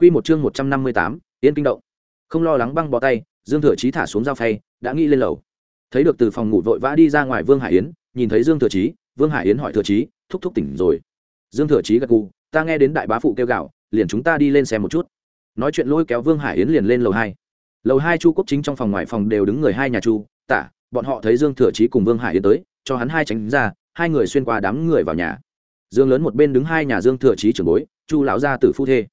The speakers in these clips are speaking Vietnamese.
Quy một chương một trăm năm mươi tám, Yên kinh động. Không lo lắng băng bó tay, Dương Thừa Chí thả xuống dao phay, đã nghĩ lên lầu. Thấy được từ phòng ngủ vội vã đi ra ngoài Vương Hải Yến, nhìn thấy Dương Thừa Chí, Vương Hải Yến hỏi Thừa Chí, thúc thúc tỉnh rồi. Dương Thừa Chí gật gù, ta nghe đến đại bá phụ kêu gạo liền chúng ta đi lên xem một chút. Nói chuyện lôi kéo Vương Hải Yến liền lên lầu hai. Lầu hai Chu Quốc Chính trong phòng ngoài phòng đều đứng người hai nhà Chu, tả bọn họ thấy Dương Thừa Chí cùng Vương Hải Yến tới, cho hắn hai tránh ra, hai người xuyên qua đám người vào nhà. Dương lớn một bên đứng hai nhà Dương Thừa Chí trưởng bối, Chu lão gia tử phu thê.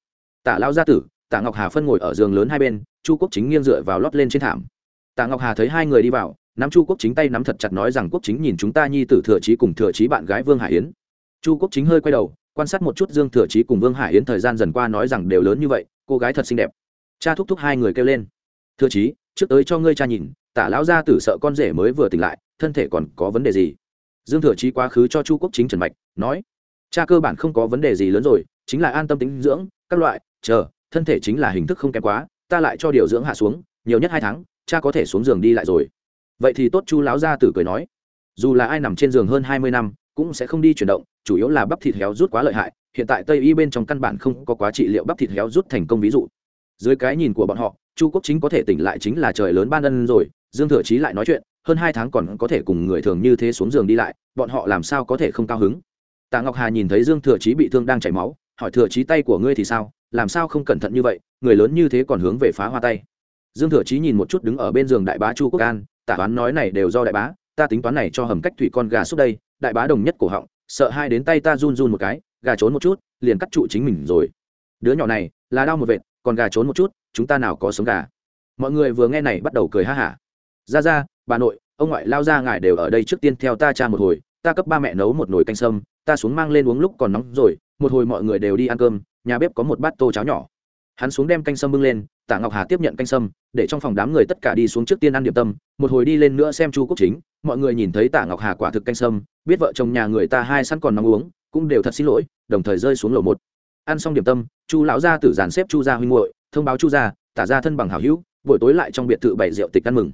Tạ lão gia tử, Tạ Ngọc Hà phân ngồi ở giường lớn hai bên, Chu Quốc Chính nghiêng dựa vào lót lên trên thảm. Tạ Ngọc Hà thấy hai người đi vào, nắm Chu Quốc Chính tay nắm thật chặt nói rằng Quốc Chính nhìn chúng ta nhi tử Thừa Chí cùng Thừa Chí bạn gái Vương Hải Yến. Chu Quốc Chính hơi quay đầu, quan sát một chút Dương Thừa Chí cùng Vương Hải Yến thời gian dần qua nói rằng đều lớn như vậy, cô gái thật xinh đẹp. Cha thúc thúc hai người kêu lên. Thừa Chí, trước tới cho ngươi cha nhìn, Tạ lão gia tử sợ con rể mới vừa tỉnh lại, thân thể còn có vấn đề gì? Dương Thừa Chí quá khứ cho Chu Quốc Chính trần mạch, nói: Cha cơ bản không có vấn đề gì lớn rồi, chính là an tâm tính dưỡng, các loại, chờ, thân thể chính là hình thức không kém quá, ta lại cho điều dưỡng hạ xuống, nhiều nhất hai tháng, cha có thể xuống giường đi lại rồi. Vậy thì tốt Chu Láo gia tử cười nói, dù là ai nằm trên giường hơn hai mươi năm, cũng sẽ không đi chuyển động, chủ yếu là bắp thịt héo rút quá lợi hại, hiện tại Tây y bên trong căn bản không có quá trị liệu bắp thịt héo rút thành công ví dụ. Dưới cái nhìn của bọn họ, Chu Quốc chính có thể tỉnh lại chính là trời lớn ban ân rồi, Dương Thừa Chí lại nói chuyện, hơn hai tháng còn có thể cùng người thường như thế xuống giường đi lại, bọn họ làm sao có thể không cao hứng. Tạ Ngọc Hà nhìn thấy Dương Thừa Chí bị thương đang chảy máu, hỏi Thừa Chí tay của ngươi thì sao, làm sao không cẩn thận như vậy, người lớn như thế còn hướng về phá hoa tay. Dương Thừa Chí nhìn một chút đứng ở bên giường đại bá Chu Quốc An, tả Toán nói này đều do đại bá, ta tính toán này cho hầm cách thủy con gà xúc đây, đại bá đồng nhất cổ họng, sợ hai đến tay ta run run một cái, gà trốn một chút, liền cắt trụ chính mình rồi. Đứa nhỏ này, là đau một vệt, còn gà trốn một chút, chúng ta nào có sống gà. Mọi người vừa nghe này bắt đầu cười ha hả. Ra ra, bà nội, ông ngoại lao ra ngài đều ở đây trước tiên theo ta cha một hồi, ta cấp ba mẹ nấu một nồi canh sâm, ta xuống mang lên uống lúc còn nóng rồi một hồi mọi người đều đi ăn cơm nhà bếp có một bát tô cháo nhỏ. Hắn xuống đem canh sâm bưng lên tạ ngọc hà tiếp nhận canh sâm, để trong phòng đám người tất cả đi xuống trước tiên ăn điểm tâm, một hồi đi lên nữa xem chu quốc chính, mọi người nhìn thấy tạ ngọc hà quả thực canh sâm, biết vợ chồng nhà người ta hai sẵn còn nóng uống, cũng đều thật xin lỗi, đồng thời rơi xuống lầu một. Ăn xong điểm tâm, chu lão gia tử dàn xếp chu gia huynh muội, thông báo chu gia, tả ra thân bằng hảo hữu, buổi tối lại trong biệt thự bảy rượu tịch ăn mừng.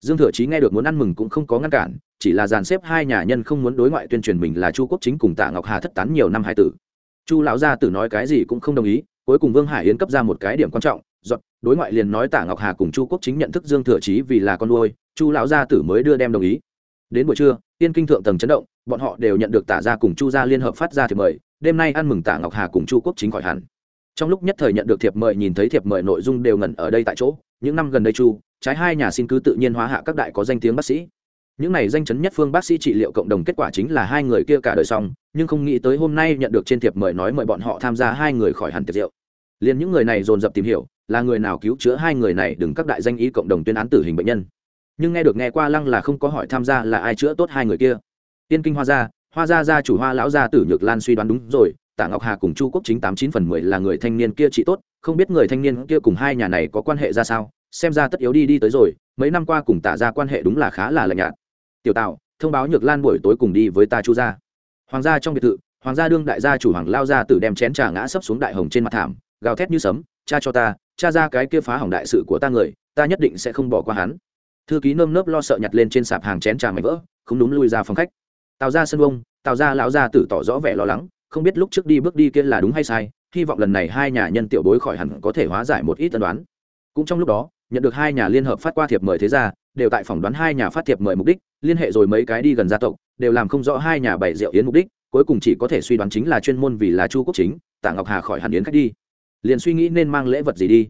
Dương thừa chí nghe được muốn ăn mừng cũng không có ngăn cản, chỉ là dàn xếp hai nhà nhân không muốn đối ngoại tuyên truyền mình là chu quốc chính cùng tạ ngọc hà thất tán nhiều năm hải tử chu lão gia tử nói cái gì cũng không đồng ý, cuối cùng vương hải yến cấp ra một cái điểm quan trọng giọt đối ngoại liền nói tạ ngọc hà cùng chu quốc chính nhận thức dương thừa trí vì là con nuôi, chu lão gia tử mới đưa đem đồng ý. Đến buổi trưa, tiên kinh thượng tầng chấn động, bọn họ đều nhận được tạ gia cùng chu gia liên hợp phát ra thiệp mời, đêm nay ăn mừng tạ ngọc hà cùng chu quốc chính khỏi hẳn. Trong lúc nhất thời nhận được thiệp mời nhìn thấy thiệp mời nội dung đều ngẩn ở đây tại chỗ, những năm gần đây chu, trái hai nhà xin cứ tự nhiên hóa hạ các đại có danh tiếng bác sĩ những này danh chấn nhất phương bác sĩ trị liệu cộng đồng kết quả chính là hai người kia cả đời xong, nhưng không nghĩ tới hôm nay nhận được trên thiệp mời nói mời bọn họ tham gia hai người khỏi hẳn tiệc rượu. Liền những người này dồn dập tìm hiểu, là người nào cứu chữa hai người này đừng các đại danh ý cộng đồng tuyên án tử hình bệnh nhân. Nhưng nghe được nghe qua lăng là không có hỏi tham gia là ai chữa tốt hai người kia. Tiên kinh hoa gia hoa gia gia chủ hoa lão gia tử nhược lan suy đoán đúng rồi tạ ngọc hà cùng chu quốc chính tám chín phần mười là người thanh niên kia trị tốt, không biết người thanh niên kia cùng hai nhà này có quan hệ ra sao, xem ra tất yếu đi đi tới rồi, mấy năm qua cùng tạ ra quan hệ đúng là khá là lạnh nhạt tiểu tạo thông báo nhược lan buổi tối cùng đi với ta chu gia. Hoàng gia trong biệt thự, hoàng gia đương đại gia chủ hoàng lao ra từ đem chén trà ngã sấp xuống đại hồng trên mặt thảm, gào thét như sấm, cha cho ta, cha ra cái kia phá hỏng đại sự của ta người, ta nhất định sẽ không bỏ qua hắn. Thư ký nơm nớp lo sợ nhặt lên trên sạp hàng chén trà mảnh vỡ, không đúng lui ra phòng khách. Tào ra sân bông tào ra lão gia tử tỏ rõ vẻ lo lắng, không biết lúc trước đi bước đi kia là đúng hay sai, hy vọng lần này hai nhà nhân tiểu bối khỏi hẳn có thể hóa giải một ít tân đoán cũng trong lúc đó, nhận được hai nhà liên hợp phát qua thiệp mời thế ra đều tại phỏng đoán hai nhà phát thiệp mời mục đích, liên hệ rồi mấy cái đi gần gia tộc, đều làm không rõ hai nhà bày rượu yến mục đích, cuối cùng chỉ có thể suy đoán chính là chuyên môn vì là chu quốc chính tạ ngọc hà khỏi hẳn yến khách đi. Liền suy nghĩ nên mang lễ vật gì đi.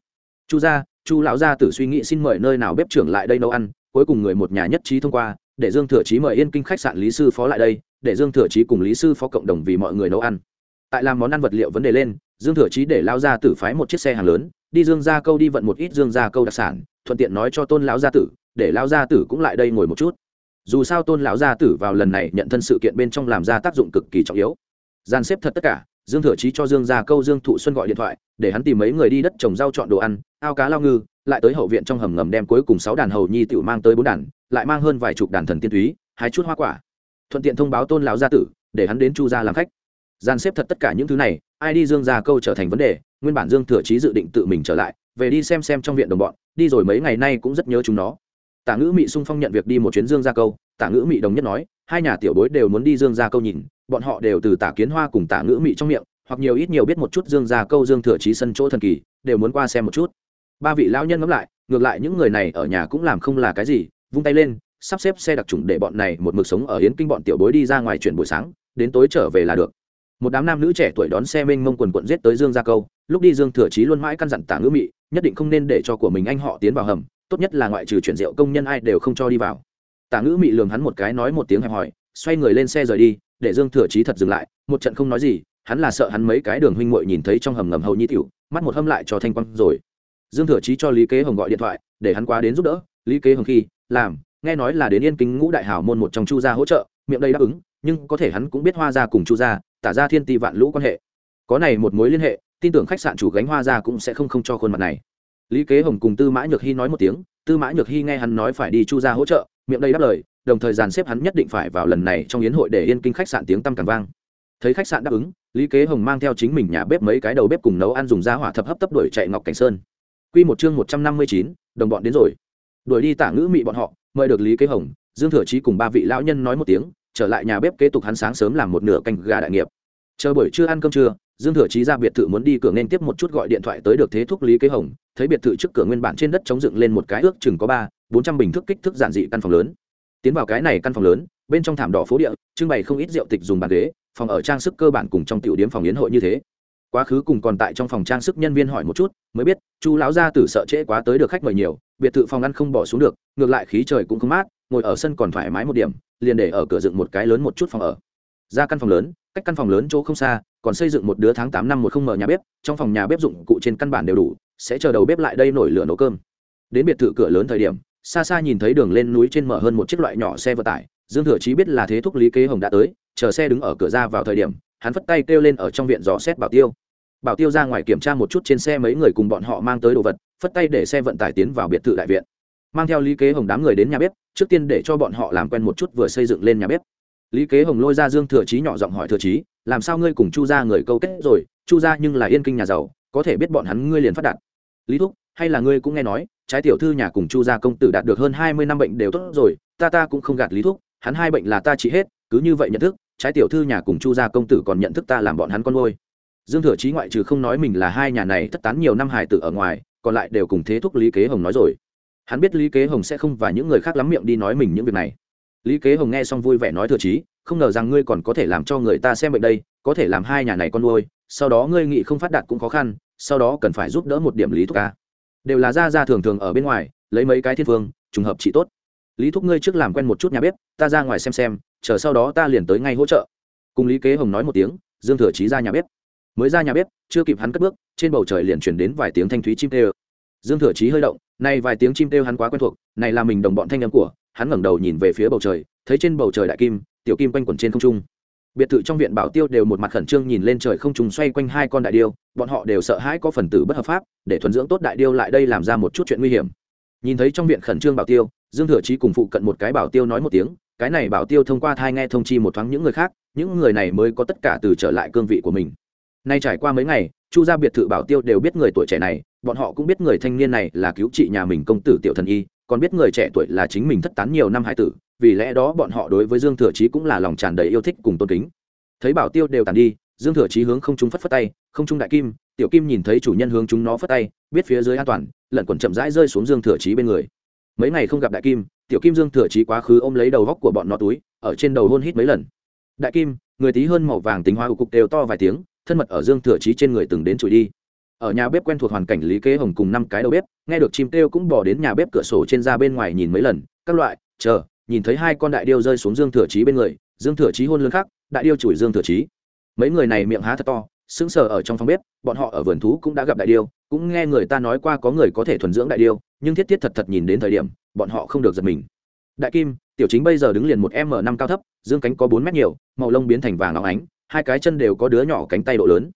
Chu gia, chu lão gia tử suy nghĩ xin mời nơi nào bếp trưởng lại đây nấu ăn, cuối cùng người một nhà nhất trí thông qua, để dương thừa chí mời yên kinh khách sạn lý sư phó lại đây, để dương thừa chí cùng lý sư phó cộng đồng vì mọi người nấu ăn. Tại làm món ăn vật liệu vấn đề lên, dương thừa chí để lao ra tử phái một chiếc xe hàng lớn, đi dương gia câu đi vận một ít dương gia câu đặc sản, thuận tiện nói cho tôn lão gia tử để lão gia tử cũng lại đây ngồi một chút. Dù sao tôn lão gia tử vào lần này nhận thân sự kiện bên trong làm ra tác dụng cực kỳ trọng yếu. Gian xếp thật tất cả, dương thừa chí cho dương gia câu dương thụ xuân gọi điện thoại, để hắn tìm mấy người đi đất trồng rau chọn đồ ăn, ao cá lao ngư, lại tới hậu viện trong hầm ngầm đem cuối cùng sáu đàn hầu nhi tiểu mang tới bốn đàn, lại mang hơn vài chục đàn thần tiên túy, hai chút hoa quả. Thuận tiện thông báo tôn lão gia tử, để hắn đến chu gia làm khách. Gian xếp thật tất cả những thứ này, ai đi dương gia câu trở thành vấn đề, nguyên bản dương thừa chí dự định tự mình trở lại, về đi xem xem trong viện đồng bọn, đi rồi mấy ngày nay cũng rất nhớ chúng nó tả ngữ mị sung phong nhận việc đi một chuyến dương gia câu, tả ngữ mị đồng nhất nói, hai nhà tiểu bối đều muốn đi dương gia câu nhìn, bọn họ đều từ tả kiến hoa cùng tả ngữ mị trong miệng, hoặc nhiều ít nhiều biết một chút dương gia câu dương thừa trí sân chỗ thần kỳ, đều muốn qua xem một chút. Ba vị lão nhân ngẫm lại, ngược lại những người này ở nhà cũng làm không là cái gì, vung tay lên, sắp xếp xe đặc trùng để bọn này một mực sống ở yến kinh bọn tiểu bối đi ra ngoài chuyển buổi sáng, đến tối trở về là được. Một đám nam nữ trẻ tuổi đón xe mênh mông quần quận giết tới dương gia câu, lúc đi dương thừa chí luôn mãi căn dặn tả ngữ mị, nhất định không nên để cho của mình anh họ tiến vào hầm tốt nhất là ngoại trừ chuyển rượu công nhân ai đều không cho đi vào. Tả ngữ mị lường hắn một cái nói một tiếng hẹp hỏi xoay người lên xe rời đi, để dương thừa chí thật dừng lại, một trận không nói gì, hắn là sợ hắn mấy cái đường huynh muội nhìn thấy trong hầm ngầm hầu nhi tiểu, mắt một hâm lại cho thanh quang rồi. Dương thừa chí cho lý kế hồng gọi điện thoại, để hắn qua đến giúp đỡ. Lý kế hồng khi, làm, nghe nói là đến yên kính ngũ đại hảo môn một trong chu gia hỗ trợ, miệng đây đáp ứng, nhưng có thể hắn cũng biết hoa gia cùng chu gia, tả ra thiên ti vạn lũ quan hệ. Có này một mối liên hệ, tin tưởng khách sạn chủ gánh hoa gia cũng sẽ không không cho khuôn mặt này lý kế hồng cùng tư mã nhược hy nói một tiếng tư mã nhược hy nghe hắn nói phải đi chu gia hỗ trợ miệng đây đáp lời đồng thời dàn xếp hắn nhất định phải vào lần này trong yến hội để yên kinh khách sạn tiếng tăm càng vang thấy khách sạn đáp ứng lý kế hồng mang theo chính mình nhà bếp mấy cái đầu bếp cùng nấu ăn dùng da hỏa thập hấp tấp đuổi chạy ngọc cảnh sơn Quy một chương một trăm năm mươi chín, đồng bọn đến rồi. Đuổi đi tả ngữ mị bọn họ, mời được Lý Kế Hồng, Dương Thừa trí cùng ba vị lão nhân nói một tiếng, trở lại nhà bếp kế tục hắn sáng sớm làm một nửa canh gà đại nghiệp. Chờ buổi trưa ăn cơm trưa, Dương Thừa Chí ra biệt thự muốn đi cửa nên tiếp một chút gọi điện thoại tới được thế thúc Lý Kế Hồng, thấy biệt thự trước cửa nguyên bản trên đất chống dựng lên một cái ước chừng có ba, bốn trăm bình thức kích thước giản dị căn phòng lớn. Tiến vào cái này căn phòng lớn, bên trong thảm đỏ phố địa, trưng bày không ít rượu tịch dùng bàn ghế, phòng ở trang sức cơ bản cùng trong tiểu điểm phòng yến hội như thế quá khứ cùng còn tại trong phòng trang sức nhân viên hỏi một chút mới biết chu lão gia tử sợ trễ quá tới được khách mời nhiều biệt thự phòng ăn không bỏ xuống được ngược lại khí trời cũng không mát ngồi ở sân còn thoải mái một điểm liền để ở cửa dựng một cái lớn một chút phòng ở ra căn phòng lớn cách căn phòng lớn chỗ không xa còn xây dựng một đứa tháng tám năm một không mở nhà bếp, trong phòng nhà bếp dụng cụ trên căn bản đều đủ, sẽ chờ đầu bếp lại đây nổi lửa nấu cơm. Đến biệt thự cửa lớn thời điểm, xa xa nhìn thấy đường lên núi trên mở hơn một chiếc loại nhỏ xe vận tải, dương thừa chí biết là thế thúc lý kế hồng đã tới, chờ xe đứng ở cửa ra vào thời điểm, hắn phất tay kêu lên ở trong viện dò xét bảo tiêu. Bảo tiêu ra ngoài kiểm tra một chút trên xe mấy người cùng bọn họ mang tới đồ vật, phất tay để xe vận tải tiến vào biệt thự đại viện. Mang theo lý kế hồng đám người đến nhà bếp, trước tiên để cho bọn họ làm quen một chút vừa xây dựng lên nhà bếp. Lý kế hồng lôi ra dương thừa chí nhỏ giọng hỏi thừa chí làm sao ngươi cùng chu ra người câu kết rồi? Chu ra nhưng là yên kinh nhà giàu, có thể biết bọn hắn ngươi liền phát đạt. Lý thúc, hay là ngươi cũng nghe nói, trái tiểu thư nhà cùng chu gia công tử đạt được hơn hai mươi năm bệnh đều tốt rồi, ta ta cũng không gạt lý thúc, hắn hai bệnh là ta trị hết, cứ như vậy nhận thức, trái tiểu thư nhà cùng chu gia công tử còn nhận thức ta làm bọn hắn con ngôi dương thừa trí ngoại trừ không nói mình là hai nhà này thất tán nhiều năm hải tử ở ngoài, còn lại đều cùng thế thúc lý kế hồng nói rồi. Hắn biết lý kế hồng sẽ không và những người khác lắm miệng đi nói mình những việc này. Lý kế hồng nghe xong vui vẻ nói thừa trí không ngờ rằng ngươi còn có thể làm cho người ta xem bệnh đây, có thể làm hai nhà này con nuôi, sau đó ngươi nghĩ không phát đạt cũng khó khăn, sau đó cần phải giúp đỡ một điểm lý thúc ca. Đều là ra ra thường thường ở bên ngoài, lấy mấy cái thiên phương, trùng hợp chị tốt. Lý thúc ngươi trước làm quen một chút nhà bếp, ta ra ngoài xem xem, chờ sau đó ta liền tới ngay hỗ trợ. Cùng lý kế hồng nói một tiếng, dương thừa chí ra nhà bếp. Mới ra nhà bếp, chưa kịp hắn cất bước, trên bầu trời liền chuyển đến vài tiếng thanh thúy chim tê dương thừa chí hơi động này vài tiếng chim tê hắn quá quen thuộc, này là mình đồng bọn thanh âm của, hắn ngẩng đầu nhìn về phía bầu trời, thấy trên bầu trời đại kim tiểu kim quanh quẩn trên không trung. Biệt thự trong viện bảo tiêu đều một mặt khẩn trương nhìn lên trời không trùng xoay quanh hai con đại điêu, bọn họ đều sợ hãi có phần tử bất hợp pháp, để thuần dưỡng tốt đại điêu lại đây làm ra một chút chuyện nguy hiểm. Nhìn thấy trong viện khẩn trương bảo tiêu, dương thừa chí cùng phụ cận một cái bảo tiêu nói một tiếng, cái này bảo tiêu thông qua thai nghe thông chi một thoáng những người khác, những người này mới có tất cả từ trở lại cương vị của mình. Nay trải qua mấy ngày, chu gia biệt thự bảo tiêu đều biết người tuổi trẻ này, bọn họ cũng biết người thanh niên này là cứu trị nhà mình công tử tiểu thần y, còn biết người trẻ tuổi là chính mình thất tán nhiều năm hải tử vì lẽ đó bọn họ đối với dương thừa chí cũng là lòng tràn đầy yêu thích cùng tôn kính. Thấy bảo tiêu đều tàn đi, dương thừa chí hướng không trung phất phất tay, không trung đại kim, tiểu kim nhìn thấy chủ nhân hướng chúng nó phất tay, biết phía dưới an toàn lẩn quẩn chậm rãi rơi xuống dương thừa chí bên người. Mấy ngày không gặp đại kim, tiểu kim dương thừa chí quá khứ ôm lấy đầu góc của bọn nó túi, ở trên đầu hôn hít mấy lần. Đại kim, người tí hơn màu vàng tính hóa cục đều to vài tiếng, thân mật ở dương thừa chí trên người từng đến chùi đi. Ở nhà bếp quen thuộc hoàn cảnh lý kế hồng cùng năm cái đầu bếp, nghe được chim kêu cũng bỏ đến nhà bếp cửa sổ trên ra bên ngoài nhìn mấy lần, các loại, chờ nhìn thấy hai con đại điêu rơi xuống dương thừa chí bên người, dương thừa chí hôn lương khác, đại điêu chửi dương thừa chí. Mấy người này miệng há thật to, sững sờ ở trong phòng bếp, bọn họ ở vườn thú cũng đã gặp đại điêu, cũng nghe người ta nói qua có người có thể thuần dưỡng đại điêu, nhưng thiết thiết thật thật nhìn đến thời điểm, bọn họ không được giật mình. Đại kim, tiểu chính bây giờ đứng liền một m năm cao thấp, dương cánh có bốn mét nhiều, màu lông biến thành vàng óng ánh, hai cái chân đều có đứa nhỏ cánh tay độ lớn.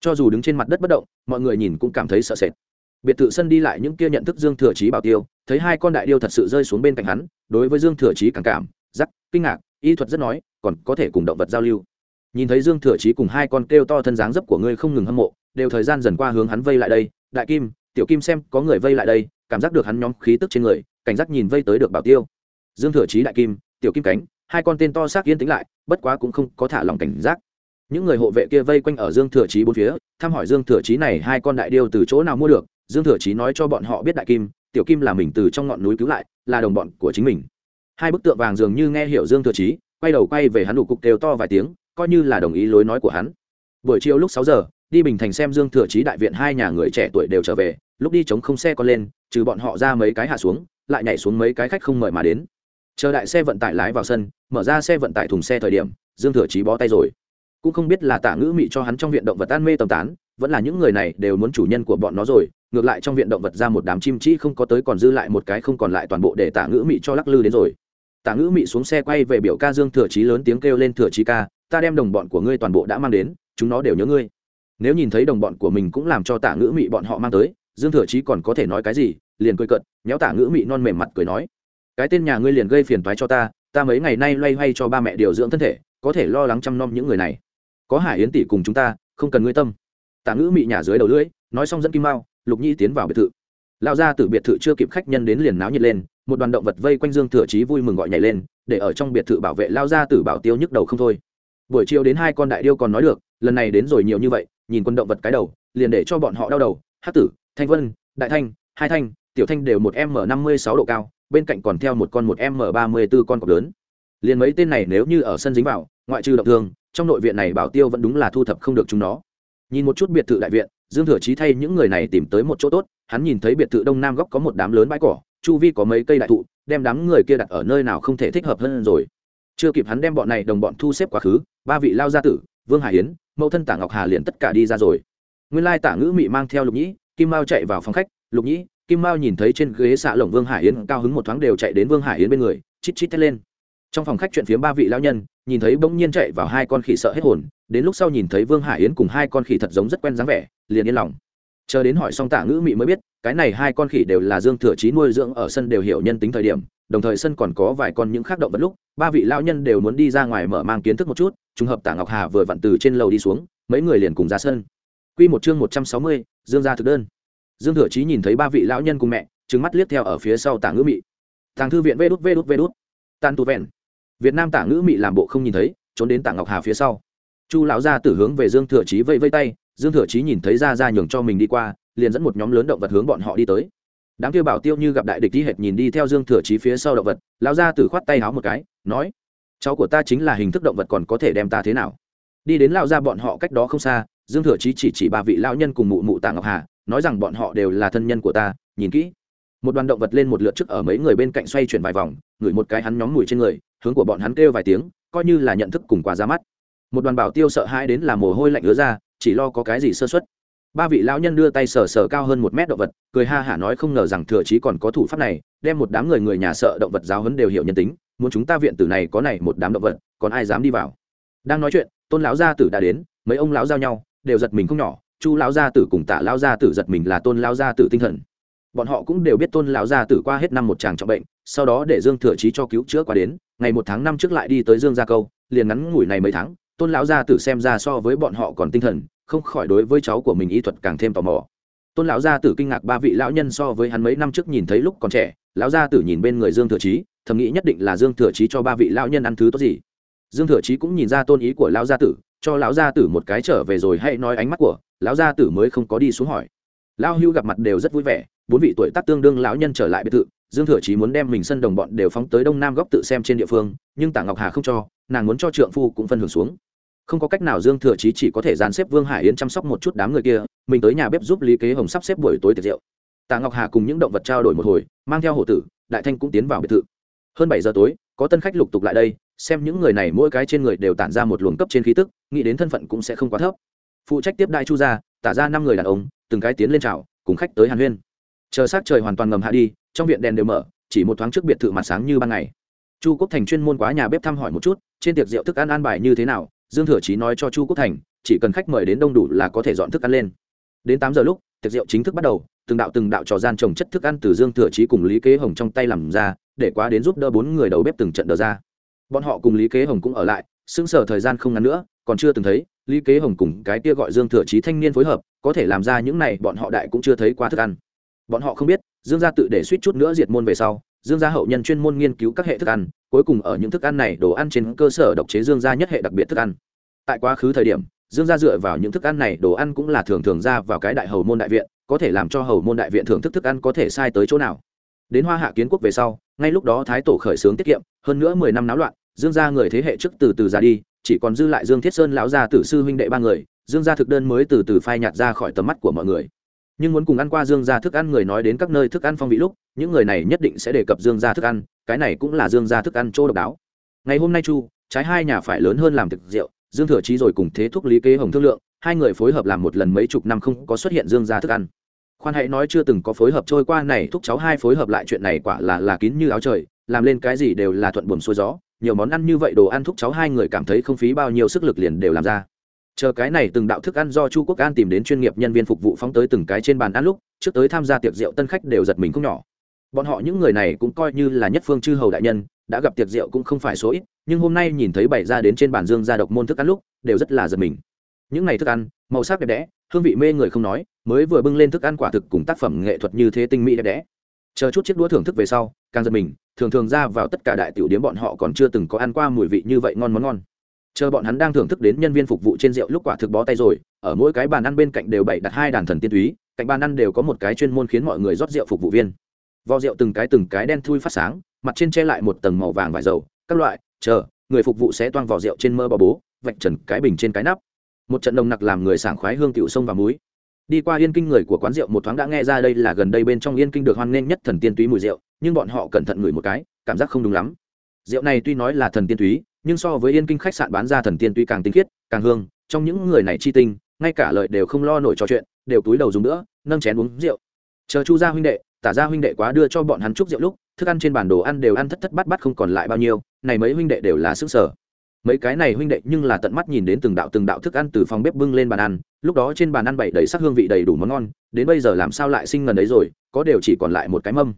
Cho dù đứng trên mặt đất bất động, mọi người nhìn cũng cảm thấy sợ sệt biệt thự sân đi lại những kia nhận thức dương thừa chí bảo tiêu, thấy hai con đại điêu thật sự rơi xuống bên cạnh hắn, đối với dương thừa chí càng cảm giắc kinh ngạc, y thuật rất nói, còn có thể cùng động vật giao lưu. Nhìn thấy dương thừa chí cùng hai con kêu to thân dáng dấp của ngươi không ngừng hâm mộ, đều thời gian dần qua hướng hắn vây lại đây, đại kim, tiểu kim xem có người vây lại đây, cảm giác được hắn nhóm khí tức trên người, cảnh giác nhìn vây tới được bảo tiêu. Dương thừa chí, đại kim, tiểu kim cánh, hai con tên to xác yên tĩnh lại, bất quá cũng không có thả lòng cảnh giác. Những người hộ vệ kia vây quanh ở dương thừa chí bốn phía, thăm hỏi dương thừa chí này hai con đại điêu từ chỗ nào mua được dương thừa chí nói cho bọn họ biết đại kim, tiểu kim là mình từ trong ngọn núi cứu lại, là đồng bọn của chính mình. Hai bức tượng vàng dường như nghe hiểu dương thừa chí, quay đầu quay về hắn đủ cục đều to vài tiếng, coi như là đồng ý lối nói của hắn. Buổi chiều lúc sáu giờ, đi bình thành xem dương thừa chí đại viện hai nhà người trẻ tuổi đều trở về, lúc đi chống không xe con lên, trừ bọn họ ra mấy cái hạ xuống, lại nhảy xuống mấy cái khách không mời mà đến. Chờ đại xe vận tải lái vào sân, mở ra xe vận tải thùng xe thời điểm, dương thừa chí bó tay rồi. Cũng không biết là tả ngữ mị cho hắn trong viện động vật tan mê tầm tán vẫn là những người này đều muốn chủ nhân của bọn nó rồi, ngược lại trong viện động vật ra một đám chim chi không có tới còn dư lại một cái không còn lại toàn bộ để tả ngữ mị cho lắc lư đến rồi. Tả ngữ mị xuống xe quay về biểu ca dương thừa chí lớn tiếng kêu lên, thừa chí ca, ta đem đồng bọn của ngươi toàn bộ đã mang đến, chúng nó đều nhớ ngươi. Nếu nhìn thấy đồng bọn của mình cũng làm cho tả ngữ mị bọn họ mang tới, dương thừa chí còn có thể nói cái gì, liền cười cận nhéo tả ngữ mị non mềm mặt cười nói, cái tên nhà ngươi liền gây phiền toái cho ta ta mấy ngày nay loay hoay cho ba mẹ điều dưỡng thân thể, có thể lo lắng chăm nom những người này. Có hải yến tỷ cùng chúng ta, không cần ngươi tâm tả ngữ mị nhà dưới đầu lưỡi, nói xong dẫn kim mao, lục nhi tiến vào biệt thự. Lao ra từ biệt thự chưa kịp khách nhân đến liền náo nhiệt lên, một đoàn động vật vây quanh dương thừa chí vui mừng gọi nhảy lên, để ở trong biệt thự bảo vệ lao ra từ bảo tiêu nhức đầu không thôi. Buổi chiều đến hai con đại điêu còn nói được, lần này đến rồi nhiều như vậy, nhìn quân động vật cái đầu, liền để cho bọn họ đau đầu. Hát tử, thanh vân, đại thanh, hai thanh, tiểu thanh đều một m năm mươi sáu độ cao, bên cạnh còn theo một con một m ba mươi b ố con cọc lớn. Liền mấy tên này nếu như ở sân dính vào, ngoại trừ động thương, trong nội viện này bảo tiêu vẫn đúng là thu thập không được chúng nó nhìn một chút biệt thự đại viện, dương thừa chí thay những người này tìm tới một chỗ tốt, hắn nhìn thấy biệt thự đông nam góc có một đám lớn bãi cỏ, chu vi có mấy cây đại thụ, đem đám người kia đặt ở nơi nào không thể thích hợp hơn rồi. Chưa kịp hắn đem bọn này đồng bọn thu xếp quá khứ, ba vị lao gia tử, vương hải yến, mẫu thân tả ngọc hà liền tất cả đi ra rồi. Nguyên lai tả ngữ mị mang theo lục nhĩ, kim mao chạy vào phòng khách, lục nhĩ, kim mao nhìn thấy trên ghế xạ lồng vương hải yến cao hứng một thoáng đều chạy đến vương hải yến bên người, chít chít thét lên trong phòng khách chuyện phía ba vị lão nhân, nhìn thấy bỗng nhiên chạy vào hai con khỉ sợ hết hồn, đến lúc sau nhìn thấy vương hải yến cùng hai con khỉ thật giống rất quen dáng vẻ, liền yên lòng. Chờ đến hỏi xong tả ngữ mị mới biết, cái này hai con khỉ đều là dương thừa trí nuôi dưỡng ở sân đều hiểu nhân tính thời điểm, đồng thời sân còn có vài con những khác động vật lúc, ba vị lão nhân đều muốn đi ra ngoài mở mang kiến thức một chút, trùng hợp tả ngọc hà vừa vặn từ trên lầu đi xuống, mấy người liền cùng ra sân. Quy một chương một trăm sáu mươi, dương gia thực đơn. Dương thừa trí nhìn thấy ba vị lão nhân cùng mẹ, trừng mắt liếc theo ở phía sau tả ngữ mị. Tàng thư viện vê đút vê đút vê đút. Tan tu vẹn việt nam tả ngữ mị làm bộ không nhìn thấy, trốn đến tảng ngọc hà phía sau. Chu lão gia tử hướng về dương thừa chí vây vây tay, dương thừa chí nhìn thấy ra ra nhường cho mình đi qua, liền dẫn một nhóm lớn động vật hướng bọn họ đi tới. Đám kia bảo tiêu như gặp đại địch đi hệt nhìn đi theo dương thừa chí phía sau động vật, lão gia tử khoát tay háo một cái, nói, cháu của ta chính là hình thức động vật còn có thể đem ta thế nào? Đi đến lão gia bọn họ cách đó không xa, dương thừa chí chỉ chỉ ba vị lão nhân cùng mụ mụ tạ ngọc hà, nói rằng bọn họ đều là thân nhân của ta, nhìn kỹ. Một đoàn động vật lên một lượt trước ở mấy người bên cạnh xoay chuyển vài vòng, ngửi một cái hắn nhóm mùi trên người hướng của bọn hắn kêu vài tiếng, coi như là nhận thức cùng quà ra mắt. Một đoàn bảo tiêu sợ hãi đến là mồ hôi lạnh ứa ra, chỉ lo có cái gì sơ xuất ba vị lão nhân đưa tay sờ sờ cao hơn một mét động vật, cười ha hả nói không ngờ rằng thừa chí còn có thủ pháp này, đem một đám người người nhà sợ động vật giáo hấn đều hiểu nhân tính, muốn chúng ta viện tử này có này một đám động vật, còn ai dám đi vào? Đang nói chuyện, tôn lão gia tử đã đến, mấy ông lão giao nhau, đều giật mình không nhỏ, chu lão gia tử cùng tạ lão gia tử giật mình là tôn lão gia tử tinh thần. Bọn họ cũng đều biết tôn lão gia tử qua hết năm một chàng trọng bệnh sau đó để dương thừa chí cho cứu chữa qua đến, ngày một tháng năm trước lại đi tới dương gia câu, liền ngắn ngủi này mấy tháng, tôn lão gia tử xem ra so với bọn họ còn tinh thần, không khỏi đối với cháu của mình y thuật càng thêm tò mò. Tôn lão gia tử kinh ngạc ba vị lão nhân so với hắn mấy năm trước nhìn thấy lúc còn trẻ, lão gia tử nhìn bên người dương thừa chí, thầm nghĩ nhất định là dương thừa chí cho ba vị lão nhân ăn thứ tốt gì. Dương thừa chí cũng nhìn ra tôn ý của lão gia tử, cho lão gia tử một cái trở về rồi hãy nói ánh mắt của lão gia tử mới không có đi xuống hỏi. Lão hưu gặp mặt đều rất vui vẻ, bốn vị tuổi tác tương đương lão nhân trở lại biệt thự dương thừa chí muốn đem mình sân đồng bọn đều phóng tới đông nam góc tự xem trên địa phương nhưng tả ngọc hà không cho nàng muốn cho trượng phu cũng phân hưởng xuống. Không có cách nào dương thừa chí chỉ có thể dàn xếp vương hải yến chăm sóc một chút đám người kia mình tới nhà bếp giúp lý kế hồng sắp xếp buổi tối tiệc rượu. Tạ ngọc hà cùng những động vật trao đổi một hồi mang theo hổ tử đại thanh cũng tiến vào biệt thự. Hơn bảy giờ tối có tân khách lục tục lại đây xem những người này mỗi cái trên người đều tản ra một luồng cấp trên khí tức nghĩ đến thân phận cũng sẽ không quá thấp. Phụ trách tiếp đại chu gia tả ra năm người đàn ông từng cái tiến lên trào, cùng khách tới hàn huyên chờ s trời hoàn toàn ngầm hạ đi, trong viện đèn đều mở, chỉ một thoáng trước biệt thự mặt sáng như ban ngày. Chu quốc thành chuyên môn quá nhà bếp thăm hỏi một chút, trên tiệc rượu thức ăn an bài như thế nào, dương thừa chí nói cho chu quốc thành, chỉ cần khách mời đến đông đủ là có thể dọn thức ăn lên. Đến tám giờ lúc, tiệc rượu chính thức bắt đầu, từng đạo từng đạo trò gian trồng chất thức ăn từ dương thừa chí cùng lý kế hồng trong tay làm ra, để quá đến giúp đỡ bốn người đầu bếp từng trận đờ ra. Bọn họ cùng lý kế hồng cũng ở lại, sững sờ thời gian không ngắn nữa, còn chưa từng thấy, lý kế hồng cùng cái kia gọi dương thừa chí thanh niên phối hợp, có thể làm ra những này bọn họ đại cũng chưa thấy qua thức ăn bọn họ không biết, dương gia tự để suýt chút nữa diệt môn về sau, dương gia hậu nhân chuyên môn nghiên cứu các hệ thức ăn, cuối cùng ở những thức ăn này đồ ăn trên cơ sở độc chế dương gia nhất hệ đặc biệt thức ăn. Tại quá khứ thời điểm, dương gia dựa vào những thức ăn này đồ ăn cũng là thường thường ra vào cái đại hầu môn đại viện, có thể làm cho hầu môn đại viện thưởng thức thức ăn có thể sai tới chỗ nào. Đến hoa hạ kiến quốc về sau, ngay lúc đó thái tổ khởi xướng tiết kiệm, hơn nữa mười năm náo loạn, dương gia người thế hệ trước từ từ ra đi, chỉ còn dư lại dương thiết sơn lão gia tử sư huynh đệ ba người, dương gia thực đơn mới từ từ phai nhạt ra khỏi tầm mắt của mọi người nhưng muốn cùng ăn qua dương gia thức ăn người nói đến các nơi thức ăn phong vị lúc, những người này nhất định sẽ đề cập dương gia thức ăn, cái này cũng là dương gia thức ăn chỗ độc đáo. Ngày hôm nay chu, trái hai nhà phải lớn hơn làm thực rượu, dương thừa trí rồi cùng thế thúc lý kế hồng thương lượng, hai người phối hợp làm một lần mấy chục năm không có xuất hiện dương gia thức ăn. Khoan hãy nói chưa từng có phối hợp trôi qua này, thúc cháu hai phối hợp lại chuyện này quả là là kín như áo trời, làm lên cái gì đều là thuận buồm xuôi gió, nhiều món ăn như vậy đồ ăn thúc cháu hai người cảm thấy không phí bao nhiêu sức lực liền đều làm ra chờ cái này từng đạo thức ăn do chu quốc an tìm đến chuyên nghiệp nhân viên phục vụ phóng tới từng cái trên bàn ăn lúc, trước tới tham gia tiệc rượu tân khách đều giật mình không nhỏ. Bọn họ những người này cũng coi như là nhất phương chư hầu đại nhân, đã gặp tiệc rượu cũng không phải số ít, nhưng hôm nay nhìn thấy bày ra đến trên bàn dương gia độc môn thức ăn lúc, đều rất là giật mình. Những này thức ăn, màu sắc đẹp đẽ, hương vị mê người không nói, mới vừa bưng lên thức ăn quả thực cùng tác phẩm nghệ thuật như thế tinh mỹ đẹp đẽ. Chờ chút chiếc đũa thưởng thức về sau, càng giật mình, thường thường ra vào tất cả đại tiểu điếm bọn họ còn chưa từng có ăn qua mùi vị như vậy ngon món ngon chờ bọn hắn đang thưởng thức đến nhân viên phục vụ trên rượu lúc quả thực bó tay rồi, ở mỗi cái bàn ăn bên cạnh đều bày đặt hai đàn thần tiên túy, cạnh bàn ăn đều có một cái chuyên môn khiến mọi người rót rượu phục vụ viên. Vò rượu từng cái từng cái đen thui phát sáng, mặt trên che lại một tầng màu vàng vải dầu, các loại, chờ, người phục vụ sẽ toang vỏ rượu trên mơ bò bố, vạch trần cái bình trên cái nắp. Một trận nồng nặc làm người sảng khoái hương cựu sông và muối đi qua yên kinh người của quán rượu một thoáng đã nghe ra đây là gần đây bên trong yên kinh được hoan nghênh nhất thần tiên túy mùi rượu, nhưng bọn họ cẩn thận ngửi một cái, cảm giác không đúng lắm. Rượu này tuy nói là thần tiên túy nhưng so với yên kinh khách sạn bán ra thần tiên tuy càng tinh khiết, càng hương, trong những người này chi tinh, ngay cả lợi đều không lo nổi trò chuyện, đều túi đầu dùng nữa, nâng chén uống rượu. Chờ chu gia huynh đệ, tả gia huynh đệ quá đưa cho bọn hắn chúc rượu lúc, thức ăn trên bản đồ ăn đều ăn thất thất bát bát không còn lại bao nhiêu, này mấy huynh đệ đều là sức sở. Mấy cái này huynh đệ nhưng là tận mắt nhìn đến từng đạo từng đạo thức ăn từ phòng bếp bưng lên bàn ăn, lúc đó trên bàn ăn bày đầy sắc hương vị đầy đủ món ngon, đến bây giờ làm sao lại sinh ngần ấy rồi, có đều chỉ còn lại một cái mâm.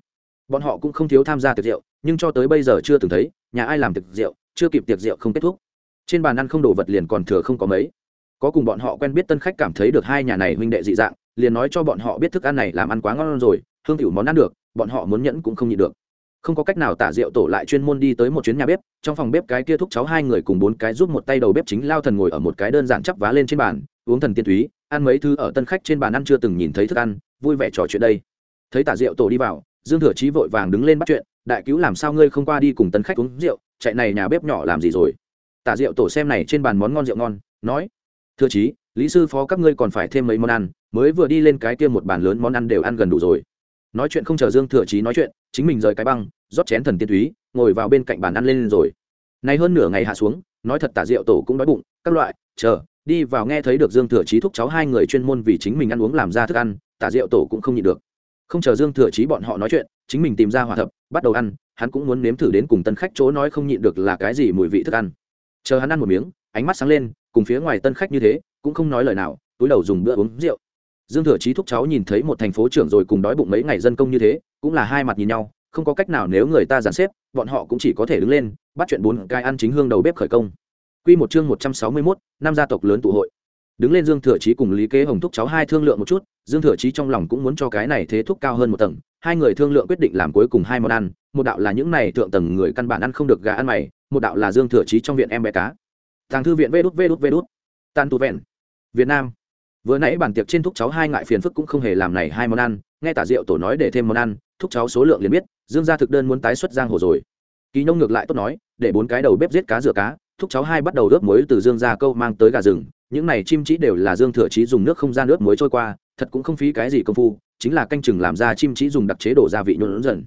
Bọn họ cũng không thiếu tham gia tiệc rượu, nhưng cho tới bây giờ chưa từng thấy, nhà ai làm tiệc rượu chưa kịp tiệc rượu không kết thúc. Trên bàn ăn không đồ vật liền còn thừa không có mấy. Có cùng bọn họ quen biết tân khách cảm thấy được hai nhà này huynh đệ dị dạng, liền nói cho bọn họ biết thức ăn này làm ăn quá ngon rồi, hương tiểu món ăn được, bọn họ muốn nhẫn cũng không nhịn được. Không có cách nào tả rượu tổ lại chuyên môn đi tới một chuyến nhà bếp, trong phòng bếp cái kia thúc cháu hai người cùng bốn cái giúp một tay đầu bếp chính lao thần ngồi ở một cái đơn giản chắp vá lên trên bàn, uống thần tiên túy, ăn mấy thứ ở tân khách trên bàn ăn chưa từng nhìn thấy thức ăn, vui vẻ trò chuyện đây. Thấy tả rượu tổ đi vào, dương thừa chí vội vàng đứng lên bắt chuyện, đại cứu làm sao ngươi không qua đi cùng tân khách uống rượu chạy này nhà bếp nhỏ làm gì rồi? Tả rượu tổ xem này trên bàn món ngon rượu ngon, nói thừa chí, lý sư phó các ngươi còn phải thêm mấy món ăn, mới vừa đi lên cái kia một bàn lớn món ăn đều ăn gần đủ rồi. Nói chuyện không chờ dương thừa chí nói chuyện, chính mình rời cái băng, rót chén thần tiên túy, ngồi vào bên cạnh bàn ăn lên rồi. Nay hơn nửa ngày hạ xuống, nói thật tả rượu tổ cũng đói bụng, các loại, chờ, đi vào nghe thấy được dương thừa chí thúc cháu hai người chuyên môn vì chính mình ăn uống làm ra thức ăn, tả rượu tổ cũng không nhịn được. Không chờ dương thừa chí bọn họ nói chuyện, chính mình tìm ra hòa thập, bắt đầu ăn hắn cũng muốn nếm thử đến cùng tân khách chỗ nói không nhịn được là cái gì mùi vị thức ăn. Chờ hắn ăn một miếng ánh mắt sáng lên cùng phía ngoài tân khách như thế cũng không nói lời nào túi đầu dùng bữa uống rượu. Dương thừa chí thúc cháu nhìn thấy một thành phố trưởng rồi cùng đói bụng mấy ngày dân công như thế cũng là hai mặt nhìn nhau không có cách nào nếu người ta dàn xếp bọn họ cũng chỉ có thể đứng lên bắt chuyện bốn cái ăn chính hương đầu bếp khởi công. Quy một chương một trăm sáu mươi 161, năm gia tộc lớn tụ hội. Đứng lên Dương Thừa Chí cùng Lý Kế Hồng thúc cháu hai thương lượng một chút, Dương Thừa Chí trong lòng cũng muốn cho cái này thế thúc cao hơn một tầng, hai người thương lượng quyết định làm cuối cùng hai món ăn, một đạo là những này thượng tầng người căn bản ăn không được gà ăn mày, một đạo là Dương Thừa Chí trong viện em bé cá. Tàng thư viện Vê đút Vê đút Vê đút. Tàn tụ vẹn. Việt Nam vừa nãy bản tiệc trên thúc cháu hai ngại phiền phức cũng không hề làm này hai món ăn nghe tả rượu tổ nói để thêm món ăn thúc cháu số lượng liền biết dương gia thực đơn muốn tái xuất giang hồ rồi kỳ nông ngược lại tốt nói để bốn cái đầu bếp giết cá rửa cá thúc cháu hai bắt đầu ướp muối từ dương gia câu mang tới gà rừng những này chim chỉ đều là dương thừa chí dùng nước không gian ướp muối trôi qua thật cũng không phí cái gì công phu chính là canh chừng làm ra chim chỉ dùng đặc chế đổ gia vị nhuận dần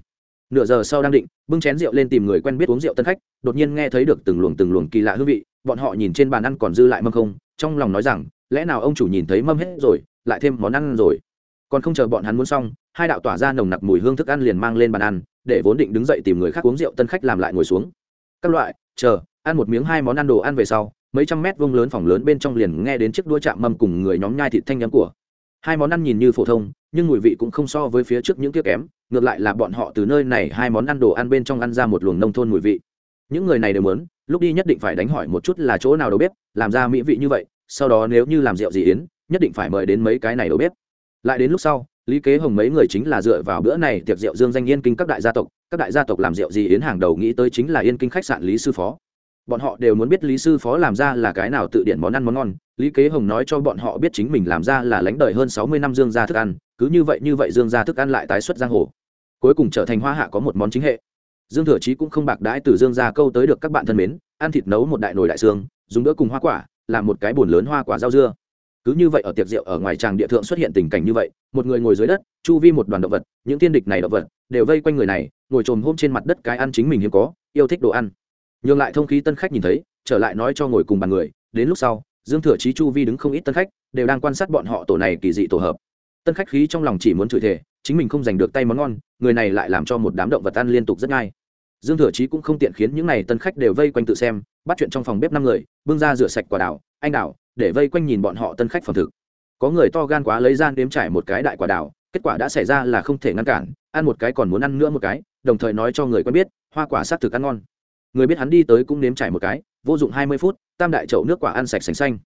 nửa giờ sau đang định, bưng chén rượu lên tìm người quen biết uống rượu tân khách, đột nhiên nghe thấy được từng luồng từng luồng kỳ lạ hương vị, bọn họ nhìn trên bàn ăn còn dư lại mâm không, trong lòng nói rằng, lẽ nào ông chủ nhìn thấy mâm hết rồi, lại thêm món ăn rồi. Còn không chờ bọn hắn muốn xong, hai đạo tỏa ra nồng nặc mùi hương thức ăn liền mang lên bàn ăn, để vốn định đứng dậy tìm người khác uống rượu tân khách làm lại ngồi xuống. Các loại, chờ, ăn một miếng hai món ăn đồ ăn về sau, mấy trăm mét vuông lớn phòng lớn bên trong liền nghe đến chiếc đua chạm mâm cùng người nhóm nhai thịt thanh nhắm của hai món ăn nhìn như phổ thông, nhưng mùi vị cũng không so với phía trước những tiếc kém, ngược lại là bọn họ từ nơi này hai món ăn đồ ăn bên trong ăn ra một luồng nông thôn mùi vị những người này đều muốn, lúc đi nhất định phải đánh hỏi một chút là chỗ nào đâu bếp, làm ra mỹ vị như vậy, sau đó nếu như làm rượu gì yến, nhất định phải mời đến mấy cái này đâu bếp. lại đến lúc sau, lý kế hồng mấy người chính là dựa vào bữa này tiệc rượu dương danh yên kinh các đại gia tộc, các đại gia tộc làm rượu gì yến hàng đầu nghĩ tới chính là yên kinh khách sạn lý sư phó bọn họ đều muốn biết lý sư phó làm ra là cái nào tự điển món ăn món ngon. Lý kế hồng nói cho bọn họ biết chính mình làm ra là lánh đời hơn sáu mươi năm dương gia thức ăn, cứ như vậy như vậy dương gia thức ăn lại tái xuất giang hồ. Cuối cùng trở thành hoa hạ có một món chính hệ. Dương thừa chí cũng không bạc đãi từ dương gia câu tới được các bạn thân mến, ăn thịt nấu một đại nồi đại xương, dùng bữa cùng hoa quả, làm một cái bồn lớn hoa quả rau dưa. Cứ như vậy ở tiệc rượu ở ngoài tràng địa thượng xuất hiện tình cảnh như vậy, một người ngồi dưới đất, chu vi một đoàn động vật, những tiên địch này động vật, đều vây quanh người này, ngồi trồm hôm trên mặt đất cái ăn chính mình hiếm có, yêu thích đồ ăn nhường lại thông khí tân khách nhìn thấy, trở lại nói cho ngồi cùng bàn người, đến lúc sau, dương thừa chí, chu vi đứng không ít tân khách, đều đang quan sát bọn họ tổ này kỳ dị tổ hợp. Tân khách khí trong lòng chỉ muốn chửi thề, chính mình không giành được tay món ngon, người này lại làm cho một đám động vật ăn liên tục rất ngay dương thừa chí cũng không tiện khiến những n à y tân khách đều vây quanh tự xem, bắt chuyện trong phòng bếp năm người, bưng ra rửa sạch quả đảo anh đảo để vây quanh nhìn bọn họ tân khách phẩm thực. Có người to gan quá lấy gian đếm trải một cái đại quả đảo kết quả đã xảy ra là không thể ngăn cản, ăn một cái còn muốn ăn nữa một cái, đồng thời nói cho người quen biết, hoa quả s á t thực ăn ngon người biết hắn đi tới cũng nếm trải một cái, vô dụng hai mươi phút, tam đại chậu nước quả ăn sạch sành xanh.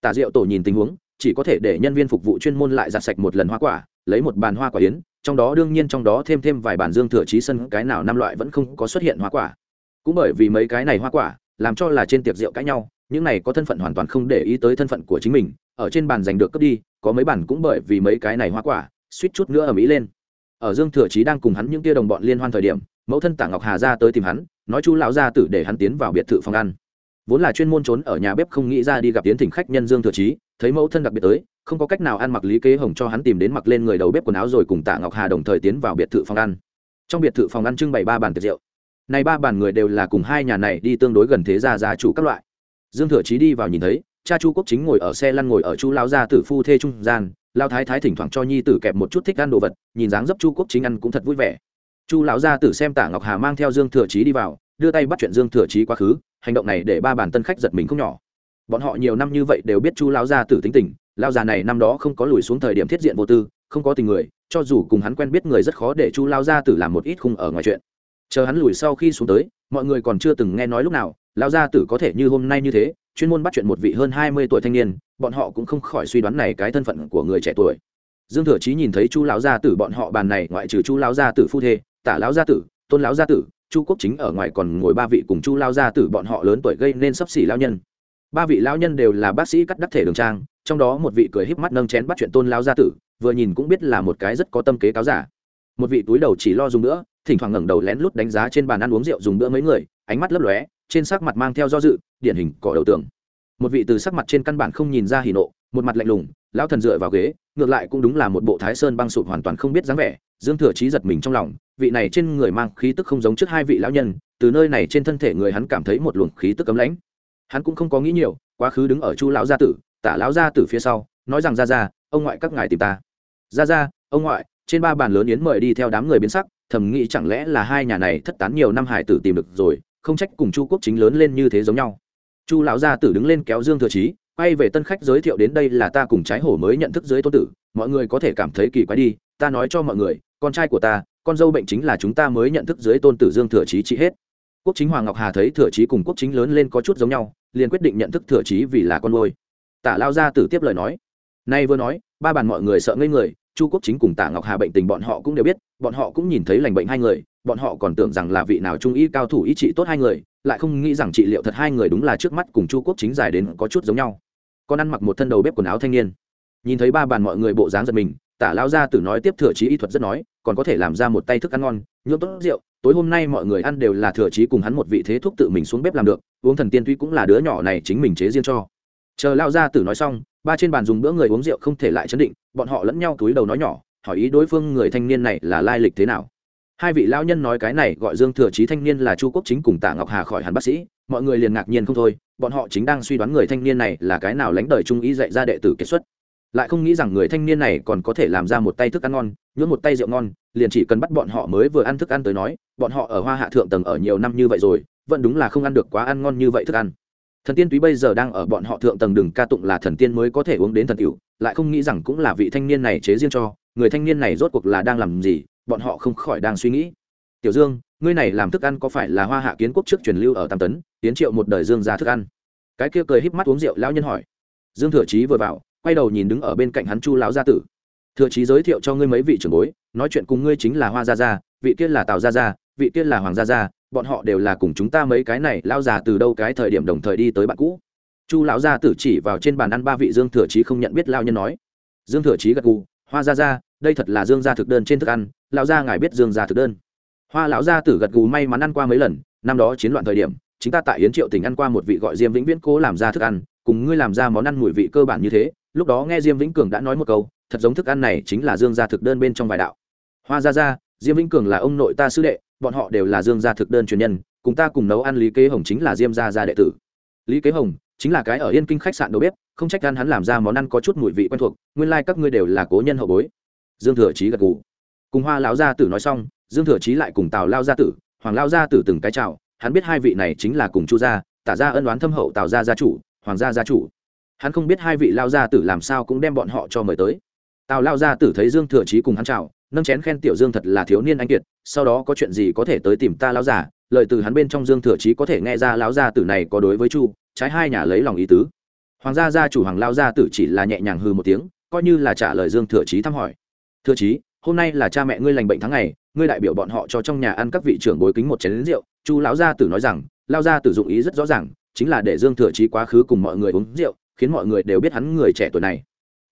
Tà rượu tổ nhìn tình huống, chỉ có thể để nhân viên phục vụ chuyên môn lại giặt sạch một lần hoa quả, lấy một bàn hoa quả yến, trong đó đương nhiên trong đó thêm thêm vài bàn dương thừa trí sân, cái nào năm loại vẫn không có xuất hiện hoa quả. Cũng bởi vì mấy cái này hoa quả, làm cho là trên tiệc rượu cãi nhau, những này có thân phận hoàn toàn không để ý tới thân phận của chính mình, ở trên bàn giành được cướp đi, có mấy bàn cũng bởi vì mấy cái này hoa quả, suýt chút nữa ở mỹ lên. Ở dương thừa trí đang cùng hắn những tia đồng bọn liên hoan thời điểm mẫu thân tả ngọc hà ra tới tìm hắn, nói chu lão gia tử để hắn tiến vào biệt thự phòng ăn. Vốn là chuyên môn trốn ở nhà bếp không nghĩ ra đi gặp tiến thỉnh khách nhân dương thừa trí thấy mẫu thân đặc biệt tới, không có cách nào ăn mặc lý kế hồng cho hắn tìm đến mặc lên người đầu bếp quần áo rồi cùng tạ ngọc hà đồng thời tiến vào biệt thự phòng ăn. Trong biệt thự phòng ăn trưng bày ba bàn tiệc rượu. Này ba bàn người đều là cùng hai nhà này đi tương đối gần thế gia gia chủ các loại. Dương thừa trí đi vào nhìn thấy, cha chu quốc chính ngồi ở xe lăn ngồi ở chu lao gia tử phu thê trung gian lao thái thái thỉnh thoảng cho nhi tử kẹp một chút thích ăn đồ vật, nhìn dáng dấp chu quốc chính ăn cũng thật vui vẻ chu lão gia tử xem tạ ngọc hà mang theo dương thừa trí đi vào, đưa tay bắt chuyện dương thừa trí quá khứ, hành động này để ba bàn tân khách giật mình không nhỏ. Bọn họ nhiều năm như vậy đều biết chu lão gia tử tính tình, Lão già này năm đó không có lùi xuống thời điểm thiết diện vô tư, không có tình người, cho dù cùng hắn quen biết người rất khó để chu Lão gia tử làm một ít khung ở ngoài chuyện. Chờ hắn lùi sau khi xuống tới, mọi người còn chưa từng nghe nói lúc nào, Lão gia tử có thể như hôm nay như thế, chuyên môn bắt chuyện một vị hơn hai mươi tuổi thanh niên, bọn họ cũng không khỏi suy đoán này cái thân phận của người trẻ tuổi. Dương thừa chí nhìn thấy chu lão gia tử bọn họ bàn này, ngoại trừ chu lão gia tử phu thê tả lão gia tử, tôn lão gia tử, chu quốc chính ở ngoài còn ngồi ba vị cùng chu lao gia tử bọn họ lớn tuổi gây nên sấp xỉ lao nhân. Ba vị lao nhân đều là bác sĩ cắt đắc thể đường trang, trong đó một vị cười híp mắt nâng chén bắt chuyện tôn lao gia tử, vừa nhìn cũng biết là một cái rất có tâm kế cáo giả. Một vị túi đầu chỉ lo dùng nữa, thỉnh thoảng ngẩng đầu lén lút đánh giá trên bàn ăn uống rượu dùng bữa mấy người, ánh mắt lấp lóe, trên sắc mặt mang theo do dự, điển hình cỏ đầu tường. Một vị từ sắc mặt trên căn bản không nhìn ra hỉ nộ một mặt lạnh lùng, lão thần dựa vào ghế, ngược lại cũng đúng là một bộ thái sơn băng sụp hoàn toàn không biết dáng vẻ, dương thừa trí giật mình trong lòng, vị này trên người mang khí tức không giống trước hai vị lão nhân, từ nơi này trên thân thể người hắn cảm thấy một luồng khí tức cấm lãnh. Hắn cũng không có nghĩ nhiều, quá khứ đứng ở chu lão gia tử, tả lão gia tử phía sau, nói rằng ra ra ông ngoại các ngài tìm ta. Ra ra ông ngoại, trên ba bàn lớn yến mời đi theo đám người biến sắc, thầm nghĩ chẳng lẽ là hai nhà này thất tán nhiều năm hải tử tìm được rồi, không trách cùng chu quốc chính lớn lên như thế giống nhau. Chu lão gia tử đứng lên kéo dương thừa trí quay về tân khách giới thiệu đến đây là ta cùng trái hổ mới nhận thức dưới tôn tử, mọi người có thể cảm thấy kỳ quái đi, ta nói cho mọi người, con trai của ta, con dâu bệnh chính là chúng ta mới nhận thức dưới tôn tử dương thừa trí trị hết. Quốc chính hoàng ngọc hà thấy thừa trí cùng quốc chính lớn lên có chút giống nhau, liền quyết định nhận thức thừa trí vì là con ngôi tả lao gia tử tiếp lời nói. Nay vừa nói, ba bàn mọi người sợ ngây người, chu quốc chính cùng tả ngọc hà bệnh tình bọn họ cũng đều biết, bọn họ cũng nhìn thấy lành bệnh hai người, bọn họ còn tưởng rằng là vị nào trung y cao thủ y trị tốt hai người, lại không nghĩ rằng trị liệu thật hai người đúng là trước mắt cùng chu quốc chính dài đến có chút giống nhau con ăn mặc một thân đầu bếp quần áo thanh niên. Nhìn thấy ba bàn mọi người bộ dáng giật mình, tả lao gia tử nói tiếp thừa trí y thuật rất nói, còn có thể làm ra một tay thức ăn ngon, nhuộm tốt rượu, tối hôm nay mọi người ăn đều là thừa trí cùng hắn một vị thế thuốc tự mình xuống bếp làm được, uống thần tiên tuy cũng là đứa nhỏ này chính mình chế riêng cho. Chờ lao gia tử nói xong, ba trên bàn dùng bữa người uống rượu không thể lại chấn định, bọn họ lẫn nhau túi đầu nói nhỏ, hỏi ý đối phương người thanh niên này là lai lịch thế nào. Hai vị lao nhân nói cái này gọi dương thừa trí thanh niên là chu quốc chính cùng tạ ngọc hà khỏi hẳn bác sĩ mọi người liền ngạc nhiên không thôi, bọn họ chính đang suy đoán người thanh niên này là cái nào lánh đời trung ý dạy ra đệ tử kiệt xuất. Lại không nghĩ rằng người thanh niên này còn có thể làm ra một tay thức ăn ngon nhưỡng một tay rượu ngon, liền chỉ cần bắt bọn họ mới vừa ăn thức ăn tới nói, bọn họ ở hoa hạ thượng tầng ở nhiều năm như vậy rồi, vẫn đúng là không ăn được quá ăn ngon như vậy thức ăn. Thần tiên túy bây giờ đang ở bọn họ thượng tầng đừng ca tụng là thần tiên mới có thể uống đến thần tiểu, lại không nghĩ rằng cũng là vị thanh niên này chế riêng cho, người thanh niên này rốt cuộc là đang làm gì, bọn họ không khỏi đang suy nghĩ. Tiểu dương ngươi này làm thức ăn có phải là hoa hạ kiến quốc trước truyền lưu ở tam tấn tiến triệu một đời dương ra thức ăn? Cái kia cười híp mắt uống rượu lão nhân hỏi. Dương thừa chí vừa vào quay đầu nhìn đứng ở bên cạnh hắn chu lão gia tử. Thừa chí giới thiệu cho ngươi mấy vị trưởng bối nói chuyện cùng ngươi chính là hoa gia gia vị kia là tào gia gia vị kia là hoàng gia gia bọn họ đều là cùng chúng ta mấy cái này lao già từ đâu cái thời điểm đồng thời đi tới bạn cũ. Chu lão gia tử chỉ vào trên bàn ăn ba vị dương thừa chí không nhận biết lao nhân nói. Dương thừa chí gật gù hoa Gia Gia, đây thật là dương gia thực đơn trên thức ăn lão gia ngài biết dương gia thực đơn hoa lão gia tử gật gù may mắn ăn qua mấy lần, năm đó chiến loạn thời điểm chúng ta tại yến triệu tỉnh ăn qua một vị gọi diêm vĩnh viễn cố làm ra thức ăn, cùng ngươi làm ra món ăn mùi vị cơ bản như thế, lúc đó nghe diêm vĩnh cường đã nói một câu, thật giống thức ăn này chính là dương gia thực đơn bên trong vài đạo. Hoa gia gia, diêm vĩnh cường là ông nội ta sư đệ, bọn họ đều là dương gia thực đơn truyền nhân, cùng ta cùng nấu ăn lý kế hồng chính là diêm gia gia đệ tử. Lý kế hồng chính là cái ở yên kinh khách sạn đầu bếp, không trách ăn hắn làm ra món ăn có chút mùi vị quen thuộc, nguyên lai các ngươi đều là cố nhân hậu bối. Dương thừa chí gật gù. Cùng hoa lão gia tử nói xong dương thừa chí lại cùng tào lao gia tử, hoàng lao gia tử từng cái chào, hắn biết hai vị này chính là cùng chu gia, tả ra ân đoán thâm hậu tào gia gia chủ, hoàng gia gia chủ. Hắn không biết hai vị lao gia tử làm sao cũng đem bọn họ cho mời tới. Tào lao gia tử thấy dương thừa chí cùng hắn chào, nâng chén khen tiểu dương thật là thiếu niên anh kiệt, sau đó có chuyện gì có thể tới tìm ta lao giả lời từ hắn bên trong dương thừa chí có thể nghe ra lão gia tử này có đối với chu, trái hai nhà lấy lòng ý tứ. Hoàng gia gia chủ hoàng lao gia tử chỉ là nhẹ nhàng hư một tiếng, coi như là trả lời dương thừa chí thăm hỏi. Thừa chí hôm nay là cha mẹ ngươi lành bệnh tháng ngày, ngươi đại biểu bọn họ cho trong nhà ăn các vị trưởng bối kính một chén rượu. Chu lão gia tử nói rằng, lao gia tử dụng ý rất rõ ràng, chính là để dương thừa chí quá khứ cùng mọi người uống rượu, khiến mọi người đều biết hắn người trẻ tuổi này.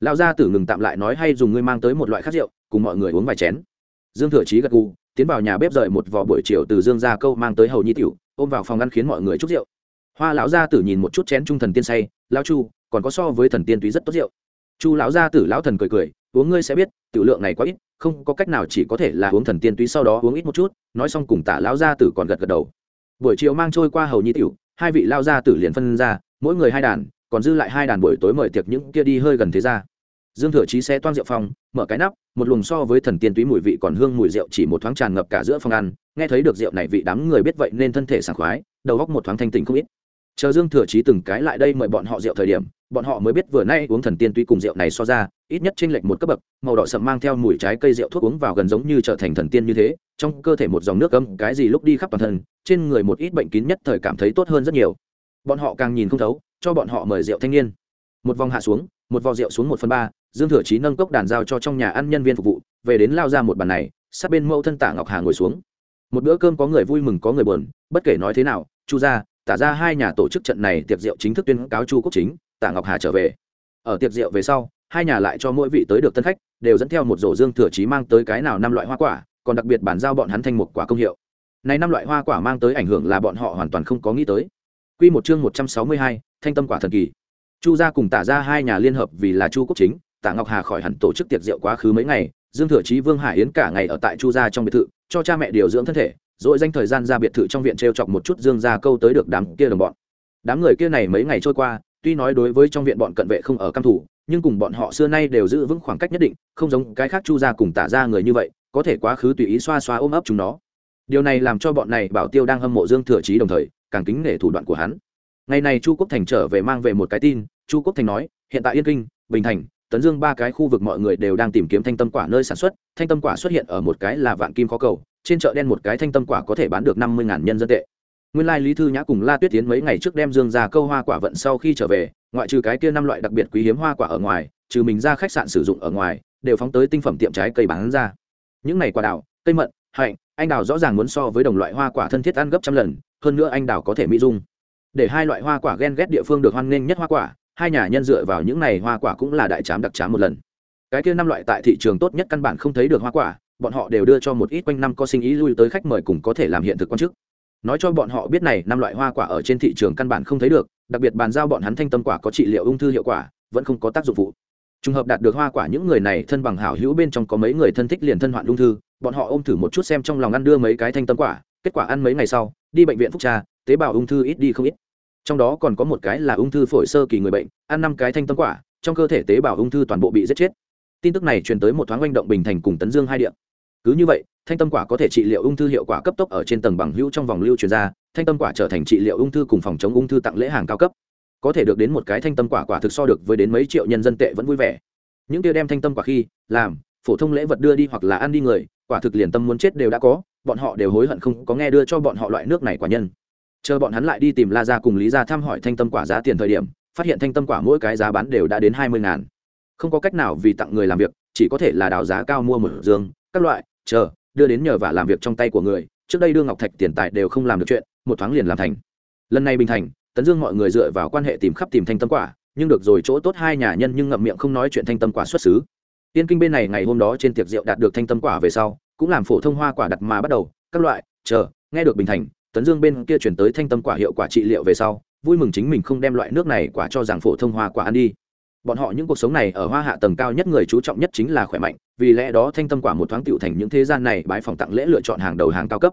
Lao gia tử ngừng tạm lại nói hay dùng ngươi mang tới một loại khác rượu, cùng mọi người uống vài chén. Dương thừa chí gật gù, tiến vào nhà bếp rời một vò buổi chiều từ dương gia câu mang tới hầu nhi tiểu, ôm vào phòng ăn khiến mọi người chúc rượu. Hoa lão gia tử nhìn một chút chén trung thần tiên say lao chu, còn có so với thần tiên túy rất tốt rượu. Chu lão gia tử lão thần cười cười uống ngươi sẽ biết tiểu lượng này quá ít không có cách nào chỉ có thể là uống thần tiên túy sau đó uống ít một chút nói xong cùng tả lão gia tử còn gật gật đầu. Buổi chiều mang trôi qua hầu nhi tiểu hai vị lao gia tử liền phân ra mỗi người hai đàn còn dư lại hai đàn buổi tối mời tiệc những kia đi hơi gần thế ra. Dương thừa chí xe toan rượu phòng, mở cái nắp một luồng so với thần tiên túy mùi vị còn hương mùi rượu chỉ một thoáng tràn ngập cả giữa phòng ăn nghe thấy được rượu này vị đám người biết vậy nên thân thể sảng khoái đầu góc một thoáng thanh tình không ít chờ dương thừa chí từng cái lại đây mời bọn họ rượu thời điểm, bọn họ mới biết vừa nay uống thần tiên tuy cùng rượu này so ra, ít nhất chênh lệch một cấp bậc, màu đỏ sậm mang theo mùi trái cây rượu thuốc uống vào gần giống như trở thành thần tiên như thế, trong cơ thể một dòng nước cấm cái gì lúc đi khắp toàn thân, trên người một ít bệnh kín nhất thời cảm thấy tốt hơn rất nhiều. Bọn họ càng nhìn không thấu, cho bọn họ mời rượu thanh niên. Một vòng hạ xuống, một vò rượu xuống một phần ba, dương thừa chí nâng cốc đàn giao cho trong nhà ăn nhân viên phục vụ, về đến lao ra một bàn này, sát bên mẫu thân tả ngọc hà ngồi xuống. Một bữa cơm có người vui mừng, có người buồn, bất kể nói thế nào, chu ra tả ra hai nhà tổ chức trận này tiệc rượu chính thức tuyên cáo chu quốc chính tạ ngọc hà trở về. Ở tiệc rượu về sau hai nhà lại cho mỗi vị tới được tân khách đều dẫn theo một rổ dương thừa chí mang tới cái nào năm loại hoa quả còn đặc biệt bản giao bọn hắn thành một quả công hiệu. Này năm loại hoa quả mang tới ảnh hưởng là bọn họ hoàn toàn không có nghĩ tới. Quy một chương một trăm sáu mươi hai, thanh tâm quả thần kỳ. Chu gia cùng tả ra hai nhà liên hợp vì là chu quốc chính tạ ngọc hà khỏi hẳn tổ chức tiệc rượu quá khứ mấy ngày dương thừa chí vương hải yến cả ngày ở tại chu gia trong biệt thự cho cha mẹ điều dưỡng thân thể rồi danh thời gian ra biệt thự trong viện t r e o chọc một chút dương ra câu tới được đám kia đồng bọn. Đám người kia này mấy ngày trôi qua, tuy nói đối với trong viện bọn cận vệ không ở căm thủ, nhưng cùng bọn họ xưa nay đều giữ vững khoảng cách nhất định, không giống cái khác chu ra cùng tả ra người như vậy, có thể quá khứ tùy ý xoa xoa ôm ấp chúng nó. Điều này làm cho bọn này bảo tiêu đang hâm mộ dương thừa trí đồng thời, càng kính nể thủ đoạn của hắn. Ngày này chu quốc thành trở về mang về một cái tin, chu quốc thành nói, hiện tại yên kinh, bình thành, tấn dương ba cái khu vực mọi người đều đang tìm kiếm thanh tâm quả nơi sản xuất, thanh tâm quả xuất hiện ở một cái là vạn kim khó cầu trên chợ đen một cái thanh tâm quả có thể bán được năm mươi nhân dân tệ. Nguyên lai lý thư nhã cùng la tuyết tiến mấy ngày trước đem dương ra câu hoa quả vận sau khi trở về, ngoại trừ cái kia năm loại đặc biệt quý hiếm hoa quả ở ngoài, trừ mình ra khách sạn sử dụng ở ngoài, đều phóng tới tinh phẩm tiệm trái cây bán ra. Những này quả đào, cây mận, hạnh, anh đào rõ ràng muốn so với đồng loại hoa quả thân thiết ăn gấp trăm lần, hơn nữa anh đào có thể mỹ dung. Để hai loại hoa quả ghen ghét địa phương được hoan nghênh nhất hoa quả, hai nhà nhân dựa vào những này hoa quả cũng là đại trám đặc trám một lần. Cái kia năm loại tại thị trường tốt nhất căn bản không thấy được hoa quả bọn họ đều đưa cho một ít quanh năm có sinh ý lui tới khách mời cùng có thể làm hiện thực quan chức. Nói cho bọn họ biết này, năm loại hoa quả ở trên thị trường căn bản không thấy được, đặc biệt bàn giao bọn hắn thanh tâm quả có trị liệu ung thư hiệu quả, vẫn không có tác dụng phụ. Trùng hợp đạt được hoa quả, những người này thân bằng hảo hữu bên trong có mấy người thân thích liền thân hoạn ung thư, bọn họ ôm thử một chút xem trong lòng ăn đưa mấy cái thanh tâm quả, kết quả ăn mấy ngày sau, đi bệnh viện phúc tra, tế bào ung thư ít đi không ít. Trong đó còn có một cái là ung thư phổi sơ kỳ người bệnh, ăn năm cái thanh tâm quả, trong cơ thể tế bào ung thư toàn bộ bị giết chết tin tức này truyền tới một thoáng oanh động bình thành cùng tấn dương hai địa. cứ như vậy, thanh tâm quả có thể trị liệu ung thư hiệu quả cấp tốc ở trên tầng bằng hữu trong vòng lưu truyền ra, thanh tâm quả trở thành trị liệu ung thư cùng phòng chống ung thư tặng lễ hàng cao cấp. Có thể được đến một cái thanh tâm quả quả thực so được với đến mấy triệu nhân dân tệ vẫn vui vẻ. Những kia đem thanh tâm quả khi, làm, phổ thông lễ vật đưa đi hoặc là ăn đi người, quả thực liền tâm muốn chết đều đã có, bọn họ đều hối hận không có nghe đưa cho bọn họ loại nước này quả nhân. Chờ bọn hắn lại đi tìm la ra cùng lý ra thăm hỏi thanh tâm quả giá tiền thời điểm, phát hiện thanh tâm quả mỗi cái giá bán đều đã đến hai mươi ngàn không có cách nào vì tặng người làm việc, chỉ có thể là đào giá cao mua một dương, các loại, chờ, đưa đến nhờ và làm việc trong tay của người. Trước đây đưa ngọc thạch tiền tài đều không làm được chuyện, một thoáng liền làm thành. Lần này bình thành, tấn dương mọi người dựa vào quan hệ tìm khắp tìm thanh tâm quả, nhưng được rồi chỗ tốt hai nhà nhân nhưng ngậm miệng không nói chuyện thanh tâm quả xuất xứ. Tiên kinh bên này ngày hôm đó trên tiệc rượu đạt được thanh tâm quả về sau, cũng làm phổ thông hoa quả đặt mà bắt đầu, các loại, chờ, nghe được bình thành, tấn dương bên kia chuyển tới thanh tâm quả hiệu quả trị liệu về sau, vui mừng chính mình không đem loại nước này quả cho rằng phổ thông hoa quả ăn đi bọn họ những cuộc sống này ở hoa hạ tầng cao nhất người chú trọng nhất chính là khỏe mạnh, vì lẽ đó thanh tâm quả một thoáng tựu thành những thế gian này bãi phòng tặng lễ lựa chọn hàng đầu hàng cao cấp.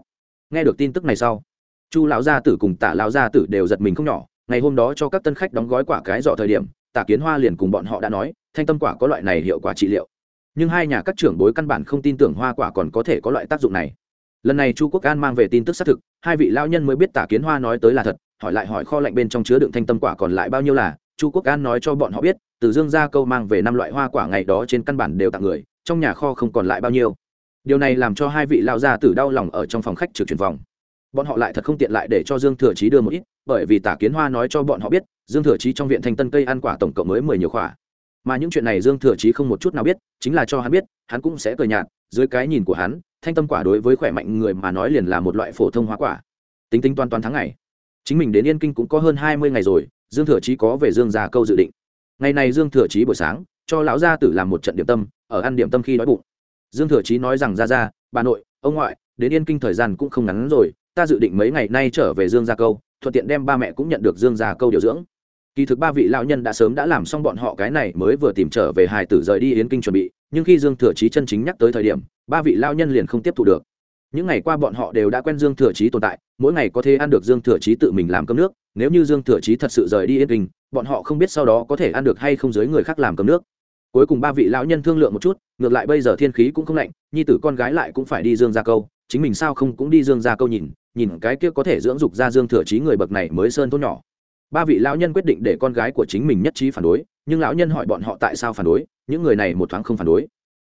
Nghe được tin tức này sau, chu lão gia tử cùng tả lão gia tử đều giật mình không nhỏ. Ngày hôm đó cho các tân khách đóng gói quả cái dọ thời điểm tả kiến hoa liền cùng bọn họ đã nói, thanh tâm quả có loại này hiệu quả trị liệu. Nhưng hai nhà các trưởng bối căn bản không tin tưởng hoa quả còn có thể có loại tác dụng này. Lần này chu quốc an mang về tin tức xác thực, hai vị lao nhân mới biết tả kiến hoa nói tới là thật, hỏi lại hỏi kho lạnh bên trong chứa đựng thanh tâm quả còn lại bao nhiêu là, chu quốc an nói cho bọn họ biết từ dương gia câu mang về năm loại hoa quả ngày đó trên căn bản đều tặng người, trong nhà kho không còn lại bao nhiêu. Điều này làm cho hai vị lao gia tử đau lòng ở trong phòng khách trực chuyển vòng. Bọn họ lại thật không tiện lại để cho dương thừa chí đưa một ít, bởi vì tả kiến hoa nói cho bọn họ biết, dương thừa chí trong viện thanh tân cây ăn quả tổng cộng mới mười nhiều quả. Mà những chuyện này dương thừa chí không một chút nào biết, chính là cho hắn biết, hắn cũng sẽ cười nhạt, dưới cái nhìn của hắn, thanh tâm quả đối với khỏe mạnh người mà nói liền là một loại phổ thông hoa quả. Tính tính toàn toàn tháng ngày. Chính mình đến yên kinh cũng có hơn hai mươi ngày rồi, dương thừa chí có về dương gia câu dự định ngày này dương thừa chí buổi sáng, cho lão gia tử làm một trận điểm tâm, ở ăn điểm tâm khi đói bụng. Dương thừa chí nói rằng, ra ra, bà nội, ông ngoại, đến yên kinh thời gian cũng không ngắn rồi, ta dự định mấy ngày nay trở về dương gia câu, thuận tiện đem ba mẹ cũng nhận được dương gia câu điều dưỡng. Kỳ thực ba vị lão nhân đã sớm đã làm xong bọn họ cái này mới vừa tìm trở về hài tử rời đi yến kinh chuẩn bị, nhưng khi dương thừa chí chân chính nhắc tới thời điểm, ba vị lão nhân liền không tiếp thu được. Những ngày qua bọn họ đều đã quen dương thừa chí tồn tại, mỗi ngày có thể ăn được dương thừa chí tự mình làm cơm nước, nếu như dương thừa chí thật sự rời đi yên kinh bọn họ không biết sau đó có thể ăn được hay không dưới người khác làm cơm nước. Cuối cùng ba vị lão nhân thương lượng một chút, ngược lại bây giờ thiên khí cũng không lạnh, nhi tử con gái lại cũng phải đi dương gia câu, chính mình sao không cũng đi dương gia câu nhìn nhìn cái kia có thể dưỡng dục ra dương thừa trí người bậc này mới sơn tốt nhỏ. Ba vị lão nhân quyết định để con gái của chính mình nhất trí phản đối, nhưng lão nhân hỏi bọn họ tại sao phản đối, những người này một thoáng không phản đối.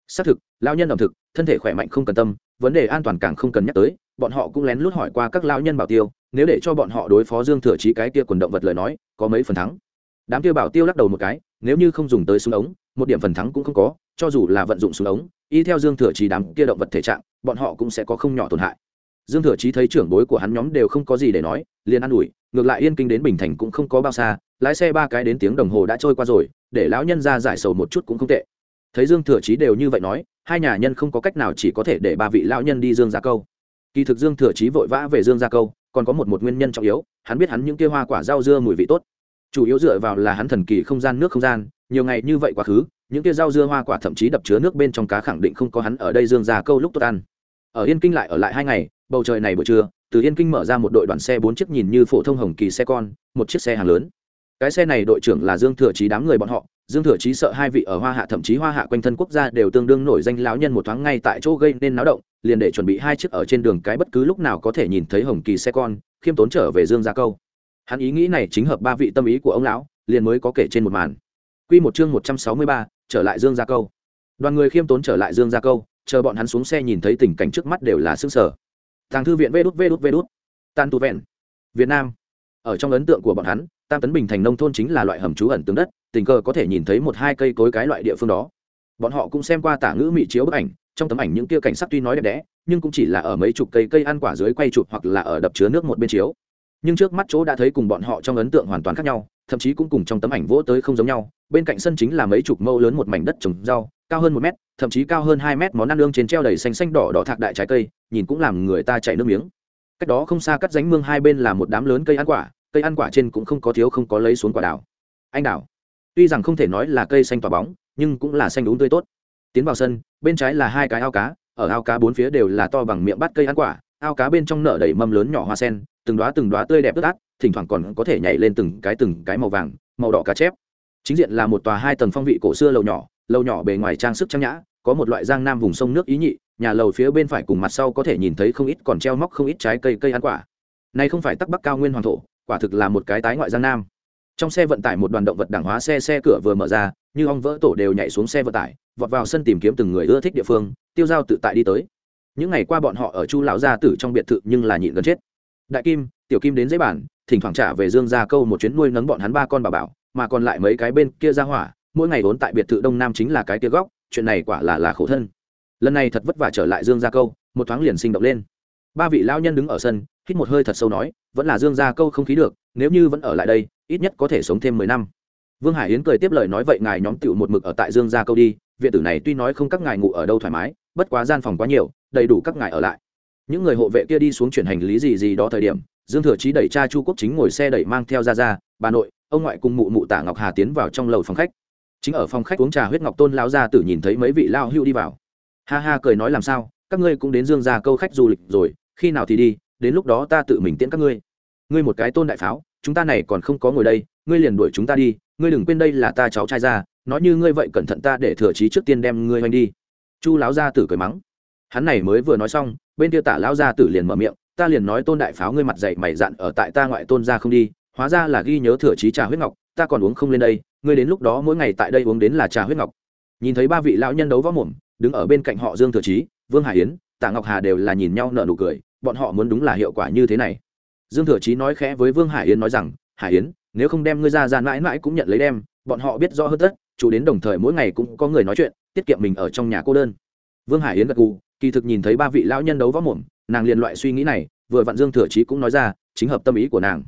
Xác thực, lão nhân ẩm thực, thân thể khỏe mạnh không cần tâm, vấn đề an toàn càng không cần nhắc tới, bọn họ cũng lén lút hỏi qua các lão nhân bảo tiêu, nếu để cho bọn họ đối phó dương thừa trí cái kia quần động vật lời nói, có mấy phần thắng đám kia bảo tiêu lắc đầu một cái, nếu như không dùng tới súng ống, một điểm phần thắng cũng không có, cho dù là vận dụng súng ống, y theo dương thừa trí đám kia động vật thể trạng, bọn họ cũng sẽ có không nhỏ tổn hại. Dương thừa trí thấy trưởng bối của hắn nhóm đều không có gì để nói, liền an ủi, ngược lại yên kinh đến bình thành cũng không có bao xa, lái xe ba cái đến tiếng đồng hồ đã trôi qua rồi, để lão nhân ra giải sầu một chút cũng không tệ. Thấy dương thừa trí đều như vậy nói, hai nhà nhân không có cách nào chỉ có thể để ba vị lão nhân đi dương gia câu. Kỳ thực dương thừa trí vội vã về dương gia câu, còn có một một nguyên nhân trọng yếu, hắn biết hắn những kia hoa quả rau dưa mùi vị tốt chủ yếu dựa vào là hắn thần kỳ không gian, nước không gian, nhiều ngày như vậy quá khứ, những kia rau dưa hoa quả thậm chí đập chứa nước bên trong cá khẳng định không có hắn ở đây dương gia câu lúc tốt ăn. Ở yên kinh lại ở lại hai ngày, bầu trời này buổi trưa, từ yên kinh mở ra một đội đoàn xe bốn chiếc nhìn như phổ thông hồng kỳ xe con, một chiếc xe hàng lớn. Cái xe này đội trưởng là dương thừa chí đám người bọn họ, dương thừa chí sợ hai vị ở hoa hạ thậm chí hoa hạ quanh thân quốc gia đều tương đương nổi danh lão nhân một thoáng ngay tại chỗ gây nên náo động, liền để chuẩn bị hai chiếc ở trên đường cái bất cứ lúc nào có thể nhìn thấy hồng kỳ xe con, khiêm tốn trở về dương gia câu hắn ý nghĩ này chính hợp ba vị tâm ý của ông lão liền mới có kể trên một màn Quy một chương một trăm sáu mươi ba, trở lại Dương Gia Câu. Đoàn người khiêm tốn trở lại Dương Gia Câu, chờ bọn hắn xuống xe nhìn thấy tình cảnh trước mắt đều là sững sờ. Tàng thư viện Vđút Vđút Vđút. Tan tu vẹn. Việt Nam. Ở trong ấn tượng của bọn hắn, Tam Tấn Bình thành nông thôn chính là loại hầm trú ẩn tướng đất, tình cờ có thể nhìn thấy một hai cây cối cái loại địa phương đó. Bọn họ cũng xem qua tả ngữ mỹ chiếu bức ảnh, trong tấm ảnh những kia cảnh sắc tuy nói đẹp đẽ, nhưng cũng chỉ là ở mấy chục cây cây ăn quả dưới quay chụp hoặc là ở đập chứa nước một bên chiếu. Nhưng trước mắt chỗ đã thấy cùng bọn họ trong ấn tượng hoàn toàn khác nhau, thậm chí cũng cùng trong tấm ảnh vỗ tới không giống nhau. Bên cạnh sân chính là mấy chục mẫu lớn một mảnh đất trồng rau cao hơn một mét thậm chí cao hơn hai mét món ăn lương trên treo đầy xanh xanh đỏ đỏ thạc đại trái cây nhìn cũng làm người ta chảy nước miếng. Cách đó không xa cắt ránh mương hai bên là một đám lớn cây ăn quả cây ăn quả trên cũng không có thiếu không có lấy xuống quả đảo anh đảo tuy rằng không thể nói là cây xanh tỏa bóng nhưng cũng là xanh đúng tươi tốt. Tiến vào sân bên trái là hai cái ao cá ở ao cá bốn phía đều là to bằng miệng bắt cây ăn quả ao cá bên trong nở đầy mâm lớn nhỏ hoa sen, từng đoá từng đoá tươi đẹp ướt át, thỉnh thoảng còn có thể nhảy lên từng cái từng cái màu vàng, màu đỏ cá chép. Chính diện là một tòa hai tầng phong vị cổ xưa lầu nhỏ lầu nhỏ bề ngoài trang sức trang nhã, có một loại giang nam vùng sông nước ý nhị, nhà lầu phía bên phải cùng mặt sau có thể nhìn thấy không ít còn treo móc không ít trái cây cây ăn quả. Này không phải tắc bắc cao nguyên hoàng thổ, quả thực là một cái tái ngoại giang nam. Trong xe vận tải một đoàn động vật đảng hóa xe xe cửa vừa mở ra, như ong vỡ tổ đều nhảy xuống xe vận tải, vọt vào sân tìm kiếm từng người ưa thích địa phương, tiêu giao tự tại đi tới những ngày qua bọn họ ở chu lão gia tử trong biệt thự nhưng là nhịn gần chết. Đại kim, tiểu kim đến giấy bản thỉnh thoảng trả về dương gia câu một chuyến nuôi nấng bọn hắn ba con bà bảo, mà còn lại mấy cái bên kia ra hỏa, mỗi ngày vốn tại biệt thự đông nam chính là cái kia góc, chuyện này quả là là khổ thân. Lần này thật vất vả trở lại dương gia câu, một thoáng liền sinh động lên. Ba vị lão nhân đứng ở sân, hít một hơi thật sâu nói, vẫn là dương gia câu không khí được, nếu như vẫn ở lại đây, ít nhất có thể sống thêm mười năm. Vương hải yến cười tiếp lời nói, vậy ngài nhóm tựu một mực ở tại dương gia câu đi, viện tử này tuy nói không các ngài ngủ ở đâu thoải mái bất quá gian phòng quá nhiều, đầy đủ các ngài ở lại. Những người hộ vệ kia đi xuống chuyển hành lý gì gì đó thời điểm, dương thừa chí đẩy cha chu quốc chính ngồi xe đẩy mang theo ra ra, bà nội, ông ngoại cùng mụ mụ tạ ngọc hà tiến vào trong lầu phòng khách. Chính ở phòng khách uống trà huyết ngọc tôn lao ra tử nhìn thấy mấy vị lao hưu đi vào. Ha ha, cười nói làm sao, các ngươi cũng đến dương ra câu khách du lịch rồi, khi nào thì đi, đến lúc đó ta tự mình tiễn các ngươi. Ngươi một cái tôn đại pháo, chúng ta này còn không có ngồi đây, ngươi liền đuổi chúng ta đi, ngươi đừng quên đây là ta cháu trai ra, nói như ngươi vậy cẩn thận ta để thừa trí trước tiên đem ngươi oanh đi chu lão gia tử cười mắng. Hắn này mới vừa nói xong, bên kia tả lão gia tử liền mở miệng, ta liền nói tôn đại pháo ngươi mặt dậy mày dặn ở tại ta ngoại tôn ra không đi, hóa ra là ghi nhớ thừa trí trà huyết ngọc, ta còn uống không lên đây, ngươi đến lúc đó mỗi ngày tại đây uống đến là trà huyết ngọc. Nhìn thấy ba vị lão nhân đấu võ mồm, đứng ở bên cạnh họ dương thừa trí vương hải yến, tạ ngọc hà đều là nhìn nhau nở nụ cười, bọn họ muốn đúng là hiệu quả như thế này. Dương thừa chí nói khẽ với vương hải yến nói rằng hải yến, nếu không đem ngươi ra ra mãi mãi cũng nhận lấy đem, bọn họ biết rõ hơn tất, chủ đến đồng thời mỗi ngày cũng có người nói chuyện tiết kiệm mình ở trong nhà cô đơn. Vương hải yến gật gù, kỳ thực nhìn thấy ba vị lão nhân đấu võ mồm, nàng liền loại suy nghĩ này, vừa vặn dương thừa chí cũng nói ra, chính hợp tâm ý của nàng.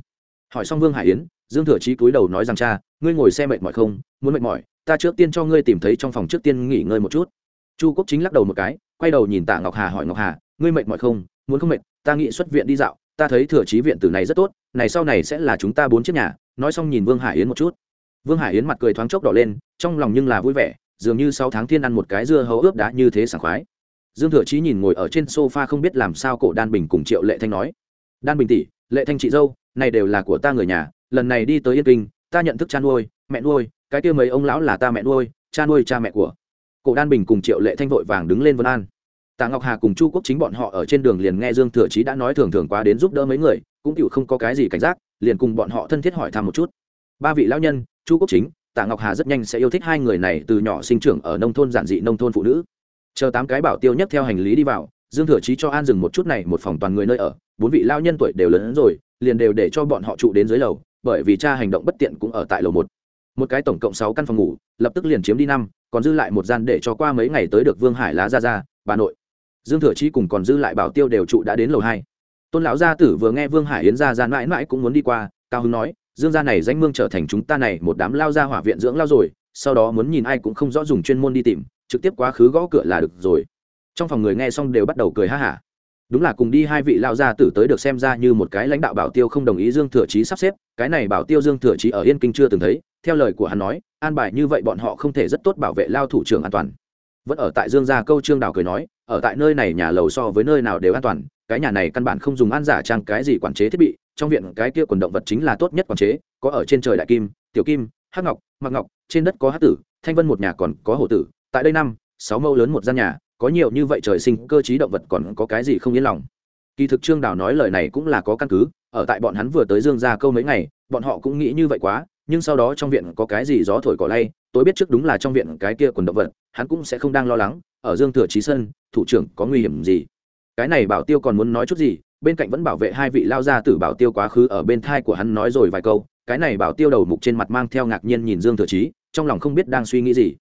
Hỏi xong vương hải yến, dương thừa chí cúi đầu nói rằng, cha, ngươi ngồi xe mệt mỏi không? Muốn mệt mỏi, ta trước tiên cho ngươi tìm thấy trong phòng trước tiên nghỉ ngơi một chút. Chu quốc chính lắc đầu một cái, quay đầu nhìn tạ ngọc hà hỏi, ngọc hà, ngươi mệt mỏi không? Muốn không mệt, ta nghĩ xuất viện đi dạo, ta thấy thừa trí viện tử này rất tốt, này sau này sẽ là chúng ta bốn chiếc nhà. Nói xong nhìn vương hải yến một chút. Vương hải yến mặt cười thoáng chốc đỏ lên, trong lòng nhưng là vui vẻ dường như sáu tháng thiên ăn một cái dưa hấu ướp đã như thế sảng khoái. Dương thừa trí nhìn ngồi ở trên sofa không biết làm sao cổ đan bình cùng triệu lệ thanh nói, đan bình tỷ, lệ thanh chị dâu, này đều là của ta người nhà, lần này đi tới yên kinh, ta nhận thức cha nuôi, mẹ nuôi, cái kia mấy ông lão là ta mẹ nuôi, cha nuôi cha mẹ của. Cổ đan bình cùng triệu lệ thanh vội vàng đứng lên vân an. Tạ ngọc hà cùng chu quốc chính bọn họ ở trên đường liền nghe dương thừa chí đã nói thường thường quá đến giúp đỡ mấy người, cũng chịu không có cái gì cảnh giác, liền cùng bọn họ thân thiết hỏi thăm một chút. Ba vị lão nhân, chu quốc chính tạ ngọc hà rất nhanh sẽ yêu thích hai người này từ nhỏ sinh trưởng ở nông thôn giản dị, nông thôn phụ nữ. Chờ tám cái bảo tiêu nhất theo hành lý đi vào, dương thừa chí cho an dừng một chút này, một phòng toàn người nơi ở, bốn vị lao nhân tuổi đều lớn rồi, liền đều để cho bọn họ trụ đến dưới lầu, bởi vì cha hành động bất tiện cũng ở tại lầu một. Một cái tổng cộng sáu căn phòng ngủ, lập tức liền chiếm đi năm, còn dư lại một gian để cho qua mấy ngày tới được vương hải lá ra ra bà nội. Dương thừa chi cùng còn dư lại bảo tiêu đều trụ đã đến lầu hai. Tôn lão gia tử vừa nghe vương hải yến ra ra mãi mãi cũng muốn đi qua, cao hưng nói dương gia này danh mương trở thành chúng ta này một đám lao ra hỏa viện dưỡng lao rồi, sau đó muốn nhìn ai cũng không rõ dùng chuyên môn đi tìm, trực tiếp quá khứ gõ cửa là được rồi. Trong phòng người nghe xong đều bắt đầu cười ha hả. Đúng là cùng đi hai vị lao gia tử tới được xem ra như một cái lãnh đạo bảo tiêu không đồng ý dương thừa chí sắp xếp, cái này bảo tiêu dương thừa chí ở yên kinh chưa từng thấy, theo lời của hắn nói, an bài như vậy bọn họ không thể rất tốt bảo vệ lao thủ trưởng an toàn. Vẫn ở tại dương gia câu trương đào cười nói, ở tại nơi này nhà lầu so với nơi nào đều an toàn, cái nhà này căn bản không dùng an giả trang cái gì quản chế thiết bị trong viện cái kia quần động vật chính là tốt nhất quản chế, có ở trên trời đại kim, tiểu kim, hắc ngọc mặc ngọc, trên đất có hát tử, thanh vân một nhà còn có hổ tử, tại đây năm, sáu mẫu lớn một gian nhà, có nhiều như vậy trời sinh cơ chí động vật còn có cái gì không yên lòng. Kỳ thực trương đào nói lời này cũng là có căn cứ, ở tại bọn hắn vừa tới dương gia câu mấy ngày, bọn họ cũng nghĩ như vậy quá, nhưng sau đó trong viện có cái gì gió thổi cỏ lay tôi biết trước đúng là trong viện cái kia quần động vật, hắn cũng sẽ không đang lo lắng, ở dương thừa trí sơn, thủ trưởng có nguy hiểm gì? Cái này bảo tiêu còn muốn nói chút gì bên cạnh vẫn bảo vệ hai vị lao ra từ bảo tiêu quá khứ ở bên thai của hắn nói rồi vài câu cái này bảo tiêu đầu mục trên mặt mang theo ngạc nhiên nhìn dương thừa trí trong lòng không biết đang suy nghĩ gì.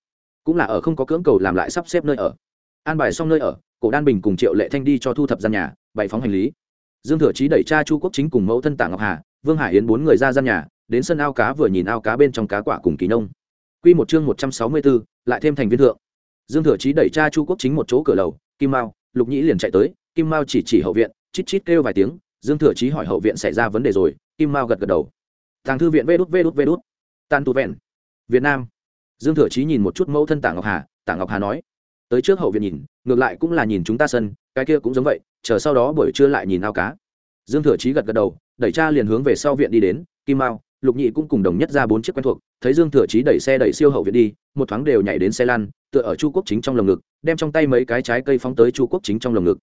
Cũng là ở không có cưỡng cầu làm lại sắp xếp nơi ở. An bài xong nơi ở cổ đan bình cùng triệu lệ thanh đi cho thu thập gian nhà bày phóng hành lý. Dương thừa trí đẩy cha chu quốc chính cùng mẫu thân tạng ngọc hà vương hải yến bốn người ra gian nhà đến sân ao cá vừa nhìn ao cá bên trong cá quả cùng kỳ nông. Quy một chương 164, lại thêm thành viên thượng. Dương Thừa Chí đẩy cha Chu Quốc chính một chỗ cửa lầu, Kim Mao, Lục Nhĩ liền chạy tới, Kim Mao chỉ chỉ hậu viện, chít chít kêu vài tiếng, Dương Thừa Chí hỏi hậu viện xảy ra vấn đề rồi, Kim Mao gật gật đầu. Tàng thư viện vê đút vê đút vê đút. Tàn tụ vẹn. Việt Nam. Dương Thừa Chí nhìn một chút mẫu thân Tạ Ngọc Hà, Tạ Ngọc Hà nói: "Tới trước hậu viện nhìn, ngược lại cũng là nhìn chúng ta sân, cái kia cũng giống vậy, chờ sau đó buổi trưa lại nhìn ao cá." Dương Thừa Chí gật gật đầu, đẩy cha liền hướng về sau viện đi đến, Kim Mao, lục nhị cũng cùng đồng nhất ra bốn chiếc quen thuộc thấy dương thừa chí đẩy xe đẩy siêu hậu viện đi một thoáng đều nhảy đến xe lăn tựa ở chu quốc chính trong lồng ngực đem trong tay mấy cái trái cây phóng tới chu quốc chính trong lồng ngực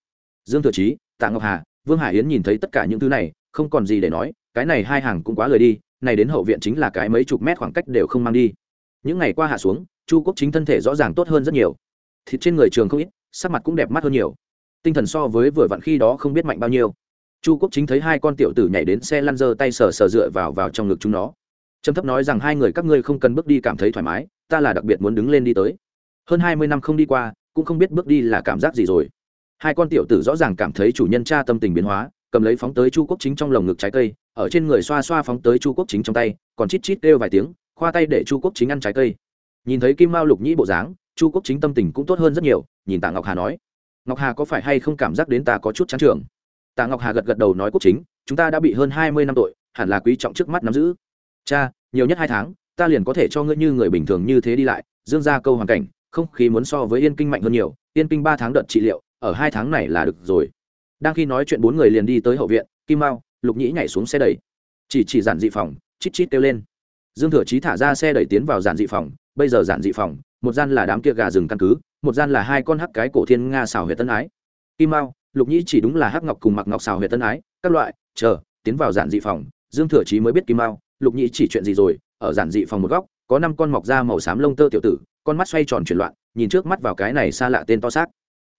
dương thừa chí, tạ ngọc hà, vương hải yến nhìn thấy tất cả những thứ này, không còn gì để nói, cái này hai hàng cũng quá lời đi, này đến hậu viện chính là cái mấy chục mét khoảng cách đều không mang đi. Những ngày qua hạ xuống, chu quốc chính thân thể rõ ràng tốt hơn rất nhiều. Thịt trên người trường không ít, sắc mặt cũng đẹp mắt hơn nhiều. Tinh thần so với vừa vặn khi đó không biết mạnh bao nhiêu. Chu quốc chính thấy hai con tiểu tử nhảy đến xe lăn dơ tay sờ sờ dựa vào vào trong ngực chúng nó. Trầm thấp nói rằng hai người các ngươi không cần bước đi cảm thấy thoải mái, ta là đặc biệt muốn đứng lên đi tới. Hơn hai mươi năm không đi qua, cũng không biết bước đi là cảm giác gì rồi hai con tiểu tử rõ ràng cảm thấy chủ nhân cha tâm tình biến hóa, cầm lấy phóng tới chu quốc chính trong lồng ngực trái cây, ở trên người xoa xoa phóng tới chu quốc chính trong tay, còn chít chít kêu vài tiếng, khoa tay để chu quốc chính ăn trái cây. Nhìn thấy kim mao lục nhĩ bộ dáng, chu quốc chính tâm tình cũng tốt hơn rất nhiều, nhìn tạ ngọc hà nói, ngọc hà có phải hay không cảm giác đến ta có chút chán trường tạ ngọc hà gật gật đầu nói, quốc chính, chúng ta đã bị hơn hai mươi năm tội, hẳn là quý trọng trước mắt nắm giữ. Cha, nhiều nhất hai tháng, ta liền có thể cho ngươi như người bình thường như thế đi lại, dương ra câu hoàn cảnh, không khí muốn so với yên kinh mạnh hơn nhiều, yên kinh ba tháng đợt trị liệu ở hai tháng này là được rồi. Đang khi nói chuyện bốn người liền đi tới hậu viện, kim mao, lục nhĩ nhảy xuống xe đẩy. Chỉ chỉ giản dị phòng, chít chít kêu lên. Dương thừa chí thả ra xe đẩy tiến vào giản dị phòng, bây giờ giản dị phòng, một gian là đám kia gà rừng căn cứ, một gian là hai con hắc cái cổ thiên nga xào huyệt tân ái. Kim mao, lục nhĩ chỉ đúng là hắc ngọc cùng mặc ngọc xào huyệt tân ái, các loại, chờ, tiến vào giản dị phòng, dương thừa chí mới biết kim mao, lục nhĩ chỉ chuyện gì rồi, ở giản dị phòng một góc, có năm con mọc da màu xám lông tơ tiểu tử, con mắt xoay tròn chuyển loạn, nhìn trước mắt vào cái này xa lạ tên to xác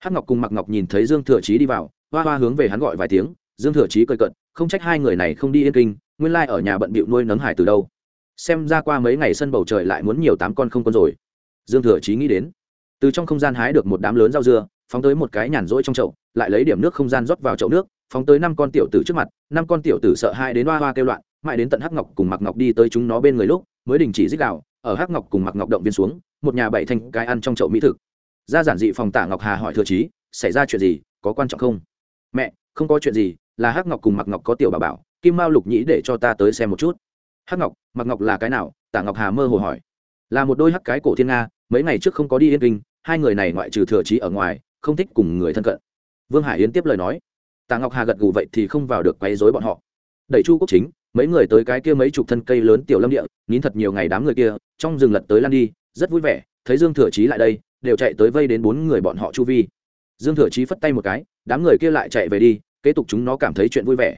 hắc ngọc cùng mặc ngọc nhìn thấy dương thừa chí đi vào, hoa hoa hướng về hắn gọi vài tiếng, dương thừa chí cười cận không trách hai người này không đi yên kinh, nguyên lai ở nhà bận bịu nuôi nấng hải từ đâu. Xem ra qua mấy ngày sân bầu trời lại muốn nhiều tám con không con rồi. Dương thừa chí nghĩ đến, từ trong không gian hái được một đám lớn rau dưa, phóng tới một cái nhàn rỗi trong chậu, lại lấy điểm nước không gian rót vào chậu nước, phóng tới năm con tiểu tử trước mặt, năm con tiểu tử sợ hai đến hoa hoa kêu loạn, mãi đến tận hắc ngọc cùng mặc ngọc đi tới chúng nó bên người lúc, mới đình chỉ dích đạo ở hắc ngọc cùng mặc ngọc động viên xuống, một nhà bảy thành cái ăn trong chậu mỹ thực ra giản dị phòng Tạ ngọc hà hỏi thừa chí, xảy ra chuyện gì? Có quan trọng không? Mẹ, không có chuyện gì, là hắc ngọc cùng mặc ngọc có tiểu bà bảo, kim mao lục nhĩ để cho ta tới xem một chút. Hắc ngọc mặc ngọc là cái nào? Tạ ngọc hà mơ hồ hỏi. Là một đôi hắc cái cổ thiên nga, mấy ngày trước không có đi yên kinh, hai người này ngoại trừ thừa trí ở ngoài, không thích cùng người thân cận. Vương hải yến tiếp lời nói. Tạ ngọc hà gật gù vậy thì không vào được quấy rối bọn họ. Đẩy chu quốc chính, mấy người tới cái kia mấy chục thân cây lớn tiểu lâm địa, nín thật nhiều ngày đám người kia, trong rừng lật tới lan đi, rất vui vẻ, thấy dương thừa trí lại đây đều chạy tới vây đến bốn người bọn họ chu vi. Dương thừa chí phất tay một cái, đám người kia lại chạy về đi, kế tục chúng nó cảm thấy chuyện vui vẻ.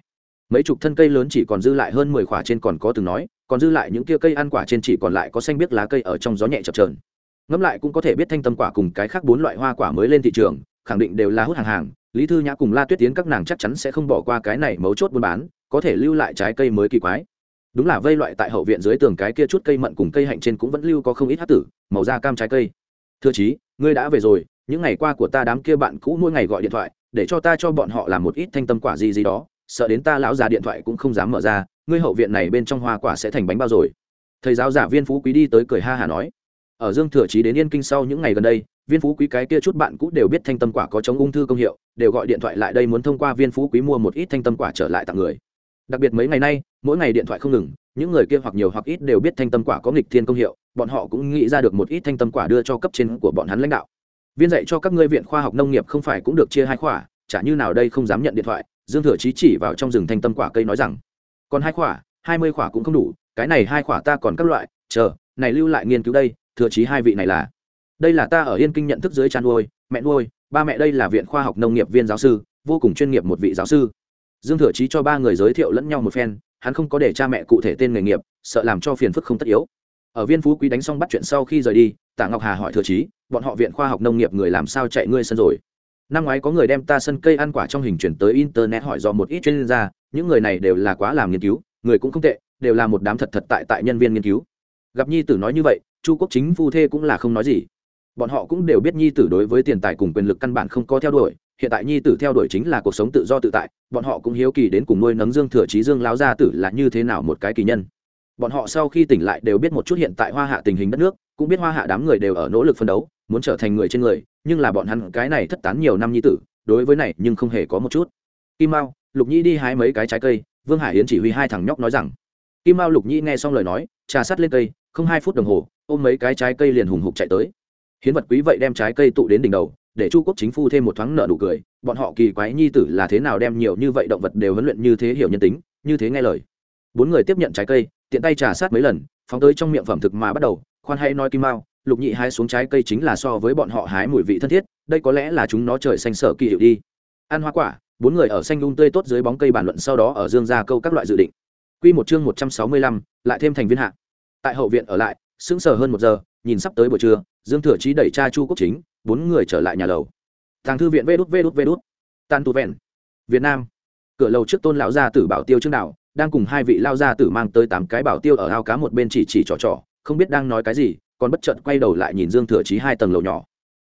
Mấy chục thân cây lớn chỉ còn dư lại hơn mười khỏa trên còn có từng nói, còn dư lại những kia cây ăn quả trên chỉ còn lại có xanh biếc lá cây ở trong gió nhẹ chập trờn ngẫm lại cũng có thể biết thanh tâm quả cùng cái khác bốn loại hoa quả mới lên thị trường, khẳng định đều là hút hàng hàng, lý thư nhã cùng la tuyết tiến các nàng chắc chắn sẽ không bỏ qua cái này mấu chốt buôn bán, có thể lưu lại trái cây mới kỳ quái. Đúng là vây loại tại hậu viện dưới tường cái kia chút cây mận cùng cây hạnh trên cũng vẫn lưu có không ít hát tử, màu da cam trái cây thưa chí, ngươi đã về rồi, những ngày qua của ta đám kia bạn cũ mỗi ngày gọi điện thoại, để cho ta cho bọn họ làm một ít thanh tâm quả gì gì đó, sợ đến ta lão già điện thoại cũng không dám mở ra, ngươi hậu viện này bên trong hoa quả sẽ thành bánh bao rồi. Thầy giáo giả viên phú quý đi tới cười ha hà nói. Ở dương thừa chí đến yên kinh sau những ngày gần đây, viên phú quý cái kia chút bạn cũ đều biết thanh tâm quả có chống ung thư công hiệu, đều gọi điện thoại lại đây muốn thông qua viên phú quý mua một ít thanh tâm quả trở lại tặng người. Đặc biệt mấy ngày nay, mỗi ngày điện thoại không ngừng, những người kia hoặc nhiều hoặc ít đều biết thanh tâm quả có nghịch thiên công hiệu bọn họ cũng nghĩ ra được một ít thanh tâm quả đưa cho cấp trên của bọn hắn lãnh đạo. Viên dạy cho các ngươi viện khoa học nông nghiệp không phải cũng được chia hai khỏa, chả như nào đây không dám nhận điện thoại, dương thừa chí chỉ vào trong rừng thanh tâm quả cây nói rằng, còn hai khỏa, hai mươi khỏa cũng không đủ, cái này hai khỏa ta còn các loại, chờ, này lưu lại nghiên cứu đây, thừa chí hai vị này là, đây là ta ở yên kinh nhận thức dưới chăn nuôi, mẹ nuôi, ba mẹ đây là viện khoa học nông nghiệp viên giáo sư, vô cùng chuyên nghiệp một vị giáo sư. Dương thừa chí cho ba người giới thiệu lẫn nhau một phen, hắn không có để cha mẹ cụ thể tên nghề nghiệp, sợ làm cho phiền phức không tất yếu ở viên phú quý đánh xong bắt chuyện sau khi rời đi tạ ngọc hà hỏi thừa chí, bọn họ viện khoa học nông nghiệp người làm sao chạy ngươi sân rồi? Năm ngoái có người đem ta sân cây ăn quả trong hình chuyển tới internet hỏi do một ít chuyên gia, những người này đều là quá làm nghiên cứu, người cũng không tệ, đều là một đám thật thật tại tại nhân viên nghiên cứu. Gặp nhi tử nói như vậy, chu quốc chính phu thê cũng là không nói gì. Bọn họ cũng đều biết nhi tử đối với tiền tài cùng quyền lực căn bản không có theo đuổi, hiện tại nhi tử theo đuổi chính là cuộc sống tự do tự tại, bọn họ cũng hiếu kỳ đến cùng nuôi nấng dương thừa trí dương láo gia tử là như thế nào một cái kỳ nhân bọn họ sau khi tỉnh lại đều biết một chút hiện tại hoa hạ tình hình đất nước, cũng biết hoa hạ đám người đều ở nỗ lực phân đấu, muốn trở thành người trên người, nhưng là bọn hắn cái này thất tán nhiều năm nhi tử, đối với này nhưng không hề có một chút. Kim mao, lục nhi đi hái mấy cái trái cây, vương hải yến chỉ huy hai thằng nhóc nói rằng. Kim mao, lục nhi nghe xong lời nói, trà sắt lên cây, không hai phút đồng hồ, ôm mấy cái trái cây liền hùng hục chạy tới. Hiến vật quý vậy đem trái cây tụ đến đỉnh đầu, để chu quốc chính phu thêm một thoáng nợ đủ cười, bọn họ kỳ quái nhi tử là thế nào đem nhiều như vậy động vật đều huấn luyện như thế hiểu nhân tính, như thế nghe lời. Bốn người tiếp nhận trái cây tiện tay trà sát mấy lần phóng tới trong miệng phẩm thực mà bắt đầu khoan hay nói kim mao lục nhị hái xuống trái cây chính là so với bọn họ hái mùi vị thân thiết đây có lẽ là chúng nó trời xanh sở kỳ hiệu đi ăn hoa quả bốn người ở xanh lung tươi tốt dưới bóng cây bàn luận sau đó ở dương ra câu các loại dự định Quy một chương một trăm sáu mươi lăm, lại thêm thành viên hạ. Tại hậu viện ở lại, sững sờ hơn một giờ, nhìn sắp tới buổi trưa, Dương Thừa Chí đẩy cha Chu Quốc Chính, bốn người trở lại nhà lầu. thằng thư viện Vê đút Vê đút Vê đút. tan tu vẹn. Việt Nam. Cửa lầu trước tôn lão gia tử bảo tiêu trương đạo, đang cùng hai vị lao gia tử mang tới tám cái bảo tiêu ở ao cá một bên chỉ chỉ trò trò, không biết đang nói cái gì, còn bất chợt quay đầu lại nhìn Dương Thừa Chí hai tầng lầu nhỏ.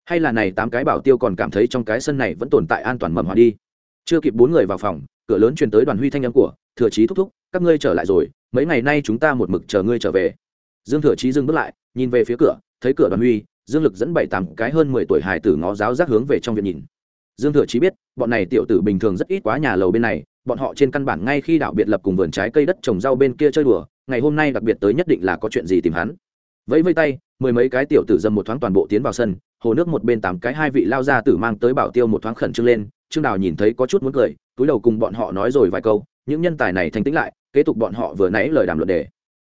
hay là này tám cái bảo tiêu còn cảm thấy trong cái sân này vẫn tồn tại an toàn mầm hòa đi. Chưa kịp bốn người vào phòng cửa lớn truyền tới đoàn huy thanh âm của thừa chí thúc thúc các ngươi trở lại rồi mấy ngày nay chúng ta một mực chờ ngươi trở về. Dương thừa chí dừng bước lại nhìn về phía cửa thấy cửa đoàn huy dương lực dẫn bảy tám cái hơn mười tuổi hài tử ngó giáo giác hướng về trong viện nhìn. Dương thừa chí biết bọn này tiểu tử bình thường rất ít quá nhà lầu bên này bọn họ trên căn bản ngay khi đảo biệt lập cùng vườn trái cây đất trồng rau bên kia chơi đùa, ngày hôm nay đặc biệt tới nhất định là có chuyện gì tìm hắn. Vẫy vây tay, mười mấy cái tiểu tử dâm một thoáng toàn bộ tiến vào sân, hồ nước một bên tám cái hai vị lao ra tử mang tới bảo tiêu một thoáng khẩn trương lên, trương đào nhìn thấy có chút muốn cười, túi đầu cùng bọn họ nói rồi vài câu, những nhân tài này thành tĩnh lại, kế tục bọn họ vừa nãy lời đàm luận đề.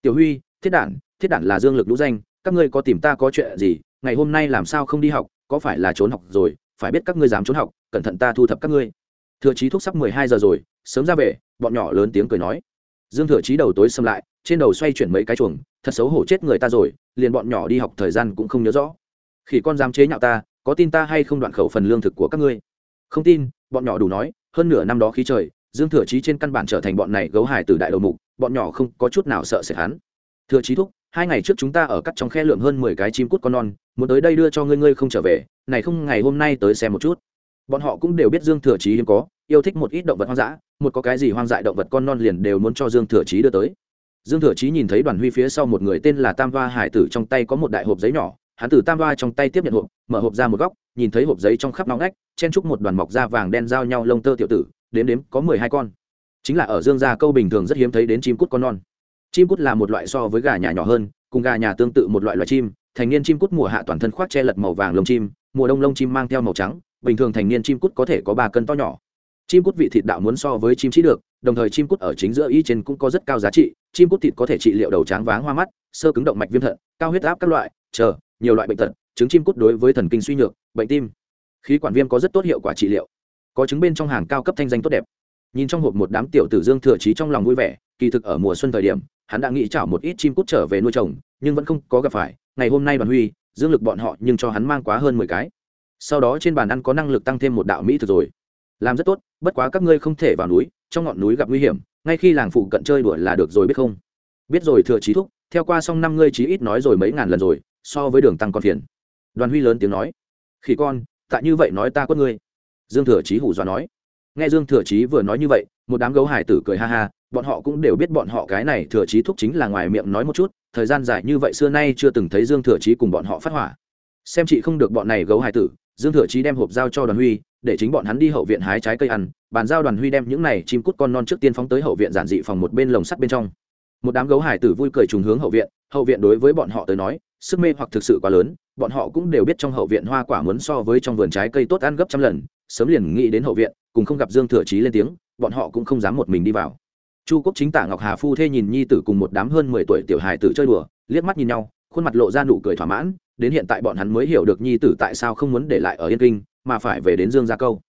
Tiểu huy, thiết đản thiết đản là dương lực lũ danh, các ngươi có tìm ta có chuyện gì, ngày hôm nay làm sao không đi học, có phải là trốn học rồi, phải biết các ngươi dám trốn học, cẩn thận ta thu thập các ngươi thừa trí thuốc sắp mười hai giờ rồi, sớm ra về, bọn nhỏ lớn tiếng cười nói. Dương thừa trí đầu tối xâm lại, trên đầu xoay chuyển mấy cái chuồng, thật xấu hổ chết người ta rồi, liền bọn nhỏ đi học thời gian cũng không nhớ rõ. Khi con dám chế nhạo ta, có tin ta hay không đoạn khẩu phần lương thực của các ngươi? Không tin, bọn nhỏ đủ nói, hơn nửa năm đó khí trời, dương thừa trí trên căn bản trở thành bọn này gấu hài từ đại đầu mục, bọn nhỏ không có chút nào sợ sệt hắn. Thừa trí thúc, hai ngày trước chúng ta ở cắt trong khe lượm hơn mười cái chim cút con non, muốn tới đây đưa cho ngươi ngươi không trở về, này không ngày hôm nay tới xem một chút bọn họ cũng đều biết dương thừa chí hiếm có, yêu thích một ít động vật hoang dã, một có cái gì hoang dại động vật con non liền đều muốn cho dương thừa chí đưa tới. Dương thừa chí nhìn thấy đoàn huy phía sau một người tên là tam va hải tử trong tay có một đại hộp giấy nhỏ, hắn từ tam va trong tay tiếp nhận hộp, mở hộp ra một góc, nhìn thấy hộp giấy trong khắp nóng ngách, chen chúc một đoàn mọc da vàng đen giao nhau lông tơ tiểu tử, đếm đếm có mười hai con. Chính là ở dương gia câu bình thường rất hiếm thấy đến chim cút con non. Chim cút là một loại so với gà nhà nhỏ hơn, cùng gà nhà tương tự một loại loài chim, thành niên chim cút mùa hạ toàn thân khoác che lật màu vàng lông chim, mùa đông lông chim mang theo màu trắng bình thường thành niên chim cút có thể có ba cân to nhỏ. Chim cút vị thịt đạo muốn so với chim chỉ được, đồng thời chim cút ở chính giữa y trên cũng có rất cao giá trị. Chim cút thịt có thể trị liệu đầu tráng váng hoa mắt, sơ cứng động mạch viêm thận, cao huyết áp các loại, chờ, nhiều loại bệnh tật trứng chim cút đối với thần kinh suy nhược, bệnh tim, khí quản viêm có rất tốt hiệu quả trị liệu. Có trứng bên trong hàng cao cấp thanh danh tốt đẹp. Nhìn trong hộp một đám tiểu tử dương thừa trí trong lòng vui vẻ, kỳ thực ở mùa xuân thời điểm, hắn đã nghĩ chảo một ít chim cút trở về nuôi trồng nhưng vẫn không có gặp phải. Ngày hôm nay đoàn huy, dương lực bọn họ nhưng cho hắn mang quá hơn mười cái sau đó trên bàn ăn có năng lực tăng thêm một đạo mỹ thực rồi. Làm rất tốt, bất quá các ngươi không thể vào núi, trong ngọn núi gặp nguy hiểm, ngay khi làng phụ cận chơi đuổi là được rồi biết không? Biết rồi thừa trí thúc, theo qua xong năm ngươi chí ít nói rồi mấy ngàn lần rồi, so với đường tăng còn phiền. Đoàn huy lớn tiếng nói. Khỉ con tại như vậy nói ta quất ngươi. Dương thừa trí hủ dọa nói. Nghe dương thừa trí vừa nói như vậy, một đám gấu hải tử cười ha ha, bọn họ cũng đều biết bọn họ cái này thừa trí thúc chính là ngoài miệng nói một chút, thời gian dài như vậy xưa nay chưa từng thấy dương thừa trí cùng bọn họ phát hỏa. Xem chị không được bọn này gấu hải tử dương thừa chí đem hộp giao cho đoàn huy, để chính bọn hắn đi hậu viện hái trái cây ăn. Bàn giao đoàn huy đem những này chim cút con non trước tiên phóng tới hậu viện giản dị phòng một bên lồng sắt bên trong. Một đám gấu hải tử vui cười trùng hướng hậu viện hậu viện đối với bọn họ tới nói, sức mê hoặc thực sự quá lớn, bọn họ cũng đều biết trong hậu viện hoa quả muốn so với trong vườn trái cây tốt ăn gấp trăm lần, sớm liền nghĩ đến hậu viện, cùng không gặp dương thừa chí lên tiếng, bọn họ cũng không dám một mình đi vào. Chu quốc chính tả ngọc hà phu thê nhìn nhi tử cùng một đám hơn mười tuổi tiểu hài tử chơi đùa, liếc mắt nhìn nhau, khuôn mặt lộ ra nụ cười thỏa mãn đến hiện tại bọn hắn mới hiểu được nhi tử tại sao không muốn để lại ở yên kinh, mà phải về đến dương gia câu.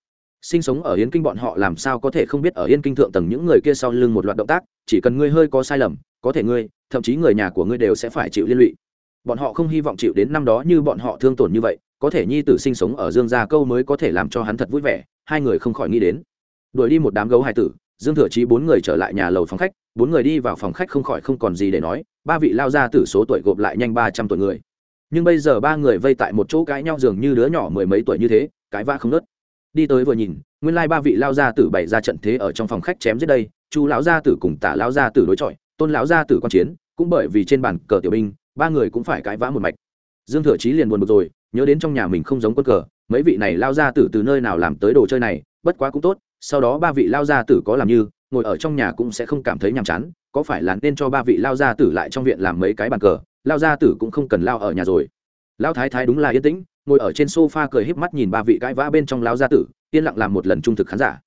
Sinh sống ở yên kinh bọn họ làm sao có thể không biết ở yên kinh thượng tầng những người kia sau lưng một loạt động tác, chỉ cần ngươi hơi có sai lầm, có thể ngươi, thậm chí người nhà của ngươi đều sẽ phải chịu liên lụy. Bọn họ không hy vọng chịu đến năm đó như bọn họ thương tổn như vậy, có thể nhi tử sinh sống ở dương gia câu mới có thể làm cho hắn thật vui vẻ, hai người không khỏi nghĩ đến. Đuổi đi một đám gấu hai tử, dương thừa chí bốn người trở lại nhà lầu phòng khách, bốn người đi vào phòng khách không khỏi không còn gì để nói, ba vị lao ra tử số tuổi gộp lại nhanh ba trăm tuổi người nhưng bây giờ ba người vây tại một chỗ cãi nhau dường như đứa nhỏ mười mấy tuổi như thế cãi vã không nớt. Đi tới vừa nhìn, nguyên lai ba vị lao gia tử bày ra trận thế ở trong phòng khách chém giết đây, chu lão gia tử cùng tả lão gia tử đối chọi, tôn lão gia tử quan chiến, cũng bởi vì trên bàn cờ tiểu binh, ba người cũng phải cãi vã một mạch. Dương thừa chí liền buồn bực rồi, nhớ đến trong nhà mình không giống quân cờ, mấy vị này lao gia tử từ nơi nào làm tới đồ chơi này, bất quá cũng tốt, sau đó ba vị lao gia tử có làm như, ngồi ở trong nhà cũng sẽ không cảm thấy nhàm chán, có phải là nên cho ba vị lao gia tử lại trong viện làm mấy cái bàn cờ? Lao gia tử cũng không cần lao ở nhà rồi. Lao thái thái đúng là yên tĩnh, ngồi ở trên sofa cười híp mắt nhìn ba vị cãi vã bên trong lao gia tử, yên lặng làm một lần trung thực khán giả.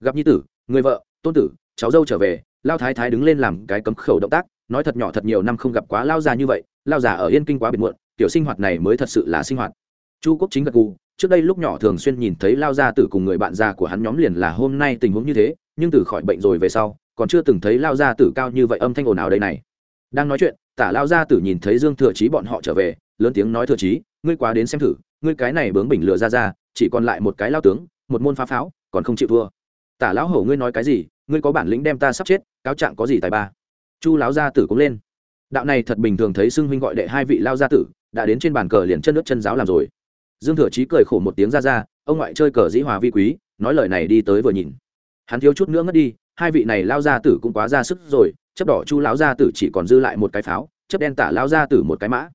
Gặp nhi tử, người vợ, tôn tử, cháu dâu trở về, lao thái thái đứng lên làm cái cấm khẩu động tác, nói thật nhỏ thật nhiều năm không gặp quá lao già như vậy, lao già ở yên kinh quá biệt muộn, tiểu sinh hoạt này mới thật sự là sinh hoạt. Chu quốc chính gật gù, trước đây lúc nhỏ thường xuyên nhìn thấy lao gia tử cùng người bạn già của hắn nhóm liền là hôm nay tình huống như thế, nhưng từ khỏi bệnh rồi về sau, còn chưa từng thấy lao gia tử cao như vậy âm thanh ồn ào đây này. Đang nói chuyện tả lao gia tử nhìn thấy dương thừa chí bọn họ trở về, lớn tiếng nói, thừa chí, ngươi quá đến xem thử, ngươi cái này bướng bỉnh lừa ra ra, chỉ còn lại một cái lao tướng, một môn phá pháo, còn không chịu thua. Tả lão hổ, ngươi nói cái gì? Ngươi có bản lĩnh đem ta sắp chết, cáo trạng có gì tài ba? Chu lão gia tử cũng lên. Đạo này thật bình thường thấy xưng huynh gọi đệ hai vị lao gia tử, đã đến trên bàn cờ liền chân nước chân giáo làm rồi. Dương thừa chí cười khổ một tiếng ra ra, ông ngoại chơi cờ dĩ hòa vi quý, nói lời này đi tới vừa nhìn. Hắn thiếu chút nữa ngất đi hai vị này lao gia tử cũng quá ra sức rồi, chấp đỏ chu lão gia tử chỉ còn dư lại một cái pháo, chấp đen tả lao gia tử một cái mã.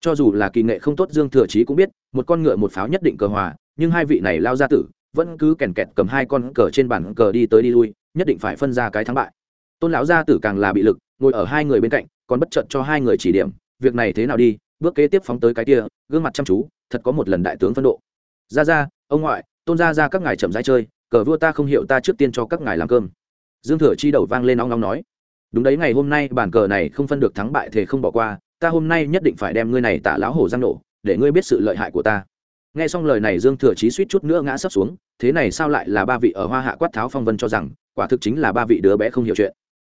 Cho dù là kỳ nghệ không tốt dương thừa chí cũng biết, một con ngựa một pháo nhất định cờ hòa, nhưng hai vị này lao gia tử vẫn cứ kèn kẹt cầm hai con cờ trên bàn cờ đi tới đi lui, nhất định phải phân ra cái thắng bại. Tôn lão gia tử càng là bị lực, ngồi ở hai người bên cạnh, còn bất trận cho hai người chỉ điểm, việc này thế nào đi, bước kế tiếp phóng tới cái kia, gương mặt chăm chú, thật có một lần đại tướng phân độ. Ra ra ông ngoại, tôn ra ra các ngài chậm rãi chơi, cờ vua ta không hiểu ta trước tiên cho các ngài làm cơm dương thừa chi đầu vang lên nóng nóng nói đúng đấy ngày hôm nay bản cờ này không phân được thắng bại thì không bỏ qua ta hôm nay nhất định phải đem ngươi này tả lão hổ giang nổ để ngươi biết sự lợi hại của ta nghe xong lời này dương thừa chí suýt chút nữa ngã sấp xuống thế này sao lại là ba vị ở hoa hạ quát tháo phong vân cho rằng quả thực chính là ba vị đứa bé không hiểu chuyện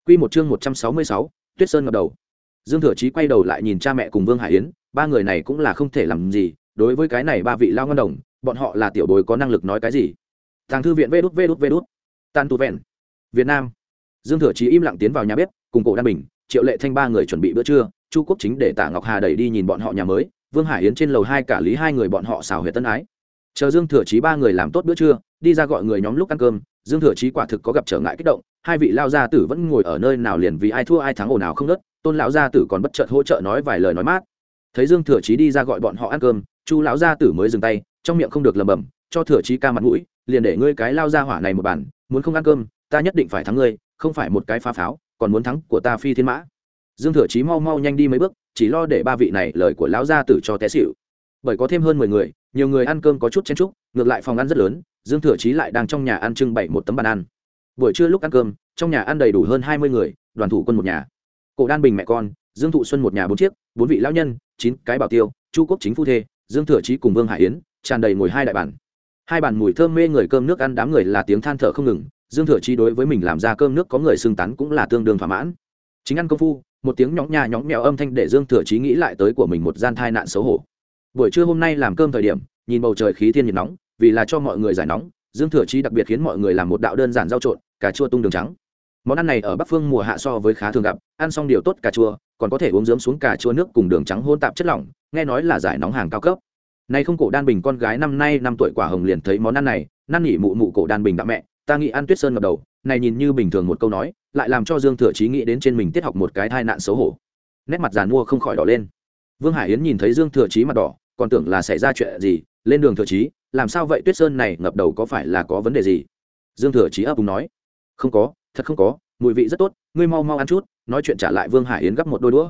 Quy một chương một trăm sáu mươi sáu, Tuyết Sơn ngập đầu. Dương Thừa Chí quay đầu lại nhìn cha mẹ cùng Vương Hải Yến, ba người này cũng là không thể làm gì, đối với cái này ba vị lao ngân đồng, bọn họ là tiểu bối có năng lực nói cái gì. Tàng thư viện vét vét vét, tan tu vẹn. Việt Nam. Dương Thừa Chí im lặng tiến vào nhà bếp, cùng Cổ Đan Bình, Triệu Lệ Thanh ba người chuẩn bị bữa trưa, Chu Quốc Chính để Tạ Ngọc Hà đẩy đi nhìn bọn họ nhà mới, Vương Hải Yến trên lầu hai cả lý hai người bọn họ xào huyệt tân ái. Chờ Dương Thừa Chí ba người làm tốt bữa trưa, đi ra gọi người nhóm lúc ăn cơm, Dương Thừa Chí quả thực có gặp trở ngại kích động, hai vị lao gia tử vẫn ngồi ở nơi nào liền vì ai thua ai thắng ồn nào không nớt tôn lão gia tử còn bất chợt hỗ trợ nói vài lời nói mát thấy dương thừa chí đi ra gọi bọn họ ăn cơm chu lão gia tử mới dừng tay trong miệng không được lầm bầm cho thừa chí ca mặt mũi liền để ngươi cái lao ra hỏa này một bản muốn không ăn cơm ta nhất định phải thắng ngươi, không phải một cái phá pháo, còn muốn thắng của ta phi thiên mã. Dương thừa chí mau mau nhanh đi mấy bước, chỉ lo để ba vị này lời của lão gia tử cho té xỉu. Bởi có thêm hơn mười người, nhiều người ăn cơm có chút chen trúc ngược lại phòng ăn rất lớn, dương thừa chí lại đang trong nhà ăn trưng bày một tấm bàn ăn. Buổi trưa lúc ăn cơm, trong nhà ăn đầy đủ hơn hai mươi người, đoàn thủ quân một nhà. Cổ đan bình mẹ con, dương thụ xuân một nhà bốn chiếc, bốn vị lão nhân, chín cái bảo tiêu, chu quốc chính phu thê, dương thừa chí cùng vương hải yến, tràn đầy ngồi hai đại bản hai bàn mùi thơm mê người cơm nước ăn đám người là tiếng than thở không ngừng dương thừa Chi đối với mình làm ra cơm nước có người xưng tán cũng là tương đương thỏa mãn. Chính ăn công phu, một tiếng nhóng nhà nhóng mèo âm thanh để dương thừa chí nghĩ lại tới của mình một gian thai nạn xấu hổ. Buổi trưa hôm nay làm cơm thời điểm, nhìn bầu trời khí thiên nhiệt nóng, vì là cho mọi người giải nóng, dương thừa chí đặc biệt khiến mọi người làm một đạo đơn giản rau trộn, cà chua tung đường trắng. Món ăn này ở bắc phương mùa hạ so với khá thường gặp, ăn xong điều tốt cà chua, còn có thể uống dưỡng xuống cà chua nước cùng đường trắng hôn tạp chất lỏng, nghe nói là giải nóng hàng cao cấp. Nay không cổ đan bình con gái năm nay năm tuổi quả hồng liền thấy món ăn này, năn nỉ mụ mụ cổ đan bình đã mẹ ta nghĩ ăn tuyết sơn ngập đầu, này nhìn như bình thường một câu nói, lại làm cho dương thừa chí nghĩ đến trên mình tiết học một cái thai nạn xấu hổ. Nét mặt giàn mua không khỏi đỏ lên. Vương hải yến nhìn thấy dương thừa chí mặt đỏ, còn tưởng là xảy ra chuyện gì, lên đường thừa chí, làm sao vậy tuyết sơn này ngập đầu có phải là có vấn đề gì? Dương thừa chí ấp úng nói. Không có, thật không có, mùi vị rất tốt, ngươi mau mau ăn chút, nói chuyện trả lại vương hải yến gấp một đôi đũa.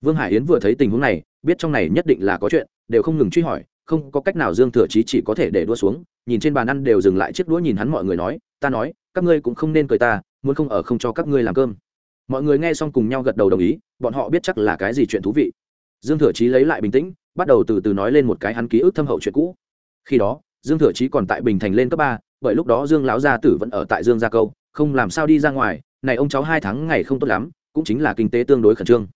Vương hải yến vừa thấy tình huống này, biết trong này nhất định là có chuyện, đều không ngừng truy hỏi, không có cách nào dương thừa chí chỉ có thể để đua xuống, nhìn trên bàn ăn đều dừng lại chiếc đũa nhìn hắn mọi người nói ta nói, các ngươi cũng không nên cười ta, muốn không ở không cho các ngươi làm cơm. Mọi người nghe xong cùng nhau gật đầu đồng ý, bọn họ biết chắc là cái gì chuyện thú vị. Dương thừa chí lấy lại bình tĩnh, bắt đầu từ từ nói lên một cái hắn ký ức thâm hậu chuyện cũ. Khi đó, dương thừa chí còn tại bình thành lên cấp ba, bởi lúc đó dương lão gia tử vẫn ở tại dương gia câu, không làm sao đi ra ngoài, này ông cháu hai tháng ngày không tốt lắm, cũng chính là kinh tế tương đối khẩn trương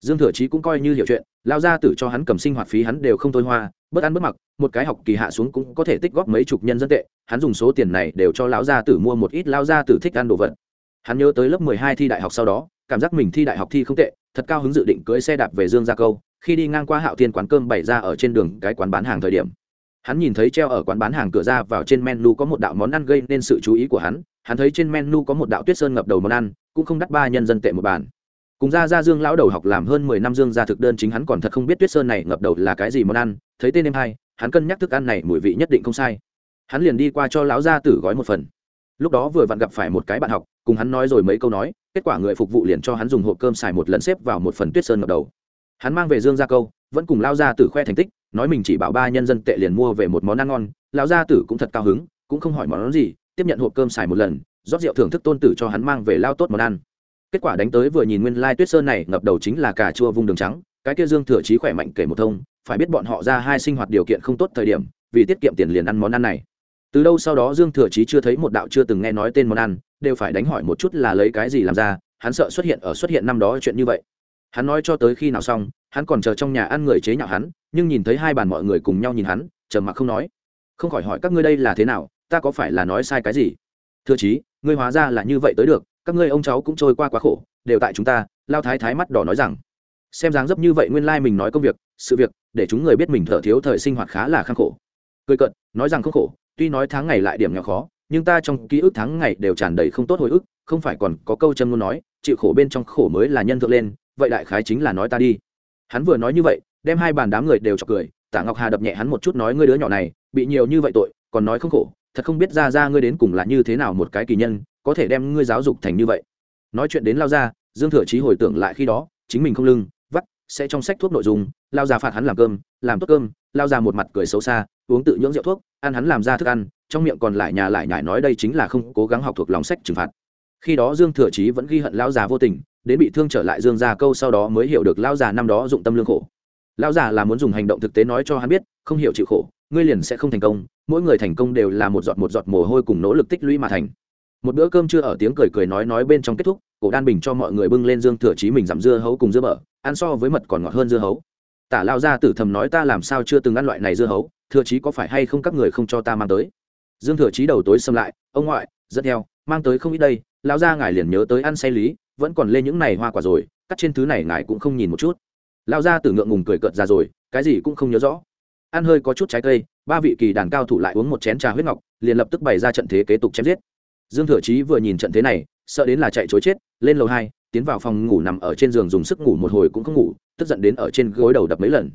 dương thừa chí cũng coi như hiểu chuyện, lao gia tử cho hắn cầm sinh hoạt phí hắn đều không thôi hoa, bất ăn bất mặc, một cái học kỳ hạ xuống cũng có thể tích góp mấy chục nhân dân tệ, hắn dùng số tiền này đều cho lão gia tử mua một ít lao gia tử thích ăn đồ vật. Hắn nhớ tới lớp mười hai thi đại học sau đó, cảm giác mình thi đại học thi không tệ, thật cao hứng dự định cưỡi xe đạp về dương gia câu, khi đi ngang qua hạo thiên quán cơm bày ra ở trên đường cái quán bán hàng thời điểm. Hắn nhìn thấy treo ở quán bán hàng cửa ra vào trên menu có một đạo món ăn gây nên sự chú ý của hắn hắn thấy trên menu có một đạo tuyết sơn ngập đầu món ăn, cũng không đắt ba nhân dân tệ một bàn cùng ra ra dương lão đầu học làm hơn mười năm dương ra thực đơn chính hắn còn thật không biết tuyết sơn này ngập đầu là cái gì món ăn, thấy tên em hai hắn cân nhắc thức ăn này mùi vị nhất định không sai. Hắn liền đi qua cho lão gia tử gói một phần. Lúc đó vừa vặn gặp phải một cái bạn học, cùng hắn nói rồi mấy câu nói, kết quả người phục vụ liền cho hắn dùng hộp cơm xài một lần xếp vào một phần tuyết sơn ngập đầu. Hắn mang về dương gia câu, vẫn cùng lao gia tử khoe thành tích, nói mình chỉ bảo ba nhân dân tệ liền mua về một món ăn ngon, lão gia tử cũng thật cao hứng, cũng không hỏi món gì, tiếp nhận hộp cơm xài một lần, rót rượu thưởng thức tôn tử cho hắn mang về lao tốt món ăn kết quả đánh tới vừa nhìn nguyên lai tuyết sơn này ngập đầu chính là cà chua vùng đường trắng, cái kia dương thừa chí khỏe mạnh kể một thông, phải biết bọn họ ra hai sinh hoạt điều kiện không tốt thời điểm, vì tiết kiệm tiền liền ăn món ăn này. Từ đâu sau đó dương thừa chí chưa thấy một đạo chưa từng nghe nói tên món ăn, đều phải đánh hỏi một chút là lấy cái gì làm ra, hắn sợ xuất hiện ở xuất hiện năm đó chuyện như vậy. Hắn nói cho tới khi nào xong, hắn còn chờ trong nhà ăn người chế nhạo hắn, nhưng nhìn thấy hai bàn mọi người cùng nhau nhìn hắn, trầm mặc không nói. Không khỏi hỏi các ngươi đây là thế nào, ta có phải là nói sai cái gì? Thưa chí, ngươi hóa ra là như vậy tới được các ngươi ông cháu cũng trôi qua quá khổ, đều tại chúng ta, lao thái thái mắt đỏ nói rằng. Xem dáng dấp như vậy nguyên lai mình nói công việc, sự việc, để chúng người biết mình thở thiếu thời sinh hoạt khá là khắc khổ. Cười cận nói rằng không khổ, tuy nói tháng ngày lại điểm nhỏ khó, nhưng ta trong ký ức tháng ngày đều tràn đầy không tốt hồi ức, không phải còn có câu châm luôn nói, chịu khổ bên trong khổ mới là nhân thượng lên, vậy đại khái chính là nói ta đi. Hắn vừa nói như vậy, đem hai bàn đám người đều chọc cười, Tả ngọc hà đập nhẹ hắn một chút nói ngươi đứa nhỏ này, bị nhiều như vậy tội, còn nói không khổ, thật không biết ra ra ngươi đến cùng là như thế nào một cái kỳ nhân có thể đem ngươi giáo dục thành như vậy. Nói chuyện đến lao ra, dương thừa chí hồi tưởng lại khi đó, chính mình không lưng, vắt, sẽ trong sách thuốc nội dung lao ra phạt hắn làm cơm, làm tốt cơm, lao ra một mặt cười xấu xa, uống tự nhưỡng rượu thuốc, ăn hắn làm ra thức ăn, trong miệng còn lại nhà lại nhải nói đây chính là không cố gắng học thuộc lòng sách trừng phạt. Khi đó dương thừa chí vẫn ghi hận lao già vô tình, đến bị thương trở lại dương gia câu sau đó mới hiểu được lao già năm đó dụng tâm lương khổ. Lao già là muốn dùng hành động thực tế nói cho hắn biết, không hiểu chịu khổ, ngươi liền sẽ không thành công, mỗi người thành công đều là một giọt một giọt mồ hôi cùng nỗ lực tích lũy mà thành một bữa cơm chưa ở tiếng cười cười nói nói bên trong kết thúc, cổ đan bình cho mọi người bưng lên dương thừa chí mình giảm dưa hấu cùng dưa bở, ăn so với mật còn ngọt hơn dưa hấu. Tả lao ra tử thầm nói ta làm sao chưa từng ăn loại này dưa hấu, thừa chí có phải hay không các người không cho ta mang tới? Dương thừa chí đầu tối xâm lại, ông ngoại, dẫn theo, mang tới không ít đây lao ra ngài liền nhớ tới ăn say lý, vẫn còn lên những này hoa quả rồi, cắt trên thứ này ngài cũng không nhìn một chút. Lao ra tử ngượng ngùng cười cợt ra rồi, cái gì cũng không nhớ rõ. Ăn hơi có chút trái cây, ba vị kỳ đàn cao thủ lại uống một chén trà huyết ngọc, liền lập tức bày ra trận thế kế tục chém giết dương thừa chí vừa nhìn trận thế này, sợ đến là chạy chối chết, lên lầu hai, tiến vào phòng ngủ nằm ở trên giường dùng sức ngủ một hồi cũng không ngủ, tức giận đến ở trên gối đầu đập mấy lần.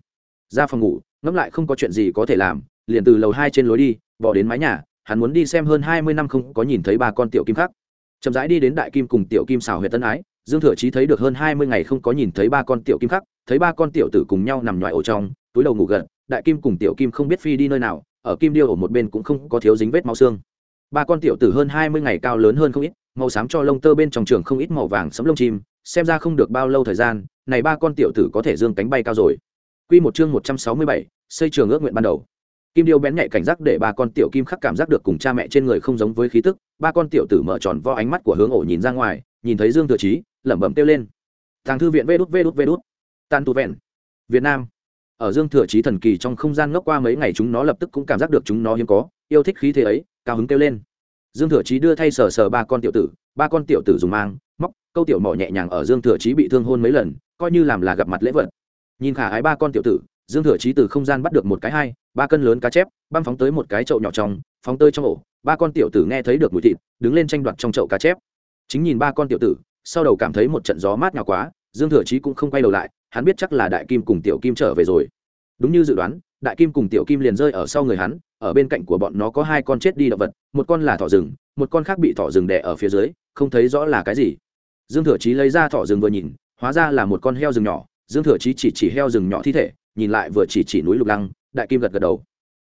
Ra phòng ngủ, ngẫm lại không có chuyện gì có thể làm, liền từ lầu hai trên lối đi bỏ đến mái nhà, hắn muốn đi xem hơn hai mươi năm không có nhìn thấy ba con tiểu kim khác. Chậm rãi đi đến đại kim cùng tiểu kim xào huyện tân ái, dương thừa chí thấy được hơn hai mươi ngày không có nhìn thấy ba con tiểu kim khác, thấy ba con tiểu tử cùng nhau nằm ngoài ổ trong, túi đầu ngủ gật, đại kim cùng tiểu kim không biết phi đi nơi nào, ở kim điêu ở một bên cũng không có thiếu dính vết máu xương ba con tiểu tử hơn hai mươi ngày cao lớn hơn không ít màu xám cho lông tơ bên trong trường không ít màu vàng sấm lông chim xem ra không được bao lâu thời gian này ba con tiểu tử có thể dương cánh bay cao rồi. Quy một chương một trăm sáu mươi bảy, xây trường ước nguyện ban đầu. Kim điêu bén nhạy cảnh giác để ba con tiểu kim khắc cảm giác được cùng cha mẹ trên người không giống với khí tức ba con tiểu tử mở tròn vo ánh mắt của hướng ổ nhìn ra ngoài nhìn thấy dương thừa trí lẩm bẩm kêu lên. Thằng thư viện vê đút vê đút vê đút. Tan tu vẹn. Việt nam. Ở dương thừa trí thần kỳ trong không gian ngốc qua mấy ngày chúng nó lập tức cũng cảm giác được chúng nó hiếm có yêu thích khí thế ấy cao hứng kêu lên. Dương thừa chí đưa thay sờ sờ ba con tiểu tử, ba con tiểu tử dùng mang, móc, câu tiểu mỏ nhẹ nhàng ở dương thừa chí bị thương hôn mấy lần, coi như làm là gặp mặt lễ vật. Nhìn khả ái ba con tiểu tử, dương thừa chí từ không gian bắt được một cái hai, ba cân lớn cá chép băng phóng tới một cái chậu nhỏ trong, phóng tơi trong ổ, ba con tiểu tử nghe thấy được mùi thịt, đứng lên tranh đoạt trong chậu cá chép. Chính nhìn ba con tiểu tử, sau đầu cảm thấy một trận gió mát nào quá, dương thừa chí cũng không quay đầu lại, hắn biết chắc là đại kim cùng tiểu kim trở về rồi. Đúng như dự đoán đại kim cùng tiểu kim liền rơi ở sau người hắn, ở bên cạnh của bọn nó có hai con chết đi động vật, một con là thỏ rừng, một con khác bị thỏ rừng đè ở phía dưới, không thấy rõ là cái gì. Dương thừa chí lấy ra thỏ rừng vừa nhìn, hóa ra là một con heo rừng nhỏ. Dương thừa chí chỉ chỉ heo rừng nhỏ thi thể, nhìn lại vừa chỉ chỉ núi lục lăng, đại kim gật gật đầu.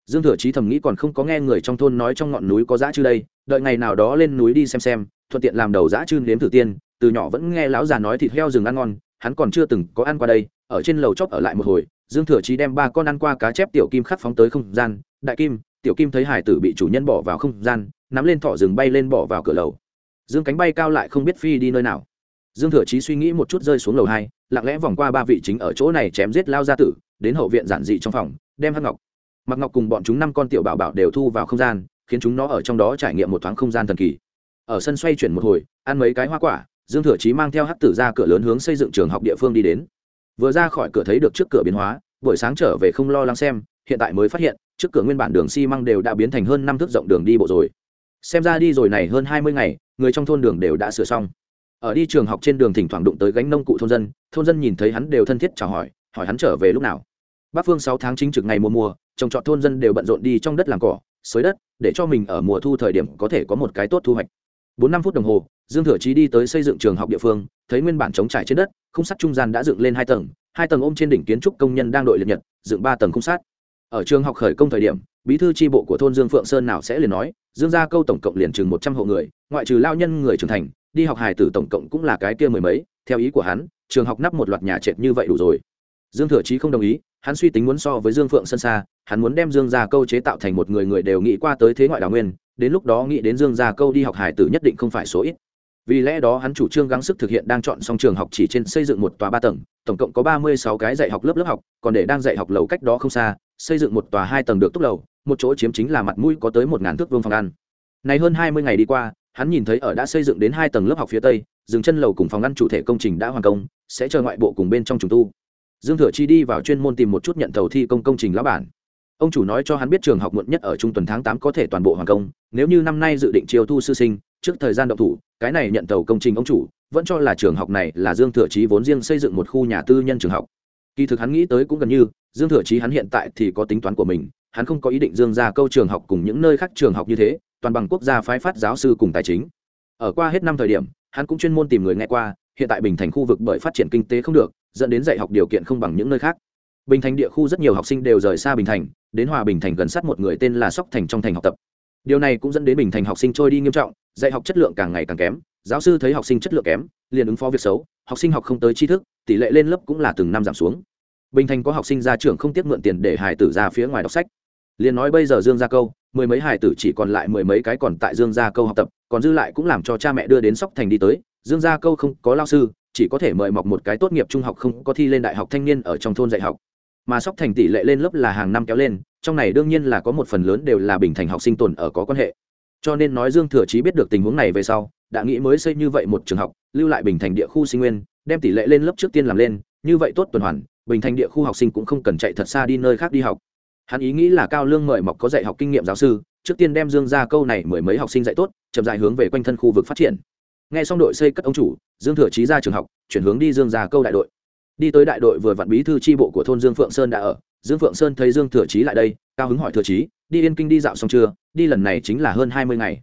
Dương thừa chí thầm nghĩ còn không có nghe người trong thôn nói trong ngọn núi có dã chư đây, đợi ngày nào đó lên núi đi xem xem, thuận tiện làm đầu dã chư nếm thử tiên, từ nhỏ vẫn nghe lão già nói thịt heo rừng ăn ngon, hắn còn chưa từng có ăn qua đây, ở trên lầu chóp ở lại một hồi dương thừa chí đem ba con ăn qua cá chép tiểu kim khắc phóng tới không gian, đại kim, tiểu kim thấy hải tử bị chủ nhân bỏ vào không gian, nắm lên thỏ rừng bay lên bỏ vào cửa lầu. Dương cánh bay cao lại không biết phi đi nơi nào. Dương thừa chí suy nghĩ một chút rơi xuống lầu hai, lặng lẽ vòng qua ba vị chính ở chỗ này chém giết lao gia tử, đến hậu viện giản dị trong phòng, đem hắc ngọc. Mặc ngọc cùng bọn chúng năm con tiểu bảo bảo đều thu vào không gian, khiến chúng nó ở trong đó trải nghiệm một thoáng không gian thần kỳ. Ở sân xoay chuyển một hồi, ăn mấy cái hoa quả, dương thừa chí mang theo hắc tử ra cửa lớn hướng xây dựng trường học địa phương đi đến vừa ra khỏi cửa thấy được trước cửa biến hóa, buổi sáng trở về không lo lắng xem, hiện tại mới phát hiện, trước cửa nguyên bản đường xi măng đều đã biến thành hơn năm thước rộng đường đi bộ rồi. Xem ra đi rồi này hơn hai mươi ngày, người trong thôn đường đều đã sửa xong. Ở đi trường học trên đường thỉnh thoảng đụng tới gánh nông cụ thôn dân thôn dân nhìn thấy hắn đều thân thiết chào hỏi hỏi hắn trở về lúc nào. Bắc phương sáu tháng chính trực ngày mùa mùa, trồng trọt thôn dân đều bận rộn đi trong đất làm cỏ, xới đất, để cho mình ở mùa thu thời điểm có thể có một cái tốt thu hoạch bốn năm phút đồng hồ, dương thừa chí đi tới xây dựng trường học địa phương, thấy nguyên bản chống trải trên đất, khung sắt trung gian đã dựng lên hai tầng hai tầng ôm trên đỉnh kiến trúc công nhân đang đội liệt nhật, dựng ba tầng khung sắt. Ở trường học khởi công thời điểm, bí thư tri bộ của thôn dương phượng sơn nào sẽ liền nói, dương gia câu tổng cộng liền chừng một trăm hộ người, ngoại trừ lao nhân người trưởng thành, đi học hài tử tổng cộng cũng là cái kia mười mấy, theo ý của hắn, trường học nắp một loạt nhà trệt như vậy đủ rồi. Dương thừa chí không đồng ý, hắn suy tính muốn so với dương phượng Sơn xa, hắn muốn đem dương gia câu chế tạo thành một người người đều nghĩ qua tới thế ngoại đào nguyên đến lúc đó nghĩ đến dương gia câu đi học hải tử nhất định không phải số ít. Vì lẽ đó hắn chủ trương gắng sức thực hiện đang chọn xong trường học chỉ trên xây dựng một tòa ba tầng, tổng cộng có ba mươi sáu cái dạy học lớp lớp học, còn để đang dạy học lầu cách đó không xa, xây dựng một tòa hai tầng được túc lầu, một chỗ chiếm chính là mặt mũi có tới một ngàn thước vương phòng ăn. Này hơn hai mươi ngày đi qua, hắn nhìn thấy ở đã xây dựng đến hai tầng lớp học phía tây, dừng chân lầu cùng phòng ăn chủ thể công trình đã hoàn công, sẽ chờ ngoại bộ cùng bên trong trùng tu. Dương thừa chi đi vào chuyên môn tìm một chút nhận thầu thi công công trình lão bản ông chủ nói cho hắn biết trường học muộn nhất ở trung tuần tháng tám có thể toàn bộ hoàn công, nếu như năm nay dự định chiêu thu sư sinh, trước thời gian động thủ, cái này nhận tàu công trình ông chủ, vẫn cho là trường học này là dương thừa chí vốn riêng xây dựng một khu nhà tư nhân trường học. Kỳ thực hắn nghĩ tới cũng gần như, dương thừa chí hắn hiện tại thì có tính toán của mình, hắn không có ý định dương ra câu trường học cùng những nơi khác trường học như thế, toàn bằng quốc gia phái phát giáo sư cùng tài chính. Ở qua hết năm thời điểm, hắn cũng chuyên môn tìm người nghe qua, hiện tại bình thành khu vực bởi phát triển kinh tế không được, dẫn đến dạy học điều kiện không bằng những nơi khác. Bình thành địa khu rất nhiều học sinh đều rời xa bình thành đến hòa bình thành gần sát một người tên là sóc thành trong thành học tập. Điều này cũng dẫn đến bình thành học sinh trôi đi nghiêm trọng, dạy học chất lượng càng ngày càng kém, giáo sư thấy học sinh chất lượng kém, liền ứng phó việc xấu, học sinh học không tới tri thức, tỷ lệ lên lớp cũng là từng năm giảm xuống. Bình thành có học sinh ra trường không tiếc mượn tiền để hải tử ra phía ngoài đọc sách. Liền nói bây giờ dương gia câu, mười mấy hải tử chỉ còn lại mười mấy cái còn tại dương gia câu học tập, còn dư lại cũng làm cho cha mẹ đưa đến sóc thành đi tới. Dương gia câu không có lao sư, chỉ có thể mời mọc một cái tốt nghiệp trung học không có thi lên đại học thanh niên ở trong thôn dạy học mà sóc thành tỷ lệ lên lớp là hàng năm kéo lên, trong này đương nhiên là có một phần lớn đều là bình thành học sinh tồn ở có quan hệ. Cho nên nói dương thừa chí biết được tình huống này về sau, đã nghĩ mới xây như vậy một trường học, lưu lại bình thành địa khu sinh nguyên, đem tỷ lệ lên lớp trước tiên làm lên, như vậy tốt tuần hoàn, bình thành địa khu học sinh cũng không cần chạy thật xa đi nơi khác đi học. Hắn ý nghĩ là cao lương mời mọc có dạy học kinh nghiệm giáo sư, trước tiên đem dương ra câu này mười mấy học sinh dạy tốt, chậm dài hướng về quanh thân khu vực phát triển. Nghe xong đội xây cất ông chủ, dương thừa chí ra trường học, chuyển hướng đi dương ra câu đại đội đi tới đại đội vừa vặn bí thư tri bộ của thôn dương phượng sơn đã ở. Dương phượng sơn thấy dương thừa chí lại đây, cao hứng hỏi thừa chí, đi yên kinh đi dạo xong chưa? Đi lần này chính là hơn hai mươi ngày.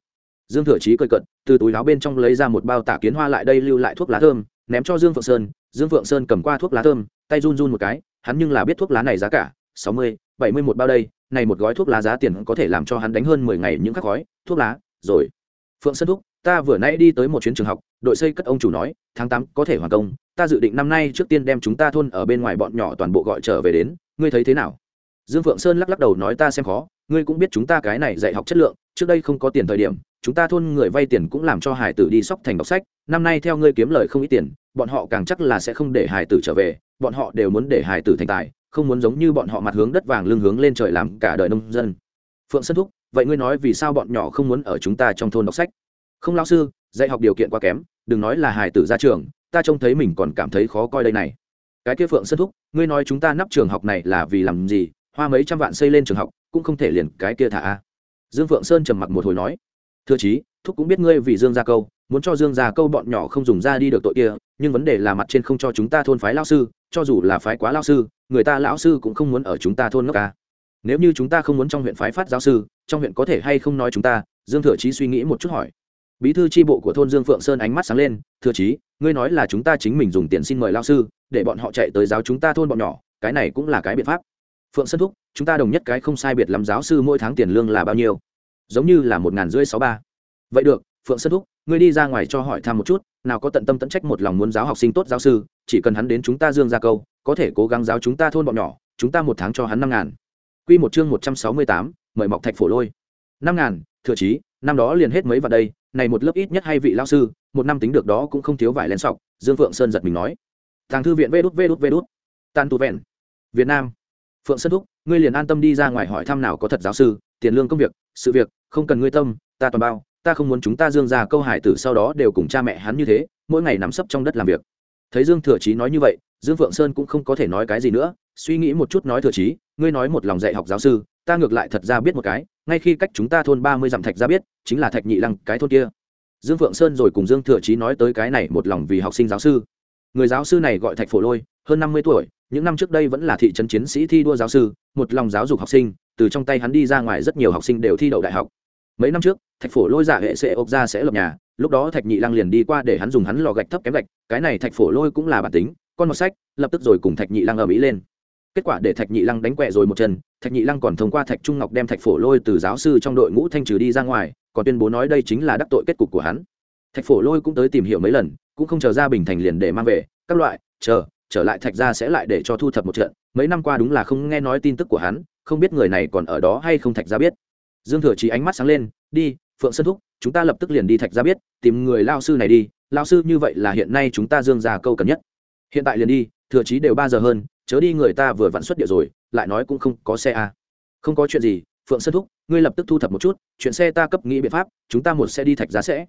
Dương thừa chí cười cận từ túi áo bên trong lấy ra một bao tả kiến hoa lại đây lưu lại thuốc lá thơm, ném cho dương phượng sơn. Dương phượng sơn cầm qua thuốc lá thơm, tay run run một cái, hắn nhưng là biết thuốc lá này giá cả, sáu mươi, bảy mươi một bao đây, này một gói thuốc lá giá tiền có thể làm cho hắn đánh hơn mười ngày những các gói thuốc lá, rồi. Phượng sơn thúc, ta vừa nãy đi tới một chuyến trường học đội xây cất ông chủ nói, tháng tám có thể hoàn công, ta dự định năm nay trước tiên đem chúng ta thôn ở bên ngoài bọn nhỏ toàn bộ gọi trở về đến, ngươi thấy thế nào? Dương phượng sơn lắc lắc đầu nói, ta xem khó, ngươi cũng biết chúng ta cái này dạy học chất lượng, trước đây không có tiền thời điểm, chúng ta thôn người vay tiền cũng làm cho hải tử đi sóc thành đọc sách, năm nay theo ngươi kiếm lời không ít tiền, bọn họ càng chắc là sẽ không để hải tử trở về, bọn họ đều muốn để hải tử thành tài, không muốn giống như bọn họ mặt hướng đất vàng lưng hướng lên trời làm cả đời nông dân. Phượng sơn thúc, vậy ngươi nói vì sao bọn nhỏ không muốn ở chúng ta trong thôn đọc sách? Không lao sư, dạy học điều kiện quá kém, đừng nói là hải tử ra trường, ta trông thấy mình còn cảm thấy khó coi đây này. Cái kia phượng sân thúc, ngươi nói chúng ta nắp trường học này là vì làm gì? Hoa mấy trăm vạn xây lên trường học, cũng không thể liền cái kia thả a. Dương phượng sơn trầm mặc một hồi nói, thưa chí, thúc cũng biết ngươi vì dương gia câu, muốn cho dương gia câu bọn nhỏ không dùng ra đi được tội kia, nhưng vấn đề là mặt trên không cho chúng ta thôn phái lao sư, cho dù là phái quá lao sư, người ta lão sư cũng không muốn ở chúng ta thôn nước ca nếu như chúng ta không muốn trong huyện phái phát giáo sư, trong huyện có thể hay không nói chúng ta? Dương thừa chí suy nghĩ một chút hỏi bí thư tri bộ của thôn dương phượng sơn ánh mắt sáng lên thừa chí, ngươi nói là chúng ta chính mình dùng tiền xin mời lao sư, để bọn họ chạy tới giáo chúng ta thôn bọn nhỏ, cái này cũng là cái biện pháp. Phượng sơn thúc, chúng ta đồng nhất cái không sai biệt lắm giáo sư mỗi tháng tiền lương là bao nhiêu? Giống như là một n g h n rưỡi sáu ba. Vậy được, phượng sơn thúc, ngươi đi ra ngoài cho hỏi thăm một chút, nào có tận tâm tận trách một lòng muốn giáo học sinh tốt giáo sư, chỉ cần hắn đến chúng ta dương ra câu, có thể cố gắng giáo chúng ta thôn bọn nhỏ, chúng ta một tháng cho hắn năm ngàn. Q một chương một trăm sáu mươi tám, mời mọc thạch phổ lôi. Năm ngàn thừa chí, năm đó liền hết mấy vào đây này một lớp ít nhất hay vị lao sư, một năm tính được đó cũng không thiếu vải len sọc, dương phượng sơn giật mình nói. Thằng thư viện vê đút vê đút vê đút tan tu vẹn. Việt nam. Phượng sơn thúc, ngươi liền an tâm đi ra ngoài hỏi thăm nào có thật giáo sư, tiền lương công việc, sự việc, không cần ngươi tâm, ta toàn bao, ta không muốn chúng ta dương ra câu hải tử sau đó đều cùng cha mẹ hắn như thế, mỗi ngày nằm sấp trong đất làm việc. Thấy dương thừa chí nói như vậy, dương phượng sơn cũng không có thể nói cái gì nữa, suy nghĩ một chút nói thừa chí, ngươi nói một lòng dạy học giáo sư, ta ngược lại thật ra biết một cái ngay khi cách chúng ta thôn ba mươi dặm thạch ra biết, chính là thạch nhị lăng, cái thôn kia. Dương phượng sơn rồi cùng dương thừa chí nói tới cái này một lòng vì học sinh giáo sư. Người giáo sư này gọi thạch phổ lôi, hơn năm mươi tuổi, những năm trước đây vẫn là thị trấn chiến sĩ thi đua giáo sư, một lòng giáo dục học sinh, từ trong tay hắn đi ra ngoài rất nhiều học sinh đều thi đậu đại học. Mấy năm trước, thạch phổ lôi giả hệ sẽ ốc ra sẽ lập nhà, lúc đó thạch nhị lăng liền đi qua để hắn dùng hắn lò gạch thấp kém gạch, cái này thạch phổ lôi cũng là bản tính, con một sách, lập tức rồi cùng thạch nhị lăng ở mỹ lên kết quả để thạch nhị lăng đánh quẹ rồi một chân, thạch nhị lăng còn thông qua thạch trung ngọc đem thạch phổ lôi từ giáo sư trong đội ngũ thanh trừ đi ra ngoài, còn tuyên bố nói đây chính là đắc tội kết cục của hắn. Thạch phổ lôi cũng tới tìm hiểu mấy lần, cũng không chờ ra bình thành liền để mang về, các loại, chờ, trở lại thạch ra sẽ lại để cho thu thập một trận, mấy năm qua đúng là không nghe nói tin tức của hắn, không biết người này còn ở đó hay không thạch ra biết. Dương thừa trí ánh mắt sáng lên, đi, phượng sơn thúc, chúng ta lập tức liền đi thạch ra biết, tìm người lao sư này đi, lao sư như vậy là hiện nay chúng ta dương già câu cần nhất. Hiện tại liền đi, thừa trí đều ba giờ hơn chớ đi người ta vừa vặn xuất địa rồi, lại nói cũng không có xe à. không có chuyện gì, phượng sơn thúc, ngươi lập tức thu thập một chút, chuyện xe ta cấp nghĩ biện pháp, chúng ta một xe đi thạch giá sẽ.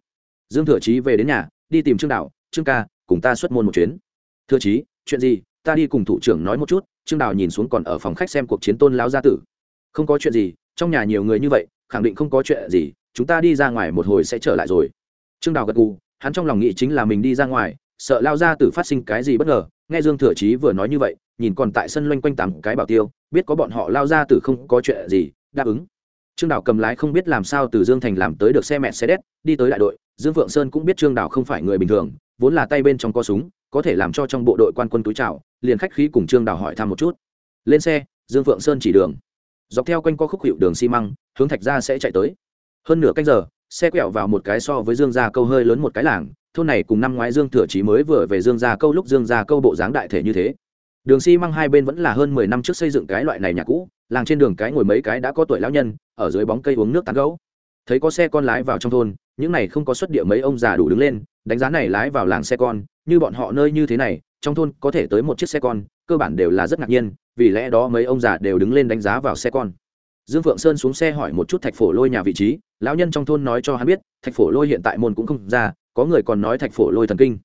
Dương thừa chí về đến nhà, đi tìm trương đạo trương ca, cùng ta xuất môn một chuyến. Thừa chí, chuyện gì? Ta đi cùng thủ trưởng nói một chút. Trương đào nhìn xuống còn ở phòng khách xem cuộc chiến tôn lão gia tử. Không có chuyện gì, trong nhà nhiều người như vậy, khẳng định không có chuyện gì, chúng ta đi ra ngoài một hồi sẽ trở lại rồi. Trương đào gật gù, hắn trong lòng nghĩ chính là mình đi ra ngoài, sợ lao ra tử phát sinh cái gì bất ngờ, nghe dương thừa chí vừa nói như vậy nhìn còn tại sân loanh quanh tám cái bảo tiêu, biết có bọn họ lao ra từ không có chuyện gì, đáp ứng. Trương đảo cầm lái không biết làm sao từ dương thành làm tới được xe mẹ xe đét, đi tới đại đội, dương phượng sơn cũng biết trương đảo không phải người bình thường, vốn là tay bên trong co súng, có thể làm cho trong bộ đội quan quân túi trào liền khách khí cùng trương đảo hỏi thăm một chút. Lên xe, dương phượng sơn chỉ đường. Dọc theo quanh co khúc hiệu đường xi măng, hướng thạch ra sẽ chạy tới. Hơn nửa canh giờ, xe quẹo vào một cái so với dương gia câu hơi lớn một cái làng, thôn này cùng năm ngoái dương thừa trí mới vừa về dương gia câu lúc dương gia câu bộ dáng đại thể như thế đường xi măng hai bên vẫn là hơn mười năm trước xây dựng cái loại này nhà cũ, làng trên đường cái ngồi mấy cái đã có tuổi lão nhân, ở dưới bóng cây uống nước tán gấu thấy có xe con lái vào trong thôn, những này không có xuất địa mấy ông già đủ đứng lên, đánh giá này lái vào làng xe con, như bọn họ nơi như thế này, trong thôn có thể tới một chiếc xe con, cơ bản đều là rất ngạc nhiên, vì lẽ đó mấy ông già đều đứng lên đánh giá vào xe con. Dương phượng sơn xuống xe hỏi một chút thạch phổ lôi nhà vị trí, lão nhân trong thôn nói cho hắn biết, thạch phổ lôi hiện tại môn cũng không ra, có người còn nói thạch phổ lôi thần kinh.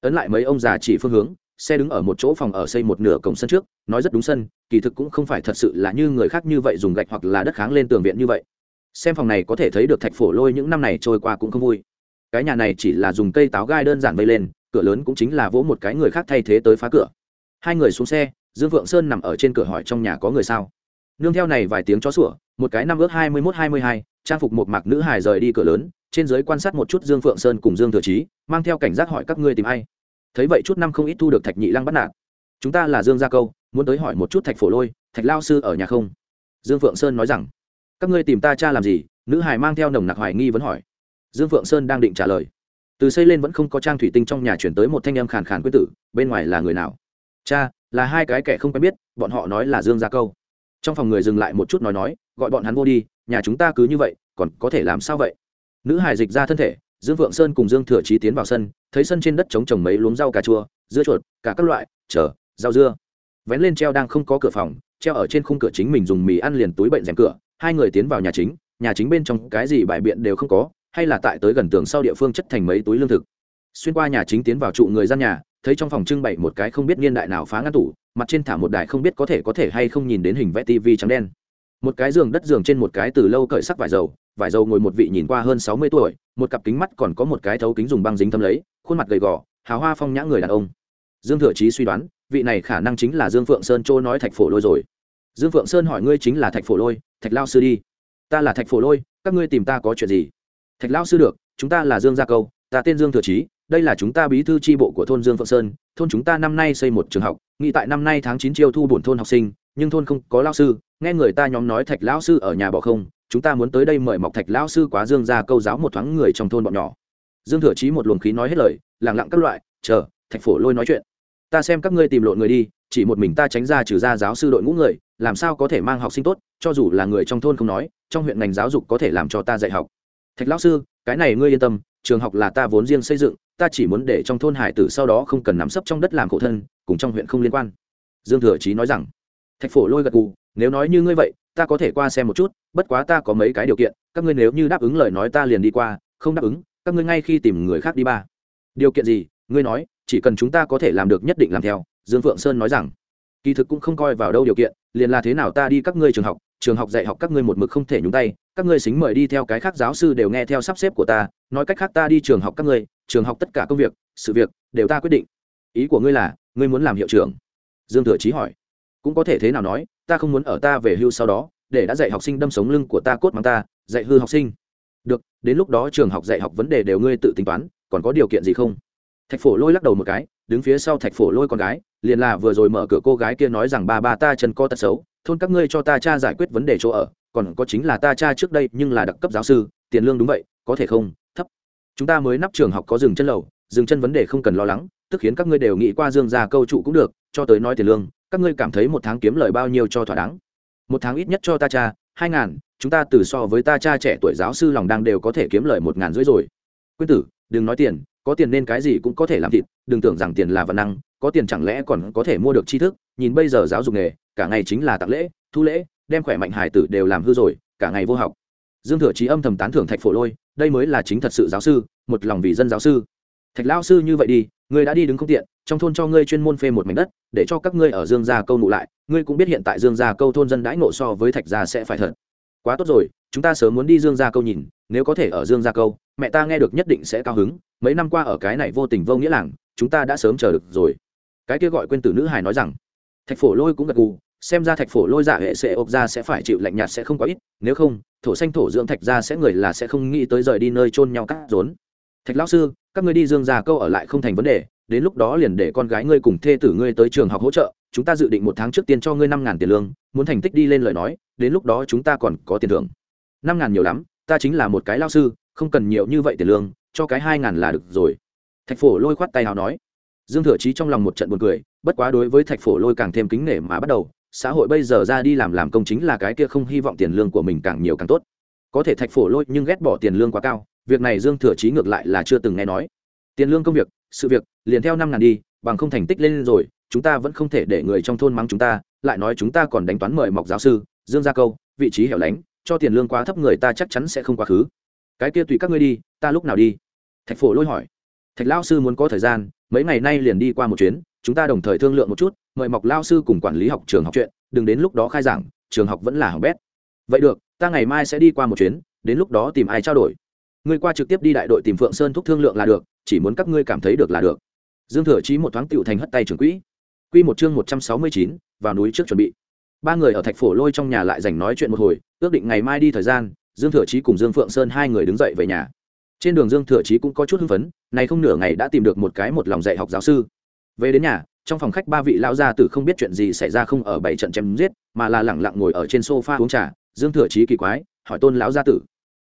Ấn lại mấy ông già chỉ phương hướng xe đứng ở một chỗ phòng ở xây một nửa cổng sân trước, nói rất đúng sân, kỳ thực cũng không phải thật sự là như người khác như vậy dùng gạch hoặc là đất kháng lên tường viện như vậy. Xem phòng này có thể thấy được thạch phổ lôi những năm này trôi qua cũng không vui. Cái nhà này chỉ là dùng cây táo gai đơn giản vây lên, cửa lớn cũng chính là vỗ một cái người khác thay thế tới phá cửa. Hai người xuống xe, dương vượng sơn nằm ở trên cửa hỏi trong nhà có người sao. Nương theo này vài tiếng chó sủa, một cái năm ước hai mươi mốt hai mươi hai, trang phục một mặc nữ hài rời đi cửa lớn, trên giới quan sát một chút dương phượng sơn cùng dương thừa trí mang theo cảnh giác hỏi các ngươi tìm ai thấy vậy chút năm không ít thu được thạch nhị lăng bắt nạt. Chúng ta là dương gia câu, muốn tới hỏi một chút thạch phổ lôi, thạch lao sư ở nhà không? Dương phượng sơn nói rằng, các ngươi tìm ta cha làm gì? Nữ hải mang theo nồng nặc hoài nghi vẫn hỏi. Dương phượng sơn đang định trả lời. Từ xây lên vẫn không có trang thủy tinh trong nhà chuyển tới một thanh em khàn khàn quyết tử, bên ngoài là người nào? Cha, là hai cái kẻ không quen biết, bọn họ nói là dương gia câu. Trong phòng người dừng lại một chút nói nói, gọi bọn hắn vô đi, nhà chúng ta cứ như vậy, còn có thể làm sao vậy? Nữ hải dịch ra thân thể dương vượng sơn cùng dương thừa trí tiến vào sân, thấy sân trên đất trống trồng mấy luống rau cà chua, dưa chuột, cả các loại, chờ, rau dưa. Vén lên treo đang không có cửa phòng, treo ở trên khung cửa chính mình dùng mì ăn liền túi bệnh rèm cửa, hai người tiến vào nhà chính nhà chính bên trong cái gì bãi biện đều không có, hay là tại tới gần tường sau địa phương chất thành mấy túi lương thực. Xuyên qua nhà chính tiến vào trụ người gian nhà, thấy trong phòng trưng bày một cái không biết niên đại nào phá ngăn tủ, mặt trên thả một đài không biết có thể có thể hay không nhìn đến hình vẽ tv trắng đen. Một cái giường đất giường trên một cái từ lâu cởi sắc vải dầu vải dầu ngồi một vị nhìn qua hơn sáu mươi tuổi, một cặp kính mắt còn có một cái thấu kính dùng băng dính thâm lấy, khuôn mặt gầy gò, hào hoa phong nhã người đàn ông. Dương thừa chí suy đoán, vị này khả năng chính là dương phượng sơn châu nói thạch phổ lôi rồi. Dương phượng sơn hỏi ngươi chính là thạch phổ lôi, thạch lao sư đi. Ta là thạch phổ lôi, các ngươi tìm ta có chuyện gì? Thạch lao sư được, chúng ta là dương gia câu, ta tên dương thừa chí, đây là chúng ta bí thư tri bộ của thôn dương phượng sơn, thôn chúng ta năm nay xây một trường học nghị tại năm nay tháng chín chiêu thu bổn thôn học sinh, nhưng thôn không có lao sư, nghe người ta nhóm nói thạch lão sư ở nhà bỏ không chúng ta muốn tới đây mời mọc thạch lão sư quá dương ra câu giáo một thoáng người trong thôn bọn nhỏ. Dương thừa chí một luồng khí nói hết lời lẳng lặng các loại, chờ, thạch phổ lôi nói chuyện. Ta xem các ngươi tìm lộn người đi, chỉ một mình ta tránh ra trừ ra giáo sư đội ngũ người, làm sao có thể mang học sinh tốt, cho dù là người trong thôn không nói, trong huyện ngành giáo dục có thể làm cho ta dạy học. Thạch lão sư, cái này ngươi yên tâm, trường học là ta vốn riêng xây dựng, ta chỉ muốn để trong thôn hải tử sau đó không cần nắm sấp trong đất làm khổ thân, cùng trong huyện không liên quan. Dương thừa chí nói rằng. Thạch phổ lôi gật gù nếu nói như ngươi vậy, ta có thể qua xem một chút, bất quá ta có mấy cái điều kiện, các ngươi nếu như đáp ứng lời nói ta liền đi qua, không đáp ứng, các ngươi ngay khi tìm người khác đi ba. Điều kiện gì? Ngươi nói, chỉ cần chúng ta có thể làm được nhất định làm theo, dương phượng sơn nói rằng. Kỳ thực cũng không coi vào đâu điều kiện, liền là thế nào ta đi các ngươi trường học trường học dạy học các ngươi một mực không thể nhúng tay, các ngươi xính mời đi theo cái khác giáo sư đều nghe theo sắp xếp của ta, nói cách khác ta đi trường học các ngươi, trường học tất cả công việc, sự việc, đều ta quyết định. Ý của ngươi là, ngươi muốn làm hiệu trưởng? Dương thừa chí hỏi cũng có thể thế nào nói, ta không muốn ở ta về hưu sau đó, để đã dạy học sinh đâm sống lưng của ta cốt mang ta, dạy hư học sinh. Được, đến lúc đó trường học dạy học vấn đề đều ngươi tự tính toán, còn có điều kiện gì không? Thạch phổ lôi lắc đầu một cái, đứng phía sau thạch phổ lôi con gái, liền là vừa rồi mở cửa cô gái kia nói rằng ba ba ta chân co tật xấu, thôn các ngươi cho ta cha giải quyết vấn đề chỗ ở, còn có chính là ta cha trước đây nhưng là đặc cấp giáo sư, tiền lương đúng vậy, có thể không? Thấp. Chúng ta mới nắp trường học có dừng chân lầu, dừng chân vấn đề không cần lo lắng, tức khiến các ngươi đều nghĩ qua dương ra câu trụ cũng được, cho tới nói tiền lương các ngươi cảm thấy một tháng kiếm lời bao nhiêu cho thỏa đáng? Một tháng ít nhất cho ta cha, hai ngàn, chúng ta từ so với ta cha trẻ tuổi giáo sư lòng đang đều có thể kiếm lời một ngàn rưỡi rồi. Quyên tử, đừng nói tiền, có tiền nên cái gì cũng có thể làm thịt, đừng tưởng rằng tiền là vật năng, có tiền chẳng lẽ còn có thể mua được tri thức? Nhìn bây giờ giáo dục nghề, cả ngày chính là tặng lễ, thu lễ, đem khỏe mạnh hải tử đều làm hư rồi, cả ngày vô học. Dương thừa trí âm thầm tán thưởng thạch phổ lôi, đây mới là chính thật sự giáo sư, một lòng vì dân giáo sư thạch lao sư như vậy đi, ngươi đã đi đứng không tiện, trong thôn cho ngươi chuyên môn phê một mảnh đất, để cho các ngươi ở dương gia câu nụ lại, ngươi cũng biết hiện tại dương gia câu thôn dân đãi ngộ so với thạch gia sẽ phải thật. Quá tốt rồi, chúng ta sớm muốn đi dương gia câu nhìn, nếu có thể ở dương gia câu, mẹ ta nghe được nhất định sẽ cao hứng, mấy năm qua ở cái này vô tình vô nghĩa làng, chúng ta đã sớm chờ được rồi. Cái kia gọi quên tử nữ hải nói rằng, thạch phổ lôi cũng gật gù, xem ra thạch phổ lôi giả hệ sẽ ốc ra sẽ phải chịu lạnh nhạt sẽ không có ít, nếu không, thổ xanh thổ dưỡng thạch ra sẽ người là sẽ không nghĩ tới rời đi nơi trôn nhau cắt rốn thạch lão sư, các ngươi đi dương gia câu ở lại không thành vấn đề, đến lúc đó liền để con gái ngươi cùng thê tử ngươi tới trường học hỗ trợ, chúng ta dự định một tháng trước tiên cho ngươi năm ngàn tiền lương, muốn thành tích đi lên lời nói, đến lúc đó chúng ta còn có tiền thưởng. Năm ngàn nhiều lắm, ta chính là một cái lao sư, không cần nhiều như vậy tiền lương, cho cái hai ngàn là được rồi. Thạch phổ lôi khoát tay nào nói. Dương thừa trí trong lòng một trận buồn cười, bất quá đối với thạch phổ lôi càng thêm kính nể mà bắt đầu, xã hội bây giờ ra đi làm làm công chính là cái kia không hy vọng tiền lương của mình càng nhiều càng tốt có thể thạch phổ lôi nhưng ghét bỏ tiền lương quá cao, việc này dương thừa chí ngược lại là chưa từng nghe nói. Tiền lương công việc, sự việc, liền theo năm ngàn đi, bằng không thành tích lên rồi, chúng ta vẫn không thể để người trong thôn mắng chúng ta, lại nói chúng ta còn đánh toán mời mọc giáo sư, dương gia câu, vị trí hẻo lánh, cho tiền lương quá thấp người ta chắc chắn sẽ không quá khứ. Cái kia tùy các ngươi đi, ta lúc nào đi? Thạch phổ lôi hỏi. Thạch lao sư muốn có thời gian, mấy ngày nay liền đi qua một chuyến, chúng ta đồng thời thương lượng một chút, mời mọc lao sư cùng quản lý học trường học chuyện, đừng đến lúc đó khai giảng, trường học vẫn là hỏng bét. Vậy được ta ngày mai sẽ đi qua một chuyến, đến lúc đó tìm ai trao đổi. Ngươi qua trực tiếp đi đại đội tìm phượng sơn thúc thương lượng là được, chỉ muốn các ngươi cảm thấy được là được. Dương thừa chí một thoáng tựu thành hất tay trưởng quỹ. Q một chương một trăm sáu mươi chín, vào núi trước chuẩn bị. Ba người ở thạch phổ lôi trong nhà lại dành nói chuyện một hồi, ước định ngày mai đi thời gian, dương thừa chí cùng dương phượng sơn hai người đứng dậy về nhà. Trên đường dương thừa chí cũng có chút hưng phấn, này không nửa ngày đã tìm được một cái một lòng dạy học giáo sư. Về đến nhà, trong phòng khách ba vị lao gia tử không biết chuyện gì xảy ra không ở bảy trận chém giết, mà là lẳng lặng ngồi ở trên sofa uống trà dương thừa chí kỳ quái, hỏi tôn lão gia tử.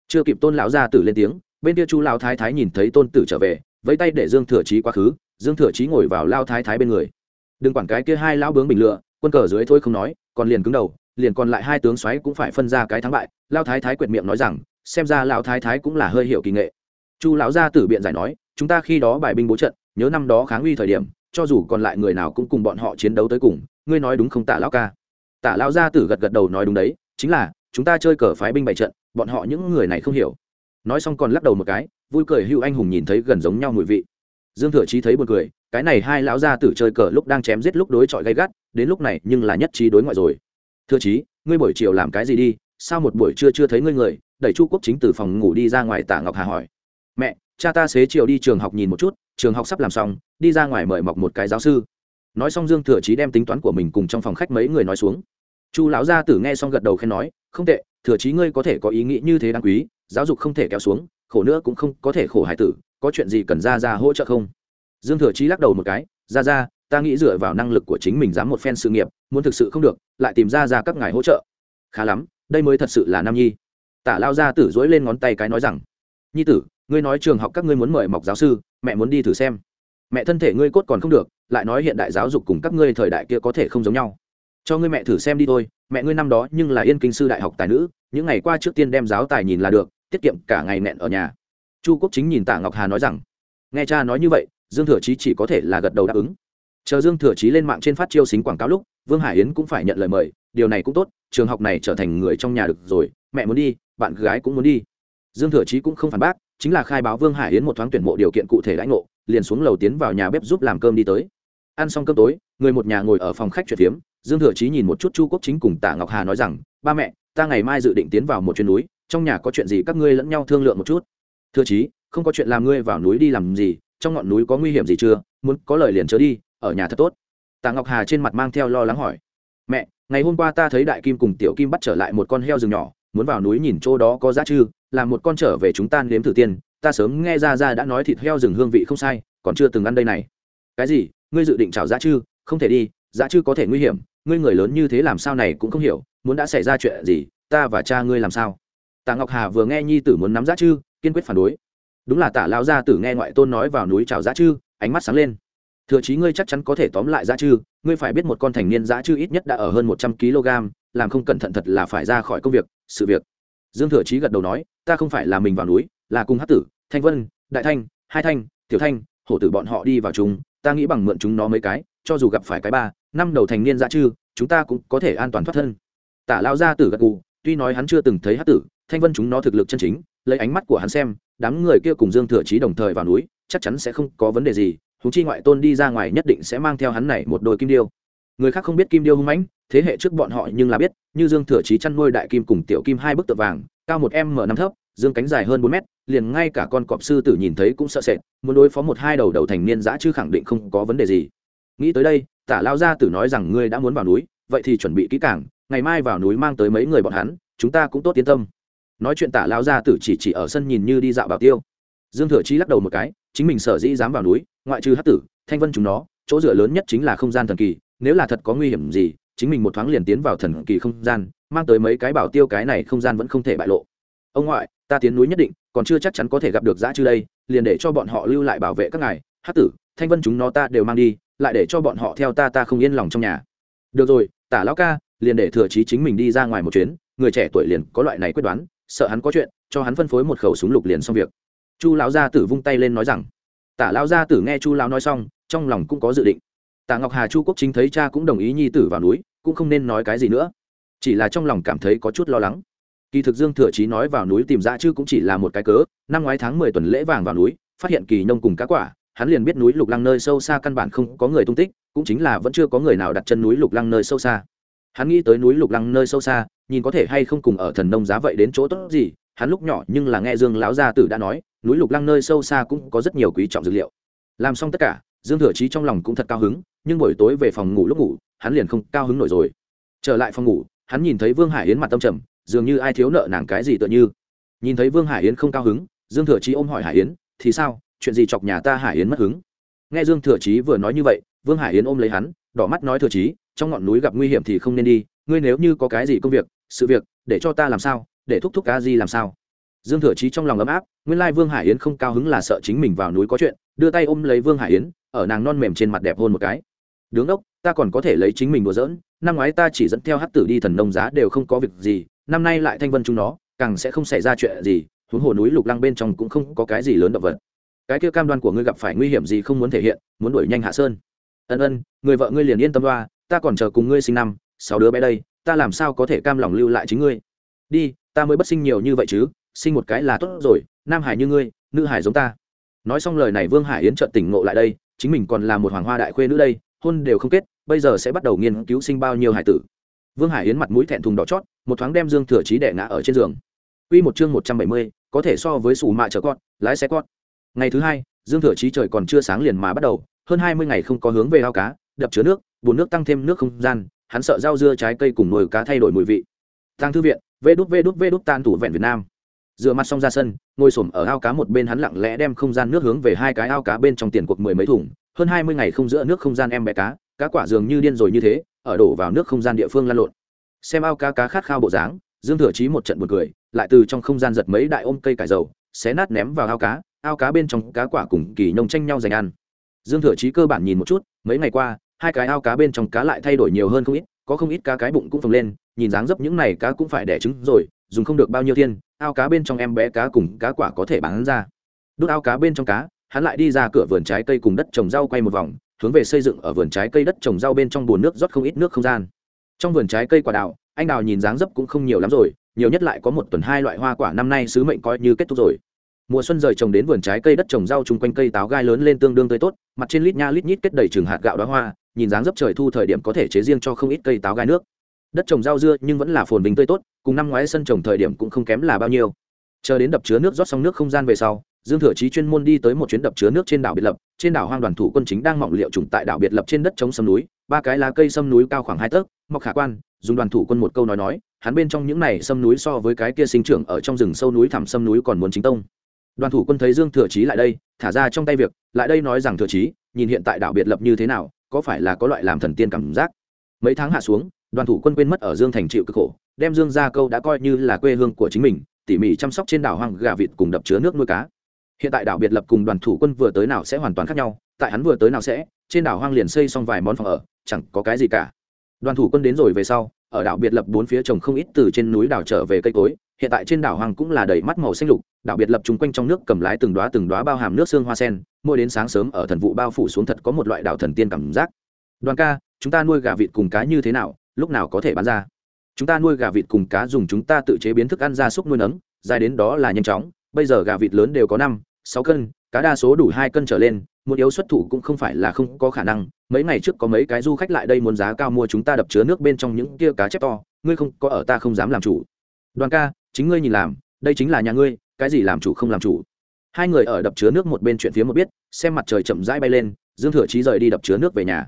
Chưa kịp tôn lão gia tử lên tiếng, bên kia chu lão thái thái nhìn thấy tôn tử trở về, vẫy tay để dương thừa chí quá khứ, dương thừa chí ngồi vào lao thái thái bên người. Đừng quản cái kia hai lão bướng bình lựa, quân cờ dưới thôi không nói, còn liền cứng đầu, liền còn lại hai tướng xoáy cũng phải phân ra cái thắng bại. Lao thái thái quyệt miệng nói rằng, xem ra lão thái thái cũng là hơi hiểu kỳ nghệ. Chu lão gia tử biện giải nói, chúng ta khi đó bài binh bố trận, nhớ năm đó kháng uy thời điểm, cho dù còn lại người nào cũng cùng bọn họ chiến đấu tới cùng, ngươi nói đúng không tả lão ca? Tả lão gia tử gật gật đầu nói đúng đấy chính là, chúng ta chơi cờ phái binh bại trận, bọn họ những người này không hiểu. Nói xong còn lắc đầu một cái, vui cười hưu anh hùng nhìn thấy gần giống nhau mùi vị. Dương thừa chí thấy buồn cười, cái này hai lão gia tử chơi cờ lúc đang chém giết lúc đối chọi gay gắt, đến lúc này nhưng là nhất trí đối ngoại rồi. Thừa chí, ngươi buổi chiều làm cái gì đi, sao một buổi trưa chưa thấy ngươi người, đẩy chu quốc chính từ phòng ngủ đi ra ngoài tả ngọc hà hỏi. Mẹ, cha ta xế chiều đi trường học nhìn một chút, trường học sắp làm xong, đi ra ngoài mời mọc một cái giáo sư. Nói xong dương thừa chí đem tính toán của mình cùng trong phòng khách mấy người nói xuống chu lão gia tử nghe xong gật đầu khen nói, không tệ, thừa chí ngươi có thể có ý nghĩ như thế đáng quý, giáo dục không thể kéo xuống, khổ nữa cũng không có thể khổ hải tử, có chuyện gì cần ra ra hỗ trợ không? Dương thừa chí lắc đầu một cái, ra ra, ta nghĩ dựa vào năng lực của chính mình dám một phen sự nghiệp, muốn thực sự không được, lại tìm ra ra các ngài hỗ trợ. Khá lắm, đây mới thật sự là nam nhi. Tả lao gia tử dối lên ngón tay cái nói rằng, nhi tử, ngươi nói trường học các ngươi muốn mời mọc giáo sư, mẹ muốn đi thử xem. Mẹ thân thể ngươi cốt còn không được, lại nói hiện đại giáo dục cùng các ngươi thời đại kia có thể không giống nhau cho ngươi mẹ thử xem đi thôi, mẹ ngươi năm đó nhưng là yên kinh sư đại học tài nữ, những ngày qua trước tiên đem giáo tài nhìn là được, tiết kiệm cả ngày nẹn ở nhà. Chu quốc chính nhìn tạ ngọc hà nói rằng, nghe cha nói như vậy, dương thừa chí chỉ có thể là gật đầu đáp ứng. Chờ dương thừa chí lên mạng trên phát chiêu xính quảng cáo lúc, vương hải yến cũng phải nhận lời mời, điều này cũng tốt, trường học này trở thành người trong nhà được rồi, mẹ muốn đi, bạn gái cũng muốn đi. Dương thừa chí cũng không phản bác, chính là khai báo vương hải yến một thoáng tuyển mộ điều kiện cụ thể lãnh ngộ, liền xuống lầu tiến vào nhà bếp giúp làm cơm đi tới. Ăn xong cơm tối, người một nhà ngồi ở phòng khách chuyện phiếm dương thừa chí nhìn một chút chu quốc chính cùng tạ ngọc hà nói rằng, ba mẹ, ta ngày mai dự định tiến vào một chuyến núi, trong nhà có chuyện gì các ngươi lẫn nhau thương lượng một chút. Thừa chí, không có chuyện làm ngươi vào núi đi làm gì, trong ngọn núi có nguy hiểm gì chưa? Muốn có lời liền chớ đi, ở nhà thật tốt. Tạ ngọc hà trên mặt mang theo lo lắng hỏi, mẹ, ngày hôm qua ta thấy đại kim cùng tiểu kim bắt trở lại một con heo rừng nhỏ, muốn vào núi nhìn chỗ đó có giá chư, làm một con trở về chúng ta nếm thử tiên, ta sớm nghe ra ra đã nói thịt heo rừng hương vị không sai, còn chưa từng ăn đây này. Cái gì? Ngươi dự định chảo giá chư? Không thể đi, giá chư có thể nguy hiểm ngươi người lớn như thế làm sao này cũng không hiểu, muốn đã xảy ra chuyện gì, ta và cha ngươi làm sao? Tạ ngọc hà vừa nghe nhi tử muốn nắm giá chư, kiên quyết phản đối. Đúng là tạ lao gia tử nghe ngoại tôn nói vào núi trào giá chư, ánh mắt sáng lên. Thừa chí ngươi chắc chắn có thể tóm lại giá chư, ngươi phải biết một con thành niên giá chư ít nhất đã ở hơn một trăm kg, làm không cẩn thận thật là phải ra khỏi công việc, sự việc. Dương thừa chí gật đầu nói, ta không phải là mình vào núi, là cùng hát tử, thanh vân, đại thanh, hai thanh, tiểu thanh, hổ tử bọn họ đi vào chúng, ta nghĩ bằng mượn chúng nó mấy cái, cho dù gặp phải cái ba năm đầu thành niên dã chư, chúng ta cũng có thể an toàn thoát thân. Tả lao gia tử gật gù, tuy nói hắn chưa từng thấy hát tử, thanh vân chúng nó thực lực chân chính, lấy ánh mắt của hắn xem, đám người kia cùng dương thừa chí đồng thời vào núi, chắc chắn sẽ không có vấn đề gì húng chi ngoại tôn đi ra ngoài nhất định sẽ mang theo hắn này một đôi kim điêu. Người khác không biết kim điêu hung mãnh, thế hệ trước bọn họ nhưng là biết, như dương thừa chí chăn nuôi đại kim cùng tiểu kim hai bức tượng vàng, cao một m năm thấp, dương cánh dài hơn bốn mét, liền ngay cả con cọp sư tử nhìn thấy cũng sợ sệt, muốn đối phó một hai đầu đầu thành niên giã chứ khẳng định không có vấn đề gì. Nghĩ tới đây tả lao gia tử nói rằng ngươi đã muốn vào núi, vậy thì chuẩn bị kỹ càng, ngày mai vào núi mang tới mấy người bọn hắn, chúng ta cũng tốt yên tâm. Nói chuyện tả lao gia tử chỉ chỉ ở sân nhìn như đi dạo bảo tiêu. Dương thừa Chi lắc đầu một cái, chính mình sở dĩ dám vào núi, ngoại trừ hát tử, thanh vân chúng nó, chỗ dựa lớn nhất chính là không gian thần kỳ, nếu là thật có nguy hiểm gì, chính mình một thoáng liền tiến vào thần kỳ không gian, mang tới mấy cái bảo tiêu cái này không gian vẫn không thể bại lộ. Ông ngoại, ta tiến núi nhất định, còn chưa chắc chắn có thể gặp được dã chư đây, liền để cho bọn họ lưu lại bảo vệ các ngài hát tử, thanh vân chúng nó ta đều mang đi lại để cho bọn họ theo ta ta không yên lòng trong nhà. Được rồi, tả lão ca, liền để thừa trí chính mình đi ra ngoài một chuyến, người trẻ tuổi liền có loại này quyết đoán, sợ hắn có chuyện, cho hắn phân phối một khẩu súng lục liền xong việc. Chu lão gia tử vung tay lên nói rằng, tả lão gia tử nghe chu lão nói xong, trong lòng cũng có dự định. Tạ ngọc hà chu quốc chính thấy cha cũng đồng ý nhi tử vào núi, cũng không nên nói cái gì nữa. Chỉ là trong lòng cảm thấy có chút lo lắng. Kỳ thực dương thừa chí nói vào núi tìm ra chứ cũng chỉ là một cái cớ, năm ngoái tháng mười tuần lễ vàng vào núi, phát hiện kỳ nông cùng cá quả hắn liền biết núi lục lăng nơi sâu xa căn bản không có người tung tích, cũng chính là vẫn chưa có người nào đặt chân núi lục lăng nơi sâu xa. Hắn nghĩ tới núi lục lăng nơi sâu xa, nhìn có thể hay không cùng ở thần nông giá vậy đến chỗ tốt gì, hắn lúc nhỏ nhưng là nghe dương lão gia tử đã nói, núi lục lăng nơi sâu xa cũng có rất nhiều quý trọng dược liệu. Làm xong tất cả, dương thừa trí trong lòng cũng thật cao hứng, nhưng buổi tối về phòng ngủ lúc ngủ, hắn liền không cao hứng nổi rồi. Trở lại phòng ngủ, hắn nhìn thấy vương hải yến mặt tâm trầm, dường như ai thiếu nợ nàng cái gì tựa như. Nhìn thấy vương hải yến không cao hứng, dương thừa trí ôm hỏi hải yến, thì sao? Chuyện gì chọc nhà ta hải yến mất hứng? Nghe dương thừa chí vừa nói như vậy, vương hải yến ôm lấy hắn, đỏ mắt nói thừa chí, trong ngọn núi gặp nguy hiểm thì không nên đi, ngươi nếu như có cái gì công việc, sự việc, để cho ta làm sao, để thúc thúc ca di làm sao? Dương thừa chí trong lòng ấm áp, nguyên lai vương hải yến không cao hứng là sợ chính mình vào núi có chuyện, đưa tay ôm lấy vương hải yến, ở nàng non mềm trên mặt đẹp hôn một cái. Đứng đốc ta còn có thể lấy chính mình đùa giỡn, năm ngoái ta chỉ dẫn theo hát tử đi thần nông giá đều không có việc gì, năm nay lại thanh vân chúng nó, càng sẽ không xảy ra chuyện gì, huống hồ núi lục lăng bên trong cũng không có cái gì lớn động vật cái kia cam đoan của ngươi gặp phải nguy hiểm gì không muốn thể hiện muốn đuổi nhanh hạ sơn. Ân ân người vợ ngươi liền yên tâm đoa ta còn chờ cùng ngươi sinh năm sáu đứa bé đây ta làm sao có thể cam lòng lưu lại chính ngươi? Đi ta mới bất sinh nhiều như vậy chứ sinh một cái là tốt rồi nam hải như ngươi nữ hải giống ta. Nói xong lời này vương hải yến trợn tỉnh ngộ lại đây chính mình còn là một hoàng hoa đại khuê nữ đây hôn đều không kết bây giờ sẽ bắt đầu nghiên cứu sinh bao nhiêu hải tử. Vương hải yến mặt mũi thẹn thùng đỏ chót một thoáng đem dương thừa trí đẻ ngã ở trên giường. Quy một chương một trăm bảy mươi, có thể so với sủ mạ chở con, lái xe con. Ngày thứ hai, Dương Thừa Chí trời còn chưa sáng liền mà bắt đầu, hơn hai mươi ngày không có hướng về ao cá, đập chứa nước, bùn nước tăng thêm nước không gian, hắn sợ rau dưa trái cây cùng nồi cá thay đổi mùi vị. Tăng thư viện, vê đút vê đút vê đút tan thủ vẹn Việt Nam. Dựa mặt xong ra sân, ngồi xổm ở ao cá một bên hắn lặng lẽ đem không gian nước hướng về hai cái ao cá bên trong tiền cuộc mười mấy thùng, hơn hai mươi ngày không giữa nước không gian em bé cá, cá quả dường như điên rồi như thế, ở đổ vào nước không gian địa phương lăn lộn. Xem ao cá cá khát khao bộ dáng, Dương Thừa Chí một trận buồn cười, lại từ trong không gian giật mấy đại ôm cây cải dầu, xé nát ném vào ao cá, ao cá bên trong cá quả cùng kỳ nông tranh nhau giành ăn. Dương Thừa Chí cơ bản nhìn một chút, mấy ngày qua, hai cái ao cá bên trong cá lại thay đổi nhiều hơn không ít, có không ít cá cái bụng cũng phồng lên, nhìn dáng dấp những này cá cũng phải đẻ trứng rồi, dùng không được bao nhiêu thiên, ao cá bên trong em bé cá cùng cá quả có thể bán ra. Đốt ao cá bên trong cá, hắn lại đi ra cửa vườn trái cây cùng đất trồng rau quay một vòng, hướng về xây dựng ở vườn trái cây đất trồng rau bên trong bồn nước rót không ít nước không gian. Trong vườn trái cây quả đào, anh đào nhìn dáng dấp cũng không nhiều lắm rồi nhiều nhất lại có một tuần hai loại hoa quả năm nay sứ mệnh coi như kết thúc rồi mùa xuân rời trồng đến vườn trái cây đất trồng rau chung quanh cây táo gai lớn lên tương đương tươi tốt, mặt trên lít nha lít nhít kết đầy trường hạt gạo đóa hoa, nhìn dáng dấp trời thu thời điểm có thể chế riêng cho không ít cây táo gai nước. Đất trồng rau dưa nhưng vẫn là phồn vinh tươi tốt, cùng năm ngoái sân trồng thời điểm cũng không kém là bao nhiêu. Chờ đến đập chứa nước rót xong nước không gian về sau, dương thừa chí chuyên môn đi tới một chuyến đập chứa nước trên đảo biệt lập, trên đảo hoang đoàn thủ quân chính đang mọng liệu trùng tại đảo biệt lập trên đất chống sâm núi, ba cái lá cây sâm núi cao khoảng hai tấc mọc khả quan, dùng đoàn thủ quân một câu nói nói, hắn bên trong những này sâm núi so với cái kia sinh trưởng ở trong rừng sâu núi thẳm sâm núi còn muốn chính tông đoàn thủ quân thấy dương thừa chí lại đây, thả ra trong tay việc, lại đây nói rằng, thừa chí, nhìn hiện tại đảo biệt lập như thế nào, có phải là có loại làm thần tiên cảm giác? Mấy tháng hạ xuống, đoàn thủ quân quên mất ở dương thành chịu cực khổ, đem dương ra câu đã coi như là quê hương của chính mình, tỉ mỉ chăm sóc trên đảo hoang gà vịt cùng đập chứa nước nuôi cá. Hiện tại đảo biệt lập cùng đoàn thủ quân vừa tới nào sẽ hoàn toàn khác nhau, tại hắn vừa tới nào sẽ, trên đảo hoang liền xây xong vài món phòng ở, chẳng có cái gì cả. Đoàn thủ quân đến rồi về sau ở đảo biệt lập bốn phía trồng không ít từ trên núi đảo trở về cây cối, hiện tại trên đảo hoàng cũng là đầy mắt màu xanh lục, đảo biệt lập chung quanh trong nước cầm lái từng đoá từng đoá bao hàm nước xương hoa sen, mỗi đến sáng sớm ở thần vụ bao phủ xuống thật có một loại đảo thần tiên cảm giác. Đoàn ca, chúng ta nuôi gà vịt cùng cá như thế nào, lúc nào có thể bán ra? Chúng ta nuôi gà vịt cùng cá dùng chúng ta tự chế biến thức ăn ra súc nuôi nấng, dài đến đó là nhanh chóng, bây giờ gà vịt lớn đều có năm, sáu cân cá đa số đủ hai cân trở lên, muốn yếu xuất thủ cũng không phải là không có khả năng. Mấy ngày trước có mấy cái du khách lại đây muốn giá cao mua chúng ta đập chứa nước bên trong những kia cá chép to. Ngươi không, có ở ta không dám làm chủ. Đoàn ca, chính ngươi nhìn làm. Đây chính là nhà ngươi, cái gì làm chủ không làm chủ. Hai người ở đập chứa nước một bên chuyện phía một biết, xem mặt trời chậm rãi bay lên, dương thừa chí rời đi đập chứa nước về nhà.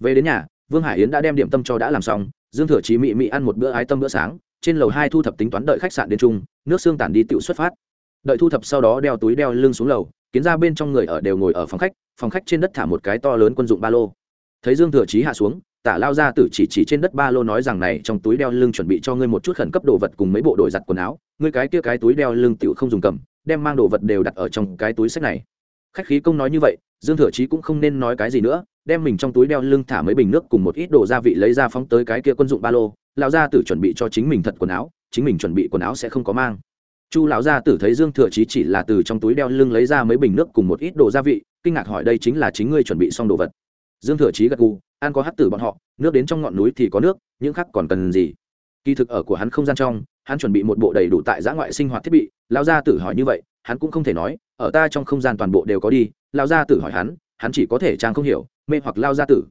Về đến nhà, vương hải yến đã đem điểm tâm cho đã làm xong. Dương thừa chí mị mị ăn một bữa ái tâm bữa sáng, trên lầu hai thu thập tính toán đợi khách sạn đến chung, nước xương tản đi tự xuất phát. Đợi thu thập sau đó đeo túi đeo lưng xuống lầu kiến ra bên trong người ở đều ngồi ở phòng khách phòng khách trên đất thả một cái to lớn quân dụng ba lô. Thấy dương thừa chí hạ xuống, tả lao ra tử chỉ chỉ trên đất ba lô nói rằng này, trong túi đeo lưng chuẩn bị cho ngươi một chút khẩn cấp đồ vật cùng mấy bộ đồ giặt quần áo, ngươi cái kia cái túi đeo lưng tựu không dùng cầm, đem mang đồ vật đều đặt ở trong cái túi sách này. Khách khí công nói như vậy, dương thừa chí cũng không nên nói cái gì nữa, đem mình trong túi đeo lưng thả mấy bình nước cùng một ít đồ gia vị lấy ra phóng tới cái kia quân dụng ba lô. Lao ra tử chuẩn bị cho chính mình thật quần áo, chính mình chuẩn bị quần áo sẽ không có mang chu lão gia tử thấy dương thừa chí chỉ là từ trong túi đeo lưng lấy ra mấy bình nước cùng một ít đồ gia vị, kinh ngạc hỏi đây chính là chính ngươi chuẩn bị xong đồ vật. Dương thừa chí gật gù, ăn có hát tử bọn họ, nước đến trong ngọn núi thì có nước, những khác còn cần gì. Kỳ thực ở của hắn không gian trong, hắn chuẩn bị một bộ đầy đủ tại giã ngoại sinh hoạt thiết bị, lão gia tử hỏi như vậy, hắn cũng không thể nói, ở ta trong không gian toàn bộ đều có đi, lão gia tử hỏi hắn hắn chỉ có thể trang không hiểu, mê hoặc lao gia tử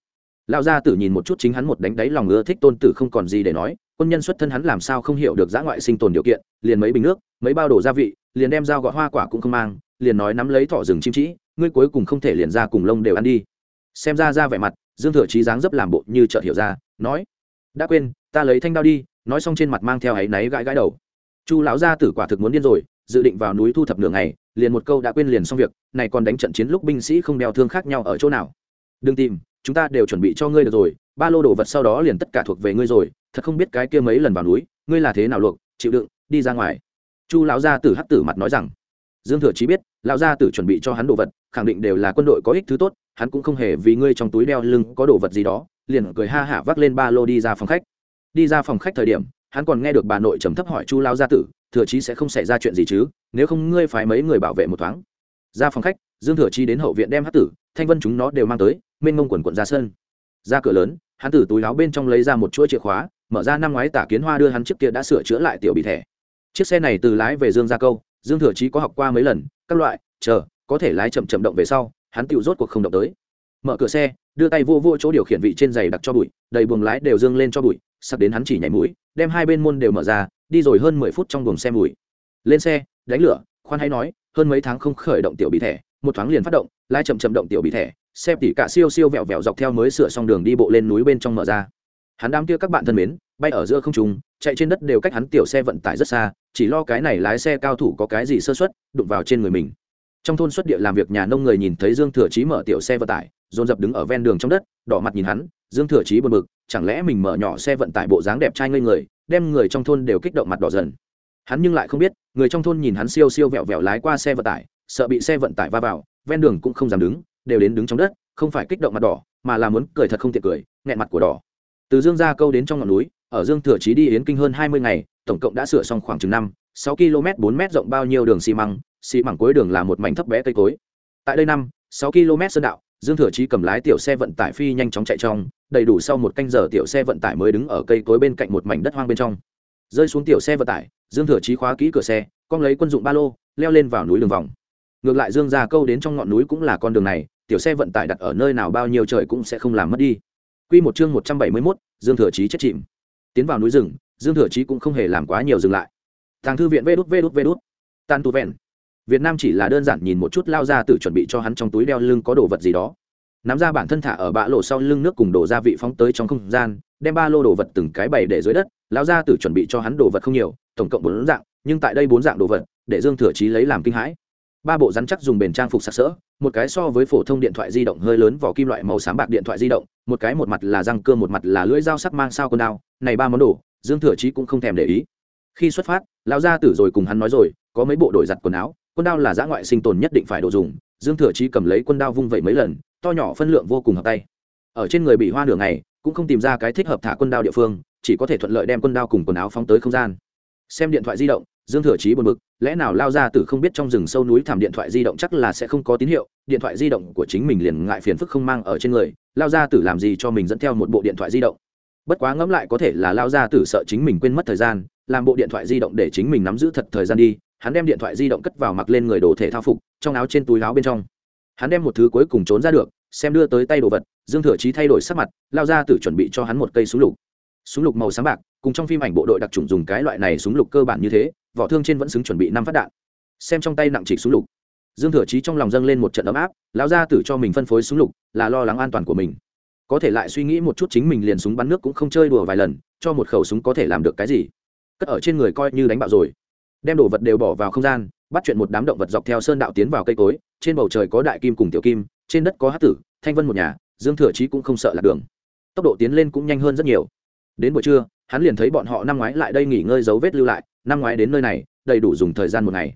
lão gia tử nhìn một chút chính hắn một đánh đáy lòng ưa thích tôn tử không còn gì để nói, quân nhân xuất thân hắn làm sao không hiểu được giã ngoại sinh tồn điều kiện, liền mấy bình nước, mấy bao đồ gia vị, liền đem dao gọt hoa quả cũng không mang, liền nói nắm lấy thỏ rừng chim trĩ ngươi cuối cùng không thể liền ra cùng lông đều ăn đi. Xem ra ra vẻ mặt, dương thừa trí dáng dấp làm bộ như chợt hiểu ra, nói, đã quên, ta lấy thanh đao đi. Nói xong trên mặt mang theo áy náy gãi gãi đầu. Chu lão gia tử quả thực muốn điên rồi, dự định vào núi thu thập nửa ngày, liền một câu đã quên liền xong việc, này còn đánh trận chiến lúc binh sĩ không đeo thương khác nhau ở chỗ nào. Đừng tìm chúng ta đều chuẩn bị cho ngươi được rồi, ba lô đồ vật sau đó liền tất cả thuộc về ngươi rồi, thật không biết cái kia mấy lần vào núi, ngươi là thế nào luộc, chịu đựng, đi ra ngoài. Chu lão gia tử hắc tử mặt nói rằng. Dương thừa chí biết, lão gia tử chuẩn bị cho hắn đồ vật, khẳng định đều là quân đội có ích thứ tốt, hắn cũng không hề vì ngươi trong túi đeo lưng có đồ vật gì đó, liền cười ha hả vác lên ba lô đi ra phòng khách. Đi ra phòng khách thời điểm, hắn còn nghe được bà nội trầm thấp hỏi chu lão gia tử, thừa chí sẽ không xảy ra chuyện gì chứ? Nếu không ngươi phải mấy người bảo vệ một thoáng. Ra phòng khách, dương thừa chi đến hậu viện đem hát tử, thanh vân chúng nó đều mang tới mênh ngông quần quận ra sân. Ra cửa lớn, hắn từ túi láo bên trong lấy ra một chuỗi chìa khóa, mở ra năm ngoái tả kiến hoa đưa hắn trước kia đã sửa chữa lại tiểu bị thẻ. Chiếc xe này từ lái về dương gia câu, dương thừa chí có học qua mấy lần, các loại, chờ, có thể lái chậm chậm động về sau, hắn tự rốt cuộc không động tới. Mở cửa xe, đưa tay vô vô chỗ điều khiển vị trên giày đặc cho bụi, đầy buồng lái đều dương lên cho bụi, sắp đến hắn chỉ nhảy mũi, đem hai bên môn đều mở ra, đi rồi hơn mười phút trong buồng xe mùi. Lên xe, đánh lửa, khoan hay nói, hơn mấy tháng không khởi động tiểu bị thẻ, một thoáng liền phát động, lái chậm chậm động tiểu bị thẻ xem tỉ cả siêu siêu vẹo vẹo dọc theo mới sửa xong đường đi bộ lên núi bên trong mở ra. Hắn đám kia các bạn thân mến, bay ở giữa không trung, chạy trên đất đều cách hắn tiểu xe vận tải rất xa, chỉ lo cái này lái xe cao thủ có cái gì sơ xuất đụng vào trên người mình. Trong thôn xuất địa làm việc nhà nông người nhìn thấy dương thừa chí mở tiểu xe vận tải, dồn dập đứng ở ven đường trong đất, đỏ mặt nhìn hắn, dương thừa chí buồn bực, chẳng lẽ mình mở nhỏ xe vận tải bộ dáng đẹp trai ngây người, đem người trong thôn đều kích động mặt đỏ dần. Hắn nhưng lại không biết, người trong thôn nhìn hắn siêu siêu vẹo vẹo lái qua xe vận tải, sợ bị xe vận tải va vào, ven đường cũng không dám đứng đều đến đứng trong đất, không phải kích động mặt đỏ, mà là muốn cười thật không tiện cười, nghẹn mặt của đỏ. Từ dương ra câu đến trong ngọn núi, ở dương thừa chí đi yến kinh hơn hai mươi ngày, tổng cộng đã sửa xong khoảng chừng năm, sáu km, bốn m rộng bao nhiêu đường xi măng xi măng cuối đường là một mảnh thấp bé cây cối. Tại đây năm, sáu km sơn đạo, dương thừa chí cầm lái tiểu xe vận tải phi nhanh chóng chạy trong, đầy đủ sau một canh giờ tiểu xe vận tải mới đứng ở cây cối bên cạnh một mảnh đất hoang bên trong. Rơi xuống tiểu xe vận tải, dương thừa chí khóa kỹ cửa xe, con lấy quân dụng ba lô, leo lên vào núi đường vòng. Ngược lại dương ra câu đến trong ngọn núi cũng là con đường này tiểu xe vận tải đặt ở nơi nào bao nhiêu trời cũng sẽ không làm mất đi Quy một chương một trăm bảy mươi 171, Dương Thừa Chí chết chìm. Tiến vào núi rừng, Dương Thừa Chí cũng không hề làm quá nhiều dừng lại. Tàng thư viện vê đút vê đút vê đút. Tàn tu vẹn. Việt Nam chỉ là đơn giản nhìn một chút lao ra tự chuẩn bị cho hắn trong túi đeo lưng có đồ vật gì đó. Nắm ra bản thân thả ở bã lộ sau lưng nước cùng đổ gia vị phóng tới trong không gian, đem ba lô đồ vật từng cái bày để dưới đất, lão gia tử chuẩn bị cho hắn đồ vật không nhiều, tổng cộng bốn dạng, nhưng tại đây bốn dạng đồ vật, để Dương Thừa Chí lấy làm kinh hãi ba bộ rắn chắc dùng bền trang phục sặc sỡ, một cái so với phổ thông điện thoại di động hơi lớn vỏ kim loại màu xám bạc điện thoại di động, một cái một mặt là răng cơ một mặt là lưỡi dao sắc mang sao con đao, này ba món đồ, dương thừa chí cũng không thèm để ý. Khi xuất phát, lão gia tử rồi cùng hắn nói rồi, có mấy bộ đổi giặt quần áo quân đao là giã ngoại sinh tồn nhất định phải đồ dùng, dương thừa chí cầm lấy quân đao vung vẩy mấy lần, to nhỏ phân lượng vô cùng hợp tay. Ở trên người bị hoa nửa ngày, cũng không tìm ra cái thích hợp thả quân đao địa phương, chỉ có thể thuận lợi đem quân đao cùng quần áo phóng tới không gian. Xem điện thoại di động dương thừa chí buồn bực, lẽ nào lao ra từ không biết trong rừng sâu núi thảm điện thoại di động chắc là sẽ không có tín hiệu, điện thoại di động của chính mình liền ngại phiền phức không mang ở trên người, lao ra tử làm gì cho mình dẫn theo một bộ điện thoại di động? Bất quá ngẫm lại có thể là lao ra tử sợ chính mình quên mất thời gian, làm bộ điện thoại di động để chính mình nắm giữ thật thời gian đi, hắn đem điện thoại di động cất vào mặc lên người đồ thể thao phục, trong áo trên túi áo bên trong. Hắn đem một thứ cuối cùng trốn ra được, xem đưa tới tay đồ vật, dương thừa chí thay đổi sắc mặt, lao ra Tử chuẩn bị cho hắn một cây súng lục. Súng lục màu sáng bạc, cùng trong phim ảnh bộ đội đặc trùng dùng cái loại này súng lục cơ bản như thế vỏ thương trên vẫn xứng chuẩn bị năm phát đạn. Xem trong tay nặng chỉ súng lục. Dương thừa chí trong lòng dâng lên một trận ấm áp, lão gia tử cho mình phân phối súng lục là lo lắng an toàn của mình. Có thể lại suy nghĩ một chút chính mình liền súng bắn nước cũng không chơi đùa vài lần, cho một khẩu súng có thể làm được cái gì. Cất ở trên người coi như đánh bạo rồi. Đem đồ vật đều bỏ vào không gian, bắt chuyện một đám động vật dọc theo sơn đạo tiến vào cây cối, trên bầu trời có đại kim cùng tiểu kim, trên đất có hát tử, thanh vân một nhà, dương thừa chí cũng không sợ lạc đường. Tốc độ tiến lên cũng nhanh hơn rất nhiều. Đến buổi trưa, hắn liền thấy bọn họ năm ngoái lại đây nghỉ ngơi dấu vết lưu lại năm ngoái đến nơi này, đầy đủ dùng thời gian một ngày.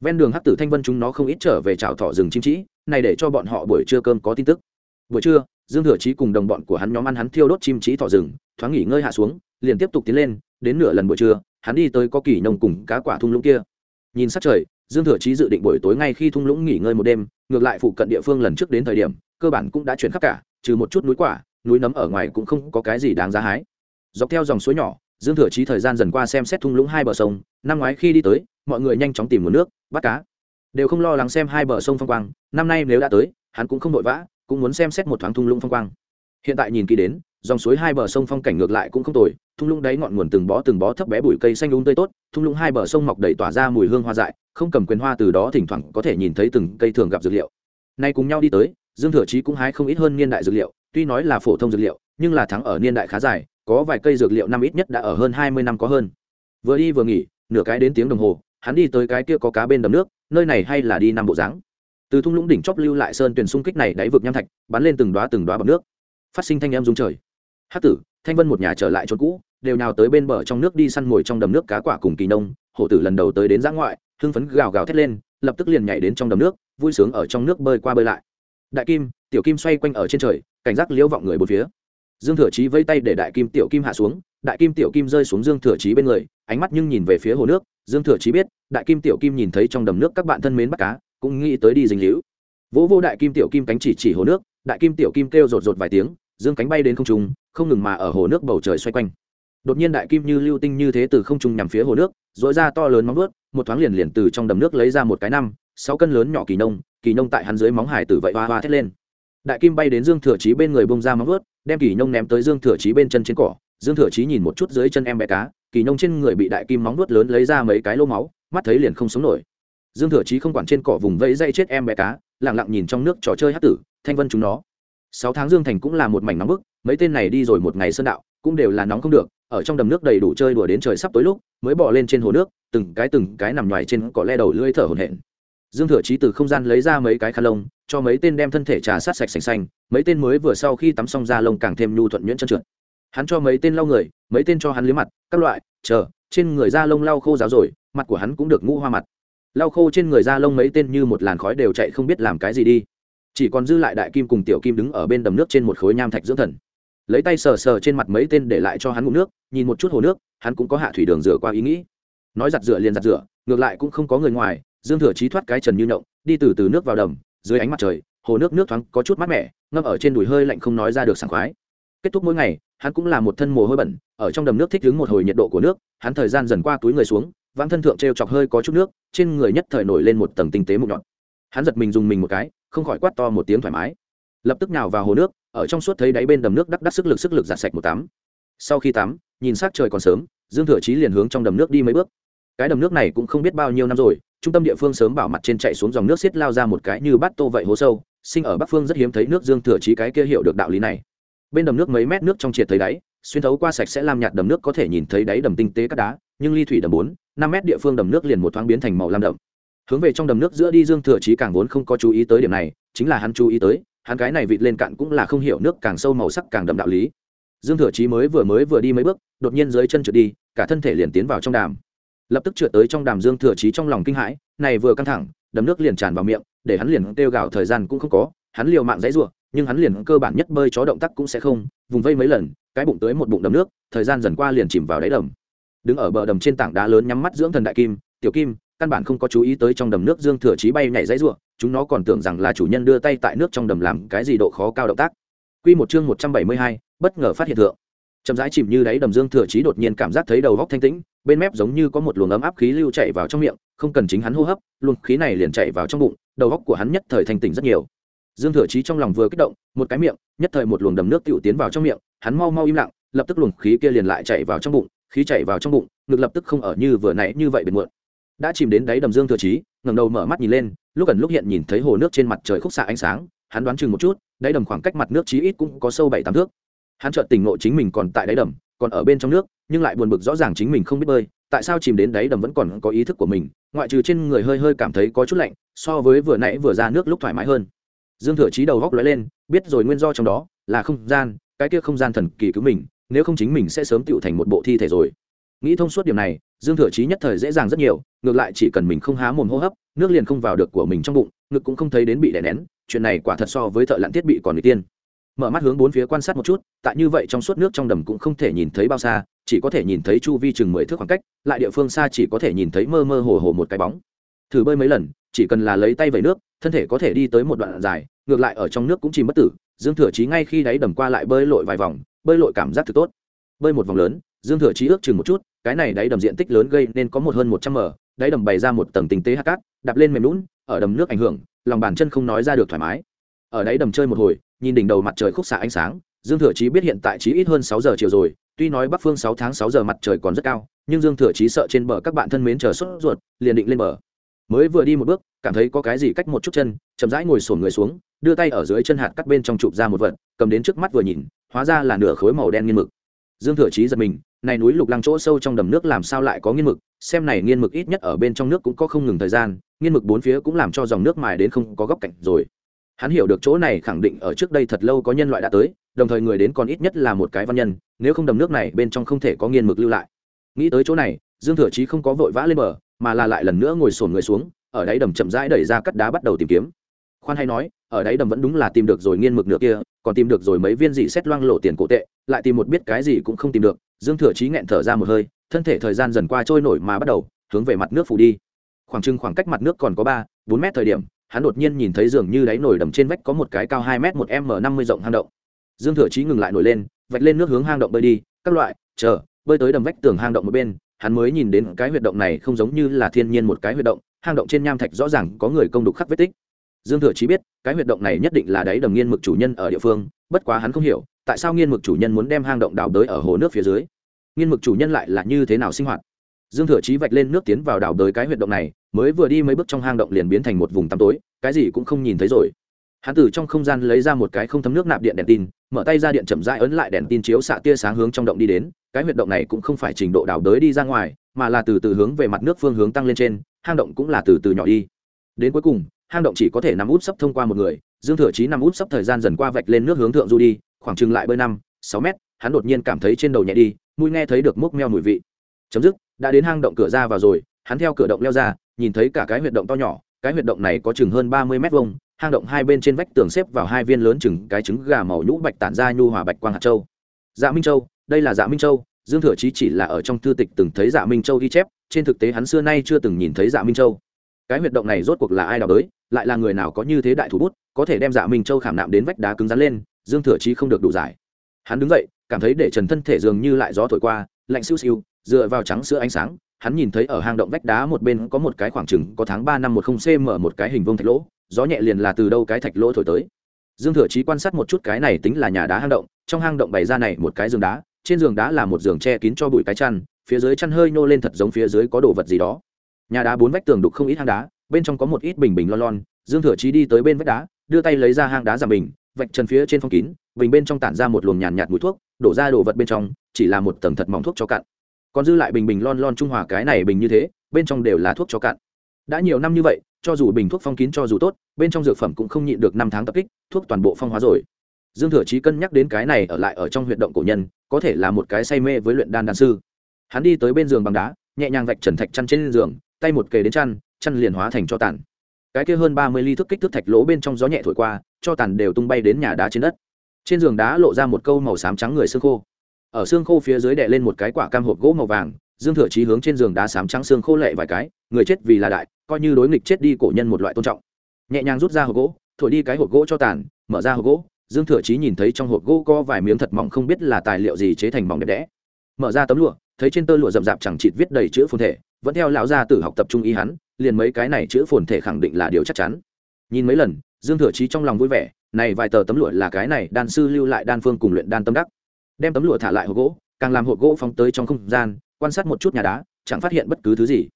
Ven đường hát tử thanh vân chúng nó không ít trở về trào thọ rừng chim trĩ, này để cho bọn họ buổi trưa cơm có tin tức. Buổi trưa, dương thừa chí cùng đồng bọn của hắn nhóm ăn hắn thiêu đốt chim trĩ thọ rừng, thoáng nghỉ ngơi hạ xuống, liền tiếp tục tiến lên, đến nửa lần buổi trưa, hắn đi tới có kỳ nông cùng cá quả thung lũng kia. Nhìn sát trời, dương thừa chí dự định buổi tối ngay khi thung lũng nghỉ ngơi một đêm, ngược lại phụ cận địa phương lần trước đến thời điểm, cơ bản cũng đã chuyển khắp cả, trừ một chút núi quả, núi nấm ở ngoài cũng không có cái gì đáng giá hái. Dọc theo dòng suối nhỏ dương thừa chí thời gian dần qua xem xét thung lũng hai bờ sông, năm ngoái khi đi tới, mọi người nhanh chóng tìm nguồn nước, bắt cá. Đều không lo lắng xem hai bờ sông phong quang, năm nay nếu đã tới, hắn cũng không vội vã, cũng muốn xem xét một thoáng thung lũng phong quang. Hiện tại nhìn kỹ đến, dòng suối hai bờ sông phong cảnh ngược lại cũng không tồi, thung lũng đáy ngọn nguồn từng bó từng bó thấp bé bụi cây xanh úng tươi tốt, thung lũng hai bờ sông mọc đầy tỏa ra mùi hương hoa dại, không cầm quyền hoa từ đó thỉnh thoảng có thể nhìn thấy từng cây thường gặp dược liệu. Nay cùng nhau đi tới, dương thừa chí cũng hái không ít hơn niên đại dược liệu, tuy nói là phổ thông dược liệu, nhưng là thắng ở niên đại khá dài có vài cây dược liệu năm ít nhất đã ở hơn hai mươi năm có hơn. Vừa đi vừa nghỉ, nửa cái đến tiếng đồng hồ, hắn đi tới cái kia có cá bên đầm nước, nơi này hay là đi năm bộ dáng. Từ thung lũng đỉnh chóp lưu lại sơn tuyển xung kích này đáy vực nham thạch, bắn lên từng đoá từng đoá bọc nước. Phát sinh thanh em rung trời. Hát tử, thanh vân một nhà trở lại chốn cũ, đều nào tới bên bờ trong nước đi săn mồi trong đầm nước cá quả cùng kỳ nông. Hổ tử lần đầu tới đến giã ngoại, hưng phấn gào gào thét lên, lập tức liền nhảy đến trong đầm nước, vui sướng ở trong nước bơi qua bơi lại. Đại kim, tiểu kim xoay quanh ở trên trời, cảnh giác liễu vọng người bốn phía dương thừa chí vây tay để đại kim tiểu kim hạ xuống, đại kim tiểu kim rơi xuống dương thừa chí bên người, ánh mắt nhưng nhìn về phía hồ nước. Dương thừa chí biết, đại kim tiểu kim nhìn thấy trong đầm nước các bạn thân mến bắt cá, cũng nghĩ tới đi dính hữu. Vỗ vô đại kim tiểu kim cánh chỉ chỉ hồ nước, đại kim tiểu kim kêu rột rột vài tiếng, dương cánh bay đến không trung, không ngừng mà ở hồ nước bầu trời xoay quanh. Đột nhiên đại kim như lưu tinh như thế từ không trung nhằm phía hồ nước dội ra to lớn móng vuốt, một thoáng liền liền từ trong đầm nước lấy ra một cái năm, sáu cân lớn nhỏ kỳ nông kỳ nông tại hắn dưới móng hải tử vậy hoa hoa thét lên đại kim bay đến dương thừa chí bên người bông ra móng vuốt, đem kỳ nông ném tới dương thừa chí bên chân trên cỏ. Dương thừa chí nhìn một chút dưới chân em bé cá, kỳ nông trên người bị đại kim móng vuốt lớn lấy ra mấy cái lô máu, mắt thấy liền không sống nổi. Dương thừa chí không quản trên cỏ vùng vẫy dây chết em bé cá lẳng lặng nhìn trong nước trò chơi hát tử, thanh vân chúng nó. Sáu tháng dương thành cũng là một mảnh nóng bức, mấy tên này đi rồi một ngày sơn đạo, cũng đều là nóng không được, ở trong đầm nước đầy đủ chơi đùa đến trời sắp tối lúc, mới bỏ lên trên hồ nước, từng cái từng cái nằm ngoài trên cỏ le đầu lưỡi thở hổn hển dương thừa chí từ không gian lấy ra mấy cái khăn lông, cho mấy tên đem thân thể trà sát sạch sành xanh, mấy tên mới vừa sau khi tắm xong da lông càng thêm nhu thuận nhuyễn chân trượt. Hắn cho mấy tên lau người, mấy tên cho hắn liếm mặt, các loại, chờ, trên người da lông lau khô ráo rồi, mặt của hắn cũng được ngũ hoa mặt. Lau khô trên người da lông mấy tên như một làn khói đều chạy không biết làm cái gì đi. Chỉ còn dư lại đại kim cùng tiểu kim đứng ở bên đầm nước trên một khối nham thạch dưỡng thần. Lấy tay sờ sờ trên mặt mấy tên để lại cho hắn ngụm nước, nhìn một chút hồ nước, hắn cũng có hạ thủy đường rửa qua ý nghĩ. Nói giặt rửa liền giặt rửa, ngược lại cũng không có người ngoài dương thừa Chí thoát cái trần như nhộng, đi từ từ nước vào đầm, dưới ánh mặt trời, hồ nước nước thoáng có chút mát mẻ, ngâm ở trên đùi hơi lạnh không nói ra được sảng khoái. Kết thúc mỗi ngày, hắn cũng là một thân mồ hôi bẩn, ở trong đầm nước thích đứng một hồi nhiệt độ của nước, hắn thời gian dần qua túi người xuống, vãng thân thượng t r e o chọc hơi có chút nước, trên người nhất thời nổi lên một tầng tinh tế mụn nhọn hắn giật mình dùng mình một cái, không khỏi quát to một tiếng thoải mái. Lập tức nào vào hồ nước, ở trong suốt thấy đáy bên đầm nước đắc đắc sức lực sức lực giặt sạch một tắm. Sau khi tắm, nhìn s trời còn sớm, dương thừa chí liền hướng trong đầm nước đi mấy bước. Cái đầm nước này cũng không biết bao nhiêu năm rồi trung tâm địa phương sớm bảo mặt trên chạy xuống dòng nước xiết lao ra một cái như bát tô vậy hố sâu, sinh ở bắc phương rất hiếm thấy nước dương thừa chí cái kia hiểu được đạo lý này. Bên đầm nước mấy mét nước trong triệt thấy đáy, xuyên thấu qua sạch sẽ làm nhạt đầm nước có thể nhìn thấy đáy đầm tinh tế các đá, nhưng ly thủy đầm bốn, năm mét địa phương đầm nước liền một thoáng biến thành màu lam đậm. Hướng về trong đầm nước giữa đi dương thừa chí càng vốn không có chú ý tới điểm này, chính là hắn chú ý tới, hắn cái này vịt lên cạn cũng là không hiểu nước càng sâu màu sắc càng đậm đạo lý. Dương thừa chí mới vừa mới vừa đi mấy bước, đột nhiên dưới chân trượt đi, cả thân thể liền tiến vào trong đàm lập tức trượt tới trong đàm dương thừa trí trong lòng kinh hãi này vừa căng thẳng đấm nước liền tràn vào miệng để hắn liền kêu gào thời gian cũng không có hắn liều mạng dãy rủa nhưng hắn liền cơ bản nhất bơi chó động tác cũng sẽ không vùng vây mấy lần cái bụng tới một bụng đầm nước thời gian dần qua liền chìm vào đáy đầm đứng ở bờ đầm trên tảng đá lớn nhắm mắt dưỡng thần đại kim tiểu kim căn bản không có chú ý tới trong đầm nước dương thừa trí bay nhảy dãy rủa chúng nó còn tưởng rằng là chủ nhân đưa tay tại nước trong đầm làm cái gì độ khó cao động tác Quy một chương một trăm bảy mươi hai, bất ngờ phát hiện thượng. Chậm rãi chìm như đáy đầm Dương Thừa trí đột nhiên cảm giác thấy đầu óc thanh tĩnh, bên mép giống như có một luồng ấm áp khí lưu chạy vào trong miệng, không cần chính hắn hô hấp, luồng khí này liền chạy vào trong bụng, đầu góc của hắn nhất thời thành tỉnh rất nhiều. Dương thừa chí trong lòng vừa kích động, một cái miệng, nhất thời một luồng đầm nước tựu tiến vào trong miệng, hắn mau mau im lặng, lập tức luồng khí kia liền lại chạy vào trong bụng, khí chạy vào trong bụng, ngực lập tức không ở như vừa nãy như vậy bền muộn. Đã chìm đến đáy đầm dương thừa chí, ngẩng đầu mở mắt nhìn lên, lúc gần lúc hiện nhìn thấy hồ nước trên mặt trời khúc xạ ánh sáng, hắn đoán chừng một chút, đáy đầm khoảng cách mặt nước chí ít cũng có sâu bảy tám thước. Hắn chợt tỉnh ngộ chính mình còn tại đáy đầm, còn ở bên trong nước nhưng lại buồn bực rõ ràng chính mình không biết bơi, tại sao chìm đến đáy đầm vẫn còn có ý thức của mình, ngoại trừ trên người hơi hơi cảm thấy có chút lạnh, so với vừa nãy vừa ra nước lúc thoải mái hơn. Dương thừa trí đầu góc lóe lên, biết rồi nguyên do trong đó, là không gian, cái kia không gian thần kỳ cứu mình, nếu không chính mình sẽ sớm tựu thành một bộ thi thể rồi. Nghĩ thông suốt điểm này, dương thừa trí nhất thời dễ dàng rất nhiều, ngược lại chỉ cần mình không há mồm hô hấp, nước liền không vào được của mình trong bụng, ngực cũng không thấy đến bị đè nén, chuyện này quả thật so với thợ lặn thiết bị còn người tiên mở mắt hướng bốn phía quan sát một chút, tại như vậy trong suốt nước trong đầm cũng không thể nhìn thấy bao xa, chỉ có thể nhìn thấy chu vi chừng mười thước khoảng cách, lại địa phương xa chỉ có thể nhìn thấy mơ mơ hồ hồ một cái bóng. Thử bơi mấy lần, chỉ cần là lấy tay vẩy nước, thân thể có thể đi tới một đoạn dài, ngược lại ở trong nước cũng chìm bất tử, dương thừa chí ngay khi đáy đầm qua lại bơi lội vài vòng, bơi lội cảm giác thực tốt. Bơi một vòng lớn, dương thừa chí ước chừng một chút, cái này đáy đầm diện tích lớn gây nên có một hơn một trăm m, đáy đầm bày ra một tầng tinh tế hạt cát, đạp lên mềm lún, ở đầm nước ảnh hưởng, lòng bàn chân không nói ra được thoải mái. Ở đáy đầm chơi một hồi nhìn đỉnh đầu mặt trời khúc xạ ánh sáng, dương thừa chí biết hiện tại chí ít hơn sáu giờ chiều rồi, tuy nói bắc phương sáu tháng sáu giờ mặt trời còn rất cao, nhưng dương thừa chí sợ trên bờ các bạn thân mến chờ sốt ruột, liền định lên bờ. Mới vừa đi một bước, cảm thấy có cái gì cách một chút chân, chậm rãi ngồi sổn người xuống, đưa tay ở dưới chân hạt cắt bên trong chụp ra một vật, cầm đến trước mắt vừa nhìn, hóa ra là nửa khối màu đen nghiên mực. Dương thừa chí giật mình, này núi lục lăng chỗ sâu trong đầm nước làm sao lại có nghiên mực, xem này nghiên mực ít nhất ở bên trong nước cũng có không ngừng thời gian, nghiên mực bốn phía cũng làm cho dòng nước mài đến không có góc cạnh rồi hắn hiểu được chỗ này khẳng định ở trước đây thật lâu có nhân loại đã tới, đồng thời người đến còn ít nhất là một cái văn nhân, nếu không đầm nước này bên trong không thể có nghiên mực lưu lại. Nghĩ tới chỗ này, dương thừa chí không có vội vã lên bờ, mà là lại lần nữa ngồi sổn người xuống, ở đáy đầm chậm rãi đẩy ra cắt đá bắt đầu tìm kiếm. Khoan hay nói, ở đáy đầm vẫn đúng là tìm được rồi nghiên mực nửa kia, còn tìm được rồi mấy viên dị xét loang lộ tiền cổ tệ, lại tìm một biết cái gì cũng không tìm được. Dương thừa chí nghẹn thở ra một hơi, thân thể thời gian dần qua trôi nổi mà bắt đầu hướng về mặt nước phủ đi. Khoảng trưng khoảng cách mặt nước còn có ba, bốn mét thời điểm hắn đột nhiên nhìn thấy dường như đáy nổi đầm trên vách có một cái cao hai m một m năm mươi rộng hang động. Dương thừa chí ngừng lại nổi lên, vạch lên nước hướng hang động bơi đi, các loại, chờ, bơi tới đầm vách tường hang động một bên, hắn mới nhìn đến cái huyệt động này không giống như là thiên nhiên một cái huyệt động, hang động trên nham thạch rõ ràng có người công đục khắc vết tích. Dương thừa chí biết, cái huyệt động này nhất định là đáy đầm nghiên mực chủ nhân ở địa phương, bất quá hắn không hiểu, tại sao nghiên mực chủ nhân muốn đem hang động đào đới ở hồ nước phía dưới? Nghiên mực chủ nhân lại là như thế nào sinh hoạt? Dương thừa chí vạch lên nước tiến vào đào đới cái huyệt động này mới vừa đi mấy bước trong hang động liền biến thành một vùng tăm tối, cái gì cũng không nhìn thấy rồi. Hắn từ trong không gian lấy ra một cái không thấm nước nạp điện đèn tin, mở tay ra điện chậm rãi ấn lại đèn tin chiếu xạ tia sáng hướng trong động đi đến, cái huyệt động này cũng không phải trình độ đào đới đi ra ngoài, mà là từ từ hướng về mặt nước phương hướng tăng lên trên, hang động cũng là từ từ nhỏ đi. Đến cuối cùng, hang động chỉ có thể nằm út sấp thông qua một người, dương thừa chí nằm út sấp thời gian dần qua vạch lên nước hướng thượng du đi, khoảng chừng lại bơi năm, sáu mét, hắn đột nhiên cảm thấy trên đầu nhẹ đi, mũi nghe thấy được mốc meo mùi vị. Chấm dứt, đã đến hang động cửa ra vào rồi, hắn theo cửa động leo ra nhìn thấy cả cái huyệt động to nhỏ cái huyệt động này có chừng hơn ba mươi mét vuông hang động hai bên trên vách tường xếp vào hai viên lớn chừng cái trứng gà màu nhũ bạch tản ra nhu hòa bạch quang hạt châu. Dạ minh châu đây là dạ minh châu dương thừa chí chỉ là ở trong thư tịch từng thấy dạ minh châu ghi chép trên thực tế hắn xưa nay chưa từng nhìn thấy dạ minh châu. Cái huyệt động này rốt cuộc là ai đào tới, lại là người nào có như thế đại thủ bút có thể đem dạ minh châu khảm nạm đến vách đá cứng rắn lên dương thừa chí không được đủ giải. Hắn đứng dậy cảm thấy để trần thân thể dường như lại gió thổi qua lạnh siêu siêu dựa vào trắng sữa ánh sáng hắn nhìn thấy ở hang động vách đá một bên có một cái khoảng trừng có tháng ba năm một không cm một cái hình vông thạch lỗ gió nhẹ liền là từ đâu cái thạch lỗ thổi tới dương thừa chí quan sát một chút cái này tính là nhà đá hang động trong hang động bày ra này một cái giường đá trên giường đá là một giường che kín cho bụi cái chăn phía dưới chăn hơi nô lên thật giống phía dưới có đồ vật gì đó nhà đá bốn vách tường đục không ít hang đá bên trong có một ít bình bình lon lon dương thừa chí đi tới bên vách đá đưa tay lấy ra hang đá giảm bình vạch trần phía trên phong kín bình bên trong tản ra một luồng nhàn nhạt, nhạt mùi thuốc đổ ra đồ vật bên trong chỉ là một tầng thật mỏng thuốc cho cạn còn dư lại bình bình lon lon trung hòa cái này bình như thế, bên trong đều là thuốc cho cạn. Đã nhiều năm như vậy, cho dù bình thuốc phong kín cho dù tốt, bên trong dược phẩm cũng không nhịn được năm tháng tập kích, thuốc toàn bộ phong hóa rồi. Dương thừa chí cân nhắc đến cái này ở lại ở trong huyện động cổ nhân, có thể là một cái say mê với luyện đan đan sư. Hắn đi tới bên giường bằng đá, nhẹ nhàng vạch trần thạch chăn trên giường, tay một kề đến chăn chăn liền hóa thành cho tàn. Cái kia hơn ba mươi ly thức kích thước thạch lỗ bên trong gió nhẹ thổi qua, cho tàn đều tung bay đến nhà đá trên đất. Trên giường đá lộ ra một câu màu xám trắng người xương khô ở xương khô phía dưới đè lên một cái quả cam hộp gỗ màu vàng, dương thừa chí hướng trên giường đá xám trắng xương khô lệ vài cái, người chết vì là đại, coi như đối nghịch chết đi cổ nhân một loại tôn trọng. Nhẹ nhàng rút ra hộp gỗ, thổi đi cái hộp gỗ cho tàn, mở ra hộp gỗ, dương thừa chí nhìn thấy trong hộp gỗ có vài miếng thật mỏng không biết là tài liệu gì chế thành mỏng đẹp đẽ. Mở ra tấm lụa, thấy trên tơ lụa rậm rạp chẳng chịt viết đầy chữ phồn thể, vẫn theo lão gia tử học tập trung ý hắn, liền mấy cái này chữ phồn thể khẳng định là điều chắc chắn. Nhìn mấy lần, dương thừa chí trong lòng vui vẻ, này vài tờ tấm lụa là cái này, đan sư lưu lại đan phương cùng luyện đan tâm đắc đem tấm lụa thả lại hộp gỗ, càng làm hộp gỗ phóng tới trong không gian, quan sát một chút nhà đá, chẳng phát hiện bất cứ thứ gì.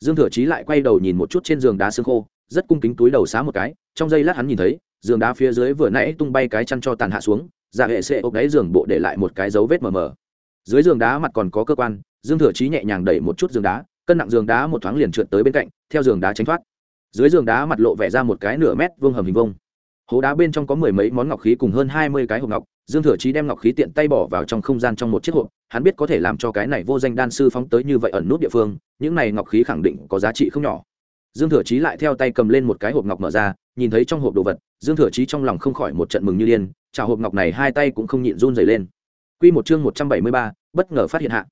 Dương thừa chí lại quay đầu nhìn một chút trên giường đá xương khô, rất cung kính túi đầu xá một cái, trong giây lát hắn nhìn thấy, giường đá phía dưới vừa nãy tung bay cái chăn cho tàn hạ xuống giả hệ sệ ốc đáy giường bộ để lại một cái dấu vết mờ mờ. Dưới giường đá mặt còn có cơ quan, dương thừa chí nhẹ nhàng đẩy một chút giường đá, cân nặng giường đá một thoáng liền trượt tới bên cạnh, theo giường đá tránh thoát. Dưới giường đá mặt lộ vẻ ra một cái nửa mét vuông hầm hình vuông. Hố đá bên trong có mười mấy món ngọc khí cùng hơn hai mươi cái hộp ngọc dương thừa chí đem ngọc khí tiện tay bỏ vào trong không gian trong một chiếc hộp, hắn biết có thể làm cho cái này vô danh đan sư phóng tới như vậy ẩn nút địa phương, những này ngọc khí khẳng định có giá trị không nhỏ. Dương thừa chí lại theo tay cầm lên một cái hộp ngọc mở ra, nhìn thấy trong hộp đồ vật, dương thừa chí trong lòng không khỏi một trận mừng như điên chào hộp ngọc này hai tay cũng không nhịn run dày lên. Q một chương một trăm bảy mươi ba, bất ngờ phát hiện hạ.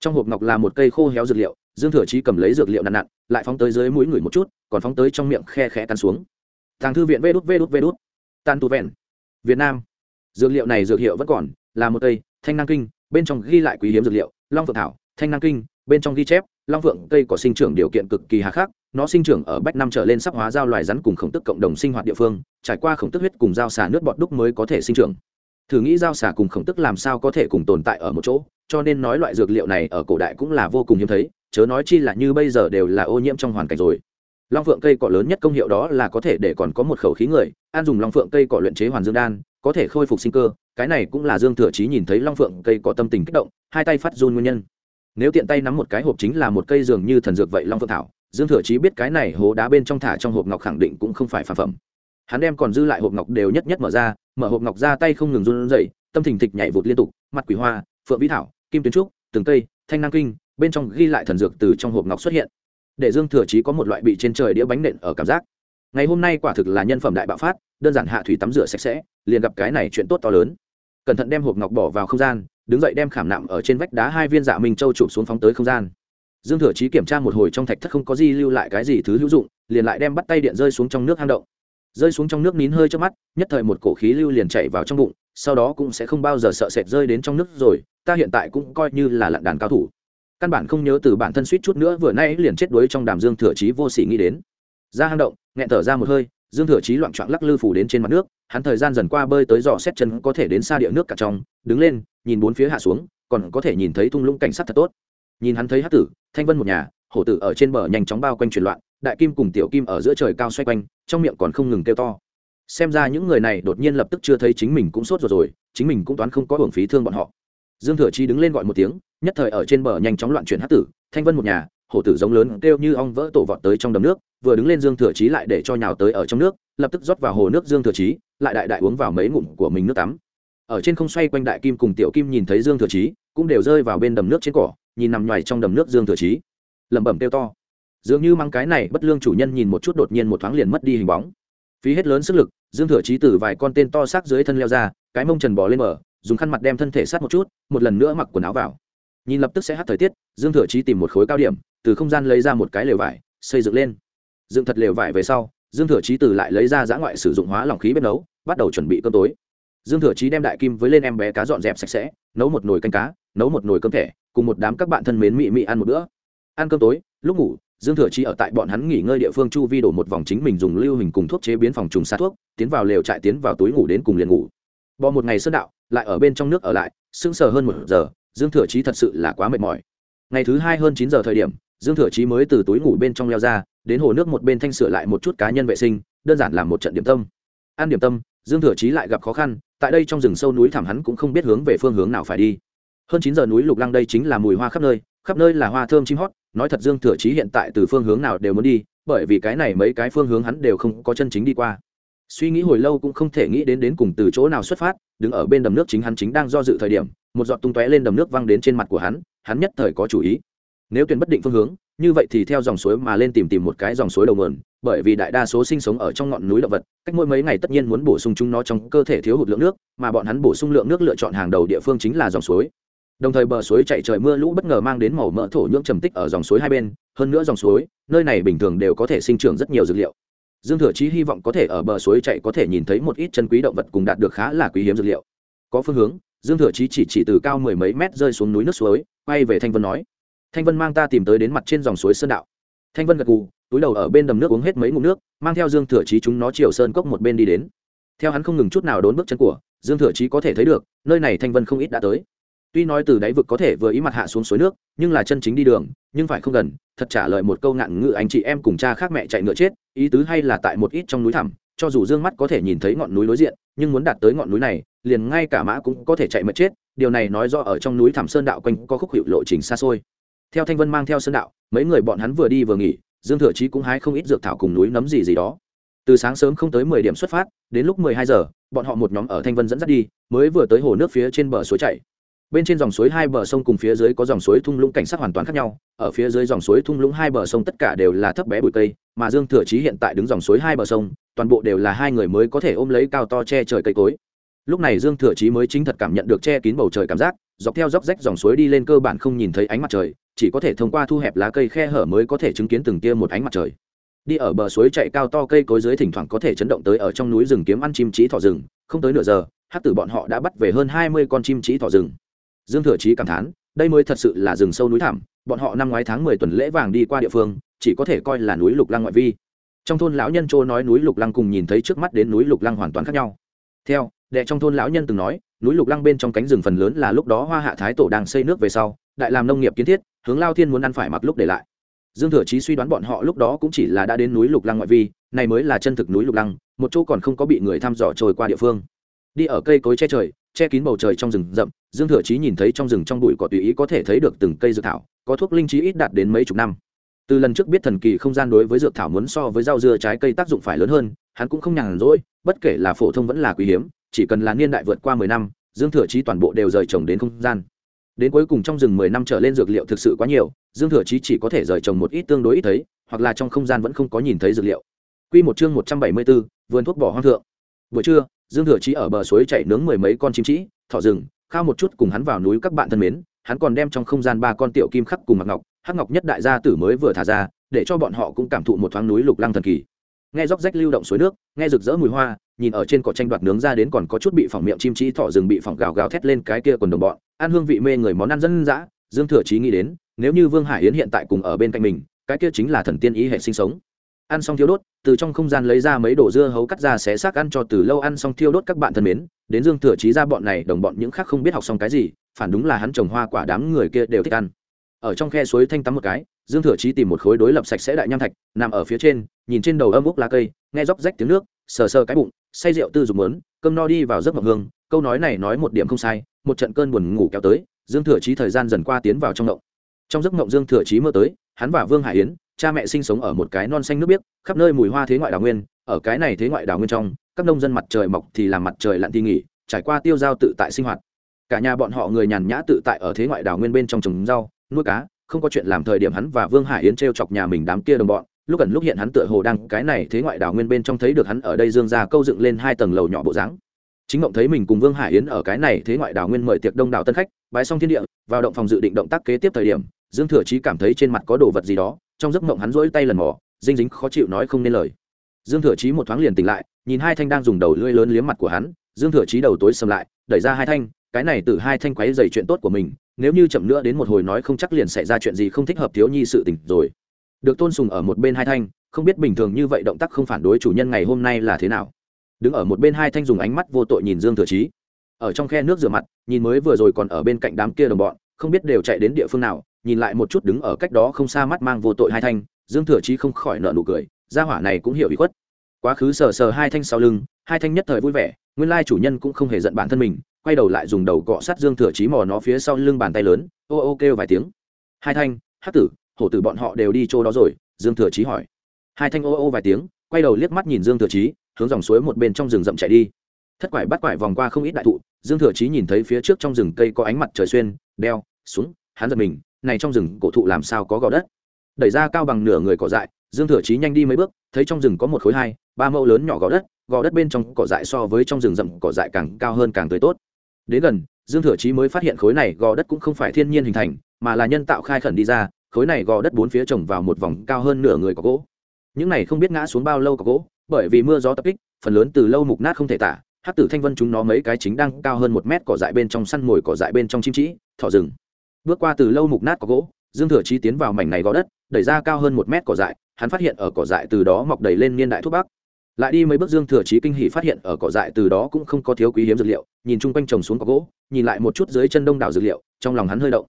Trong hộp ngọc là một cây khô héo dược liệu, dương thừa chí cầm lấy dược liệu nặn nặn, lại phóng tới dưới mũi người một chút, còn phóng tới trong miệng khe khẽ cắn xuống. Thằng thư viện vê đút vê đút vê đút. Tan tu vẹn. Việt nam dược liệu này dược hiệu vẫn còn, là một cây, thanh năng kinh, bên trong ghi lại quý hiếm dược liệu, long phượng thảo, thanh năng kinh, bên trong ghi chép, long phượng cây có sinh trưởng điều kiện cực kỳ hà khắc, nó sinh trưởng ở bách năm trở lên sắp hóa giao loài rắn cùng khổng tức cộng đồng sinh hoạt địa phương, trải qua khổng tức huyết cùng giao xà nước bọt đúc mới có thể sinh trưởng. Thử nghĩ giao xà cùng khổng tức làm sao có thể cùng tồn tại ở một chỗ, cho nên nói loại dược liệu này ở cổ đại cũng là vô cùng hiếm thấy, chớ nói chi là như bây giờ đều là ô nhiễm trong hoàn cảnh rồi. Long phượng cây cỏ lớn nhất công hiệu đó là có thể để còn có một khẩu khí người an dùng long phượng cây cỏ luyện chế hoàn dương đan có thể khôi phục sinh cơ, cái này cũng là dương thừa chí nhìn thấy long phượng cây có tâm tình kích động, hai tay phát run nguyên nhân. Nếu tiện tay nắm một cái hộp chính là một cây dường như thần dược vậy long phượng thảo, dương thừa chí biết cái này hố đá bên trong thả trong hộp ngọc khẳng định cũng không phải phà phẩm. Hắn đem còn dư lại hộp ngọc đều nhất nhất mở ra, mở hộp ngọc ra tay không ngừng run dậy tâm thình thịch nhảy vụt liên tục, mặt quỷ hoa, phượng vĩ thảo, kim tuyến trúc, từng cây, thanh năng kinh, bên trong ghi lại thần dược từ trong hộp ngọc xuất hiện. Để dương thừa chí có một loại bị trên trời đĩa bánh nện ở cảm giác. Ngày hôm nay quả thực là nhân phẩm đại bạo phát, đơn giản hạ thủy tắm rửa sạch sẽ liền gặp cái này chuyện tốt to lớn. Cẩn thận đem hộp ngọc bỏ vào không gian, đứng dậy đem khảm nạm ở trên vách đá hai viên dạ minh châu chụp xuống phóng tới không gian. Dương thừa chí kiểm tra một hồi trong thạch thất không có gì lưu lại cái gì thứ hữu dụng, liền lại đem bắt tay điện rơi xuống trong nước hang động. Rơi xuống trong nước nín hơi trước mắt, nhất thời một cổ khí lưu liền chạy vào trong bụng, sau đó cũng sẽ không bao giờ sợ sệt rơi đến trong nước rồi, ta hiện tại cũng coi như là lặn đàn cao thủ. Căn bản không nhớ từ bản thân suýt chút nữa vừa nay liền chết đuối trong đàm dương thừa chí vô sỉ nghĩ đến. Ra hang động, nghẹn thở ra một hơi dương thừa chí loạn trọn lắc lư phủ đến trên mặt nước, hắn thời gian dần qua bơi tới dò xét chân có thể đến xa địa nước cả trong, đứng lên, nhìn bốn phía hạ xuống, còn có thể nhìn thấy thung lũng cảnh sát thật tốt. Nhìn hắn thấy hát tử, thanh vân một nhà, hổ tử ở trên bờ nhanh chóng bao quanh chuyển loạn, đại kim cùng tiểu kim ở giữa trời cao xoay quanh, trong miệng còn không ngừng kêu to. Xem ra những người này đột nhiên lập tức chưa thấy chính mình cũng sốt rồi rồi, chính mình cũng toán không có hưởng phí thương bọn họ. Dương thừa chi đứng lên gọi một tiếng, nhất thời ở trên bờ nhanh chóng loạn chuyển hát tử, thanh vân một nhà hổ tử giống lớn kêu như ong vỡ tổ vọt tới trong đầm nước, vừa đứng lên dương thừa chí lại để cho nhào tới ở trong nước, lập tức rót vào hồ nước dương thừa chí, lại đại đại uống vào mấy ngụm của mình nước tắm. Ở trên không xoay quanh đại kim cùng tiểu kim nhìn thấy dương thừa chí, cũng đều rơi vào bên đầm nước trên cỏ, nhìn nằm nhoài trong đầm nước dương thừa chí. Lẩm bẩm kêu to. Dường như mang cái này bất lương chủ nhân nhìn một chút đột nhiên một thoáng liền mất đi hình bóng. Phí hết lớn sức lực, dương thừa chí từ vài con tên to xác dưới thân leo ra, cái mông trần bò lên mở dùng khăn mặt đem thân thể sát một chút, một lần nữa mặc quần áo vào nhìn lập tức sẽ hát thời tiết, dương thừa chí tìm một khối cao điểm, từ không gian lấy ra một cái lều vải, xây dựng lên. Dựng thật lều vải về sau, dương thừa chí từ lại lấy ra giã ngoại sử dụng hóa lỏng khí bếp nấu, bắt đầu chuẩn bị cơm tối. Dương thừa chí đem đại kim với lên em bé cá dọn dẹp sạch sẽ, nấu một nồi canh cá, nấu một nồi cơm thẻ, cùng một đám các bạn thân mến mị mị ăn một bữa. Ăn cơm tối, lúc ngủ, dương thừa chí ở tại bọn hắn nghỉ ngơi địa phương chu vi đổ một vòng chính mình dùng lưu hình cùng thuốc chế biến phòng trùng sát thuốc, tiến vào lều trại tiến vào túi ngủ đến cùng liền ngủ. Bò một ngày sơn đạo, lại ở bên trong nước ở lại, sững sờ hơn một giờ dương thừa chí thật sự là quá mệt mỏi. Ngày thứ hai hơn chín giờ thời điểm, dương thừa chí mới từ túi ngủ bên trong leo ra, đến hồ nước một bên thanh sửa lại một chút cá nhân vệ sinh, đơn giản làm một trận điểm tâm. Ăn điểm tâm, dương thừa chí lại gặp khó khăn, tại đây trong rừng sâu núi thảm hắn cũng không biết hướng về phương hướng nào phải đi. Hơn chín giờ núi lục lăng đây chính là mùi hoa khắp nơi khắp nơi là hoa thơm chim hót, nói thật dương thừa chí hiện tại từ phương hướng nào đều muốn đi, bởi vì cái này mấy cái phương hướng hắn đều không có chân chính đi qua. Suy nghĩ hồi lâu cũng không thể nghĩ đến đến cùng từ chỗ nào xuất phát, đứng ở bên đầm nước chính hắn chính đang do dự thời điểm một giọt tung tóe lên đầm nước văng đến trên mặt của hắn hắn nhất thời có chủ ý. Nếu tuyển bất định phương hướng, như vậy thì theo dòng suối mà lên tìm tìm một cái dòng suối đầu nguồn, bởi vì đại đa số sinh sống ở trong ngọn núi động vật, cách mỗi mấy ngày tất nhiên muốn bổ sung chúng nó trong cơ thể thiếu hụt lượng nước, mà bọn hắn bổ sung lượng nước lựa chọn hàng đầu địa phương chính là dòng suối. Đồng thời bờ suối chạy trời mưa lũ bất ngờ mang đến màu mỡ thổ nhưỡng trầm tích ở dòng suối hai bên, hơn nữa dòng suối, nơi này bình thường đều có thể sinh trưởng rất nhiều dược liệu. Dương thừa chí hy vọng có thể ở bờ suối chạy có thể nhìn thấy một ít chân quý động vật cùng đạt được khá là quý hiếm dược liệu. Có phương hướng dương thừa chí chỉ chỉ từ cao mười mấy mét rơi xuống núi nước suối, quay về thanh vân nói, thanh vân mang ta tìm tới đến mặt trên dòng suối sơn đạo. Thanh vân gật gù, túi đầu ở bên đầm nước uống hết mấy ngụm nước, mang theo dương thừa chí chúng nó chiều sơn cốc một bên đi đến. Theo hắn không ngừng chút nào đốn bước chân của, dương thừa chí có thể thấy được, nơi này thanh vân không ít đã tới. Tuy nói từ đáy vực có thể vừa ý mặt hạ xuống suối nước, nhưng là chân chính đi đường, nhưng phải không gần, thật trả lời một câu ngạn ngự anh chị em cùng cha khác mẹ chạy ngựa chết, ý tứ hay là tại một ít trong núi thẳm, cho dù dương mắt có thể nhìn thấy ngọn núi đối diện, nhưng muốn đạt tới ngọn núi này liền ngay cả mã cũng có thể chạy mất chết, điều này nói do ở trong núi thẳm sơn đạo quanh có khúc hiệu lộ trình xa xôi. Theo thanh vân mang theo sơn đạo, mấy người bọn hắn vừa đi vừa nghỉ, dương thừa chí cũng hái không ít dược thảo cùng núi nấm gì gì đó. Từ sáng sớm không tới mười điểm xuất phát, đến lúc mười hai giờ, bọn họ một nhóm ở thanh vân dẫn dắt đi, mới vừa tới hồ nước phía trên bờ suối chảy. Bên trên dòng suối hai bờ sông cùng phía dưới có dòng suối thung lũng cảnh sát hoàn toàn khác nhau, ở phía dưới dòng suối thung lũng hai bờ sông tất cả đều là thấp bé bụi cây, mà dương thừa chí hiện tại đứng dòng suối hai bờ sông, toàn bộ đều là hai người mới có thể ôm lấy cao to che trời cây cối lúc này dương thừa chí mới chính thật cảm nhận được che kín bầu trời cảm giác, dọc theo dốc rách dòng suối đi lên cơ bản không nhìn thấy ánh mặt trời, chỉ có thể thông qua thu hẹp lá cây khe hở mới có thể chứng kiến từng tia một ánh mặt trời. Đi ở bờ suối chạy cao to cây cối dưới thỉnh thoảng có thể chấn động tới ở trong núi rừng kiếm ăn chim trí thỏ rừng, không tới nửa giờ, hát tử bọn họ đã bắt về hơn hai mươi con chim trí thỏ rừng. Dương thừa chí cảm thán, đây mới thật sự là rừng sâu núi thảm bọn họ năm ngoái tháng mười tuần lễ vàng đi qua địa phương, chỉ có thể coi là núi lục lăng ngoại vi. Trong thôn lão nhân châu nói núi lục lăng cùng nhìn thấy trước mắt đến núi lục lăng hoàn toàn khác nhau. Theo đệ trong thôn lão nhân từng nói, núi lục lăng bên trong cánh rừng phần lớn là lúc đó hoa hạ thái tổ đang xây nước về sau, đại làm nông nghiệp kiến thiết, hướng lao thiên muốn ăn phải mặc lúc để lại. Dương thừa chí suy đoán bọn họ lúc đó cũng chỉ là đã đến núi lục lăng ngoại vi, này mới là chân thực núi lục lăng, một chỗ còn không có bị người thăm dò trôi qua địa phương. Đi ở cây cối che trời, che kín bầu trời trong rừng rậm, dương thừa chí nhìn thấy trong rừng trong bụi cỏ tùy ý có thể thấy được từng cây dược thảo, có thuốc linh trí ít đạt đến mấy chục năm. Từ lần trước biết thần kỳ không gian đối với dược thảo muốn so với rau dưa trái cây tác dụng phải lớn hơn, hắn cũng không nhàn rỗi, bất kể là phổ thông vẫn là quý hiếm chỉ cần là niên đại vượt qua mười năm dương thừa chí toàn bộ đều rời trồng đến không gian đến cuối cùng trong rừng mười năm trở lên dược liệu thực sự quá nhiều dương thừa chí chỉ có thể rời trồng một ít tương đối ít thấy hoặc là trong không gian vẫn không có nhìn thấy dược liệu Quy một chương một trăm bảy mươi 174, vườn thuốc bỏ hoang thượng. Buổi trưa, Dương Thừa Chí ở bờ suối chảy nướng mười mấy con chim chí, thỏ rừng, khao một chút cùng hắn vào núi các bạn thân mến, hắn còn đem trong không gian ba con tiểu kim khắc cùng mặc ngọc, hắc ngọc nhất đại gia tử mới vừa thả ra, để cho bọn họ cũng cảm thụ một thoáng núi lục lăng thần kỳ. Nghe róc rách lưu động suối nước, nghe rực rỡ mùi hoa, nhìn ở trên cỏ tranh đoạt nướng ra đến còn có chút bị phỏng miệng chim trĩ thỏ rừng bị phỏng gào gào thét lên cái kia quần đồng bọn, ăn hương vị mê người món ăn dân dã, Dương Thừa Chí nghĩ đến, nếu như Vương Hải Yến hiện tại cùng ở bên cạnh mình, cái kia chính là thần tiên ý hệ sinh sống. Ăn xong thiêu đốt từ trong không gian lấy ra mấy đồ dưa hấu cắt ra xé xác ăn cho từ lâu ăn xong thiêu đốt các bạn thân mến đến dương thừa Chí ra bọn này đồng bọn những khác không biết học xong cái gì phản đúng là hắn trồng hoa quả đám người kia đều thích ăn. Ở trong khe suối thanh tắm một cái dương thừa chí tìm một khối đối lập sạch sẽ đại nham thạch, nằm ở phía trên, nhìn trên đầu âm úc lá cây, nghe róc rách tiếng nước, sờ sờ cái bụng, say rượu tư dùng mớn, cơm no đi vào giấc mộng hương, câu nói này nói một điểm không sai, một trận cơn buồn ngủ kéo tới, dương thừa chí thời gian dần qua tiến vào trong mộng. Trong giấc mộng dương thừa chí mơ tới, hắn và vương hải yến, cha mẹ sinh sống ở một cái non xanh nước biếc, khắp nơi mùi hoa thế ngoại đào nguyên, ở cái này thế ngoại đào nguyên trong, các nông dân mặt trời mọc thì làm mặt trời lặn thì nghỉ, trải qua tiêu giao tự tại sinh hoạt. Cả nhà bọn họ người nhàn nhã tự tại ở thế ngoại đào nguyên bên trong trồng rau, nuôi cá không có chuyện làm thời điểm hắn và vương hải yến t r e o chọc nhà mình đám kia đồng bọn, lúc ẩn lúc hiện hắn tựa hồ đang, cái này thế ngoại đào nguyên bên trong thấy được hắn ở đây dương ra câu dựng lên hai tầng lầu nhỏ bộ dáng. Chính ngộng thấy mình cùng vương hải yến ở cái này thế ngoại đào nguyên mời tiệc đông đảo tân khách, bái xong thiên địa, vào động phòng dự định động tác kế tiếp thời điểm, dương thừa chí cảm thấy trên mặt có đồ vật gì đó, trong giấc mộng hắn rỗi tay lần mò, dinh dính khó chịu nói không nên lời. Dương thừa chí một thoáng liền tỉnh lại, nhìn hai thanh đang dùng đầu lưỡi lớn liếm mặt của hắn, dương thừa chí đầu tối sầm lại, đẩy ra hai thanh, cái này từ hai thanh quấy dày chuyện tốt của mình nếu như chậm nữa đến một hồi nói không chắc liền xảy ra chuyện gì không thích hợp thiếu nhi sự tỉnh rồi. Được tôn sùng ở một bên hai thanh, không biết bình thường như vậy động tác không phản đối chủ nhân ngày hôm nay là thế nào. Đứng ở một bên hai thanh dùng ánh mắt vô tội nhìn dương thừa chí. Ở trong khe nước rửa mặt, nhìn mới vừa rồi còn ở bên cạnh đám kia đồng bọn, không biết đều chạy đến địa phương nào, nhìn lại một chút đứng ở cách đó không xa mắt mang vô tội hai thanh, dương thừa chí không khỏi nợ nụ cười, gia hỏa này cũng hiểu ý khuất. Quá khứ sờ sờ hai thanh sau lưng, hai thanh nhất thời vui vẻ, nguyên lai chủ nhân cũng không hề giận bản thân mình quay đầu lại dùng đầu cọ sát dương thừa chí mò nó phía sau lưng bàn tay lớn, ô ô kêu vài tiếng. Hai thanh, hát tử, hổ tử bọn họ đều đi chỗ đó rồi, dương thừa chí hỏi. Hai thanh ô ô vài tiếng, quay đầu liếc mắt nhìn dương thừa chí, hướng dòng suối một bên trong rừng rậm chạy đi. Thất quải bắt quải vòng qua không ít đại thụ, dương thừa chí nhìn thấy phía trước trong rừng cây có ánh mặt trời xuyên, đeo xuống hắn giật mình, này trong rừng cổ thụ làm sao có gò đất? Đẩy ra cao bằng nửa người cỏ dại, dương thừa chí nhanh đi mấy bước, thấy trong rừng có một khối hai, ba mẫu lớn nhỏ gò đất gò đất bên trong cỏ dại so với trong rừng rậm cỏ dại càng cao hơn càng tươi tốt đến gần, dương thừa chí mới phát hiện khối này gò đất cũng không phải thiên nhiên hình thành, mà là nhân tạo khai khẩn đi ra, khối này gò đất bốn phía trồng vào một vòng cao hơn nửa người có gỗ. Những này không biết ngã xuống bao lâu có gỗ, bởi vì mưa gió tập kích, phần lớn từ lâu mục nát không thể tả hát tử thanh vân chúng nó mấy cái chính đang cao hơn một mét cỏ dại bên trong săn mồi cỏ dại bên trong chim trĩ thỏ rừng. Bước qua từ lâu mục nát có gỗ, dương thừa chí tiến vào mảnh này gò đất, đẩy ra cao hơn một mét cỏ dại, hắn phát hiện ở cỏ dại từ đó mọc đầy lên niên đại thuốc bắc lại đi mấy bước dương thừa chí kinh hỉ phát hiện ở cỏ dại từ đó cũng không có thiếu quý hiếm dược liệu, nhìn chung quanh trồng xuống có gỗ, nhìn lại một chút dưới chân đông đảo dược liệu, trong lòng hắn hơi động.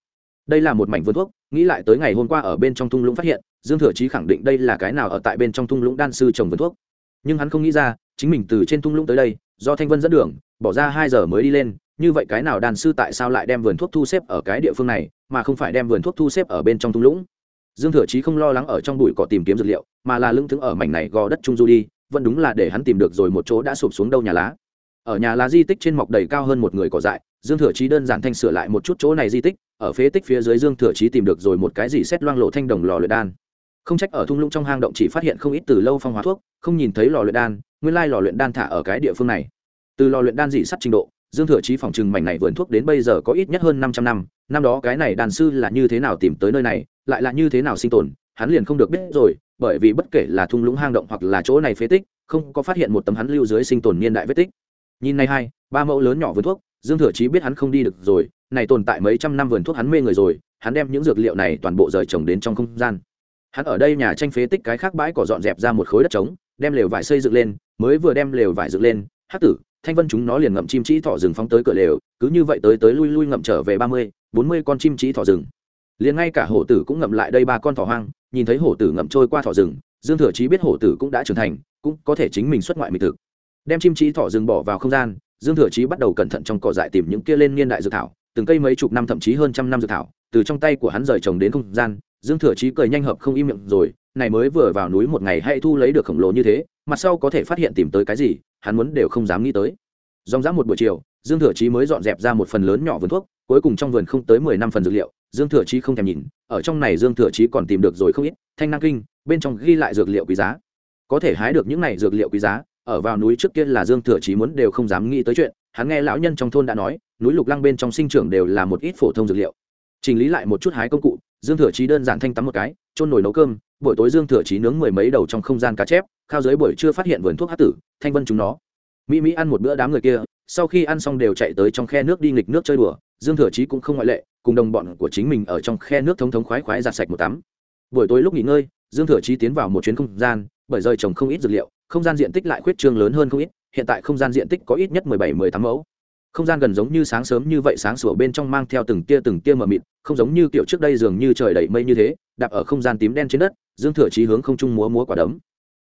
Đây là một mảnh vườn thuốc, nghĩ lại tới ngày hôm qua ở bên trong thung lũng phát hiện, dương thừa chí khẳng định đây là cái nào ở tại bên trong thung lũng đan sư trồng vườn thuốc. Nhưng hắn không nghĩ ra, chính mình từ trên thung lũng tới đây, do thanh vân dẫn đường, bỏ ra hai giờ mới đi lên, như vậy cái nào đan sư tại sao lại đem vườn thuốc thu xếp ở cái địa phương này, mà không phải đem vườn thuốc thu xếp ở bên trong thung lũng? Dương thừa chí không lo lắng ở trong bụi cỏ tìm kiếm dược liệu, mà là lưng thững ở mảnh này gò đất trung du đi vẫn đúng là để hắn tìm được rồi một chỗ đã sụp xuống đâu nhà lá. Ở nhà lá di tích trên mọc đầy cao hơn một người cỏ dại, dương thừa chí đơn giản thanh sửa lại một chút chỗ này di tích, ở phế tích phía dưới dương thừa chí tìm được rồi một cái gì xét loang lộ thanh đồng lò luyện đan. Không trách ở thung lũng trong hang động chỉ phát hiện không ít từ lâu phong hóa thuốc, không nhìn thấy lò luyện đan, nguyên lai lò luyện đan thả ở cái địa phương này. Từ lò luyện đan dị sắt trình độ, dương thừa chí phòng trừng mảnh này vườn thuốc đến bây giờ có ít nhất hơn năm trăm năm năm đó cái này đàn sư là như thế nào tìm tới nơi này, lại là như thế nào sinh tồn, hắn liền không được biết rồi bởi vì bất kể là thung lũng hang động hoặc là chỗ này phế tích, không có phát hiện một tấm hắn lưu dưới sinh tồn niên đại vết tích. Nhìn này hai, ba mẫu lớn nhỏ vườn thuốc, dương thừa chí biết hắn không đi được rồi, này tồn tại mấy trăm năm vườn thuốc hắn mê người rồi, hắn đem những dược liệu này toàn bộ rời trồng đến trong không gian. Hắn ở đây nhà tranh phế tích cái khác bãi cỏ dọn dẹp ra một khối đất trống, đem lều vải xây dựng lên, mới vừa đem lều vải dựng lên hát tử, thanh vân chúng nó liền ngậm chim trĩ thỏ rừng phóng tới cửa lều, cứ như vậy tới tới lui lui ngậm trở về ba mươi, bốn mươi con chim trĩ thỏ rừng. Liền ngay cả hổ tử cũng ngậm lại đây ba con thỏ hoang nhìn thấy hổ tử ngậm trôi qua thỏ rừng, dương thừa chí biết hổ tử cũng đã trưởng thành, cũng có thể chính mình xuất ngoại mỹ thực. Đem chim trí thỏ rừng bỏ vào không gian, dương thừa chí bắt đầu cẩn thận trong cỏ dại tìm những kia lên niên đại dược thảo, từng cây mấy chục năm thậm chí hơn trăm năm dược thảo, từ trong tay của hắn rời trồng đến không gian, dương thừa chí cười nhanh hợp không im miệng rồi, này mới vừa vào núi một ngày hay thu lấy được khổng lồ như thế mặt sau có thể phát hiện tìm tới cái gì, hắn muốn đều không dám nghĩ tới. Dòng dã một buổi chiều, dương thừa chí mới dọn dẹp ra một phần lớn nhỏ vườn thuốc, cuối cùng trong vườn không tới mười năm phần dược liệu dương thừa chí không thèm nhìn, ở trong này dương thừa chí còn tìm được rồi không ít, thanh năng kinh, bên trong ghi lại dược liệu quý giá. Có thể hái được những này dược liệu quý giá, ở vào núi trước kia là dương thừa chí muốn đều không dám nghĩ tới chuyện, hắn nghe lão nhân trong thôn đã nói, núi lục lăng bên trong sinh trưởng đều là một ít phổ thông dược liệu. Trình lý lại một chút hái công cụ, dương thừa chí đơn giản thanh tắm một cái trôn nồi nấu cơm, buổi tối dương thừa chí nướng mười mấy đầu trong không gian cá chép, khao dưới buổi chưa phát hiện vườn thuốc hát tử, thanh vân chúng nó. Mỹ mỹ ăn một bữa đám người kia, sau khi ăn xong đều chạy tới trong khe nước đi nghịch nước chơi đùa dương thừa chí cũng không ngoại lệ, cùng đồng bọn của chính mình ở trong khe nước thống thống khoái khoái giặt sạch một tắm. Buổi tối lúc nghỉ ngơi, dương thừa chí tiến vào một chuyến không gian, bởi rơi trồng không ít dược liệu, không gian diện tích lại khuyết trương lớn hơn không ít, hiện tại không gian diện tích có ít nhất mười bảy, mười tám mẫu. Không gian gần giống như sáng sớm như vậy, sáng sủa bên trong mang theo từng tia từng tia mờ mịt, không giống như kiểu trước đây dường như trời đầy mây như thế, đạp ở không gian tím đen trên đất, dương thừa chí hướng không trung múa múa quả đấm.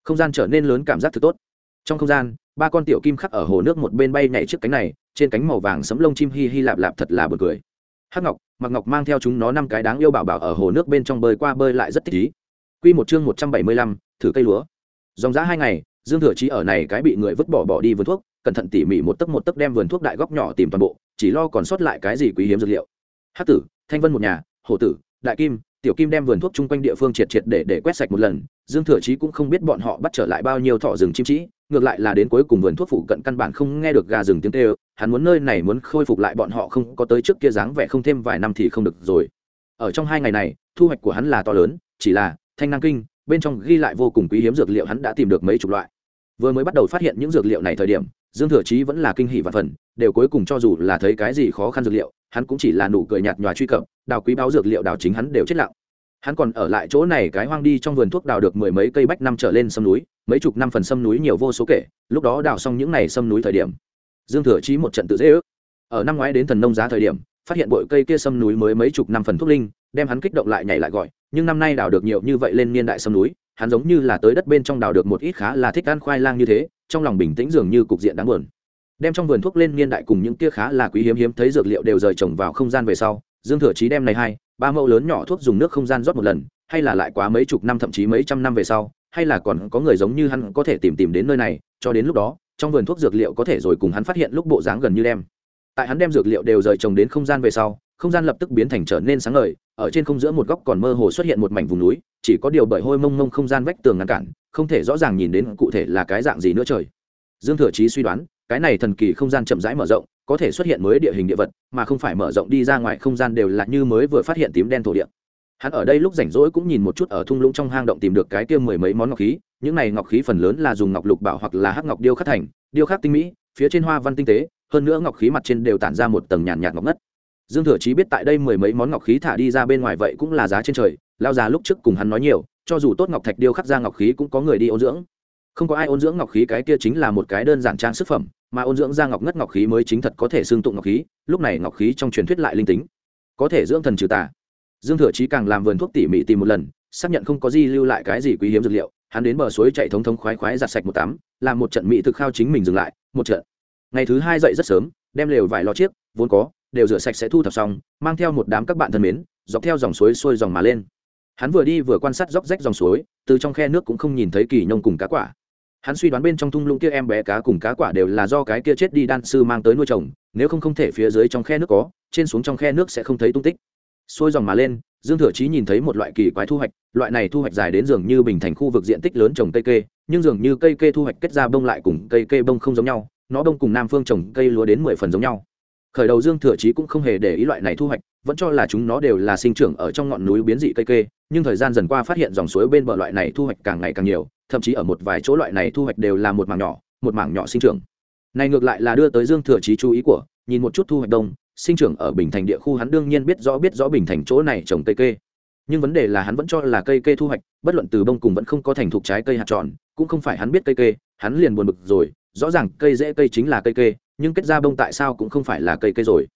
Không gian trở nên lớn cảm giác thực tốt trong không gian, ba con tiểu kim khắc ở hồ nước một bên bay nhảy trước cánh này, trên cánh màu vàng sấm lông chim hi hi lạp lạp thật là bật cười. Hắc ngọc mặc ngọc mang theo chúng nó năm cái đáng yêu bảo bảo ở hồ nước bên trong bơi qua bơi lại rất thích ý q một chương một trăm bảy mươi lăm, thử cây lúa. Dòng giã hai ngày, dương thừa trí ở này cái bị người vứt bỏ bỏ đi vườn thuốc, cẩn thận tỉ mỉ một tấc một tấc đem vườn thuốc đại góc nhỏ tìm toàn bộ, chỉ lo còn sót lại cái gì quý hiếm dược liệu. Hắc tử, thanh vân một nhà, hổ tử, đại kim, tiểu kim đem vườn thuốc chung quanh địa phương triệt triệt để để quét sạch một lần, dương thừa chí cũng không biết bọn họ bắt trở lại bao nhiêu thọ rừng chim trĩ ngược lại là đến cuối cùng vườn thuốc phụ cận căn bản không nghe được gà rừng tiếng kêu, hắn muốn nơi này muốn khôi phục lại bọn họ không có tới trước kia dáng vẻ không thêm vài năm thì không được rồi. Ở trong hai ngày này, thu hoạch của hắn là to lớn, chỉ là thanh năng kinh, bên trong ghi lại vô cùng quý hiếm dược liệu hắn đã tìm được mấy chục loại. Vừa mới bắt đầu phát hiện những dược liệu này thời điểm, dương thừa chí vẫn là kinh hỷ và phần, đều cuối cùng cho dù là thấy cái gì khó khăn dược liệu, hắn cũng chỉ là nụ cười nhạt nhòa truy cập, đào quý báo dược liệu đào chính hắn đều chết lặng. Hắn còn ở lại chỗ này cái hoang đi trong vườn thuốc đào được mười mấy cây bách năm trở lên sâm núi mấy chục năm phần sâm núi nhiều vô số kể, lúc đó đào xong những n à y sâm núi thời điểm, dương thừa chí một trận tự dễ ước. Ở năm ngoái đến thần nông giá thời điểm, phát hiện bội cây kia sâm núi mới mấy chục năm phần thuốc linh, đem hắn kích động lại nhảy lại gọi, nhưng năm nay đào được nhiều như vậy lên niên đại sâm núi, hắn giống như là tới đất bên trong đào được một ít khá là thích ăn khoai lang như thế, trong lòng bình tĩnh dường như cục diện đáng buồn. Đem trong vườn thuốc lên niên đại cùng những kia khá là quý hiếm hiếm thấy dược liệu đều rời trồng vào không gian về sau, dương thừa chí đem này hai, ba mẫu lớn nhỏ thuốc dùng nước không gian rót một lần, hay là lại quá mấy chục năm thậm chí mấy trăm năm về sau hay là còn có người giống như hắn có thể tìm tìm đến nơi này, cho đến lúc đó, trong vườn thuốc dược liệu có thể rồi cùng hắn phát hiện lúc bộ dáng gần như đem. Tại hắn đem dược liệu đều rời trồng đến không gian về sau, không gian lập tức biến thành trở nên sáng ngời, ở trên không giữa một góc còn mơ hồ xuất hiện một mảnh vùng núi, chỉ có điều bởi hôi mông mông không gian vách tường ngăn cản, không thể rõ ràng nhìn đến cụ thể là cái dạng gì nữa trời. Dương thừa chí suy đoán, cái này thần kỳ không gian chậm rãi mở rộng, có thể xuất hiện mới địa hình địa vật, mà không phải mở rộng đi ra ngoài không gian đều là như mới vừa phát hiện tím đen thổ địa hắn ở đây lúc rảnh rỗi cũng nhìn một chút ở thung lũng trong hang động tìm được cái kia mười mấy món ngọc khí, những này ngọc khí phần lớn là dùng ngọc lục bảo hoặc là hắc ngọc điêu khắc thành, điêu khắc tinh mỹ, phía trên hoa văn tinh tế, hơn nữa ngọc khí mặt trên đều tản ra một tầng nhàn nhạt ngọc ngất. Dương thừa chí biết tại đây mười mấy món ngọc khí thả đi ra bên ngoài vậy cũng là giá trên trời, lao già lúc trước cùng hắn nói nhiều, cho dù tốt ngọc thạch điêu khắc ra ngọc khí cũng có người đi ôn dưỡng. Không có ai ôn dưỡng ngọc khí cái kia chính là một cái đơn giản trang sức phẩm, mà ôn dưỡng ra ngọc ngất ngọc khí mới chính thật có thể xương tụng ngọc khí, lúc này ngọc khí trong truyền thuyết lại linh tính. Có thể dưỡng thần trừ tà dương thừa chí càng làm vườn thuốc tỉ mỉ tìm một lần, xác nhận không có gì lưu lại cái gì quý hiếm dược liệu, hắn đến bờ suối chạy thống thống khoái khoái giặt sạch một tắm, làm một trận mỹ thực khao chính mình dừng lại, một trận. Ngày thứ hai dậy rất sớm, đem lều vải lò chiếc, vốn có, đều rửa sạch sẽ thu thập xong, mang theo một đám các bạn thân mến, dọc theo dòng suối xuôi dòng mà lên. Hắn vừa đi vừa quan sát dốc rách dòng suối, từ trong khe nước cũng không nhìn thấy kỳ nhông cùng cá quả. Hắn suy đoán bên trong thung lũng kia em bé cá cùng cá quả đều là do cái kia chết đi đan sư mang tới nuôi trồng, nếu không không thể phía dưới trong khe nước có, trên xuống trong khe nước sẽ không thấy tung tích xuôi dòng mà lên, dương thừa chí nhìn thấy một loại kỳ quái thu hoạch, loại này thu hoạch dài đến dường như bình thành khu vực diện tích lớn trồng cây kê, nhưng dường như cây kê thu hoạch kết ra bông lại cùng cây kê bông không giống nhau, nó bông cùng nam phương trồng cây lúa đến mười phần giống nhau. Khởi đầu dương thừa chí cũng không hề để ý loại này thu hoạch, vẫn cho là chúng nó đều là sinh trưởng ở trong ngọn núi biến dị cây kê, nhưng thời gian dần qua phát hiện dòng suối bên bờ loại này thu hoạch càng ngày càng nhiều, thậm chí ở một vài chỗ loại này thu hoạch đều là một mảng nhỏ, một mảng nhỏ sinh trưởng. Này ngược lại là đưa tới dương thừa chí chú ý của nhìn một chút thu hoạch đông, sinh trưởng ở bình thành địa khu hắn đương nhiên biết rõ biết rõ bình thành chỗ này trồng cây kê. Nhưng vấn đề là hắn vẫn cho là cây kê thu hoạch, bất luận từ bông cùng vẫn không có thành thục trái cây hạt tròn, cũng không phải hắn biết cây kê, hắn liền buồn bực rồi. Rõ ràng cây dễ cây chính là cây kê, nhưng kết ra bông tại sao cũng không phải là cây kê rồi.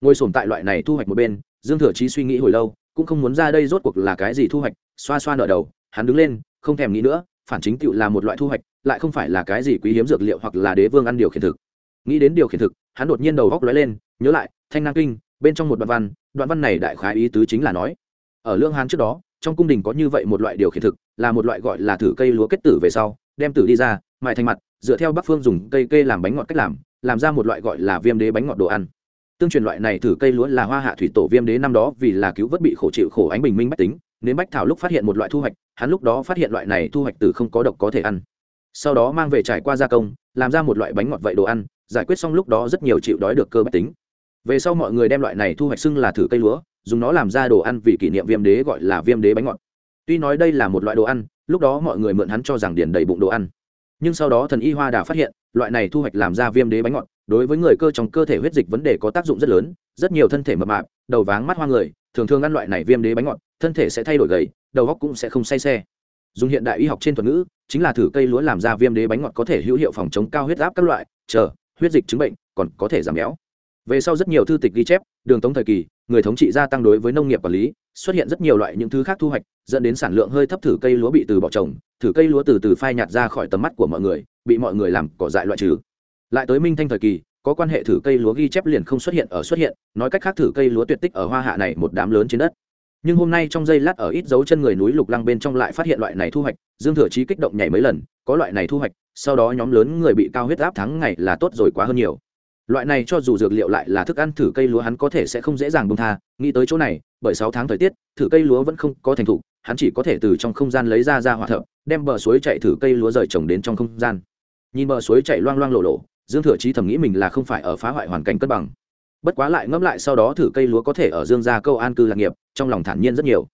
Ngồi sổm tại loại này thu hoạch một bên, dương thừa chí suy nghĩ hồi lâu, cũng không muốn ra đây rốt cuộc là cái gì thu hoạch, xoa xoa nợ đầu, hắn đứng lên, không thèm nghĩ nữa, phản chính tựu là một loại thu hoạch, lại không phải là cái gì quý hiếm dược liệu hoặc là đế vương ăn điều khiển thực. Nghĩ đến điều khiển thực hắn đột nhiên đầu góc lóe lên, nhớ lại, thanh năng kinh, bên trong một đoạn văn đoạn văn này đại khái ý tứ chính là nói, ở lương hán trước đó, trong cung đình có như vậy một loại điều khiển thực, là một loại gọi là thử cây lúa kết tử về sau, đem tử đi ra, mài thành mặt, dựa theo bắc phương dùng cây kê làm bánh ngọt cách làm làm ra một loại gọi là viêm đế bánh ngọt đồ ăn. Tương truyền loại này thử cây lúa là hoa hạ thủy tổ viêm đế năm đó vì là cứu vớt bị khổ chịu khổ ánh bình minh bách tính nếu bách thảo lúc phát hiện một loại thu hoạch, hắn lúc đó phát hiện loại này thu hoạch từ không có độc có thể ăn. Sau đó mang về trải qua gia công, làm ra một loại bánh ngọt vậy đồ ăn giải quyết xong lúc đó rất nhiều chịu đói được cơ bách tính. Về sau mọi người đem loại này thu hoạch xưng là thử cây lúa, dùng nó làm ra đồ ăn vì kỷ niệm viêm đế gọi là viêm đế bánh ngọt. Tuy nói đây là một loại đồ ăn, lúc đó mọi người mượn hắn cho rằng điền đầy bụng đồ ăn. Nhưng sau đó thần y hoa đà phát hiện, loại này thu hoạch làm ra viêm đế bánh ngọt, đối với người cơ trong cơ thể huyết dịch vấn đề có tác dụng rất lớn, rất nhiều thân thể mập mạp, đầu váng mắt hoa người, thường thường ăn loại này viêm đế bánh ngọt, thân thể sẽ thay đổi gầy, đầu góc cũng sẽ không say xe. Dùng hiện đại y học trên thuật ngữ, chính là thử cây lúa làm ra viêm đế bánh ngọt có thể hữu hiệu phòng chống cao huyết áp các loại, chờ huyết dịch chứng bệnh còn có thể giảm béo. Về sau rất nhiều thư tịch ghi chép, đường tống thời kỳ, người thống trị gia tăng đối với nông nghiệp quản lý, xuất hiện rất nhiều loại những thứ khác thu hoạch, dẫn đến sản lượng hơi thấp thử cây lúa bị từ bỏ trồng, thử cây lúa từ từ phai nhạt ra khỏi tầm mắt của mọi người, bị mọi người làm cỏ dại loại trừ. Lại tới minh thanh thời kỳ, có quan hệ thử cây lúa ghi chép liền không xuất hiện ở xuất hiện, nói cách khác thử cây lúa tuyệt tích ở hoa hạ này một đám lớn trên đất. Nhưng hôm nay trong giây lát ở ít dấu chân người núi lục lăng bên trong lại phát hiện loại này thu hoạch, dương thừa chí kích động nhảy mấy lần, có loại này thu hoạch sau đó nhóm lớn người bị cao huyết áp tháng ngày là tốt rồi quá hơn nhiều. Loại này cho dù dược liệu lại là thức ăn thử cây lúa hắn có thể sẽ không dễ dàng bông tha. Nghĩ tới chỗ này, bởi sáu tháng thời tiết, thử cây lúa vẫn không có thành thục, hắn chỉ có thể từ trong không gian lấy ra ra hỏa thợ, đem bờ suối chạy thử cây lúa rời trồng đến trong không gian. Nhìn bờ suối chạy loang loang lộ lộ, dương thừa chí thầm nghĩ mình là không phải ở phá hoại hoàn cảnh cân bằng. Bất quá lại ngẫm lại sau đó thử cây lúa có thể ở dương gia câu an cư lạc nghiệp, trong lòng thản nhiên rất nhiều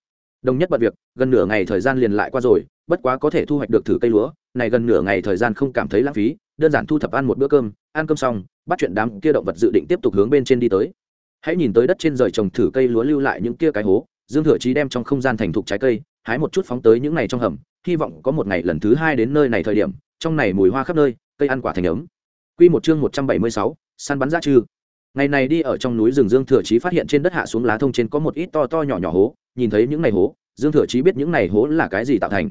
đồng nhất bận việc gần nửa ngày thời gian liền lại qua rồi bất quá có thể thu hoạch được thử cây lúa này gần nửa ngày thời gian không cảm thấy lãng phí đơn giản thu thập ăn một bữa cơm ăn cơm xong bắt chuyện đám kia động vật dự định tiếp tục hướng bên trên đi tới hãy nhìn tới đất trên rời trồng thử cây lúa lưu lại những kia cái hố dương thừa chí đem trong không gian thành thục trái cây hái một chút phóng tới những này trong hầm hy vọng có một ngày lần thứ hai đến nơi này thời điểm trong này mùi hoa khắp nơi cây ăn quả thành ấm Quy một chương một trăm bảy mươi sáu, săn bắn ra trư. Ngày này đi ở trong núi rừng Dương Thừa Chí phát hiện trên đất hạ xuống lá thông trên có một ít to to nhỏ nhỏ hố, nhìn thấy những này hố, Dương Thừa Chí biết những này hố là cái gì tạo thành.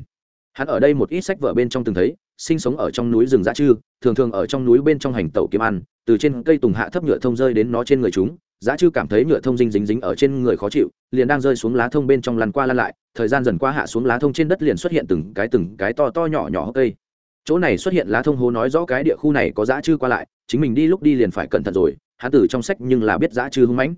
Hắn ở đây một ít sách vở bên trong từng thấy, sinh sống ở trong núi rừng dã chư thường thường ở trong núi bên trong hành tẩu kiếm ăn, từ trên cây tùng hạ thấp nhựa thông rơi đến nó trên người chúng, dã chư cảm thấy nhựa thông dính dính dính ở trên người khó chịu, liền đang rơi xuống lá thông bên trong lăn qua lăn lại, thời gian dần qua hạ xuống lá thông trên đất liền xuất hiện từng cái từng cái to to nhỏ nhỏ cây chỗ này xuất hiện lá thông hố nói rõ cái địa khu này có dã chư qua lại chính mình đi lúc đi liền phải cẩn thận rồi hắn từ trong sách nhưng là biết dã chư hung mãnh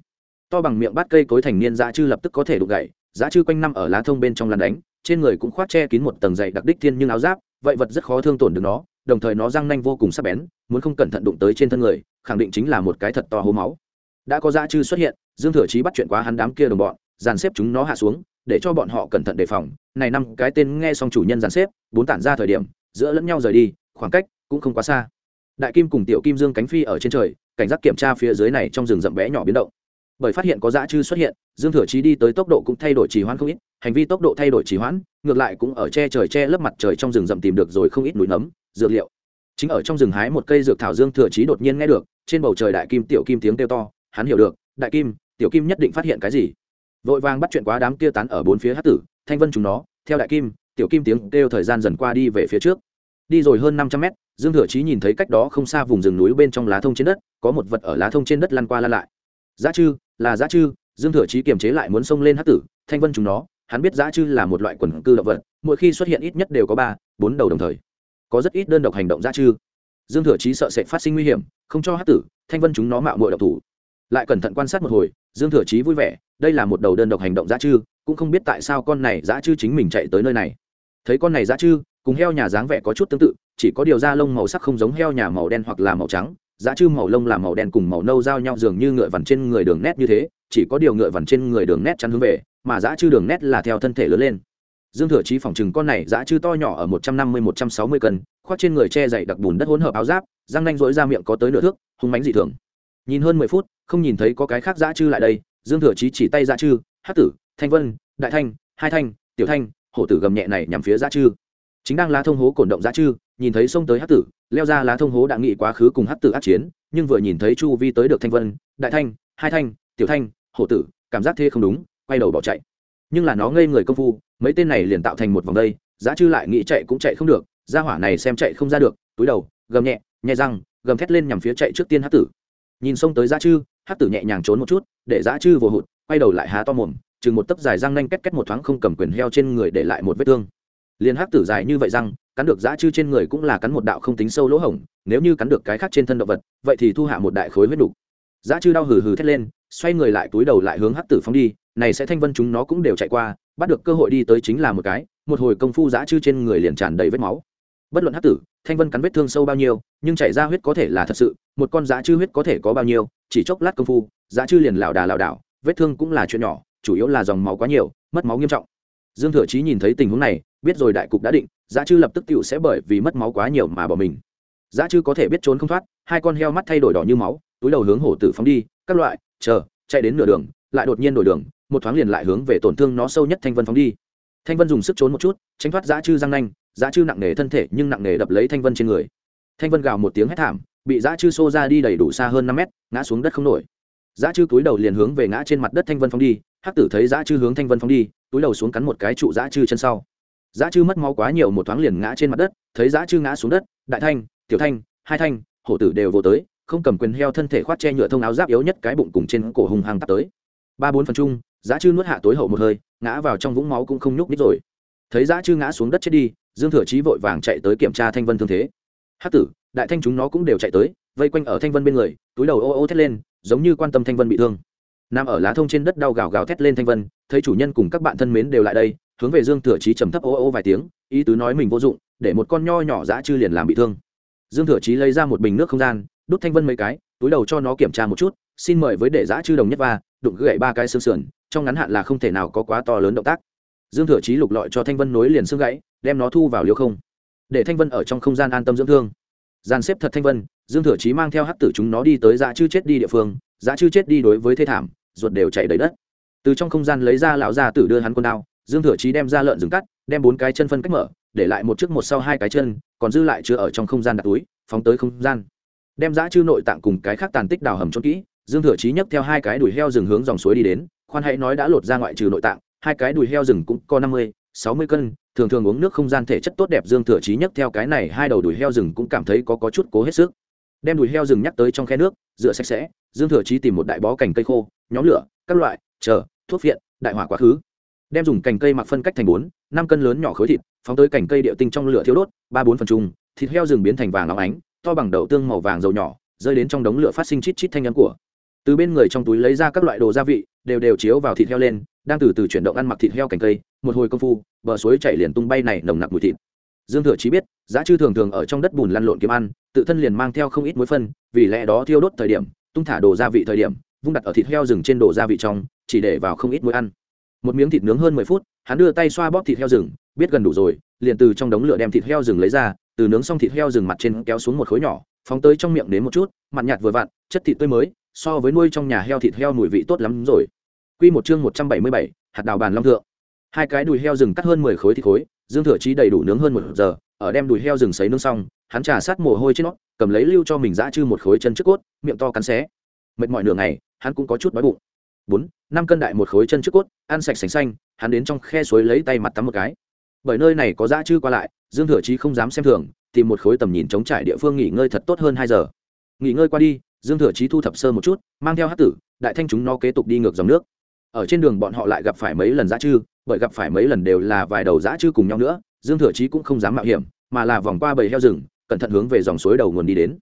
to bằng miệng bát cây cối thành niên dã chư lập tức có thể đụng gậy, dã chư quanh năm ở lá thông bên trong làn đánh, trên người cũng khoác che kín một tầng dày đặc đích thiên nhưng áo giáp, vậy vật rất khó thương tổn được nó, đồng thời nó răng nanh vô cùng sắc bén, muốn không cẩn thận đụng tới trên thân người, khẳng định chính là một cái thật to hố máu. Đã có dã chư xuất hiện, dương thừa chí bắt chuyện quá hắn đám kia đồng bọn, dàn xếp chúng nó hạ xuống, để cho bọn họ cẩn thận đề phòng. Này năm, cái tên nghe xong chủ nhân dàn xếp, bốn tản ra thời điểm, giữa lẫn nhau rời đi, khoảng cách cũng không quá xa. Đại kim cùng tiểu kim dương cánh phi ở trên trời, cảnh giác kiểm tra phía dưới này trong rừng rậm bé nhỏ biến động bởi phát hiện có dã chư xuất hiện, dương thừa chí đi tới tốc độ cũng thay đổi trì hoãn không ít, hành vi tốc độ thay đổi trì hoãn, ngược lại cũng ở che trời che lớp mặt trời trong rừng rậm tìm được rồi không ít núi nấm dược liệu. Chính ở trong rừng hái một cây dược thảo dương thừa chí đột nhiên nghe được, trên bầu trời đại kim tiểu kim tiếng kêu to, hắn hiểu được, đại kim, tiểu kim nhất định phát hiện cái gì. Vội vàng bắt chuyện quá đám kia tán ở bốn phía hát tử, thanh vân chúng nó, theo đại kim, tiểu kim tiếng kêu thời gian dần qua đi về phía trước. Đi rồi hơn năm trăm mét, dương thừa chí nhìn thấy cách đó không xa vùng rừng núi bên trong lá thông trên đất, có một vật ở lá thông trên đất lăn qua lăn lại. Giá chư là giá chư, dương thừa chí kiềm chế lại muốn xông lên hát tử, thanh vân chúng nó, hắn biết giá chư là một loại quần cư động vật, mỗi khi xuất hiện ít nhất đều có ba, bốn đầu đồng thời. Có rất ít đơn độc hành động giá chư. Dương thừa chí sợ sẽ phát sinh nguy hiểm, không cho hát tử, thanh vân chúng nó mạo mội độc thủ. Lại cẩn thận quan sát một hồi, dương thừa chí vui vẻ, đây là một đầu đơn độc hành động giá chư, cũng không biết tại sao con này giá chư chính mình chạy tới nơi này. Thấy con này giá chư, cùng heo nhà dáng vẻ có chút tương tự, chỉ có điều da lông màu sắc không giống heo nhà màu đen hoặc là màu trắng giá chư màu lông là màu đen cùng màu nâu giao nhau dường như ngựa vằn trên người đường nét như thế, chỉ có điều ngựa vằn trên người đường nét chắn hướng về, mà giá chư đường nét là theo thân thể lớn lên. Dương thừa chí phòng chừng con này giá chư to nhỏ ở một trăm năm mươi, một trăm sáu mươi cân, khoác trên người che dày đặc bùn đất hỗn hợp áo giáp, răng nanh rỗi ra miệng có tới nửa thước, hung mánh dị thường. Nhìn hơn mười phút, không nhìn thấy có cái khác giá chư lại đây, dương thừa chí chỉ tay giá chư hát tử, thanh vân, đại thanh, hai thanh, tiểu thanh, hổ tử gầm nhẹ này nhằm phía giá chư. Chính đang lá thông hố cổn động giá chư, nhìn thấy xông tới hát tử leo ra lá thông hố đã nghị quá khứ cùng hát tử át chiến, nhưng vừa nhìn thấy chu vi tới được thanh vân, đại thanh, hai thanh, tiểu thanh, hổ tử, cảm giác thế không đúng, quay đầu bỏ chạy. Nhưng là nó ngây người công phu, mấy tên này liền tạo thành một vòng đây, giá chư lại nghĩ chạy cũng chạy không được ra hỏa này xem chạy không ra được, túi đầu, gầm nhẹ nhẹ răng, gầm thét lên nhằm phía chạy trước tiên hát tử. Nhìn xông tới giá chư hát tử nhẹ nhàng trốn một chút, để giá chư vồ hụt, quay đầu lại há to mồm, chừng một tấc dài răng nanh két két một thoáng không cầm quyền heo trên người để lại một vết thương liền hắc tử dài như vậy răng, cắn được dã chư trên người cũng là cắn một đạo không tính sâu lỗ hổng, nếu như cắn được cái khác trên thân động vật, vậy thì thu hạ một đại khối huyết đục dã chư đau hừ hừ thét lên, xoay người lại túi đầu lại hướng hắc tử phóng đi, này sẽ thanh vân chúng nó cũng đều chạy qua, bắt được cơ hội đi tới chính là một cái, một hồi công phu dã chư trên người liền tràn đầy vết máu. Bất luận hắc tử, thanh vân cắn vết thương sâu bao nhiêu, nhưng chảy ra huyết có thể là thật sự, một con dã chư huyết có thể có bao nhiêu, chỉ chốc lát công phu, dã chư liền lảo đà lảo đảo, vết thương cũng là chuyện nhỏ, chủ yếu là dòng máu quá nhiều, mất máu nghiêm trọng. Dương thừa chí nhìn thấy tình huống này biết rồi đại cục đã định, giá chư lập tức tựu sẽ bởi vì mất máu quá nhiều mà bỏ mình. Giá chư có thể biết trốn không thoát, hai con heo mắt thay đổi đỏ như máu, túi đầu hướng hổ tử phóng đi, các loại, chờ, chạy đến nửa đường, lại đột nhiên đổi đường, một thoáng liền lại hướng về tổn thương nó sâu nhất thanh vân phóng đi. Thanh vân dùng sức trốn một chút, tránh thoát giá chư răng nanh, giá chư nặng nề thân thể nhưng nặng nề đập lấy thanh vân trên người. Thanh vân gào một tiếng hét thảm, bị giá chư xô ra đi đầy đủ xa hơn năm mét, ngã xuống đất không nổi. Giá chư cúi đầu liền hướng về ngã trên mặt đất thanh vân phóng đi, hắc tử thấy giá chư hướng thanh vân phóng đi, túi đầu xuống cắn một cái trụ giá chư chân sau giá chư mất máu quá nhiều một thoáng liền ngã trên mặt đất, thấy giá chư ngã xuống đất, đại thanh, tiểu thanh, hai thanh, hổ tử đều vô tới, không cầm quyền heo thân thể khoát che nhựa thông áo giáp yếu nhất cái bụng cùng trên cổ hùng hăng tắp tới. Ba bốn phần chung, giá chư nuốt hạ tối hậu một hơi, ngã vào trong vũng máu cũng không nhúc nhích rồi. Thấy giá chư ngã xuống đất chết đi, dương thừa chí vội vàng chạy tới kiểm tra thanh vân thương thế. Hắc tử, đại thanh chúng nó cũng đều chạy tới, vây quanh ở thanh vân bên người, túi đầu ô ô thét lên, giống như quan tâm thanh vân bị thương. Nằm ở lá thông trên đất đau gào gào thét lên thanh vân, thấy chủ nhân cùng các bạn thân mến đều lại đây hướng về dương thừa chí trầm thấp ô ô vài tiếng, ý tứ nói mình vô dụng, để một con nho nhỏ dã chư liền làm bị thương. Dương thừa chí lấy ra một bình nước không gian, đút thanh vân mấy cái, túi đầu cho nó kiểm tra một chút, xin mời với để dã chư đồng nhất va, đụng gậy ba cái xương sườn, trong ngắn hạn là không thể nào có quá to lớn động tác. Dương thừa chí lục lọi cho thanh vân nối liền xương gãy, đem nó thu vào liêu không. Để thanh vân ở trong không gian an tâm dưỡng thương. Gian xếp thật thanh vân, dương thừa chí mang theo hắc tử chúng nó đi tới dã chư chết đi địa phương, dã chư chết đi đối với thê thảm, ruột đều chạy đầy đất. Từ trong không gian lấy ra lão gia tử đưa hắn con đao dương thừa chí đem ra lợn rừng cắt đem bốn cái chân phân cách mở để lại một trước một sau hai cái chân còn dư lại chưa ở trong không gian đặt túi phóng tới không gian. Đem dã chư nội tạng cùng cái khác tàn tích đào hầm cho kỹ dương thừa chí nhấc theo hai cái đùi heo rừng hướng dòng suối đi đến khoan hãy nói đã lột ra ngoại trừ nội tạng hai cái đùi heo rừng cũng có năm mươi sáu mươi cân thường thường uống nước không gian thể chất tốt đẹp dương thừa chí nhấc theo cái này hai đầu đùi heo rừng cũng cảm thấy có, có chút cố hết sức. Đem đùi heo rừng nhắc tới trong khe nước rửa sạch sẽ dương thừa chí tìm một đại bó cành cây khô nhóm lửa các loại chờ thuốc viện đại hỏa quá khứ đem dùng cành cây mặc phân cách thành bốn, năm cân lớn nhỏ khối thịt, phóng tới cành cây địa tinh trong lửa thiếu đốt, ba bốn phần chung, thịt heo rừng biến thành vàng óng ánh, to bằng đậu tương màu vàng dầu nhỏ, rơi đến trong đống lửa phát sinh chít chít thanh âm của. Từ bên người trong túi lấy ra các loại đồ gia vị, đều đều chiếu vào thịt heo lên, đang từ từ chuyển động ăn mặc thịt heo cành cây, một hồi công phu, bờ suối chảy liền tung bay này nồng nặc mùi thịt. Dương thừa chí biết, giá chư thường thường ở trong đất bùn lăn lộn kiếm ăn, tự thân liền mang theo không ít muối phân, vì lẽ đó thiêu đốt thời điểm, tung thả đồ gia vị thời điểm, vung đặt ở thịt heo rừng trên đồ gia vị trong, chỉ để vào không ít muối ăn một miếng thịt nướng hơn mười phút hắn đưa tay xoa bóp thịt heo rừng biết gần đủ rồi liền từ trong đống lửa đem thịt heo rừng lấy ra từ nướng xong thịt heo rừng mặt trên kéo xuống một khối nhỏ phóng tới trong miệng đến một chút mặn nhạt vừa vặn chất thịt tươi mới so với nuôi trong nhà heo thịt heo mùi vị tốt lắm rồi. Quy một chương một trăm bảy mươi bảy, hạt đào bàn long thượng. Hai cái đùi heo rừng cắt hơn mười khối thịt khối dương thừa chí đầy đủ nướng hơn một giờ ở đem đùi heo rừng sấy nướng xong hắn trà sát mồ hôi trên nó cầm lấy lưu cho mình dã chư một khối chân trước cốt miệng to cắn xé. Mệt mỏi nửa ngày hắn cũng có chút đói bụng bốn, năm cân đại một khối chân trước cốt, ăn sạch sành xanh, hắn đến trong khe suối lấy tay mặt tắm một cái. Bởi nơi này có dã chư qua lại, dương thừa chí không dám xem thường, tìm một khối tầm nhìn chống trải địa phương nghỉ ngơi thật tốt hơn hai giờ. Nghỉ ngơi qua đi, dương thừa chí thu thập sơ một chút, mang theo hát tử, đại thanh chúng nó kế tục đi ngược dòng nước. Ở trên đường bọn họ lại gặp phải mấy lần dã chư, bởi gặp phải mấy lần đều là vài đầu dã chư cùng nhau nữa, dương thừa chí cũng không dám mạo hiểm, mà là vòng qua bầy heo rừng, cẩn thận hướng về dòng suối đầu nguồn đi đến.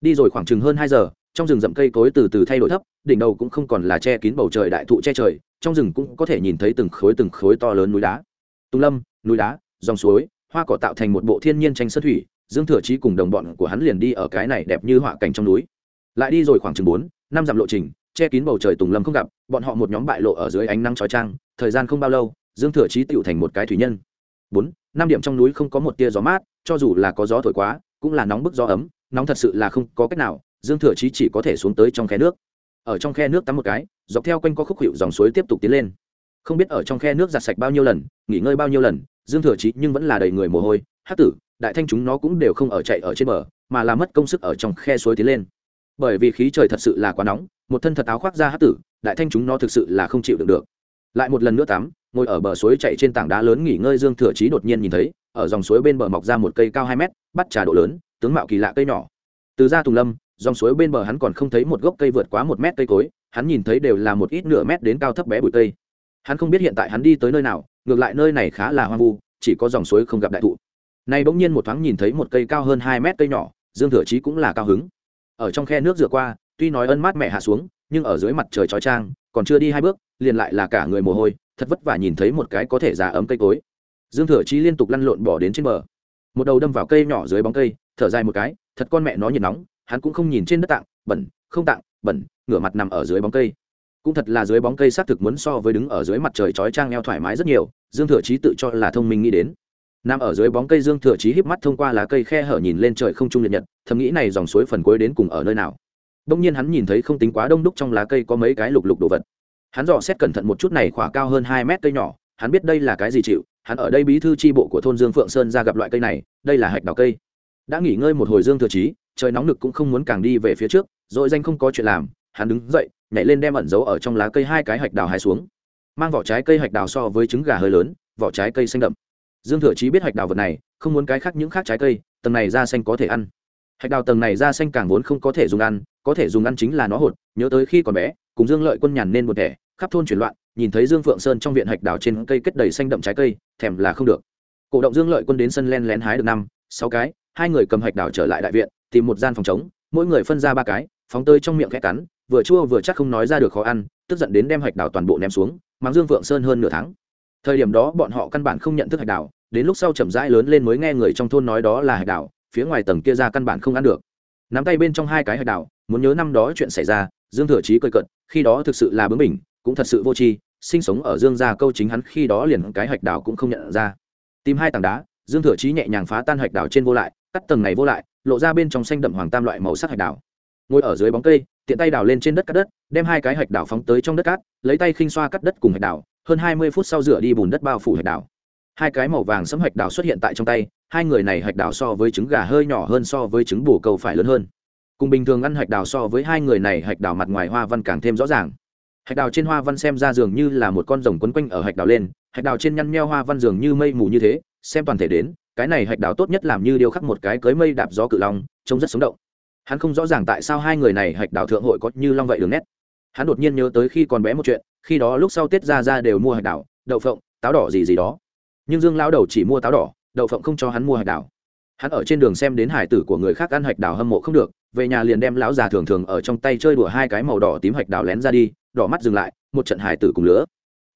Đi rồi khoảng chừng hơn hai giờ, trong rừng rậm cây cối từ từ thay đổi thấp đỉnh đầu cũng không còn là che kín bầu trời đại thụ che trời, trong rừng cũng có thể nhìn thấy từng khối từng khối to lớn núi đá. Tùng lâm, núi đá, dòng suối, hoa cỏ tạo thành một bộ thiên nhiên tranh sơn thủy, dương thừa trí cùng đồng bọn của hắn liền đi ở cái này đẹp như họa cảnh trong núi. Lại đi rồi khoảng chừng bốn, năm dặm lộ trình, che kín bầu trời tùng lâm không gặp, bọn họ một nhóm bại lộ ở dưới ánh nắng chói trang thời gian không bao lâu, dương thừa trí tựu thành một cái thủy nhân. Bốn, năm điểm trong núi không có một tia gió mát, cho dù là có gió thổi quá, cũng là nóng bức gió ấm, nóng thật sự là không có cách nào, dương thừa trí chỉ có thể xuống tới trong khe nước ở trong khe nước tắm một cái, dọc theo quanh có khúc hiệu dòng suối tiếp tục tiến lên. Không biết ở trong khe nước giặt sạch bao nhiêu lần, nghỉ ngơi bao nhiêu lần, dương thừa chí nhưng vẫn là đầy người mồ hôi. Hát tử, đại thanh chúng nó cũng đều không ở chạy ở trên bờ, mà là mất công sức ở trong khe suối tiến lên. Bởi vì khí trời thật sự là quá nóng, một thân thật áo khoác ra hát tử, đại thanh chúng nó thực sự là không chịu được được. Lại một lần nữa tắm, ngồi ở bờ suối chạy trên tảng đá lớn nghỉ ngơi dương thừa chí đột nhiên nhìn thấy, ở dòng suối bên bờ mọc ra một cây cao hai mét, bắt trà độ lớn, tướng mạo kỳ lạ cây nhỏ. Từ ra tùng lâm dòng suối bên bờ hắn còn không thấy một gốc cây vượt quá một mét cây cối, hắn nhìn thấy đều là một ít nửa mét đến cao thấp bé bụi cây. Hắn không biết hiện tại hắn đi tới nơi nào, ngược lại nơi này khá là hoang vu, chỉ có dòng suối không gặp đại thụ. Nay bỗng nhiên một thoáng nhìn thấy một cây cao hơn hai mét cây nhỏ, dương thừa chí cũng là cao hứng. Ở trong khe nước rửa qua, tuy nói ân mát mẹ hạ xuống, nhưng ở dưới mặt trời chói trang còn chưa đi hai bước, liền lại là cả người mồ hôi, thật vất vả nhìn thấy một cái có thể già ấm cây cối. Dương thừa chí liên tục lăn lộn bỏ đến trên bờ. Một đầu đâm vào cây nhỏ dưới bóng cây, thở dài một cái, thật con mẹ nó nhiệt nóng hắn cũng không nhìn trên đất tạng, bẩn, không tạng, bẩn, ngửa mặt nằm ở dưới bóng cây. Cũng thật là dưới bóng cây xác thực muốn so với đứng ở dưới mặt trời chói trang eo thoải mái rất nhiều, dương thừa chí tự cho là thông minh nghĩ đến. Nằm ở dưới bóng cây dương thừa chí híp mắt thông qua lá cây khe hở nhìn lên trời không trung liệt nhật, thầm nghĩ này dòng suối phần cuối đến cùng ở nơi nào. Đông nhiên hắn nhìn thấy không tính quá đông đúc trong lá cây có mấy cái lục lục đồ vật. Hắn dò xét cẩn thận một chút này khỏa cao hơn hai mét cây nhỏ, hắn biết đây là cái gì chịu, hắn ở đây bí thư tri bộ của thôn dương phượng sơn ra gặp loại cây này, đây là hạch đào cây. Đã nghỉ ngơi một hồi dương thừa chí trời nóng nực cũng không muốn càng đi về phía trước, rồi danh không có chuyện làm, hắn đứng dậy, nhảy lên đem ẩn giấu ở trong lá cây hai cái hạch đào hai xuống. Mang vỏ trái cây hạch đào so với trứng gà hơi lớn, vỏ trái cây xanh đậm. Dương thừa chí biết hạch đào vật này, không muốn cái khác những khác trái cây, tầng này da xanh có thể ăn. Hạch đào tầng này da xanh càng vốn không có thể dùng ăn, có thể dùng ăn chính là nó hột, nhớ tới khi còn bé, cùng dương lợi quân nhàn nên một thẻ, khắp thôn chuyển loạn, nhìn thấy dương phượng sơn trong viện hạch đào trên cây kết đầy xanh đậm trái cây, thèm là không được. Cổ động dương lợi quân đến sân len lén hái được năm, sáu cái, hai người cầm hạch đào trở lại đại viện tìm một gian phòng trống, mỗi người phân ra ba cái, phóng tơi trong miệng khẽ cắn, vừa chua vừa chắc không nói ra được khó ăn, tức giận đến đem hạch đào toàn bộ ném xuống mang dương vượng sơn hơn nửa tháng. Thời điểm đó bọn họ căn bản không nhận thức hạch đào đến lúc sau chậm rãi lớn lên mới nghe người trong thôn nói đó là hạch đào phía ngoài tầng kia ra căn bản không ăn được. Nắm tay bên trong hai cái hạch đào muốn nhớ năm đó chuyện xảy ra, dương thừa chí cười cận khi đó thực sự là bướng mình cũng thật sự vô tri, sinh sống ở dương gia câu chính hắn khi đó liền cái hạch đào cũng không nhận ra. Tìm hai tảng đá, dương thừa chí nhẹ nhàng phá tan hạch đào trên vô lại, cắt tầng này vô lại lộ ra bên trong xanh đậm hoàng tam loại màu sắc hạch đào ngồi ở dưới bóng cây, tiện tay đào lên trên đất cắt đất, đem hai cái hạch đào phóng tới trong đất cát, lấy tay khinh xoa cắt đất cùng hạch đào hơn hai mươi phút sau rửa đi bùn đất bao phủ hạch đào hai cái màu vàng sẫm hạch đào xuất hiện tại trong tay, hai người này hạch đào so với trứng gà hơi nhỏ hơn so với trứng bù cầu phải lớn hơn. Cùng bình thường ăn hạch đào so với hai người này, hạch đào mặt ngoài hoa văn càng thêm rõ ràng. Hạch đào trên hoa văn xem ra dường như là một con rồng quấn quanh ở hạch đào lên, hạch đào trên nhăn nheo hoa văn dường như mây mù như thế, xem toàn thể đến cái này hạch đào tốt nhất làm như điêu khắc một cái cưới mây đạp gió cự long, trông rất sống động. Hắn không rõ ràng tại sao hai người này hạch đào thượng hội có như long vậy đường nét. Hắn đột nhiên nhớ tới khi còn bé một chuyện, khi đó lúc sau tết ra ra đều mua hạch đào đậu phộng, táo đỏ gì gì đó. Nhưng dương lao đầu chỉ mua táo đỏ, đậu phộng không cho hắn mua hạch đào hắn ở trên đường xem đến hải tử của người khác ăn hạch đào hâm mộ không được, về nhà liền đem lão già thường thường ở trong tay chơi đùa hai cái màu đỏ tím hạch đào lén ra đi, đỏ mắt dừng lại, một trận hải tử cùng lứa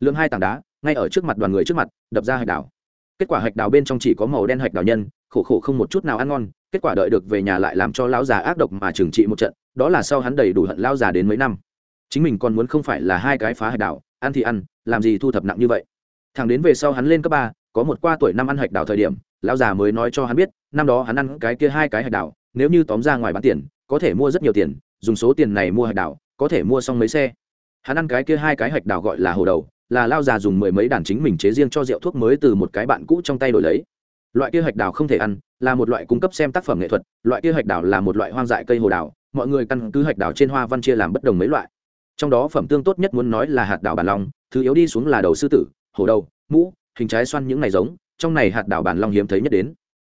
lượm hai tảng đá, ngay ở trước mặt đoàn người trước mặt, đập ra hạch đào kết quả hạch đào bên trong chỉ có màu đen hạch đào nhân, khổ khổ không một chút nào ăn ngon, kết quả đợi được về nhà lại làm cho lão già ác độc mà trừng trị một trận, đó là sau hắn đầy đủ hận lão già đến mấy năm. Chính mình còn muốn không phải là hai cái phá hạch đào, ăn thì ăn, làm gì thu thập nặng như vậy. Thằng đến về sau hắn lên cấp ba, có một qua tuổi năm ăn hạch đào thời điểm, lão già mới nói cho hắn biết, năm đó hắn ăn cái kia hai cái hạch đào, nếu như tóm ra ngoài bán tiền, có thể mua rất nhiều tiền, dùng số tiền này mua hạch đào, có thể mua xong mấy xe. Hắn ăn cái kia hai cái hạch đào gọi là hồ đầu là lao già dùng mười mấy đàn chính mình chế riêng cho rượu thuốc mới từ một cái bạn cũ trong tay đổi lấy. Loại kia hạch đào không thể ăn, là một loại cung cấp xem tác phẩm nghệ thuật, loại kia hạch đào là một loại hoang dại cây hồ đào, mọi người căn cứ hạch đào trên hoa văn chia làm bất đồng mấy loại. Trong đó phẩm tương tốt nhất muốn nói là hạt đào bản long, thứ yếu đi xuống là đầu sư tử, hổ đầu, mũ, hình trái xoăn những này giống, trong này hạt đào bản long hiếm thấy nhất đến.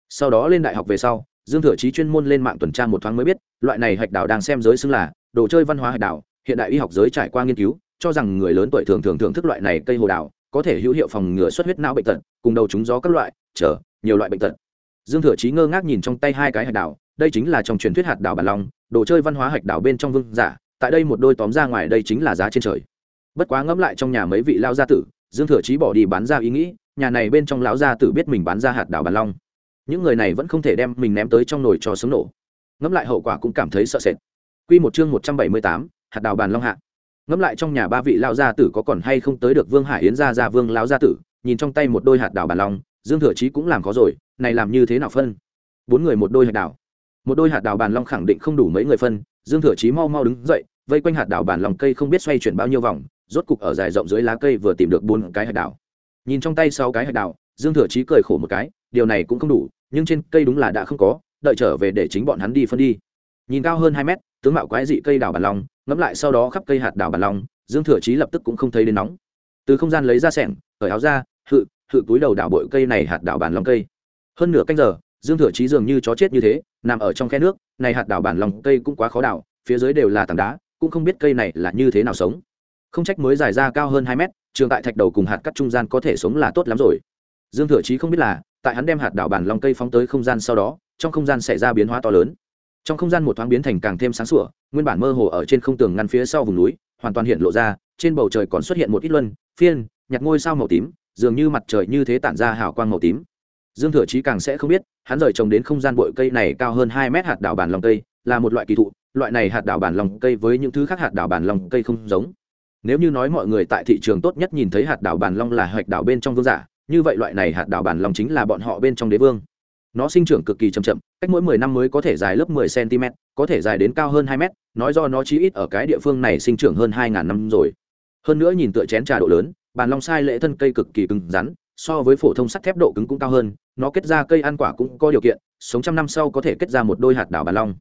Sau đó lên đại học về sau, dương thừa chí chuyên môn lên mạng tuần tra một thoáng mới biết, loại này hạch đào đang xem giới xưng là đồ chơi văn hóa hạch đào, hiện đại y học giới trải qua nghiên cứu cho rằng người lớn tuổi thường thường thưởng thức loại này cây hồ đào có thể hữu hiệu phòng ngừa xuất huyết não bệnh tật cùng đầu trúng gió các loại chờ nhiều loại bệnh tật. Dương thừa chí ngơ ngác nhìn trong tay hai cái hạch đào đây chính là trong truyền thuyết hạt đào bản long đồ chơi văn hóa hạch đào bên trong vương giả tại đây một đôi tóm ra ngoài đây chính là giá trên trời. Bất quá ngẫm lại trong nhà mấy vị lao gia tử dương thừa chí bỏ đi bán ra ý nghĩ nhà này bên trong lão gia tử biết mình bán ra hạt đào bản long. Những người này vẫn không thể đem mình ném tới trong nồi cho sống nổ. Ngẫm lại hậu quả cũng cảm thấy sợ sệt. Quy một chương một trăm bảy mươi tám, hạt đào bản long hạ ngẫm lại trong nhà ba vị lao gia tử có còn hay không tới được vương hải yến gia gia vương lão gia tử, nhìn trong tay một đôi hạt đào bàn long, dương thừa chí cũng làm khó rồi, này làm như thế nào phân? Bốn người một đôi hạt đào một đôi hạt đào bàn long khẳng định không đủ mấy người phân, dương thừa chí mau mau đứng dậy, vây quanh hạt đào bàn lòng cây không biết xoay chuyển bao nhiêu vòng, rốt cục ở dài rộng dưới lá cây vừa tìm được bốn cái hạt đào nhìn trong tay sau cái hạt đào dương thừa chí cười khổ một cái, điều này cũng không đủ, nhưng trên cây đúng là đã không có, đợi trở về để chính bọn hắn đi phân đi. Nhìn cao hơn hai mét tướng mạo quái dị cây đào bản long, ngẫm lại sau đó khắp cây hạt đào bản long, dương thừa chí lập tức cũng không thấy đến nóng. Từ không gian lấy ra sẻng, cởi áo ra, hự hự túi đầu đảo bội cây này hạt đào bản long cây. Hơn nửa canh giờ, dương thừa chí dường như chó chết như thế, nằm ở trong khe nước, này hạt đào bản long cây cũng quá khó đào, phía dưới đều là tảng đá, cũng không biết cây này là như thế nào sống. Không trách mới dài ra cao hơn hai mét, trường tại thạch đầu cùng hạt cắt trung gian có thể sống là tốt lắm rồi. Dương thừa chí không biết là, tại hắn đem hạt đảo bản long cây phóng tới không gian sau đó, trong không gian xảy ra biến hóa to lớn trong không gian một thoáng biến thành càng thêm sáng sủa, nguyên bản mơ hồ ở trên không tường ngăn phía sau vùng núi, hoàn toàn hiện lộ ra, trên bầu trời còn xuất hiện một ít luân, phiên nhặt ngôi sao màu tím, dường như mặt trời như thế tản ra hào quang màu tím. Dương thừa chí càng sẽ không biết, hắn rời trồng đến không gian bội cây này cao hơn hai mét hạt đảo bản lòng cây, là một loại kỳ thụ, loại này hạt đảo bản lòng cây với những thứ khác hạt đảo bản lòng cây không giống. Nếu như nói mọi người tại thị trường tốt nhất nhìn thấy hạt đảo bản long là hạch đảo bên trong vương giả, như vậy loại này hạt đảo bản long chính là bọn họ bên trong đế vương. Nó sinh trưởng cực kỳ chậm chậm cách mỗi mười năm mới có thể dài lớp mười cm có thể dài đến cao hơn hai mét, nói do nó chí ít ở cái địa phương này sinh trưởng hơn hai ngàn năm rồi. Hơn nữa nhìn tựa chén trà độ lớn bản long sai lệ thân cây cực kỳ cứng rắn, so với phổ thông sắt thép độ cứng cũng cao hơn, nó kết ra cây ăn quả cũng có điều kiện, sống trăm năm sau có thể kết ra một đôi hạt đảo bản long.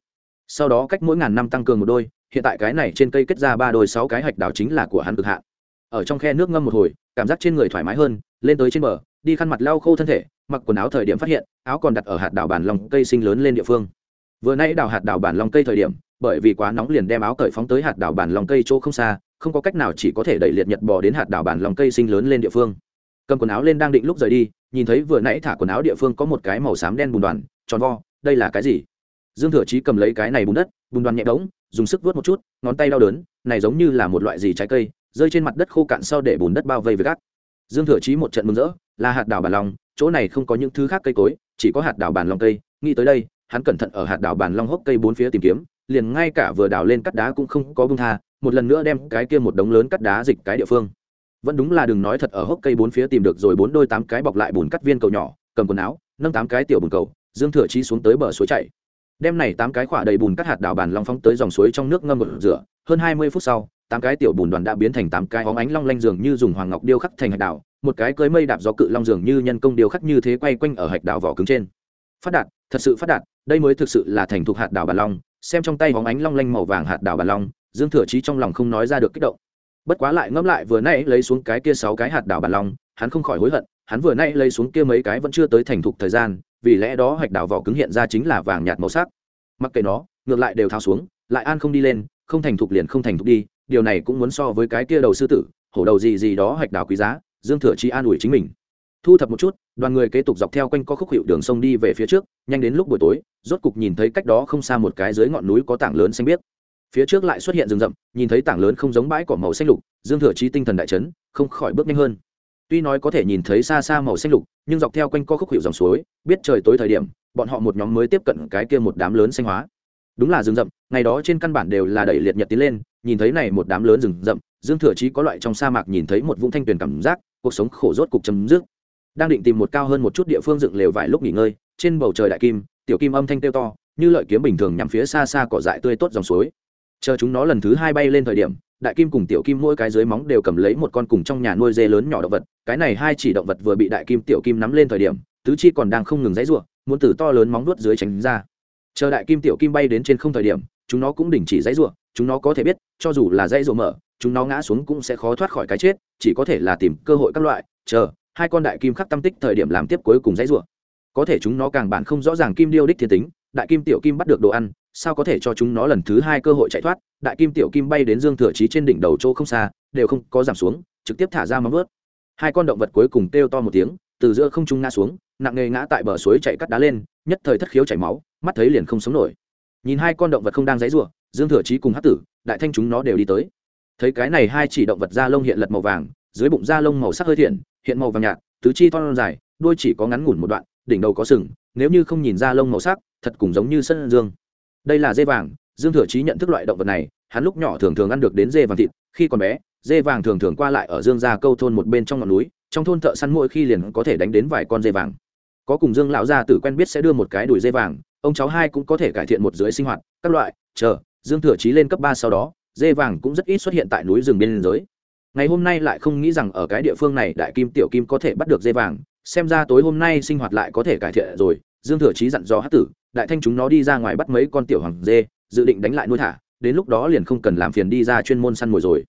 Sau đó cách mỗi ngàn năm tăng cường một đôi, hiện tại cái này trên cây kết ra ba đôi sáu cái hạch đảo chính là của hắn cực hạn. Ở trong khe nước ngâm một hồi, cảm giác trên người thoải mái hơn, lên tới trên bờ, đi khăn mặt lau khô thân thể mặc quần áo thời điểm phát hiện, áo còn đặt ở hạt đảo bản long cây sinh lớn lên địa phương. Vừa nãy đào hạt đảo bản long cây thời điểm, bởi vì quá nóng liền đem áo cởi phóng tới hạt đảo bản long cây chỗ không xa, không có cách nào chỉ có thể đẩy liệt nhật bò đến hạt đảo bản long cây sinh lớn lên địa phương. Cầm quần áo lên đang định lúc rời đi, nhìn thấy vừa nãy thả quần áo địa phương có một cái màu xám đen bùn đoàn, tròn vo, đây là cái gì? Dương thừa chí cầm lấy cái này bùn đất, bùn đoàn nhẹ đống dùng sức vớt một chút, ngón tay đau đớn, này giống như là một loại gì trái cây, rơi trên mặt đất khô cạn sau để bùn đất bao vây với gác. Dương thừa chí một trận mừng rỡ, là hạt đảo bản long chỗ này không có những thứ khác cây cối, chỉ có hạt đảo bản long cây. Nghĩ tới đây, hắn cẩn thận ở hạt đảo bản long hốc cây bốn phía tìm kiếm, liền ngay cả vừa đào lên cắt đá cũng không có bưng tha, một lần nữa đem cái kia một đống lớn cắt đá dịch cái địa phương. Vẫn đúng là đừng nói thật, ở hốc cây bốn phía tìm được rồi bốn đôi tám cái bọc lại bùn cắt viên cầu nhỏ, cầm quần áo, nâng tám cái tiểu bùn cầu, dương thừa chi xuống tới bờ suối chạy đem này tám cái khỏa đầy bùn cắt hạt đào bàn long phóng tới dòng suối trong nước ngâm một rửa, hơn hai mươi phút sau, tám cái tiểu bùn đoàn đã biến thành tám cái óng ánh long lanh dường như dùng hoàng ngọc điêu khắc thành hạt đào một cái cưới mây đạp gió cự long dường như nhân công điều khắc như thế quay quanh ở hạch đào vỏ cứng trên. Phát đạt, thật sự phát đạt, đây mới thực sự là thành thục hạt đào bàn long, xem trong tay hóng ánh long lanh màu vàng hạt đào bàn long, dương thừa trí trong lòng không nói ra được kích động. Bất quá lại ngẫm lại vừa nãy lấy xuống cái kia sáu cái hạt đào bàn long, hắn không khỏi hối hận, hắn vừa nãy lấy xuống kia mấy cái vẫn chưa tới thành thục thời gian, vì lẽ đó hạch đào vỏ cứng hiện ra chính là vàng nhạt màu sắc. Mặc kệ nó, ngược lại đều thao xuống, lại an không đi lên, không thành thục liền không thành thục đi, điều này cũng muốn so với cái kia đầu sư tử, hổ đầu gì gì đó hạch đào quý giá dương thừa chi an ủi chính mình. Thu thập một chút, đoàn người kế tục dọc theo quanh co khúc hiệu đường sông đi về phía trước, nhanh đến lúc buổi tối, rốt cục nhìn thấy cách đó không xa một cái dưới ngọn núi có tảng lớn xanh biếc. Phía trước lại xuất hiện rừng rậm, nhìn thấy tảng lớn không giống bãi cỏ màu xanh lục, dương thừa chí tinh thần đại chấn, không khỏi bước nhanh hơn. Tuy nói có thể nhìn thấy xa xa màu xanh lục, nhưng dọc theo quanh co khúc hiệu dòng suối, biết trời tối thời điểm, bọn họ một nhóm mới tiếp cận cái kia một đám lớn xanh hóa. Đúng là rừng rậm, ngày đó trên căn bản đều là đẩy liệt nhật tiến lên, nhìn thấy này một đám lớn rừng rậm dương thừa chí có loại trong sa mạc nhìn thấy một vũng thanh tuyền cảm giác, cuộc sống khổ rốt cục chấm dứt. Đang định tìm một cao hơn một chút địa phương dựng lều vài lúc nghỉ ngơi, trên bầu trời đại kim, tiểu kim âm thanh kêu to, như lợi kiếm bình thường nhằm phía xa xa cỏ dại tươi tốt dòng suối. Chờ chúng nó lần thứ hai bay lên thời điểm, đại kim cùng tiểu kim mỗi cái dưới móng đều cầm lấy một con cùng trong nhà nuôi dê lớn nhỏ động vật, cái này hai chỉ động vật vừa bị đại kim tiểu kim nắm lên thời điểm, tứ chi còn đang không ngừng dãy ruộng, muốn từ to lớn móng nuốt dưới tránh ra. Chờ đại kim tiểu kim bay đến trên không thời điểm, chúng nó cũng đình chỉ dãy ruộng, chúng nó có thể biết, cho dù là dãy ruộng mở chúng nó ngã xuống cũng sẽ khó thoát khỏi cái chết, chỉ có thể là tìm cơ hội các loại, chờ, hai con đại kim khắc tâm tích thời điểm làm tiếp cuối cùng dãy rủa. Có thể chúng nó càng bản không rõ ràng kim điêu đích thiên tính, đại kim tiểu kim bắt được đồ ăn, sao có thể cho chúng nó lần thứ hai cơ hội chạy thoát, đại kim tiểu kim bay đến dương thừa trí trên đỉnh đầu chỗ không xa, đều không có giảm xuống, trực tiếp thả ra móng vớt hai con động vật cuối cùng kêu to một tiếng, từ giữa không trung ngã xuống, nặng nề ngã tại bờ suối chạy cắt đá lên, nhất thời thất khiếu chảy máu, mắt thấy liền không sống nổi. Nhìn hai con động vật không đang dãy rủa, dương thừa trí cùng hát tử, đại thanh chúng nó đều đi tới thấy cái này hai chỉ động vật da lông hiện lật màu vàng, dưới bụng da lông màu sắc hơi thiện, hiện màu vàng nhạt, tứ chi to dài đuôi chỉ có ngắn ngủn một đoạn, đỉnh đầu có sừng, nếu như không nhìn da lông màu sắc, thật cùng giống như sân dương. Đây là dê vàng, dương thừa chí nhận thức loại động vật này, hắn lúc nhỏ thường thường ăn được đến dê vàng thịt, khi còn bé, dê vàng thường thường qua lại ở dương gia câu thôn một bên trong ngọn núi, trong thôn thợ săn mỗi khi liền có thể đánh đến vài con dê vàng. Có cùng dương lão gia tử quen biết sẽ đưa một cái đùi dê vàng, ông cháu hai cũng có thể cải thiện một dưới sinh hoạt, các loại, chờ, dương thừa chí lên cấp ba sau đó dê vàng cũng rất ít xuất hiện tại núi rừng biên giới. Ngày hôm nay lại không nghĩ rằng ở cái địa phương này đại kim tiểu kim có thể bắt được dê vàng, xem ra tối hôm nay sinh hoạt lại có thể cải thiện rồi. Dương thừa chí dặn dò hát tử, đại thanh chúng nó đi ra ngoài bắt mấy con tiểu hoàng dê, dự định đánh lại nuôi thả, đến lúc đó liền không cần làm phiền đi ra chuyên môn săn mồi rồi.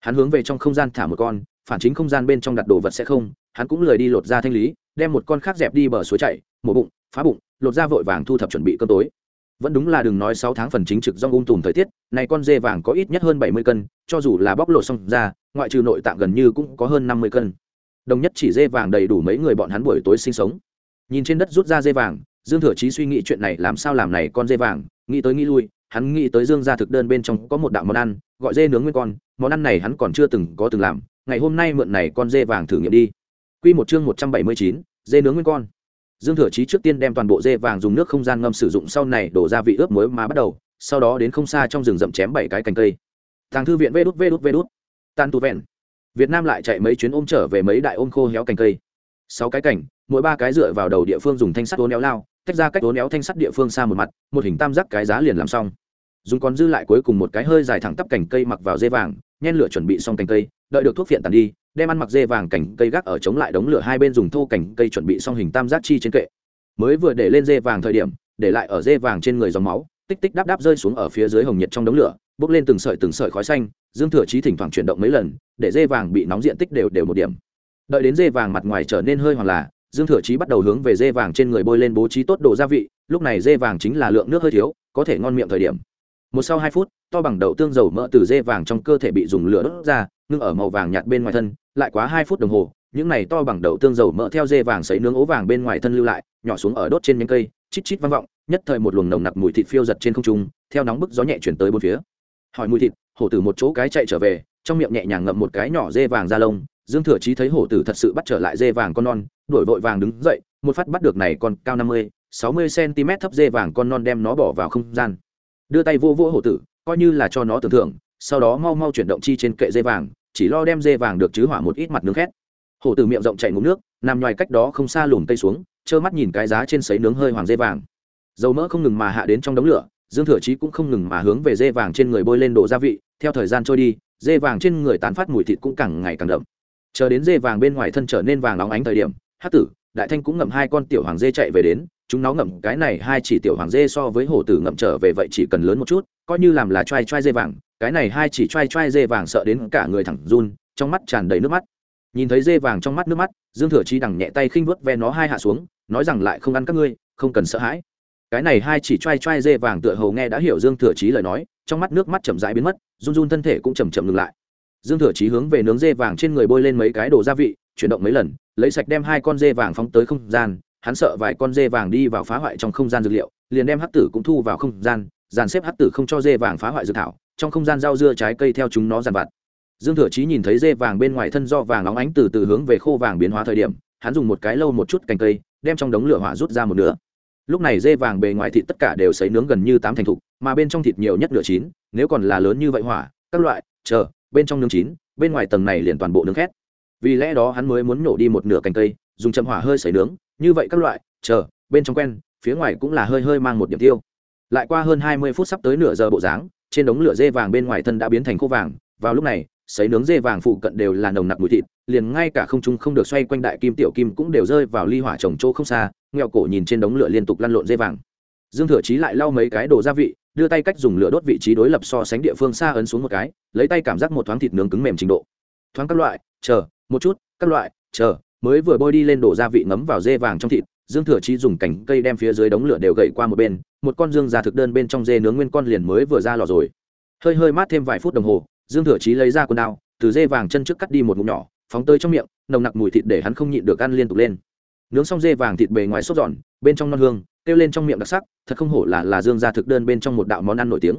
Hắn hướng về trong không gian thả một con, phản chính không gian bên trong đặt đồ vật sẽ không, hắn cũng lười đi lột ra thanh lý, đem một con khác dẹp đi bờ suối chạy mổ bụng, phá bụng, lột ra vội vàng thu thập chuẩn bị cơm tối vẫn đúng là đừng nói sáu tháng phần chính trực do ung um tùm thời tiết, này con dê vàng có ít nhất hơn bảy mươi cân, cho dù là bóc lột xong ra, ngoại trừ nội tạng gần như cũng có hơn năm mươi cân. Đồng nhất chỉ dê vàng đầy đủ mấy người bọn hắn buổi tối sinh sống. Nhìn trên đất rút ra dê vàng, dương thừa chí suy nghĩ chuyện này làm sao làm này con dê vàng, nghĩ tới nghĩ lui, hắn nghĩ tới dương gia thực đơn bên trong có một đạo món ăn, gọi dê nướng nguyên con, món ăn này hắn còn chưa từng có từng làm, ngày hôm nay mượn này con dê vàng thử nghiệm đi. Quy một chương một trăm bảy mươi chín, dê nướng nguyên con dương thừa chí trước tiên đem toàn bộ dê vàng dùng nước không gian ngâm sử dụng, sau này đổ ra vị ướp muối mà bắt đầu, sau đó đến không xa trong rừng rậm chém bảy cái cành cây. Thằng thư viện vê đút vê đút vê đút. Tan tu vẹn. Việt nam lại chạy mấy chuyến ôm trở về mấy đại ôm khô héo cành cây. Sáu cái cảnh mỗi ba cái dựa vào đầu địa phương dùng thanh sắt ố néo lao, tách ra cách ố néo thanh sắt địa phương xa một mặt, một hình tam giác cái giá liền làm xong. Dùng còn dư lại cuối cùng một cái hơi dài thẳng tắp cành cây mặc vào dê vàng, nhen lửa chuẩn bị xong cành cây, đợi được thuốc phiện tàn đi đem ăn mặc dê vàng cảnh cây gác ở chống lại đống lửa hai bên dùng thô cảnh cây chuẩn bị xong hình tam giác chi trên kệ. Mới vừa để lên dê vàng thời điểm, để lại ở dê vàng trên người dòng máu, tích tích đáp đáp rơi xuống ở phía dưới hồng nhiệt trong đống lửa, bốc lên từng sợi từng sợi khói xanh, dương thừa chí thỉnh thoảng chuyển động mấy lần, để dê vàng bị nóng diện tích đều đều một điểm. Đợi đến dê vàng mặt ngoài trở nên hơi hoặc là, dương thừa chí bắt đầu hướng về dê vàng trên người bôi lên bố trí tốt đồ gia vị, lúc này dê vàng chính là lượng nước hơi thiếu, có thể ngon miệng thời điểm. Một sau hai phút, to bằng đậu tương dầu mỡ từ dê vàng trong cơ thể bị dùng lửa đốt ra ngưng ở màu vàng nhạt bên ngoài thân, lại quá hai phút đồng hồ, những này to bằng đậu tương dầu mỡ theo dê vàng sấy nướng ố vàng bên ngoài thân lưu lại, nhỏ xuống ở đốt trên nhánh cây, chít chít vang vọng, nhất thời một luồng nồng nặc mùi thịt phiêu giật trên không trung, theo nóng bức gió nhẹ chuyển tới bốn phía. Hỏi mùi thịt, hổ tử một chỗ cái chạy trở về, trong miệng nhẹ nhàng ngậm một cái nhỏ dê vàng ra lông, dương thừa chí thấy hổ tử thật sự bắt trở lại dê vàng con non đổi vội vàng đứng dậy, một phát bắt được này còn cao năm mươi, sáu mươi cm thấp dê vàng con non đem nó bỏ vào không gian. Đưa tay vô vô hổ tử, coi như là cho nó tưởng thưởng, sau đó mau mau chuyển động chi trên kệ dê vàng chỉ lo đem dê vàng được chứ hỏa một ít mặt nướng khét. Hổ tử miệng rộng chạy ngụm nước, nằm ngoài cách đó không xa lùm cây xuống, trơ mắt nhìn cái giá trên sấy nướng hơi hoàng dê vàng. Dầu mỡ không ngừng mà hạ đến trong đống lửa, dương thừa chí cũng không ngừng mà hướng về dê vàng trên người bôi lên độ gia vị, theo thời gian trôi đi, dê vàng trên người tán phát mùi thịt cũng càng ngày càng đậm. Chờ đến dê vàng bên ngoài thân trở nên vàng óng ánh thời điểm hát tử, đại thanh cũng ngậm hai con tiểu hoàng dê chạy về đến, chúng nó ngậm cái này hai chỉ tiểu hoàng dê so với hổ tử ngậm trở về vậy chỉ cần lớn một chút, coi như làm là t r a i t r a i dê vàng cái này hai chỉ t r a i t r a i dê vàng sợ đến cả người thẳng run, trong mắt tràn đầy nước mắt. Nhìn thấy dê vàng trong mắt nước mắt, dương thừa chi đằng nhẹ tay khinh vớt ve nó hai hạ xuống, nói rằng lại không ăn các ngươi, không cần sợ hãi. Cái này hai chỉ t r a i t r a i dê vàng tựa hầu nghe đã hiểu dương thừa chí lời nói, trong mắt nước mắt chậm rãi biến mất, run run thân thể cũng chầm chậm ngừng lại. Dương thừa chí hướng về nướng dê vàng trên người bôi lên mấy cái đồ gia vị, chuyển động mấy lần, lấy sạch đem hai con dê vàng phóng tới không gian, hắn sợ vài con dê vàng đi vào phá hoại trong không gian dược liệu, liền đem hắc tử cũng thu vào không gian, dàn xếp hắc tử không cho dê vàng phá hoại dược thảo trong không gian rau dưa trái cây theo chúng nó dàn vặt. Dương thừa chí nhìn thấy dê vàng bên ngoài thân do vàng óng ánh từ từ hướng về khô vàng biến hóa thời điểm, hắn dùng một cái lâu một chút cành cây, đem trong đống lửa hỏa rút ra một nửa. Lúc này dê vàng bề ngoài thịt tất cả đều xấy nướng gần như tám thành thục, mà bên trong thịt nhiều nhất nửa chín, nếu còn là lớn như vậy hỏa, các loại, chờ, bên trong nướng chín, bên ngoài tầng này liền toàn bộ nướng khét. Vì lẽ đó hắn mới muốn nổ đi một nửa cành cây, dùng chậm hỏa hơi sấy nướng, như vậy các loại, chờ, bên trong quen, phía ngoài cũng là hơi hơi mang một điểm tiêu. Lại qua hơn hai mươi phút sắp tới nửa giờ bộ dáng trên đống lửa dê vàng bên ngoài thân đã biến thành khô vàng. Vào lúc này, sấy nướng dê vàng phụ cận đều là nồng nặc mùi thịt, liền ngay cả không trung không được xoay quanh đại kim tiểu kim cũng đều rơi vào ly hỏa trồng chỗ không xa nghèo cổ nhìn trên đống lửa liên tục lăn lộn dê vàng. Dương thừa chí lại lau mấy cái đồ gia vị, đưa tay cách dùng lửa đốt vị trí đối lập so sánh địa phương xa ấn xuống một cái, lấy tay cảm giác một thoáng thịt nướng cứng mềm trình độ. Thoáng các loại, chờ, một chút, các loại, chờ, mới vừa bôi đi lên đổ gia vị ngấm vào dê vàng trong thịt dương thừa chí dùng cành cây đem phía dưới đống lửa đều gậy qua một bên, một con dương ra thực đơn bên trong dê nướng nguyên con liền mới vừa ra lò rồi. Hơi hơi mát thêm vài phút đồng hồ, dương thừa chí lấy ra quần đao, từ dê vàng chân trước cắt đi một ngụm nhỏ, phóng tới trong miệng, nồng nặc mùi thịt để hắn không nhịn được ăn liên tục lên. Nướng xong dê vàng thịt bề ngoài sốt giòn, bên trong non hương, kêu lên trong miệng đặc sắc, thật không hổ là là dương gia thực đơn bên trong một đạo món ăn nổi tiếng.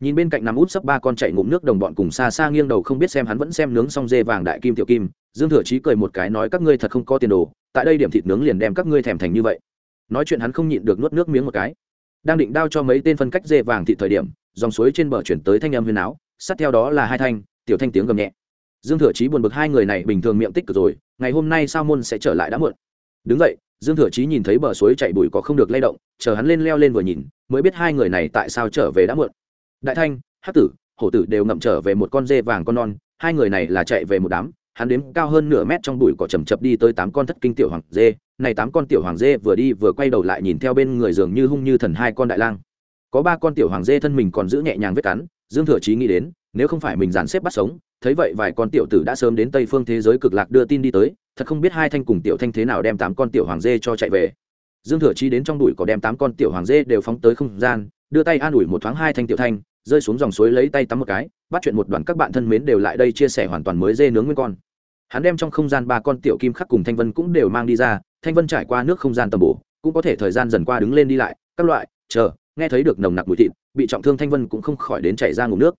Nhìn bên cạnh nằm út sấp ba con chạy ngụm nước đồng bọn cùng xa xa nghiêng đầu không biết xem hắn vẫn xem nướng xong dê vàng đại kim tiểu kim dương thừa chí cười một cái nói, các ngươi thật không có tiền đồ, tại đây điểm thịt nướng liền đem các ngươi thèm thành như vậy. Nói chuyện hắn không nhịn được nuốt nước miếng một cái. Đang định đao cho mấy tên phân cách dê vàng thịt thời điểm, dòng suối trên bờ chuyển tới thanh âm huyền áo, sát theo đó là hai thanh, tiểu thanh tiếng gầm nhẹ. Dương thừa chí buồn bực hai người này bình thường miệng tích cực rồi, ngày hôm nay sao môn sẽ trở lại đã muộn? Đứng vậy dương thừa chí nhìn thấy bờ suối chạy bụi có không được lay động, chờ hắn lên leo lên vừa nhìn, mới biết hai người này tại sao trở về đã muộn. Đại thanh, hắc tử, hổ tử đều ngậm trở về một con dê vàng con non, hai người này là chạy về một đám hắn đếm cao hơn nửa mét trong bụi cỏ chầm chập đi tới tám con thất kinh tiểu hoàng dê. Này tám con tiểu hoàng dê vừa đi vừa quay đầu lại nhìn theo bên người dường như hung như thần hai con đại lang. Có ba con tiểu hoàng dê thân mình còn giữ nhẹ nhàng vết cắn, dương thừa chí nghĩ đến, nếu không phải mình dàn xếp bắt sống, thấy vậy vài con tiểu tử đã sớm đến tây phương thế giới cực lạc đưa tin đi tới, thật không biết hai thanh cùng tiểu thanh thế nào đem tám con tiểu hoàng dê cho chạy về. Dương thừa chí đến trong đùi có đem tám con tiểu hoàng dê đều phóng tới không gian, đưa tay an ủi một thoáng hai thanh tiểu thanh rơi xuống dòng suối lấy tay tắm một cái, bắt chuyện một đoàn các bạn thân mến đều lại đây chia sẻ hoàn toàn mới dê nướng nguyên con. Hắn đem trong không gian ba con tiểu kim khắc cùng thanh vân cũng đều mang đi ra, thanh vân trải qua nước không gian tầm bổ, cũng có thể thời gian dần qua đứng lên đi lại, các loại, chờ, nghe thấy được nồng nặc mùi thịt, bị trọng thương thanh vân cũng không khỏi đến chảy ra ngủ nước.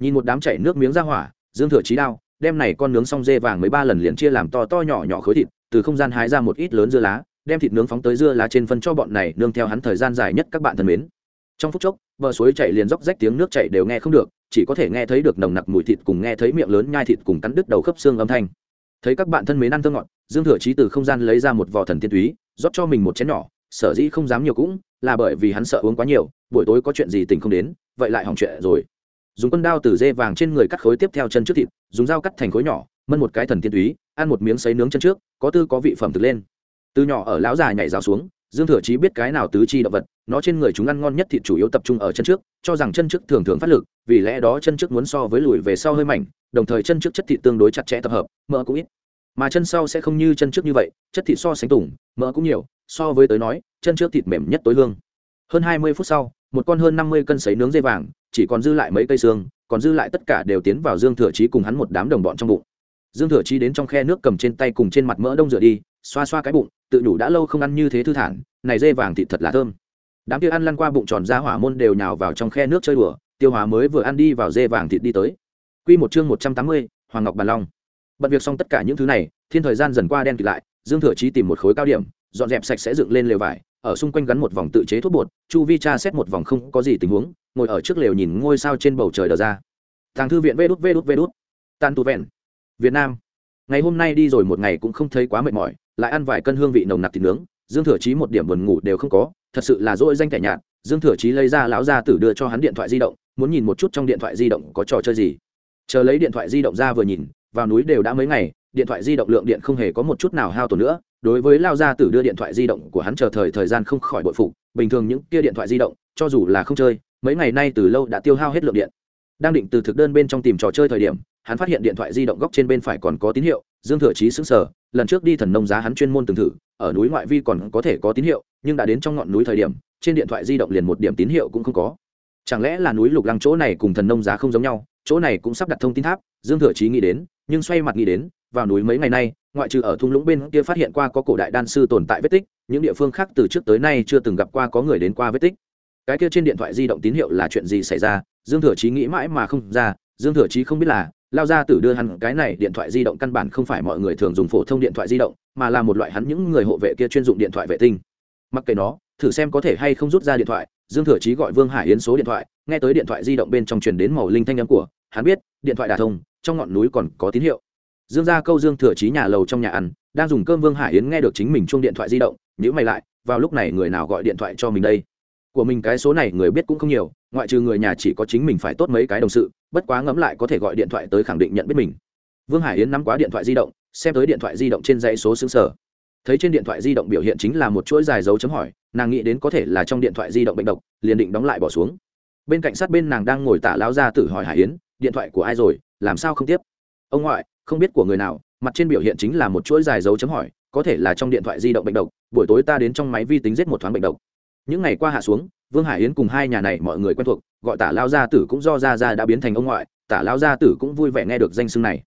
Nhìn một đám chảy nước miếng ra hỏa, dương thừa trí đao đem này con nướng xong dê vàng mấy ba lần liền chia làm to to nhỏ nhỏ khối thịt, từ không gian hái ra một ít lớn dưa lá, đem thịt nướng phóng tới dưa lá trên phân cho bọn này, nương theo hắn thời gian dài nhất các bạn thân mến trong phút chốc, bờ suối chảy liền róc rách tiếng nước chảy đều nghe không được, chỉ có thể nghe thấy được nồng nặc mùi thịt cùng nghe thấy miệng lớn nhai thịt cùng cắn đứt đầu khớp xương âm thanh. Thấy các bạn thân mến ăn thơ ngọt, dương thừa trí từ không gian lấy ra một vò thần tiên túy, rót cho mình một chén nhỏ, sở dĩ không dám nhiều cũng là bởi vì hắn sợ uống quá nhiều, buổi tối có chuyện gì tình không đến, vậy lại hỏng chuyện rồi. Dùng con đao từ dê vàng trên người cắt khối tiếp theo chân trước thịt, dùng dao cắt thành khối nhỏ, mân một cái thần tiên túy, ăn một miếng xấy nướng chân trước, có tư có vị phẩm thực lên. Từ nhỏ ở lão già nhảy rào xuống dương thừa chí biết cái nào tứ chi động vật, nó trên người chúng ăn ngon nhất thịt chủ yếu tập trung ở chân trước, cho rằng chân trước thường thường phát lực, vì lẽ đó chân trước muốn so với lùi về sau hơi mảnh, đồng thời chân trước chất thịt tương đối chặt chẽ tập hợp, mỡ cũng ít. Mà chân sau sẽ không như chân trước như vậy, chất thịt so sánh tủng mỡ cũng nhiều, so với tới nói, chân trước thịt mềm nhất tối hương. Hơn hai mươi phút sau, một con hơn năm mươi cân sấy nướng dây vàng, chỉ còn dư lại mấy cây xương, còn dư lại tất cả đều tiến vào dương thừa chí cùng hắn một đám đồng bọn trong bụng. Dương thừa chí đến trong khe nước cầm trên tay cùng trên mặt mỡ đông rửa đi, xoa xoa cái bụng tự nhủ đã lâu không ăn như thế thư thản này dê vàng thịt thật là thơm đám kia ăn lăn qua bụng tròn ra hỏa môn đều nhào vào trong khe nước chơi đùa tiêu hóa mới vừa ăn đi vào dê vàng thịt đi tới Quy một chương một trăm tám mươi, Hoàng Ngọc Bàn Long. Bận việc xong tất cả những thứ này, thiên thời gian dần qua đen kịt lại, Dương Thừa Chí tìm một khối cao điểm, dọn dẹp sạch sẽ dựng lên lều vải, ở xung quanh gắn một vòng tự chế thuốc bột, chu vi tra xét một vòng không có gì tình huống, ngồi ở trước lều nhìn ngôi sao trên bầu trời đờ ra. Tàng thư viện Vê đút Vê đút Vê đút. Tàn tù vẹn. Việt Nam. Ngày hôm nay đi rồi một ngày cũng không thấy quá mệt mỏi, lại ăn vài cân hương vị nồng nặc thịt nướng, Dương Thừa Chí một điểm buồn ngủ đều không có, thật sự là dỗi danh kẻ nhạt. Dương Thừa Chí lấy ra lão gia tử đưa cho hắn điện thoại di động, muốn nhìn một chút trong điện thoại di động có trò chơi gì chờ lấy điện thoại di động ra vừa nhìn vào núi đều đã mấy ngày điện thoại di động lượng điện không hề có một chút nào hao tổn nữa đối với lao gia tử đưa điện thoại di động của hắn chờ thời thời gian không khỏi bội phụ bình thường những kia điện thoại di động cho dù là không chơi mấy ngày nay từ lâu đã tiêu hao hết lượng điện đang định từ thực đơn bên trong tìm trò chơi thời điểm hắn phát hiện điện thoại di động góc trên bên phải còn có tín hiệu dương thừa chí sững sờ lần trước đi thần nông giá hắn chuyên môn từng thử, ở núi ngoại vi còn có thể có tín hiệu, nhưng đã đến trong ngọn núi thời điểm, trên điện thoại di động liền một điểm tín hiệu cũng không có. Chẳng lẽ là núi lục lăng chỗ này cùng thần nông giá không giống nhau, chỗ này cũng sắp đặt thông tin tháp, dương thừa chí nghĩ đến, nhưng xoay mặt nghĩ đến, vào núi mấy ngày nay, ngoại trừ ở thung lũng bên kia phát hiện qua có cổ đại đan sư tồn tại vết tích, những địa phương khác từ trước tới nay chưa từng gặp qua có người đến qua vết tích. Cái kia trên điện thoại di động tín hiệu là chuyện gì xảy ra, dương thừa chí nghĩ mãi mà không ra, dương thừa chí không biết là lao ra tử đưa hắn cái này điện thoại di động căn bản không phải mọi người thường dùng phổ thông điện thoại di động, mà là một loại hắn những người hộ vệ kia chuyên dụng điện thoại vệ tinh. Mặc kệ nó, thử xem có thể hay không rút ra điện thoại, dương thừa chí gọi vương hải yến số điện thoại, nghe tới điện thoại di động bên trong truyền đến màu linh thanh âm của, hắn biết, điện thoại đà thông, trong ngọn núi còn có tín hiệu. Dương ra câu dương thừa chí nhà lầu trong nhà ăn, đang dùng cơm vương hải yến nghe được chính mình chung điện thoại di động nhữ mày lại, vào lúc này người nào gọi điện thoại cho mình đây? Của mình cái số này người biết cũng không nhiều, ngoại trừ người nhà chỉ có chính mình phải tốt mấy cái đồng sự, bất quá ngẫm lại có thể gọi điện thoại tới khẳng định nhận biết mình. Vương hải yến nắm quá điện thoại di động, xem tới điện thoại di động trên dãy số xứng sở. Thấy trên điện thoại di động biểu hiện chính là một chuỗi dài dấu chấm hỏi, nàng nghĩ đến có thể là trong điện thoại di động bệnh độc, liền định đóng lại bỏ xuống. Bên cạnh sát bên nàng đang ngồi tả lao ra tử hỏi hải yến, điện thoại của ai rồi, làm sao không tiếp? Ông ngoại, không biết của người nào, mặt trên biểu hiện chính là một chuỗi dài dấu chấm hỏi, có thể là trong điện thoại di động bệnh độc, buổi tối ta đến trong máy vi tính giết một thoáng bệnh độc những ngày qua hạ xuống, vương hải yến cùng hai nhà này mọi người quen thuộc, gọi tả lao gia tử cũng do gia gia đã biến thành ông ngoại, tả lao gia tử cũng vui vẻ nghe được danh xưng này.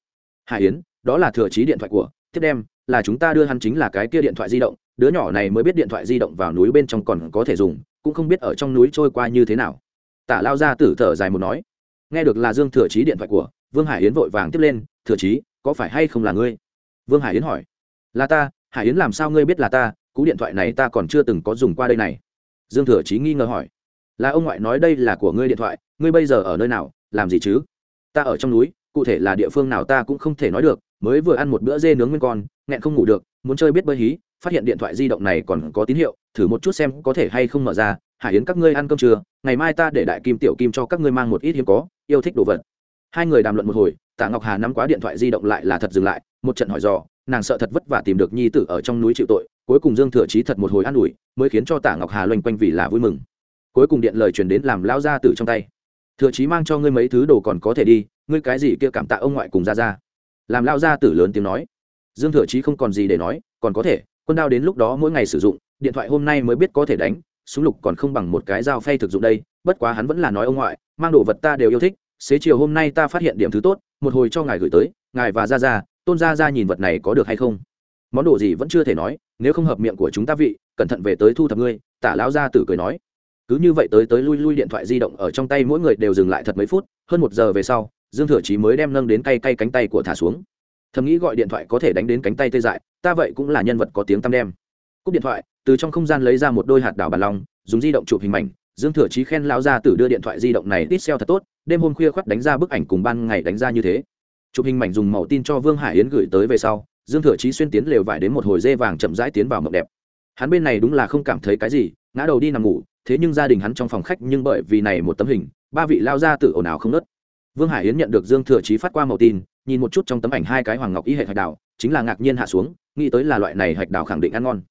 Hải yến, đó là thừa trí điện thoại của tiếp đem, là chúng ta đưa hắn chính là cái kia điện thoại di động, đứa nhỏ này mới biết điện thoại di động vào núi bên trong còn có thể dùng, cũng không biết ở trong núi trôi qua như thế nào. Tả lao gia tử thở dài một nói, nghe được là dương thừa trí điện thoại của vương hải yến vội vàng tiếp lên, thừa trí có phải hay không là ngươi? Vương hải yến hỏi, là ta, hải yến làm sao ngươi biết là ta, cú điện thoại này ta còn chưa từng có dùng qua đây này dương thừa chí nghi ngờ hỏi, là ông ngoại nói đây là của ngươi điện thoại, ngươi bây giờ ở nơi nào, làm gì chứ? Ta ở trong núi, cụ thể là địa phương nào ta cũng không thể nói được, mới vừa ăn một bữa dê nướng nguyên con, nghẹn không ngủ được, muốn chơi biết bơi hí, phát hiện điện thoại di động này còn có tín hiệu, thử một chút xem có thể hay không mở ra, hải yến các ngươi ăn cơm trưa, ngày mai ta để đại kim tiểu kim cho các ngươi mang một ít hiếm có, yêu thích đồ vật. Hai người đàm luận một hồi, tạ ngọc hà nắm quá điện thoại di động lại là thật dừng lại, một trận hỏi dò nàng sợ thật vất vả tìm được nhi tử ở trong núi chịu tội, cuối cùng dương thừa chí thật một hồi an ủi, mới khiến cho tạ ngọc hà loanh quanh vì là vui mừng. Cuối cùng điện lời truyền đến làm lao ra tử trong tay. Thừa chí mang cho ngươi mấy thứ đồ còn có thể đi, ngươi cái gì kia cảm tạ ông ngoại cùng ra ra làm lao ra tử lớn tiếng nói. Dương thừa chí không còn gì để nói, còn có thể, quân đao đến lúc đó mỗi ngày sử dụng, điện thoại hôm nay mới biết có thể đánh, súng lục còn không bằng một cái dao phay thực dụng đây, bất quá hắn vẫn là nói ông ngoại, mang đồ vật ta đều yêu thích, xế chiều hôm nay ta phát hiện điểm thứ tốt, một hồi cho ngài gửi tới, ngài và ra ra tôn gia ra nhìn vật này có được hay không? Món đồ gì vẫn chưa thể nói, nếu không hợp miệng của chúng ta vị, cẩn thận về tới thu thập ngươi, tả lão gia tử cười nói. Cứ như vậy tới tới lui lui điện thoại di động ở trong tay mỗi người đều dừng lại thật mấy phút, hơn một giờ về sau, dương thừa chí mới đem nâng đến cay cay cánh tay của thả xuống. Thầm nghĩ gọi điện thoại có thể đánh đến cánh tay tê dại, ta vậy cũng là nhân vật có tiếng tăm đem cúp điện thoại, từ trong không gian lấy ra một đôi hạt đảo bàn long, dùng di động chụp hình mảnh. Dương thừa chí khen lão gia tử đưa điện thoại di động này tít xeo thật tốt, đêm hôm khuya khoắt đánh ra bức ảnh cùng ban ngày đánh ra như thế chụp hình mảnh dùng màu tin cho vương hải yến gửi tới về sau, dương thừa chí xuyên tiến lều vải đến một hồi dê vàng chậm rãi tiến vào mộng đẹp. Hắn bên này đúng là không cảm thấy cái gì, ngã đầu đi nằm ngủ, thế nhưng gia đình hắn trong phòng khách nhưng bởi vì này một tấm hình, ba vị lao ra tự ồn ào không nớt vương hải yến nhận được dương thừa chí phát qua màu tin, nhìn một chút trong tấm ảnh hai cái hoàng ngọc y hệ hạch đào, chính là ngạc nhiên hạ xuống, nghĩ tới là loại này hạch đào khẳng định ăn ngon.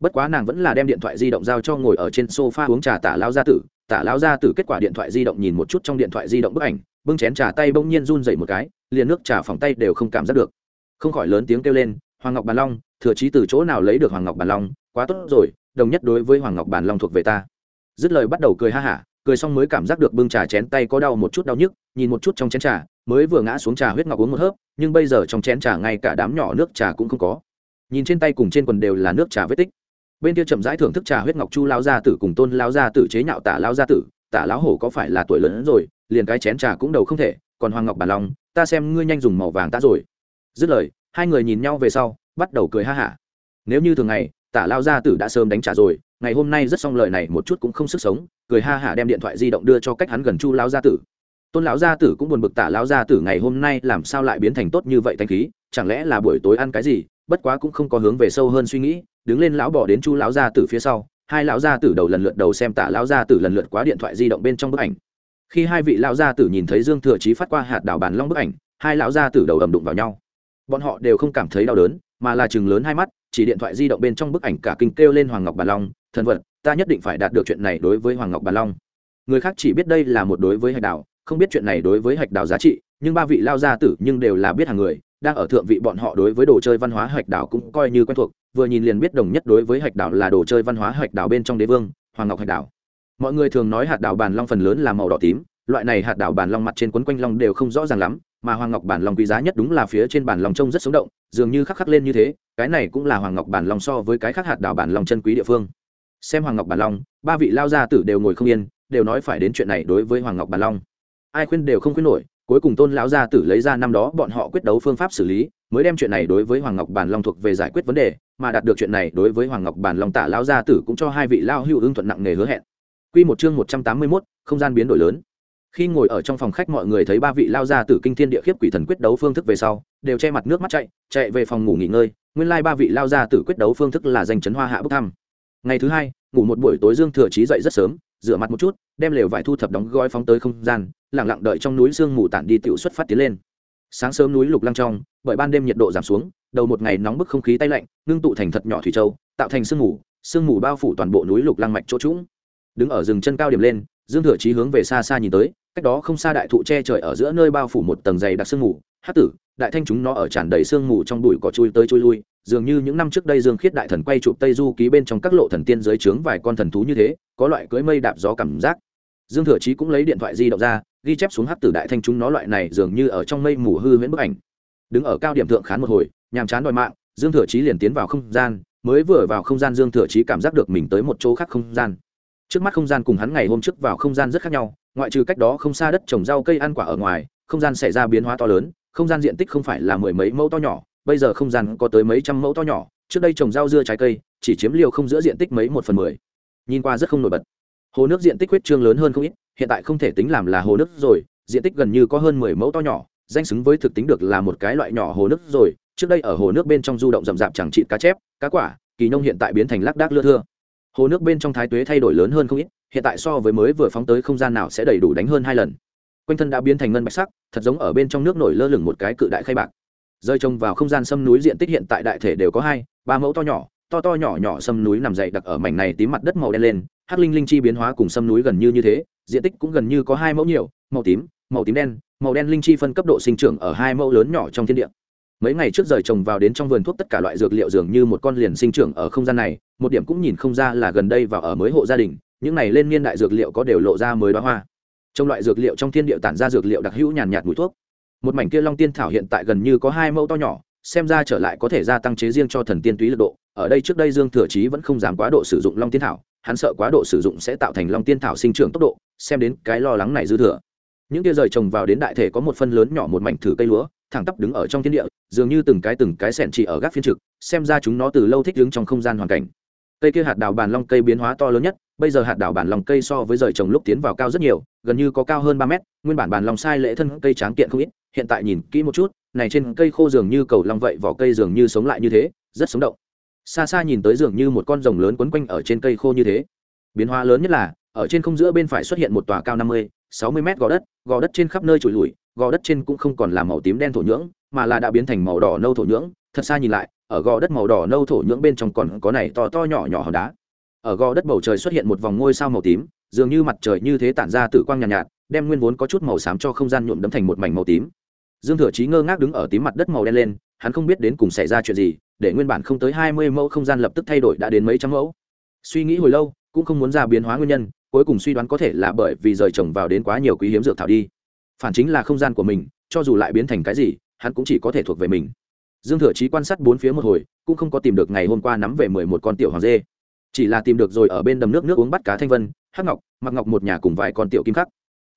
Bất quá nàng vẫn là đem điện thoại di động giao cho ngồi ở trên sofa uống trà tả lao gia tử tả Lão ra từ kết quả điện thoại di động nhìn một chút trong điện thoại di động bức ảnh, bưng chén trà tay bỗng nhiên run dậy một cái, liền nước trà phòng tay đều không cảm giác được. Không khỏi lớn tiếng kêu lên, hoàng ngọc bàn long, thừa trí từ chỗ nào lấy được hoàng ngọc bàn long? Quá tốt rồi, đồng nhất đối với hoàng ngọc bàn long thuộc về ta. Dứt lời bắt đầu cười ha hả, cười xong mới cảm giác được bưng trà chén tay có đau một chút đau nhức, nhìn một chút trong chén trà, mới vừa ngã xuống trà huyết ngọc uống một hớp, nhưng bây giờ trong chén trà ngay cả đám nhỏ nước trà cũng không có. Nhìn trên tay cùng trên quần đều là nước trà vết tích bên kia chậm rãi thưởng thức trà huyết ngọc chu lao gia tử cùng tôn lao gia tử chế nhạo tả lao gia tử, tả lão hổ có phải là tuổi lớn rồi, liền cái chén trà cũng đầu không thể, còn hoàng ngọc bàn lòng ta xem ngươi nhanh dùng màu vàng ta rồi. Dứt lời, hai người nhìn nhau về sau, bắt đầu cười ha hả. Nếu như thường ngày, tả lao gia tử đã sớm đánh trả rồi, ngày hôm nay rất xong lời này một chút cũng không sức sống, cười ha hả đem điện thoại di động đưa cho cách hắn gần chu lão gia tử. Tôn lão gia tử cũng buồn bực tả lão gia tử ngày hôm nay làm sao lại biến thành tốt như vậy thanh khí, chẳng lẽ là buổi tối ăn cái gì, bất quá cũng không có hướng về sâu hơn suy nghĩ đứng lên lão bỏ đến chu lão gia tử phía sau, hai lão gia tử đầu lần lượt đầu xem tả lão gia tử lần lượt quá điện thoại di động bên trong bức ảnh. Khi hai vị lão gia tử nhìn thấy dương thừa chí phát qua hạt đảo bàn long bức ảnh, hai lão gia tử đầu ầm đụng vào nhau. Bọn họ đều không cảm thấy đau đớn, mà là chừng lớn hai mắt, chỉ điện thoại di động bên trong bức ảnh cả kinh kêu lên hoàng ngọc bàn long, thần vật, ta nhất định phải đạt được chuyện này đối với hoàng ngọc bàn long. Người khác chỉ biết đây là một đối với hạch đảo không biết chuyện này đối với hạch đảo giá trị, nhưng ba vị lao gia tử nhưng đều là biết hàng người, đang ở thượng vị bọn họ đối với đồ chơi văn hóa hạch đảo cũng coi như quen thuộc vừa nhìn liền biết đồng nhất đối với hạch đảo là đồ chơi văn hóa hạch đảo bên trong đế vương, hoàng ngọc hạch đảo. Mọi người thường nói hạt đảo bàn long phần lớn là màu đỏ tím, loại này hạt đảo bàn long mặt trên quấn quanh long đều không rõ ràng lắm, mà hoàng ngọc bản long quý giá nhất đúng là phía trên bản long trông rất sống động, dường như khắc khắc lên như thế, cái này cũng là hoàng ngọc bản long so với cái khác hạt đảo bản long chân quý địa phương. Xem hoàng ngọc bản long, ba vị lao gia tử đều ngồi không yên, đều nói phải đến chuyện này đối với hoàng ngọc bản long. Ai khuyên đều không khuyên nổi, cuối cùng tôn lão gia tử lấy ra năm đó bọn họ quyết đấu phương pháp xử lý mới đem chuyện này đối với hoàng ngọc bản long thuộc về giải quyết vấn đề, mà đạt được chuyện này đối với hoàng ngọc bản long tạ lao gia tử cũng cho hai vị lao hữu ưng thuận nặng nề hứa hẹn. Quy một chương một trăm tám mươi mốt, không gian biến đổi lớn. Khi ngồi ở trong phòng khách mọi người thấy ba vị lao gia tử kinh thiên địa khiếp quỷ thần quyết đấu phương thức về sau, đều che mặt nước mắt chạy chạy về phòng ngủ nghỉ ngơi, nguyên lai ba vị lao gia tử quyết đấu phương thức là danh chấn hoa hạ bốc thăm. Ngày thứ hai, ngủ một buổi tối dương thừa trí dậy rất sớm, rửa mặt một chút, đem lều vải thu thập đóng gói phóng tới không gian lẳng lặng đợi trong núi sương mù tản đi tiểu xuất phát tiến lên sáng sớm núi lục lăng trong, bởi ban đêm nhiệt độ giảm xuống, đầu một ngày nóng bức không khí tay lạnh, ngưng tụ thành thật nhỏ thủy châu, tạo thành sương mù sương mù bao phủ toàn bộ núi lục lăng mạch chỗ trũng. Đứng ở rừng chân cao điểm lên, dương thừa chí hướng về xa xa nhìn tới, cách đó không xa đại thụ che trời ở giữa nơi bao phủ một tầng dày đặc sương mù. Hát tử, đại thanh chúng nó ở tràn đầy sương mù trong bụi cỏ chui tới chui lui, dường như những năm trước đây dương khiết đại thần quay chụp tây du ký bên trong các lộ thần tiên dưới trướng vài con thần thú như thế, có loại cưỡi mây đạp gió cảm giác. Dương thừa chí cũng lấy điện thoại di động ra ghi chép xuống hát tử đại thanh chúng nó loại này dường như ở trong mây mù hư huyễn bức ảnh. Đứng ở cao điểm thượng khán một hồi, nhàm chán đòi mạng, dương thừa chí liền tiến vào không gian, mới vừa vào không gian dương thừa chí cảm giác được mình tới một chỗ khác không gian. Trước mắt không gian cùng hắn ngày hôm trước vào không gian rất khác nhau, ngoại trừ cách đó không xa đất trồng rau cây ăn quả ở ngoài, không gian xảy ra biến hóa to lớn, không gian diện tích không phải là mười mấy mẫu to nhỏ, bây giờ không gian có tới mấy trăm mẫu to nhỏ, trước đây trồng rau dưa trái cây, chỉ chiếm liều không giữa diện tích mấy một phần mười. Nhìn qua rất không nổi bật hồ nước diện tích huyết trương lớn hơn không ít, hiện tại không thể tính làm là hồ nước rồi, diện tích gần như có hơn mười mẫu to nhỏ, danh xứng với thực tính được là một cái loại nhỏ hồ nước rồi. Trước đây ở hồ nước bên trong du động rậm rạp chẳng trị cá chép, cá quả, kỳ nông hiện tại biến thành lác đác lưa thưa. Hồ nước bên trong thái tuế thay đổi lớn hơn không ít, hiện tại so với mới vừa phóng tới không gian nào sẽ đầy đủ đánh hơn hai lần. Quanh thân đã biến thành ngân bạch sắc, thật giống ở bên trong nước nổi lơ lửng một cái cự đại khay bạc. Rơi trông vào không gian sâm núi diện tích hiện tại đại thể đều có hai, ba mẫu to nhỏ to to nhỏ nhỏ sâm núi nằm dậy đặc ở mảnh này tím mặt đất màu đen lên, hắc linh linh chi biến hóa cùng sâm núi gần như như thế, diện tích cũng gần như có hai mẫu nhiều, màu tím màu tím đen, màu đen linh chi phân cấp độ sinh trưởng ở hai mẫu lớn nhỏ trong thiên địa. Mấy ngày trước rời trồng vào đến trong vườn thuốc tất cả loại dược liệu dường như một con liền sinh trưởng ở không gian này, một điểm cũng nhìn không ra là gần đây vào ở mới hộ gia đình, những này lên niên đại dược liệu có đều lộ ra mới đoá hoa. Trong loại dược liệu trong thiên địa tản ra dược liệu đặc hữu nhàn nhạt mùi thuốc. Một mảnh kia long tiên thảo hiện tại gần như có hai mẫu to nhỏ, xem ra trở lại có thể gia tăng chế riêng cho thần tiên túy lực độ ở đây trước đây dương thừa chí vẫn không dám quá độ sử dụng long tiên thảo, hắn sợ quá độ sử dụng sẽ tạo thành long tiên thảo sinh trưởng tốc độ, xem đến cái lo lắng này dư thừa. Những tia rời trồng vào đến đại thể có một phân lớn nhỏ một mảnh thử cây lúa, thẳng tắp đứng ở trong thiên địa, dường như từng cái từng cái sẹn chỉ ở gác phiên trực, xem ra chúng nó từ lâu thích đứng trong không gian hoàn cảnh. Cây kia hạt đào bàn long cây biến hóa to lớn nhất, bây giờ hạt đào bản long cây so với rời trồng lúc tiến vào cao rất nhiều, gần như có cao hơn ba mét, nguyên bản bản long sai lễ thân cây tráng kiện không ít, hiện tại nhìn kỹ một chút, này trên cây khô dường như cầu long vậy, vỏ cây dường như sống lại như thế, rất sống động xa xa nhìn tới dường như một con rồng lớn quấn quanh ở trên cây khô như thế. Biến hóa lớn nhất là ở trên không giữa bên phải xuất hiện một tòa cao năm mươi sáu mươi mét gò đất gò đất trên khắp nơi trụi lùi gò đất trên cũng không còn là màu tím đen thổ nhưỡng mà là đã biến thành màu đỏ nâu thổ nhưỡng. Thật xa nhìn lại ở gò đất màu đỏ nâu thổ nhưỡng bên trong còn có này to to nhỏ nhỏ hòn đá. Ở gò đất bầu trời xuất hiện một vòng ngôi sao màu tím dường như mặt trời như thế tản ra tự quang nhàn nhạt, nhạt đem nguyên vốn có chút màu xám cho không gian nhuộm đấm thành một mảnh màu tím. Dương thừa chí ngơ ngác đứng ở tím mặt đất màu đen lên hắn không biết đến cùng xảy ra chuyện gì để nguyên bản không tới hai mươi mẫu không gian lập tức thay đổi đã đến mấy trăm mẫu. Suy nghĩ hồi lâu, cũng không muốn ra biến hóa nguyên nhân, cuối cùng suy đoán có thể là bởi vì rời trồng vào đến quá nhiều quý hiếm dược thảo đi. Phản chính là không gian của mình, cho dù lại biến thành cái gì, hắn cũng chỉ có thể thuộc về mình. Dương thừa chí quan sát bốn phía một hồi, cũng không có tìm được ngày hôm qua nắm về mười một con tiểu hoàng dê. Chỉ là tìm được rồi ở bên đầm nước nước uống bắt cá thanh vân, hắc ngọc mặc ngọc một nhà cùng vài con tiểu kim khắc.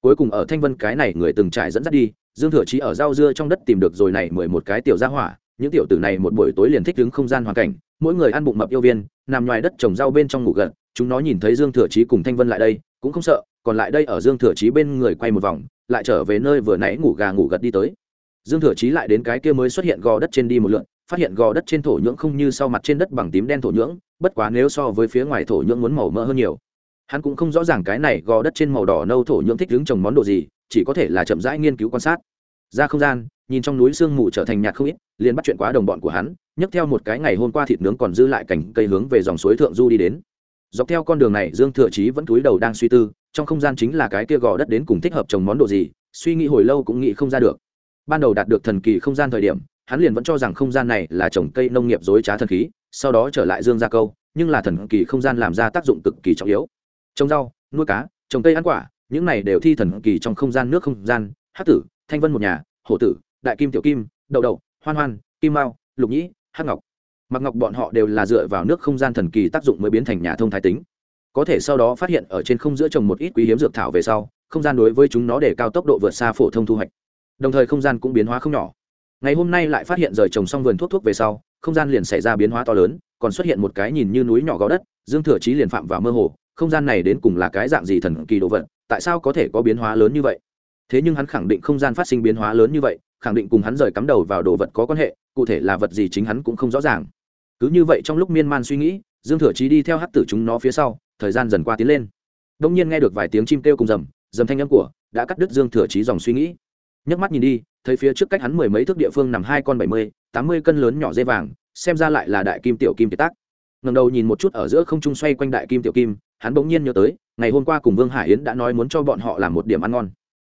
Cuối cùng ở thanh vân cái này người từng trải dẫn dắt đi, dương thừa chí ở rau dưa trong đất tìm được rồi này mười một cái tiểu gia hỏa những tiểu tử này một buổi tối liền thích đứng không gian hoàn cảnh, mỗi người ăn bụng mập yêu viên, nằm ngoài đất trồng rau bên trong ngủ gật, chúng nó nhìn thấy dương thừa chí cùng thanh vân lại đây, cũng không sợ, còn lại đây ở dương thừa chí bên người quay một vòng, lại trở về nơi vừa nãy ngủ gà ngủ gật đi tới. Dương thừa chí lại đến cái kia mới xuất hiện gò đất trên đi một lượn, phát hiện gò đất trên thổ nhưỡng không như sau mặt trên đất bằng tím đen thổ nhưỡng, bất quá nếu so với phía ngoài thổ nhưỡng muốn màu mỡ hơn nhiều. Hắn cũng không rõ ràng cái này gò đất trên màu đỏ nâu thổ nhưỡng thích đứng trồng món đồ gì, chỉ có thể là chậm rãi nghiên cứu quan sát. Ra không gian nhìn trong núi sương mù trở thành nhạt không ít, liền bắt chuyện quá đồng bọn của hắn, nhấc theo một cái ngày hôm qua thịt nướng còn dư lại cảnh cây hướng về dòng suối thượng du đi đến. Dọc theo con đường này, dương thừa chí vẫn cúi đầu đang suy tư, trong không gian chính là cái kia gò đất đến cùng thích hợp trồng món đồ gì, suy nghĩ hồi lâu cũng nghĩ không ra được. Ban đầu đạt được thần kỳ không gian thời điểm, hắn liền vẫn cho rằng không gian này là trồng cây nông nghiệp dối trá thần khí, sau đó trở lại dương gia câu, nhưng là thần kỳ không gian làm ra tác dụng cực kỳ trọng yếu. Trồng rau, nuôi cá, trồng cây ăn quả, những này đều thi thần kỳ trong không gian, nước không gian hát tử, thanh vân một nhà, hổ tử đại kim tiểu kim, đậu đậu, hoan hoan, kim mao, lục nhĩ, Hắc ngọc. Mặc ngọc bọn họ đều là dựa vào nước không gian thần kỳ tác dụng mới biến thành nhà thông thái tính. Có thể sau đó phát hiện ở trên không giữa trồng một ít quý hiếm dược thảo về sau, không gian đối với chúng nó để cao tốc độ vượt xa phổ thông thu hoạch. Đồng thời không gian cũng biến hóa không nhỏ. Ngày hôm nay lại phát hiện rời trồng xong vườn thuốc thuốc về sau, không gian liền xảy ra biến hóa to lớn, còn xuất hiện một cái nhìn như núi nhỏ gò đất, dương thừa chí liền phạm vào mơ hồ, không gian này đến cùng là cái dạng gì thần kỳ đồ vật, tại sao có thể có biến hóa lớn như vậy? Thế nhưng hắn khẳng định không gian phát sinh biến hóa lớn như vậy khẳng định cùng hắn rời cắm đầu vào đồ vật có quan hệ, cụ thể là vật gì chính hắn cũng không rõ ràng. Cứ như vậy trong lúc miên man suy nghĩ, dương thừa chí đi theo hát tử chúng nó phía sau, thời gian dần qua tiến lên. Đông nhiên nghe được vài tiếng chim kêu cùng rầm rầm thanh âm của đã cắt đứt dương thừa chí dòng suy nghĩ. Nhấc mắt nhìn đi, thấy phía trước cách hắn mười mấy thước địa phương nằm hai con bảy mươi, tám mươi cân lớn nhỏ dây vàng, xem ra lại là đại kim tiểu kim kiệt tác. Ngầm đầu nhìn một chút ở giữa không trung xoay quanh đại kim tiểu kim, hắn bỗng nhiên nhớ tới, ngày hôm qua cùng vương hải yến đã nói muốn cho bọn họ làm một điểm ăn ngon.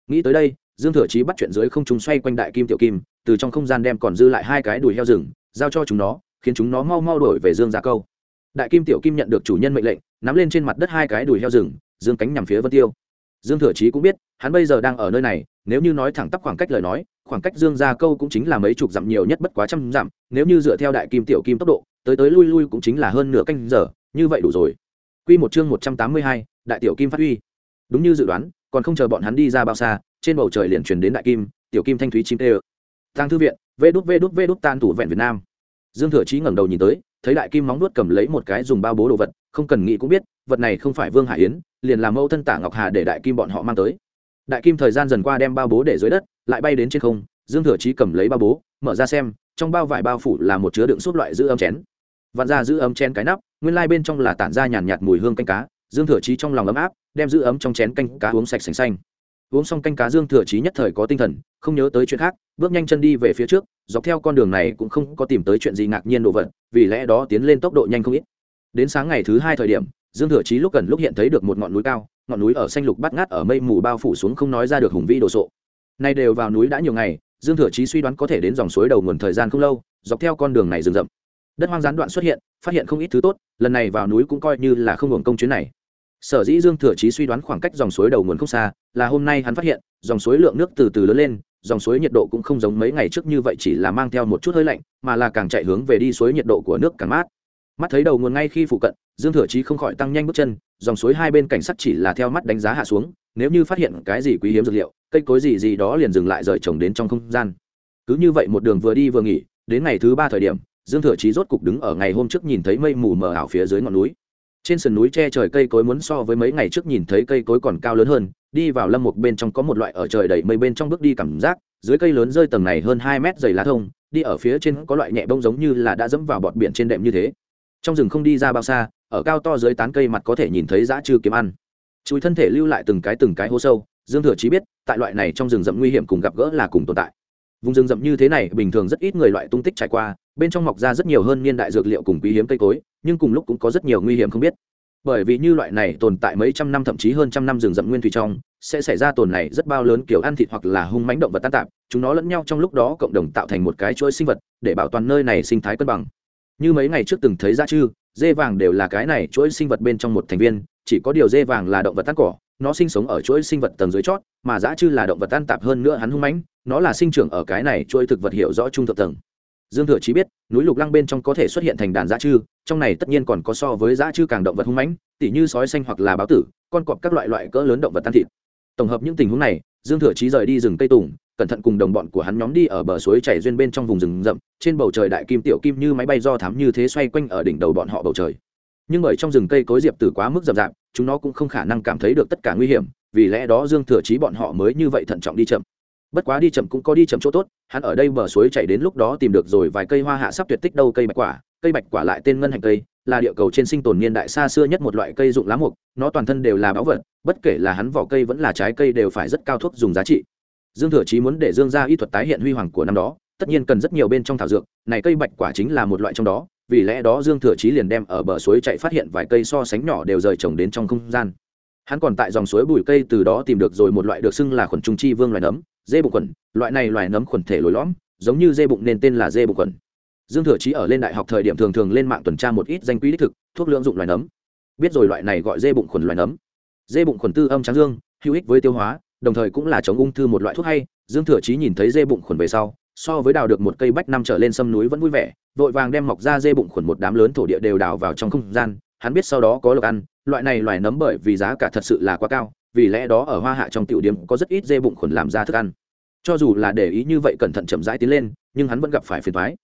Nghĩ tới đây dương thừa chí bắt chuyện dưới không trung xoay quanh đại kim tiểu kim từ trong không gian đem còn dư lại hai cái đùi heo rừng giao cho chúng nó khiến chúng nó mau mau đổi về dương gia câu. Đại kim tiểu kim nhận được chủ nhân mệnh lệnh nắm lên trên mặt đất hai cái đùi heo rừng dương cánh nhằm phía vân tiêu. Dương thừa chí cũng biết hắn bây giờ đang ở nơi này nếu như nói thẳng tắp khoảng cách lời nói khoảng cách dương gia câu cũng chính là mấy chục dặm nhiều nhất bất quá trăm dặm nếu như dựa theo đại kim tiểu kim tốc độ tới tới lui lui cũng chính là hơn nửa canh giờ như vậy đủ rồi. Quy một chương một trăm tám mươi hai, đại tiểu kim phát huy. Đúng như dự đoán còn không chờ bọn hắn đi ra bao xa trên bầu trời liền truyền đến đại kim, tiểu kim thanh thúy chim tê ơ. Tàng thư viện, vê đút vê đút vê đút tan thủ vẹn việt nam. Dương thừa trí ngẩng đầu nhìn tới, thấy đại kim móng nuốt cầm lấy một cái dùng bao bố đồ vật, không cần nghĩ cũng biết, vật này không phải vương hải yến, liền làm mẫu thân tả ngọc hà để đại kim bọn họ mang tới. Đại kim thời gian dần qua đem bao bố để dưới đất, lại bay đến trên không, dương thừa trí cầm lấy bao bố, mở ra xem, trong bao vải bao phủ là một chứa đựng suốt loại giữ ấm chén. Vặn ra giữ ấm chén cái nắp, nguyên lai bên trong là tản ra nhàn nhạt mùi hương canh cá, dương thừa trí trong lòng ấm áp, đem giữ ấm trong chén canh cá uống sạch sành xanh uống xong canh cá dương thừa chí nhất thời có tinh thần, không nhớ tới chuyện khác, bước nhanh chân đi về phía trước, dọc theo con đường này cũng không có tìm tới chuyện gì ngạc nhiên đồ vật, vì lẽ đó tiến lên tốc độ nhanh không ít. Đến sáng ngày thứ hai thời điểm, dương thừa chí lúc gần lúc hiện thấy được một ngọn núi cao, ngọn núi ở xanh lục bắt ngát ở mây mù bao phủ xuống không nói ra được hùng vĩ đồ sộ. Nay đều vào núi đã nhiều ngày, dương thừa chí suy đoán có thể đến dòng suối đầu nguồn thời gian không lâu, dọc theo con đường này rừng rậm. Đất hoang gián đoạn xuất hiện, phát hiện không ít thứ tốt, lần này vào núi cũng coi như là không hưởng công chuyến này sở dĩ dương thừa chí suy đoán khoảng cách dòng suối đầu nguồn không xa, là hôm nay hắn phát hiện, dòng suối lượng nước từ từ lớn lên, dòng suối nhiệt độ cũng không giống mấy ngày trước như vậy chỉ là mang theo một chút hơi lạnh, mà là càng chạy hướng về đi suối nhiệt độ của nước càng mát. Mắt thấy đầu nguồn ngay khi phụ cận, dương thừa chí không khỏi tăng nhanh bước chân, dòng suối hai bên cảnh sắc chỉ là theo mắt đánh giá hạ xuống, nếu như phát hiện cái gì quý hiếm dược liệu, cây cối gì gì đó liền dừng lại rời trồng đến trong không gian. Cứ như vậy một đường vừa đi vừa nghỉ, đến ngày thứ ba thời điểm, dương thừa chí rốt cục đứng ở ngày hôm trước nhìn thấy mây mù mờ ảo phía dưới ngọn núi trên sườn núi che trời cây cối muốn so với mấy ngày trước nhìn thấy cây cối còn cao lớn hơn, đi vào lâm một bên trong có một loại ở trời đầy mây bên trong bước đi cảm giác, dưới cây lớn rơi tầng này hơn hai mét dày lá thông, đi ở phía trên có loại nhẹ bông giống như là đã dẫm vào bọt biển trên đệm như thế. Trong rừng không đi ra bao xa, ở cao to dưới tán cây mặt có thể nhìn thấy dã trư kiếm ăn. Chuối thân thể lưu lại từng cái từng cái hố sâu, dương thừa chí biết, tại loại này trong rừng rậm nguy hiểm cùng gặp gỡ là cùng tồn tại. Vùng rừng rậm như thế này, bình thường rất ít người loại tung tích trải qua bên trong mọc ra rất nhiều hơn niên đại dược liệu cùng quý hiếm cây cối, nhưng cùng lúc cũng có rất nhiều nguy hiểm không biết. Bởi vì như loại này tồn tại mấy trăm năm thậm chí hơn trăm năm rừng rậm nguyên thủy trong, sẽ xảy ra tồn này rất bao lớn kiểu ăn thịt hoặc là hung mánh động vật tan tạp, chúng nó lẫn nhau trong lúc đó cộng đồng tạo thành một cái chuỗi sinh vật để bảo toàn nơi này sinh thái cân bằng. Như mấy ngày trước từng thấy ra chư, dê vàng đều là cái này chuỗi sinh vật bên trong một thành viên, chỉ có điều dê vàng là động vật tan cỏ, nó sinh sống ở chuỗi sinh vật tầng dưới chót, mà dã chư là động vật tan tạp hơn nữa hắn hung mãnh, nó là sinh trưởng ở cái này chuỗi thực vật hiểu rõ trung thượng tầng dương thừa chí biết, núi lục lăng bên trong có thể xuất hiện thành đàn dã chư, trong này tất nhiên còn có so với dã chư càng động vật hung mãnh, tỉ như sói xanh hoặc là báo tử, con cọp các loại loại cỡ lớn động vật tan thịt. Tổng hợp những tình huống này, dương thừa chí rời đi rừng tây tùng, cẩn thận cùng đồng bọn của hắn nhóm đi ở bờ suối chảy duyên bên trong vùng rừng rậm, trên bầu trời đại kim tiểu kim như máy bay do thám như thế xoay quanh ở đỉnh đầu bọn họ bầu trời. Nhưng bởi trong rừng cây cối diệp tử quá mức rậm rạp, chúng nó cũng không khả năng cảm thấy được tất cả nguy hiểm, vì lẽ đó dương thừa chí bọn họ mới như vậy thận trọng đi chậm bất quá đi chậm cũng có đi chậm chỗ tốt, hắn ở đây bờ suối chảy đến lúc đó tìm được rồi vài cây hoa hạ sắp tuyệt tích đâu cây bạch quả, cây bạch quả lại tên ngân hành cây, là địa cầu trên sinh tồn niên đại xa xưa nhất một loại cây dụng lá mục, nó toàn thân đều là báu vật, bất kể là hắn vỏ cây vẫn là trái cây đều phải rất cao thuốc dùng giá trị. Dương thừa chí muốn để dương ra y thuật tái hiện huy hoàng của năm đó, tất nhiên cần rất nhiều bên trong thảo dược, này cây bạch quả chính là một loại trong đó, vì lẽ đó dương thừa chí liền đem ở bờ suối chạy phát hiện vài cây so sánh nhỏ đều rời trồng đến trong không gian. Hắn còn tại dòng suối bùi cây từ đó tìm được rồi một loại được xưng là khuẩn trung chi vương loài nấm dê bụng khuẩn loại này loài nấm khuẩn thể lồi lõm, giống như dê bụng nên tên là dê bụng khuẩn dương thừa chí ở lên đại học thời điểm thường thường lên mạng tuần tra một ít danh quý đích thực, thuốc lượng dụng loài nấm. Biết rồi loại này gọi dê bụng khuẩn loài nấm. Dê bụng khuẩn tư âm trắng dương, hữu ích với tiêu hóa, đồng thời cũng là chống ung thư một loại thuốc hay. Dương thừa chí nhìn thấy dê bụng khuẩn về sau, so với đào được một cây bách năm trở lên sâm núi vẫn vui vẻ, vội vàng đem mọc ra dê bụng khuẩn một đám lớn thổ địa đều đào vào trong không gian. Hắn biết sau đó có lộc ăn, loại này loài nấm bởi vì giá cả thật sự là quá cao vì lẽ đó ở hoa hạ trong tiểu điểm có rất ít dê bụng khuẩn làm ra thức ăn. Cho dù là để ý như vậy cẩn thận chậm rãi tiến lên, nhưng hắn vẫn gặp phải phiền thoái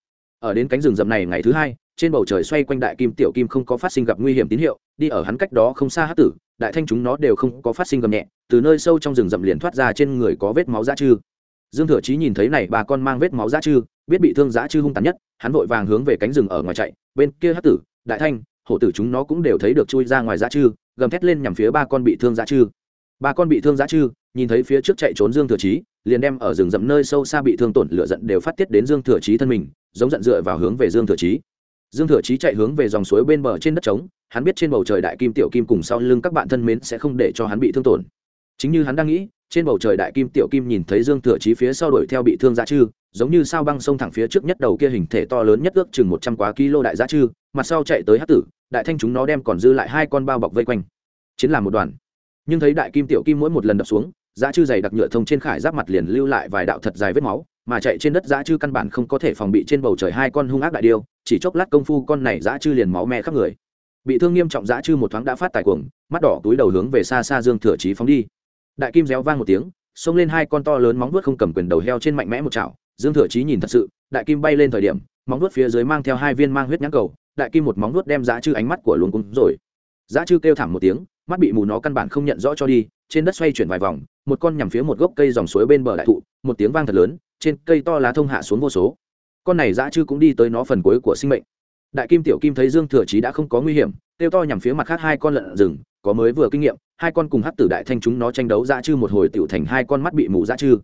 ở đến cánh rừng rậm này ngày thứ hai, trên bầu trời xoay quanh đại kim tiểu kim không có phát sinh gặp nguy hiểm tín hiệu, đi ở hắn cách đó không xa hát tử, đại thanh chúng nó đều không có phát sinh gầm nhẹ, từ nơi sâu trong rừng rậm liền thoát ra trên người có vết máu dã chư. Dương thừa chí nhìn thấy này, bà con mang vết máu dã chư, biết bị thương dã chư hung tàn nhất, hắn vội vàng hướng về cánh rừng ở ngoài chạy, bên kia hát tử, đại thanh, hổ tử chúng nó cũng đều thấy được chui ra ngoài dã chư, gầm thét lên nhằm phía ba con bị thương dã chư ba con bị thương dã chư, nhìn thấy phía trước chạy trốn dương thừa chí, liền đem ở rừng rậm nơi sâu xa bị thương tổn lửa giận đều phát tiết đến dương thừa chí thân mình, giống giận dựa vào hướng về dương thừa chí. Dương thừa chí chạy hướng về dòng suối bên bờ trên đất trống, hắn biết trên bầu trời đại kim tiểu kim cùng sau lưng các bạn thân mến sẽ không để cho hắn bị thương tổn. Chính như hắn đang nghĩ, trên bầu trời đại kim tiểu kim nhìn thấy dương thừa chí phía sau đuổi theo bị thương dã chư, giống như sao băng sông thẳng phía trước nhất đầu kia hình thể to lớn nhất ước chừng một trăm quá kilo đại dã chư, mặt sau chạy tới hát tử, đại thanh chúng nó đem còn dư lại hai con bao bọc vây quanh. Chiến làm một đoàn nhưng thấy đại kim tiểu kim mỗi một lần đập xuống giá chư dày đặc nhựa thông trên khải giáp mặt liền lưu lại vài đạo thật dài vết máu, mà chạy trên đất giá chư căn bản không có thể phòng bị trên bầu trời hai con hung ác đại điêu, chỉ chốc lát công phu con này giá chư liền máu me khắp người. Bị thương nghiêm trọng giá chư một thoáng đã phát tài cuồng, mắt đỏ túi đầu hướng về xa xa dương thừa trí phóng đi. Đại kim réo vang một tiếng, xông lên hai con to lớn móng vuốt không cầm quyền đầu heo trên mạnh mẽ một chảo, dương thừa trí nhìn thật sự, đại kim bay lên thời điểm, móng vuốt phía dưới mang theo hai viên mang huyết nhãn cầu, đại kim một móng vuốt đem giá chư ánh mắt của luống cúng rồi. Giá chư kêu thảm một tiếng mắt bị mù nó căn bản không nhận rõ cho đi, trên đất xoay chuyển vài vòng, một con nhằm phía một gốc cây dòng suối bên bờ đại thụ, một tiếng vang thật lớn, trên cây to lá thông hạ xuống vô số. Con này dã chư cũng đi tới nó phần cuối của sinh mệnh. Đại kim tiểu kim thấy dương thừa chí đã không có nguy hiểm tiêu to nhằm phía mặt khác hai con lợn rừng, có mới vừa kinh nghiệm, hai con cùng hát tử đại thanh chúng nó tranh đấu dã chư một hồi tiểu thành hai con mắt bị mù dã chư.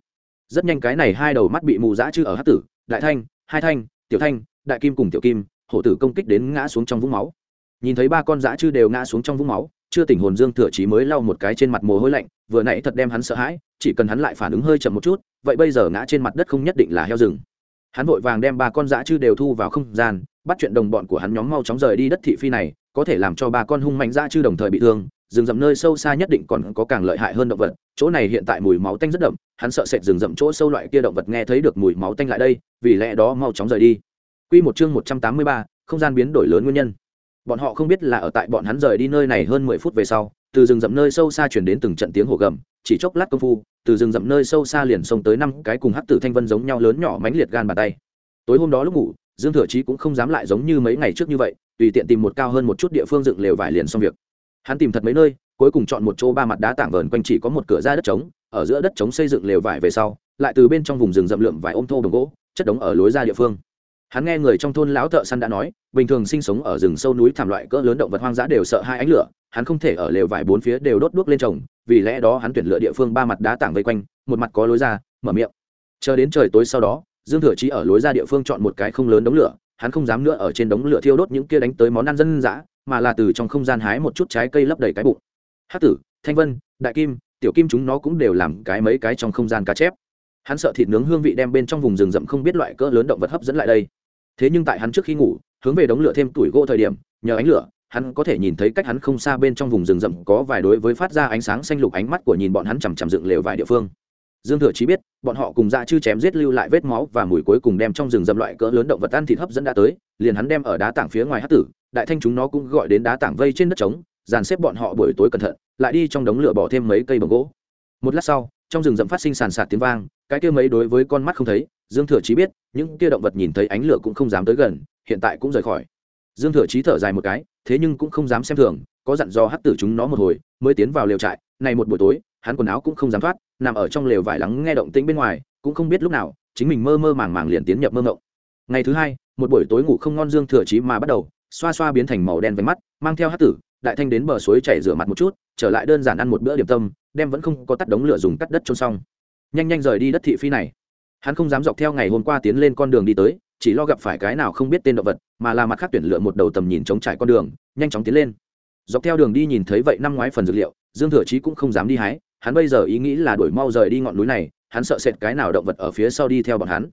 Rất nhanh cái này hai đầu mắt bị mù dã chư ở hát tử, đại thanh, hai thanh, tiểu thanh, đại kim cùng tiểu kim, hổ tử công kích đến ngã xuống trong vũng máu. Nhìn thấy ba con dã chư đều ngã xuống trong vũng máu chưa tỉnh hồn dương thừa chí mới lau một cái trên mặt mồ hôi lạnh vừa nãy thật đem hắn sợ hãi chỉ cần hắn lại phản ứng hơi chậm một chút vậy bây giờ ngã trên mặt đất không nhất định là heo rừng. Hắn vội vàng đem ba con dã chư đều thu vào không gian bắt chuyện đồng bọn của hắn nhóm mau chóng rời đi đất thị phi này có thể làm cho ba con hung mạnh dã chư đồng thời bị thương rừng rậm nơi sâu xa nhất định còn có càng lợi hại hơn động vật chỗ này hiện tại mùi máu tanh rất đậm hắn sợ sệt rừng rậm chỗ sâu loại kia động vật nghe thấy được mùi máu tanh lại đây vì lẽ đó mau chóng rời đi. Quy một chương một trăm tám mươi ba, không gian biến đổi lớn nguyên nhân bọn họ không biết là ở tại bọn hắn rời đi nơi này hơn mười phút về sau, từ rừng rậm nơi sâu xa chuyển đến từng trận tiếng hổ gầm, chỉ chốc lát công phu, từ rừng rậm nơi sâu xa liền xông tới năm cái cùng hắc tử thanh vân giống nhau lớn nhỏ mánh liệt gan bàn tay. Tối hôm đó lúc ngủ, dương thừa chí cũng không dám lại giống như mấy ngày trước như vậy, tùy tiện tìm một cao hơn một chút địa phương dựng lều vải liền xong việc. Hắn tìm thật mấy nơi, cuối cùng chọn một chỗ ba mặt đá tảng vờn quanh chỉ có một cửa ra đất trống, ở giữa đất trống xây dựng lều vải về sau, lại từ bên trong vùng rừng rậm lượm vải ôm thô đồng gỗ, chất đống ở lối ra địa phương hắn nghe người trong thôn lão thợ săn đã nói, bình thường sinh sống ở rừng sâu núi thảm loại cỡ lớn động vật hoang dã đều sợ hai ánh lửa, hắn không thể ở lều vải bốn phía đều đốt đuốc lên trồng, vì lẽ đó hắn tuyển lựa địa phương ba mặt đá tảng vây quanh, một mặt có lối ra, mở miệng. Chờ đến trời tối sau đó, dương thừa chí ở lối ra địa phương chọn một cái không lớn đống lửa, hắn không dám nữa ở trên đống lửa thiêu đốt những kia đánh tới món ăn dân dã, mà là từ trong không gian hái một chút trái cây lấp đầy cái bụng. Hát tử, thanh vân, đại kim, tiểu kim chúng nó cũng đều làm cái mấy cái trong không gian cá chép. Hắn sợ thịt nướng hương vị đem bên trong vùng rừng rậm không biết loại cỡ lớn động vật hấp dẫn lại đây thế nhưng tại hắn trước khi ngủ, hướng về đống lửa thêm tuổi gỗ thời điểm, nhờ ánh lửa, hắn có thể nhìn thấy cách hắn không xa bên trong vùng rừng rậm có vài đối với phát ra ánh sáng xanh lục ánh mắt của nhìn bọn hắn chằm chằm dựng lều vài địa phương. Dương thừa chí biết, bọn họ cùng dạ chư chém giết lưu lại vết máu và mùi cuối cùng đem trong rừng rậm loại cỡ lớn động vật ăn thịt hấp dẫn đã tới, liền hắn đem ở đá tảng phía ngoài hát tử, đại thanh chúng nó cũng gọi đến đá tảng vây trên đất trống, dàn xếp bọn họ buổi tối cẩn thận, lại đi trong đống lửa bỏ thêm mấy cây bằng gỗ. Một lát sau, trong rừng rậm phát sinh sàn sạt tiếng vang, cái kia mấy đối với con mắt không thấy dương thừa chí biết, những kia động vật nhìn thấy ánh lửa cũng không dám tới gần, hiện tại cũng rời khỏi. Dương thừa chí thở dài một cái, thế nhưng cũng không dám xem thường, có dặn do hắc tử chúng nó một hồi, mới tiến vào lều trại. Này một buổi tối, hắn quần áo cũng không dám thoát, nằm ở trong lều vải lắng nghe động tĩnh bên ngoài, cũng không biết lúc nào, chính mình mơ mơ màng màng liền tiến nhập mơ mộng. Ngày thứ hai, một buổi tối ngủ không ngon dương thừa chí mà bắt đầu, xoa xoa biến thành màu đen với mắt, mang theo hắc tử, đại thanh đến bờ suối chảy rửa mặt một chút, trở lại đơn giản ăn một bữa điểm tâm, đem vẫn không có tắt đống lửa dùng cắt đất trôn xong. Nhanh nhanh rời đi đất thị phi này hắn không dám dọc theo ngày hôm qua tiến lên con đường đi tới, chỉ lo gặp phải cái nào không biết tên động vật, mà là mặt khác tuyển lựa một đầu tầm nhìn chống trải con đường, nhanh chóng tiến lên. Dọc theo đường đi nhìn thấy vậy năm ngoái phần dược liệu, dương thừa chí cũng không dám đi hái, hắn bây giờ ý nghĩ là đuổi mau rời đi ngọn núi này, hắn sợ sệt cái nào động vật ở phía sau đi theo bọn hắn.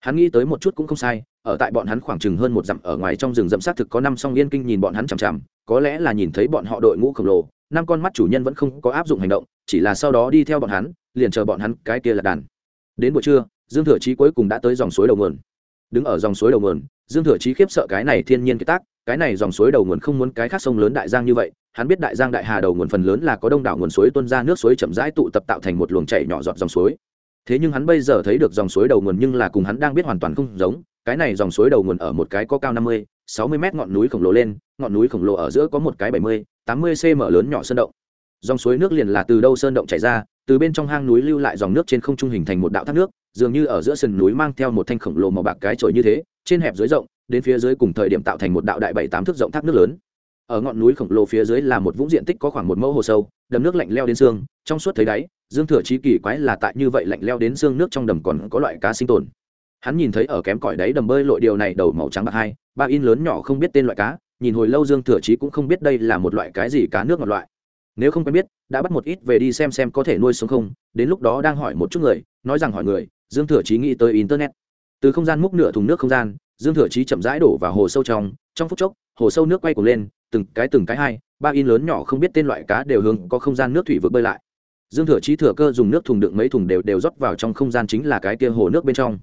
Hắn nghĩ tới một chút cũng không sai, ở tại bọn hắn khoảng chừng hơn một dặm ở ngoài trong rừng rậm xác thực có năm song yên kinh nhìn bọn hắn chằm chằm, có lẽ là nhìn thấy bọn họ đội ngũ khổng lồ, năm con mắt chủ nhân vẫn không có áp dụng hành động, chỉ là sau đó đi theo bọn hắn, liền chờ bọn hắn cái kia là đàn. Đến buổi trưa dương thừa chí cuối cùng đã tới dòng suối đầu nguồn. Đứng ở dòng suối đầu nguồn, dương thừa chí khiếp sợ cái này thiên nhiên kiệt tác, cái này dòng suối đầu nguồn không muốn cái khác sông lớn đại giang như vậy, hắn biết đại giang đại hà đầu nguồn phần lớn là có đông đảo nguồn suối tuôn ra nước suối chậm rãi tụ tập tạo thành một luồng chảy nhỏ giọt dòng suối. Thế nhưng hắn bây giờ thấy được dòng suối đầu nguồn nhưng là cùng hắn đang biết hoàn toàn không giống, cái này dòng suối đầu nguồn ở một cái có cao năm mươi, sáu mươi mét ngọn núi khổng lồ lên, ngọn núi khổng lồ ở giữa có một cái bảy mươi, tám mươi cm lớn nhỏ sơn động. Dòng suối nước liền là từ đâu sơn động chảy ra, từ bên trong hang núi lưu lại dòng nước trên không trung hình thành một đạo thác nước dường như ở giữa sườn núi mang theo một thanh khổng lồ màu bạc cái trội như thế, trên hẹp dưới rộng, đến phía dưới cùng thời điểm tạo thành một đạo đại bảy tám thước rộng thác nước lớn. Ở ngọn núi khổng lồ phía dưới là một vũng diện tích có khoảng một mẫu hồ sâu, đầm nước lạnh leo đến xương, trong suốt thấy đáy, dương thừa chí kỳ quái là tại như vậy lạnh leo đến xương nước trong đầm còn có loại cá sinh tồn. Hắn nhìn thấy ở kém cỏi đáy đầm bơi lội điều này đầu màu trắng bạc hai, ba in lớn nhỏ không biết tên loại cá, nhìn hồi lâu dương thừa chí cũng không biết đây là một loại cái gì cá nước ngọt loại. Nếu không quen biết, đã bắt một ít về đi xem xem có thể nuôi sống không, đến lúc đó đang hỏi một chút người, nói rằng hỏi người dương thừa chí nghĩ tới internet. Từ không gian múc nửa thùng nước không gian, dương thừa chí chậm rãi đổ vào hồ sâu trong. Trong phút chốc, hồ sâu nước quay cuồng lên, từng cái từng cái hai, ba in lớn nhỏ không biết tên loại cá đều hướng có không gian nước thủy vực bơi lại. Dương thừa chí thừa cơ dùng nước thùng đựng mấy thùng đều đều rót vào trong không gian chính là cái kia hồ nước bên trong.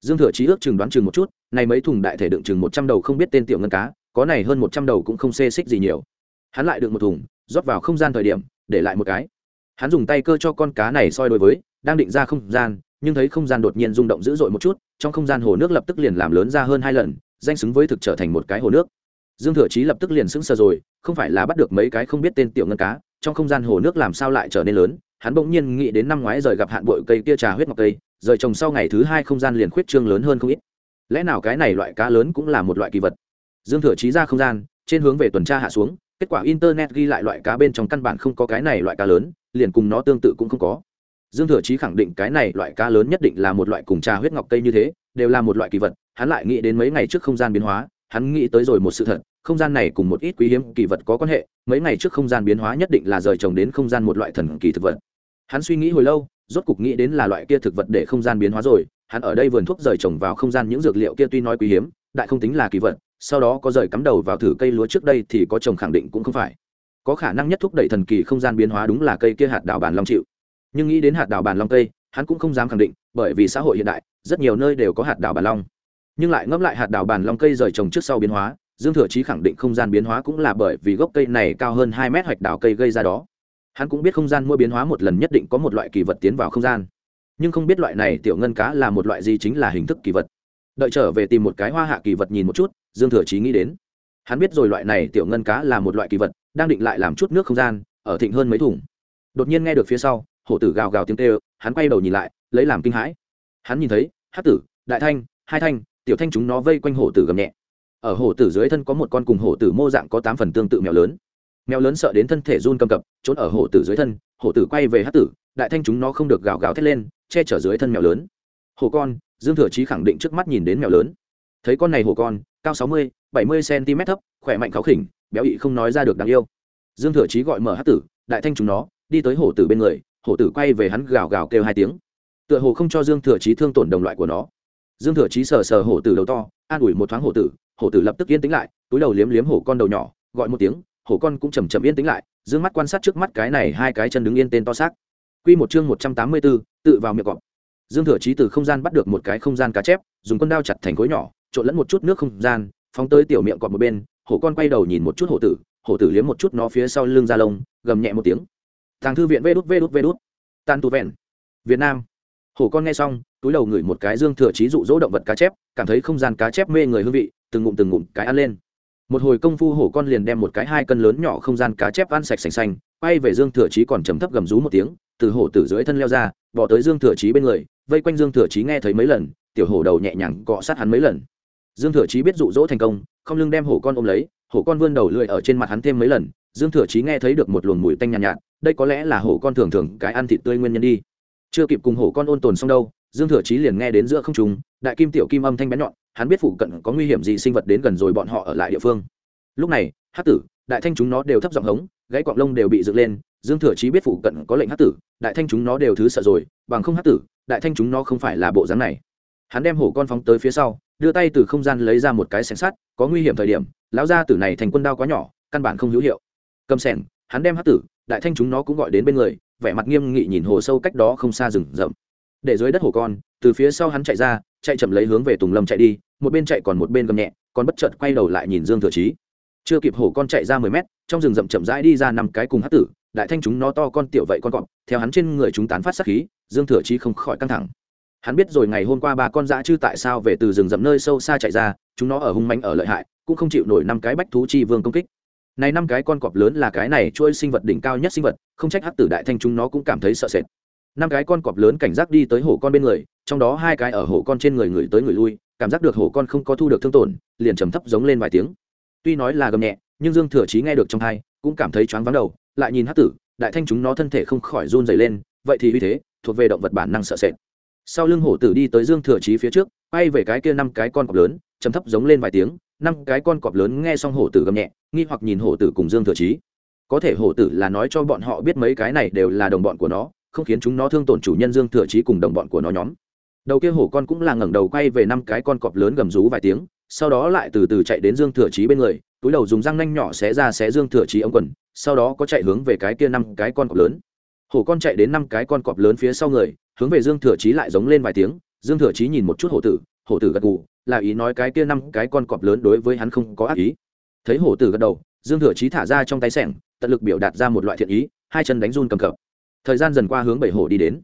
Dương thừa chí ước chừng đoán chừng một chút, này mấy thùng đại thể đựng chừng một trăm đầu không biết tên tiểu ngân cá, có này hơn một trăm đầu cũng không xê xích gì nhiều. Hắn lại đựng một thùng, rót vào không gian thời điểm, để lại một cái. Hắn dùng tay cơ cho con cá này soi đối với, đang định ra không gian nhưng thấy không gian đột nhiên rung động dữ dội một chút, trong không gian hồ nước lập tức liền làm lớn ra hơn hai lần, danh xứng với thực trở thành một cái hồ nước. Dương thừa chí lập tức liền sững sờ rồi, không phải là bắt được mấy cái không biết tên tiểu ngân cá, trong không gian hồ nước làm sao lại trở nên lớn, hắn bỗng nhiên nghĩ đến năm ngoái rời gặp hạn bội cây kia trà huyết ngọc cây, rời trồng sau ngày thứ hai không gian liền khuyết trương lớn hơn không ít. Lẽ nào cái này loại cá lớn cũng là một loại kỳ vật? Dương thừa chí ra không gian, trên hướng về tuần tra hạ xuống, kết quả internet ghi lại loại cá bên trong căn bản không có cái này loại cá lớn, liền cùng nó tương tự cũng không có dương thừa chí khẳng định cái này loại cá lớn nhất định là một loại cùng trà huyết ngọc cây như thế, đều là một loại kỳ vật, hắn lại nghĩ đến mấy ngày trước không gian biến hóa, hắn nghĩ tới rồi một sự thật, không gian này cùng một ít quý hiếm kỳ vật có quan hệ, mấy ngày trước không gian biến hóa nhất định là rời trồng đến không gian một loại thần kỳ thực vật. Hắn suy nghĩ hồi lâu, rốt cục nghĩ đến là loại kia thực vật để không gian biến hóa rồi, hắn ở đây vườn thuốc rời trồng vào không gian những dược liệu kia tuy nói quý hiếm, đại không tính là kỳ vật, sau đó có rời cắm đầu vào thử cây lúa trước đây thì có trồng khẳng định cũng không phải. Có khả năng nhất thúc đẩy thần kỳ không gian biến hóa đúng là cây kia hạt đào bản long chịu nhưng nghĩ đến hạt đào bàn long cây hắn cũng không dám khẳng định, bởi vì xã hội hiện đại, rất nhiều nơi đều có hạt đào bàn long. Nhưng lại ngẫm lại hạt đào bàn long cây rời trồng trước sau biến hóa, dương thừa chí khẳng định không gian biến hóa cũng là bởi vì gốc cây này cao hơn hai mét hoạch đào cây gây ra đó. Hắn cũng biết không gian mỗi biến hóa một lần nhất định có một loại kỳ vật tiến vào không gian. Nhưng không biết loại này tiểu ngân cá là một loại gì chính là hình thức kỳ vật. Đợi trở về tìm một cái hoa hạ kỳ vật nhìn một chút, dương thừa chí nghĩ đến. Hắn biết rồi loại này tiểu ngân cá là một loại kỳ vật, đang định lại làm chút nước không gian, ở thịnh hơn mấy thùng. Đột nhiên nghe được phía sau hổ tử gào gào tiếng tê hắn quay đầu nhìn lại, lấy làm kinh hãi. Hắn nhìn thấy, hát tử, đại thanh, hai thanh, tiểu thanh chúng nó vây quanh hổ tử gầm nhẹ. Ở hổ tử dưới thân có một con cùng hổ tử mô dạng có tám phần tương tự mèo lớn. Mèo lớn sợ đến thân thể run cầm cập, trốn ở hổ tử dưới thân, hổ tử quay về hát tử, đại thanh chúng nó không được gào gào thét lên, che chở dưới thân mèo lớn. Hổ con, dương thừa trí khẳng định trước mắt nhìn đến mèo lớn. Thấy con này hổ con, cao sáu mươi, bảy mươi cm thấp, khỏe mạnh kháo khỉnh, béo ị không nói ra được đáng yêu. Dương thừa trí gọi mở hát tử, đại thanh chúng nó, đi tới hổ tử bên người hổ tử quay về hắn gào gào kêu hai tiếng. Tựa hồ không cho dương thừa chí thương tổn đồng loại của nó. Dương thừa chí sờ sờ hổ tử đầu to, an ủi một thoáng hổ tử hổ tử lập tức yên tĩnh lại, túi đầu liếm liếm hổ con đầu nhỏ, gọi một tiếng, hổ con cũng chầm chậm yên tĩnh lại d mắt quan sát trước mắt cái này hai cái chân đứng yên tên to xác. Q một chương một trăm tám mươi b ố tự vào miệng cọp. Dương thừa chí từ không gian bắt được một cái không gian cá chép, dùng con đao chặt thành khối nhỏ, trộn lẫn một chút nước không gian, phóng tới tiểu miệng cọp một bên, hổ con quay đầu nhìn một chút hổ tử hổ tử liếm một chút nó phía sau lưng ra lông, gầm nhẹ một tiếng tàng thư viện vê đút vê đút vê đút tan tu vẹn. Việt nam. Hổ con nghe xong, túi đầu ngửi một cái dương thừa trí dụ dỗ động vật cá chép, cảm thấy không gian cá chép mê người hương vị, từng ngụm từng ngụm cái ăn lên. Một hồi công phu hổ con liền đem một cái hai cân lớn nhỏ không gian cá chép ăn sạch sành xanh quay về dương thừa trí còn chấm thấp gầm rú một tiếng, từ hổ tử dưới thân leo ra, bỏ tới dương thừa trí bên người, vây quanh dương thừa trí nghe thấy mấy lần, tiểu hổ đầu nhẹ nhàng cọ sát hắn mấy lần. Dương thừa trí biết dụ dỗ thành công, không lưng đem hổ con ôm lấy, hổ con vươn đầu lưỡi ở trên mặt hắn thêm mấy lần dương thừa chí nghe thấy được một luồng mùi tanh nhàn nhạt, nhạt đây có lẽ là hổ con thường thường cái ăn thịt tươi nguyên nhân đi. Chưa kịp cùng hổ con ôn tồn xong đâu dương thừa chí liền nghe đến giữa không trung đại kim tiểu kim âm thanh bén nhọn hắn biết phụ cận có nguy hiểm gì sinh vật đến gần rồi bọn họ ở lại địa phương. Lúc này hát tử đại thanh chúng nó đều thấp giọng hống gãy quạng lông đều bị dựng lên dương thừa chí biết phụ cận có lệnh hát tử đại thanh chúng nó đều thứ sợ rồi bằng không hát tử đại thanh chúng nó không phải là bộ dáng này. Hắn đem hổ con phóng tới phía sau đưa tay từ không gian lấy ra một cái xẻng sắt có nguy hiểm thời điểm lão gia tử này thành quân đao quá nhỏ căn bản không hữu hiệu cầm sẻng, hắn đem hát tử, đại thanh chúng nó cũng gọi đến bên người, vẻ mặt nghiêm nghị nhìn hồ sâu cách đó không xa rừng rậm. Để dưới đất hồ con, từ phía sau hắn chạy ra, chạy chậm lấy hướng về tùng lâm chạy đi, một bên chạy còn một bên gầm nhẹ, còn bất chợt quay đầu lại nhìn dương thừa chí. Chưa kịp hổ con chạy ra mười mét, trong rừng rậm chậm rãi đi ra năm cái cùng hát tử, đại thanh chúng nó to con tiểu vậy con cọp, theo hắn trên người chúng tán phát sát khí, dương thừa chí không khỏi căng thẳng. Hắn biết rồi ngày hôm qua ba con dã chư tại sao về từ rừng rậm nơi sâu xa chạy ra, chúng nó ở hung manh ở lợi hại, cũng không chịu nổi năm cái bách thú chi vương công kích này năm cái con cọp lớn là cái này chuỗi sinh vật đỉnh cao nhất sinh vật, không trách hắc tử đại thanh chúng nó cũng cảm thấy sợ sệt. Năm cái con cọp lớn cảnh giác đi tới hổ con bên người, trong đó hai cái ở hổ con trên người người tới người lui, cảm giác được hổ con không có thu được thương tổn, liền trầm thấp giống lên vài tiếng. Tuy nói là gầm nhẹ, nhưng dương thừa chí nghe được trong hai cũng cảm thấy choáng vắng đầu, lại nhìn hát tử đại thanh chúng nó thân thể không khỏi run dày lên, vậy thì vì thế, thuộc về động vật bản năng sợ sệt. Sau lưng hổ tử đi tới dương thừa chí phía trước bay về cái kia năm cái con cọp lớn chấm thấp giống lên vài tiếng năm cái con cọp lớn nghe xong hổ tử gầm nhẹ, nghi hoặc nhìn hổ tử cùng dương thừa chí. Có thể hổ tử là nói cho bọn họ biết mấy cái này đều là đồng bọn của nó, không khiến chúng nó thương tổn chủ nhân dương thừa chí cùng đồng bọn của nó nhóm. Đầu kia hổ con cũng là ngẩng đầu quay về năm cái con cọp lớn gầm rú vài tiếng, sau đó lại từ từ chạy đến dương thừa chí bên người, túi đầu dùng răng nanh nhỏ xé ra xé dương thừa chí ống quần, sau đó có chạy hướng về cái kia năm cái con cọp lớn. Hổ con chạy đến năm cái con cọp lớn phía sau người, hướng về dương thừa chí lại giống lên vài tiếng, dương thừa chí nhìn một chút hổ tử hổ tử gật gù là ý nói cái kia năm cái con cọp lớn đối với hắn không có ác ý. Thấy hổ tử gật đầu, dương thừa chí thả ra trong tay sẻng, tận lực biểu đạt ra một loại thiện ý, hai chân đánh run cầm cập. Thời gian dần qua hướng bảy hổ đi đến.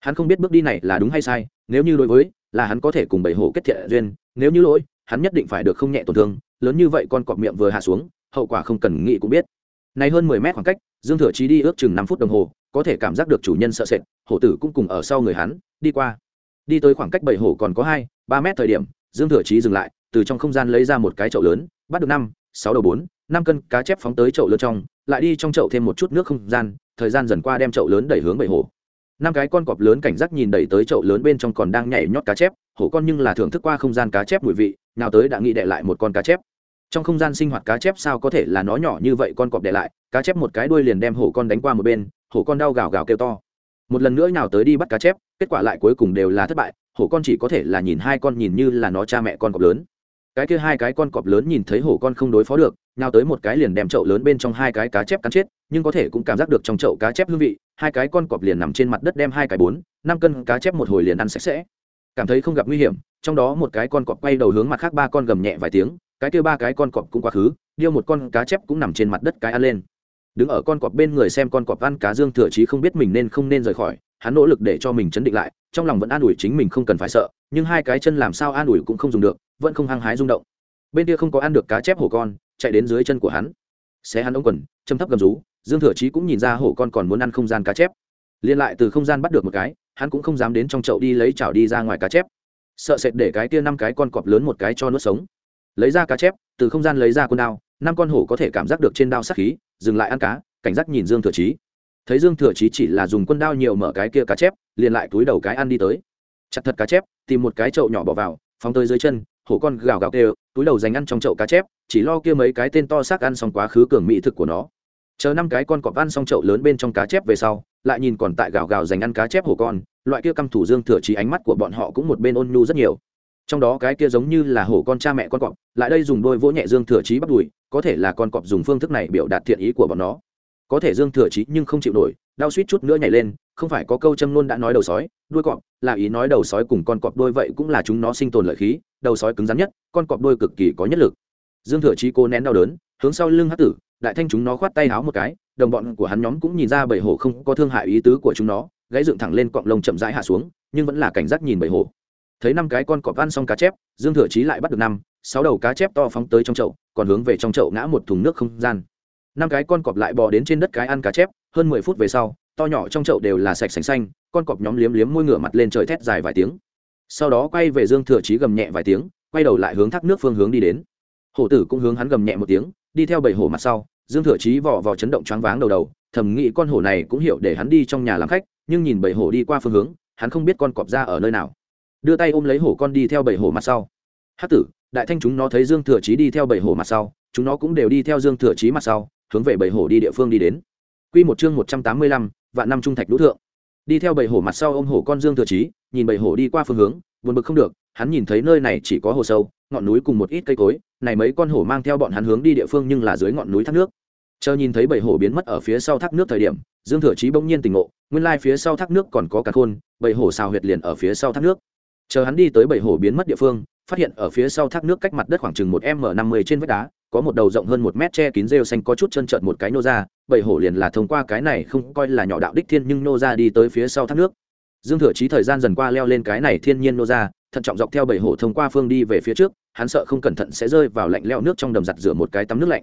Hắn không biết bước đi này là đúng hay sai, nếu như đối với, là hắn có thể cùng bảy hổ kết thiện duyên, nếu như lỗi, hắn nhất định phải được không nhẹ tổn thương, lớn như vậy con cọp miệng vừa hạ xuống, hậu quả không cần nghĩ cũng biết. Này hơn mười mét khoảng cách, dương thừa chí đi ước chừng năm phút đồng hồ, có thể cảm giác được chủ nhân sợ sệt, hổ tử cũng cùng ở sau người hắn, đi qua. Đi tới khoảng cách bảy hổ còn có hai, ba mét thời điểm dương thừa chí dừng lại, từ trong không gian lấy ra một cái chậu lớn, bắt được năm, sáu đầu bốn, năm cân cá chép phóng tới chậu lớn trong, lại đi trong chậu thêm một chút nước không gian, thời gian dần qua đem chậu lớn đẩy hướng bảy hồ. năm cái con cọp lớn cảnh giác nhìn đẩy tới chậu lớn bên trong còn đang nhảy nhót cá chép, hổ con nhưng là thưởng thức qua không gian cá chép mùi vị, nào tới đã nghĩ đệ lại một con cá chép trong không gian sinh hoạt cá chép sao có thể là nó nhỏ như vậy con cọp đệ lại, cá chép một cái đuôi liền đem hổ con đánh qua một bên, hổ con đau gào gào kêu to một lần nữa nào tới đi bắt cá chép, kết quả lại cuối cùng đều là thất bại hổ con chỉ có thể là nhìn hai con nhìn như là nó cha mẹ con cọp lớn. Cái kia hai cái con cọp lớn nhìn thấy hổ con không đối phó được, nhào tới một cái liền đem chậu lớn bên trong hai cái cá chép cắn chết, nhưng có thể cũng cảm giác được trong chậu cá chép hương vị, hai cái con cọp liền nằm trên mặt đất đem hai cái bốn, năm cân cá chép một hồi liền ăn sạch sẽ. Cảm thấy không gặp nguy hiểm, trong đó một cái con cọp quay đầu hướng mặt khác ba con gầm nhẹ vài tiếng, cái kia ba cái con cọp cũng quá khứ, điêu một con cá chép cũng nằm trên mặt đất cái ăn lên. Đứng ở con cọp bên người xem con cọp ăn cá dương thừa chí không biết mình nên không nên rời khỏi, hắn nỗ lực để cho mình chấn định lại trong lòng vẫn an ủi chính mình không cần phải sợ, nhưng hai cái chân làm sao an ủi cũng không dùng được, vẫn không hăng hái rung động. Bên kia không có ăn được cá chép hổ con, chạy đến dưới chân của hắn. Xé hắn ống quần, châm thấp gầm rú, dương thừa chí cũng nhìn ra hổ con còn muốn ăn không gian cá chép. Liên lại từ không gian bắt được một cái, hắn cũng không dám đến trong chậu đi lấy chảo đi ra ngoài cá chép. Sợ sệt để cái kia năm cái con cọp lớn một cái cho nuốt sống. Lấy ra cá chép, từ không gian lấy ra con đao, năm con hổ có thể cảm giác được trên đao sắc khí, dừng lại ăn cá, cảnh giác nhìn dương thừa chí thấy dương thừa chí chỉ là dùng quân đao nhiều mở cái kia cá chép, liền lại túi đầu cái ăn đi tới. Chặt thật cá chép, tìm một cái chậu nhỏ bỏ vào, phóng tới dưới chân, hổ con gào gào kêu, túi đầu dành ăn trong chậu cá chép, chỉ lo kia mấy cái tên to xác ăn xong quá khứ cường mỹ thực của nó. Chờ năm cái con cọp ăn xong chậu lớn bên trong cá chép về sau, lại nhìn còn tại gào gào dành ăn cá chép hổ con, loại kia căm thủ dương thừa trí ánh mắt của bọn họ cũng một bên ôn nhu rất nhiều. Trong đó cái kia giống như là hổ con cha mẹ con cọp, lại đây dùng đôi vỗ nhẹ dương thừa trí bắt đùi có thể là con cọp dùng phương thức này biểu đạt thiện ý của bọn nó có thể dương thừa trí nhưng không chịu nổi, đau suýt chút nữa nhảy lên, không phải có câu châm nôn đã nói đầu sói, đuôi cọp, là ý nói đầu sói cùng con cọp đôi vậy cũng là chúng nó sinh tồn lợi khí, đầu sói cứng rắn nhất, con cọp đôi cực kỳ có nhất lực. Dương thừa trí cố nén đau đớn, hướng sau lưng hát tử, đại thanh chúng nó khoát tay háo một cái, đồng bọn của hắn nhóm cũng nhìn ra bầy hổ không có thương hại ý tứ của chúng nó, gãy dựng thẳng lên cọng lông chậm rãi hạ xuống, nhưng vẫn là cảnh giác nhìn bầy hổ. Thấy năm cái con cọp ăn xong cá chép, dương thừa trí lại bắt được năm, sáu đầu cá chép to phóng tới trong chậu, còn hướng về trong chậu ngã một thùng nước không gian năm cái con cọp lại bò đến trên đất cái ăn cá chép, hơn mười phút về sau, to nhỏ trong chậu đều là sạch sành xanh, con cọp nhóm liếm liếm môi ngửa mặt lên trời thét dài vài tiếng. Sau đó quay về dương thừa chí gầm nhẹ vài tiếng, quay đầu lại hướng thác nước phương hướng đi đến. Hổ tử cũng hướng hắn gầm nhẹ một tiếng, đi theo bảy hổ mặt sau, dương thừa chí vò vò chấn động choáng váng đầu đầu, thầm nghĩ con hổ này cũng hiểu để hắn đi trong nhà làm khách, nhưng nhìn bảy hổ đi qua phương hướng, hắn không biết con cọp ra ở nơi nào. Đưa tay ôm lấy hổ con đi theo bảy hổ mặt sau. Hát tử, đại thanh chúng nó thấy dương thừa chí đi theo bảy hổ mặt sau, chúng nó cũng đều đi theo dương thừa chí mặt sau hướng về bảy hổ đi địa phương đi đến Quy một chương một trăm tám mươi lăm, vạn năm trung thạch lũ thượng. Đi theo bảy hổ mặt sau ôm hổ con Dương Thừa Chí, nhìn bảy hổ đi qua phương hướng, buồn bực không được, hắn nhìn thấy nơi này chỉ có hồ sâu, ngọn núi cùng một ít cây cối, này mấy con hổ mang theo bọn hắn hướng đi địa phương nhưng là dưới ngọn núi thác nước. Chờ nhìn thấy bảy hổ biến mất ở phía sau thác nước thời điểm, Dương Thừa Chí bỗng nhiên tỉnh ngộ, nguyên lai phía sau thác nước còn có cả khôn, bảy hổ xào huyệt liền ở phía sau thác nước. Chờ hắn đi tới bảy hổ biến mất địa phương, phát hiện ở phía sau thác nước cách mặt đất khoảng chừng một m năm mươi trên vách đá, có một đầu rộng hơn một mét che kín rêu xanh có chút chân trợn một cái nô ra bảy hổ liền là thông qua cái này không coi là nhỏ đạo đích thiên nhưng nô ra đi tới phía sau thác nước. Dương thừa trí thời gian dần qua leo lên cái này thiên nhiên nô ra, thận trọng dọc theo bảy hổ thông qua phương đi về phía trước, hắn sợ không cẩn thận sẽ rơi vào lạnh leo nước trong đầm giặt rửa một cái tắm nước lạnh.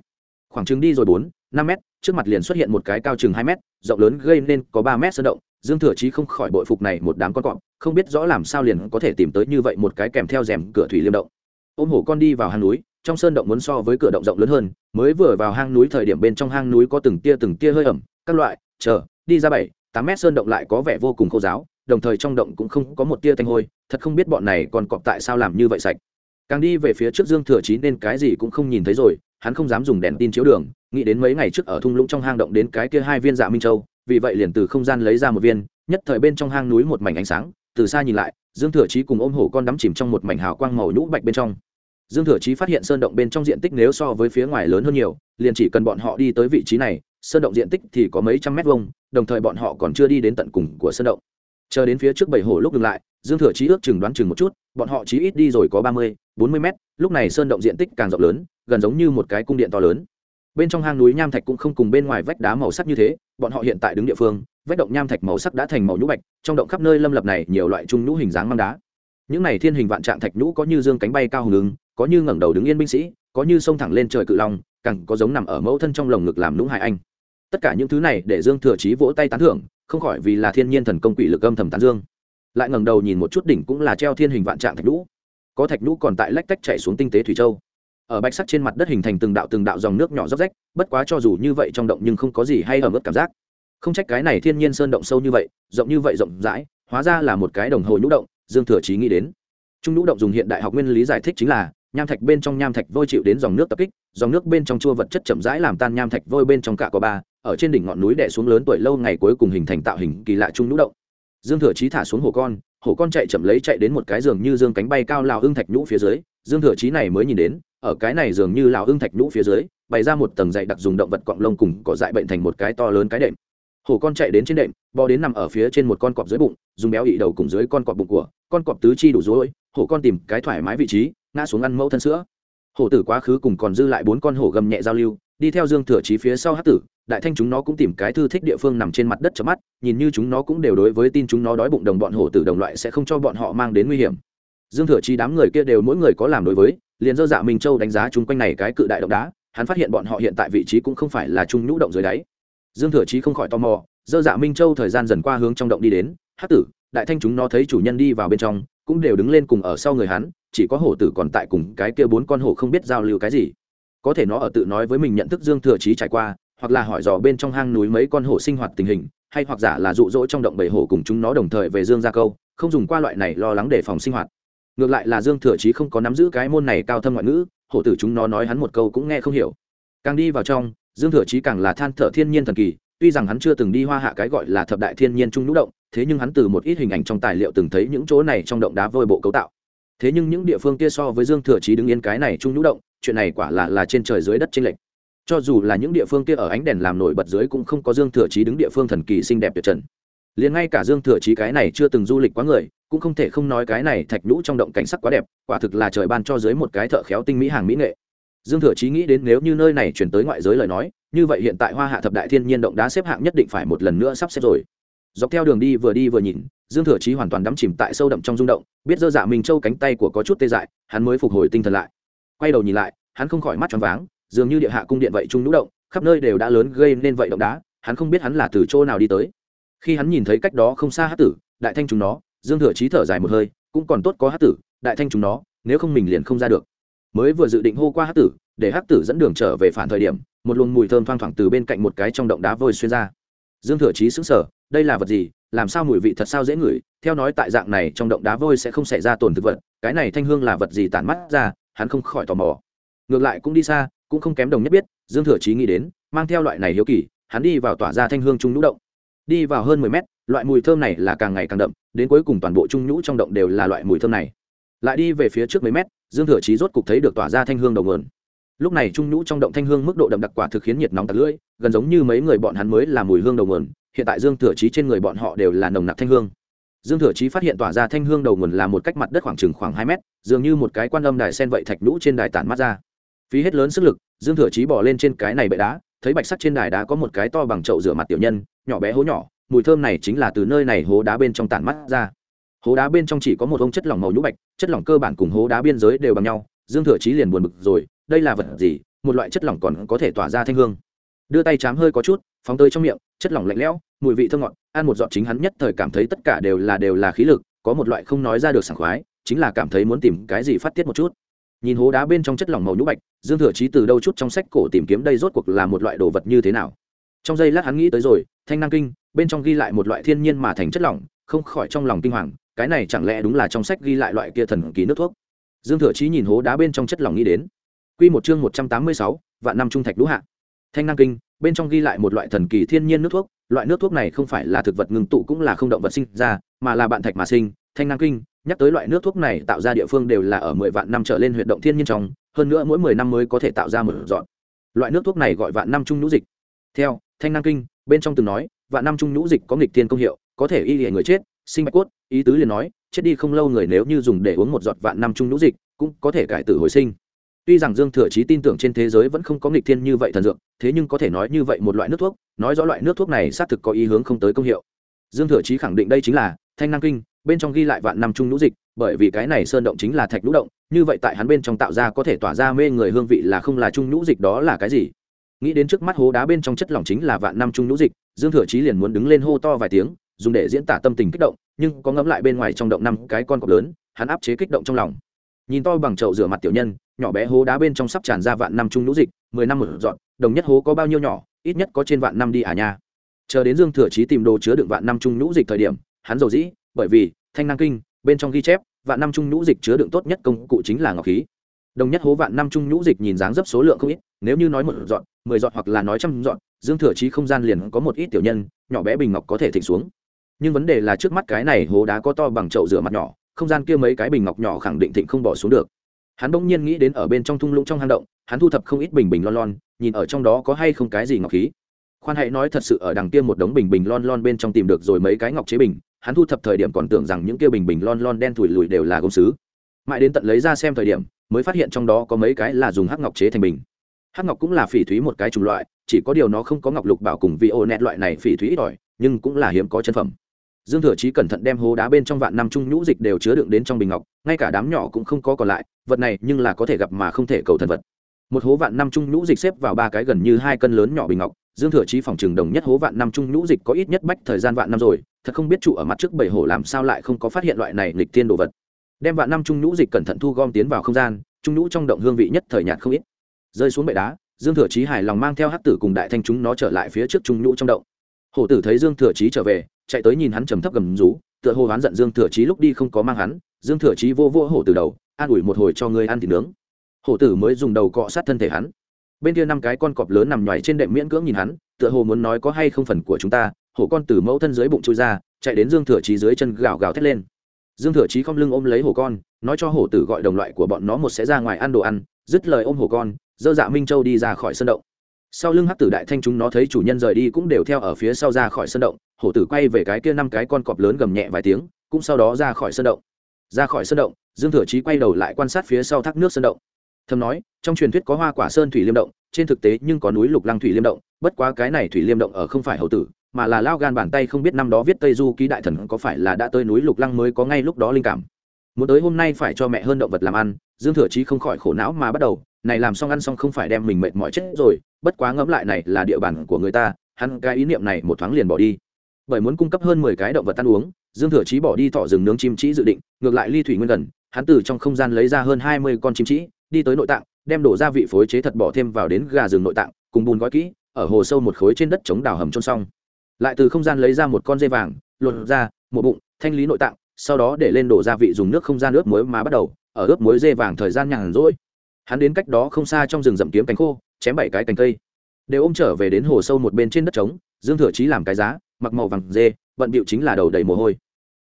Khoảng chừng đi rồi bốn, năm mét, trước mặt liền xuất hiện một cái cao chừng hai mét, rộng lớn gây nên có ba mét sơn động. Dương thừa chí không khỏi bội phục này một đám con cọp, không biết rõ làm sao liền có thể tìm tới như vậy một cái kèm theo rèm cửa thủy liêm động. Ôm hổ con đi vào hang núi trong sơn động muốn so với cửa động rộng lớn hơn, mới vừa vào hang núi thời điểm bên trong hang núi có từng tia từng tia hơi ẩm, các loại, chờ, đi ra bảy, tám mét sơn động lại có vẻ vô cùng khô giáo, đồng thời trong động cũng không có một tia tanh hôi, thật không biết bọn này còn cọp tại sao làm như vậy sạch. Càng đi về phía trước dương thừa chí nên cái gì cũng không nhìn thấy rồi, hắn không dám dùng đèn tin chiếu đường, nghĩ đến mấy ngày trước ở thung lũng trong hang động đến cái kia hai viên dạ minh châu, vì vậy liền từ không gian lấy ra một viên, nhất thời bên trong hang núi một mảnh ánh sáng, từ xa nhìn lại, dương thừa chí cùng ôm hổ con đắm chìm trong một mảnh hào quang màu nhũ bạch bên trong dương thừa chí phát hiện sơn động bên trong diện tích nếu so với phía ngoài lớn hơn nhiều, liền chỉ cần bọn họ đi tới vị trí này, sơn động diện tích thì có mấy trăm mét vuông, đồng thời bọn họ còn chưa đi đến tận cùng của sơn động. Chờ đến phía trước bảy hồ lúc dừng lại, dương thừa chí ước chừng đoán chừng một chút, bọn họ chí ít đi rồi có ba mươi, bốn mươi mét, lúc này sơn động diện tích càng rộng lớn, gần giống như một cái cung điện to lớn. Bên trong hang núi nham thạch cũng không cùng bên ngoài vách đá màu sắc như thế, bọn họ hiện tại đứng địa phương, vách động nham thạch màu sắc đã thành màu nhũ bạch, trong động khắp nơi lâm lập này nhiều loại trung nhũ hình dáng mang đá những này thiên hình vạn trạng thạch nhũ có như dương cánh bay cao hùng ứng, có như ngẩng đầu đứng yên binh sĩ, có như sông thẳng lên trời cự long, càng có giống nằm ở mẫu thân trong lồng ngực làm lũng hại anh. Tất cả những thứ này để dương thừa chí vỗ tay tán thưởng, không khỏi vì là thiên nhiên thần công quỷ lực âm thầm tán dương. Lại ngẩng đầu nhìn một chút đỉnh cũng là treo thiên hình vạn trạng thạch nhũ. Có thạch nhũ còn tại lách tách chạy xuống tinh tế thủy châu. Ở bạch sắc trên mặt đất hình thành từng đạo từng đạo dòng nước nhỏ róc rách, bất quá cho dù như vậy trong động nhưng không có gì hay ở mức cảm giác. Không trách cái này thiên nhiên sơn động sâu như vậy, rộng như vậy rộng rãi, hóa ra là một cái đồng hồ nhũ động dương thừa chí nghĩ đến. Trung nhũ động dùng hiện đại học nguyên lý giải thích chính là, nham thạch bên trong nham thạch vôi chịu đến dòng nước tập kích, dòng nước bên trong chua vật chất chậm rãi làm tan nham thạch vôi bên trong cả có ba, ở trên đỉnh ngọn núi đè xuống lớn tuổi lâu ngày cuối cùng hình thành tạo hình kỳ lạ trung nhũ động. Dương thừa chí thả xuống hồ con, hổ con chạy chậm lấy chạy đến một cái giường như dương cánh bay cao lào hưng thạch nhũ phía dưới, dương thừa chí này mới nhìn đến, ở cái này dường như lào hưng thạch nhũ phía dưới, bày ra một tầng dày đặc dùng động vật cọng lông cùng cỏ dại bệnh thành một cái to lớn cái đệm hổ con chạy đến trên đệm, bò đến nằm ở phía trên một con cọp dưới bụng, dùng béo ị đầu cùng dưới con cọp bụng của, con cọp tứ chi đủ dối hổ con tìm cái thoải mái vị trí, ngã xuống ăn mẫu thân sữa. Hổ tử quá khứ cùng còn dư lại bốn con hổ gầm nhẹ giao lưu, đi theo dương thừa chí phía sau hát tử, đại thanh chúng nó cũng tìm cái thư thích địa phương nằm trên mặt đất chấm mắt, nhìn như chúng nó cũng đều đối với tin chúng nó đói bụng đồng bọn hổ tử đồng loại sẽ không cho bọn họ mang đến nguy hiểm. Dương thừa chí đám người kia đều mỗi người có làm đối với, liền dơ dạ minh châu đánh giá chung quanh này cái cự đại động đá, hắn phát hiện bọn họ hiện tại vị trí cũng không phải là trung nhũ động dưới đáy dương thừa chí không khỏi tò mò, dơ dạ minh châu thời gian dần qua hướng trong động đi đến hát tử, đại thanh chúng nó thấy chủ nhân đi vào bên trong, cũng đều đứng lên cùng ở sau người hắn, chỉ có hổ tử còn tại cùng cái kia bốn con hổ không biết giao lưu cái gì. Có thể nó ở tự nói với mình nhận thức dương thừa chí trải qua, hoặc là hỏi dò bên trong hang núi mấy con hổ sinh hoạt tình hình, hay hoặc giả là dụ dỗ trong động bầy hổ cùng chúng nó đồng thời về dương gia câu, không dùng qua loại này lo lắng để phòng sinh hoạt. Ngược lại là dương thừa chí không có nắm giữ cái môn này cao thâm ngoại ngữ, hổ tử chúng nó nói hắn một câu cũng nghe không hiểu. Càng đi vào trong dương thừa chí càng là than thở thiên nhiên thần kỳ, tuy rằng hắn chưa từng đi hoa hạ cái gọi là thập đại thiên nhiên trung nhũ động, thế nhưng hắn từ một ít hình ảnh trong tài liệu từng thấy những chỗ này trong động đá vôi bộ cấu tạo. Thế nhưng những địa phương kia so với dương thừa chí đứng yên cái này trung nhũ động, chuyện này quả là là trên trời dưới đất trên lệch. Cho dù là những địa phương kia ở ánh đèn làm nổi bật dưới cũng không có dương thừa chí đứng địa phương thần kỳ xinh đẹp tuyệt trần. Liền ngay cả dương thừa chí cái này chưa từng du lịch quá người, cũng không thể không nói cái này thạch nhũ trong động cảnh sắc quá đẹp, quả thực là trời ban cho dưới một cái thợ khéo tinh mỹ hàng mỹ nghệ dương thừa chí nghĩ đến nếu như nơi này chuyển tới ngoại giới lời nói, như vậy hiện tại hoa hạ thập đại thiên nhiên động đá xếp hạng nhất định phải một lần nữa sắp xếp rồi. Dọc theo đường đi vừa đi vừa nhìn, dương thừa chí hoàn toàn đắm chìm tại sâu đậm trong rung động, biết dơ dạ mình trâu cánh tay của có chút tê dại, hắn mới phục hồi tinh thần lại. Quay đầu nhìn lại, hắn không khỏi mắt tròn váng, dường như địa hạ cung điện vậy trung nhũ động, khắp nơi đều đã lớn gây nên vậy động đá, hắn không biết hắn là từ chỗ nào đi tới. Khi hắn nhìn thấy cách đó không xa hát tử, đại thanh chúng nó, dương thừa chí thở dài một hơi, cũng còn tốt có hát tử, đại thanh chúng nó, nếu không mình liền không ra được mới vừa dự định hô qua hát tử, để hát tử dẫn đường trở về phản thời điểm, một luồng mùi thơm thoang thoảng từ bên cạnh một cái trong động đá vôi xuyên ra. Dương thừa chí sững sờ, đây là vật gì, làm sao mùi vị thật sao dễ ngửi, theo nói tại dạng này trong động đá vôi sẽ không xảy ra tổn thực vật, cái này thanh hương là vật gì tản mắt ra, hắn không khỏi tò mò. Ngược lại cũng đi xa, cũng không kém đồng nhất biết, dương thừa chí nghĩ đến, mang theo loại này hiếu kỳ, hắn đi vào tỏa ra thanh hương trung nhũ động. Đi vào hơn mười mét, loại mùi thơm này là càng ngày càng đậm, đến cuối cùng toàn bộ trung nhũ trong động đều là loại mùi thơm này. Lại đi về phía trước mấy mét dương thừa chí rốt cục thấy được tỏa ra thanh hương đầu nguồn. Lúc này trung nhũ trong động thanh hương mức độ đậm đặc quả thực khiến nhiệt nóng tạt lưỡi, gần giống như mấy người bọn hắn mới là mùi hương đầu nguồn, hiện tại dương thừa chí trên người bọn họ đều là nồng nặc thanh hương. Dương thừa chí phát hiện tỏa ra thanh hương đầu nguồn là một cách mặt đất khoảng chừng khoảng hai mét, dường như một cái quan âm đài sen vậy thạch nhũ trên đài tản mắt ra. Phí hết lớn sức lực, dương thừa chí bỏ lên trên cái này bệ đá, thấy bạch sắt trên đài đá có một cái to bằng chậu rửa mặt tiểu nhân, nhỏ bé hố nhỏ, mùi thơm này chính là từ nơi này hố đá bên trong tản mắt ra hố đá bên trong chỉ có một ông chất lỏng màu nhũ bạch, chất lỏng cơ bản cùng hố đá biên giới đều bằng nhau, dương thừa chí liền buồn bực rồi, đây là vật gì, một loại chất lỏng còn có thể tỏa ra thanh hương. Đưa tay chám hơi có chút, phóng tơi trong miệng, chất lỏng lạnh lẽo, mùi vị thơm ngọt, ăn một giọt chính hắn nhất thời cảm thấy tất cả đều là đều là khí lực, có một loại không nói ra được sảng khoái, chính là cảm thấy muốn tìm cái gì phát tiết một chút. Nhìn hố đá bên trong chất lỏng màu nhũ bạch, dương thừa chí từ đâu chút trong sách cổ tìm kiếm đây rốt cuộc là một loại đồ vật như thế nào. Trong giây lát hắn nghĩ tới rồi, thanh năng kinh, bên trong ghi lại một loại thiên nhiên mà thành chất lỏng, không khỏi trong lòng kinh hoàng cái này chẳng lẽ đúng là trong sách ghi lại loại kia thần kỳ nước thuốc? Dương thừa chí nhìn hố đá bên trong chất lỏng nghĩ đến. Q một chương một trăm tám mươi sáu, vạn năm trung thạch lũ hạ. Thanh năng kinh, bên trong ghi lại một loại thần kỳ thiên nhiên nước thuốc, loại nước thuốc này không phải là thực vật ngừng tụ cũng là không động vật sinh ra, mà là bạn thạch mà sinh. Thanh năng kinh, nhắc tới loại nước thuốc này tạo ra địa phương đều là ở mười vạn năm trở lên huyện động thiên nhiên trong, hơn nữa mỗi mười năm mới có thể tạo ra một dọn. Loại nước thuốc này gọi vạn năm trung nhũ dịch. Theo, thanh năng kinh, bên trong từng nói, vạn năm trung nhũ dịch có nghịch thiên công hiệu, có thể y hệ người chết sinh bạch cốt, ý tứ liền nói, chết đi không lâu người nếu như dùng để uống một giọt vạn năm trung nhũ dịch, cũng có thể cải tử hồi sinh. Tuy rằng dương thừa chí tin tưởng trên thế giới vẫn không có nghịch thiên như vậy thần dược, thế nhưng có thể nói như vậy một loại nước thuốc, nói rõ loại nước thuốc này xác thực có ý hướng không tới công hiệu. Dương thừa chí khẳng định đây chính là thanh năng kinh, bên trong ghi lại vạn năm trung nhũ dịch, bởi vì cái này sơn động chính là thạch lũ động, như vậy tại hắn bên trong tạo ra có thể tỏa ra mê người hương vị là không là trung nhũ dịch đó là cái gì? Nghĩ đến trước mắt hố đá bên trong chất lỏng chính là vạn năm trung nhũ dịch, dương thừa chí liền muốn đứng lên hô to vài tiếng dùng để diễn tả tâm tình kích động, nhưng có ngẫm lại bên ngoài trong động năm cái con cọp lớn, hắn áp chế kích động trong lòng. Nhìn to bằng chậu rửa mặt tiểu nhân, nhỏ bé hố đá bên trong sắp tràn ra vạn năm trung lũ dịch, mười năm một dọn, đồng nhất hố có bao nhiêu nhỏ, ít nhất có trên vạn năm đi à nha. Chờ đến dương thừa chí tìm đồ chứa đựng vạn năm trung nhũ dịch thời điểm, hắn dầu dĩ, bởi vì, thanh năng kinh, bên trong ghi chép, vạn năm trung nhũ dịch chứa đựng tốt nhất công cụ chính là ngọc khí. Đồng nhất hố vạn năm trung nhũ dịch nhìn dáng dấp số lượng không ít, nếu như nói một dọn, mười dọn hoặc là nói trăm dọn, dương thừa chí không gian liền có một ít tiểu nhân, nhỏ bé bình ngọc có thể thịnh xuống nhưng vấn đề là trước mắt cái này hố đá có to bằng chậu rửa mặt nhỏ, không gian kia mấy cái bình ngọc nhỏ khẳng định thịnh không bỏ xuống được. Hắn bỗng nhiên nghĩ đến ở bên trong thung lũng trong hang động, hắn thu thập không ít bình bình lon lon, nhìn ở trong đó có hay không cái gì ngọc khí. Khoan hãy nói thật sự ở đằng kia một đống bình bình lon lon bên trong tìm được rồi mấy cái ngọc chế bình, hắn thu thập thời điểm còn tưởng rằng những kia bình bình lon lon đen thủi lùi đều là gốm sứ. Mãi đến tận lấy ra xem thời điểm, mới phát hiện trong đó có mấy cái là dùng hắc ngọc chế thành bình. Hắc ngọc cũng là phỉ thúy một cái chủng loại, chỉ có điều nó không có ngọc lục bảo cùng vị ô nét loại này phỉ thúy ít ỏi, nhưng cũng là hiếm có chân phẩm dương thừa chí cẩn thận đem hố đá bên trong vạn năm trung nhũ dịch đều chứa đựng đến trong bình ngọc, ngay cả đám nhỏ cũng không có còn lại, vật này nhưng là có thể gặp mà không thể cầu thần vật. Một hố vạn năm trung nhũ dịch xếp vào ba cái gần như hai cân lớn nhỏ bình ngọc, dương thừa chí phòng trường đồng nhất hố vạn năm trung nhũ dịch có ít nhất bách thời gian vạn năm rồi, thật không biết trụ ở mặt trước bảy hổ làm sao lại không có phát hiện loại này lịch tiên đồ vật. Đem vạn năm trung nhũ dịch cẩn thận thu gom tiến vào không gian, trung nhũ trong động hương vị nhất thời nhạt không ít. Rơi xuống bệ đá, dương thừa chí hài lòng mang theo hắc tử cùng đại thanh chúng nó trở lại phía trước trung nhũ trong động. Hổ tử thấy dương thừa chí trở về chạy tới nhìn hắn trầm thấp gầm rú, tựa hồ hoán giận dương thừa chí lúc đi không có mang hắn, dương thừa chí vô vô hổ tử đầu, an ủi một hồi cho người ăn thịt nướng. Hổ tử mới dùng đầu cọ sát thân thể hắn. Bên kia năm cái con cọp lớn nằm nhoài trên đệm miễn cưỡng nhìn hắn, tựa hồ muốn nói có hay không phần của chúng ta, hổ con từ mẫu thân dưới bụng chui ra, chạy đến dương thừa chí dưới chân gào gào thét lên. Dương thừa chí không lưng ôm lấy hổ con, nói cho hổ tử gọi đồng loại của bọn nó một sẽ ra ngoài ăn đồ ăn, dứt lời ôm hổ con, dơ dạ minh châu đi ra khỏi sân động sau lưng hắc tử đại thanh chúng nó thấy chủ nhân rời đi cũng đều theo ở phía sau ra khỏi sân động, hổ tử quay về cái kia năm cái con cọp lớn gầm nhẹ vài tiếng, cũng sau đó ra khỏi sân động. Ra khỏi sân động, dương thừa chí quay đầu lại quan sát phía sau thác nước sân động. Thầm nói, trong truyền thuyết có hoa quả sơn thủy liêm động, trên thực tế nhưng có núi lục lăng thủy liêm động, bất quá cái này thủy liêm động ở không phải hậu tử, mà là lao gan bàn tay không biết năm đó viết tây du ký đại thần có phải là đã tới núi lục lăng mới có ngay lúc đó linh cảm. Muốn tới hôm nay phải cho mẹ hơn động vật làm ăn, dương thừa chí không khỏi khổ não mà bắt đầu này làm xong ăn xong không phải đem mình mệt mỏi chết rồi, bất quá ngẫm lại này là địa bàn của người ta, hắn cái ý niệm này một thoáng liền bỏ đi. Bởi muốn cung cấp hơn mười cái động vật ăn uống, dương thừa chí bỏ đi thỏ rừng nướng chim trĩ dự định, ngược lại ly thủy nguyên gần, hắn từ trong không gian lấy ra hơn hai mươi con chim trĩ đi tới nội tạng, đem đổ gia vị phối chế thật bỏ thêm vào đến gà rừng nội tạng, cùng bùn gói kỹ, ở hồ sâu một khối trên đất chống đào hầm trôn xong. Lại từ không gian lấy ra một con dây vàng, lột ra, một bụng, thanh lý nội tạng, sau đó để lên đổ gia vị dùng nước không gian ướp muối mà bắt đầu, ở ướp muối dê vàng thời gian nhàn rỗi hắn đến cách đó không xa trong rừng rậm kiếm cánh khô, chém bảy cái cành cây. Đều ôm trở về đến hồ sâu một bên trên đất trống, dương thừa chí làm cái giá, mặc màu vàng dê bận bịu chính là đầu đầy mồ hôi.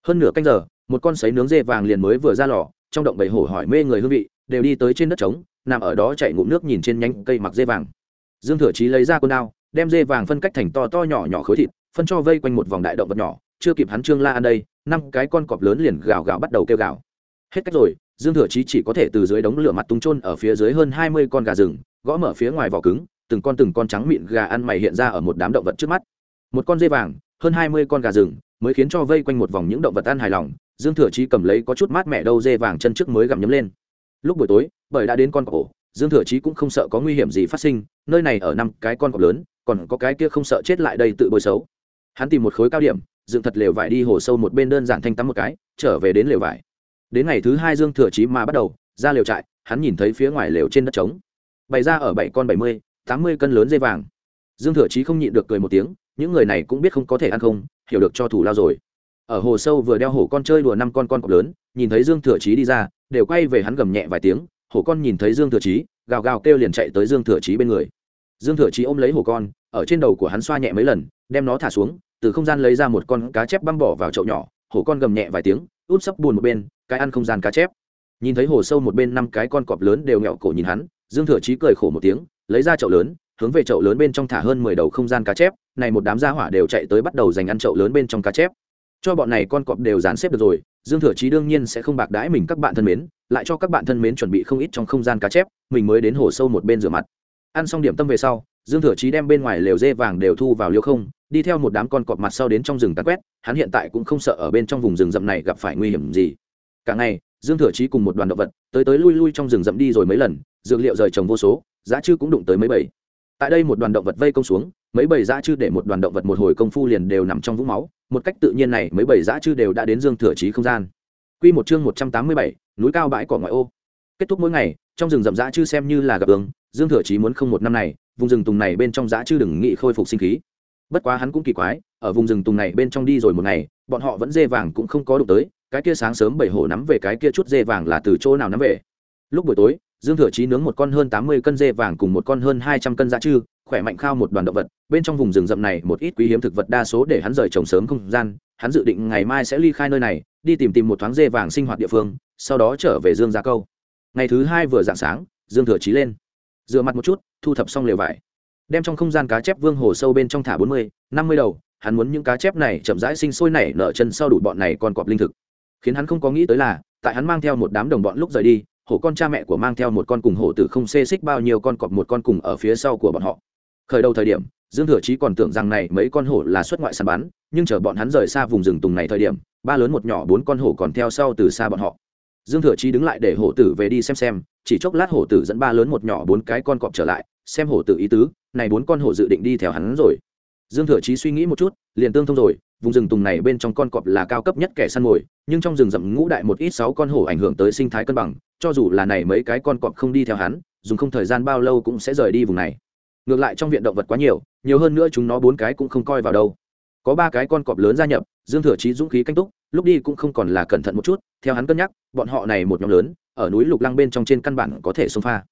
Hơn nửa canh giờ, một con sấy nướng dê vàng liền mới vừa ra lò, trong động bầy hổ hỏi mê người hương vị, đều đi tới trên đất trống, nằm ở đó chạy ngụm nước nhìn trên nhánh cây mặc dê vàng. Dương thừa chí lấy ra con dao đem dê vàng phân cách thành to to nhỏ nhỏ khối thịt, phân cho vây quanh một vòng đại động vật nhỏ, chưa kịp hắn trương la ăn đây, năm cái con cọp lớn liền gào gào bắt đầu kêu gào. Hết cách rồi dương thừa chí chỉ có thể từ dưới đống lửa mặt tung trôn ở phía dưới hơn hai mươi con gà rừng, gõ mở phía ngoài vỏ cứng, từng con từng con trắng mịn gà ăn mày hiện ra ở một đám động vật trước mắt. Một con dê vàng, hơn hai mươi con gà rừng, mới khiến cho vây quanh một vòng những động vật ăn hài lòng, dương thừa chí cầm lấy có chút mát mẻ đâu dê vàng chân trước mới gặm nhấm lên. Lúc buổi tối, bởi đã đến con cọp ổ, dương thừa chí cũng không sợ có nguy hiểm gì phát sinh, nơi này ở năm cái con cọp lớn, còn có cái kia không sợ chết lại đây tự bôi xấu. Hắn tìm một khối cao điểm, dựng thật lều vải đi hồ sâu một bên đơn giản thanh tắm một cái, trở về đến lều vải đến ngày thứ hai dương thừa chí mà bắt đầu, ra lều trại, hắn nhìn thấy phía ngoài lều trên đất trống. Bày ra ở bảy con bảy mươi, tám mươi cân lớn dây vàng. Dương thừa chí không nhịn được cười một tiếng, những người này cũng biết không có thể ăn không, hiểu được cho thủ lao rồi. Ở hồ sâu vừa đeo hổ con chơi đùa năm con con cọp lớn, nhìn thấy dương thừa chí đi ra, đều quay về hắn gầm nhẹ vài tiếng, hổ con nhìn thấy dương thừa chí, gào gào kêu liền chạy tới dương thừa chí bên người. Dương thừa chí ôm lấy hổ con, ở trên đầu của hắn xoa nhẹ mấy lần, đem nó thả xuống, từ không gian lấy ra một con cá chép băm bỏ vào chậu nhỏ, hổ con gầm nhẹ vài tiếng út sấp buồn một bên, cái ăn không gian cá chép. Nhìn thấy hồ sâu một bên năm cái con cọp lớn đều nghẹo cổ nhìn hắn, dương thừa chí cười khổ một tiếng, lấy ra chậu lớn, hướng về chậu lớn bên trong thả hơn mười đầu không gian cá chép, này một đám gia hỏa đều chạy tới bắt đầu giành ăn chậu lớn bên trong cá chép. Cho bọn này con cọp đều dàn xếp được rồi, dương thừa chí đương nhiên sẽ không bạc đãi mình các bạn thân mến, lại cho các bạn thân mến chuẩn bị không ít trong không gian cá chép, mình mới đến hồ sâu một bên rửa mặt. Ăn xong điểm tâm về sau, dương thừa chí đem bên ngoài lều dê vàng đều thu vào liêu không đi theo một đám con cọp mặt sau đến trong rừng tàn quét hắn hiện tại cũng không sợ ở bên trong vùng rừng rậm này gặp phải nguy hiểm gì cả ngày dương thừa chí cùng một đoàn động vật tới tới lui lui trong rừng rậm đi rồi mấy lần dược liệu rời trồng vô số giá chư cũng đụng tới mấy bầy tại đây một đoàn động vật vây công xuống mấy bầy dã chư để một đoàn động vật một hồi công phu liền đều nằm trong vũng máu một cách tự nhiên này mấy bầy dã chư đều đã đến dương thừa chí không gian Quy một chương một trăm tám mươi bảy, núi cao bãi cỏ ngoại ô. Kết thúc mỗi ngày, trong rừng rậm dã chư xem như là gặp ứng, Dương Thừa Chí muốn không một năm này, vùng rừng tùng này bên trong dã chư đừng nghị khôi phục sinh khí. Bất quá hắn cũng kỳ quái, ở vùng rừng tùng này bên trong đi rồi một ngày, bọn họ vẫn dê vàng cũng không có đụng tới, cái kia sáng sớm bảy hổ nắm về cái kia chút dê vàng là từ chỗ nào nắm về. Lúc buổi tối, Dương Thừa Chí nướng một con hơn tám mươi cân dê vàng cùng một con hơn hai trăm cân da chư, khỏe mạnh khao một đoàn động vật, bên trong vùng rừng rậm này một ít quý hiếm thực vật đa số để hắn rời trồng sớm không gian, hắn dự định ngày mai sẽ ly khai nơi này, đi tìm tìm một thoáng dê vàng sinh hoạt địa phương, sau đó trở về Dương Gia Câu. Ngày thứ hai vừa dạng sáng, Dương Thừa Chí lên, rửa mặt một chút, thu thập xong lều vải, đem trong không gian cá chép vương hồ sâu bên trong thả bốn mươi, năm mươi đầu, hắn muốn những cá chép này chậm rãi sinh sôi nảy nở chân sau đủ bọn này còn cọp linh thực. Khiến hắn không có nghĩ tới là, tại hắn mang theo một đám đồng bọn lúc rời đi, hổ con cha mẹ của mang theo một con cùng hổ tử không xê xích bao nhiêu con cọp một con cùng ở phía sau của bọn họ. Khởi đầu thời điểm dương thừa chí còn tưởng rằng này mấy con hổ là xuất ngoại săn bắn nhưng chờ bọn hắn rời xa vùng rừng tùng này thời điểm ba lớn một nhỏ bốn con hổ còn theo sau từ xa bọn họ. Dương thừa chí đứng lại để hổ tử về đi xem xem chỉ chốc lát hổ tử dẫn ba lớn một nhỏ bốn cái con cọp trở lại xem hổ tử ý tứ này bốn con hổ dự định đi theo hắn rồi. Dương thừa chí suy nghĩ một chút, liền tương thông rồi, vùng rừng tùng này bên trong con cọp là cao cấp nhất kẻ săn mồi, nhưng trong rừng rậm ngũ đại một ít sáu con hổ ảnh hưởng tới sinh thái cân bằng, cho dù là này mấy cái con cọp không đi theo hắn, dùng không thời gian bao lâu cũng sẽ rời đi vùng này. Ngược lại trong viện động vật quá nhiều nhiều hơn nữa chúng nó bốn cái cũng không coi vào đâu. Có ba cái con cọp lớn gia nhập, dương thừa chí dũng khí canh túc, lúc đi cũng không còn là cẩn thận một chút, theo hắn cân nhắc, bọn họ này một nhóm lớn, ở núi lục lăng bên trong trên căn bản có thể xông pha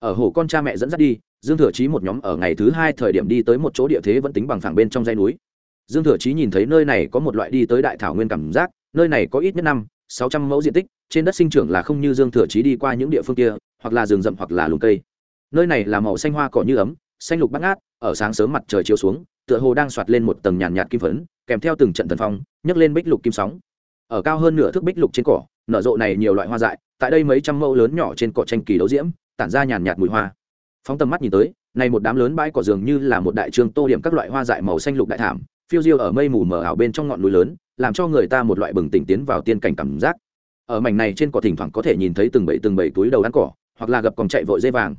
ở hồ con cha mẹ dẫn dắt đi dương thừa chí một nhóm ở ngày thứ hai thời điểm đi tới một chỗ địa thế vẫn tính bằng phẳng bên trong dãy núi. Dương thừa chí nhìn thấy nơi này có một loại đi tới đại thảo nguyên cảm giác nơi này có ít nhất năm sáu trăm mẫu diện tích trên đất sinh trưởng là không như dương thừa chí đi qua những địa phương kia hoặc là rừng rậm hoặc là lùng cây. Nơi này là màu xanh hoa cỏ như ấm xanh lục bắt ngát ở sáng sớm mặt trời chiếu xuống tựa hồ đang soạt lên một tầng nhàn nhạt, kim phấn kèm theo từng trận thần phong nhấc lên bích lục kim sóng. Ở cao hơn nửa thước bích lục trên cỏ nở rộ này nhiều loại hoa dại tại đây mấy trăm mẫu lớn nhỏ trên cỏ tranh kỳ đấu diễm tản ra nhàn nhạt mùi hoa. Phóng tầm mắt nhìn tới, này một đám lớn bãi cỏ dường như là một đại trường tô điểm các loại hoa dại màu xanh lục đại thảm, phiêu diêu ở mây mù mờ ảo bên trong ngọn núi lớn, làm cho người ta một loại bừng tỉnh tiến vào tiên cảnh cảm giác. Ở mảnh này trên cỏ thỉnh thoảng có thể nhìn thấy từng bầy từng bầy túi đầu ăn cỏ, hoặc là gập còn chạy vội dây vàng.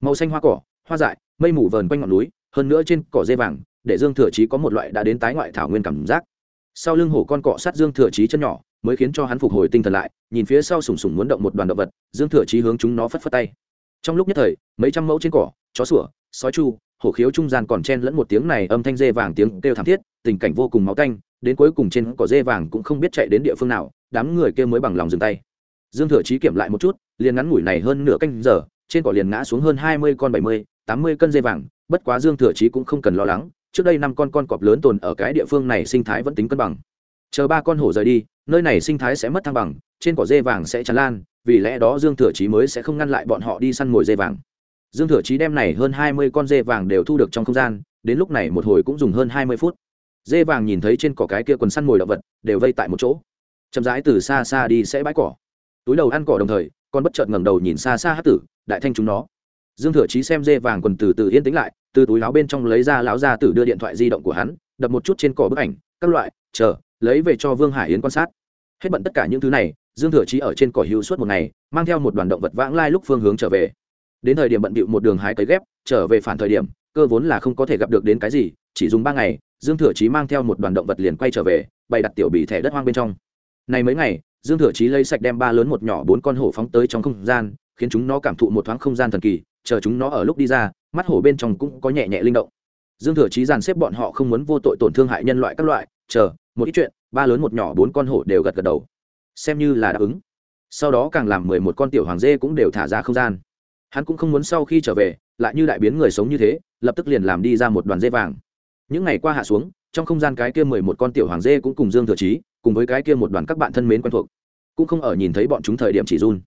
Màu xanh hoa cỏ, hoa dại, mây mù vờn quanh ngọn núi, hơn nữa trên cỏ dây vàng, để dương thừa chí có một loại đã đến tái ngoại thảo nguyên cảm giác. Sau lưng hổ con cọ sát dương thừa chí chân nhỏ, mới khiến cho hắn phục hồi tinh thần lại, nhìn phía sau sùng sùng muốn động một đoàn động vật, dương thừa chí hướng chúng nó phất phất tay trong lúc nhất thời, mấy trăm mẫu trên cỏ, chó sủa, sói chu, hổ khiếu trung gian còn chen lẫn một tiếng này âm thanh dê vàng tiếng kêu thảm thiết, tình cảnh vô cùng máu tanh đến cuối cùng trên cỏ dê vàng cũng không biết chạy đến địa phương nào, đám người kia mới bằng lòng dừng tay. Dương thừa chí kiểm lại một chút, liền ngắn ngủi này hơn nửa canh giờ, trên cỏ liền ngã xuống hơn hai mươi con bảy mươi, tám mươi cân dê vàng, bất quá dương thừa chí cũng không cần lo lắng, trước đây năm con con cọp lớn tồn ở cái địa phương này sinh thái vẫn tính cân bằng. Chờ ba con hổ rời đi, nơi này sinh thái sẽ mất thăng bằng, trên cỏ dê vàng sẽ tràn lan vì lẽ đó dương thừa chí mới sẽ không ngăn lại bọn họ đi săn mồi dê vàng. Dương thừa chí đem này hơn hai mươi con dê vàng đều thu được trong không gian, đến lúc này một hồi cũng dùng hơn hai mươi phút. Dê vàng nhìn thấy trên cỏ cái kia quần săn mồi động vật, đều vây tại một chỗ. Chậm rãi từ xa xa đi sẽ bãi cỏ. Túi đầu ăn cỏ đồng thời, con bất chợt ngẩng đầu nhìn xa xa hát tử, đại thanh chúng nó. Dương thừa chí xem dê vàng quần từ từ yên tĩnh lại, từ túi láo bên trong lấy ra láo ra tử đưa điện thoại di động của hắn, đập một chút trên cỏ bức ảnh, các loại, chờ, lấy về cho vương hải yến quan sát. Hết bận tất cả những thứ này dương thừa chí ở trên cỏ hữu suốt một ngày, mang theo một đoàn động vật vãng lai lúc phương hướng trở về. Đến thời điểm bận bịu một đường hái cấy ghép, trở về phản thời điểm, cơ vốn là không có thể gặp được đến cái gì, chỉ dùng ba ngày, dương thừa chí mang theo một đoàn động vật liền quay trở về, bày đặt tiểu bị thẻ đất hoang bên trong. Này mấy ngày, dương thừa chí lấy sạch đem ba lớn một nhỏ bốn con hổ phóng tới trong không gian, khiến chúng nó cảm thụ một thoáng không gian thần kỳ, chờ chúng nó ở lúc đi ra, mắt hổ bên trong cũng có nhẹ nhẹ linh động. Dương thừa chí dàn xếp bọn họ không muốn vô tội tổn thương hại nhân loại các loại, chờ, một ít chuyện, ba lớn một nhỏ bốn con hổ đều gật gật đầu xem như là đáp ứng. Sau đó càng làm mười một con tiểu hoàng dê cũng đều thả ra không gian. Hắn cũng không muốn sau khi trở về lại như đại biến người sống như thế lập tức liền làm đi ra một đoàn dê vàng. Những ngày qua hạ xuống trong không gian cái kia mười một con tiểu hoàng dê cũng cùng dương thừa trí, cùng với cái kia một đoàn các bạn thân mến quen thuộc cũng không ở nhìn thấy bọn chúng thời điểm chỉ run.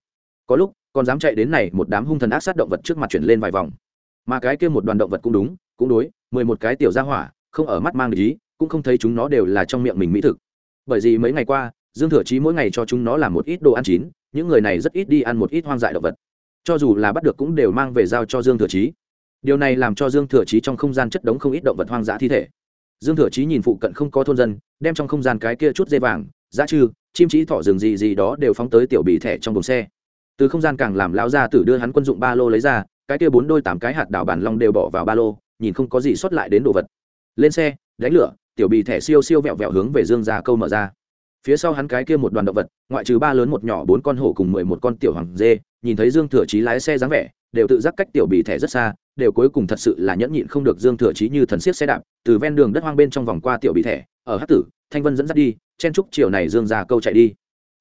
Có lúc còn dám chạy đến này một đám hung thần ác sát động vật trước mặt chuyển lên vài vòng. Mà cái kia một đoàn động vật cũng đúng cũng đối mười một cái tiểu gia hỏa không ở mắt mang ý cũng không thấy chúng nó đều là trong miệng mình mỹ thực. Bởi vì mấy ngày qua dương thừa chí mỗi ngày cho chúng nó làm một ít đồ ăn chín, những người này rất ít đi ăn một ít hoang dại động vật. Cho dù là bắt được cũng đều mang về giao cho dương thừa chí. Điều này làm cho dương thừa chí trong không gian chất đống không ít động vật hoang dã thi thể. Dương thừa chí nhìn phụ cận không có thôn dân, đem trong không gian cái kia chút dây vàng giá trư chim trí thỏ rừng gì gì đó đều phóng tới tiểu bì thẻ trong đồn xe. Từ không gian càng làm lão ra tử đưa hắn quân dụng ba lô lấy ra, cái kia bốn đôi tám cái hạt đảo bản long đều bỏ vào ba lô, nhìn không có gì xuất lại đến đồ vật. Lên xe, đánh lửa, tiểu bì thẻ siêu siêu vẹo vẹo hướng về dương gia câu mở ra phía sau hắn cái kia một đoàn động vật, ngoại trừ ba lớn một nhỏ bốn con hổ cùng mười một con tiểu hoàng dê, nhìn thấy dương thừa chí lái xe dáng vẻ, đều tự giác cách tiểu bì thẻ rất xa, đều cuối cùng thật sự là nhẫn nhịn không được dương thừa chí như thần siết xe đạp, từ ven đường đất hoang bên trong vòng qua tiểu bì thẻ, ở hát tử, thanh vân dẫn dắt đi, chen trúc chiều này dương ra câu chạy đi.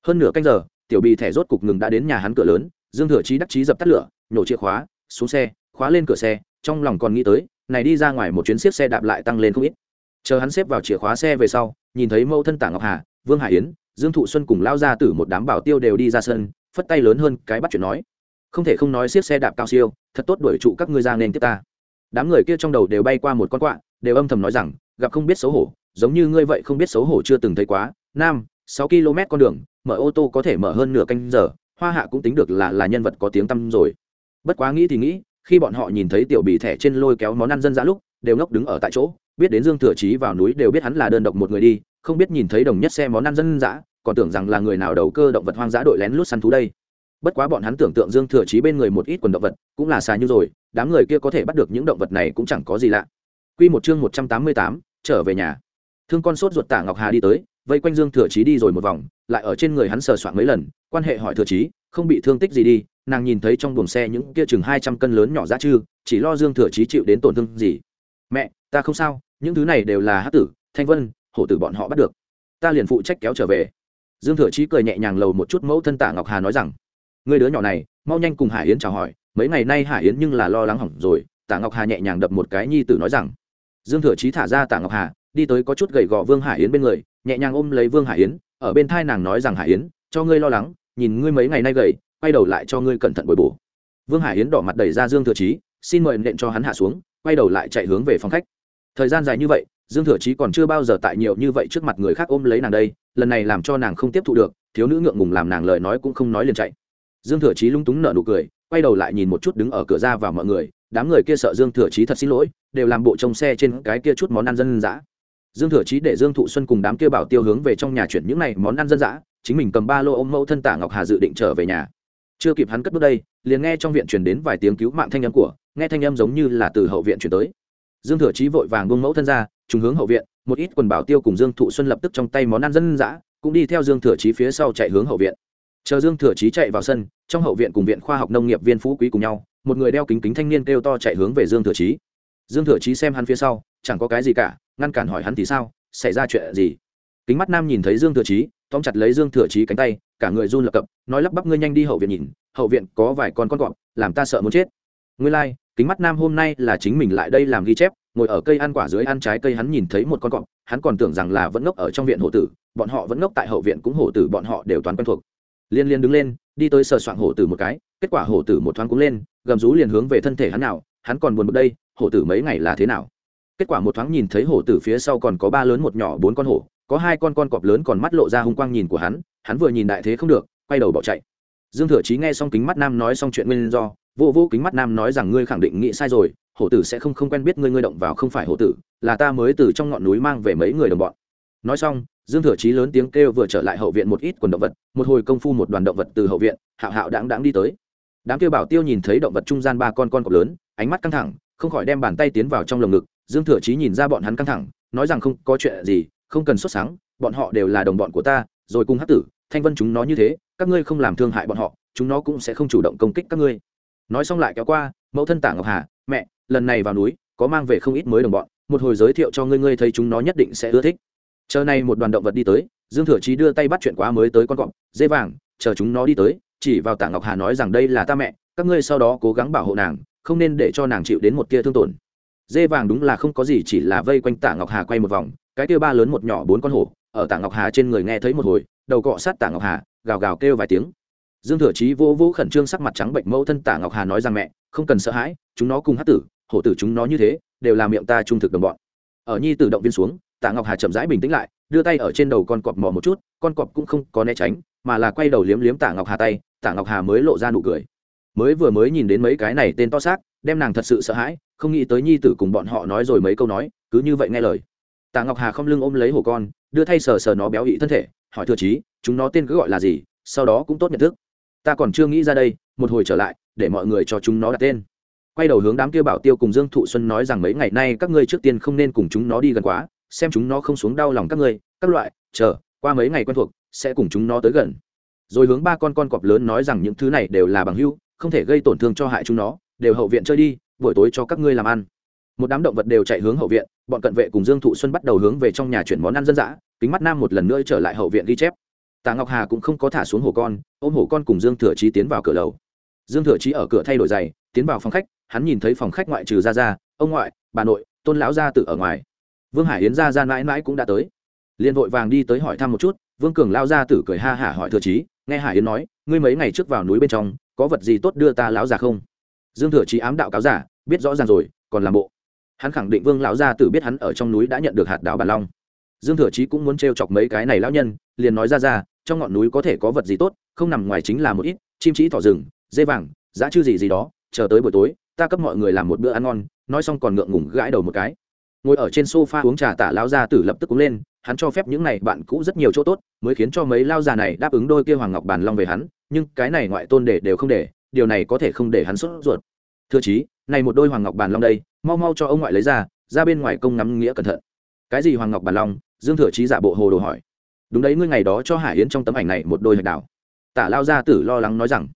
Hơn nửa canh giờ, tiểu bì thẻ rốt cục ngừng đã đến nhà hắn cửa lớn, dương thừa chí đắc chí dập tắt lửa, nhổ chìa khóa, xuống xe, khóa lên cửa xe, trong lòng còn nghĩ tới, này đi ra ngoài một chuyến xiết xe đạp lại tăng lên không ít. Chờ hắn xếp vào chìa khóa xe về sau, nhìn thấy mẫu thân tả ngọc hà vương hải yến, dương thụ xuân cùng lao ra từ một đám bảo tiêu đều đi ra sân, phất tay lớn hơn cái bắt chuyện nói, không thể không nói siết xe đạp cao siêu, thật tốt đuổi trụ các ngươi ra nên tiếp ta. Đám người kia trong đầu đều bay qua một con quạ, đều âm thầm nói rằng, gặp không biết xấu hổ, giống như ngươi vậy không biết xấu hổ chưa từng thấy quá, nam, sáu km con đường, mở ô tô có thể mở hơn nửa canh giờ, hoa hạ cũng tính được là là nhân vật có tiếng tăm rồi. Bất quá nghĩ thì nghĩ, khi bọn họ nhìn thấy tiểu bì thẻ trên lôi kéo món ăn dân dã lúc, đều ngốc đứng ở tại chỗ, biết đến dương thừa chí vào núi đều biết hắn là đơn độc một người đi không biết nhìn thấy đồng nhất xe món ăn dân dã còn tưởng rằng là người nào đầu cơ động vật hoang dã đội lén lút săn thú đây bất quá bọn hắn tưởng tượng dương thừa chí bên người một ít quần động vật cũng là xà như rồi đám người kia có thể bắt được những động vật này cũng chẳng có gì lạ Quy một chương một trăm tám mươi tám, trở về nhà. Thương con sốt ruột Tả Ngọc Hà đi tới, vây quanh Dương Thừa Chí đi rồi một vòng, lại ở trên người hắn sờ soạn mấy lần, quan hệ hỏi Thừa Chí, không bị thương tích gì đi, nàng nhìn thấy trong buồng xe những kia chừng hai trăm cân lớn nhỏ ra chư, chỉ lo Dương Thừa Chí chịu đến tổn thương gì. "Mẹ, ta không sao, những thứ này đều là hắc tử, Thanh Vân, hổ tử bọn họ bắt được. Ta liền phụ trách kéo trở về." Dương Thừa Chí cười nhẹ nhàng lầu một chút mẫu thân Tả Ngọc Hà nói rằng, người đứa nhỏ này mau nhanh cùng hải yến chào hỏi mấy ngày nay hải yến nhưng là lo lắng hỏng rồi tả ngọc hà nhẹ nhàng đập một cái nhi tử nói rằng dương thừa chí thả ra tả ngọc hà đi tới có chút gầy gò vương hải yến bên người nhẹ nhàng ôm lấy vương hải yến ở bên thai nàng nói rằng hải yến cho ngươi lo lắng nhìn ngươi mấy ngày nay gầy quay đầu lại cho ngươi cẩn thận bồi bổ vương hải yến đỏ mặt đẩy ra dương thừa chí xin mời nện cho hắn hạ xuống quay đầu lại chạy hướng về phòng khách thời gian dài như vậy dương thừa chí còn chưa bao giờ tại nhiều như vậy trước mặt người khác ôm lấy nàng đây, lần này làm cho nàng không tiếp thu được, thiếu nữ ngượng ngùng làm nàng lời nói cũng không nói liền chạy. Dương thừa chí lung túng nở nụ cười, quay đầu lại nhìn một chút đứng ở cửa ra vào mọi người, đám người kia sợ dương thừa chí thật xin lỗi, đều làm bộ trông xe trên cái kia chút món ăn dân dã. Dương thừa chí để dương thụ xuân cùng đám kia bảo tiêu hướng về trong nhà chuyển những này món ăn dân dã, chính mình cầm ba lô ôm mẫu thân tả ngọc hà dự định trở về nhà. Chưa kịp hắn cất bước đây, liền nghe trong viện truyền đến vài tiếng cứu mạng thanh âm của, nghe thanh âm giống như là từ hậu viện chuyển tới. Dương thừa chí vội vàng buông mẫu thân ra trùng hướng hậu viện một ít quần bảo tiêu cùng dương thụ xuân lập tức trong tay món ăn dân dã cũng đi theo dương thừa chí phía sau chạy hướng hậu viện. Chờ dương thừa chí chạy vào sân trong hậu viện cùng viện khoa học nông nghiệp viên phú quý cùng nhau một người đeo kính kính thanh niên kêu to chạy hướng về dương thừa chí. Dương thừa chí xem hắn phía sau chẳng có cái gì cả ngăn cản hỏi hắn thì sao xảy ra chuyện gì? Kính mắt nam nhìn thấy dương thừa chí tóm chặt lấy dương thừa chí cánh tay cả người run lập cập nói lắp bắp ngươi nhanh đi hậu viện nhìn hậu viện có vài con con cọp làm ta sợ muốn chết. Ngươi lai、like, kính mắt nam hôm nay là chính mình lại đây làm ghi chép, ngồi ở cây ăn quả dưới ăn trái cây hắn nhìn thấy một con cọp, hắn còn tưởng rằng là vẫn ngốc ở trong viện hộ tử, bọn họ vẫn ngốc tại hậu viện cũng hộ tử bọn họ đều toán quen thuộc. Liên liên đứng lên, đi tới sờ soạn hổ tử một cái, kết quả hổ tử một thoáng cũng lên, gầm rú liền hướng về thân thể hắn nào, hắn còn buồn bực đây, hổ tử mấy ngày là thế nào? Kết quả một thoáng nhìn thấy hổ tử phía sau còn có ba lớn một nhỏ bốn con hổ, có hai con con cọp lớn còn mắt lộ ra hung quang nhìn của hắn hắn vừa nhìn đại thế không được, quay đầu bỏ chạy dương thừa chí nghe xong kính mắt nam nói xong chuyện nguyên do, vô vô kính mắt nam nói rằng ngươi khẳng định nghĩ sai rồi, hổ tử sẽ không không quen biết ngươi ngươi động vào không phải hổ tử, là ta mới từ trong ngọn núi mang về mấy người đồng bọn. Nói xong, dương thừa chí lớn tiếng kêu vừa trở lại hậu viện một ít quần động vật, một hồi công phu một đoàn động vật từ hậu viện, hạo hạo đáng đáng đi tới. Đám kêu bảo tiêu nhìn thấy động vật trung gian ba con con cọp lớn, ánh mắt căng thẳng, không khỏi đem bàn tay tiến vào trong lồng ngực, dương thừa chí nhìn ra bọn hắn căng thẳng, nói rằng không có chuyện gì, không cần xuất sáng, bọn họ đều là đồng bọn của ta, rồi cùng hát tử thanh vân chúng nó như thế, các ngươi không làm thương hại bọn họ, chúng nó cũng sẽ không chủ động công kích các ngươi. Nói xong lại kéo qua, mẫu thân tả ngọc hà, mẹ, lần này vào núi, có mang về không ít mới đồng bọn, một hồi giới thiệu cho ngươi ngươi thấy chúng nó nhất định sẽ ưa thích. Chờ này một đoàn động vật đi tới, dương thừa chí đưa tay bắt chuyện quá mới tới con cọp, dê vàng, chờ chúng nó đi tới, chỉ vào tạ ngọc hà nói rằng đây là ta mẹ, các ngươi sau đó cố gắng bảo hộ nàng, không nên để cho nàng chịu đến một tia thương tổn. Dê vàng đúng là không có gì chỉ là vây quanh tạ ngọc hà quay một vòng, cái tia ba lớn một nhỏ bốn con hổ, ở tạ ngọc hà trên người nghe thấy một hồi đầu cọ sát tả ngọc hà, gào gào kêu vài tiếng. Dương thừa chí vô vô khẩn trương sắc mặt trắng bệnh mẫu thân tả ngọc hà nói rằng mẹ, không cần sợ hãi, chúng nó cùng hát tử, hổ tử chúng nó như thế, đều là miệng ta trung thực đồng bọn. Ở nhi tử động viên xuống tạ ngọc hà chậm rãi bình tĩnh lại, đưa tay ở trên đầu con cọp mò một chút, con cọp cũng không có né tránh, mà là quay đầu liếm liếm tạ ngọc hà tay tạ ngọc hà mới lộ ra nụ cười. Mới vừa mới nhìn đến mấy cái này tên to xác, đem nàng thật sự sợ hãi, không nghĩ tới nhi tử cùng bọn họ nói rồi mấy câu nói, cứ như vậy nghe lời. Tạ ngọc hà không lưng ôm lấy hổ con, đưa thay sờ sờ nó béo ị thân thể hỏi thừa chí chúng nó tên cứ gọi là gì, sau đó cũng tốt nhận thức. Ta còn chưa nghĩ ra đây, một hồi trở lại, để mọi người cho chúng nó đặt tên. Quay đầu hướng đám kia bảo tiêu cùng dương thụ xuân nói rằng mấy ngày nay các ngươi trước tiên không nên cùng chúng nó đi gần quá, xem chúng nó không xuống đau lòng các ngươi, các loại, chờ, qua mấy ngày quen thuộc, sẽ cùng chúng nó tới gần. Rồi hướng ba con con cọp lớn nói rằng những thứ này đều là bằng hữu, không thể gây tổn thương cho hại chúng nó, đều hậu viện chơi đi, buổi tối cho các ngươi làm ăn. Một đám động vật đều chạy hướng hậu viện bọn cận vệ cùng dương thụ xuân bắt đầu hướng về trong nhà chuyển món ăn dân dã, kính mắt nam một lần nữa trở lại hậu viện ghi chép. Tạ ngọc hà cũng không có thả xuống hổ con, ôm hổ con cùng dương thừa trí tiến vào cửa lầu. Dương thừa trí ở cửa thay đổi giày, tiến vào phòng khách, hắn nhìn thấy phòng khách ngoại trừ ra ra ông ngoại, bà nội, tôn lão gia tử ở ngoài. Vương hải yến ra ra mãi mãi cũng đã tới. Liền vội vàng đi tới hỏi thăm một chút, vương cường lao gia tử cười ha hả hỏi thừa trí nghe hải yến nói, ngươi mấy ngày trước vào núi bên trong, có vật gì tốt đưa ta lão già không? Dương thừa trí ám đạo cáo giả, biết rõ ràng rồi, còn làm bộ hắn khẳng định vương lão gia tử biết hắn ở trong núi đã nhận được hạt đảo bản long. Dương thừa chí cũng muốn t chọc mấy cái này lão nhân, liền nói ra ra, trong ngọn núi có thể có vật gì tốt, không nằm ngoài chính là một ít, chim trí thỏ rừng, dê vàng giá chư gì gì đó, chờ tới buổi tối, ta cấp mọi người làm một bữa ăn ngon, nói xong còn ngượng ngùng gãi đầu một cái. Ngồi ở trên sofa uống trà tả lão gia tử lập tức cũng lên, hắn cho phép những này bạn cũ rất nhiều chỗ tốt, mới khiến cho mấy lao già này đáp ứng đôi kia hoàng ngọc bàn long về hắn, nhưng cái này ngoại tôn để đều không để, điều này có thể không để hắn sốt ruột. Thưa chí này một đôi hoàng ngọc bàn long đây mau mau cho ông ngoại lấy ra ra bên ngoài công ngắm nghĩa cẩn thận. Cái gì hoàng ngọc bàn long? Dương thừa chí giả bộ hồ đồ hỏi. Đúng đấy ngươi ngày đó cho hải yến trong tấm ảnh này một đôi hạch đào. Tả lao gia tử lo lắng nói rằng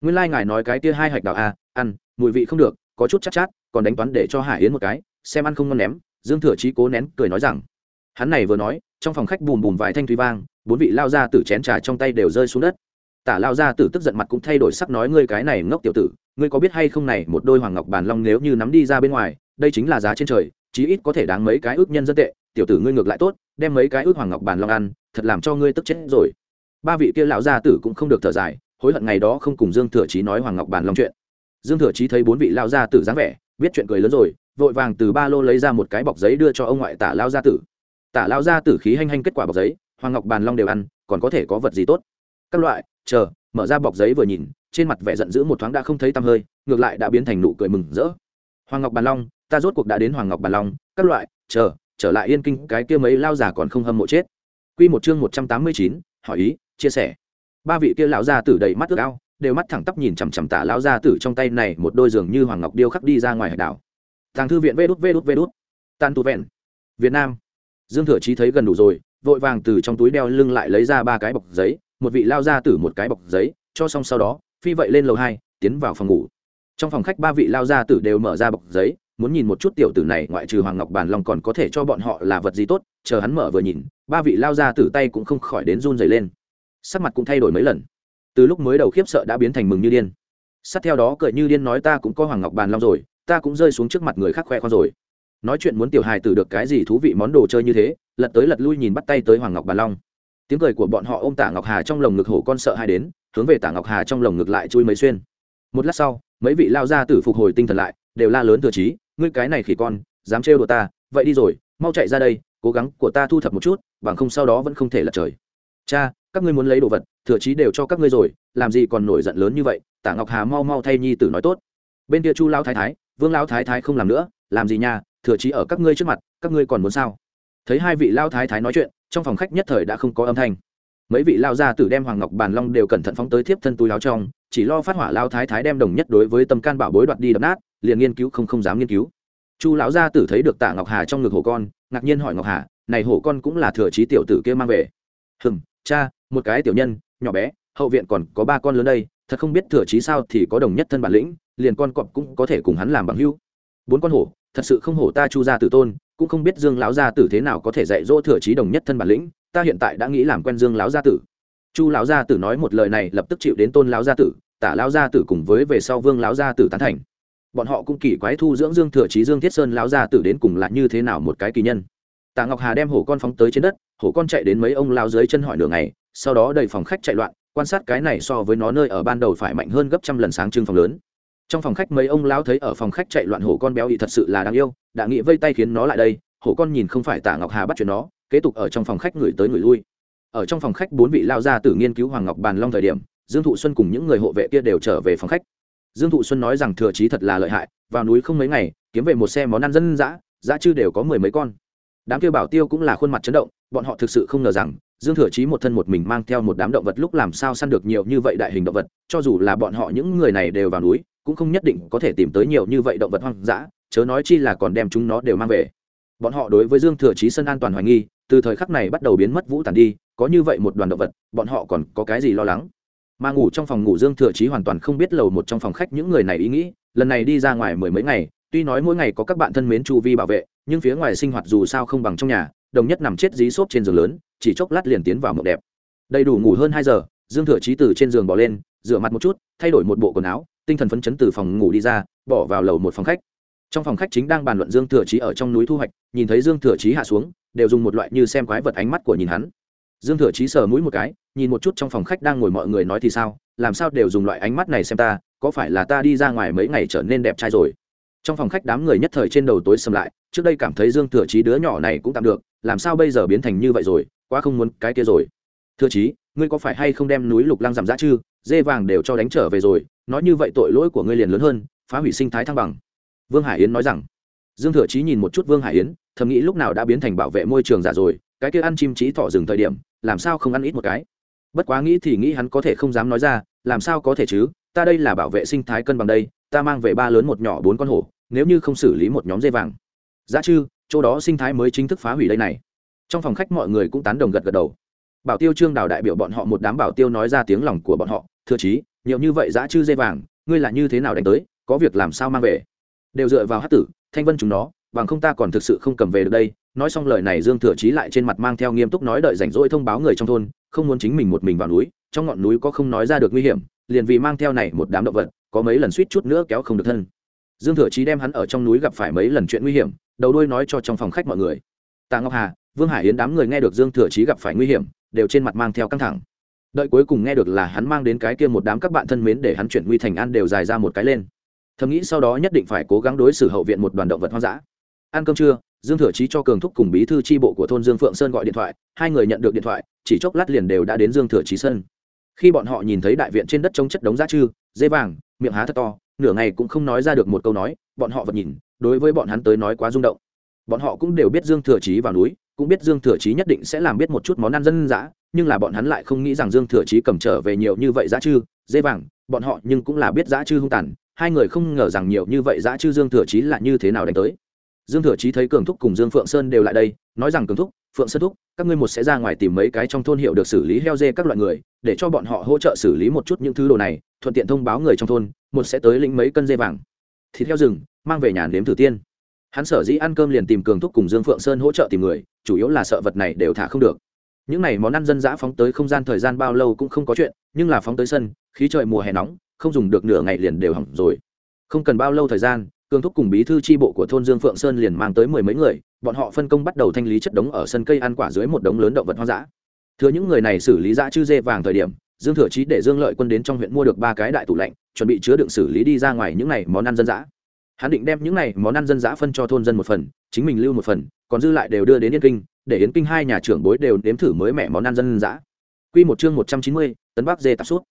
nguyên lai ngài nói cái kia hai hạch đào a à, ăn mùi vị không được có chút chắc chát, chát còn đánh toán để cho hải yến một cái xem ăn không ngon ném dương thừa chí cố nén cười nói rằng. Hắn này vừa nói trong phòng khách bùm bùm vài thanh thúy vang bốn vị lao gia tử chén trà trong tay đều rơi xuống đất tả lao gia tử tức giận mặt cũng thay đổi sắc nói, ngươi cái này ngốc tiểu tử, ngươi có biết hay không này, một đôi hoàng ngọc bàn long nếu như nắm đi ra bên ngoài, đây chính là giá trên trời, chí ít có thể đáng mấy cái ước nhân dân tệ. Tiểu tử ngươi ngược lại tốt, đem mấy cái ước hoàng ngọc bàn long ăn, thật làm cho ngươi tức chết rồi. Ba vị kia lão gia tử cũng không được thở dài, hối hận ngày đó không cùng dương thừa chí nói hoàng ngọc bàn long chuyện. Dương thừa chí thấy bốn vị lão gia tử dáng vẻ, biết chuyện cười lớn rồi, vội vàng từ ba lô lấy ra một cái bọc giấy đưa cho ông ngoại tả lao gia tử. Tả lao gia tử khí hanh hanh kết quả bọc giấy, hoàng ngọc bàn long đều ăn, còn có thể có vật gì tốt? Các loại chờ mở ra bọc giấy vừa nhìn trên mặt vẻ giận dữ một thoáng đã không thấy tăm hơi ngược lại đã biến thành nụ cười mừng rỡ hoàng ngọc bàn long ta rốt cuộc đã đến hoàng ngọc bàn long các loại chờ trở lại yên kinh cái kia mấy lao già còn không hâm mộ chết Quy một chương một trăm tám mươi chín, hỏi ý, chia sẻ. Ba vị kia lão gia tử đầy mắt ước ao, đều mắt thẳng tắp nhìn chằm chằm Tạ lão gia tử trong tay này một đôi giường như hoàng ngọc điêu khắc đi ra ngoài hải đảo. Tàng thư viện vê đút vê đút vê đút tan tu vẹn. Việt Nam. Dương Thừa Chí thấy gần đủ rồi, vội vàng từ trong túi đeo lưng lại lấy ra ba cái bọc giấy, một vị lao ra tử một cái bọc giấy, cho xong sau đó, phi vậy lên lầu hai, tiến vào phòng ngủ. Trong phòng khách ba vị lao ra tử đều mở ra bọc giấy, muốn nhìn một chút tiểu tử này ngoại trừ hoàng ngọc bàn long còn có thể cho bọn họ là vật gì tốt chờ hắn mở vừa nhìn ba vị lao ra tử tay cũng không khỏi đến run dày lên. Sắc mặt cũng thay đổi mấy lần. Từ lúc mới đầu khiếp sợ đã biến thành mừng như điên. Sát theo đó cười như điên nói ta cũng có hoàng ngọc bàn long rồi ta cũng rơi xuống trước mặt người khác khoe khoang rồi. Nói chuyện muốn tiểu hài tử được cái gì thú vị món đồ chơi như thế lật tới lật lui nhìn bắt tay tới hoàng ngọc bàn long tiếng cười của bọn họ ôm tả ngọc hà trong lồng ngực hổ con sợ hai đến, hướng về tả ngọc hà trong lồng ngực lại chui mấy xuyên. Một lát sau, mấy vị lao ra tử phục hồi tinh thần lại, đều la lớn thừa trí, ngươi cái này khỉ con, dám trêu đùa ta, vậy đi rồi, mau chạy ra đây, cố gắng của ta thu thập một chút, bằng không sau đó vẫn không thể lật trời. Cha, các ngươi muốn lấy đồ vật, thừa trí đều cho các ngươi rồi, làm gì còn nổi giận lớn như vậy? Tả ngọc hà mau mau thay nhi tử nói tốt. Bên kia chu lao thái thái, vương lao thái thái không làm nữa, làm gì nha, thừa trí ở các ngươi trước mặt, các ngươi còn muốn sao? Thấy hai vị lao thái thái nói chuyện trong phòng khách nhất thời đã không có âm thanh. Mấy vị lao gia tử đem hoàng ngọc bàn long đều cẩn thận phóng tới thiếp thân túi láo trong, chỉ lo phát hỏa lao thái thái đem đồng nhất đối với tâm can bảo bối đoạt đi đập nát, liền nghiên cứu không không dám nghiên cứu. Chu lão gia tử thấy được tạ ngọc hà trong ngực hổ con, ngạc nhiên hỏi ngọc hà, này hổ con cũng là thừa trí tiểu tử kia mang về? Hừng cha, một cái tiểu nhân, nhỏ bé, hậu viện còn có ba con lớn đây, thật không biết thừa trí sao thì có đồng nhất thân bản lĩnh, liền con cọp cũng có thể cùng hắn làm bằng hữu. Bốn con hổ, thật sự không hổ ta chu gia tử tôn cũng không biết dương lão gia tử thế nào có thể dạy dỗ thừa trí đồng nhất thân bản lĩnh, ta hiện tại đã nghĩ làm quen dương lão gia tử. Chu lão gia tử nói một lời này lập tức chịu đến tôn lão gia tử, tả lão gia tử cùng với về sau vương lão gia tử tán thành. Bọn họ cũng kỳ quái thu dưỡng dương thừa trí dương thiết sơn lão gia tử đến cùng là như thế nào một cái kỳ nhân. Tạ ngọc hà đem hổ con phóng tới trên đất, hổ con chạy đến mấy ông lao dưới chân hỏi nửa ngày, sau đó đầy phòng khách chạy loạn, quan sát cái này so với nó nơi ở ban đầu phải mạnh hơn gấp trăm lần sáng trưng phòng lớn trong phòng khách mấy ông lão thấy ở phòng khách chạy loạn hổ con béo ị thật sự là đáng yêu, đã nghĩ vây tay khiến nó lại đây, hổ con nhìn không phải tả ngọc hà bắt chuyện nó, kế tục ở trong phòng khách người tới người lui. Ở trong phòng khách bốn vị lao ra từ nghiên cứu hoàng ngọc bàn long thời điểm, dương thụ xuân cùng những người hộ vệ kia đều trở về phòng khách. Dương thụ xuân nói rằng thừa trí thật là lợi hại, vào núi không mấy ngày, kiếm về một xe món ăn dân dã dã chư đều có mười mấy con. Đám kia bảo tiêu cũng là khuôn mặt chấn động, bọn họ thực sự không ngờ rằng, dương thừa chí một thân một mình mang theo một đám động vật lúc làm sao săn được nhiều như vậy đại hình động vật, cho dù là bọn họ những người này đều vào núi cũng không nhất định có thể tìm tới nhiều như vậy động vật hoang dã, chớ nói chi là còn đem chúng nó đều mang về. Bọn họ đối với dương thừa chí sân an toàn hoài nghi, từ thời khắc này bắt đầu biến mất vũ tàn đi, có như vậy một đoàn động vật, bọn họ còn có cái gì lo lắng? Mà ngủ trong phòng ngủ dương thừa chí hoàn toàn không biết lầu một trong phòng khách những người này ý nghĩ, lần này đi ra ngoài mười mấy ngày, tuy nói mỗi ngày có các bạn thân mến chu vi bảo vệ, nhưng phía ngoài sinh hoạt dù sao không bằng trong nhà, đồng nhất nằm chết dí xốp trên giường lớn, chỉ chốc lát liền tiến vào mộng đẹp. Đầy đủ ngủ hơn hai giờ, dương thừa chí từ trên giường bỏ lên, rửa mặt một chút, thay đổi một bộ quần áo tinh thần phấn chấn từ phòng ngủ đi ra, bỏ vào lầu một phòng khách. Trong phòng khách chính đang bàn luận dương thừa chí ở trong núi thu hoạch, nhìn thấy dương thừa chí hạ xuống, đều dùng một loại như xem quái vật ánh mắt của nhìn hắn. Dương thừa chí sờ mũi một cái, nhìn một chút trong phòng khách đang ngồi mọi người nói thì sao, làm sao đều dùng loại ánh mắt này xem ta, có phải là ta đi ra ngoài mấy ngày trở nên đẹp trai rồi? Trong phòng khách đám người nhất thời trên đầu tối sầm lại, trước đây cảm thấy dương thừa chí đứa nhỏ này cũng tạm được, làm sao bây giờ biến thành như vậy rồi, quá không muốn cái kia rồi. Thừa chí, ngươi có phải hay không đem núi lục lăng giảm giá chứ, dê vàng đều cho đánh trở về rồi nói như vậy tội lỗi của ngươi liền lớn hơn, phá hủy sinh thái thăng bằng. Vương hải yến nói rằng. Dương thừa chí nhìn một chút vương hải yến, thầm nghĩ lúc nào đã biến thành bảo vệ môi trường giả rồi, cái kia ăn chim trí thỏ rừng thời điểm, làm sao không ăn ít một cái? Bất quá nghĩ thì nghĩ hắn có thể không dám nói ra, làm sao có thể chứ, ta đây là bảo vệ sinh thái cân bằng đây, ta mang về ba lớn một nhỏ bốn con hổ, nếu như không xử lý một nhóm dây vàng. Giá chư, chỗ đó sinh thái mới chính thức phá hủy đây này. Trong phòng khách mọi người cũng tán đồng gật gật đầu. Bảo tiêu trương đào đại biểu bọn họ một đám bảo tiêu nói ra tiếng lòng của bọn họ, Thừa chí nhiều như vậy giá chư dây vàng, ngươi là như thế nào đánh tới, có việc làm sao mang về? Đều dựa vào hát tử, thanh vân chúng nó, bằng không ta còn thực sự không cầm về được đây. Nói xong lời này dương thừa chí lại trên mặt mang theo nghiêm túc nói đợi rảnh rỗi thông báo người trong thôn, không muốn chính mình một mình vào núi, trong ngọn núi có không nói ra được nguy hiểm, liền vì mang theo này một đám động vật, có mấy lần suýt chút nữa kéo không được thân. Dương thừa chí đem hắn ở trong núi gặp phải mấy lần chuyện nguy hiểm, đầu đuôi nói cho trong phòng khách mọi người. Tạ ngọc hà, vương hải yến đám người nghe được dương thừa chí gặp phải nguy hiểm, đều trên mặt mang theo căng thẳng đợi cuối cùng nghe được là hắn mang đến cái kia một đám các bạn thân mến để hắn chuyển nguy thành an đều dài ra một cái lên. Thầm nghĩ sau đó nhất định phải cố gắng đối xử hậu viện một đoàn động vật hoang dã. Ăn cơm trưa, dương thừa chí cho cường thúc cùng bí thư tri bộ của thôn dương phượng sơn gọi điện thoại, hai người nhận được điện thoại, chỉ chốc lát liền đều đã đến dương thừa chí sân. Khi bọn họ nhìn thấy đại viện trên đất trông chất đống giá chư dây vàng, miệng há thật to, nửa ngày cũng không nói ra được một câu nói, bọn họ vật nhìn, đối với bọn hắn tới nói quá rung động bọn họ cũng đều biết dương thừa chí vào núi, cũng biết dương thừa chí nhất định sẽ làm biết một chút món ăn dân dã, nhưng là bọn hắn lại không nghĩ rằng dương thừa chí cầm trở về nhiều như vậy giá chư dây vàng, bọn họ nhưng cũng là biết giá chư hung tàn, hai người không ngờ rằng nhiều như vậy giá chư dương thừa chí là như thế nào đánh tới. Dương thừa chí thấy cường thúc cùng dương phượng sơn đều lại đây, nói rằng cường thúc, phượng sơn thúc, các ngươi một sẽ ra ngoài tìm mấy cái trong thôn hiệu được xử lý heo dê các loại người, để cho bọn họ hỗ trợ xử lý một chút những thứ đồ này, thuận tiện thông báo người trong thôn, một sẽ tới lĩnh mấy cân dê vàng. Thịt heo rừng, mang về nhà nếm thử tiên hắn sở dĩ ăn cơm liền tìm cường thúc cùng dương phượng sơn hỗ trợ tìm người, chủ yếu là sợ vật này đều thả không được. Những này món ăn dân dã phóng tới không gian thời gian bao lâu cũng không có chuyện, nhưng là phóng tới sân, khí trời mùa hè nóng, không dùng được nửa ngày liền đều hỏng rồi. Không cần bao lâu thời gian, cường thúc cùng bí thư tri bộ của thôn dương phượng sơn liền mang tới mười mấy người, bọn họ phân công bắt đầu thanh lý chất đống ở sân cây ăn quả dưới một đống lớn động vật hoang dã. Thừa những người này xử lý dã chư dê vàng thời điểm, dương thừa chí để dương lợi quân đến trong huyện mua được ba cái đại tủ lạnh, chuẩn bị chứa đựng xử lý đi ra ngoài những này món ăn dân dã hắn định đem những này món ăn dân dã phân cho thôn dân một phần chính mình lưu một phần còn dư lại đều đưa đến yên kinh để yến kinh hai nhà trưởng bối đều nếm thử mới mẻ món ăn dân dã. Quy một chương một trăm chín mươi, tấn bắc dê tạp suốt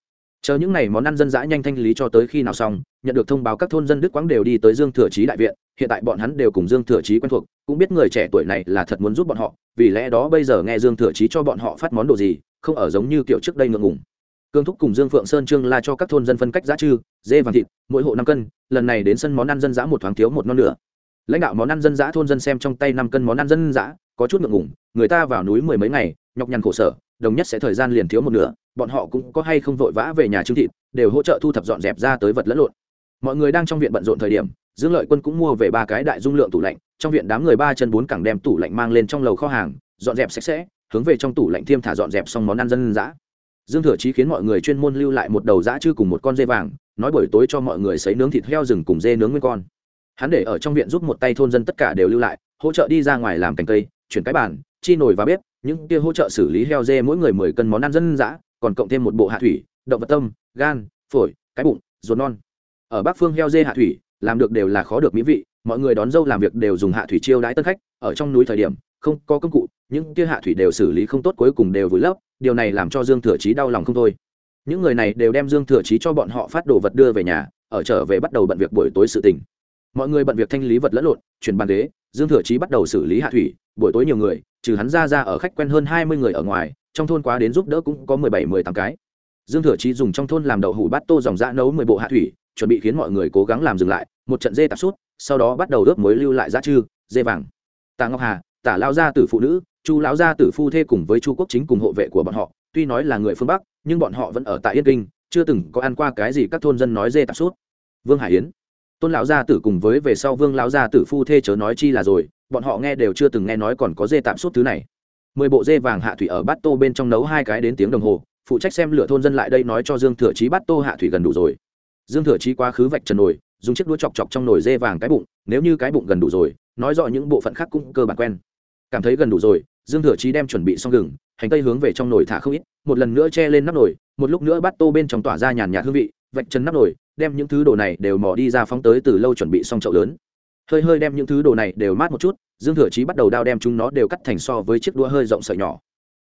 chờ những này món ăn dân dã nhanh thanh lý cho tới khi nào xong nhận được thông báo các thôn dân đức quãng đều đi tới dương thừa trí đại viện hiện tại bọn hắn đều cùng dương thừa trí quen thuộc cũng biết người trẻ tuổi này là thật muốn giúp bọn họ vì lẽ đó bây giờ nghe dương thừa trí cho bọn họ phát món đồ gì không ở giống như kiểu trước đây ngượng ngùng cương thúc cùng dương phượng sơn trương la cho các thôn dân phân cách giá trư dê vàng thịt, mỗi hộ năm cân, lần này đến sân món ăn dân dã một thoáng thiếu một non nửa. Lãnh đạo món ăn dân dã thôn dân xem trong tay năm cân món ăn dân dã, có chút ngượng ngùng, người ta vào núi mười mấy ngày, nhọc nhằn khổ sở, đồng nhất sẽ thời gian liền thiếu một nửa, bọn họ cũng có hay không vội vã về nhà trưng thịt, đều hỗ trợ thu thập dọn dẹp ra tới vật lẫn lộn. Mọi người đang trong viện bận rộn thời điểm, dương lợi quân cũng mua về ba cái đại dung lượng tủ lạnh, trong viện đám người ba chân bốn cẳng đem tủ lạnh mang lên trong lầu kho hàng, dọn dẹp sạch sẽ, hướng về trong tủ lạnh thiêm thả dọn dẹp xong món ăn dân dã dương thừa chí khiến mọi người chuyên môn lưu lại một đầu dã chư cùng một con dê vàng, nói buổi tối cho mọi người xấy nướng thịt heo rừng cùng dê nướng nguyên con. Hắn để ở trong viện giúp một tay thôn dân tất cả đều lưu lại, hỗ trợ đi ra ngoài làm cành cây, chuyển cái bàn, chi nồi và bếp, những kia hỗ trợ xử lý heo dê mỗi người mười cân món ăn dân dã, còn cộng thêm một bộ hạ thủy, động vật tâm, gan, phổi, cái bụng, ruột non. Ở bắc phương heo dê hạ thủy, làm được đều là khó được mỹ vị, mọi người đón dâu làm việc đều dùng hạ thủy chiêu đãi tân khách, ở trong núi thời điểm, không có công cụ, những kia hạ thủy đều xử lý không tốt cuối cùng đều vùi lấp điều này làm cho dương thừa chí đau lòng không thôi. Những người này đều đem dương thừa chí cho bọn họ phát đồ vật đưa về nhà, ở trở về bắt đầu bận việc buổi tối sự tình. Mọi người bận việc thanh lý vật lẫn lộn, chuyển bàn ghế, dương thừa chí bắt đầu xử lý hạ thủy, buổi tối nhiều người, trừ hắn ra ra ở khách quen hơn hai mươi người ở ngoài, trong thôn quá đến giúp đỡ cũng có mười bảy, mười tám cái. Dương thừa chí dùng trong thôn làm đậu hủ bát tô dòng dã nấu mười bộ hạ thủy, chuẩn bị khiến mọi người cố gắng làm dừng lại, một trận dê tạp sút, sau đó bắt đầu ướp mối lưu lại giá trư, dê vàng. Tạ ngọc hà, tả lao gia tử phụ nữ chu lão gia tử phu thê cùng với chu quốc chính cùng hộ vệ của bọn họ, tuy nói là người phương bắc, nhưng bọn họ vẫn ở tại yên kinh, chưa từng có ăn qua cái gì các thôn dân nói dê tạp sút vương hải yến, tôn lão gia tử cùng với về sau vương lão gia tử phu thê chớ nói chi là rồi, bọn họ nghe đều chưa từng nghe nói còn có dê tạm suốt thứ này. Mười bộ dê vàng hạ thủy ở bát tô bên trong nấu hai cái đến tiếng đồng hồ, phụ trách xem lửa thôn dân lại đây nói cho dương thừa chí bát tô hạ thủy gần đủ rồi. Dương thừa chí quá khứ vạch trần nồi, dùng chiếc đũa chọc chọc trong nồi dê vàng cái bụng, nếu như cái bụng gần đủ rồi, nói rõ những bộ phận khác cũng cơ bản quen. Cảm thấy gần đủ rồi dương thừa chí đem chuẩn bị xong gừng, hành tây hướng về trong nồi thả không ít, một lần nữa che lên nắp nồi, một lúc nữa bắt tô bên trong tỏa ra nhàn nhạt hương vị, vạch chân nắp nồi, đem những thứ đồ này đều mò đi ra phóng tới từ lâu chuẩn bị xong chậu lớn. Hơi hơi đem những thứ đồ này đều mát một chút, dương thừa chí bắt đầu đao đem chúng nó đều cắt thành so với chiếc đũa hơi rộng sợi nhỏ.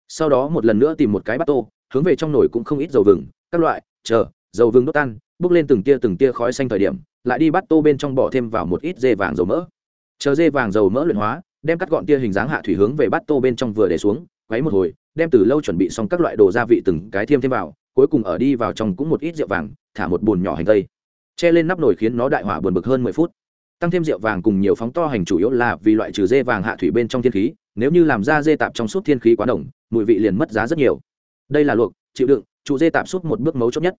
Sau đó một lần nữa tìm một cái bát tô, hướng về trong nồi cũng không ít dầu vừng, các loại, chờ, dầu vừng đốt tan bốc lên từng tia từng tia khói xanh thời điểm, lại đi bắt tô bên trong bỏ thêm vào một ít dê vàng dầu mỡ. Chờ dê vàng dầu mỡ luyện hóa đem cắt gọn tia hình dáng hạ thủy hướng về bát tô bên trong vừa để xuống, quấy một hồi, đem từ lâu chuẩn bị xong các loại đồ gia vị từng cái thêm thêm vào, cuối cùng ở đi vào trong cũng một ít rượu vàng, thả một bùn nhỏ hành tây. Che lên nắp nồi khiến nó đại hỏa buồn bực hơn mười phút. Tăng thêm rượu vàng cùng nhiều phóng to hành chủ yếu là vì loại trừ dê vàng hạ thủy bên trong thiên khí, nếu như làm ra dê tạp trong suốt thiên khí quá đồng mùi vị liền mất giá rất nhiều. Đây là luộc, chịu đựng, trụ dê tạp suốt một bước mấu chốt nhất.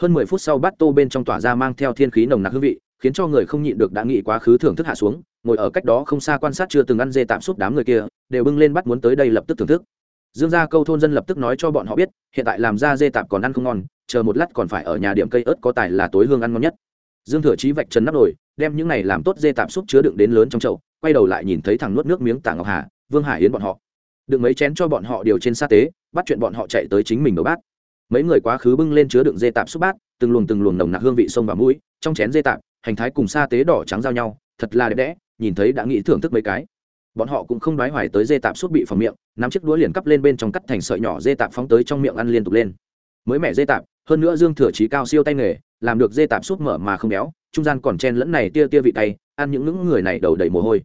Hơn mười phút sau bát tô bên trong tỏa ra mang theo thiên khí nồng nặc hương vị khiến cho người không nhịn được đã nghĩ quá khứ thưởng thức hạ xuống, ngồi ở cách đó không xa quan sát chưa từng ăn dê tạm súp đám người kia, đều bưng lên bắt muốn tới đây lập tức thưởng thức. Dương gia câu thôn dân lập tức nói cho bọn họ biết, hiện tại làm ra dê tạp còn ăn không ngon, chờ một lát còn phải ở nhà điểm cây ớt có tài là tối hương ăn ngon nhất. Dương thừa chí vạch trần nắp nồi, đem những này làm tốt dê tạp xúc chứa đựng đến lớn trong chậu, quay đầu lại nhìn thấy thằng nuốt nước miếng tả ngọc hà, vương hải yến bọn họ. Đựng mấy chén cho bọn họ điều trên sa tế, bắt chuyện bọn họ chạy tới chính mình nấu bát. Mấy người quá khứ bưng lên chứa đựng dê tạp xúc bát, từng luồng từng luồng nồng nặc hương vị sông và mũi, trong chén dê tạp hành thái cùng sa tế đỏ trắng giao nhau, thật là đẹp đẽ, nhìn thấy đã nghĩ thưởng thức mấy cái. Bọn họ cũng không đoái hoài tới dê tạp suốt bị phòng miệng, nắm chiếc đũa liền cắp lên bên trong cắt thành sợi nhỏ dê tạp phóng tới trong miệng ăn liên tục lên. Mới mẻ dê tạp, hơn nữa dương thừa trí cao siêu tay nghề, làm được dê tạp súp mở mà không béo, trung gian còn chen lẫn này tia tia vị tay ăn những những người này đầu đầy mồ hôi.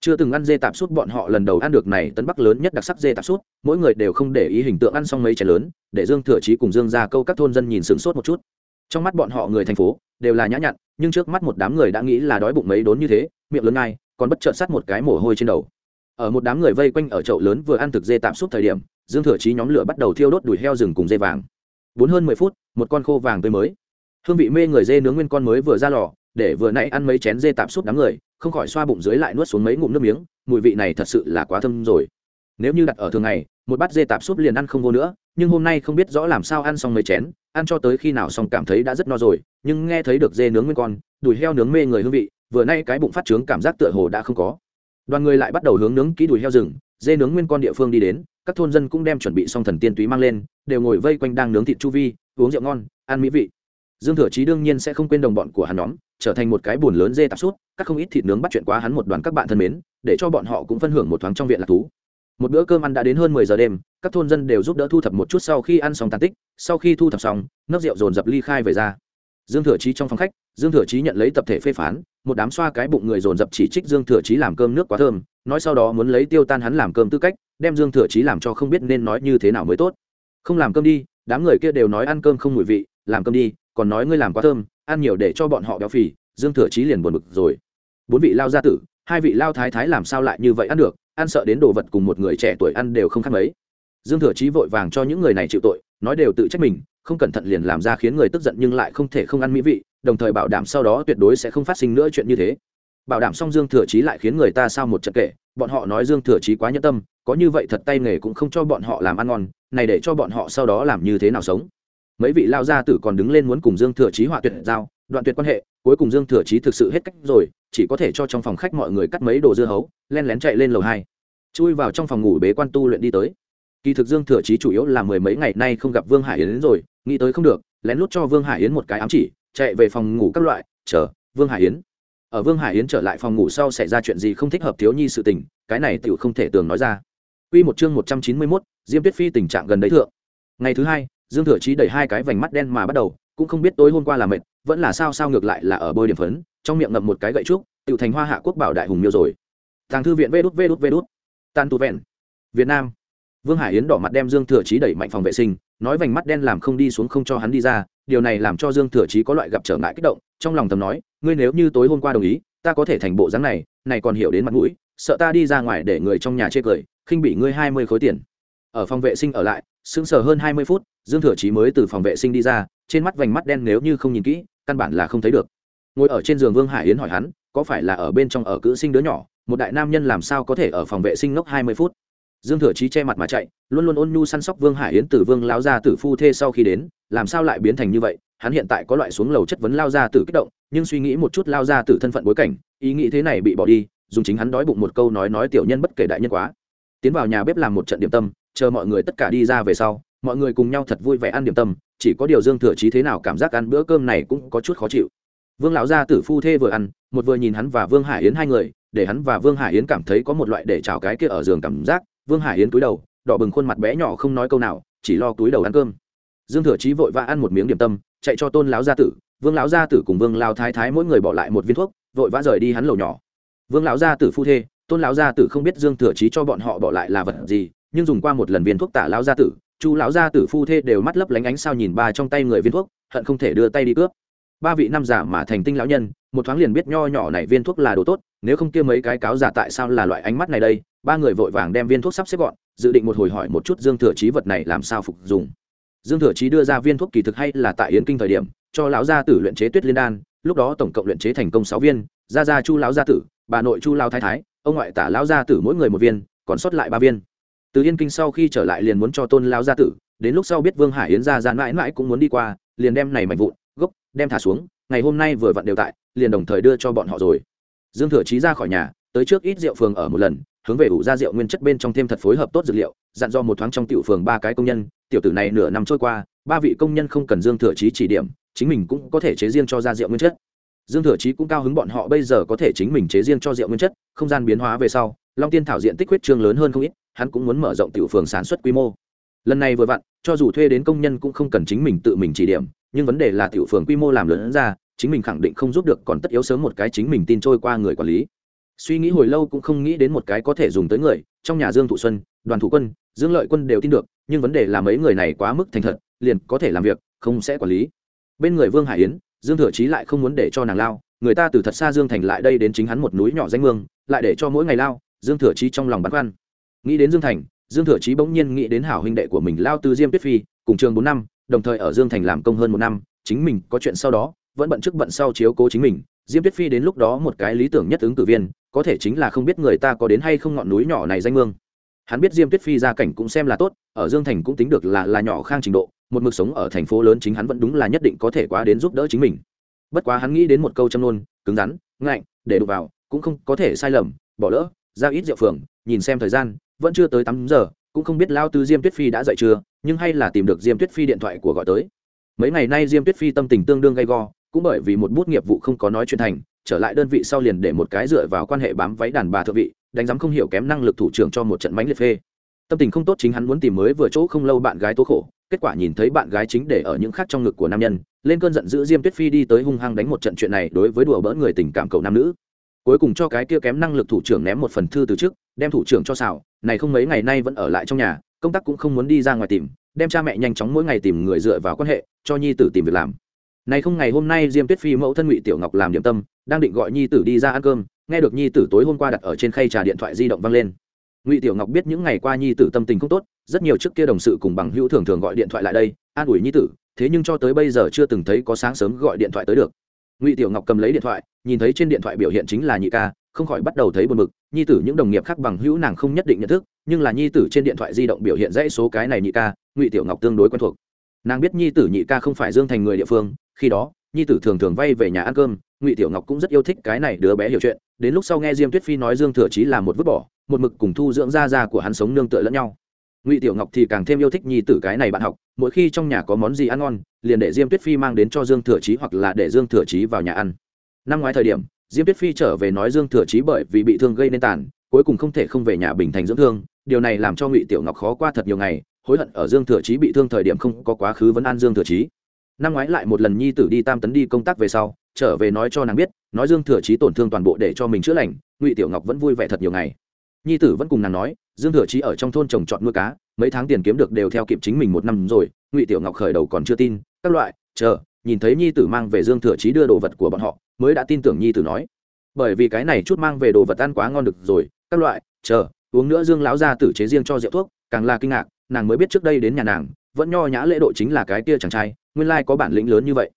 Chưa từng ăn dê tạp suốt bọn họ lần đầu ăn được này tấn bắc lớn nhất đặc sắc dê tạp suốt mỗi người đều không để ý hình tượng ăn xong mấy chén lớn, để dương thừa trí cùng dương ra câu các thôn dân nhìn sửng sốt một chút trong mắt bọn họ người thành phố đều là nhã nhặn, nhưng trước mắt một đám người đã nghĩ là đói bụng mấy đốn như thế, miệng lớn ngay, còn bất chợt sắt một cái mồ hôi trên đầu. Ở một đám người vây quanh ở chậu lớn vừa ăn thực dê tạm suốt thời điểm, dương thừa chí nhóm lửa bắt đầu thiêu đốt đùi heo rừng cùng dê vàng. Bốn hơn mười phút, một con khô vàng tươi mới. Hương vị mê người dê nướng nguyên con mới vừa ra lò, để vừa nãy ăn mấy chén dê tạm suốt đám người, không khỏi xoa bụng dưới lại nuốt xuống mấy ngụm nước miếng, mùi vị này thật sự là quá thơm rồi. Nếu như đặt ở thường ngày, một bát dê tạp súp liền ăn không vô nữa nhưng hôm nay không biết rõ làm sao ăn xong mấy chén, ăn cho tới khi nào xong cảm thấy đã rất no rồi, nhưng nghe thấy được dê nướng nguyên con, đùi heo nướng mê người hương vị, vừa nay cái bụng phát trướng cảm giác tựa hồ đã không có. Đoàn người lại bắt đầu hướng nướng kỹ đùi heo rừng, dê nướng nguyên con địa phương đi đến, các thôn dân cũng đem chuẩn bị xong thần tiên túy mang lên, đều ngồi vây quanh đang nướng thịt chu vi, uống rượu ngon, ăn mỹ vị. Dương thừa chí đương nhiên sẽ không quên đồng bọn của hắn nhóm, trở thành một cái buồn lớn dê tạp sút, các không ít thịt nướng bắt chuyện quá hắn một đoàn các bạn thân mến, để cho bọn họ cũng phân hưởng một thoáng trong viện lạc thú. Một bữa cơm ăn đã đến hơn mười giờ đêm các thôn dân đều giúp đỡ thu thập một chút sau khi ăn xong tàn tích, sau khi thu thập xong nấc rượu dồn dập ly khai về ra. Dương thừa chí trong phòng khách, dương thừa chí nhận lấy tập thể phê phán, một đám xoa cái bụng người dồn dập chỉ trích dương thừa chí làm cơm nước quá thơm, nói sau đó muốn lấy tiêu tan hắn làm cơm tư cách, đem dương thừa chí làm cho không biết nên nói như thế nào mới tốt. Không làm cơm đi, đám người kia đều nói ăn cơm không mùi vị, làm cơm đi, còn nói ngươi làm quá thơm, ăn nhiều để cho bọn họ béo phì. Dương thừa chí liền buồn bực rồi. Bốn vị lao gia tử, hai vị lao thái thái làm sao lại như vậy ăn được, ăn sợ đến đồ vật cùng một người trẻ tuổi ăn đều không khác mấy dương thừa chí vội vàng cho những người này chịu tội, nói đều tự trách mình, không cẩn thận liền làm ra khiến người tức giận nhưng lại không thể không ăn mỹ vị, đồng thời bảo đảm sau đó tuyệt đối sẽ không phát sinh nữa chuyện như thế. Bảo đảm xong dương thừa chí lại khiến người ta sao một trận kệ, bọn họ nói dương thừa chí quá nhẫn tâm, có như vậy thật tay nghề cũng không cho bọn họ làm ăn ngon, này để cho bọn họ sau đó làm như thế nào sống? Mấy vị lao gia tử còn đứng lên muốn cùng dương thừa chí họa tuyệt giao, đoạn tuyệt quan hệ, cuối cùng dương thừa chí thực sự hết cách rồi, chỉ có thể cho trong phòng khách mọi người cắt mấy đồ dưa hấu, len lén chạy lên lầu hai. Chui vào trong phòng ngủ bế quan tu luyện đi tới kỳ thực dương thừa chí chủ yếu là mười mấy ngày nay không gặp vương hải yến rồi nghĩ tới không được lén lút cho vương hải yến một cái ám chỉ chạy về phòng ngủ các loại chờ vương hải yến ở vương hải yến trở lại phòng ngủ sau xảy ra chuyện gì không thích hợp thiếu nhi sự tình cái này tựu không thể tường nói ra Quy một chương một trăm chín mươi 191, Diêm Tuyết Phi tình trạng gần đấy thượng. Ngày thứ hai, Dương Thừa Chí đẩy hai cái vành mắt đen mà bắt đầu, cũng không biết tối hôm qua là mệt, vẫn là sao sao ngược lại là ở bôi điểm phấn, trong miệng ngậm một cái gậy trúc, tiểu thành Hoa Hạ Quốc bảo đại hùng miêu rồi. Tàng thư viện ve đút ve đút Tàn tù vẹn. Việt Nam. Vương Hải Yến đỏ mặt đem Dương Thừa Chí đẩy mạnh phòng vệ sinh, nói vành mắt đen làm không đi xuống không cho hắn đi ra, điều này làm cho Dương Thừa Chí có loại gặp trở ngại kích động, trong lòng thầm nói, ngươi nếu như tối hôm qua đồng ý, ta có thể thành bộ dáng này, này còn hiểu đến mặt mũi, sợ ta đi ra ngoài để người trong nhà chê cười, khinh bị ngươi hai mươi khối tiền. Ở phòng vệ sinh ở lại, sững sờ hơn hai mươi phút, Dương Thừa Chí mới từ phòng vệ sinh đi ra, trên mắt vành mắt đen nếu như không nhìn kỹ, căn bản là không thấy được. Ngồi ở trên giường Vương Hải Yến hỏi hắn, có phải là ở bên trong ở cữ sinh đứa nhỏ, một đại nam nhân làm sao có thể ở phòng vệ sinh ngốc hai mươi phút? Dương thừa chí che mặt mà chạy, luôn luôn ôn nhu săn sóc vương hải yến Tử vương lao ra tử phu thê sau khi đến, làm sao lại biến thành như vậy? Hắn hiện tại có loại xuống lầu chất vấn lao ra tử kích động, nhưng suy nghĩ một chút lao ra tử thân phận bối cảnh, ý nghĩ thế này bị bỏ đi, dùng chính hắn đói bụng một câu nói nói tiểu nhân bất kể đại nhân quá. Tiến vào nhà bếp làm một trận điểm tâm, chờ mọi người tất cả đi ra về sau, mọi người cùng nhau thật vui vẻ ăn điểm tâm, chỉ có điều dương thừa chí thế nào cảm giác ăn bữa cơm này cũng có chút khó chịu. Vương lão gia tử phu thê vừa ăn, một vừa nhìn hắn và vương hải yến hai người, để hắn và vương hải yến cảm thấy có một loại để chào cái kia ở giường cảm giác vương hải yến túi đầu, đỏ bừng khuôn mặt bé nhỏ không nói câu nào, chỉ lo túi đầu ăn cơm. Dương thừa chí vội vã ăn một miếng điểm tâm, chạy cho tôn lão gia tử. Vương lão gia tử cùng vương lao thái thái mỗi người bỏ lại một viên thuốc, vội vã rời đi hắn lầu nhỏ. Vương lão gia tử phu thê, tôn lão gia tử không biết dương thừa chí cho bọn họ bỏ lại là vật gì, nhưng dùng qua một lần viên thuốc tả lão gia tử, chu lão gia tử phu thê đều mắt lấp lánh ánh sao nhìn ba trong tay người viên thuốc, hận không thể đưa tay đi cướp. Ba vị năm giả mà thành tinh lão nhân, một thoáng liền biết nho nhỏ này viên thuốc là đồ tốt nếu không kia mấy cái cáo giả tại sao là loại ánh mắt này đây? Ba người vội vàng đem viên thuốc sắp xếp gọn, dự định một hồi hỏi một chút dương thừa chí vật này làm sao phục dùng. Dương thừa chí đưa ra viên thuốc kỳ thực hay là tại yến kinh thời điểm, cho lão gia tử luyện chế tuyết liên đan, lúc đó tổng cộng luyện chế thành công sáu viên, gia gia chu lão gia tử, bà nội chu lao thái thái, ông ngoại tả lão gia tử mỗi người một viên, còn sót lại ba viên. Từ yên kinh sau khi trở lại liền muốn cho tôn lão gia tử, đến lúc sau biết vương hải yến gia ra mãi mãi cũng muốn đi qua, liền đem này mạnh vụn, gốc, đem thả xuống, ngày hôm nay vừa vặn đều tại, liền đồng thời đưa cho bọn họ rồi dương thừa chí ra khỏi nhà, tới trước ít rượu phường ở một lần, hướng về ủ ra rượu nguyên chất bên trong thêm thật phối hợp tốt dược liệu, dặn do một thoáng trong tiểu phường ba cái công nhân, tiểu tử này nửa năm trôi qua, ba vị công nhân không cần dương thừa chí chỉ điểm, chính mình cũng có thể chế riêng cho ra rượu nguyên chất. Dương thừa chí cũng cao hứng bọn họ bây giờ có thể chính mình chế riêng cho rượu nguyên chất, không gian biến hóa về sau, long tiên thảo diện tích huyết trương lớn hơn không ít, hắn cũng muốn mở rộng tiểu phường sản xuất quy mô. Lần này vừa vặn, cho dù thuê đến công nhân cũng không cần chính mình tự mình chỉ điểm, nhưng vấn đề là tiểu phường quy mô làm lớn ra chính mình khẳng định không giúp được còn tất yếu sớm một cái chính mình tin trôi qua người quản lý. Suy nghĩ hồi lâu cũng không nghĩ đến một cái có thể dùng tới người, trong nhà dương thụ xuân, đoàn thủ quân, dương lợi quân đều tin được, nhưng vấn đề là mấy người này quá mức thành thật, liền có thể làm việc, không sẽ quản lý. Bên người vương hải yến, dương thừa chí lại không muốn để cho nàng lao, người ta từ thật xa dương thành lại đây đến chính hắn một núi nhỏ danh mương, lại để cho mỗi ngày lao, dương thừa chí trong lòng băn khoăn. Nghĩ đến dương thành, dương thừa chí bỗng nhiên nghĩ đến hảo huynh đệ của mình lao từ diêm tuyết phi, cùng trường bốn năm, đồng thời ở dương thành làm công hơn một năm, chính mình có chuyện sau đó vẫn bận trước bận sau chiếu cố chính mình, diêm tuyết phi đến lúc đó một cái lý tưởng nhất ứng cử viên, có thể chính là không biết người ta có đến hay không ngọn núi nhỏ này danh mương. Hắn biết diêm tuyết phi gia cảnh cũng xem là tốt, ở dương thành cũng tính được là là nhỏ khang trình độ, một mực sống ở thành phố lớn chính hắn vẫn đúng là nhất định có thể quá đến giúp đỡ chính mình. Bất quá hắn nghĩ đến một câu châm nôn cứng rắn, ngạnh, để đụng vào, cũng không có thể sai lầm, bỏ lỡ, ra ít rượu phường, nhìn xem thời gian, vẫn chưa tới tám giờ, cũng không biết lao tư diêm tuyết phi đã dậy chưa, nhưng hay là tìm được diêm tuyết phi điện thoại của gọi tới. Mấy ngày nay diêm tuyết phi tâm tình tương đương gay go cũng bởi vì một bút nghiệp vụ không có nói chuyện thành, trở lại đơn vị sau liền để một cái dựa vào quan hệ bám váy đàn bà thượng vị, đánh giám không hiểu kém năng lực thủ trưởng cho một trận mánh liệt phê. Tâm tình không tốt chính hắn muốn tìm mới vừa chỗ không lâu bạn gái tố khổ, kết quả nhìn thấy bạn gái chính để ở những khác trong ngực của nam nhân, lên cơn giận dữ diêm tuyết phi đi tới hung hăng đánh một trận chuyện này đối với đùa bỡn người tình cảm cầu nam nữ. Cuối cùng cho cái kia kém năng lực thủ trưởng ném một phần thư từ trước, đem thủ trưởng cho xảo này không mấy ngày nay vẫn ở lại trong nhà, công tác cũng không muốn đi ra ngoài tìm, đem cha mẹ nhanh chóng mỗi ngày tìm người dựa vào quan hệ, cho nhi tử tìm việc làm này không ngày hôm nay diêm tuyết phi mẫu thân ngụy tiểu ngọc làm điểm tâm, đang định gọi nhi tử đi ra ăn cơm, nghe được nhi tử tối hôm qua đặt ở trên khay trà điện thoại di động vang lên. Ngụy tiểu ngọc biết những ngày qua nhi tử tâm tình không tốt, rất nhiều trước kia đồng sự cùng bằng hữu thường thường gọi điện thoại lại đây, an ủi nhi tử, thế nhưng cho tới bây giờ chưa từng thấy có sáng sớm gọi điện thoại tới được. Ngụy tiểu ngọc cầm lấy điện thoại, nhìn thấy trên điện thoại biểu hiện chính là nhị ca, không khỏi bắt đầu thấy buồn bực, nhi tử những đồng nghiệp khác bằng hữu nàng không nhất định nhận thức, nhưng là nhi tử trên điện thoại di động biểu hiện dãy số cái này nhị ca, ngụy tiểu ngọc tương đối quen thuộc. Nàng biết nhi tử nhị ca không phải dương thành người địa phương khi đó, nhi tử thường thường vay về nhà ăn cơm, ngụy tiểu ngọc cũng rất yêu thích cái này đứa bé hiểu chuyện, đến lúc sau nghe diêm tuyết phi nói dương thừa chí là một vứt bỏ, một mực cùng thu dưỡng ra ra của hắn sống nương tựa lẫn nhau. Ngụy tiểu ngọc thì càng thêm yêu thích nhi tử cái này bạn học, mỗi khi trong nhà có món gì ăn ngon, liền để diêm tuyết phi mang đến cho dương thừa chí hoặc là để dương thừa chí vào nhà ăn. Năm ngoái thời điểm, diêm tuyết phi trở về nói dương thừa chí bởi vì bị thương gây nên tàn, cuối cùng không thể không về nhà bình thành dưỡng thương, điều này làm cho ngụy tiểu ngọc khó qua thật nhiều ngày, hối hận ở dương thừa chí bị thương thời điểm không có quá khứ vẫn an dương thừa chí năm ngoái lại một lần nhi tử đi tam tấn đi công tác về sau, trở về nói cho nàng biết, nói dương thừa chí tổn thương toàn bộ để cho mình chữa lành, ngụy tiểu ngọc vẫn vui vẻ thật nhiều ngày. Nhi tử vẫn cùng nàng nói, dương thừa chí ở trong thôn trồng trọt nuôi cá, mấy tháng tiền kiếm được đều theo kịp chính mình một năm rồi, ngụy tiểu ngọc khởi đầu còn chưa tin, các loại, chờ, nhìn thấy nhi tử mang về dương thừa chí đưa đồ vật của bọn họ, mới đã tin tưởng nhi tử nói. Bởi vì cái này chút mang về đồ vật ăn quá ngon được rồi, các loại, chờ, uống nữa dương lão ra tử chế riêng cho rượu thuốc, càng là kinh ngạc, nàng mới biết trước đây đến nhà nàng, vẫn nho nhã lễ độ chính là cái kia chàng trai nguyên lai có bản lĩnh lớn như vậy.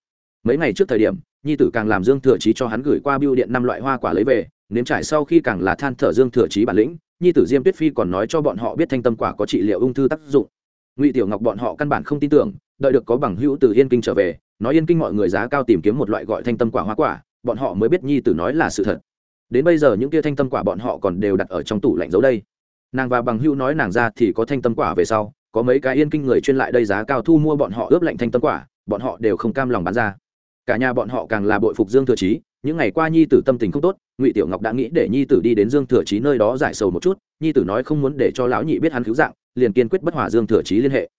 Mấy ngày trước thời điểm, nhi tử càng làm dương thừa chí cho hắn gửi qua biêu điện năm loại hoa quả lấy về, nếm trải sau khi càng là than thở dương thừa chí bản lĩnh, nhi tử diêm tuyết phi còn nói cho bọn họ biết thanh tâm quả có trị liệu ung thư tác dụng. Ngụy tiểu ngọc bọn họ căn bản không tin tưởng, đợi được có bằng hữu từ yên kinh trở về, nói yên kinh mọi người giá cao tìm kiếm một loại gọi thanh tâm quả hoa quả, bọn họ mới biết nhi tử nói là sự thật. Đến bây giờ những kia thanh tâm quả bọn họ còn đều đặt ở trong tủ lạnh giấu đây. Nàng và bằng hữu nói nàng ra thì có thanh tâm quả về sau có mấy cái yên kinh người chuyên lại đây giá cao thu mua bọn họ ướp lạnh thanh tâm quả bọn họ đều không cam lòng bán ra cả nhà bọn họ càng là bội phục dương thừa chí những ngày qua nhi tử tâm tình không tốt ngụy tiểu ngọc đã nghĩ để nhi tử đi đến dương thừa chí nơi đó giải sầu một chút nhi tử nói không muốn để cho lão nhị biết hắn cứu dạng liền kiên quyết bất hòa dương thừa chí liên hệ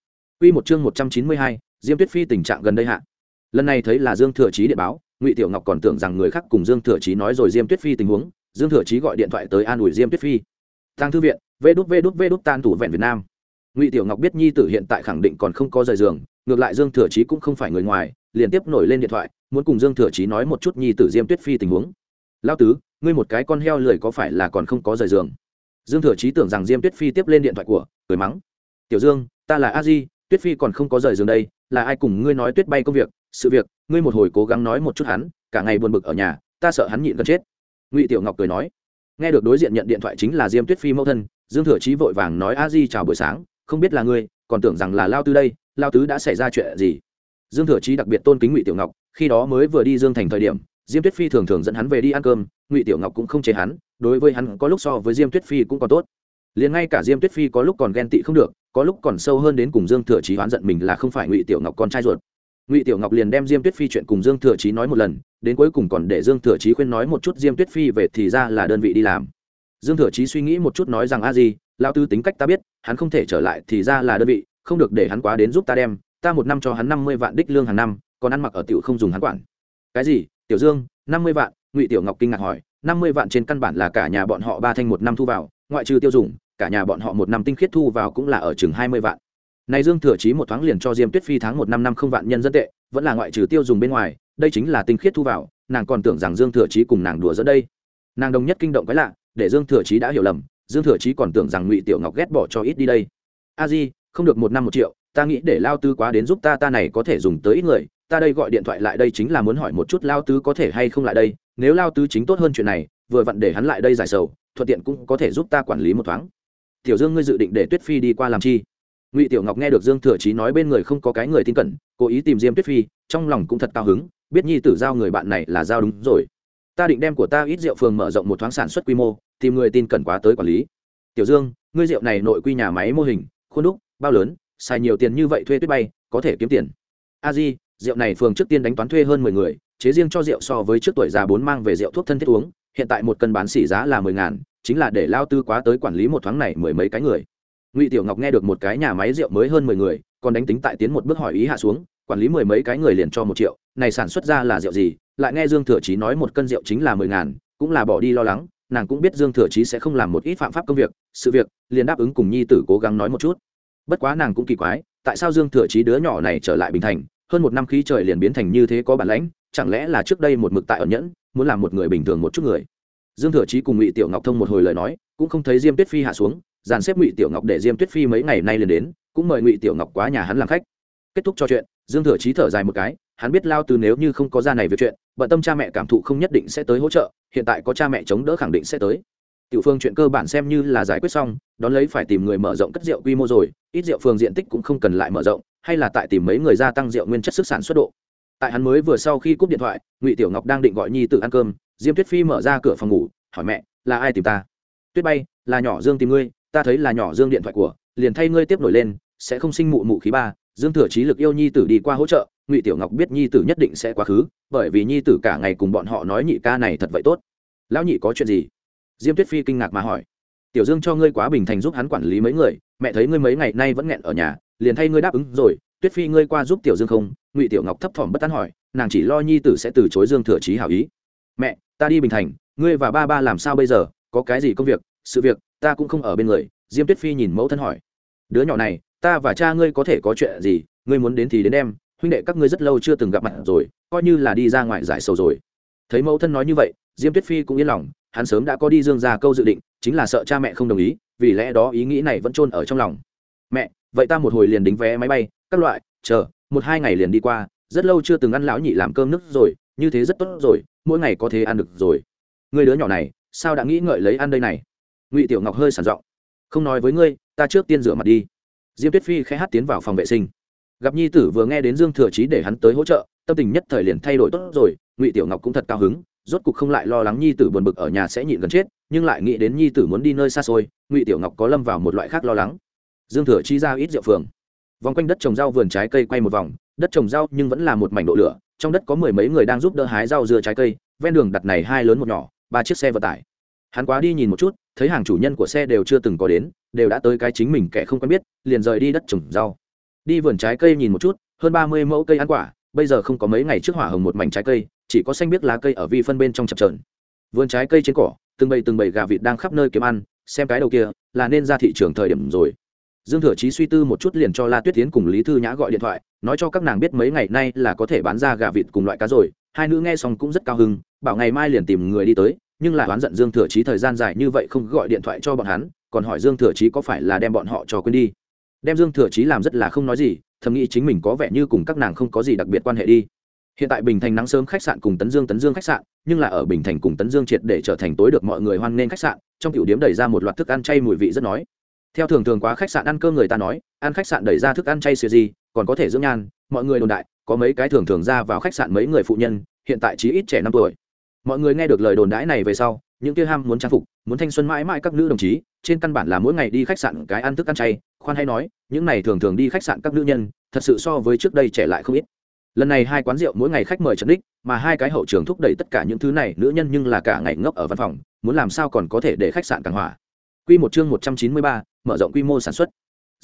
Quy một chương một trăm chín mươi hai, Diêm Tuyết Phi tình trạng gần đây hạ. Lần này thấy là Dương Thừa Chí điện báo, Ngụy Tiểu Ngọc còn tưởng rằng người khác cùng Dương Thừa Chí nói rồi Diêm Tuyết Phi tình huống, Dương Thừa Chí gọi điện thoại tới an ủi Diêm Tuyết Phi. Tang thư viện, Vê đút Vê đút Vê đút tan thủ vẹn Việt Nam. Ngụy Tiểu Ngọc biết nhi tử hiện tại khẳng định còn không có rời giường, ngược lại Dương Thừa Chí cũng không phải người ngoài, liền tiếp nổi lên điện thoại, muốn cùng Dương Thừa Chí nói một chút nhi tử Diêm Tuyết Phi tình huống. Lão tứ, ngươi một cái con heo lười có phải là còn không có rời giường? Dương Thừa Chí tưởng rằng Diêm Tuyết Phi tiếp lên điện thoại của, cười mắng. "Tiểu Dương, ta là A Di, Tuyết Phi còn không có rời giường đây, là ai cùng ngươi nói Tuyết bay công việc, sự việc, ngươi một hồi cố gắng nói một chút hắn, cả ngày buồn bực ở nhà, ta sợ hắn nhịn gần chết." Ngụy Tiểu Ngọc cười nói. Nghe được đối diện nhận điện thoại chính là Diêm Tuyết Phi mẫu thân, Dương Thừa Chí vội vàng nói A Di chào buổi sáng, không biết là ngươi, còn tưởng rằng là Lao Tứ đây, Lao Tứ đã xảy ra chuyện gì? Dương Thừa Chí đặc biệt tôn kính Ngụy Tiểu Ngọc, khi đó mới vừa đi Dương Thành thời điểm, Diêm Tuyết Phi thường thường dẫn hắn về đi ăn cơm, Ngụy Tiểu Ngọc cũng không chế hắn, đối với hắn có lúc so với Diêm Tuyết Phi cũng còn tốt. Liền ngay cả Diêm Tuyết Phi có lúc còn ghen tị không được, có lúc còn sâu hơn đến cùng Dương Thừa Chí oán giận mình là không phải Ngụy Tiểu Ngọc con trai ruột. Ngụy Tiểu Ngọc liền đem Diêm Tuyết Phi chuyện cùng Dương Thừa Chí nói một lần, đến cuối cùng còn để Dương Thừa Chí khuyên nói một chút Diêm Tuyết Phi về thì ra là đơn vị đi làm. Dương Thừa Chí suy nghĩ một chút nói rằng a gì, lão tư tính cách ta biết, hắn không thể trở lại thì ra là đơn vị, không được để hắn quá đến giúp ta đem, ta một năm cho hắn năm mươi vạn đích lương hàng năm, còn ăn mặc ở tiểu không dùng hắn quản. Cái gì? Tiểu Dương, năm mươi vạn? Ngụy Tiểu Ngọc kinh ngạc hỏi, năm mươi vạn trên căn bản là cả nhà bọn họ ba thanh một năm thu vào, ngoại trừ tiêu dùng, cả nhà bọn họ một năm tinh khiết thu vào cũng là ở chừng hai mươi vạn. Này Dương Thừa Chí một thoáng liền cho Diêm Tuyết Phi tháng một năm năm không vạn nhân dân tệ, vẫn là ngoại trừ tiêu dùng bên ngoài, đây chính là tinh khiết thu vào, nàng còn tưởng rằng Dương Thừa Chí cùng nàng đùa giữa đây. Nàng đồng nhất kinh động cái lạ, để Dương Thừa Chí đã hiểu lầm, Dương Thừa Chí còn tưởng rằng Ngụy Tiểu Ngọc ghét bỏ cho ít đi đây. A Di, không được một năm một triệu, ta nghĩ để lao tư quá đến giúp ta ta này có thể dùng tới ít người, ta đây gọi điện thoại lại đây chính là muốn hỏi một chút lao tứ có thể hay không lại đây, nếu lao tứ chính tốt hơn chuyện này, vừa vặn để hắn lại đây giải sầu, thuận tiện cũng có thể giúp ta quản lý một thoáng. Tiểu Dương ngươi dự định để Tuyết Phi đi qua làm chi? Ngụy Tiểu Ngọc nghe được Dương Thừa Chí nói bên người không có cái người tin cẩn, cố ý tìm Diêm Tuyết Phi, trong lòng cũng thật cao hứng, biết nhi tử giao người bạn này là giao đúng rồi. Ta định đem của ta ít rượu phường mở rộng một thoáng sản xuất quy mô, tìm người tin cẩn quá tới quản lý. Tiểu Dương, ngươi rượu này nội quy nhà máy mô hình, khuôn đúc, bao lớn, xài nhiều tiền như vậy thuê tuyết bay, có thể kiếm tiền. A Di, rượu này phường trước tiên đánh toán thuê hơn mười người, chế riêng cho rượu so với trước tuổi già bốn mang về rượu thuốc thân thiết uống, hiện tại một cân bán xỉ giá là mười ngàn, chính là để lao tư quá tới quản lý một thoáng này mười mấy cái người. Ngụy Tiểu Ngọc nghe được một cái nhà máy rượu mới hơn mười người, còn đánh tính tại tiến một bước hỏi ý hạ xuống, quản lý mười mấy cái người liền cho một triệu, này sản xuất ra là rượu gì? Lại nghe Dương Thừa Chí nói một cân rượu chính là mười ngàn, cũng là bỏ đi lo lắng, nàng cũng biết Dương Thừa Chí sẽ không làm một ít phạm pháp công việc, sự việc, liền đáp ứng cùng nhi tử cố gắng nói một chút. Bất quá nàng cũng kỳ quái, tại sao Dương Thừa Chí đứa nhỏ này trở lại bình thành, hơn một năm khí trời liền biến thành như thế có bản lãnh chẳng lẽ là trước đây một mực tại ẩn nhẫn muốn làm một người bình thường một chút người dương thừa chí cùng ngụy tiểu ngọc thông một hồi lời nói cũng không thấy diêm tuyết phi hạ xuống dàn xếp ngụy tiểu ngọc để diêm tuyết phi mấy ngày nay liền đến cũng mời ngụy tiểu ngọc quá nhà hắn làm khách kết thúc cho chuyện dương thừa chí thở dài một cái hắn biết lao từ nếu như không có ra này việc chuyện bận tâm cha mẹ cảm thụ không nhất định sẽ tới hỗ trợ, hiện tại có cha mẹ chống đỡ khẳng định sẽ tới. Tiểu phương chuyện cơ bản xem như là giải quyết xong, đón lấy phải tìm người mở rộng cất rượu quy mô rồi, ít rượu phường diện tích cũng không cần lại mở rộng, hay là tại tìm mấy người gia tăng rượu nguyên chất sức sản xuất độ. Tại hắn mới vừa sau khi cúp điện thoại, ngụy tiểu ngọc đang định gọi nhi tự ăn cơm, diêm tuyết phi mở ra cửa phòng ngủ, hỏi mẹ, là ai tìm ta? Tuyết bay, là nhỏ dương tìm ngươi, ta thấy là nhỏ dương điện thoại của, liền thay ngươi tiếp nổi lên, sẽ không sinh mụ mụ khí ba, dương thừa trí lực yêu nhi tử đi qua hỗ trợ ngụy tiểu ngọc biết nhi tử nhất định sẽ quá khứ, bởi vì nhi tử cả ngày cùng bọn họ nói nhị ca này thật vậy tốt. Lão nhị có chuyện gì? Diêm tuyết phi kinh ngạc mà hỏi. Tiểu dương cho ngươi quá bình thành giúp hắn quản lý mấy người, mẹ thấy ngươi mấy ngày nay vẫn nghẹn ở nhà, liền thay ngươi đáp ứng rồi. Tuyết phi ngươi qua giúp tiểu dương không? Ngụy tiểu ngọc thấp thỏm bất tán hỏi, nàng chỉ lo nhi tử sẽ từ chối dương thừa trí hảo ý. Mẹ, ta đi bình thành, ngươi và ba ba làm sao bây giờ? Có cái gì công việc, sự việc, ta cũng không ở bên người. Diêm tuyết phi nhìn mẫu thân hỏi. Đứa nhỏ này, ta và cha ngươi có thể có chuyện gì? Ngươi muốn đến thì đến em huynh đệ các ngươi rất lâu chưa từng gặp mặt rồi, coi như là đi ra ngoài giải sầu rồi. Thấy mẫu thân nói như vậy, diêm tuyết phi cũng yên lòng, hắn sớm đã có đi dương ra câu dự định, chính là sợ cha mẹ không đồng ý, vì lẽ đó ý nghĩ này vẫn chôn ở trong lòng. Mẹ, vậy ta một hồi liền đính vé máy bay, các loại, chờ, một hai ngày liền đi qua, rất lâu chưa từng ăn lão nhị làm cơm nước rồi, như thế rất tốt rồi, mỗi ngày có thể ăn được rồi. Người đứa nhỏ này, sao đã nghĩ ngợi lấy ăn đây này? Ngụy tiểu ngọc hơi sản giọng. Không nói với ngươi, ta trước tiên rửa mặt đi. Diêm tuyết phi khẽ hát tiến vào phòng vệ sinh gặp nhi tử vừa nghe đến dương thừa chí để hắn tới hỗ trợ, tâm tình nhất thời liền thay đổi tốt rồi, ngụy tiểu ngọc cũng thật cao hứng, rốt cục không lại lo lắng nhi tử buồn bực ở nhà sẽ nhịn gần chết, nhưng lại nghĩ đến nhi tử muốn đi nơi xa xôi, ngụy tiểu ngọc có lâm vào một loại khác lo lắng. Dương thừa chi ra ít rượu phường. Vòng quanh đất trồng rau vườn trái cây quay một vòng, đất trồng rau nhưng vẫn là một mảnh độ lửa, trong đất có mười mấy người đang giúp đỡ hái rau dưa trái cây, ven đường đặt này hai lớn một nhỏ, ba chiếc xe vận tải. Hắn quá đi nhìn một chút, thấy hàng chủ nhân của xe đều chưa từng có đến, đều đã tới cái chính mình kẻ không quen biết, liền rời đi đất trồng rau đi vườn trái cây nhìn một chút, hơn ba mươi mẫu cây ăn quả, bây giờ không có mấy ngày trước hỏa hồng một mảnh trái cây, chỉ có xanh biết lá cây ở vi phân bên trong chập trờn vườn trái cây trên cỏ, từng bầy từng bầy gà vịt đang khắp nơi kiếm ăn, xem cái đầu kia, là nên ra thị trường thời điểm rồi. Dương thừa chí suy tư một chút liền cho la tuyết tiến cùng lý thư nhã gọi điện thoại, nói cho các nàng biết mấy ngày nay là có thể bán ra gà vịt cùng loại cá rồi. Hai nữ nghe xong cũng rất cao hứng, bảo ngày mai liền tìm người đi tới, nhưng lại oán giận dương thừa chí thời gian dài như vậy không gọi điện thoại cho bọn hắn, còn hỏi dương thừa chí có phải là đem bọn họ cho quên đi đem dương thừa chí làm rất là không nói gì, thầm nghĩ chính mình có vẻ như cùng các nàng không có gì đặc biệt quan hệ đi. Hiện tại bình thành nắng sớm khách sạn cùng tấn dương tấn dương khách sạn, nhưng là ở bình thành cùng tấn dương triệt để trở thành tối được mọi người hoan nghênh khách sạn, trong tiểu điếm đẩy ra một loạt thức ăn chay mùi vị rất nói. Theo thường thường quá khách sạn ăn cơm người ta nói, ăn khách sạn đẩy ra thức ăn chay xìa gì, còn có thể dưỡng nhan, mọi người đồn đại, có mấy cái thường thường ra vào khách sạn mấy người phụ nhân, hiện tại chí ít trẻ năm tuổi. Mọi người nghe được lời đồn đãi này về sau những kia ham muốn trang phục muốn thanh xuân mãi mãi các nữ đồng chí trên căn bản là mỗi ngày đi khách sạn cái ăn thức ăn chay khoan hay nói những này thường thường đi khách sạn các nữ nhân thật sự so với trước đây trẻ lại không ít lần này hai quán rượu mỗi ngày khách mời trần đích mà hai cái hậu trường thúc đẩy tất cả những thứ này nữ nhân nhưng là cả ngày ngốc ở văn phòng muốn làm sao còn có thể để khách sạn càng hỏa Quy một chương một trăm chín mươi ba, mở rộng quy mô sản xuất.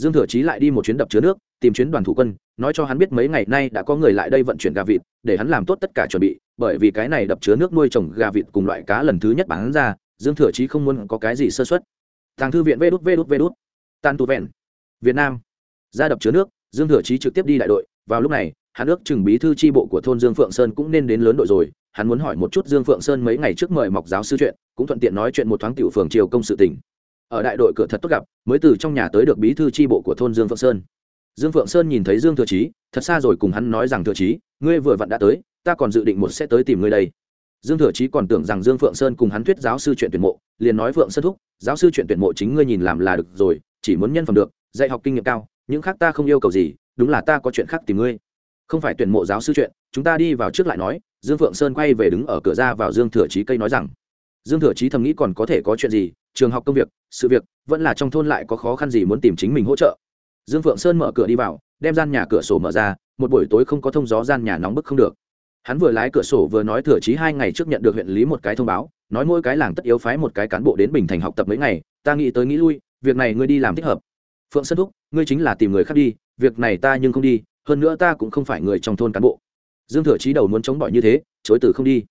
Dương Thừa Chí lại đi một chuyến đập chứa nước, tìm chuyến đoàn thủ quân, nói cho hắn biết mấy ngày nay đã có người lại đây vận chuyển gà vịt, để hắn làm tốt tất cả chuẩn bị, bởi vì cái này đập chứa nước nuôi trồng gà vịt cùng loại cá lần thứ nhất bán ra, Dương Thừa Chí không muốn có cái gì sơ suất. Tàng thư viện Vđút Vđút Vđút. Tan tu vẹn. Việt Nam. Ra đập chứa nước, Dương Thừa Chí trực tiếp đi đại đội, vào lúc này, hắn ước chừng bí thư tri bộ của thôn Dương Phượng Sơn cũng nên đến lớn đội rồi, hắn muốn hỏi một chút Dương Phượng Sơn mấy ngày trước mời mọc giáo sư chuyện, cũng thuận tiện nói chuyện một thoáng tiểu phường triều công sự tình. Ở đại đội cửa thật tốt gặp, mới từ trong nhà tới được bí thư tri bộ của thôn Dương Phượng Sơn. Dương Phượng Sơn nhìn thấy Dương Thừa Chí, thật xa rồi cùng hắn nói rằng Thừa Chí, ngươi vừa vặn đã tới, ta còn dự định một sẽ tới tìm ngươi đây. Dương Thừa Chí còn tưởng rằng Dương Phượng Sơn cùng hắn thuyết giáo sư chuyện tuyển mộ, liền nói Phượng Sơn thúc, giáo sư chuyện tuyển mộ chính ngươi nhìn làm là được rồi, chỉ muốn nhân phẩm được, dạy học kinh nghiệm cao, những khác ta không yêu cầu gì, đúng là ta có chuyện khác tìm ngươi không phải tuyển mộ giáo sư chuyện chúng ta đi vào trước lại nói dương phượng sơn quay về đứng ở cửa ra vào dương thừa chí cây nói rằng dương thừa chí thầm nghĩ còn có thể có chuyện gì, trường học công việc, sự việc, vẫn là trong thôn lại có khó khăn gì muốn tìm chính mình hỗ trợ. Dương phượng sơn mở cửa đi vào, đem gian nhà cửa sổ mở ra, một buổi tối không có thông gió gian nhà nóng bức không được. Hắn vừa lái cửa sổ vừa nói thừa chí hai ngày trước nhận được huyện lý một cái thông báo, nói mỗi cái làng tất yếu phái một cái cán bộ đến bình thành học tập mấy ngày, ta nghĩ tới nghĩ lui, việc này ngươi đi làm thích hợp. Phượng sơn thúc, ngươi chính là tìm người khác đi, việc này ta nhưng không đi, hơn nữa ta cũng không phải người trong thôn cán bộ. Dương thừa chí đầu muốn chống bỏi như thế, chối từ không đi.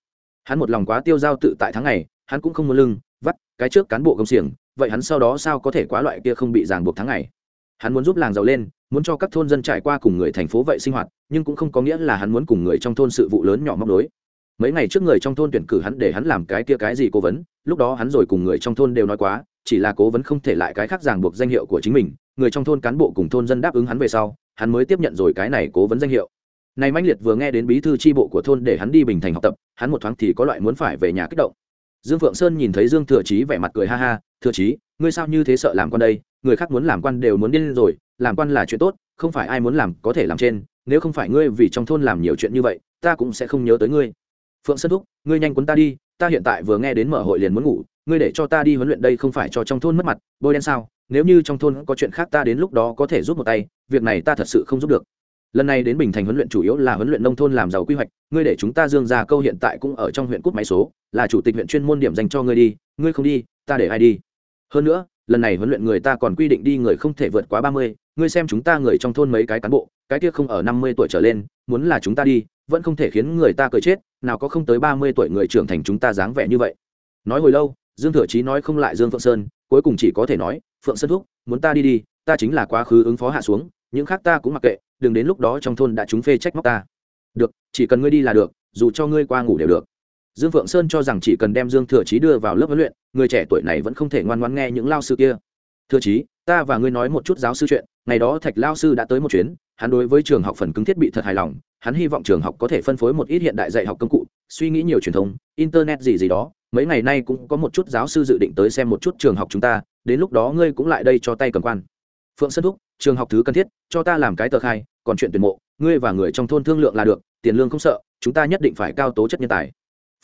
Hắn một lòng quá tiêu giao tự tại tháng ngày hắn cũng không muốn lưng, vắt, cái trước cán bộ công xiềng, vậy hắn sau đó sao có thể quá loại kia không bị ràng buộc tháng ngày? Hắn muốn giúp làng giàu lên, muốn cho các thôn dân trải qua cùng người thành phố vậy sinh hoạt, nhưng cũng không có nghĩa là hắn muốn cùng người trong thôn sự vụ lớn nhỏ móc đối mấy ngày trước người trong thôn tuyển cử hắn để hắn làm cái kia cái gì cố vấn, lúc đó hắn rồi cùng người trong thôn đều nói quá, chỉ là cố vấn không thể lại cái khác ràng buộc danh hiệu của chính mình, người trong thôn cán bộ cùng thôn dân đáp ứng hắn về sau, hắn mới tiếp nhận rồi cái này cố vấn danh hiệu. Này mãnh liệt vừa nghe đến bí thư tri bộ của thôn để hắn đi bình thành học tập, hắn một thoáng thì có loại muốn phải về nhà kích động dương phượng sơn nhìn thấy dương thừa chí vẻ mặt cười ha ha, thừa chí, ngươi sao như thế sợ làm quan đây? Người khác muốn làm quan đều muốn điên rồi, làm quan là chuyện tốt, không phải ai muốn làm có thể làm trên, nếu không phải ngươi vì trong thôn làm nhiều chuyện như vậy, ta cũng sẽ không nhớ tới ngươi. Phượng sơn thúc, ngươi nhanh cuốn ta đi, ta hiện tại vừa nghe đến mở hội liền muốn ngủ, ngươi để cho ta đi huấn luyện đây không phải cho trong thôn mất mặt, bôi đen sao? Nếu như trong thôn có chuyện khác ta đến lúc đó có thể giúp một tay, việc này ta thật sự không giúp được lần này đến bình thành huấn luyện chủ yếu là huấn luyện nông thôn làm giàu quy hoạch. Ngươi để chúng ta dương ra câu hiện tại cũng ở trong huyện cúp máy số, là chủ tịch huyện chuyên môn điểm dành cho ngươi đi. Ngươi không đi, ta để ai đi? Hơn nữa, lần này huấn luyện người ta còn quy định đi người không thể vượt quá ba mươi. Ngươi xem chúng ta người trong thôn mấy cái cán bộ, cái kia không ở năm mươi tuổi trở lên, muốn là chúng ta đi, vẫn không thể khiến người ta cười chết, nào có không tới ba mươi tuổi người trưởng thành chúng ta dáng vẻ như vậy. Nói hồi lâu, dương thừa chí nói không lại dương phượng sơn, cuối cùng chỉ có thể nói, phượng sơn thúc, muốn ta đi đi, ta chính là quá khứ ứng phó hạ xuống, những khác ta cũng mặc kệ đừng đến lúc đó trong thôn đã chúng phê trách móc ta. Được, chỉ cần ngươi đi là được, dù cho ngươi qua ngủ đều được. Dương phượng sơn cho rằng chỉ cần đem dương thừa chí đưa vào lớp huấn luyện, người trẻ tuổi này vẫn không thể ngoan ngoan nghe những lao sư kia. Thừa chí, ta và ngươi nói một chút giáo sư chuyện, ngày đó thạch lao sư đã tới một chuyến, hắn đối với trường học phần cứng thiết bị thật hài lòng, hắn hy vọng trường học có thể phân phối một ít hiện đại dạy học công cụ, suy nghĩ nhiều truyền thông, internet gì gì đó, mấy ngày nay cũng có một chút giáo sư dự định tới xem một chút trường học chúng ta, đến lúc đó ngươi cũng lại đây cho tay cầm quan phượng sơn thúc, trường học thứ cần thiết, cho ta làm cái tờ khai, còn chuyện tuyển mộ, ngươi và người trong thôn thương lượng là được, tiền lương không sợ, chúng ta nhất định phải cao tố chất nhân tài.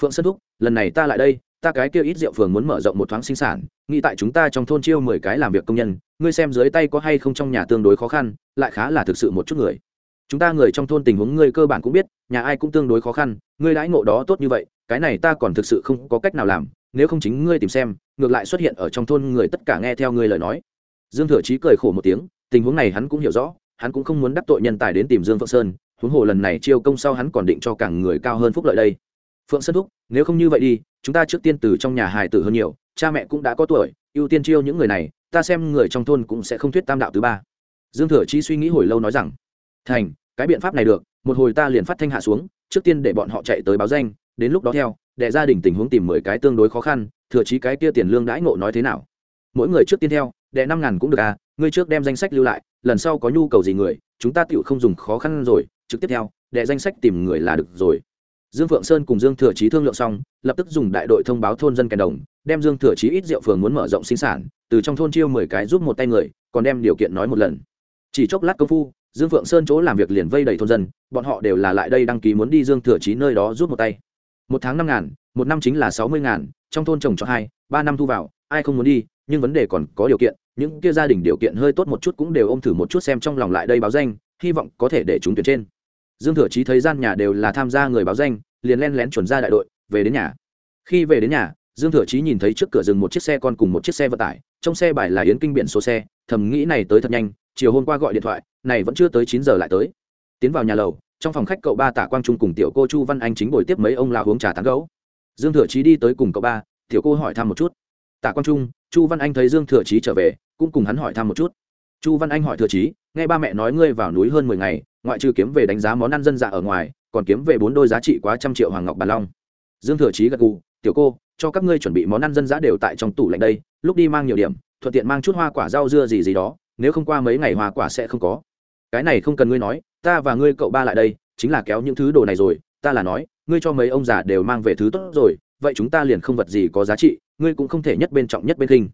Phượng sơn thúc, lần này ta lại đây, ta cái kia ít rượu phường muốn mở rộng một thoáng sinh sản, nghĩ tại chúng ta trong thôn chiêu mười cái làm việc công nhân, ngươi xem dưới tay có hay không trong nhà tương đối khó khăn, lại khá là thực sự một chút người. Chúng ta người trong thôn tình huống ngươi cơ bản cũng biết, nhà ai cũng tương đối khó khăn, ngươi đãi ngộ đó tốt như vậy, cái này ta còn thực sự không có cách nào làm, nếu không chính ngươi tìm xem, ngược lại xuất hiện ở trong thôn người tất cả nghe theo ngươi lời nói dương thừa chí cười khổ một tiếng, tình huống này hắn cũng hiểu rõ, hắn cũng không muốn đắc tội nhân tài đến tìm dương phượng sơn, huống hồ lần này chiêu công sau hắn còn định cho càng người cao hơn phúc lợi đây. Phượng sơn thúc, nếu không như vậy đi, chúng ta trước tiên từ trong nhà hài tử hơn nhiều, cha mẹ cũng đã có tuổi, ưu tiên chiêu những người này, ta xem người trong thôn cũng sẽ không thuyết tam đạo thứ ba. Dương thừa chí suy nghĩ hồi lâu nói rằng, thành, cái biện pháp này được, một hồi ta liền phát thanh hạ xuống, trước tiên để bọn họ chạy tới báo danh, đến lúc đó theo, để gia đình tình huống tìm mười cái tương đối khó khăn, thừa chí cái kia tiền lương đãi ngộ nói thế nào? Mỗi người trước tiên theo đệ năm ngàn cũng được à ngươi trước đem danh sách lưu lại, lần sau có nhu cầu gì người, chúng ta tựu không dùng khó khăn rồi, trực tiếp theo đệ danh sách tìm người là được rồi. Dương phượng sơn cùng dương thừa chí thương lượng xong, lập tức dùng đại đội thông báo thôn dân kèn đồng, đem dương thừa chí ít rượu phường muốn mở rộng sinh sản, từ trong thôn chiêu mười cái giúp một tay người, còn đem điều kiện nói một lần. Chỉ chốc lát công phu, dương phượng sơn chỗ làm việc liền vây đầy thôn dân, bọn họ đều là lại đây đăng ký muốn đi dương thừa chí nơi đó giúp một tay. Một tháng năm ngàn, một năm chính là sáu mươi ngàn, trong thôn trồng cho hai, ba năm thu vào, ai không muốn đi, nhưng vấn đề còn có điều kiện những kia gia đình điều kiện hơi tốt một chút cũng đều ôm thử một chút xem trong lòng lại đây báo danh, hy vọng có thể để chúng tuyển trên. Dương thừa chí thấy gian nhà đều là tham gia người báo danh, liền len lén chuẩn ra đại đội, về đến nhà. Khi về đến nhà, dương thừa chí nhìn thấy trước cửa dừng một chiếc xe con cùng một chiếc xe vận tải, trong xe bài là yến kinh biển số xe, thầm nghĩ này tới thật nhanh, chiều hôm qua gọi điện thoại, này vẫn chưa tới chín giờ lại tới. Tiến vào nhà lầu, trong phòng khách cậu ba tả quang trung cùng tiểu cô chu văn anh chính buổi tiếp mấy ông lão uống trà tán gấu dương thừa chí đi tới cùng cậu ba, tiểu cô hỏi thăm một chút tả quang trung, chu văn anh thấy dương thừa chí trở về, cũng cùng hắn hỏi thăm một chút. Chu văn anh hỏi thừa chí, nghe ba mẹ nói ngươi vào núi hơn mười ngày, ngoại trừ kiếm về đánh giá món ăn dân dạ ở ngoài, còn kiếm về bốn đôi giá trị quá trăm triệu hoàng ngọc bàn long. Dương thừa chí gật gù, tiểu cô, cho các ngươi chuẩn bị món ăn dân dã đều tại trong tủ lạnh đây, lúc đi mang nhiều điểm, thuận tiện mang chút hoa quả rau dưa gì gì đó, nếu không qua mấy ngày hoa quả sẽ không có. Cái này không cần ngươi nói, ta và ngươi cậu ba lại đây, chính là kéo những thứ đồ này rồi, ta là nói, ngươi cho mấy ông già đều mang về thứ tốt rồi, vậy chúng ta liền không vật gì có giá trị ngươi cũng không thể nhất bên trọng nhất bên kinh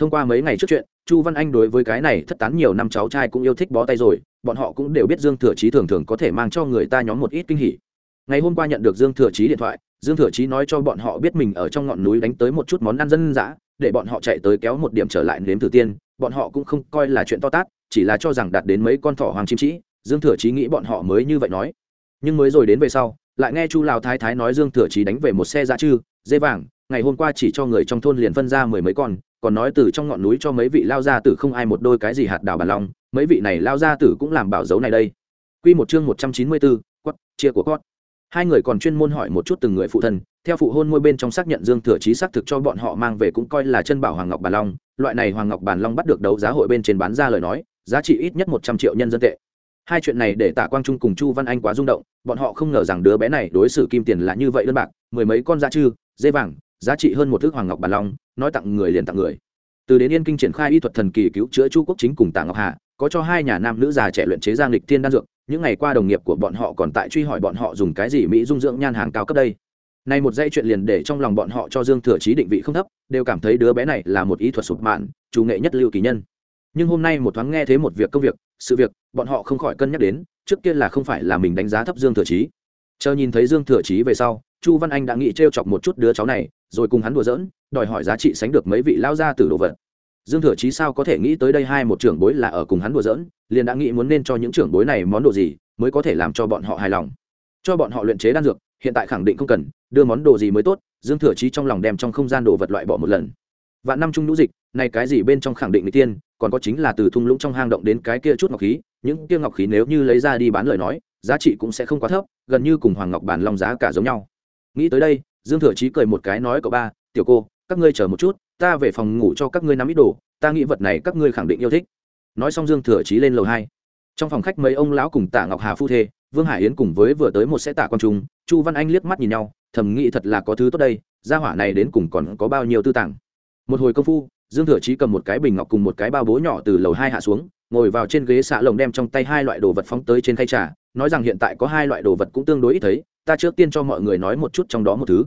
thông qua mấy ngày trước chuyện, chu văn anh đối với cái này thất tán nhiều năm cháu trai cũng yêu thích bó tay rồi, bọn họ cũng đều biết dương thừa chí thường thường có thể mang cho người ta nhóm một ít kinh hỉ. Ngày hôm qua nhận được dương thừa chí điện thoại, dương thừa chí nói cho bọn họ biết mình ở trong ngọn núi đánh tới một chút món ăn dân dã, để bọn họ chạy tới kéo một điểm trở lại nếm thử tiên, bọn họ cũng không coi là chuyện to tát, chỉ là cho rằng đạt đến mấy con thỏ hoàng chim trĩ dương thừa chí nghĩ bọn họ mới như vậy nói. Nhưng mới rồi đến về sau, lại nghe chu lào thái thái nói dương thừa chí đánh về một xe dã chư, dê vàng ngày hôm qua chỉ cho người trong thôn liền phân ra mười mấy con còn nói từ trong ngọn núi cho mấy vị lao gia tử không ai một đôi cái gì hạt đào bàn long mấy vị này lao gia tử cũng làm bảo dấu này đây Quy một chương một trăm chín mươi bốn, quất, chia của cót. Hai người còn chuyên môn hỏi một chút từng người phụ thân, theo phụ hôn môi bên trong xác nhận Dương Thừa Chí xác thực cho bọn họ mang về cũng coi là chân bảo hoàng ngọc bàn long, loại này hoàng ngọc bàn long bắt được đấu giá hội bên trên bán ra lời nói, giá trị ít nhất một trăm triệu nhân dân tệ. Hai chuyện này để Tạ Quang Trung cùng Chu Văn Anh quá rung động, bọn họ không ngờ rằng đứa bé này đối xử kim tiền là như vậy đơn bạc, mười mấy con da chư, dê vàng, giá trị hơn một thước hoàng ngọc bản long, nói tặng người liền tặng người. Từ đến yên kinh triển khai y thuật thần kỳ cứu chữa chu quốc chính cùng tạ ngọc hà có cho hai nhà nam nữ già trẻ luyện chế giang lịch thiên đan dược những ngày qua đồng nghiệp của bọn họ còn tại truy hỏi bọn họ dùng cái gì mỹ dung dưỡng nhan hàng cao cấp đây. Này một dây chuyện liền để trong lòng bọn họ cho dương thừa chí định vị không thấp đều cảm thấy đứa bé này là một ý thuật sụp mạn chủ nghệ nhất lưu kỳ nhân. Nhưng hôm nay một thoáng nghe thấy một việc công việc sự việc bọn họ không khỏi cân nhắc đến trước kia là không phải là mình đánh giá thấp dương thừa chí. Chờ nhìn thấy dương thừa chí về sau chu văn anh đã nghĩ t chọc một chút đứa cháu này rồi cùng hắn đùa giỡn, đòi hỏi giá trị sánh được mấy vị lao ra từ đồ vật. Dương thừa chí sao có thể nghĩ tới đây hai một trưởng bối là ở cùng hắn đùa giỡn, liền đã nghĩ muốn nên cho những trưởng bối này món đồ gì mới có thể làm cho bọn họ hài lòng. Cho bọn họ luyện chế đan dược, hiện tại khẳng định không cần, đưa món đồ gì mới tốt, dương thừa chí trong lòng đem trong không gian đồ vật loại bỏ một lần. Vạn năm trung nhũ dịch này cái gì bên trong khẳng định mỹ tiên, còn có chính là từ thung lũng trong hang động đến cái kia chút ngọc khí, những kia ngọc khí nếu như lấy ra đi bán lời nói, giá trị cũng sẽ không quá thấp, gần như cùng hoàng ngọc bản long giá cả giống nhau. Nghĩ tới đây dương thừa chí cười một cái nói, cậu ba, tiểu cô, các ngươi chờ một chút, ta về phòng ngủ cho các ngươi nắm ít đồ, ta nghĩ vật này các ngươi khẳng định yêu thích. Nói xong dương thừa chí lên lầu hai. Trong phòng khách mấy ông lão cùng tạ ngọc hà phu thê, vương hải yến cùng với vừa tới một sẽ tạ quan trung, chu văn anh liếc mắt nhìn nhau, thầm nghĩ thật là có thứ tốt đây, gia hỏa này đến cùng còn có bao nhiêu tư tàng. Một hồi công phu, dương thừa chí cầm một cái bình ngọc cùng một cái bao bố nhỏ từ lầu hai hạ xuống, ngồi vào trên ghế xạ lồng đem trong tay hai loại đồ vật phóng tới trên khay trà, nói rằng hiện tại có hai loại đồ vật cũng tương đối ít thấy, ta trước tiên cho mọi người nói một chút trong đó một thứ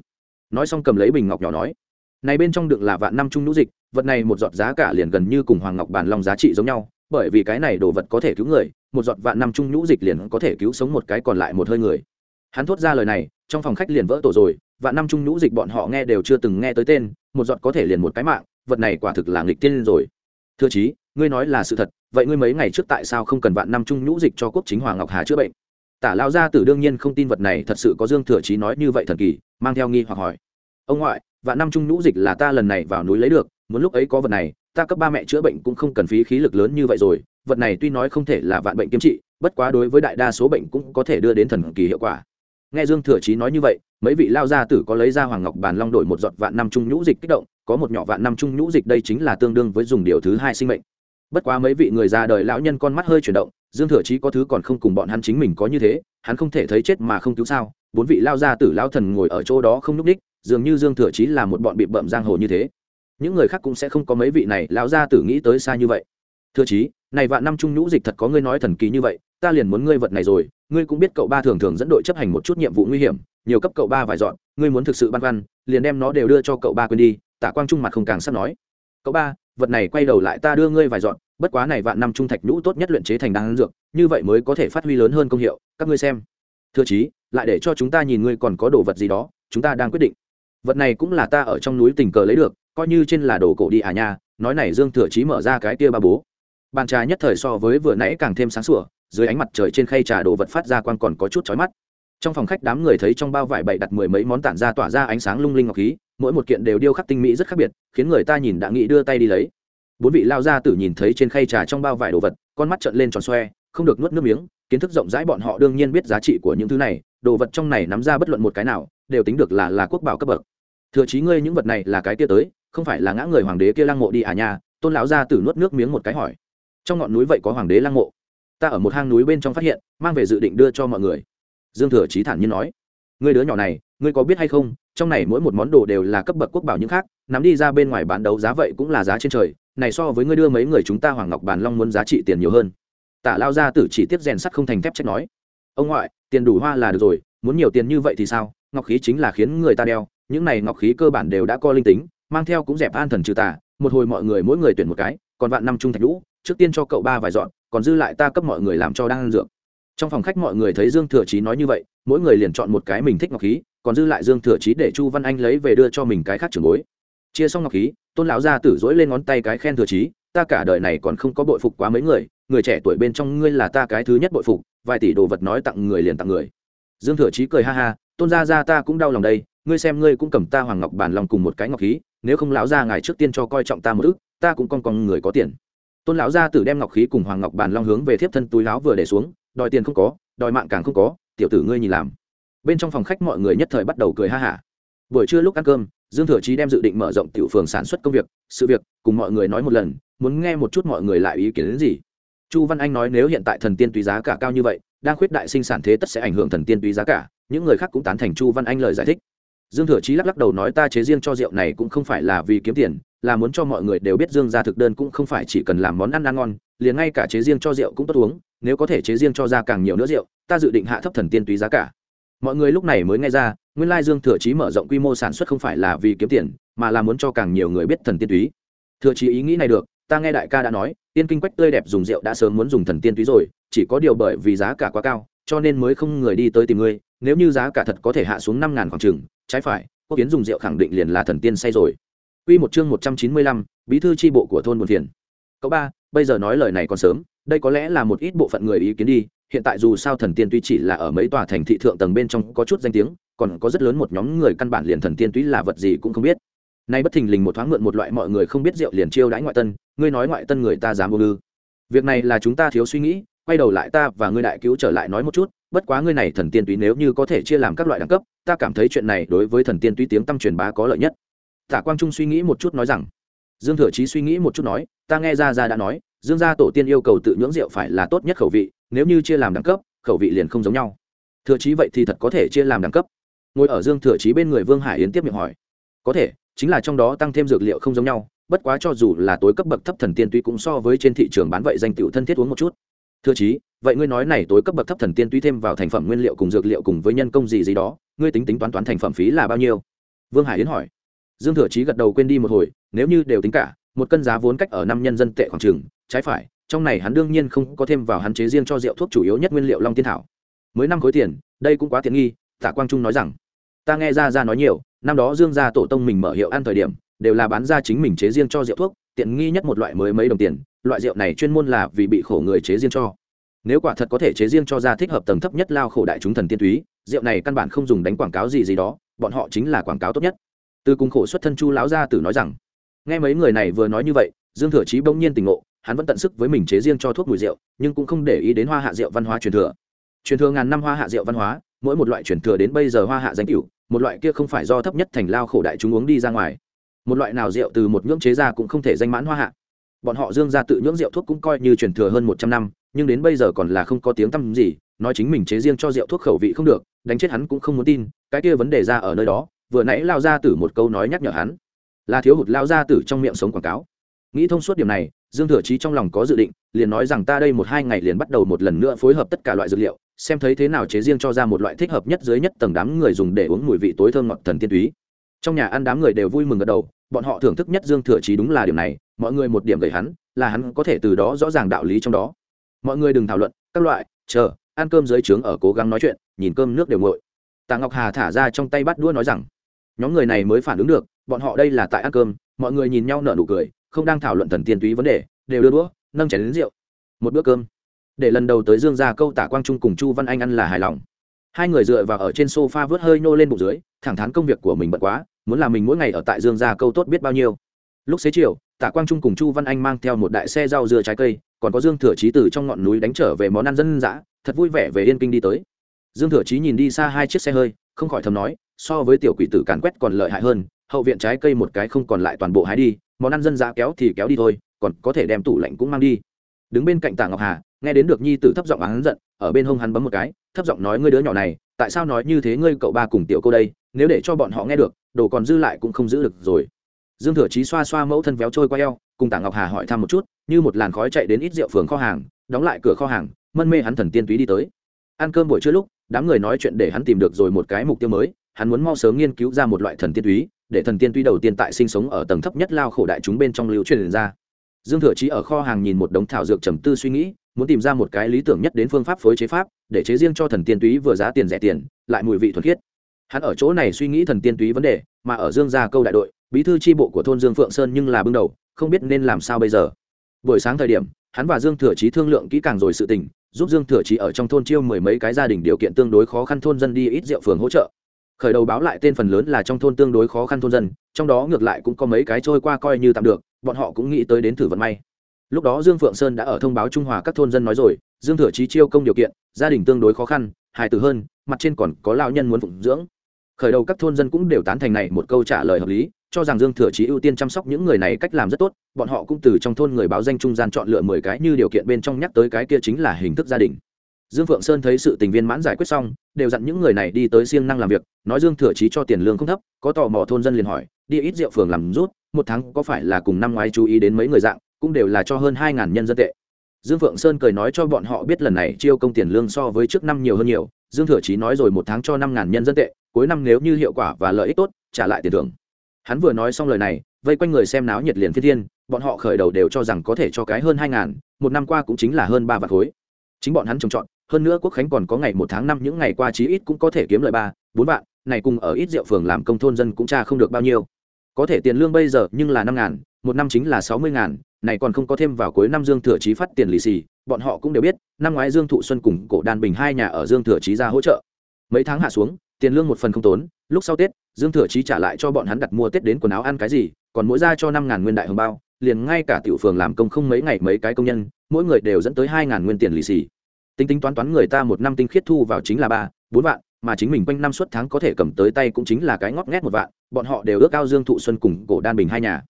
nói xong cầm lấy bình ngọc nhỏ nói, này bên trong đựng là vạn năm trung nhũ dịch, vật này một giọt giá cả liền gần như cùng hoàng ngọc bản long giá trị giống nhau, bởi vì cái này đồ vật có thể cứu người, một giọt vạn năm trung nhũ dịch liền có thể cứu sống một cái còn lại một hơi người. Hắn thốt ra lời này, trong phòng khách liền vỡ tổ rồi, vạn năm trung nhũ dịch bọn họ nghe đều chưa từng nghe tới tên, một giọt có thể liền một cái mạng, vật này quả thực là nghịch tiên rồi. Thưa chí, ngươi nói là sự thật, vậy ngươi mấy ngày trước tại sao không cần vạn năm trung nhũ dịch cho quốc chính hoàng ngọc hà chữa bệnh? Tả lao gia tử đương nhiên không tin vật này, thật sự có dương thừa chí nói như vậy thần kỳ, mang theo nghi hoặc hỏi. Ông ngoại, vạn năm trung nhũ dịch là ta lần này vào núi lấy được, muốn lúc ấy có vật này, ta cấp ba mẹ chữa bệnh cũng không cần phí khí lực lớn như vậy rồi, vật này tuy nói không thể là vạn bệnh kiếm trị, bất quá đối với đại đa số bệnh cũng có thể đưa đến thần kỳ hiệu quả. Nghe dương thừa chí nói như vậy, mấy vị lao gia tử có lấy ra hoàng ngọc bàn long đổi một giọt vạn năm trung nhũ dịch kích động, có một nhỏ vạn năm trung nhũ dịch đây chính là tương đương với dùng điều thứ hai sinh mệnh bất quá mấy vị người già đời lão nhân con mắt hơi chuyển động, dương thừa chí có thứ còn không cùng bọn hắn chính mình có như thế, hắn không thể thấy chết mà không cứu sao. Bốn vị lao gia tử lao thần ngồi ở chỗ đó không n ú c ních dường như dương thừa chí là một bọn bị bậm giang hồ như thế. Những người khác cũng sẽ không có mấy vị này lao gia tử nghĩ tới xa như vậy. Thừa chí, này vạn năm trung nhũ dịch thật có ngươi nói thần kỳ như vậy, ta liền muốn ngươi vật này rồi, ngươi cũng biết cậu ba thường thường dẫn đội chấp hành một chút nhiệm vụ nguy hiểm, nhiều cấp cậu ba vài dọn, ngươi muốn thực sự băn khoăn, liền đem nó đều đưa cho cậu ba quên đi tả quang trung mặt không càng sắp nói. Cậu ba vật này quay đầu lại ta đưa ngươi vài dọn, bất quá này vạn năm trung thạch nhũ tốt nhất luyện chế thành đan dược, như vậy mới có thể phát huy lớn hơn công hiệu, các ngươi xem. Thưa chí, lại để cho chúng ta nhìn ngươi còn có đồ vật gì đó, chúng ta đang quyết định. Vật này cũng là ta ở trong núi tình cờ lấy được, coi như trên là đồ cổ đi à nha, nói này dương thừa chí mở ra cái kia ba bố. Bàn trà nhất thời so với vừa nãy càng thêm sáng sủa, dưới ánh mặt trời trên khay trà đồ vật phát ra quan còn có chút chói mắt trong phòng khách đám người thấy trong bao vải bậy đặt mười mấy món tản ra tỏa ra ánh sáng lung linh ngọc khí, mỗi một kiện đều điêu khắc tinh mỹ rất khác biệt, khiến người ta nhìn đã nghĩ đưa tay đi lấy. Bốn vị lao gia tử nhìn thấy trên khay trà trong bao vải đồ vật, con mắt trợn lên tròn xoe, không được nuốt nước miếng, kiến thức rộng rãi bọn họ đương nhiên biết giá trị của những thứ này, đồ vật trong này nắm ra bất luận một cái nào, đều tính được là là quốc bảo cấp bậc. Thừa chí ngươi, những vật này là cái kia tới, không phải là ngã người hoàng đế kia lăng mộ đi à nhà tôn lão gia tử nuốt nước miếng một cái hỏi. Trong ngọn núi vậy có hoàng đế lăng mộ? Ta ở một hang núi bên trong phát hiện, mang về dự định đưa cho mọi người dương thừa chí thản nhiên nói, ngươi đứa nhỏ này, ngươi có biết hay không, trong này mỗi một món đồ đều là cấp bậc quốc bảo những khác, nắm đi ra bên ngoài bán đấu giá vậy cũng là giá trên trời, này so với ngươi đưa mấy người chúng ta hoàng ngọc bàn long muốn giá trị tiền nhiều hơn. Tả lao ra tử chỉ tiếp rèn sắt không thành thép trách nói, ông ngoại, tiền đủ hoa là được rồi, muốn nhiều tiền như vậy thì sao? Ngọc khí chính là khiến người ta đeo, những này ngọc khí cơ bản đều đã có linh tính, mang theo cũng dẹp an thần trừ tà, một hồi mọi người mỗi người tuyển một cái, còn vạn năm trung thạch lũ trước tiên cho cậu ba vài dọn, còn dư lại ta cấp mọi người làm cho đang ăn dược trong phòng khách mọi người thấy dương thừa chí nói như vậy, mỗi người liền chọn một cái mình thích ngọc khí, còn dư lại dương thừa chí để chu văn anh lấy về đưa cho mình cái khác trường bối. Chia xong ngọc khí, tôn lão gia tử dỗi lên ngón tay cái khen thừa chí, ta cả đời này còn không có bội phục quá mấy người người trẻ tuổi bên trong ngươi là ta cái thứ nhất bội phục, vài tỷ đồ vật nói tặng người liền tặng người. Dương thừa chí cười ha ha, tôn gia gia ta cũng đau lòng đây, ngươi xem ngươi cũng cầm ta hoàng ngọc bản lòng cùng một cái ngọc khí, nếu không lão gia ngài trước tiên cho coi trọng ta một ức, ta cũng con con người có tiền. Tôn lão gia tử đem ngọc khí cùng hoàng ngọc bàn long hướng về thiếp thân túi láo vừa để xuống đòi tiền không có, đòi mạng càng không có, tiểu tử ngươi nhìn làm. Bên trong phòng khách mọi người nhất thời bắt đầu cười ha hả. Buổi trưa lúc ăn cơm, dương thừa chí đem dự định mở rộng tiểu phường sản xuất công việc, sự việc, cùng mọi người nói một lần, muốn nghe một chút mọi người lại ý kiến đến gì. Chu văn anh nói nếu hiện tại thần tiên tùy giá cả cao như vậy, đang khuyết đại sinh sản thế tất sẽ ảnh hưởng thần tiên tùy giá cả, những người khác cũng tán thành chu văn anh lời giải thích. Dương thừa chí lắc lắc đầu nói ta chế riêng cho rượu này cũng không phải là vì kiếm tiền, là muốn cho mọi người đều biết dương gia thực đơn cũng không phải chỉ cần làm món ăn ăn ngon, liền ngay cả chế riêng cho rượu cũng tốt uống nếu có thể chế riêng cho ra càng nhiều nữa rượu ta dự định hạ thấp thần tiên túy giá cả. Mọi người lúc này mới nghe ra nguyên lai dương thừa chí mở rộng quy mô sản xuất không phải là vì kiếm tiền mà là muốn cho càng nhiều người biết thần tiên túy. Thừa chí ý nghĩ này được ta nghe đại ca đã nói tiên kinh quách tươi đẹp dùng rượu đã sớm muốn dùng thần tiên túy rồi chỉ có điều bởi vì giá cả quá cao cho nên mới không người đi tới tìm ngươi nếu như giá cả thật có thể hạ xuống năm ngàn khoảng trừng trái phải quốc kiến dùng rượu khẳng định liền là thần tiên say rồi. Quy một chương một trăm chín mươi lăm, bí thư tri bộ của thôn Buồn Thiền. Cậu ba, bây giờ nói lời này còn sớm, đây có lẽ là một ít bộ phận người ý kiến đi, hiện tại dù sao thần tiên tuy chỉ là ở mấy tòa thành thị thượng tầng bên trong có chút danh tiếng, còn có rất lớn một nhóm người căn bản liền thần tiên tuy là vật gì cũng không biết. Nay bất thình lình một thoáng mượn một loại mọi người không biết rượu liền chiêu đãi ngoại tân, ngươi nói ngoại tân người ta dám ưu? Việc này là chúng ta thiếu suy nghĩ, quay đầu lại ta và ngươi đại cứu trở lại nói một chút, bất quá ngươi này thần tiên túy nếu như có thể chia làm các loại đẳng cấp, ta cảm thấy chuyện này đối với thần tiên túy tiếng tăng truyền bá có lợi nhất Tả Quang Trung suy nghĩ một chút nói rằng, Dương Thừa Chí suy nghĩ một chút nói, ta nghe ra ra đã nói, Dương gia tổ tiên yêu cầu tự nhưỡng rượu phải là tốt nhất khẩu vị, nếu như chia làm đẳng cấp, khẩu vị liền không giống nhau. Thừa trí vậy thì thật có thể chia làm đẳng cấp. Ngồi ở Dương Thừa trí bên người Vương Hải Yến tiếp miệng hỏi, có thể, chính là trong đó tăng thêm dược liệu không giống nhau, bất quá cho dù là tối cấp bậc thấp thần tiên tuy cũng so với trên thị trường bán vậy danh tựu thân thiết uống một chút. Thừa Chí, vậy ngươi nói này tối cấp bậc thấp thần tiên tuy thêm vào thành phẩm nguyên liệu cùng dược liệu cùng với nhân công gì gì đó, ngươi tính tính toán toán thành phẩm phí là bao nhiêu? Vương Hải Yến hỏi dương thừa chí gật đầu quên đi một hồi nếu như đều tính cả một cân giá vốn cách ở năm nhân dân tệ khoảng trường trái phải, trong này hắn đương nhiên không có thêm vào hắn chế riêng cho rượu thuốc chủ yếu nhất nguyên liệu long tiên thảo. Mới năm khối tiền, đây cũng quá tiện nghi, tạ quang trung nói rằng, ta nghe ra ra nói nhiều, năm đó dương gia tổ tông mình mở hiệu ăn thời điểm, đều là bán ra chính mình chế riêng cho rượu thuốc, tiện nghi nhất một loại mới mấy đồng tiền, loại rượu này chuyên môn là vì bị khổ người chế riêng cho. Nếu quả thật có thể chế riêng cho ra thích hợp tầng thấp nhất lao khổ đại chúng thần tiên túy, rượu này căn bản không dùng đánh quảng cáo gì gì đó, bọn họ chính là quảng cáo tốt nhất. Từ cung khổ xuất thân chu lão gia tử nói rằng. Nghe mấy người này vừa nói như vậy, dương thừa chí bỗng nhiên tỉnh ngộ hắn vẫn tận sức với mình chế riêng cho thuốc mùi rượu, nhưng cũng không để ý đến hoa hạ rượu văn hóa truyền thừa. Truyền thừa ngàn năm hoa hạ rượu văn hóa, mỗi một loại truyền thừa đến bây giờ hoa hạ danh cửu, một loại kia không phải do thấp nhất thành lao khổ đại chúng uống đi ra ngoài. Một loại nào rượu từ một nhưỡng chế ra cũng không thể danh mãn hoa hạ. Bọn họ dương ra tự nhưỡng rượu thuốc cũng coi như truyền thừa hơn một trăm năm, nhưng đến bây giờ còn là không có tiếng tăm gì, nói chính mình chế riêng cho rượu thuốc khẩu vị không được, đánh chết hắn cũng không muốn tin, cái kia vấn đề ra ở nơi đó, vừa nãy lao ra tử một câu nói nhắc nhở hắn, là thiếu hụt lao ra tử trong miệng sống quảng cáo. Nghĩ thông suốt điểm này dương thừa chí trong lòng có dự định, liền nói rằng ta đây một hai ngày liền bắt đầu một lần nữa phối hợp tất cả loại dược liệu, xem thấy thế nào chế riêng cho ra một loại thích hợp nhất dưới nhất tầng đám người dùng để uống mùi vị tối thơm ngọt thần tiên túy. Trong nhà ăn đám người đều vui mừng gật đầu, bọn họ thưởng thức nhất dương thừa chí đúng là điểm này, mọi người một điểm gầy hắn, là hắn có thể từ đó rõ ràng đạo lý trong đó. Mọi người đừng thảo luận, các loại, chờ, ăn cơm dưới trướng ở cố gắng nói chuyện, nhìn cơm nước đều ngội tạ ngọc hà thả ra trong tay bắt đũa nói rằng, nhóm người này mới phản ứng được, bọn họ đây là tại ăn cơm. Mọi người nhìn nhau nở nụ cười không đang thảo luận thần tiên túy vấn đề đều đưa đũa nâng chén đến rượu một bữa cơm. Để lần đầu tới dương gia, câu tả quang trung cùng chu văn anh ăn là hài lòng. Hai người dựa vào ở trên sofa vớt hơi nô lên bụng dưới thẳng thắn công việc của mình bận quá muốn làm mình mỗi ngày ở tại dương gia câu tốt biết bao nhiêu. Lúc xế chiều tạ quang trung cùng chu văn anh mang theo một đại xe rau dưa trái cây còn có dương thừa trí từ trong ngọn núi đánh trở về món ăn dân dã thật vui vẻ về yên kinh đi tới. Dương thừa trí nhìn đi xa hai chiếc xe hơi không khỏi thầm nói so với tiểu quỷ tử càn quét còn lợi hại hơn hậu viện trái cây một cái không còn lại toàn bộ hái đi món ăn dân dã kéo thì kéo đi thôi, còn có thể đem tủ lạnh cũng mang đi. Đứng bên cạnh tạ ngọc hà, nghe đến được nhi tử thấp giọng hắn giận, ở bên hông hắn bấm một cái, thấp giọng nói, ngươi đứa nhỏ này, tại sao nói như thế ngươi cậu ba cùng tiểu cô đây? Nếu để cho bọn họ nghe được, đồ còn dư lại cũng không giữ được rồi. Dương thừa chí xoa xoa mẫu thân véo trôi qua eo, cùng tạ ngọc hà hỏi thăm một chút, như một làn khói chạy đến ít rượu phường kho hàng, đóng lại cửa kho hàng, mân mê hắn thần tiên túy đi tới. Ăn cơm buổi trưa lúc, đám người nói chuyện để hắn tìm được rồi một cái mục tiêu mới hắn muốn mau sớm nghiên cứu ra một loại thần tiên túy, để thần tiên túy đầu tiên tại sinh sống ở tầng thấp nhất lao khổ đại chúng bên trong lưu truyền ra. Dương thừa chí ở kho hàng nhìn một đống thảo dược trầm tư suy nghĩ, muốn tìm ra một cái lý tưởng nhất đến phương pháp phối chế pháp, để chế riêng cho thần tiên túy vừa giá tiền rẻ tiền, lại mùi vị thuần khiết. Hắn ở chỗ này suy nghĩ thần tiên túy vấn đề, mà ở dương gia câu đại đội, bí thư tri bộ của thôn dương phượng sơn nhưng là bưng đầu, không biết nên làm sao bây giờ. Buổi sáng thời điểm, hắn và dương thừa chí thương lượng kỹ càng rồi sự tình, giúp dương thừa chí ở trong thôn chiêu mười mấy cái gia đình điều kiện tương đối khó khăn thôn dân đi ít rượu phường hỗ trợ khởi đầu báo lại tên phần lớn là trong thôn tương đối khó khăn thôn dân, trong đó ngược lại cũng có mấy cái trôi qua coi như tạm được, bọn họ cũng nghĩ tới đến thử vận may. Lúc đó dương phượng sơn đã ở thông báo trung hòa các thôn dân nói rồi, dương thừa chí chiêu công điều kiện, gia đình tương đối khó khăn, hài tử hơn, mặt trên còn có lao nhân muốn phụng dưỡng. Khởi đầu các thôn dân cũng đều tán thành này một câu trả lời hợp lý, cho rằng dương thừa chí ưu tiên chăm sóc những người này cách làm rất tốt, bọn họ cũng từ trong thôn người báo danh trung gian chọn lựa mười cái như điều kiện bên trong nhắc tới cái kia chính là hình thức gia đình dương phượng sơn thấy sự tình viên mãn giải quyết xong, đều dặn những người này đi tới siêng năng làm việc, nói dương thừa chí cho tiền lương không thấp, có tò mò thôn dân liền hỏi, đi ít rượu phường làm rút, một tháng có phải là cùng năm ngoái chú ý đến mấy người dạng, cũng đều là cho hơn hai ngàn nhân dân tệ? Dương phượng sơn cười nói cho bọn họ biết lần này chiêu công tiền lương so với trước năm nhiều hơn nhiều, dương thừa chí nói rồi một tháng cho năm ngàn nhân dân tệ, cuối năm nếu như hiệu quả và lợi ích tốt, trả lại tiền thưởng. Hắn vừa nói xong lời này, vây quanh người xem náo nhiệt liền phi thiên, bọn họ khởi đầu đều cho rằng có thể cho cái hơn hai ngàn, một năm qua cũng chính là hơn ba vạn khối. Chính bọn hắn trồng trọt hơn nữa quốc khánh còn có ngày một tháng năm, những ngày qua chí ít cũng có thể kiếm lợi ba, bốn vạn. Này cùng ở ít rượu phường làm công thôn dân cũng cha không được bao nhiêu. Có thể tiền lương bây giờ nhưng là năm ngàn, một năm chính là sáu mươi ngàn. Này còn không có thêm vào cuối năm dương thừa chí phát tiền lì xì, bọn họ cũng đều biết, năm ngoái dương thụ xuân cùng cổ đan bình hai nhà ở dương thừa chí ra hỗ trợ. Mấy tháng hạ xuống, tiền lương một phần không tốn. Lúc sau tết, dương thừa chí trả lại cho bọn hắn đặt mua tết đến quần áo ăn cái gì, còn mỗi ra cho năm ngàn nguyên đại hồng bao. Liền ngay cả tiểu phường làm công không mấy ngày mấy cái công nhân, mỗi người đều dẫn tới hai ngàn nguyên tiền lì xì tính tính toán toán người ta một năm tinh khiết thu vào chính là ba, bốn vạn, mà chính mình quanh năm suốt tháng có thể cầm tới tay cũng chính là cái ngót ngét một vạn, bọn họ đều ước ao dương thụ xuân cùng cổ đan bình hai nhà.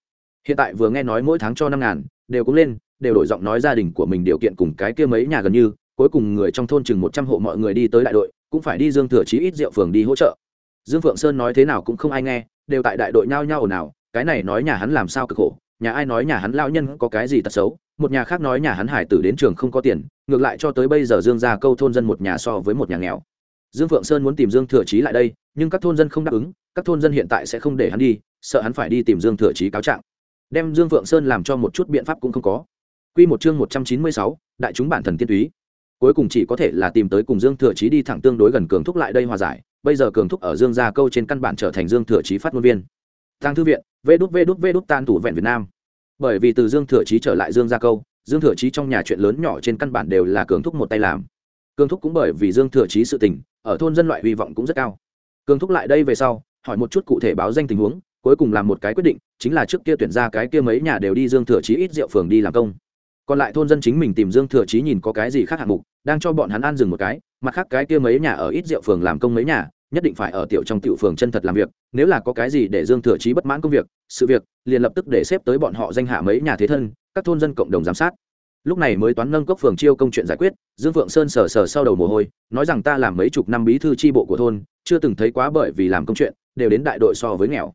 Hiện tại vừa nghe nói mỗi tháng cho năm ngàn, đều cũng lên, đều đổi giọng nói gia đình của mình điều kiện cùng cái kia mấy nhà gần như, cuối cùng người trong thôn chừng một trăm hộ mọi người đi tới đại đội, cũng phải đi dương thừa chí ít rượu phường đi hỗ trợ. Dương phượng sơn nói thế nào cũng không ai nghe, đều tại đại đội nhao nhao ồn ào, cái này nói nhà hắn làm sao cực khổ, nhà ai nói nhà hắn lao nhân có cái gì tật xấu một nhà khác nói nhà hắn hải tử đến trường không có tiền ngược lại cho tới bây giờ dương ra câu thôn dân một nhà so với một nhà nghèo. Dương phượng sơn muốn tìm dương thừa trí lại đây nhưng các thôn dân không đáp ứng các thôn dân hiện tại sẽ không để hắn đi sợ hắn phải đi tìm dương thừa trí cáo trạng. Đem dương phượng sơn làm cho một chút biện pháp cũng không có. Quy một chương một trăm chín mươi sáu, đại chúng bản thần tiên túy. Cuối cùng chỉ có thể là tìm tới cùng dương thừa trí đi thẳng tương đối gần cường thúc lại đây hòa giải bây giờ cường thúc ở dương gia câu trên căn bản trở thành dương thừa trí phát ngôn viên. Tăng thư viện vê đút vê đút vê đút tan tủ vẹn việt nam bởi vì từ dương thừa chí trở lại dương gia câu, dương thừa chí trong nhà chuyện lớn nhỏ trên căn bản đều là cường thúc một tay làm. Cường thúc cũng bởi vì dương thừa chí sự tình, ở thôn dân loại hy vọng cũng rất cao. Cường thúc lại đây về sau, hỏi một chút cụ thể báo danh tình huống, cuối cùng làm một cái quyết định, chính là trước kia tuyển ra cái kia mấy nhà đều đi dương thừa chí ít rượu phường đi làm công. Còn lại thôn dân chính mình tìm dương thừa chí nhìn có cái gì khác hạng mục, đang cho bọn hắn ăn dừng một cái, mặt khác cái kia mấy nhà ở ít rượu phường làm công mấy nhà nhất định phải ở tiểu trong tiểu phường chân thật làm việc, nếu là có cái gì để dương thừa chí bất mãn công việc, sự việc, liền lập tức để xếp tới bọn họ danh hạ mấy nhà thế thân, các thôn dân cộng đồng giám sát. Lúc này mới toán nâng cốc phường chiêu công chuyện giải quyết, dương phượng sơn sờ sờ sau đầu mồ hôi, nói rằng ta làm mấy chục năm bí thư tri bộ của thôn, chưa từng thấy quá bởi vì làm công chuyện, đều đến đại đội so với nghèo.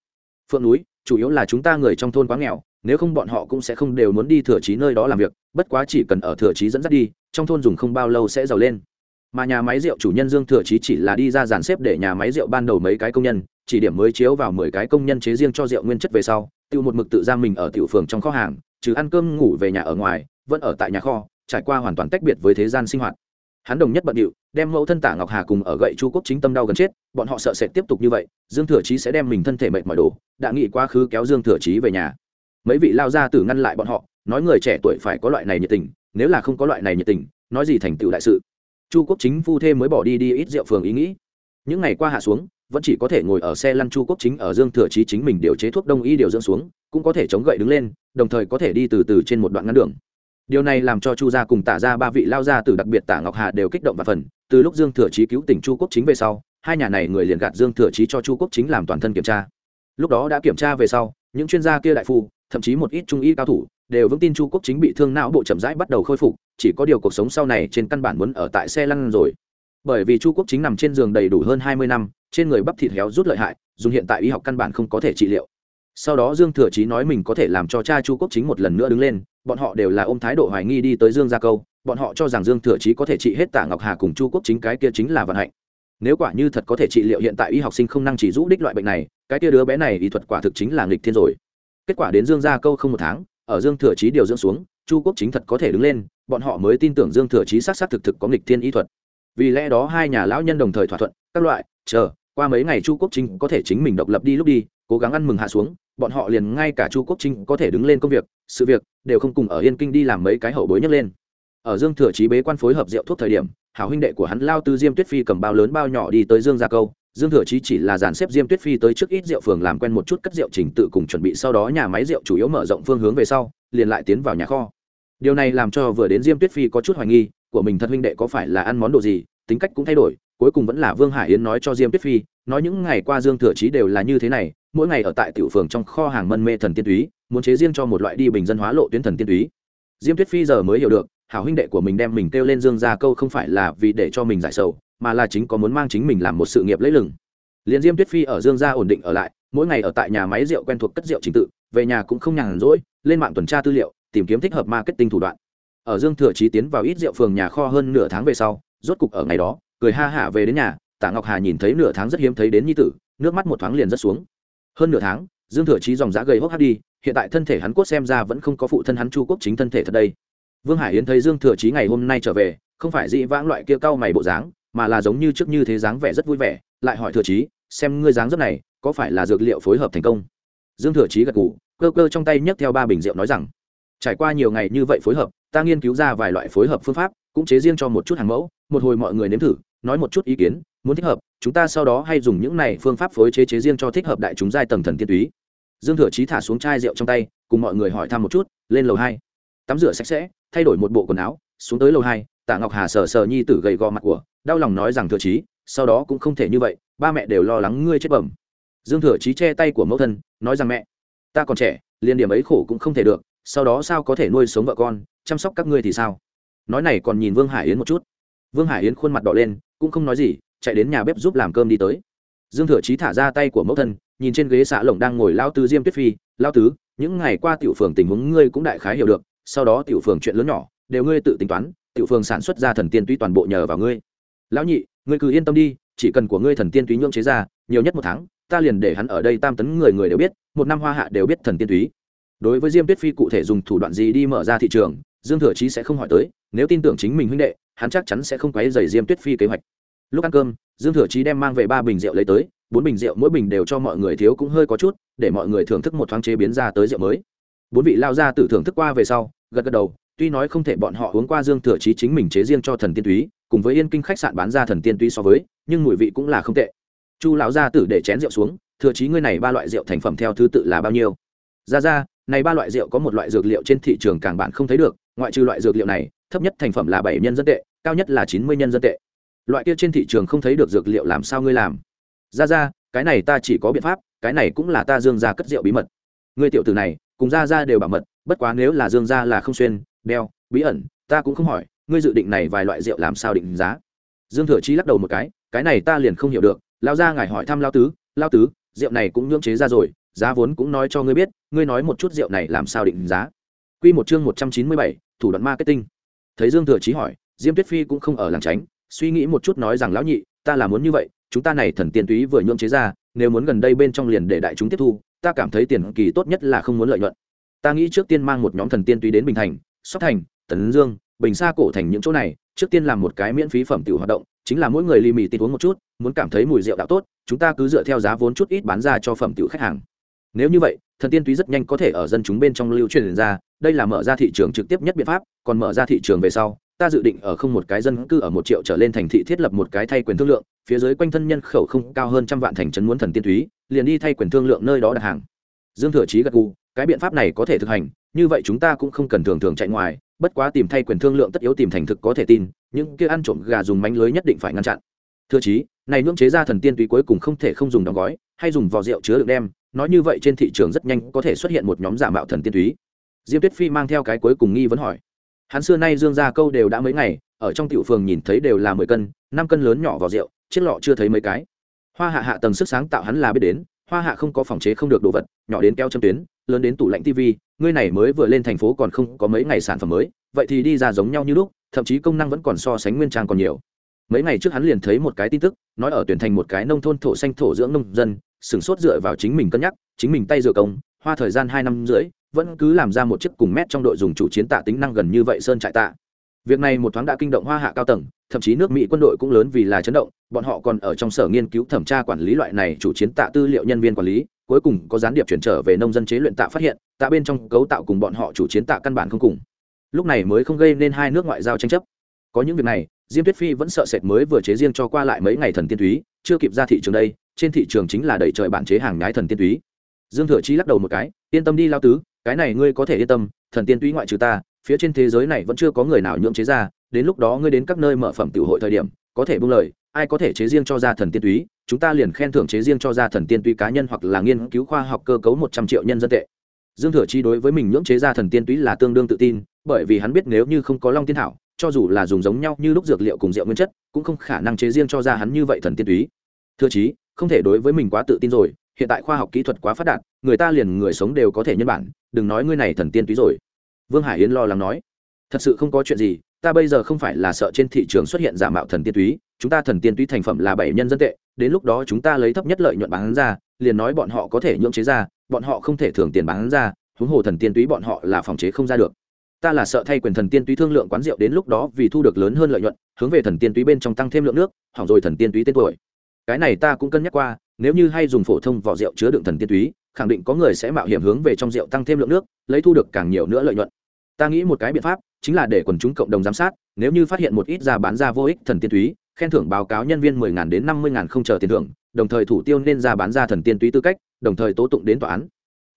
Phượng núi, chủ yếu là chúng ta người trong thôn quá nghèo, nếu không bọn họ cũng sẽ không đều muốn đi thừa trí nơi đó làm việc, bất quá chỉ cần ở thừa trí dẫn dắt đi, trong thôn dùng không bao lâu sẽ giàu lên mà nhà máy rượu chủ nhân dương thừa Chí chỉ là đi ra dàn xếp để nhà máy rượu ban đầu mấy cái công nhân, chỉ điểm mới chiếu vào mười cái công nhân chế riêng cho rượu nguyên chất về sau, tiêu một mực tự giam mình ở tiểu phường trong kho hàng, trừ ăn cơm ngủ về nhà ở ngoài, vẫn ở tại nhà kho, trải qua hoàn toàn tách biệt với thế gian sinh hoạt. Hắn đồng nhất bận điệu, đem mẫu thân tả ngọc hà cùng ở gậy chu quốc chính tâm đau gần chết, bọn họ sợ sẽ tiếp tục như vậy, dương thừa chí sẽ đem mình thân thể mệt mỏi đổ, đã nghĩ quá khứ kéo dương thừa chí về nhà. Mấy vị lao ra tử ngăn lại bọn họ, nói người trẻ tuổi phải có loại này nhiệt tình, nếu là không có loại này nhiệt tình, nói gì thành tựu đại sự? Chu quốc chính phu thê mới bỏ đi đi ít rượu phường ý nghĩ. Những ngày qua hạ xuống, vẫn chỉ có thể ngồi ở xe lăn chu quốc chính ở dương thừa chí chính mình điều chế thuốc đông y điều dưỡng xuống, cũng có thể chống gậy đứng lên, đồng thời có thể đi từ từ trên một đoạn ngắn đường. Điều này làm cho chu gia cùng tả ra ba vị lao gia từ đặc biệt tả ngọc hà đều kích động và phần. Từ lúc dương thừa chí cứu tỉnh chu quốc chính về sau, hai nhà này người liền gạt dương thừa chí cho chu quốc chính làm toàn thân kiểm tra. Lúc đó đã kiểm tra về sau, những chuyên gia kia đại phu thậm chí một ít trung y cao thủ đều vững tin chu quốc chính bị thương não bộ chậm rãi bắt đầu khôi phục, chỉ có điều cuộc sống sau này trên căn bản muốn ở tại xe lăn rồi. Bởi vì chu quốc chính nằm trên giường đầy đủ hơn hai mươi năm, trên người bắp thịt héo rút lợi hại, dùng hiện tại y học căn bản không có thể trị liệu. Sau đó dương thừa chí nói mình có thể làm cho cha chu quốc chính một lần nữa đứng lên, bọn họ đều là ôm thái độ hoài nghi đi tới dương gia câu, bọn họ cho rằng dương thừa chí có thể trị hết tạ ngọc hà cùng chu quốc chính cái kia chính là vận hạnh. Nếu quả như thật có thể trị liệu hiện tại y học sinh không năng chỉ rũ đích loại bệnh này, cái kia đứa bé này y thuật quả thực chính là nghịch thiên rồi kết quả đến dương gia câu không một tháng, ở dương thừa chí điều dưỡng xuống, chu quốc chính thật có thể đứng lên, bọn họ mới tin tưởng dương thừa chí xác xác thực thực có nghịch thiên y thuật. Vì lẽ đó hai nhà lão nhân đồng thời thỏa thuận, các loại, chờ, qua mấy ngày chu quốc chính có thể chính mình độc lập đi lúc đi, cố gắng ăn mừng hạ xuống, bọn họ liền ngay cả chu quốc Chính có thể đứng lên công việc, sự việc, đều không cùng ở yên kinh đi làm mấy cái hậu bối nhấc lên. Ở dương thừa chí bế quan phối hợp rượu thuốc thời điểm, hảo huynh đệ của hắn lao tư diêm tuyết phi cầm bao lớn bao nhỏ đi tới dương gia câu dương thừa chí chỉ là dàn xếp diêm tuyết phi tới trước ít rượu phường làm quen một chút cất rượu trình tự cùng chuẩn bị sau đó nhà máy rượu chủ yếu mở rộng phương hướng về sau, liền lại tiến vào nhà kho. Điều này làm cho vừa đến diêm tuyết phi có chút hoài nghi, của mình thật huynh đệ có phải là ăn món đồ gì, tính cách cũng thay đổi, cuối cùng vẫn là vương hải yến nói cho diêm tuyết phi, nói những ngày qua dương thừa chí đều là như thế này, mỗi ngày ở tại tiểu phường trong kho hàng mân mê thần tiên túy, muốn chế riêng cho một loại đi bình dân hóa lộ tuyến thần tiên túy. Diêm tuyết phi giờ mới hiểu được, hảo huynh đệ của mình đem mình kêu lên dương ra câu không phải là vì để cho mình giải sầu mà là chính có muốn mang chính mình làm một sự nghiệp lấy lừng. Liền diêm tuyết phi ở dương gia ổn định ở lại, mỗi ngày ở tại nhà máy rượu quen thuộc cất rượu trình tự, về nhà cũng không nhàn rỗi, lên mạng tuần tra tư liệu, tìm kiếm thích hợp marketing thủ đoạn. Ở dương thừa trí tiến vào ít rượu phường nhà kho hơn nửa tháng về sau, rốt cục ở ngày đó, cười ha hả về đến nhà, tạ ngọc hà nhìn thấy nửa tháng rất hiếm thấy đến nhi tử, nước mắt một thoáng liền rất xuống. Hơn nửa tháng, dương thừa trí dòng giá gầy hốc hác đi, hiện tại thân thể hắn cốt xem ra vẫn không có phụ thân hắn chu quốc chính thân thể thật đây. Vương hải yến thấy dương thừa trí ngày hôm nay trở về, không phải dị vãng loại kia cau mày bộ dáng mà là giống như trước như thế dáng vẻ rất vui vẻ, lại hỏi thừa trí xem ngươi dáng rất này, có phải là dược liệu phối hợp thành công? Dương thừa trí gật gù, cơ cơ trong tay nhấc theo ba bình rượu nói rằng, trải qua nhiều ngày như vậy phối hợp, ta nghiên cứu ra vài loại phối hợp phương pháp, cũng chế riêng cho một chút hàng mẫu, một hồi mọi người nếm thử, nói một chút ý kiến, muốn thích hợp, chúng ta sau đó hay dùng những này phương pháp phối chế chế riêng cho thích hợp đại chúng giai tầng thần tiên túy. Dương thừa chí thả xuống chai rượu trong tay, cùng mọi người hỏi thăm một chút, lên lầu hai. Tắm rửa sạch sẽ, thay đổi một bộ quần áo, xuống tới lầu hai tạ ngọc hà sờ sờ nhi tử gầy gò mặt của đau lòng nói rằng thừa chí sau đó cũng không thể như vậy, ba mẹ đều lo lắng ngươi chết bẩm. Dương thừa chí che tay của mẫu thân, nói rằng mẹ, ta còn trẻ, liền điểm ấy khổ cũng không thể được, sau đó sao có thể nuôi sống vợ con, chăm sóc các ngươi thì sao? Nói này còn nhìn vương hải yến một chút. Vương hải yến khuôn mặt đỏ lên, cũng không nói gì, chạy đến nhà bếp giúp làm cơm đi tới. Dương thừa chí thả ra tay của mẫu thân, nhìn trên ghế xạ lồng đang ngồi lao tứ diêm tuyết phi. Lao tứ, những ngày qua tiểu phường tình huống ngươi cũng đại khái hiểu được, sau đó tiểu phường chuyện lớn nhỏ, đều ngươi tự tính toán, tiểu phường sản xuất ra thần tiên tuy toàn bộ nhờ vào ngươi lão nhị, ngươi cứ yên tâm đi, chỉ cần của ngươi thần tiên túy nhưỡng chế ra, nhiều nhất một tháng, ta liền để hắn ở đây tam tấn người người đều biết, một năm hoa hạ đều biết thần tiên túy. Đối với diêm tuyết phi cụ thể dùng thủ đoạn gì đi mở ra thị trường, dương thừa chí sẽ không hỏi tới, nếu tin tưởng chính mình huynh đệ, hắn chắc chắn sẽ không quấy dày diêm tuyết phi kế hoạch. Lúc ăn cơm, dương thừa chí đem mang về ba bình rượu lấy tới, bốn bình rượu mỗi bình đều cho mọi người thiếu cũng hơi có chút, để mọi người thưởng thức một thoáng chế biến ra tới rượu mới. Bốn vị lao ra tử thưởng thức qua về sau, gật gật đầu, tuy nói không thể bọn họ uống qua dương thừa chí chính mình chế riêng cho thần tiên túy cùng với yên kinh khách sạn bán ra thần tiên tuy so với, nhưng mùi vị cũng là không tệ. Chu lão gia tử để chén rượu xuống, thừa chí ngươi này ba loại rượu thành phẩm theo thứ tự là bao nhiêu? Ra ra, này ba loại rượu có một loại dược liệu trên thị trường càng bạn không thấy được, ngoại trừ loại dược liệu này, thấp nhất thành phẩm là bảy nhân dân tệ, cao nhất là chín mươi nhân dân tệ. Loại kia trên thị trường không thấy được dược liệu làm sao ngươi làm? Ra ra, cái này ta chỉ có biện pháp, cái này cũng là ta dương ra cất rượu bí mật. Người tiểu tử này, cùng ra ra đều bảo mật, bất quá nếu là dương ra là không xuyên, đeo, bí ẩn, ta cũng không hỏi ngươi dự định này vài loại rượu làm sao định giá dương thừa chí lắc đầu một cái cái này ta liền không hiểu được lao ra ngài hỏi thăm lao tứ lao tứ rượu này cũng nhưỡng chế ra rồi giá vốn cũng nói cho ngươi biết ngươi nói một chút rượu này làm sao định giá Quy một chương một trăm chín mươi bảy, thủ đoạn marketing. Thấy Dương Thừa Chí hỏi, Diêm Tuyết Phi cũng không ở làng tránh, suy nghĩ một chút nói rằng lão nhị, ta là muốn như vậy, chúng ta này thần tiên túy vừa nhuộm chế ra, nếu muốn gần đây bên trong liền để đại chúng tiếp thu, ta cảm thấy tiền kỳ tốt nhất là không muốn lợi nhuận. Ta nghĩ trước tiên mang một nhóm thần tiên túy đến Bình Thành, Sóc Thành, Tấn Dương, Bình xa cổ thành những chỗ này, trước tiên làm một cái miễn phí phẩm tiểu hoạt động, chính là mỗi người ly mì tịt uống một chút, muốn cảm thấy mùi rượu đạo tốt, chúng ta cứ dựa theo giá vốn chút ít bán ra cho phẩm tiểu khách hàng. Nếu như vậy, thần tiên túy rất nhanh có thể ở dân chúng bên trong lưu truyền ra, đây là mở ra thị trường trực tiếp nhất biện pháp, còn mở ra thị trường về sau, ta dự định ở không một cái dân cư ở một triệu trở lên thành thị thiết lập một cái thay quyền thương lượng, phía dưới quanh thân nhân khẩu không cao hơn trăm vạn thành trấn muốn thần tiên túy, liền đi thay quyền thương lượng nơi đó đặt hàng. Dương Thừa Chí gật gù, cái biện pháp này có thể thực hành, như vậy chúng ta cũng không cần thường thường chạy ngoài, bất quá tìm thay quyền thương lượng tất yếu tìm thành thực có thể tin, những kia ăn trộm gà dùng mánh lưới nhất định phải ngăn chặn. Thừa Chí, này nhưỡng chế ra thần tiên túy cuối cùng không thể không dùng đóng gói, hay dùng vò rượu chứa đựng đem, nói như vậy trên thị trường rất nhanh có thể xuất hiện một nhóm giả mạo thần tiên túy. Diêm tuyết phi mang theo cái cuối cùng nghi vấn hỏi. Hắn xưa nay dương ra câu đều đã mấy ngày ở trong tiểu phường nhìn thấy đều là mười cân năm cân lớn nhỏ vỏ rượu chiếc lọ chưa thấy mấy cái. Hoa hạ hạ tầng sức sáng tạo hắn là biết đến hoa hạ không có phòng chế không được đồ vật nhỏ đến keo châm tuyến lớn đến tủ lạnh tv ngươi này mới vừa lên thành phố còn không có mấy ngày sản phẩm mới, vậy thì đi ra giống nhau như lúc, thậm chí công năng vẫn còn so sánh nguyên trang còn nhiều. Mấy ngày trước hắn liền thấy một cái tin tức, nói ở tuyển thành một cái nông thôn thổ xanh thổ dưỡng nông dân sửng sốt dựa vào chính mình cân nhắc, chính mình tay dựa công, hoa thời gian hai năm rưỡi, vẫn cứ làm ra một chiếc cùng mét trong đội dùng chủ chiến tạ tính năng gần như vậy sơn trại tạ. Việc này một thoáng đã kinh động hoa hạ cao tầng, thậm chí nước mỹ quân đội cũng lớn vì là chấn động, bọn họ còn ở trong sở nghiên cứu thẩm tra quản lý loại này chủ chiến tạ tư liệu nhân viên quản lý cuối cùng có gián điệp chuyển trở về nông dân chế luyện tạ phát hiện, tạ bên trong cấu tạo cùng bọn họ chủ chiến tạ căn bản không cùng. Lúc này mới không gây nên hai nước ngoại giao tranh chấp. Có những việc này, diêm tuyết phi vẫn sợ sệt mới vừa chế riêng cho qua lại mấy ngày thần tiên túy, chưa kịp ra thị trường đây, trên thị trường chính là đầy trời bản chế hàng nhái thần tiên túy. Dương thừa chi lắc đầu một cái, yên tâm đi lao tứ, cái này ngươi có thể yên tâm, thần tiên túy ngoại trừ ta, phía trên thế giới này vẫn chưa có người nào nhượng chế ra, đến lúc đó ngươi đến các nơi mở phẩm tiểu hội thời điểm, có thể buông lời, ai có thể chế riêng cho ra thần tiên túy chúng ta liền khen thưởng chế riêng cho ra thần tiên túy cá nhân hoặc là nghiên cứu khoa học cơ cấu một trăm triệu nhân dân tệ. Dương thừa chi đối với mình nhưỡng chế ra thần tiên túy là tương đương tự tin, bởi vì hắn biết nếu như không có long tiên thảo, cho dù là dùng giống nhau như lúc dược liệu cùng rượu nguyên chất, cũng không khả năng chế riêng cho ra hắn như vậy thần tiên túy. Thừa chí, không thể đối với mình quá tự tin rồi, hiện tại khoa học kỹ thuật quá phát đạt, người ta liền người sống đều có thể nhân bản, đừng nói ngươi này thần tiên túy rồi. Vương hải yến lo lắng nói, thật sự không có chuyện gì, ta bây giờ không phải là sợ trên thị trường xuất hiện giả mạo thần tiên túy, chúng ta thần tiên túy thành phẩm là bảy nhân dân tệ đến lúc đó chúng ta lấy thấp nhất lợi nhuận bán ra, liền nói bọn họ có thể nhượng chế ra, bọn họ không thể thưởng tiền bán ra, huống hồ thần tiên túy bọn họ là phòng chế không ra được. Ta là sợ thay quyền thần tiên túy thương lượng quán rượu đến lúc đó vì thu được lớn hơn lợi nhuận, hướng về thần tiên túy bên trong tăng thêm lượng nước, hỏng rồi thần tiên túy tên tuổi. Cái này ta cũng cân nhắc qua, nếu như hay dùng phổ thông vỏ rượu chứa đựng thần tiên túy, khẳng định có người sẽ mạo hiểm hướng về trong rượu tăng thêm lượng nước, lấy thu được càng nhiều nữa lợi nhuận. Ta nghĩ một cái biện pháp, chính là để quần chúng cộng đồng giám sát, nếu như phát hiện một ít ra bán ra vô ích thần tiên túy khen thưởng báo cáo nhân viên 10.000 đến năm mươi ngàn không chờ tiền thưởng, đồng thời thủ tiêu nên ra bán ra thần tiên túy tư cách, đồng thời tố tụng đến tòa án.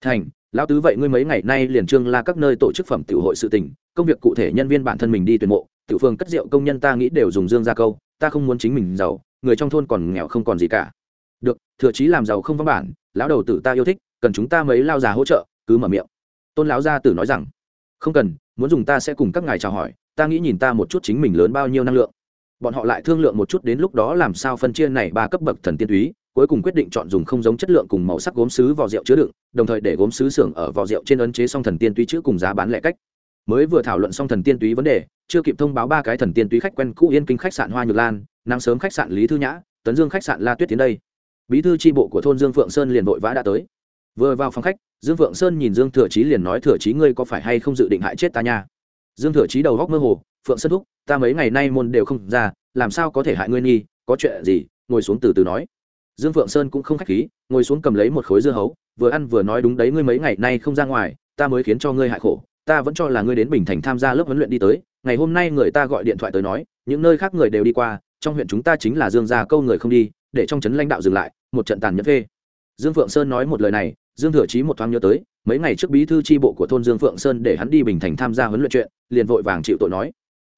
Thành, lão tứ vậy ngươi mấy ngày nay liền trương la các nơi tổ chức phẩm tiểu hội sự tình, công việc cụ thể nhân viên bản thân mình đi tuyển mộ, tiểu phương cất rượu công nhân ta nghĩ đều dùng dương ra câu, ta không muốn chính mình giàu, người trong thôn còn nghèo không còn gì cả. Được, thừa chí làm giàu không văn bản, lão đầu tử ta yêu thích, cần chúng ta mấy lao già hỗ trợ, cứ mở miệng. Tôn lão gia tử nói rằng, không cần, muốn dùng ta sẽ cùng các ngài chào hỏi, ta nghĩ nhìn ta một chút chính mình lớn bao nhiêu năng lượng bọn họ lại thương lượng một chút đến lúc đó làm sao phân chia này ba cấp bậc thần tiên túy, cuối cùng quyết định chọn dùng không giống chất lượng cùng màu sắc gốm sứ vỏ rượu chứa đựng, đồng thời để gốm sứ xưởng ở vỏ rượu trên ấn chế xong thần tiên túy chữ cùng giá bán lẻ cách. Mới vừa thảo luận xong thần tiên túy vấn đề, chưa kịp thông báo ba cái thần tiên túy khách quen cũ yên kinh khách sạn hoa nhược lan, nắng sớm khách sạn lý thư nhã, tấn dương khách sạn la tuyết tiến đây. Bí thư tri bộ của thôn dương phượng sơn liền vội vã đã tới. Vừa vào phòng khách, dương phượng sơn nhìn dương thừa chí liền nói, thừa chí ngươi có phải hay không dự định hại chết ta nha? Dương thừa chí đầu góc mơ hồ, phượng sơn thúc, ta mấy ngày nay môn đều không ra, làm sao có thể hại ngươi nghi có chuyện gì? Ngồi xuống từ từ nói. Dương phượng sơn cũng không khách khí, ngồi xuống cầm lấy một khối dưa hấu, vừa ăn vừa nói, đúng đấy, ngươi mấy ngày nay không ra ngoài, ta mới khiến cho ngươi hại khổ, ta vẫn cho là ngươi đến bình thành tham gia lớp huấn luyện đi tới, ngày hôm nay người ta gọi điện thoại tới nói, những nơi khác người đều đi qua, trong huyện chúng ta chính là dương gia câu người không đi, để trong trấn lãnh đạo dừng lại, một trận tàn nhẫn phê. Dương phượng sơn nói một lời này dương thừa chí một thoáng nhớ tới, mấy ngày trước bí thư tri bộ của thôn dương phượng sơn để hắn đi bình thành tham gia huấn luyện chuyện, liền vội vàng chịu tội nói.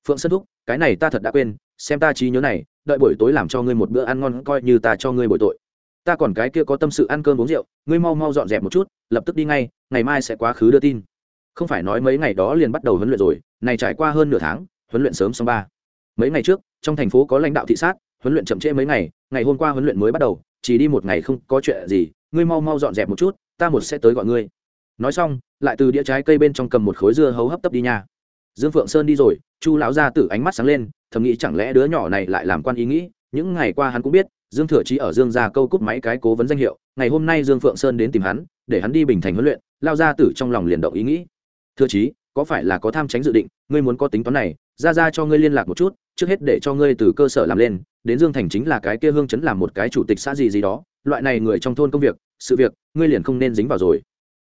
Phượng sơn thúc, cái này ta thật đã quên, xem ta trí nhớ này, đợi buổi tối làm cho ngươi một bữa ăn ngon coi như ta cho ngươi bồi tội. Ta còn cái kia có tâm sự ăn cơm uống rượu, ngươi mau mau dọn dẹp một chút, lập tức đi ngay, ngày mai sẽ quá khứ đưa tin. Không phải nói mấy ngày đó liền bắt đầu huấn luyện rồi, này trải qua hơn nửa tháng, huấn luyện sớm xong ba. Mấy ngày trước, trong thành phố có lãnh đạo thị sát, huấn luyện chậm trễ mấy ngày ngày hôm qua huấn luyện mới bắt đầu, chỉ đi một ngày không có chuyện gì, ngươi mau mau dọn dẹp một chút ta một sẽ tới gọi ngươi. Nói xong, lại từ đĩa trái cây bên trong cầm một khối dưa hấu hấp tấp đi nha. Dương phượng sơn đi rồi, chu lão gia tử ánh mắt sáng lên, thầm nghĩ chẳng lẽ đứa nhỏ này lại làm quan ý nghĩ, những ngày qua hắn cũng biết, dương thừa chí ở dương gia câu cúp máy cái cố vấn danh hiệu, ngày hôm nay dương phượng sơn đến tìm hắn, để hắn đi bình thành huấn luyện lao gia tử trong lòng liền động ý nghĩ. Thừa chí, có phải là có tham tránh dự định, ngươi muốn có tính toán này, ra ra cho ngươi liên lạc một chút, trước hết để cho ngươi từ cơ sở làm lên, đến dương thành chính là cái kia hương chấn làm một cái chủ tịch xã gì gì đó loại này người trong thôn công việc, sự việc, ngươi liền không nên dính vào rồi.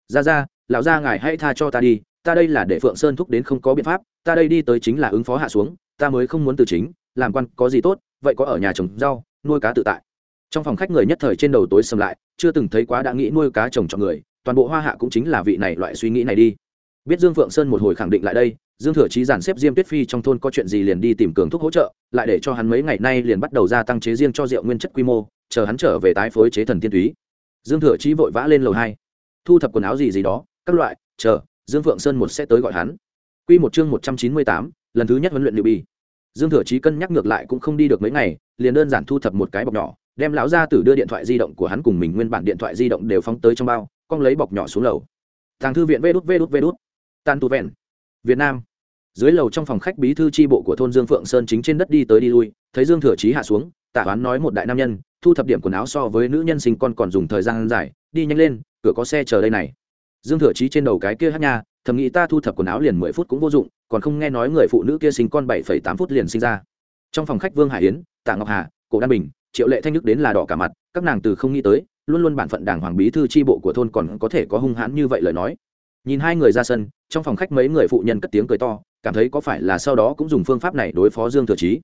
Ra ra, lão gia ngài hãy tha cho ta đi, ta đây là để phượng sơn thúc đến không có biện pháp, ta đây đi tới chính là ứng phó hạ xuống, ta mới không muốn từ chính, làm quan có gì tốt, vậy có ở nhà trồng rau, nuôi cá tự tại. Trong phòng khách người nhất thời trên đầu tối sầm lại, chưa từng thấy quá đã nghĩ nuôi cá trồng cho người, toàn bộ hoa hạ cũng chính là vị này loại suy nghĩ này đi. Biết dương phượng sơn một hồi khẳng định lại đây, dương thừa chí giản xếp diêm tuyết phi trong thôn có chuyện gì liền đi tìm cường thúc hỗ trợ, lại để cho hắn mấy ngày nay liền bắt đầu gia tăng chế riêng cho rượu nguyên chất quy mô chờ hắn trở về tái phối chế thần tiên túy. Dương thừa chí vội vã lên lầu hai, thu thập quần áo gì gì đó, các loại, chờ, dương phượng sơn một sẽ tới gọi hắn. Quy một chương một trăm chín mươi tám, lần thứ nhất huấn luyện liệu bi dương thừa chí cân nhắc ngược lại cũng không đi được mấy ngày, liền đơn giản thu thập một cái bọc nhỏ, đem lão gia tử đưa điện thoại di động của hắn cùng mình nguyên bản điện thoại di động đều phóng tới trong bao con lấy bọc nhỏ xuống lầu. Thằng thư viện vê đút vê đút vê đút. Tan tu vẹn. Việt nam. Dưới lầu trong phòng khách bí thư tri bộ của thôn dương phượng sơn chính trên đất đi tới đi lui, thấy dương thừa chí hạ xuống, tả toán nói một đại nam nhân thu thập điểm quần áo so với nữ nhân sinh con còn dùng thời gian dài, đi nhanh lên, cửa có xe chờ đây này. Dương thừa chí trên đầu cái kia hát nha, thầm nghĩ ta thu thập quần áo liền mười phút cũng vô dụng, còn không nghe nói người phụ nữ kia sinh con bảy phẩy tám phút liền sinh ra. Trong phòng khách vương hải yến, tạ ngọc hà, cổ đan bình, triệu lệ thanh đức đến là đỏ cả mặt, các nàng từ không nghĩ tới, luôn luôn bản phận đảng hoàng bí thư tri bộ của thôn còn có thể có hung hãn như vậy lời nói. Nhìn hai người ra sân, trong phòng khách mấy người phụ nhân cất tiếng cười to, cảm thấy có phải là sau đó cũng dùng phương pháp này đối phó dương thừa chí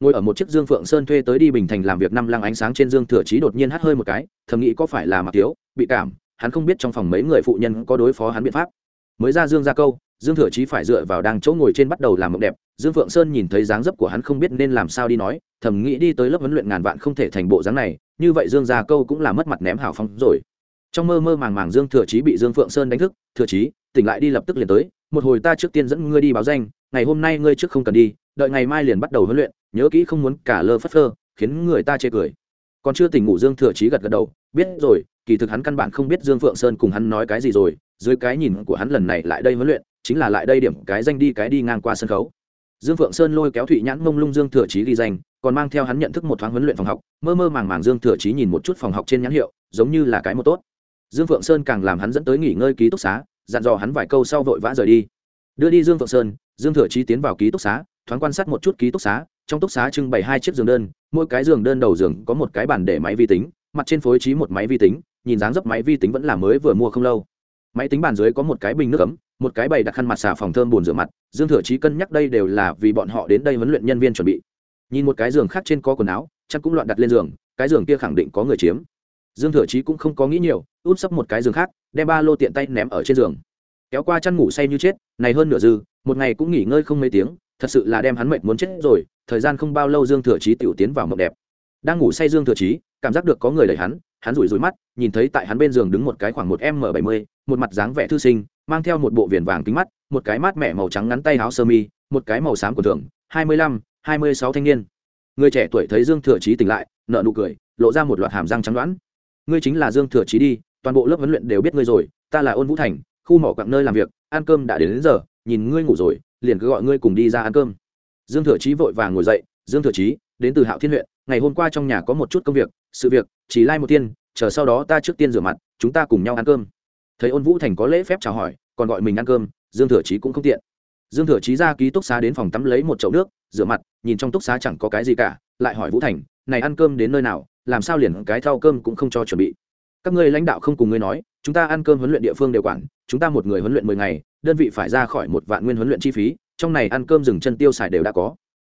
ngồi ở một chiếc dương phượng sơn thuê tới đi bình thành làm việc năm lăng ánh sáng trên dương thừa chí đột nhiên hắt hơi một cái, thầm nghĩ có phải là mặc tiếu bị cảm, hắn không biết trong phòng mấy người phụ nhân có đối phó hắn biện pháp. Mới ra dương ra câu, dương thừa chí phải dựa vào đang chỗ ngồi trên bắt đầu làm mộng đẹp, dương phượng sơn nhìn thấy dáng dấp của hắn không biết nên làm sao đi nói, thầm nghĩ đi tới lớp huấn luyện ngàn vạn không thể thành bộ dáng này, như vậy dương ra câu cũng là mất mặt ném hào phong rồi. Trong mơ mơ màng màng dương thừa chí bị dương phượng sơn đánh thức, thừa chí, tỉnh lại đi lập tức liền tới, một hồi ta trước tiên dẫn ngươi đi báo danh, ngày hôm nay ngươi trước không cần đi, đợi ngày mai liền bắt đầu huấn luyện nhớ kỹ không muốn cả lơ phất phơ khiến người ta chê cười. Còn chưa tỉnh ngủ dương thừa chí gật gật đầu biết rồi kỳ thực hắn căn bản không biết dương phượng sơn cùng hắn nói cái gì rồi dưới cái nhìn của hắn lần này lại đây huấn luyện chính là lại đây điểm cái danh đi cái đi ngang qua sân khấu. Dương phượng sơn lôi kéo thụy nhãn mông lung dương thừa chí ghi danh còn mang theo hắn nhận thức một thoáng huấn luyện phòng học mơ mơ màng màng dương thừa chí nhìn một chút phòng học trên nhãn hiệu giống như là cái một tốt. Dương phượng sơn càng làm hắn dẫn tới nghỉ ngơi ký túc xá dặn dò hắn vài câu sau vội vã rời đi. Đưa đi dương phượng sơn dương thừa chí tiến vào ký túc xá thoáng quan sát một chút ký túc xá trong túc xá trưng bày hai chiếc giường đơn, mỗi cái giường đơn đầu giường có một cái bàn để máy vi tính, mặt trên phối trí một máy vi tính, nhìn dáng dấp máy vi tính vẫn là mới vừa mua không lâu. Máy tính bàn dưới có một cái bình nước ấm, một cái bày đặt khăn mặt xà phòng thơm bồn rửa mặt, dương thừa chí cân nhắc đây đều là vì bọn họ đến đây huấn luyện nhân viên chuẩn bị. Nhìn một cái giường khác trên có quần áo, chắc cũng loạn đặt lên giường, cái giường kia khẳng định có người chiếm. Dương thừa chí cũng không có nghĩ nhiều út sấp một cái giường khác, đem ba lô tiện tay ném ở trên giường. Kéo qua chăn ngủ say như chết, này hơn nửa dư một ngày cũng nghỉ ngơi không mấy tiếng, thật sự là đem hắn mệt muốn chết rồi thời gian không bao lâu dương thừa chí tiểu tiến vào mộng đẹp. Đang ngủ say dương thừa chí cảm giác được có người đẩy hắn hắn rủi rủi mắt nhìn thấy tại hắn bên giường đứng một cái khoảng một m bảy mươi một mặt dáng vẻ thư sinh mang theo một bộ viền vàng kính mắt một cái mát mẻ màu trắng ngắn tay áo sơ mi một cái màu xám của thường hai mươi lăm hai mươi sáu thanh niên. Người trẻ tuổi thấy dương thừa chí tỉnh lại nợ nụ cười lộ ra một loạt hàm răng trắng đoán. Ngươi chính là dương thừa chí đi toàn bộ lớp huấn luyện đều biết ngươi rồi ta là ôn vũ thành khu mỏ quặng nơi làm việc ăn cơm đã đến, đến giờ nhìn ngươi ngủ rồi liền cứ gọi ngươi cùng đi ra ăn cơm dương thừa chí vội vàng ngồi dậy, dương thừa chí, đến từ hạo thiên huyện, ngày hôm qua trong nhà có một chút công việc, sự việc, chỉ lai một tiên, chờ sau đó ta trước tiên rửa mặt, chúng ta cùng nhau ăn cơm. Thấy ôn vũ thành có lễ phép chào hỏi, còn gọi mình ăn cơm, dương thừa chí cũng không tiện. Dương thừa chí ra ký túc xá đến phòng tắm lấy một chậu nước, rửa mặt, nhìn trong túc xá chẳng có cái gì cả, lại hỏi vũ thành, này ăn cơm đến nơi nào, làm sao liền cái thau cơm cũng không cho chuẩn bị? Các ngươi lãnh đạo không cùng ngươi nói, chúng ta ăn cơm huấn luyện địa phương đều quản, chúng ta một người huấn luyện mười ngày, đơn vị phải ra khỏi một vạn nguyên huấn luyện chi phí trong này ăn cơm dừng chân tiêu xài đều đã có.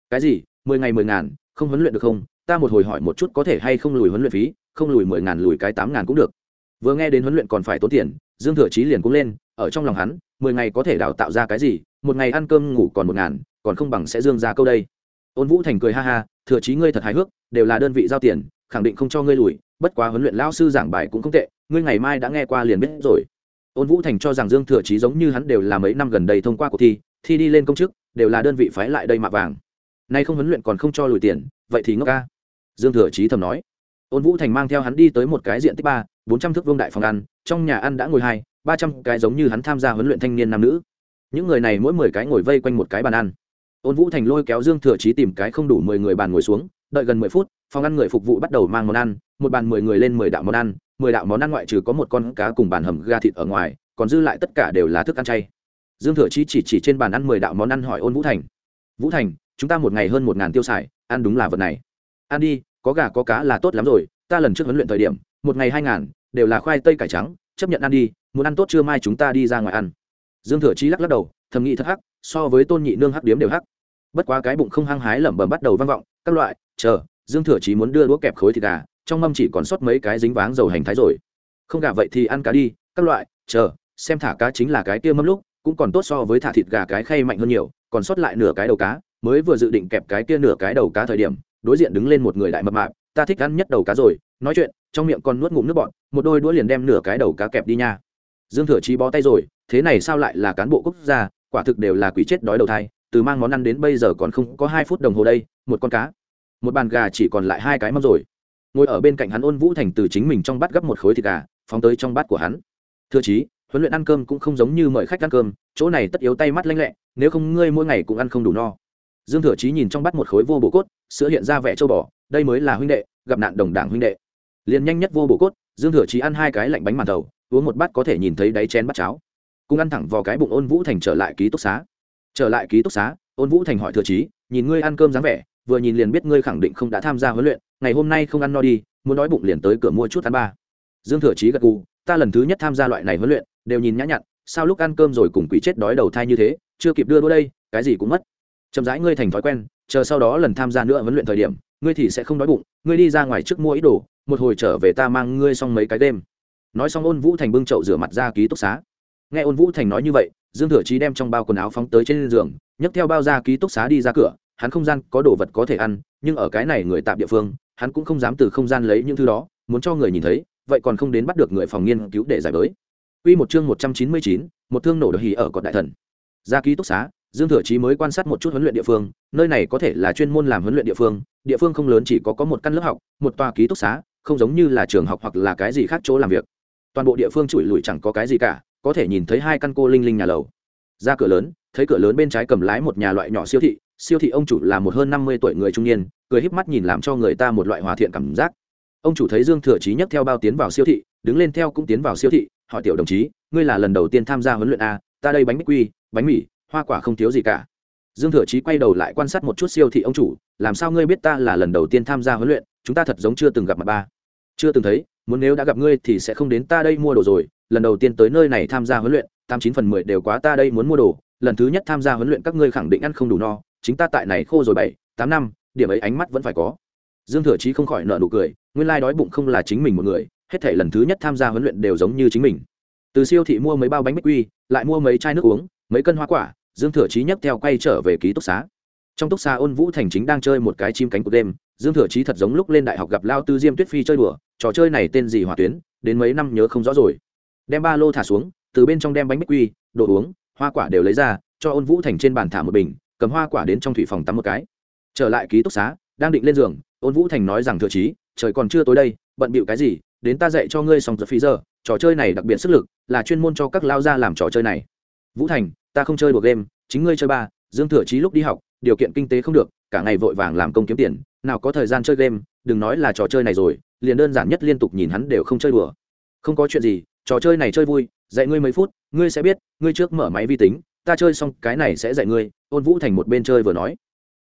Cái gì? Mười ngày mười ngàn, không huấn luyện được không? Ta một hồi hỏi một chút có thể hay không lùi huấn luyện phí, không lùi mười ngàn lùi cái tám ngàn cũng được. Vừa nghe đến huấn luyện còn phải tốn tiền, dương thừa chí liền cũng lên, ở trong lòng hắn, mười ngày có thể đào tạo ra cái gì? Một ngày ăn cơm ngủ còn một ngàn, còn không bằng sẽ dương ra câu đây. Ôn vũ thành cười ha ha, thừa chí ngươi thật hài hước, đều là đơn vị giao tiền, khẳng định không cho ngươi lùi, bất quá huấn luyện lao sư giảng bài cũng không tệ, ngươi ngày mai đã nghe qua liền biết rồi. Ôn vũ thành cho rằng dương thừa chí giống như hắn đều là mấy năm gần đây thông qua cuộc thi thi đi lên công chức, đều là đơn vị phái lại đây mạ vàng. Nay không huấn luyện còn không cho lùi tiền, vậy thì ngốc ca. Dương thừa chí thầm nói. Ôn vũ thành mang theo hắn đi tới một cái diện tích ba, bốn trăm thước vương đại phòng ăn, trong nhà ăn đã ngồi hai, ba trăm cái giống như hắn tham gia huấn luyện thanh niên nam nữ. Những người này mỗi mười cái ngồi vây quanh một cái bàn ăn. Ôn vũ thành lôi kéo dương thừa chí tìm cái không đủ mười người bàn ngồi xuống, đợi gần mười phút, phòng ăn người phục vụ bắt đầu mang món ăn, một bàn mười người lên mười đạo món ăn, mười đạo món ăn ngoại trừ có một con cá cùng bàn hầm ga thịt ở ngoài, còn dư lại tất cả đều là thức ăn chay dương thừa chí chỉ chỉ trên bàn ăn mười đạo món ăn hỏi ôn vũ thành. Vũ thành, chúng ta một ngày hơn một ngàn tiêu xài, ăn đúng là vật này. Ăn đi, có gà có cá là tốt lắm rồi, ta lần trước huấn luyện thời điểm, một ngày hai ngàn, đều là khoai tây cải trắng, chấp nhận ăn đi, muốn ăn tốt chưa mai chúng ta đi ra ngoài ăn. Dương thừa chí lắc lắc đầu, thầm nghĩ thật hắc, so với tôn nhị nương hắc điếm đều hắc. Bất quá cái bụng không hăng hái lẩm bẩm bắt đầu vang vọng, các loại, chờ, dương thừa chí muốn đưa đũa kẹp khối thịt gà, trong mâm chỉ còn sót mấy cái dính váng dầu hành thái rồi. Không gà vậy thì ăn cá đi, các loại, chờ, xem thả cá chính là cái kia mâm lúc cũng còn tốt so với thả thịt gà cái khay mạnh hơn nhiều, còn sót lại nửa cái đầu cá, mới vừa dự định kẹp cái kia nửa cái đầu cá thời điểm, đối diện đứng lên một người đại mập mạp, ta thích ăn nhất đầu cá rồi, nói chuyện, trong miệng còn nuốt ngụm nước bọn một đôi đũa liền đem nửa cái đầu cá kẹp đi nha. Dương thừa chí bó tay rồi, thế này sao lại là cán bộ quốc gia, quả thực đều là quỷ chết đói đầu thai, từ mang món ăn đến bây giờ còn không có hai phút đồng hồ đây, một con cá, một bàn gà chỉ còn lại hai cái mâm rồi. Ngồi ở bên cạnh hắn ôn vũ thành từ chính mình trong bát gấp một khối thịt gà, phóng tới trong bát của hắn. Thưa chí huấn luyện ăn cơm cũng không giống như mời khách ăn cơm, chỗ này tất yếu tay mắt lanh lẹ, nếu không ngươi mỗi ngày cũng ăn không đủ no. Dương thừa chí nhìn trong bát một khối vô bổ cốt, sữa hiện ra vẻ châu bò, đây mới là huynh đệ, gặp nạn đồng đảng huynh đệ. Liền nhanh nhất vô bổ cốt, dương thừa chí ăn hai cái lạnh bánh màn thầu uống một bát có thể nhìn thấy đáy chén bát cháo. Cùng ăn thẳng vào cái bụng ôn vũ thành trở lại ký túc xá. Trở lại ký túc xá, ôn vũ thành hỏi thừa chí, nhìn ngươi ăn cơm dáng vẻ, vừa nhìn liền biết ngươi khẳng định không đã tham gia huấn luyện, ngày hôm nay không ăn no đi, muốn đói bụng liền tới cửa mua chút ăn ba. Dương thừa chí gật gù, ta lần thứ nhất tham gia loại này huấn luyện đều nhìn nhã nhặn, sao lúc ăn cơm rồi cùng quỷ chết đói đầu thai như thế, chưa kịp đưa đua đây, cái gì cũng mất. Chậm rãi ngươi thành thói quen, chờ sau đó lần tham gia nữa huấn luyện thời điểm, ngươi thì sẽ không đói bụng, ngươi đi ra ngoài trước mua ít đồ, một hồi trở về ta mang ngươi xong mấy cái đêm. Nói xong ôn vũ thành bưng chậu rửa mặt ra ký túc xá. Nghe ôn vũ thành nói như vậy, dương thừa chí đem trong bao quần áo phóng tới trên giường, nhấc theo bao ra ký túc xá đi ra cửa, hắn không gian có đồ vật có thể ăn, nhưng ở cái này người tạm địa phương, hắn cũng không dám từ không gian lấy những thứ đó, muốn cho người nhìn thấy, vậy còn không đến bắt được người phòng nghiên cứu để giải bới. Quy một chương 199, một thương nổ đồ hỉ ở cột đại thần. ra ký túc xá dương thừa chí mới quan sát một chút huấn luyện địa phương nơi này có thể là chuyên môn làm huấn luyện địa phương địa phương không lớn chỉ có có một căn lớp học một tòa ký túc xá không giống như là trường học hoặc là cái gì khác chỗ làm việc. Toàn bộ địa phương trụi lủi chẳng có cái gì cả có thể nhìn thấy hai căn cô linh linh nhà lầu. Ra cửa lớn thấy cửa lớn bên trái cầm lái một nhà loại nhỏ siêu thị siêu thị ông chủ là một hơn năm mươi tuổi người trung niên cười híp mắt nhìn làm cho người ta một loại hòa thiện cảm giác. Ông chủ thấy dương thừa chí nhấc theo bao tiến vào siêu thị đứng lên theo cũng tiến vào siêu thị hỏi tiểu đồng chí, ngươi là lần đầu tiên tham gia huấn luyện a, ta đây bánh bích quy, bánh mì, hoa quả không thiếu gì cả. Dương thừa chí quay đầu lại quan sát một chút siêu thị ông chủ, làm sao ngươi biết ta là lần đầu tiên tham gia huấn luyện, chúng ta thật giống chưa từng gặp mặt ba. Chưa từng thấy, muốn nếu đã gặp ngươi thì sẽ không đến ta đây mua đồ rồi, lần đầu tiên tới nơi này tham gia huấn luyện, tám chín phần mười đều quá ta đây muốn mua đồ, lần thứ nhất tham gia huấn luyện các ngươi khẳng định ăn không đủ no, chính ta tại này khô rồi bảy, tám năm, điểm ấy ánh mắt vẫn phải có. Dương thừa chí không khỏi nợ nụ cười, nguyên lai đói bụng không là chính mình một người hết thể lần thứ nhất tham gia huấn luyện đều giống như chính mình. Từ siêu thị mua mấy bao bánh bích quy, lại mua mấy chai nước uống, mấy cân hoa quả, dương thừa chí nhấc theo quay trở về ký túc xá. Trong túc xá ôn vũ thành chính đang chơi một cái chim cánh của đêm, dương thừa chí thật giống lúc lên đại học gặp lao tư diêm tuyết phi chơi đùa, trò chơi này tên gì hỏa tuyến, đến mấy năm nhớ không rõ rồi. Đem ba lô thả xuống, từ bên trong đem bánh bích quy, đồ uống, hoa quả đều lấy ra, cho ôn vũ thành trên bàn thả một bình, cầm hoa quả đến trong thủy phòng tắm một cái. Trở lại ký túc xá, đang định lên giường, ôn vũ thành nói rằng, thừa chí, trời còn chưa tối đây, bận bịu cái gì đến ta dạy cho ngươi xong giờ phí giờ, trò chơi này đặc biệt sức lực, là chuyên môn cho các lao gia làm trò chơi này. Vũ thành, ta không chơi được game, chính ngươi chơi ba, dương thừa trí lúc đi học, điều kiện kinh tế không được, cả ngày vội vàng làm công kiếm tiền, nào có thời gian chơi game, đừng nói là trò chơi này rồi, liền đơn giản nhất liên tục nhìn hắn đều không chơi đùa. Không có chuyện gì, trò chơi này chơi vui, dạy ngươi mấy phút, ngươi sẽ biết, ngươi trước mở máy vi tính, ta chơi xong cái này sẽ dạy ngươi, ôn vũ thành một bên chơi vừa nói.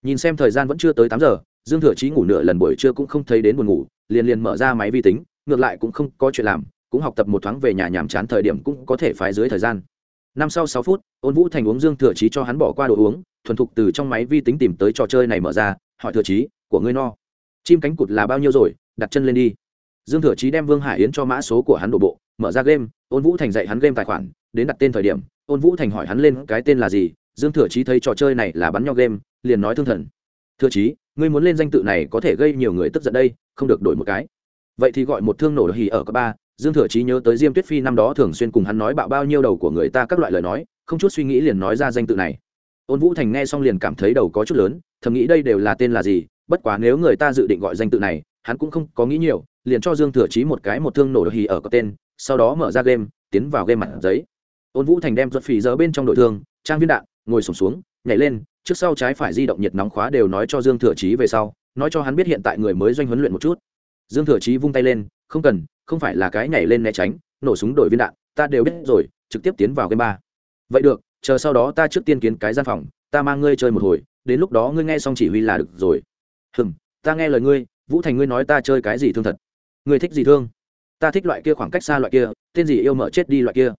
Nhìn xem thời gian vẫn chưa tới tám giờ, dương thừa chí ngủ nửa lần buổi trưa cũng không thấy đến buồn ngủ, liền liền mở ra máy vi tính ngược lại cũng không có chuyện làm cũng học tập một thoáng về nhà nhàm chán thời điểm cũng có thể phái dưới thời gian. Năm sau sáu phút ôn vũ thành uống dương thừa trí cho hắn bỏ qua đồ uống thuần thục từ trong máy vi tính tìm tới trò chơi này mở ra hỏi thừa trí, của ngươi no chim cánh cụt là bao nhiêu rồi đặt chân lên đi. Dương thừa trí đem vương hải yến cho mã số của hắn đổ bộ mở ra game ôn vũ thành dạy hắn game tài khoản đến đặt tên thời điểm ôn vũ thành hỏi hắn lên cái tên là gì dương thừa trí thấy trò chơi này là bắn nhau game liền nói thương thần. Thừa trí, ngươi muốn lên danh tự này có thể gây nhiều người tức giận đây không được đổi một cái vậy thì gọi một thương nổ hì ở cấp ba dương thừa chí nhớ tới diêm tuyết phi năm đó thường xuyên cùng hắn nói bạo bao nhiêu đầu của người ta các loại lời nói không chút suy nghĩ liền nói ra danh tự này. Ôn vũ thành nghe xong liền cảm thấy đầu có chút lớn thầm nghĩ đây đều là tên là gì bất quá nếu người ta dự định gọi danh tự này hắn cũng không có nghĩ nhiều liền cho dương thừa chí một cái một thương nổ hì ở có tên sau đó mở ra game tiến vào game mặt giấy. Ôn vũ thành đem ruột phì giờ bên trong đội thương trang viên đạn ngồi sổm xuống, xuống nhảy lên trước sau trái phải di động nhiệt nóng khóa đều nói cho dương thừa chí về sau nói cho hắn biết hiện tại người mới doanh huấn luyện một chút dương thừa chí vung tay lên, không cần, không phải là cái nhảy lên né tránh, nổ súng đổi viên đạn, ta đều biết rồi, trực tiếp tiến vào game ba. Vậy được, chờ sau đó ta trước tiên kiến cái gian phòng, ta mang ngươi chơi một hồi, đến lúc đó ngươi nghe xong chỉ huy là được rồi. Hừm, ta nghe lời ngươi, vũ thành ngươi nói ta chơi cái gì thương thật? Ngươi thích gì thương? Ta thích loại kia khoảng cách xa loại kia, tên gì yêu mở chết đi loại kia.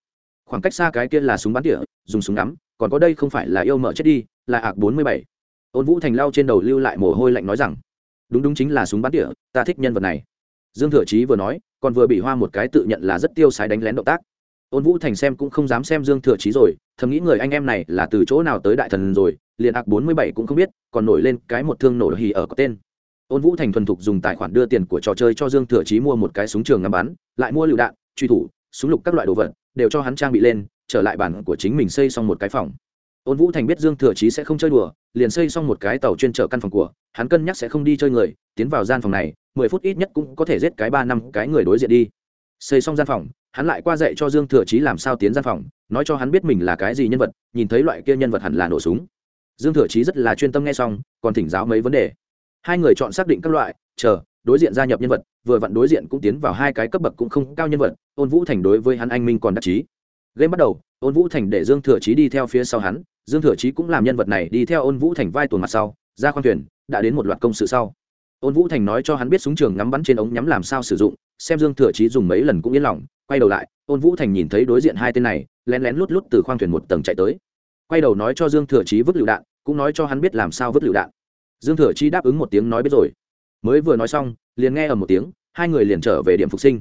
Khoảng cách xa cái kia là súng bắn tỉa, dùng súng ngắm, còn có đây không phải là yêu mở chết đi, là ạc bốn mươi bảy. Ôn vũ thành lao trên đầu lưu lại mồ hôi lạnh nói rằng đúng đúng chính là súng bắn tỉa, ta thích nhân vật này. Dương thừa chí vừa nói, còn vừa bị hoa một cái tự nhận là rất tiêu sái đánh lén động tác. Ôn vũ thành xem cũng không dám xem dương thừa chí rồi, thầm nghĩ người anh em này là từ chỗ nào tới đại thần rồi, liền ạc bốn mươi bảy cũng không biết, còn nổi lên cái một thương nổ hì ở có tên. Ôn vũ thành thuần thục dùng tài khoản đưa tiền của trò chơi cho dương thừa chí mua một cái súng trường ngắm bắn, lại mua lựu đạn, truy thủ, súng lục các loại đồ vật, đều cho hắn trang bị lên, trở lại bản của chính mình xây xong một cái phòng ôn vũ thành biết dương thừa chí sẽ không chơi đùa, liền xây xong một cái tàu chuyên trở căn phòng của, hắn cân nhắc sẽ không đi chơi người, tiến vào gian phòng này, mười phút ít nhất cũng có thể giết cái ba năm cái người đối diện đi. Xây xong gian phòng, hắn lại qua dạy cho dương thừa chí làm sao tiến gian phòng, nói cho hắn biết mình là cái gì nhân vật, nhìn thấy loại kia nhân vật hẳn là nổ súng. Dương thừa chí rất là chuyên tâm nghe xong, còn thỉnh giáo mấy vấn đề. Hai người chọn xác định các loại, chờ, đối diện gia nhập nhân vật, vừa vặn đối diện cũng tiến vào hai cái cấp bậc cũng không cao nhân vật, ôn vũ thành đối với hắn anh minh còn đắc chí. Game bắt đầu ôn vũ thành để dương thừa chí đi theo phía sau hắn, dương thừa chí cũng làm nhân vật này đi theo ôn vũ thành vai tuần mặt sau, ra khoang thuyền, đã đến một loạt công sự sau. Ôn vũ thành nói cho hắn biết súng trường ngắm bắn trên ống nhắm làm sao sử dụng, xem dương thừa chí dùng mấy lần cũng yên lòng, quay đầu lại, ôn vũ thành nhìn thấy đối diện hai tên này, lén lén lút lút từ khoang thuyền một tầng chạy tới. Quay đầu nói cho dương thừa chí vứt lựu đạn, cũng nói cho hắn biết làm sao vứt lựu đạn. Dương thừa chí đáp ứng một tiếng nói biết rồi. Mới vừa nói xong, liền nghe ở một tiếng, hai người liền trở về điểm phục sinh.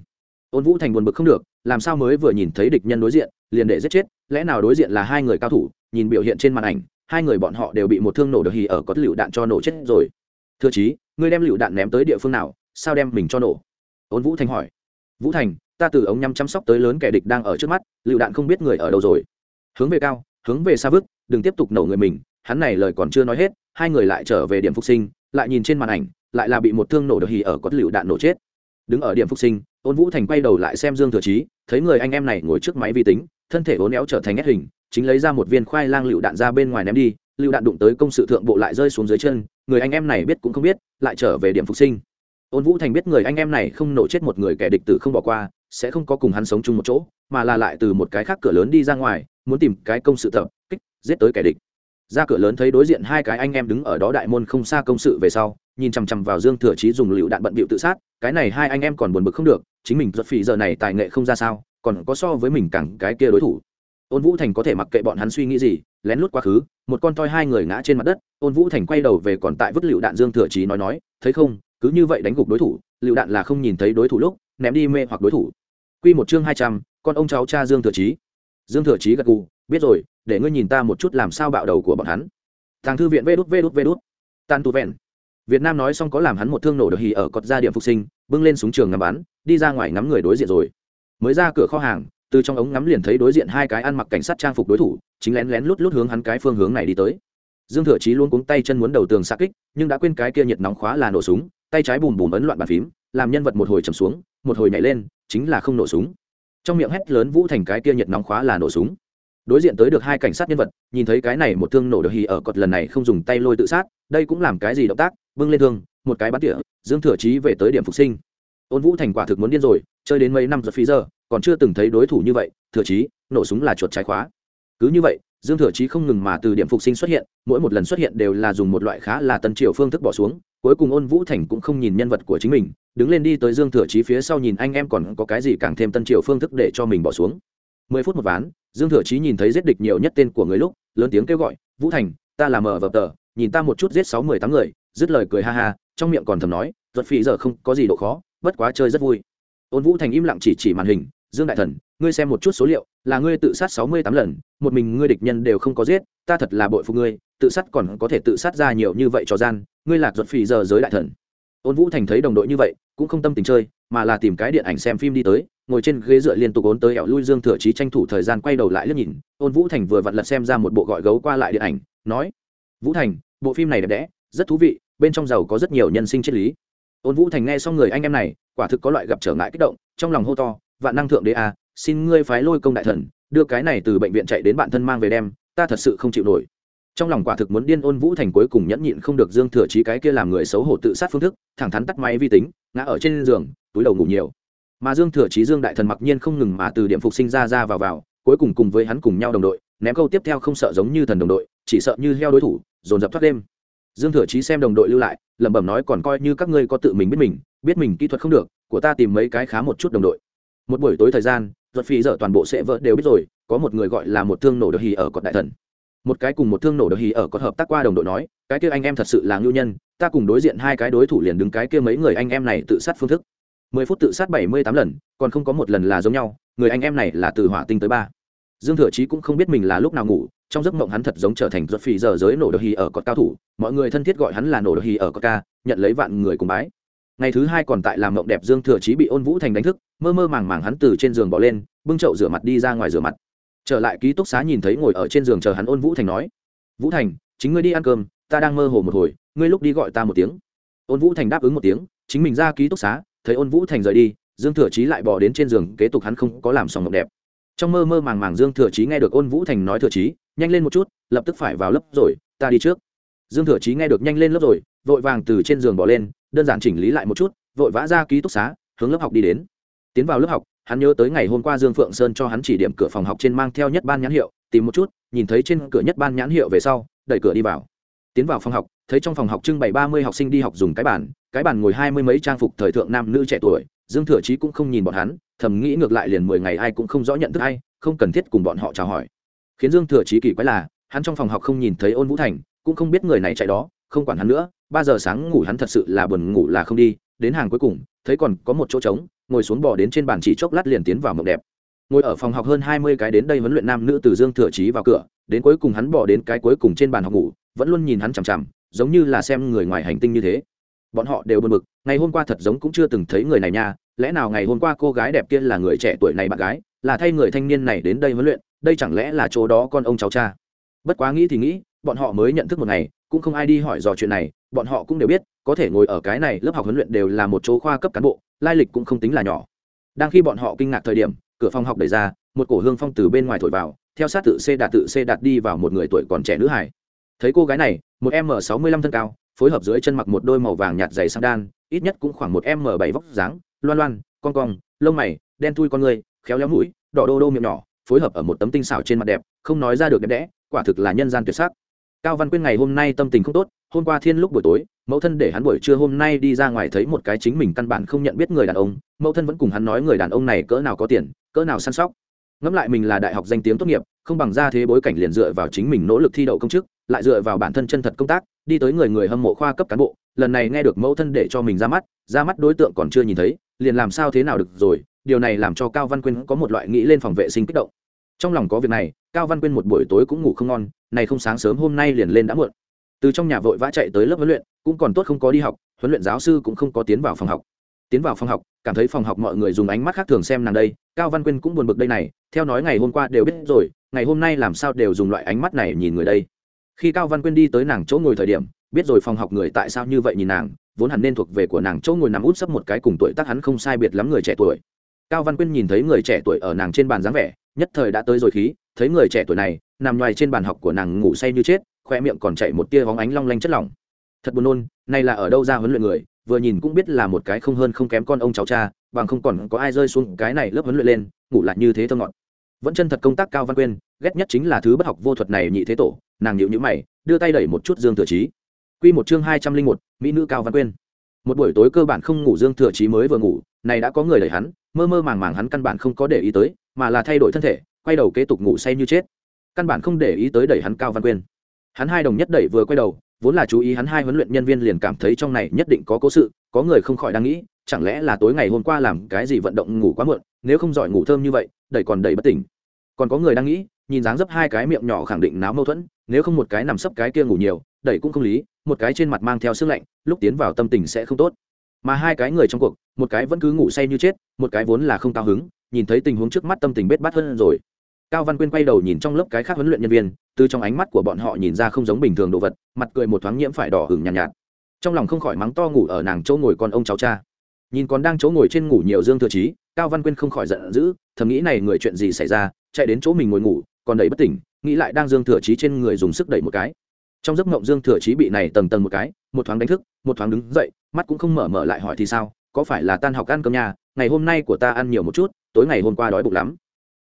Ôn vũ thành buồn bực không được, làm sao mới vừa nhìn thấy địch nhân đối diện liền để giết chết, lẽ nào đối diện là hai người cao thủ, nhìn biểu hiện trên màn ảnh, hai người bọn họ đều bị một thương nổ được hì ở có lựu đạn cho nổ chết rồi. Thưa chí, ngươi đem lựu đạn ném tới địa phương nào, sao đem mình cho nổ? Ôn vũ thành hỏi. Vũ thành, ta từ ống nhắm chăm sóc tới lớn kẻ địch đang ở trước mắt, lựu đạn không biết người ở đâu rồi. Hướng về cao, hướng về xa vức đừng tiếp tục nổ người mình, hắn này lời còn chưa nói hết, hai người lại trở về điểm phục sinh, lại nhìn trên màn ảnh, lại là bị một thương nổ được hì ở có lựu đạn nổ chết. Đứng ở điểm phục sinh ôn vũ thành quay đầu lại xem dương thừa chí, thấy người anh em này ngồi trước máy vi tính, thân thể ốn éo trở thành nét hình, chính lấy ra một viên khoai lang lựu đạn ra bên ngoài ném đi, lựu đạn đụng tới công sự thượng bộ lại rơi xuống dưới chân, người anh em này biết cũng không biết, lại trở về điểm phục sinh. Ôn vũ thành biết người anh em này không nổ chết một người kẻ địch tử không bỏ qua, sẽ không có cùng hắn sống chung một chỗ, mà là lại từ một cái khác cửa lớn đi ra ngoài, muốn tìm cái công sự tập, kích, giết tới kẻ địch. Ra cửa lớn thấy đối diện hai cái anh em đứng ở đó đại môn không xa công sự về sau nhìn chằm chằm vào dương thừa chí dùng lựu đạn bận bịu tự sát, cái này hai anh em còn buồn bực không được, chính mình giật phỉ giờ này tài nghệ không ra sao, còn có so với mình cẳng cái kia đối thủ. Ôn vũ thành có thể mặc kệ bọn hắn suy nghĩ gì, lén lút quá khứ, một con toi hai người ngã trên mặt đất, ôn vũ thành quay đầu về còn tại vứt lựu đạn dương thừa chí nói nói, thấy không, cứ như vậy đánh gục đối thủ, lựu đạn là không nhìn thấy đối thủ lúc, ném đi mê hoặc đối thủ. Quy một chương hai trăm, con ông cháu cha dương thừa chí. Dương thừa chí gật gù, biết rồi, để ngươi nhìn ta một chút làm sao bạo đầu của bọn hắn. Thằng thư viện vê đút vê đút vê đút. Tan tu vẹn việt nam nói xong có làm hắn một thương nổ được hì ở cột ra điểm phục sinh, bưng lên súng trường ngắm bắn, đi ra ngoài ngắm người đối diện rồi. Mới ra cửa kho hàng, từ trong ống ngắm liền thấy đối diện hai cái ăn mặc cảnh sát trang phục đối thủ, chính lén lén lút lút hướng hắn cái phương hướng này đi tới. Dương thừa chí luôn cuống tay chân muốn đầu tường xa kích, nhưng đã quên cái kia nhiệt nóng khóa là nổ súng, tay trái bùm bùm ấn loạn bàn phím, làm nhân vật một hồi trầm xuống, một hồi nhảy lên, chính là không nổ súng. Trong miệng hét lớn vũ thành cái kia nhiệt nóng khóa là nổ súng. Đối diện tới được hai cảnh sát nhân vật, nhìn thấy cái này một thương nổ được hì ở cột lần này không dùng tay lôi tự sát, đây cũng làm cái gì động tác? Bưng lên thương, một cái bắn tỉa, dương thừa chí về tới điểm phục sinh. Ôn vũ thành quả thực muốn điên rồi, chơi đến mấy năm giờ phí giờ, còn chưa từng thấy đối thủ như vậy, thừa chí, nổ súng là chuột trái khóa. Cứ như vậy, dương thừa chí không ngừng mà từ điểm phục sinh xuất hiện, mỗi một lần xuất hiện đều là dùng một loại khá là tân triều phương thức bỏ xuống, cuối cùng ôn vũ thành cũng không nhìn nhân vật của chính mình, đứng lên đi tới dương thừa chí phía sau nhìn anh em còn có cái gì càng thêm tân triều phương thức để cho mình bỏ xuống. Mười phút một ván, dương thừa chí nhìn thấy giết địch nhiều nhất tên của người lúc, lớn tiếng kêu gọi, vũ thành, ta là mờ vập tờ, nhìn ta một chút giết sáu mười tám người dứt lời cười ha ha, trong miệng còn thầm nói, ruột phì giờ không có gì độ khó, bất quá chơi rất vui. Ôn vũ thành im lặng chỉ chỉ màn hình, dương đại thần, ngươi xem một chút số liệu, là ngươi tự sát sáu mươi tám lần, một mình ngươi địch nhân đều không có giết, ta thật là bội phụ ngươi, tự sát còn có thể tự sát ra nhiều như vậy cho gian, ngươi lạc ruột phì giờ giới đại thần. Ôn vũ thành thấy đồng đội như vậy, cũng không tâm tình chơi, mà là tìm cái điện ảnh xem phim đi tới, ngồi trên ghế dựa liên tục ốn tới ẻo lui dương thừa chí tranh thủ thời gian quay đầu lại liếc nhìn, ôn vũ thành vừa vặn lật xem ra một bộ gọi gấu qua lại điện ảnh, nói, vũ thành, bộ phim này đẹp đẽ, rất thú vị bên trong giàu có rất nhiều nhân sinh triết lý. Ôn vũ thành nghe xong người anh em này, quả thực có loại gặp trở ngại kích động, trong lòng hô to, vạn năng thượng đế a xin ngươi phái lôi công đại thần, đưa cái này từ bệnh viện chạy đến bạn thân mang về đem, ta thật sự không chịu nổi. Trong lòng quả thực muốn điên ôn vũ thành cuối cùng nhẫn nhịn không được dương thừa chí cái kia làm người xấu hổ tự sát phương thức, thẳng thắn tắt máy vi tính, ngã ở trên giường, túi đầu ngủ nhiều. Mà dương thừa chí dương đại thần mặc nhiên không ngừng mà từ điểm phục sinh ra ra vào vào, cuối cùng cùng với hắn cùng nhau đồng đội, ném câu tiếp theo không sợ giống như thần đồng đội, chỉ sợ như heo đối thủ, dồn dập thoát đêm dương thừa chí xem đồng đội lưu lại, lẩm bẩm nói còn coi như các ngươi có tự mình biết mình biết mình kỹ thuật không được, của ta tìm mấy cái khá một chút đồng đội. Một buổi tối thời gian giật phí giờ toàn bộ sẽ vỡ đều biết rồi, có một người gọi là một thương nổ được hì ở cọt đại thần. Một cái cùng một thương nổ được hì ở cọt hợp tác qua đồng đội nói, cái kia anh em thật sự là ngưu nhân, ta cùng đối diện hai cái đối thủ liền đứng cái kia mấy người anh em này tự sát phương thức. Mười phút tự sát bảy mươi tám lần, còn không có một lần là giống nhau, người anh em này là từ hỏa tinh tới ba dương thừa chí cũng không biết mình là lúc nào ngủ, trong giấc mộng hắn thật giống trở thành ruột phì giờ giới nổ Đồ hì ở cọt cao thủ, mọi người thân thiết gọi hắn là nổ Đồ hì ở cọt ca, nhận lấy vạn người cùng bái. Ngày thứ hai còn tại làm mộng đẹp dương thừa chí bị ôn vũ thành đánh thức, mơ mơ màng màng hắn từ trên giường bỏ lên, bưng chậu rửa mặt đi ra ngoài rửa mặt. Trở lại ký túc xá nhìn thấy ngồi ở trên giường chờ hắn ôn vũ thành nói, vũ thành, chính ngươi đi ăn cơm, ta đang mơ hồ một hồi, ngươi lúc đi gọi ta một tiếng. Ôn vũ thành đáp ứng một tiếng, chính mình ra ký túc xá, thấy ôn vũ thành rời đi, dương thừa chí lại bỏ đến trên giường kế tục hắn không có làm xong mộng đẹp trong mơ mơ màng màng dương thừa chí nghe được ôn vũ thành nói thừa chí, nhanh lên một chút, lập tức phải vào lớp rồi, ta đi trước. Dương thừa chí nghe được nhanh lên lớp rồi vội vàng từ trên giường bỏ lên, đơn giản chỉnh lý lại một chút, vội vã ra ký túc xá, hướng lớp học đi đến. Tiến vào lớp học, hắn nhớ tới ngày hôm qua dương phượng sơn cho hắn chỉ điểm cửa phòng học trên mang theo nhất ban nhãn hiệu, tìm một chút, nhìn thấy trên cửa nhất ban nhãn hiệu về sau, đẩy cửa đi vào. Tiến vào phòng học, thấy trong phòng học trưng bày ba mươi học sinh đi học dùng cái bàn cái bàn ngồi hai mươi mấy trang phục thời thượng nam nữ trẻ tuổi dương thừa chí cũng không nhìn bọn hắn, thầm nghĩ ngược lại liền mười ngày ai cũng không rõ nhận thức ai, không cần thiết cùng bọn họ chào hỏi. Khiến dương thừa chí kỳ quái là, hắn trong phòng học không nhìn thấy ôn vũ thành, cũng không biết người này chạy đó, không quản hắn nữa, ba giờ sáng ngủ hắn thật sự là buồn ngủ là không đi, đến hàng cuối cùng, thấy còn có một chỗ trống, ngồi xuống bò đến trên bàn chỉ chốc lát liền tiến vào mộng đẹp. Ngồi ở phòng học hơn hai mươi cái đến đây huấn luyện nam nữ từ dương thừa chí vào cửa, đến cuối cùng hắn bỏ đến cái cuối cùng trên bàn học ngủ, vẫn luôn nhìn hắn chằm chằm, giống như là xem người ngoài hành tinh như thế bọn họ đều buồn bực, ngày hôm qua thật giống cũng chưa từng thấy người này nha, lẽ nào ngày hôm qua cô gái đẹp kia là người trẻ tuổi này bạn gái, là thay người thanh niên này đến đây huấn luyện, đây chẳng lẽ là chỗ đó con ông cháu cha? Bất quá nghĩ thì nghĩ, bọn họ mới nhận thức một ngày, cũng không ai đi hỏi dò chuyện này, bọn họ cũng đều biết, có thể ngồi ở cái này lớp học huấn luyện đều là một chỗ khoa cấp cán bộ, lai lịch cũng không tính là nhỏ. Đang khi bọn họ kinh ngạc thời điểm, cửa phòng học đẩy ra, một cổ hương phong từ bên ngoài thổi vào, theo sát tự c đạt tự c đạt đi vào một người tuổi còn trẻ nữ hải thấy cô gái này, một m sáu mươi lăm thân cao phối hợp dưới chân mặc một đôi màu vàng nhạt dày sang đan, ít nhất cũng khoảng một m bảy vóc dáng, loan loan con cong, lông mày, đen thui con người, khéo léo mũi, đỏ đô đô miệng nhỏ, phối hợp ở một tấm tinh xảo trên mặt đẹp, không nói ra được đẹp đẽ, quả thực là nhân gian tuyệt sắc. Cao văn quyên ngày hôm nay tâm tình không tốt, hôm qua thiên lúc buổi tối, mẫu thân để hắn buổi trưa hôm nay đi ra ngoài thấy một cái chính mình căn bản không nhận biết người đàn ông, mẫu thân vẫn cùng hắn nói người đàn ông này cỡ nào có tiền, cỡ nào săn sóc. Ngẫm lại mình là đại học danh tiếng tốt nghiệp, không bằng ra thế bối cảnh liền dựa vào chính mình nỗ lực thi đậu công chức lại dựa vào bản thân chân thật công tác, đi tới người người hâm mộ khoa cấp cán bộ, lần này nghe được mẫu thân để cho mình ra mắt ra mắt đối tượng còn chưa nhìn thấy, liền làm sao thế nào được rồi, điều này làm cho cao văn quyên có một loại nghĩ lên phòng vệ sinh kích động. Trong lòng có việc này, cao văn quyên một buổi tối cũng ngủ không ngon, này không sáng sớm hôm nay liền lên đã muộn. Từ trong nhà vội vã chạy tới lớp huấn luyện, cũng còn tốt không có đi học, huấn luyện giáo sư cũng không có tiến vào phòng học. Tiến vào phòng học, cảm thấy phòng học mọi người dùng ánh mắt khác thường xem nàng đây, cao văn quyên cũng buồn bực đây này, theo nói ngày hôm qua đều biết rồi, ngày hôm nay làm sao đều dùng loại ánh mắt này nhìn người đây khi cao văn quyên đi tới nàng chỗ ngồi thời điểm, biết rồi phòng học người tại sao như vậy nhìn nàng, vốn hẳn nên thuộc về của nàng chỗ ngồi nằm út sấp một cái cùng tuổi tác hắn không sai biệt lắm người trẻ tuổi. Cao văn quyên nhìn thấy người trẻ tuổi ở nàng trên bàn dáng vẻ, nhất thời đã tới rồi khí, thấy người trẻ tuổi này, nằm ngoài trên bàn học của nàng ngủ say như chết, khoe miệng còn chạy một tia vóng ánh long lanh chất lỏng. Thật buồn nôn, này là ở đâu ra huấn luyện người, vừa nhìn cũng biết là một cái không hơn không kém con ông cháu cha, bằng không còn có ai rơi xuống cái này lớp huấn luyện lên, ngủ lại như thế thơ ngọt. Vẫn chân thật công tác cao văn quyên, ghét nhất chính là thứ bất học vô thuật này nhị thế tổ nàng nhịu nhữ mày, đưa tay đẩy một chút dương thừa trí q một chương hai trăm linh một, mỹ nữ cao văn quyên. Một buổi tối cơ bản không ngủ dương thừa trí mới vừa ngủ, này đã có người đẩy hắn, mơ mơ màng màng hắn căn bản không có để ý tới, mà là thay đổi thân thể, quay đầu kế tục ngủ say như chết. Căn bản không để ý tới đẩy hắn cao văn quyên. Hắn hai đồng nhất đẩy vừa quay đầu, vốn là chú ý hắn hai huấn luyện nhân viên liền cảm thấy trong này nhất định có cố sự, có người không khỏi đang nghĩ, chẳng lẽ là tối ngày hôm qua làm cái gì vận động ngủ quá muộn, nếu không giỏi ngủ thơm như vậy, đẩy còn đẩy bất tỉnh. Còn có người đang nghĩ nhìn dáng dấp hai cái miệng nhỏ khẳng định náo mâu thuẫn nếu không một cái nằm sấp cái kia ngủ nhiều đẩy cũng không lý một cái trên mặt mang theo sức lạnh lúc tiến vào tâm tình sẽ không tốt. Mà hai cái người trong cuộc một cái vẫn cứ ngủ say như chết một cái vốn là không cao hứng nhìn thấy tình huống trước mắt tâm tình bết bát hơn rồi. Cao văn quyên quay đầu nhìn trong lớp cái khác huấn luyện nhân viên từ trong ánh mắt của bọn họ nhìn ra không giống bình thường đồ vật mặt cười một thoáng nhiễm phải đỏ hửng nhàn nhạt, nhạt. Trong lòng không khỏi mắng to ngủ ở nàng chỗ ngồi con ông cháu cha. Nhìn còn đang chỗ ngồi trên ngủ nhiều dương thừa trí cao văn quyên không khỏi giận dữ thầm nghĩ này người chuyện gì xảy ra chạy đến chỗ mình ngồi ngủ còn đẩy bất tỉnh, nghĩ lại đang dương thừa trí trên người dùng sức đẩy một cái. Trong giấc mộng dương thừa trí bị này tầng tầng một cái, một thoáng đánh thức, một thoáng đứng dậy, mắt cũng không mở mở lại hỏi thì sao, có phải là tan học ăn cơm nhà, ngày hôm nay của ta ăn nhiều một chút, tối ngày hôm qua đói bụng lắm.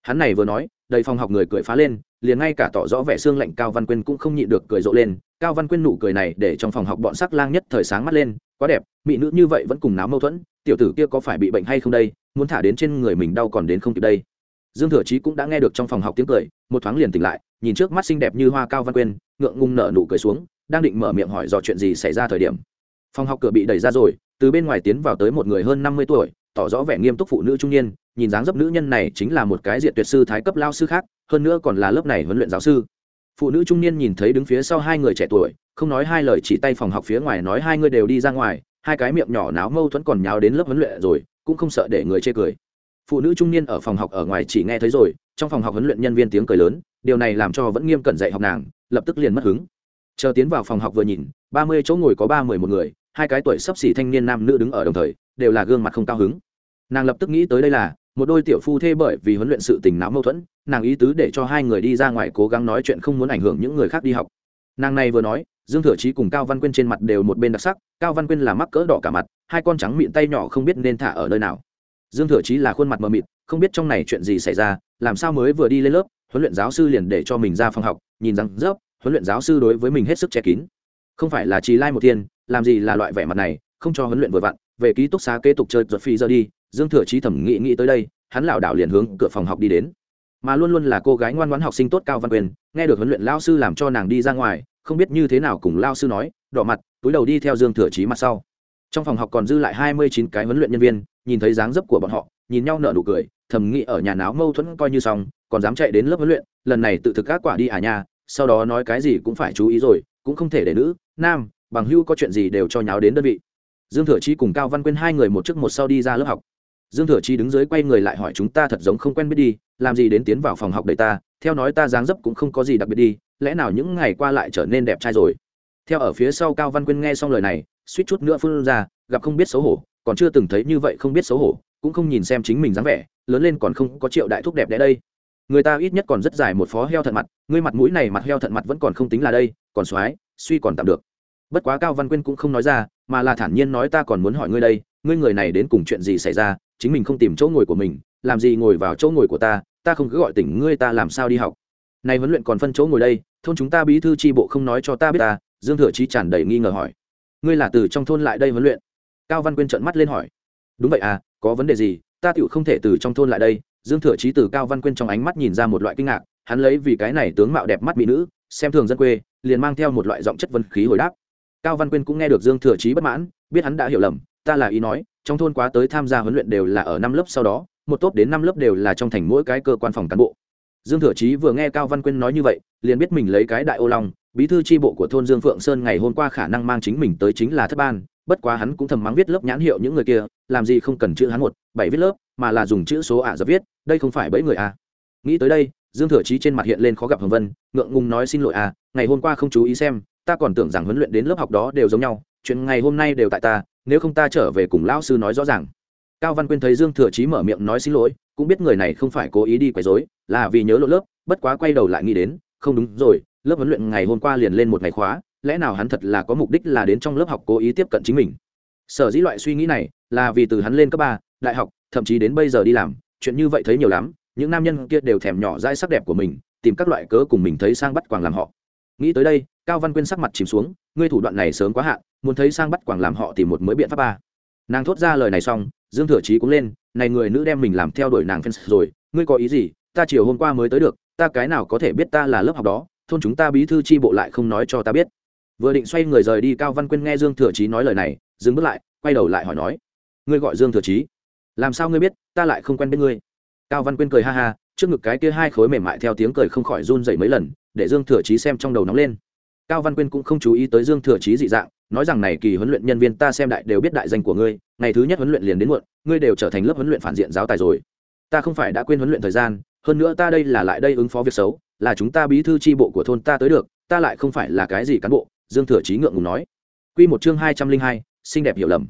Hắn này vừa nói, đầy phòng học người cười phá lên, liền ngay cả tỏ rõ vẻ xương lạnh cao văn quyên cũng không nhịn được cười rộ lên. Cao văn quyên nụ cười này để trong phòng học bọn sắc lang nhất thời sáng mắt lên, quá đẹp, mỹ nữ như vậy vẫn cùng náo mâu thuẫn, tiểu tử kia có phải bị bệnh hay không đây, muốn thả đến trên người mình đau còn đến không kịp đây dương thừa chí cũng đã nghe được trong phòng học tiếng cười, một thoáng liền tỉnh lại, nhìn trước mắt xinh đẹp như hoa cao văn quyên, ngượng ngùng nở nụ cười xuống, đang định mở miệng hỏi dò chuyện gì xảy ra thời điểm. Phòng học cửa bị đẩy ra rồi, từ bên ngoài tiến vào tới một người hơn năm mươi tuổi, tỏ rõ vẻ nghiêm túc phụ nữ trung niên, nhìn dáng dấp nữ nhân này chính là một cái diện tuyệt sư thái cấp lao sư khác, hơn nữa còn là lớp này huấn luyện giáo sư. Phụ nữ trung niên nhìn thấy đứng phía sau hai người trẻ tuổi, không nói hai lời chỉ tay phòng học phía ngoài nói hai người đều đi ra ngoài, hai cái miệng nhỏ náo mâu thuẫn còn nháo đến lớp huấn luyện rồi, cũng không sợ để người chê cười phụ nữ trung niên ở phòng học ở ngoài chỉ nghe thấy rồi, trong phòng học huấn luyện nhân viên tiếng cười lớn, điều này làm cho vẫn nghiêm cẩn dạy học nàng, lập tức liền mất hứng. Chờ tiến vào phòng học vừa nhìn, ba mươi chỗ ngồi có ba mươi một người, hai cái tuổi sắp xỉ thanh niên nam nữ đứng ở đồng thời, đều là gương mặt không cao hứng. Nàng lập tức nghĩ tới đây là, một đôi tiểu phu thê bởi vì huấn luyện sự tình não mâu thuẫn, nàng ý tứ để cho hai người đi ra ngoài cố gắng nói chuyện không muốn ảnh hưởng những người khác đi học. Nàng này vừa nói, dương thừa chí cùng cao văn quyên trên mặt đều một bên đặc sắc, cao văn quyên là mắc cỡ đỏ cả mặt, hai con trắng miệng tay nhỏ không biết nên thả ở nơi nào dương thừa chí là khuôn mặt mờ mịt, không biết trong này chuyện gì xảy ra, làm sao mới vừa đi lên lớp, huấn luyện giáo sư liền để cho mình ra phòng học, nhìn rằng rớp huấn luyện giáo sư đối với mình hết sức che kín. Không phải là trì lai một thiên, làm gì là loại vẻ mặt này, không cho huấn luyện vừa vặn, về ký túc xá kế tục chơi giật phi giờ đi. Dương thừa chí thẩm nghĩ nghĩ tới đây, hắn lảo đảo liền hướng cửa phòng học đi đến. Mà luôn luôn là cô gái ngoan ngoãn học sinh tốt cao văn quyền, nghe được huấn luyện lao sư làm cho nàng đi ra ngoài, không biết như thế nào cùng lao sư nói, đỏ mặt, túi đầu đi theo dương thừa chí mặt sau. Trong phòng học còn dư lại hai mươi chín cái huấn luyện nhân viên nhìn thấy dáng dấp của bọn họ, nhìn nhau nở nụ cười, thầm nghĩ ở nhà náo mâu thuẫn coi như xong, còn dám chạy đến lớp huấn luyện, lần này tự thực các quả đi à nha, sau đó nói cái gì cũng phải chú ý rồi, cũng không thể để nữ, nam, bằng hưu có chuyện gì đều cho nháo đến đơn vị. Dương thừa chi cùng cao văn quyên hai người một trước một sau đi ra lớp học. Dương thừa chi đứng dưới quay người lại hỏi chúng ta thật giống không quen biết đi, làm gì đến tiến vào phòng học đầy ta, theo nói ta dáng dấp cũng không có gì đặc biệt đi, lẽ nào những ngày qua lại trở nên đẹp trai rồi. Theo ở phía sau cao văn quyên nghe xong lời này, suýt chút nữa phun ra, gặp không biết xấu hổ còn chưa từng thấy như vậy không biết xấu hổ, cũng không nhìn xem chính mình dáng vẻ, lớn lên còn không có triệu đại thúc đẹp đẽ đây. Người ta ít nhất còn rất dài một phó heo thận mặt, ngươi mặt mũi này mặt heo thận mặt vẫn còn không tính là đây, còn soái suy còn tạm được. Bất quá cao văn quyên cũng không nói ra, mà là thản nhiên nói ta còn muốn hỏi ngươi đây, ngươi người này đến cùng chuyện gì xảy ra, chính mình không tìm chỗ ngồi của mình, làm gì ngồi vào chỗ ngồi của ta ta không cứ gọi tỉnh ngươi ta làm sao đi học. Này huấn luyện còn phân chỗ ngồi đây, thôn chúng ta bí thư tri bộ không nói cho ta biết ta, dương thừa chí tràn đầy nghi ngờ hỏi. Ngươi là từ trong thôn lại đây huấn luyện? Cao văn quyên trợn mắt lên hỏi. Đúng vậy à có vấn đề gì? Ta tựu không thể từ trong thôn lại đây. Dương thừa chí từ cao văn quyên trong ánh mắt nhìn ra một loại kinh ngạc. Hắn lấy vì cái này tướng mạo đẹp mắt mỹ nữ, xem thường dân quê, liền mang theo một loại giọng chất vân khí hồi đáp. Cao văn quyên cũng nghe được dương thừa chí bất mãn, biết hắn đã hiểu lầm, ta là ý nói, trong thôn quá tới tham gia huấn luyện đều là ở năm lớp sau đó, một tốt đến năm lớp đều là trong thành mỗi cái cơ quan phòng cán bộ. Dương thừa chí vừa nghe cao văn quyên nói như vậy, liền biết mình lấy cái đại ô long, bí thư tri bộ của thôn dương phượng sơn ngày hôm qua khả năng mang chính mình tới chính là thất ban bất quá hắn cũng thầm mắng viết lớp nhãn hiệu những người kia, làm gì không cần chữ hắn một, bảy viết lớp, mà là dùng chữ số ả dập viết, đây không phải bẫy người à. nghĩ tới đây, dương thừa chí trên mặt hiện lên khó gặp hồng vân, ngượng ngùng nói xin lỗi à ngày hôm qua không chú ý xem, ta còn tưởng rằng huấn luyện đến lớp học đó đều giống nhau, chuyện ngày hôm nay đều tại ta, nếu không ta trở về cùng lão sư nói rõ ràng cao văn quyên thấy dương thừa chí mở miệng nói xin lỗi, cũng biết người này không phải cố ý đi quấy rối, là vì nhớ lộ lớp, bất quá quay đầu lại nghĩ đến, không đúng rồi, lớp huấn luyện ngày hôm qua liền lên một ngày khóa lẽ nào hắn thật là có mục đích là đến trong lớp học cố ý tiếp cận chính mình? Sở dĩ loại suy nghĩ này là vì từ hắn lên cấp ba, đại học, thậm chí đến bây giờ đi làm, chuyện như vậy thấy nhiều lắm, những nam nhân kia đều thèm nhỏ dai sắc đẹp của mình, tìm các loại cớ cùng mình thấy sang bắt quàng làm họ. Nghĩ tới đây, cao văn quyên sắc mặt chìm xuống, ngươi thủ đoạn này sớm quá hạn, muốn thấy sang bắt quàng làm họ tìm một mới biện pháp ba. Nàng thốt ra lời này xong, dương thừa chí cũng lên, này người nữ đem mình làm theo đuổi nàng fans rồi, ngươi có ý gì? Ta chiều hôm qua mới tới được, ta cái nào có thể biết ta là lớp học đó, thôn chúng ta bí thư tri bộ lại không nói cho ta biết vừa định xoay người rời đi, cao văn quyên nghe dương thừa chí nói lời này, dừng bước lại, quay đầu lại hỏi nói, ngươi gọi dương thừa chí? Làm sao ngươi biết, ta lại không quen biết ngươi? Cao văn quyên cười ha ha, trước ngực cái kia hai khối mềm mại theo tiếng cười không khỏi run dậy mấy lần, để dương thừa chí xem trong đầu nóng lên. Cao văn quyên cũng không chú ý tới dương thừa chí dị dạng, nói rằng này kỳ huấn luyện nhân viên ta xem đại đều biết đại danh của ngươi, ngày thứ nhất huấn luyện liền đến muộn, ngươi đều trở thành lớp huấn luyện phản diện giáo tài rồi. Ta không phải đã quên huấn luyện thời gian, hơn nữa ta đây là lại đây ứng phó việc xấu, là chúng ta bí thư tri bộ của thôn ta tới được, ta lại không phải là cái gì cán bộ dương thừa chí ngượng ngùng nói. Q một chương hai trăm linh hai, xinh đẹp hiểu lầm.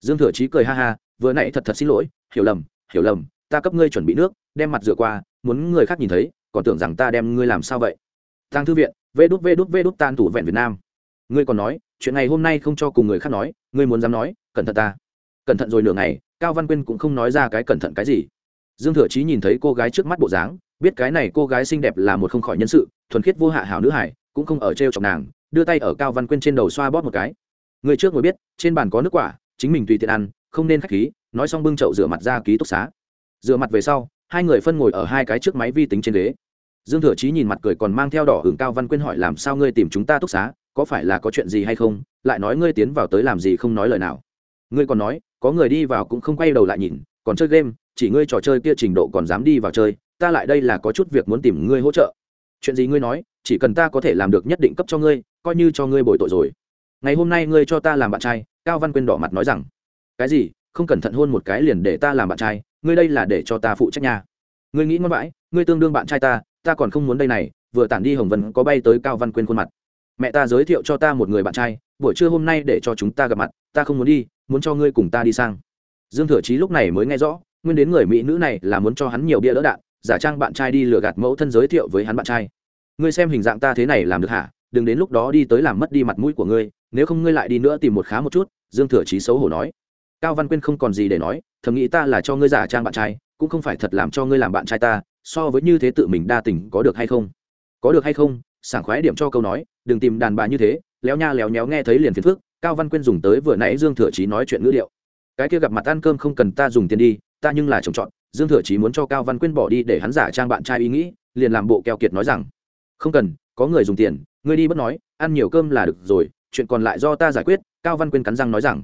Dương thừa chí cười ha ha, vừa nãy thật thật xin lỗi, hiểu lầm hiểu lầm, ta cấp ngươi chuẩn bị nước, đem mặt rửa qua, muốn người khác nhìn thấy, còn tưởng rằng ta đem ngươi làm sao vậy? Tăng thư viện, vê đút vê đút vê đút tan thủ vẹn việt nam. Ngươi còn nói, chuyện này hôm nay không cho cùng người khác nói, ngươi muốn dám nói, cẩn thận ta. Cẩn thận rồi nửa ngày, cao văn quyên cũng không nói ra cái cẩn thận cái gì. Dương thừa chí nhìn thấy cô gái trước mắt bộ dáng, biết cái này cô gái xinh đẹp là một không khỏi nhân sự, thuần khiết vô hạ hảo nữ hải, cũng không ở t r e o chọc nàng đưa tay ở cao văn quyên trên đầu xoa bóp một cái. Người trước ngồi biết, trên bàn có nước quả, chính mình tùy tiện ăn, không nên k h á c h khí, nói xong bưng chậu rửa mặt ra ký túc xá. Rửa mặt về sau, hai người phân ngồi ở hai cái trước máy vi tính trên ghế. Dương thừa chí nhìn mặt cười còn mang theo đỏ hưởng cao văn quyên hỏi làm sao ngươi tìm chúng ta túc xá, có phải là có chuyện gì hay không? Lại nói ngươi tiến vào tới làm gì không nói lời nào. Ngươi còn nói, có người đi vào cũng không quay đầu lại nhìn, còn chơi game, chỉ ngươi trò chơi kia trình độ còn dám đi vào chơi, ta lại đây là có chút việc muốn tìm ngươi hỗ trợ. Chuyện gì ngươi nói, chỉ cần ta có thể làm được nhất định cấp cho ngươi coi như cho ngươi bồi tội rồi. Ngày hôm nay ngươi cho ta làm bạn trai, cao văn quyên đỏ mặt nói rằng, cái gì? Không cẩn thận hôn một cái liền để ta làm bạn trai, ngươi đây là để cho ta phụ trách nhà ngươi nghĩ ngon vãi, ngươi tương đương bạn trai ta ta còn không muốn đây này, vừa tản đi hồng vân có bay tới cao văn quyên khuôn mặt. Mẹ ta giới thiệu cho ta một người bạn trai, buổi trưa hôm nay để cho chúng ta gặp mặt, ta không muốn đi, muốn cho ngươi cùng ta đi sang. Dương thừa chí lúc này mới nghe rõ, nguyên đến người mỹ nữ này là muốn cho hắn nhiều bia đỡ đạn, giả trang bạn trai đi lừa gạt mẫu thân giới thiệu với hắn bạn trai. Ngươi xem hình dạng ta thế này làm được hả? Đừng đến lúc đó đi tới làm mất đi mặt mũi của ngươi, nếu không ngươi lại đi nữa tìm một khá một chút, dương thừa chí xấu hổ nói. Cao văn quyên không còn gì để nói, thầm nghĩ ta là cho ngươi giả trang bạn trai, cũng không phải thật làm cho ngươi làm bạn trai ta, so với như thế tự mình đa tình có được hay không? Có được hay không? Sảng khoái điểm cho câu nói, đừng tìm đàn bà như thế, léo nha léo nhéo nghe thấy liền phiền phức, cao văn quyên dùng tới vừa nãy dương thừa chí nói chuyện ngữ liệu cái kia gặp mặt ăn cơm không cần ta dùng tiền đi, ta nhưng là trồng trọt dương thừa chí muốn cho cao văn quyên bỏ đi để hắn giả trang bạn trai ý nghĩ, liền làm bộ keo kiệt nói rằng, không cần, có người dùng tiền ngươi đi bất nói, ăn nhiều cơm là được rồi, chuyện còn lại do ta giải quyết, cao văn quyên cắn răng nói rằng.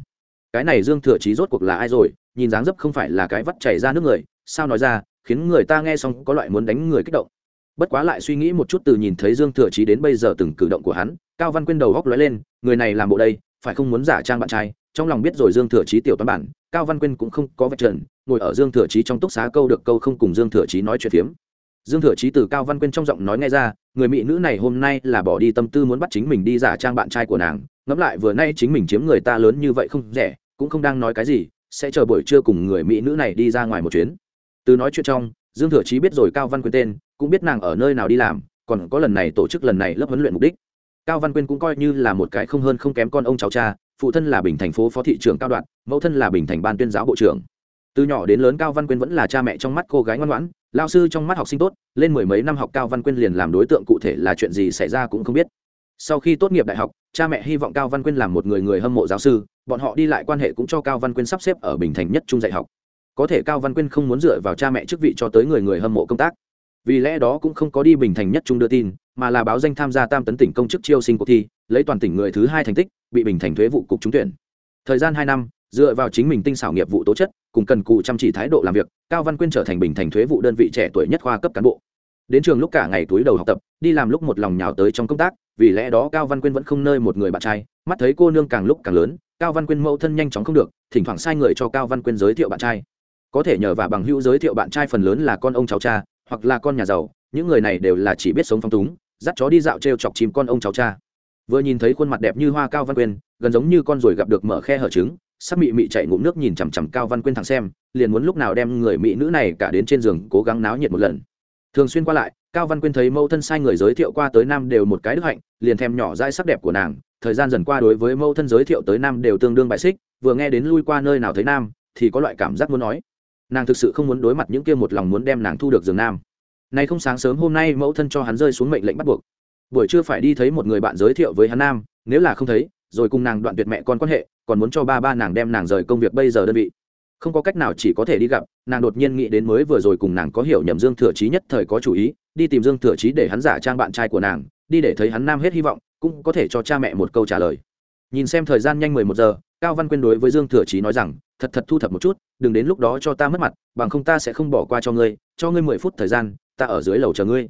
Cái này dương thừa chí rốt cuộc là ai rồi, nhìn dáng dấp không phải là cái vắt chảy ra nước người, sao nói ra, khiến người ta nghe xong có loại muốn đánh người kích động. Bất quá lại suy nghĩ một chút từ nhìn thấy dương thừa chí đến bây giờ từng cử động của hắn, cao văn quyên đầu góc lóe lên, người này làm bộ đây, phải không muốn giả trang bạn trai, trong lòng biết rồi dương thừa chí tiểu toán bản, cao văn quyên cũng không có vạch trần, ngồi ở dương thừa chí trong túc xá câu được câu không cùng dương thừa chí nói chuyện phiếm. Dương thừa chí từ cao văn quyên trong giọng nói nghe ra người mỹ nữ này hôm nay là bỏ đi tâm tư muốn bắt chính mình đi giả trang bạn trai của nàng, ngẫm lại vừa nay chính mình chiếm người ta lớn như vậy không rẻ, cũng không đang nói cái gì, sẽ chờ buổi trưa cùng người mỹ nữ này đi ra ngoài một chuyến. Từ nói chuyện trong, dương thừa chí biết rồi cao văn quyên tên, cũng biết nàng ở nơi nào đi làm, còn có lần này tổ chức lần này lớp huấn luyện mục đích. Cao văn quyên cũng coi như là một cái không hơn không kém con ông cháu cha, phụ thân là bình thành phố phó thị trưởng cao đoạn, mẫu thân là bình thành ban tuyên giáo bộ trưởng từ nhỏ đến lớn cao văn quyên vẫn là cha mẹ trong mắt cô gái ngoan ngoãn, lao sư trong mắt học sinh tốt, lên mười mấy năm học cao văn quyên liền làm đối tượng cụ thể là chuyện gì xảy ra cũng không biết. Sau khi tốt nghiệp đại học, cha mẹ hy vọng cao văn quyên làm một người người hâm mộ giáo sư, bọn họ đi lại quan hệ cũng cho cao văn quyên sắp xếp ở bình thành nhất trung dạy học. Có thể cao văn quyên không muốn dựa vào cha mẹ chức vị cho tới người người hâm mộ công tác. Vì lẽ đó cũng không có đi bình thành nhất trung đưa tin, mà là báo danh tham gia tam tấn tỉnh công chức chiêu sinh cuộc thi, lấy toàn tỉnh người thứ hai thành tích, bị bình thành thuế vụ cục trúng tuyển. Thời gian hai năm dựa vào chính mình tinh xảo nghiệp vụ tố chất, cùng cần cù chăm chỉ thái độ làm việc, cao văn quyên trở thành bình thành thuế vụ đơn vị trẻ tuổi nhất khoa cấp cán bộ. Đến trường lúc cả ngày túi đầu học tập, đi làm lúc một lòng nhào tới trong công tác, vì lẽ đó cao văn quyên vẫn không nơi một người bạn trai, mắt thấy cô nương càng lúc càng lớn, cao văn quyên mẫu thân nhanh chóng không được, thỉnh thoảng sai người cho cao văn quyên giới thiệu bạn trai. Có thể nhờ và bằng hữu giới thiệu bạn trai phần lớn là con ông cháu cha, hoặc là con nhà giàu, những người này đều là chỉ biết sống phong túng, dắt chó đi dạo t r e o chọc chìm con ông cháu cha. Vừa nhìn thấy khuôn mặt đẹp như hoa cao văn quyên, gần giống như con ruồi gặp được mở khe hở trứng sắp mị mị chạy ngụm nước nhìn chằm chằm cao văn quyên thẳng xem, liền muốn lúc nào đem người mỹ nữ này cả đến trên giường cố gắng náo nhiệt một lần. Thường xuyên qua lại, cao văn quyên thấy mẫu thân sai người giới thiệu qua tới nam đều một cái đức hạnh, liền thèm nhỏ dai sắc đẹp của nàng. Thời gian dần qua đối với mẫu thân giới thiệu tới nam đều tương đương bại xích, vừa nghe đến lui qua nơi nào thấy nam, thì có loại cảm giác muốn nói. Nàng thực sự không muốn đối mặt những kia một lòng muốn đem nàng thu được giường nam. Nay không sáng sớm hôm nay mẫu thân cho hắn rơi xuống mệnh lệnh bắt buộc. Buổi trưa phải đi thấy một người bạn giới thiệu với hắn nam, nếu là không thấy rồi cùng nàng đoạn tuyệt mẹ con quan hệ, còn muốn cho ba ba nàng đem nàng rời công việc bây giờ đơn vị. Không có cách nào chỉ có thể đi gặp, nàng đột nhiên nghĩ đến mới vừa rồi cùng nàng có hiểu nhầm dương thừa chí nhất thời có chủ ý, đi tìm dương thừa chí để hắn giả trang bạn trai của nàng, đi để thấy hắn nam hết hy vọng, cũng có thể cho cha mẹ một câu trả lời. Nhìn xem thời gian nhanh mười một giờ, cao văn quyên đối với dương thừa chí nói rằng, thật thật thu thập một chút, đừng đến lúc đó cho ta mất mặt, bằng không ta sẽ không bỏ qua cho ngươi cho ngươi mười phút thời gian, ta ở dưới lầu chờ ngươi.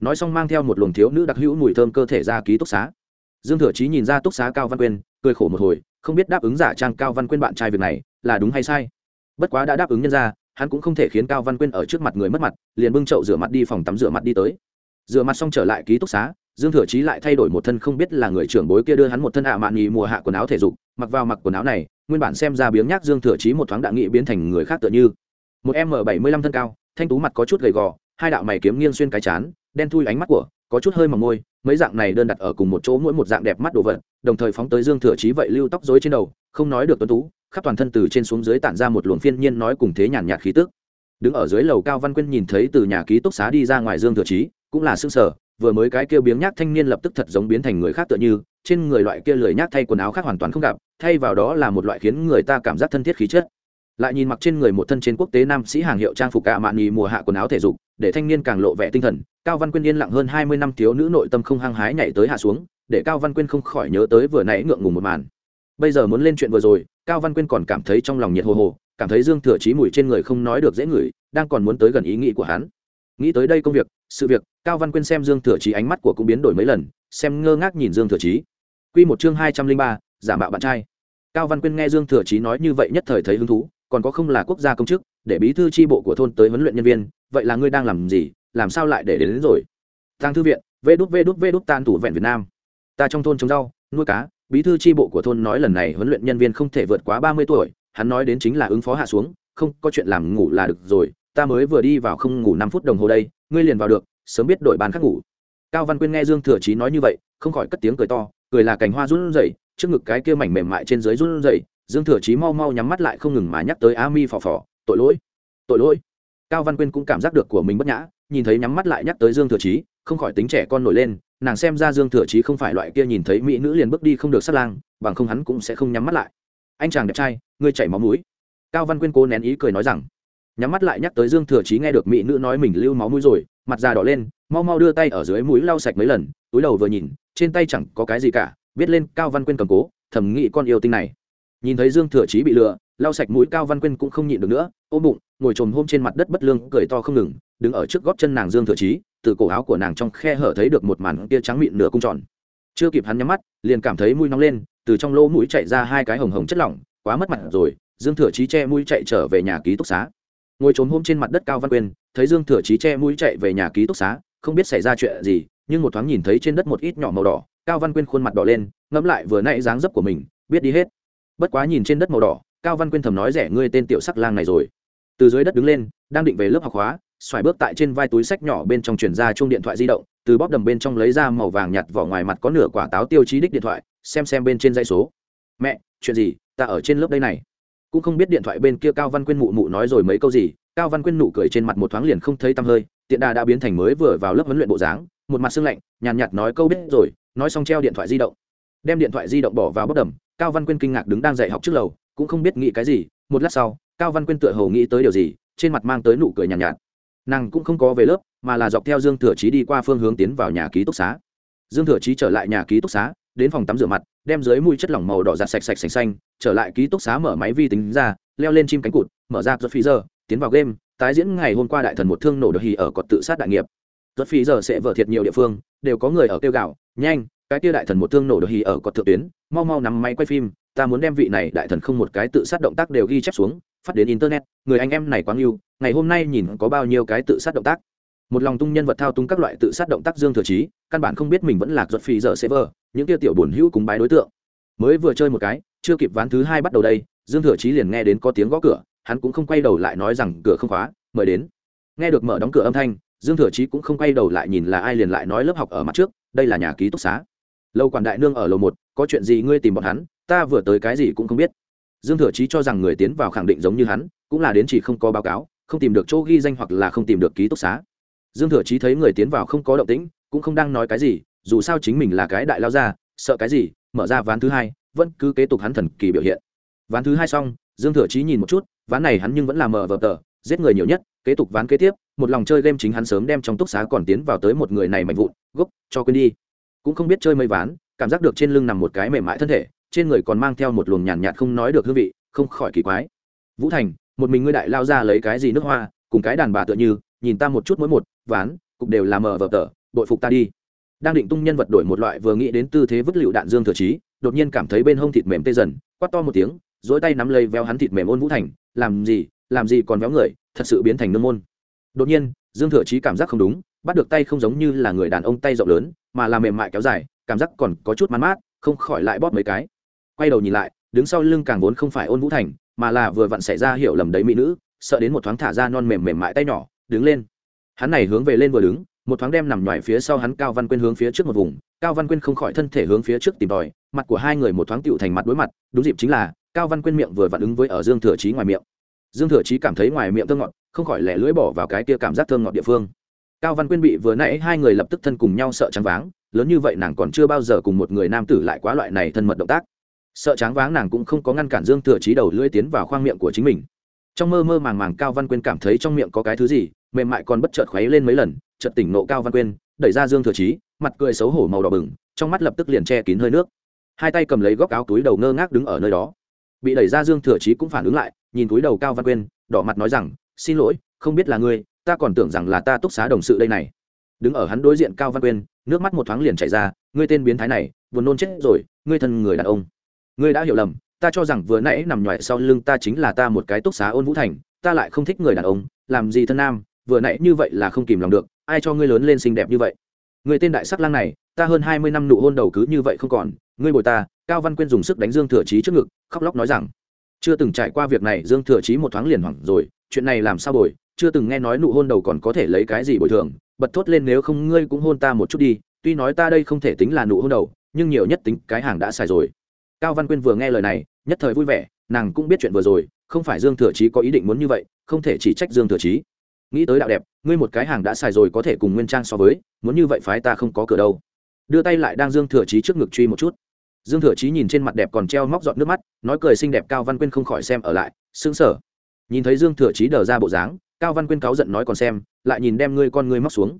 Nói xong mang theo một luồng thiếu nữ đặc hữu mùi thơm cơ thể ra ký túc xá dương thừa chí nhìn ra túc xá cao văn quyên, cười khổ một hồi, không biết đáp ứng giả trang cao văn quyên bạn trai việc này là đúng hay sai. Bất quá đã đáp ứng nhân ra hắn cũng không thể khiến cao văn quyên ở trước mặt người mất mặt, liền bưng chậu rửa mặt đi phòng tắm rửa mặt đi tới. Rửa mặt xong trở lại ký túc xá, dương thừa chí lại thay đổi một thân không biết là người trưởng bối kia đưa hắn một thân ạ mạn nghỉ mùa hạ quần áo thể dục, mặc vào mặc quần áo này, nguyên bản xem ra biếng nhác dương thừa chí một thoáng đạ nghị biến thành người khác tựa như. Một m bảy mươi lăm thân cao, thanh tú mặt có chút gầy gò, hai đạo mày kiếm nghiêng xuyên cái chán, đen thui ánh mắt của, có chút hơi mỏng môi mấy dạng này đơn đặt ở cùng một chỗ mỗi một dạng đẹp mắt đồ vật, đồng thời phóng tới dương thừa chí vậy lưu tóc rối trên đầu, không nói được tuấn tú, khắp toàn thân từ trên xuống dưới tản ra một luồng phiên nhiên nói cùng thế nhàn nhạt khí tức. Đứng ở dưới lầu cao văn quyên nhìn thấy từ nhà ký túc xá đi ra ngoài dương thừa chí, cũng là xương sở vừa mới cái kia biếng nhác thanh niên lập tức thật giống biến thành người khác tựa như, trên người loại kia lười nhác thay quần áo khác hoàn toàn không gặp, thay vào đó là một loại khiến người ta cảm giác thân thiết khí chất. Lại nhìn mặc trên người một thân trên quốc tế nam sĩ hàng hiệu trang phục cả mạn nhì mùa hạ quần áo thể dục, để thanh niên càng lộ vẻ tinh thần cao văn quyên yên lặng hơn hai mươi năm thiếu nữ nội tâm không hăng hái nhảy tới hạ xuống, để cao văn quyên không khỏi nhớ tới vừa nãy ngượng ngùng một màn. Bây giờ muốn lên chuyện vừa rồi, cao văn quyên còn cảm thấy trong lòng nhiệt hồ hồ, cảm thấy dương thừa chí mùi trên người không nói được dễ ngửi, đang còn muốn tới gần ý nghĩ của hắn. Nghĩ tới đây công việc, sự việc, cao văn quyên xem dương thừa chí ánh mắt của cũng biến đổi mấy lần, xem ngơ ngác nhìn dương thừa chí. Q một chương hai trăm linh ba, giả mạo bạn trai. Cao văn quyên nghe dương thừa chí nói như vậy nhất thời thấy hứng thú, còn có không là quốc gia công chức, để bí thư tri bộ của thôn tới huấn luyện nhân viên, vậy là ngươi đang làm gì làm sao lại để đến, đến rồi? Tăng thư viện vê đút vê đút vê đút tan thủ vẹn việt nam. Ta trong thôn trồng rau nuôi cá bí thư tri bộ của thôn nói lần này huấn luyện nhân viên không thể vượt quá ba mươi tuổi hắn nói đến chính là ứng phó hạ xuống không có chuyện làm ngủ là được rồi ta mới vừa đi vào không ngủ năm phút đồng hồ đây ngươi liền vào được sớm biết đội bàn khác ngủ. Cao văn quyên nghe dương thừa chí nói như vậy không khỏi cất tiếng cười to cười là cành hoa run rẩy trước ngực cái kia mảnh mềm mại trên dưới run rẩy dương thừa chí mau mau nhắm mắt lại không ngừng mà nhắc tới a mi phò phò tội lỗi tội lỗi. Cao văn quyên cũng cảm giác được của mình bất nhã nhìn thấy nhắm mắt lại nhắc tới dương thừa chí, không khỏi tính trẻ con nổi lên, nàng xem ra dương thừa chí không phải loại kia nhìn thấy mỹ nữ liền bước đi không được sát lang, bằng không hắn cũng sẽ không nhắm mắt lại. Anh chàng đẹp trai, ngươi chảy máu mũi. Cao văn quyên cố nén ý cười nói rằng, nhắm mắt lại nhắc tới dương thừa chí nghe được mỹ nữ nói mình lưu máu mũi rồi, mặt già đỏ lên, mau mau đưa tay ở dưới mũi lau sạch mấy lần, túi đầu vừa nhìn, trên tay chẳng có cái gì cả biết lên cao văn quyên cầm cố, thầm nghĩ con yêu tinh này. Nhìn thấy dương thừa chí bị lừa, lau sạch mũi cao văn quyên cũng không nhịn được nữa, ôm bụng, ngồi trồm hôm trên mặt đất bất lương, cười to không ngừng đứng ở trước góp chân nàng dương thừa chí, từ cổ áo của nàng trong khe hở thấy được một màn kia trắng mịn nửa cung tròn. Chưa kịp hắn nhắm mắt, liền cảm thấy mũi nóng lên, từ trong lỗ mũi chạy ra hai cái hồng hồng chất lỏng, quá mất mặt rồi, dương thừa chí che mũi chạy trở về nhà ký túc xá. Ngồi trốn hôm trên mặt đất cao văn quyên, thấy dương thừa chí che mũi chạy về nhà ký túc xá, không biết xảy ra chuyện gì, nhưng một thoáng nhìn thấy trên đất một ít nhỏ màu đỏ, cao văn quyên khuôn mặt đỏ lên, ngẫm lại vừa nãy dáng dấp của mình, biết đi hết. Bất quá nhìn trên đất màu đỏ, cao văn quyên thầm nói rẻ ngươi tên tiểu sắc lang này rồi. Từ dưới đất đứng lên, đang định về lớp học hóa xoài bước tại trên vai túi sách nhỏ bên trong chuyển ra chung điện thoại di động từ bóp đầm bên trong lấy ra màu vàng nhặt vỏ ngoài mặt có nửa quả táo tiêu chí đích điện thoại xem xem bên trên dây số. Mẹ chuyện gì? Ta ở trên lớp đây này. Cũng không biết điện thoại bên kia cao văn quyên mụ mụ nói rồi mấy câu gì cao văn quyên nụ cười trên mặt một thoáng liền không thấy tăm hơi tiện đà đã biến thành mới vừa vào lớp huấn luyện bộ dáng một mặt xương lạnh nhàn nhạt, nhạt nói câu biết rồi nói xong treo điện thoại di động. Đem điện thoại di động bỏ vào bốc đầm cao văn quyên kinh ngạc đứng đang dạy học trước lầu cũng không biết nghĩ cái gì một lát sau cao văn quyên tựa hồ nghĩ tới điều gì trên mặt mang tới nụ cười nhàn nhạt, nhạt nàng cũng không có về lớp, mà là dọc theo dương thừa chí đi qua phương hướng tiến vào nhà ký túc xá. Dương thừa chí trở lại nhà ký túc xá, đến phòng tắm rửa mặt, đem dưới mũi chất lỏng màu đỏ giặt sạch sạch xanh xanh, trở lại ký túc xá mở máy vi tính ra, leo lên chim cánh cụt, mở ra giật phi giờ tiến vào game, tái diễn ngày hôm qua đại thần một thương nổ được hì ở cột tự sát đại nghiệp. Giật phi giờ sẽ vở thiệt nhiều địa phương, đều có người ở kêu gạo nhanh, cái kia đại thần một thương nổ được hì ở cọt thượng tuyến, mau mau nắm máy quay phim, ta muốn đem vị này đại thần không một cái tự sát động tác đều ghi chép xuống phát đến internet, người anh em này quá yêu ngày hôm nay nhìn có bao nhiêu cái tự sát động tác. Một lòng tung nhân vật thao túng các loại tự sát động tác dương thừa trí căn bản không biết mình vẫn lạc ruột phì giờ server những kia tiểu bổn hữu cùng bái đối tượng. Mới vừa chơi một cái, chưa kịp ván thứ hai bắt đầu đây, dương thừa trí liền nghe đến có tiếng gõ cửa, hắn cũng không quay đầu lại nói rằng cửa không khóa, mời đến. Nghe được mở đóng cửa âm thanh, dương thừa trí cũng không quay đầu lại nhìn là ai liền lại nói lớp học ở mặt trước, đây là nhà ký túc xá. Lâu quản đại nương ở lầu một, có chuyện gì ngươi tìm bọn hắn, ta vừa tới cái gì cũng không biết dương thừa Chí cho rằng người tiến vào khẳng định giống như hắn, cũng là đến chỉ không có báo cáo, không tìm được chỗ ghi danh hoặc là không tìm được ký túc xá. Dương thừa chí thấy người tiến vào không có động tĩnh, cũng không đang nói cái gì, dù sao chính mình là cái đại lao ra sợ cái gì, mở ra ván thứ hai, vẫn cứ kế tục hắn thần kỳ biểu hiện. Ván thứ hai xong, dương thừa chí nhìn một chút, ván này hắn nhưng vẫn là mở vờ tờ, giết người nhiều nhất, kế tục ván kế tiếp, một lòng chơi game chính hắn sớm đem trong túc xá còn tiến vào tới một người này mạnh vụn, gốc, cho quên đi. Cũng không biết chơi mấy ván, cảm giác được trên lưng nằm một cái mềm mại thân thể trên người còn mang theo một luồng nhàn nhạt, nhạt không nói được hương vị không khỏi kỳ quái. Vũ thành một mình ngươi đại lao ra lấy cái gì nước hoa cùng cái đàn bà tựa như nhìn ta một chút mỗi một ván cục đều là mờ vờ tờ bội phục ta đi. Đang định tung nhân vật đổi một loại vừa nghĩ đến tư thế vứt lựu đạn dương thừa trí đột nhiên cảm thấy bên hông thịt mềm tê dần quát to một tiếng dỗi tay nắm lấy véo hắn thịt mềm ôn vũ thành làm gì làm gì còn véo người thật sự biến thành nương môn. Đột nhiên dương thừa trí cảm giác không đúng bắt được tay không giống như là người đàn ông tay rộng lớn mà là mềm mại kéo dài cảm giác còn có chút man mát không khỏi lại bóp mấy cái quay đầu nhìn lại, đứng sau lưng càng vốn không phải ôn vũ thành, mà là vừa vặn xảy ra hiểu lầm đấy mỹ nữ, sợ đến một thoáng thả ra non mềm mềm mại tay nhỏ, đứng lên. Hắn này hướng về lên vừa đứng, một thoáng đem nằm ngoài phía sau hắn cao văn quyên hướng phía trước một vùng, cao văn quyên không khỏi thân thể hướng phía trước tìm tòi, mặt của hai người một thoáng tựu thành mặt đối mặt, đúng dịp chính là, cao văn quyên miệng vừa vặn ứng với ở dương thừa trí ngoài miệng. Dương thừa trí cảm thấy ngoài miệng thơ ngọt, không khỏi lẻ lưỡi bỏ vào cái kia cảm giác thơ ngọt địa phương. Cao văn quyên bị vừa nãy hai người lập tức thân cùng nhau sợ trắng váng, lớn như vậy nàng còn chưa bao giờ cùng một người nam tử lại quá loại này thân mật động tác sợ tráng váng nàng cũng không có ngăn cản dương thừa Chí đầu lưỡi tiến vào khoang miệng của chính mình. Trong mơ mơ màng màng cao văn quyên cảm thấy trong miệng có cái thứ gì mềm mại còn bất chợt khuấy lên mấy lần chợt tỉnh nộ cao văn quyên đẩy ra dương thừa Chí, mặt cười xấu hổ màu đỏ bừng trong mắt lập tức liền che kín hơi nước. Hai tay cầm lấy góc áo túi đầu ngơ ngác đứng ở nơi đó. Bị đẩy ra dương thừa Chí cũng phản ứng lại nhìn túi đầu cao văn quyên đỏ mặt nói rằng xin lỗi không biết là ngươi ta còn tưởng rằng là ta túc xá đồng sự đây này. Đứng ở hắn đối diện cao văn quyên nước mắt một thoáng liền chảy ra ngươi tên biến thái này buồn nôn chết rồi ngươi thân người đàn ông ngươi đã hiểu lầm, ta cho rằng vừa nãy nằm nhoại sau lưng ta chính là ta một cái túc xá ôn vũ thành, ta lại không thích người đàn ông, làm gì thân nam, vừa nãy như vậy là không kìm lòng được, ai cho ngươi lớn lên xinh đẹp như vậy? Người tên đại sắc lang này, ta hơn hai mươi năm nụ hôn đầu cứ như vậy không còn, ngươi bồi ta, cao văn quyên dùng sức đánh dương thừa trí trước ngực, khóc lóc nói rằng, chưa từng trải qua việc này, dương thừa trí một thoáng liền hoảng rồi, chuyện này làm sao bồi, chưa từng nghe nói nụ hôn đầu còn có thể lấy cái gì bồi thường, bật thốt lên nếu không ngươi cũng hôn ta một chút đi, tuy nói ta đây không thể tính là nụ hôn đầu, nhưng nhiều nhất tính cái hàng đã xài rồi cao văn quyên vừa nghe lời này, nhất thời vui vẻ, nàng cũng biết chuyện vừa rồi, không phải dương thừa chí có ý định muốn như vậy, không thể chỉ trách dương thừa chí. Nghĩ tới đạo đẹp, ngươi một cái hàng đã xài rồi có thể cùng nguyên trang so với, muốn như vậy phái ta không có cửa đâu. Đưa tay lại đang dương thừa chí trước ngực truy một chút. Dương thừa chí nhìn trên mặt đẹp còn treo móc giọt nước mắt, nói cười xinh đẹp cao văn quyên không khỏi xem ở lại xứng sở nhìn thấy dương thừa chí đờ ra bộ dáng, cao văn quyên cáu giận nói còn xem, lại nhìn đem ngươi con ngươi móc xuống.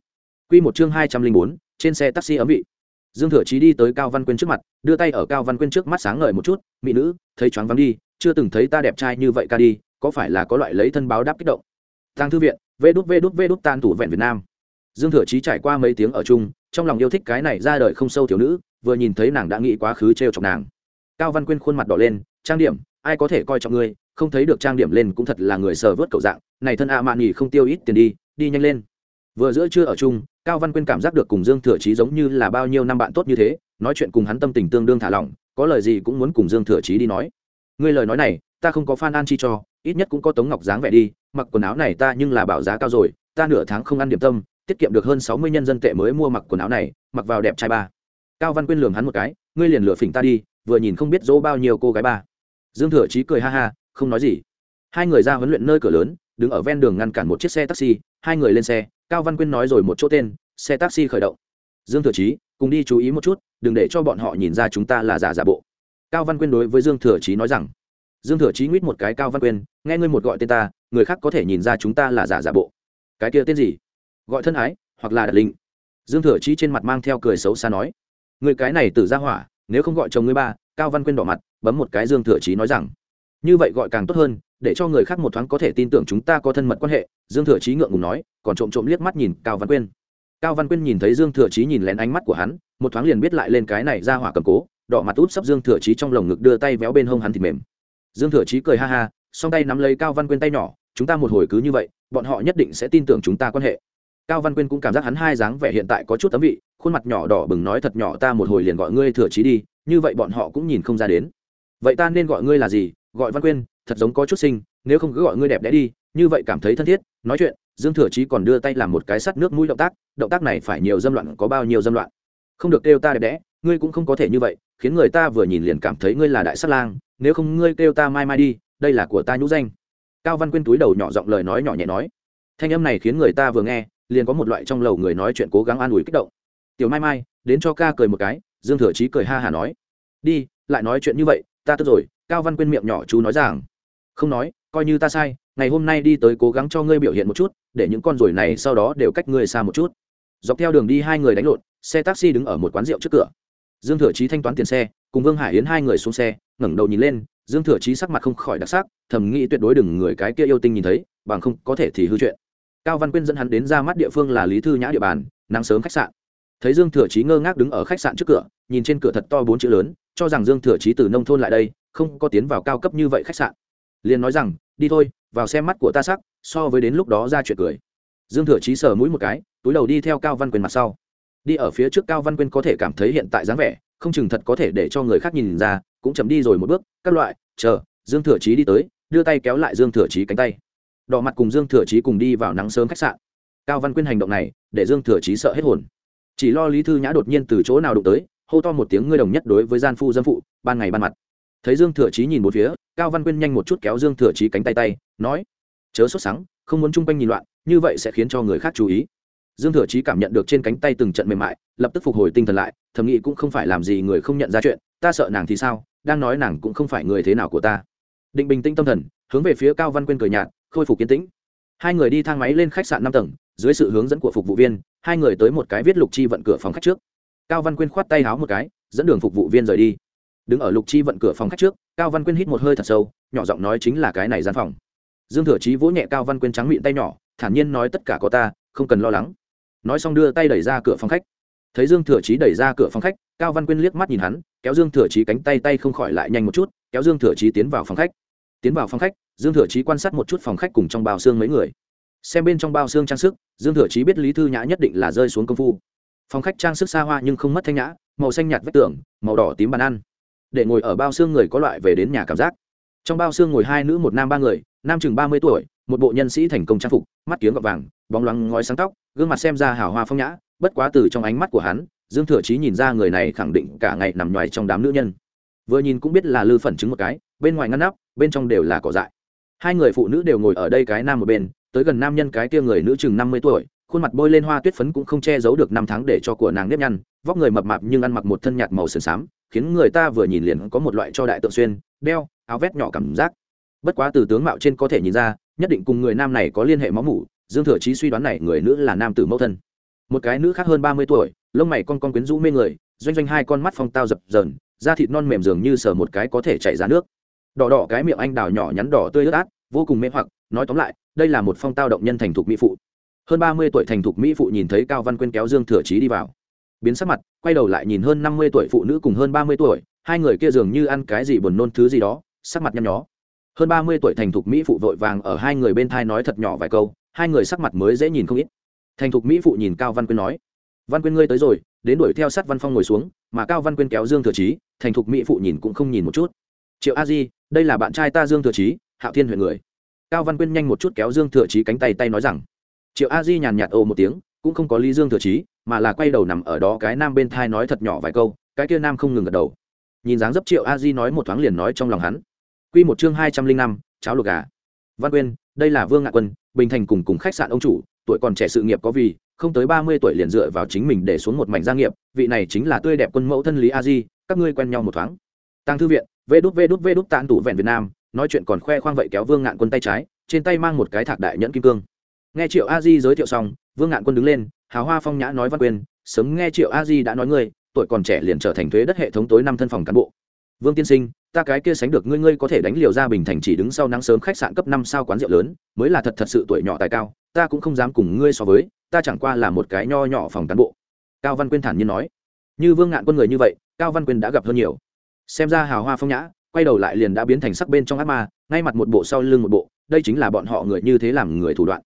Quy một chương hai trăm linh bốn, trên xe taxi ấm vị dương thừa chí đi tới cao văn quyên trước mặt, đưa tay ở cao văn quyên trước mắt sáng ngời một chút, mỹ nữ, thấy choáng vắng đi, chưa từng thấy ta đẹp trai như vậy ca đi, có phải là có loại lấy thân báo đáp kích động? Tăng thư viện, vê đút vê đút vê đút tan thủ vẹn việt nam. Dương thừa chí trải qua mấy tiếng ở chung, trong lòng yêu thích cái này ra đời không sâu thiếu nữ, vừa nhìn thấy nàng đã nghĩ quá khứ t r chọc nàng. Cao văn quyên khuôn mặt đỏ lên, trang điểm, ai có thể coi trọng ngươi, không thấy được trang điểm lên cũng thật là người sờ vớt cậu dạng, này thân a mạn nghỉ không tiêu ít tiền đi đi nhanh lên. Vừa giữa trưa ở chung cao văn quyên cảm giác được cùng dương thừa chí giống như là bao nhiêu năm bạn tốt như thế, nói chuyện cùng hắn tâm tình tương đương thả lỏng, có lời gì cũng muốn cùng dương thừa chí đi nói. Ngươi lời nói này, ta không có phan an chi cho, ít nhất cũng có tống ngọc dáng vẻ đi, mặc quần áo này ta nhưng là bảo giá cao rồi, ta nửa tháng không ăn điểm tâm, tiết kiệm được hơn sáu mươi nhân dân tệ mới mua mặc quần áo này, mặc vào đẹp trai ba. Cao văn quyên lường hắn một cái, ngươi liền lửa phỉnh ta đi, vừa nhìn không biết dỗ bao nhiêu cô gái ba. Dương thừa chí cười ha ha, không nói gì. Hai người ra huấn luyện nơi cửa lớn, đứng ở ven đường ngăn cản một chiếc xe taxi, hai người lên xe cao văn quyên nói rồi một chỗ tên, xe taxi khởi động. Dương thừa chí, cùng đi chú ý một chút, đừng để cho bọn họ nhìn ra chúng ta là giả giả bộ. Cao văn quyên đối với dương thừa chí nói rằng, dương thừa chí nguyết một cái cao văn quyên, nghe ngươi một gọi tên ta, người khác có thể nhìn ra chúng ta là giả giả bộ. Cái kia tên gì? Gọi thân ái, hoặc là đặt linh dương thừa chí trên mặt mang theo cười xấu xa nói, người cái này tử ra hỏa, nếu không gọi chồng ngươi ba, cao văn quyên đỏ mặt, bấm một cái dương thừa chí nói rằng. Như vậy gọi càng tốt hơn để cho người khác một thoáng có thể tin tưởng chúng ta có thân mật quan hệ, dương thừa chí ngượng ngùng nói, còn trộm trộm liếc mắt nhìn cao văn quyên. Cao văn quyên nhìn thấy dương thừa chí nhìn lén ánh mắt của hắn, một thoáng liền biết lại lên cái này ra hỏa cầm cố, đỏ mặt út sắp dương thừa chí trong lồng ngực đưa tay véo bên hông hắn thì mềm. Dương thừa chí cười ha ha, song tay nắm lấy cao văn quyên tay nhỏ, chúng ta một hồi cứ như vậy, bọn họ nhất định sẽ tin tưởng chúng ta quan hệ. Cao văn quyên cũng cảm giác hắn hai dáng vẻ hiện tại có chút tấm vị, khuôn mặt nhỏ đỏ bừng nói thật nhỏ ta một hồi liền gọi ngươi thừa chí đi, như vậy bọn họ cũng nhìn không ra đến. Vậy ta nên gọi ngươi là gì? Gọi văn quyên, thật giống có chút sinh nếu không cứ gọi ngươi đẹp đẽ đi, như vậy cảm thấy thân thiết, nói chuyện, dương thừa chí còn đưa tay làm một cái sắt nước mũi động tác động tác này phải nhiều dâm loạn, có bao nhiêu dâm loạn? Không được kêu ta đẹp đẽ, ngươi cũng không có thể như vậy, khiến người ta vừa nhìn liền cảm thấy ngươi là đại sát lang, nếu không ngươi kêu ta mai mai đi, đây là của ta nhũ danh. Cao văn quyên túi đầu nhỏ giọng lời nói nhỏ nhẹ nói. Thanh âm này khiến người ta vừa nghe, liền có một loại trong lầu người nói chuyện cố gắng an ủi kích động. Tiểu mai mai, đến cho ca cười một cái, dương thừa chí cười ha hả nói. Đi, lại nói chuyện như vậy, ta tức rồi cao văn quyên miệng nhỏ chú nói rằng, không nói, coi như ta sai, ngày hôm nay đi tới cố gắng cho ngươi biểu hiện một chút, để những con ruồi này sau đó đều cách ngươi xa một chút. Dọc theo đường đi hai người đánh lộn, xe taxi đứng ở một quán rượu trước cửa. Dương thừa chí thanh toán tiền xe, cùng vương hải yến hai người xuống xe, ngẩng đầu nhìn lên, dương thừa chí sắc mặt không khỏi đặc sắc, thầm nghĩ tuyệt đối đừng người cái kia yêu tinh nhìn thấy, bằng không có thể thì hư chuyện. Cao văn quyên dẫn hắn đến ra mắt địa phương là lý thư nhã địa bàn, nắng sớm khách sạn. Thấy dương thừa chí ngơ ngác đứng ở khách sạn trước cửa, nhìn trên cửa thật to bốn chữ lớn, cho rằng dương thừa chí từ nông thôn lại đây không có tiến vào cao cấp như vậy khách sạn. Liền nói rằng, đi thôi, vào xem mắt của ta sắc, so với đến lúc đó ra chuyện cười. Dương thừa chí sờ mũi một cái, túi đầu đi theo cao văn quyền mặt sau. Đi ở phía trước cao văn quyên có thể cảm thấy hiện tại dáng vẻ, không chừng thật có thể để cho người khác nhìn ra, cũng chấm đi rồi một bước, các loại, chờ, dương thừa chí đi tới, đưa tay kéo lại dương thừa chí cánh tay. Đỏ mặt cùng dương thừa chí cùng đi vào nắng sớm khách sạn. Cao văn quyên hành động này, để dương thừa chí sợ hết hồn. Chỉ lo lý thư nhã đột nhiên từ chỗ nào đụng tới, hô to một tiếng, ngươi đồng nhất đối với gian phu dân phụ, ban ngày ban mặt thấy dương thừa chí nhìn một phía, cao văn quyên nhanh một chút kéo dương thừa chí cánh tay tay, nói, chớ sốt sắng, không muốn chung quanh nhìn loạn, như vậy sẽ khiến cho người khác chú ý. Dương thừa chí cảm nhận được trên cánh tay từng trận mềm mại, lập tức phục hồi tinh thần lại, thầm nghĩ cũng không phải làm gì người không nhận ra chuyện, ta sợ nàng thì sao, đang nói nàng cũng không phải người thế nào của ta. Định bình tĩnh tâm thần, hướng về phía cao văn quyên cười nhạt, khôi phục kiến tĩnh. Hai người đi thang máy lên khách sạn năm tầng, dưới sự hướng dẫn của phục vụ viên, hai người tới một cái viết lục chi vận cửa phòng khách trước. Cao văn quyên khoát tay háo một cái, dẫn đường phục vụ viên rời đi đứng ở lục chi vận cửa phòng khách trước, cao văn quyên hít một hơi thật sâu, nhỏ giọng nói chính là cái này gian phòng. Dương thừa chí vỗ nhẹ cao văn quyên trắng miệng tay nhỏ, thản nhiên nói tất cả có ta, không cần lo lắng. Nói xong đưa tay đẩy ra cửa phòng khách. Thấy dương thừa chí đẩy ra cửa phòng khách, cao văn quyên liếc mắt nhìn hắn, kéo dương thừa chí cánh tay tay không khỏi lại nhanh một chút, kéo dương thừa chí tiến vào phòng khách. Tiến vào phòng khách, dương thừa chí quan sát một chút phòng khách cùng trong bao xương mấy người. Xem bên trong bao xương trang sức, dương thừa chí biết lý thư nhã nhất định là rơi xuống công phu. Phòng khách trang sức xa hoa nhưng không mất thanh nhã, màu xanh nhạt vách tường, màu đỏ tím bàn ăn để ngồi ở bao xương người có loại về đến nhà cảm giác. Trong bao xương ngồi hai nữ, một nam ba người, nam chừng ba mươi tuổi, một bộ nhân sĩ thành công trang phục, mắt kiếng gọt vàng, bóng loáng ngói sáng tóc, gương mặt xem ra hào hoa phong nhã, bất quá từ trong ánh mắt của hắn, dương thừa chí nhìn ra người này khẳng định cả ngày nằm ngoài trong đám nữ nhân. Vừa nhìn cũng biết là lư phẩn chứng một cái, bên ngoài ngăn nắp, bên trong đều là cỏ dại. Hai người phụ nữ đều ngồi ở đây cái nam một bên, tới gần nam nhân cái kia người nữ chừng năm mươi tuổi khuôn mặt bôi lên hoa tuyết phấn cũng không che giấu được năm tháng để cho của nàng nếp nhăn, vóc người mập mạp nhưng ăn mặc một thân nhạt màu sườn xám, khiến người ta vừa nhìn liền có một loại cho đại tượng xuyên, đeo, áo vét nhỏ cảm giác. Bất quá từ tướng mạo trên có thể nhìn ra, nhất định cùng người nam này có liên hệ máu mủ, dương thừa chí suy đoán này người nữ là nam tử mẫu thân. Một cái nữ khác hơn ba mươi tuổi, lông mày con con quyến rũ mê người, doanh doanh hai con mắt phong tao dập dờn, da thịt non mềm dường như sờ một cái có thể chảy ra nước. Đỏ đỏ cái miệng anh đào nhỏ nhắn đỏ tươi ướt át, vô cùng mê hoặc, nói tóm lại, đây là một phong tao động nhân thành thục mỹ phụ hơn ba mươi tuổi thành thục mỹ phụ nhìn thấy cao văn quyên kéo dương thừa chí đi vào. Biến sắc mặt, quay đầu lại nhìn hơn năm mươi tuổi phụ nữ cùng hơn ba mươi tuổi, hai người kia dường như ăn cái gì buồn nôn thứ gì đó, sắc mặt nhăn nhó. Hơn ba mươi tuổi thành thục mỹ phụ vội vàng ở hai người bên thai nói thật nhỏ vài câu, hai người sắc mặt mới dễ nhìn không ít. Thành thục mỹ phụ nhìn cao văn quyên nói, văn quyên ngươi tới rồi, đến đuổi theo sát văn phong ngồi xuống. Mà cao văn quyên kéo dương thừa chí, thành thục mỹ phụ nhìn cũng không nhìn một chút. Triệu a di, đây là bạn trai ta dương thừa chí, hạo thiên huyện người. Cao văn quyên nhanh một chút kéo dương thừa chí cánh tay tay nói rằng triệu a di nhàn nhạt ồ một tiếng cũng không có lý dương thừa trí, mà là quay đầu nằm ở đó cái nam bên thai nói thật nhỏ vài câu cái kia nam không ngừng gật đầu. Nhìn dáng dấp triệu a di nói một thoáng liền nói trong lòng hắn. Q một chương hai trăm linh năm cháo luộc gà. Văn quyên đây là vương ngạ quân bình thành cùng cùng khách sạn ông chủ tuổi còn trẻ sự nghiệp có vì không tới ba mươi tuổi liền dựa vào chính mình để xuống một mảnh gia nghiệp vị này chính là tươi đẹp quân mẫu thân lý a di các ngươi quen nhau một thoáng. Tăng thư viện vê đút vê đút vê đút tàn tủ vẹn việt nam nói chuyện còn khoe khoang vậy kéo vương ngạn quân tay trái trên tay mang một cái thạc đại nhẫn kim cương nghe triệu a di giới thiệu xong vương ngạn quân đứng lên hào hoa phong nhã nói văn quyền, sớm nghe triệu a di đã nói ngươi tuổi còn trẻ liền trở thành thuế đất hệ thống tối năm thân phòng cán bộ. Vương tiên sinh ta cái kia sánh được ngươi ngươi có thể đánh liều ra bình thành chỉ đứng sau nắng sớm khách sạn cấp năm sao quán rượu lớn mới là thật thật sự tuổi nhỏ tài cao ta cũng không dám cùng ngươi so với ta chẳng qua là một cái nho nhỏ phòng cán bộ. Cao văn quyên thản nhiên nói. Như vương ngạn quân người như vậy cao văn quyên đã gặp hơn nhiều. Xem ra hào hoa phong nhã quay đầu lại liền đã biến thành sắc bên trong ác ma ngay mặt một bộ sau lưng một bộ đây chính là bọn họ người như thế làm người thủ đoạn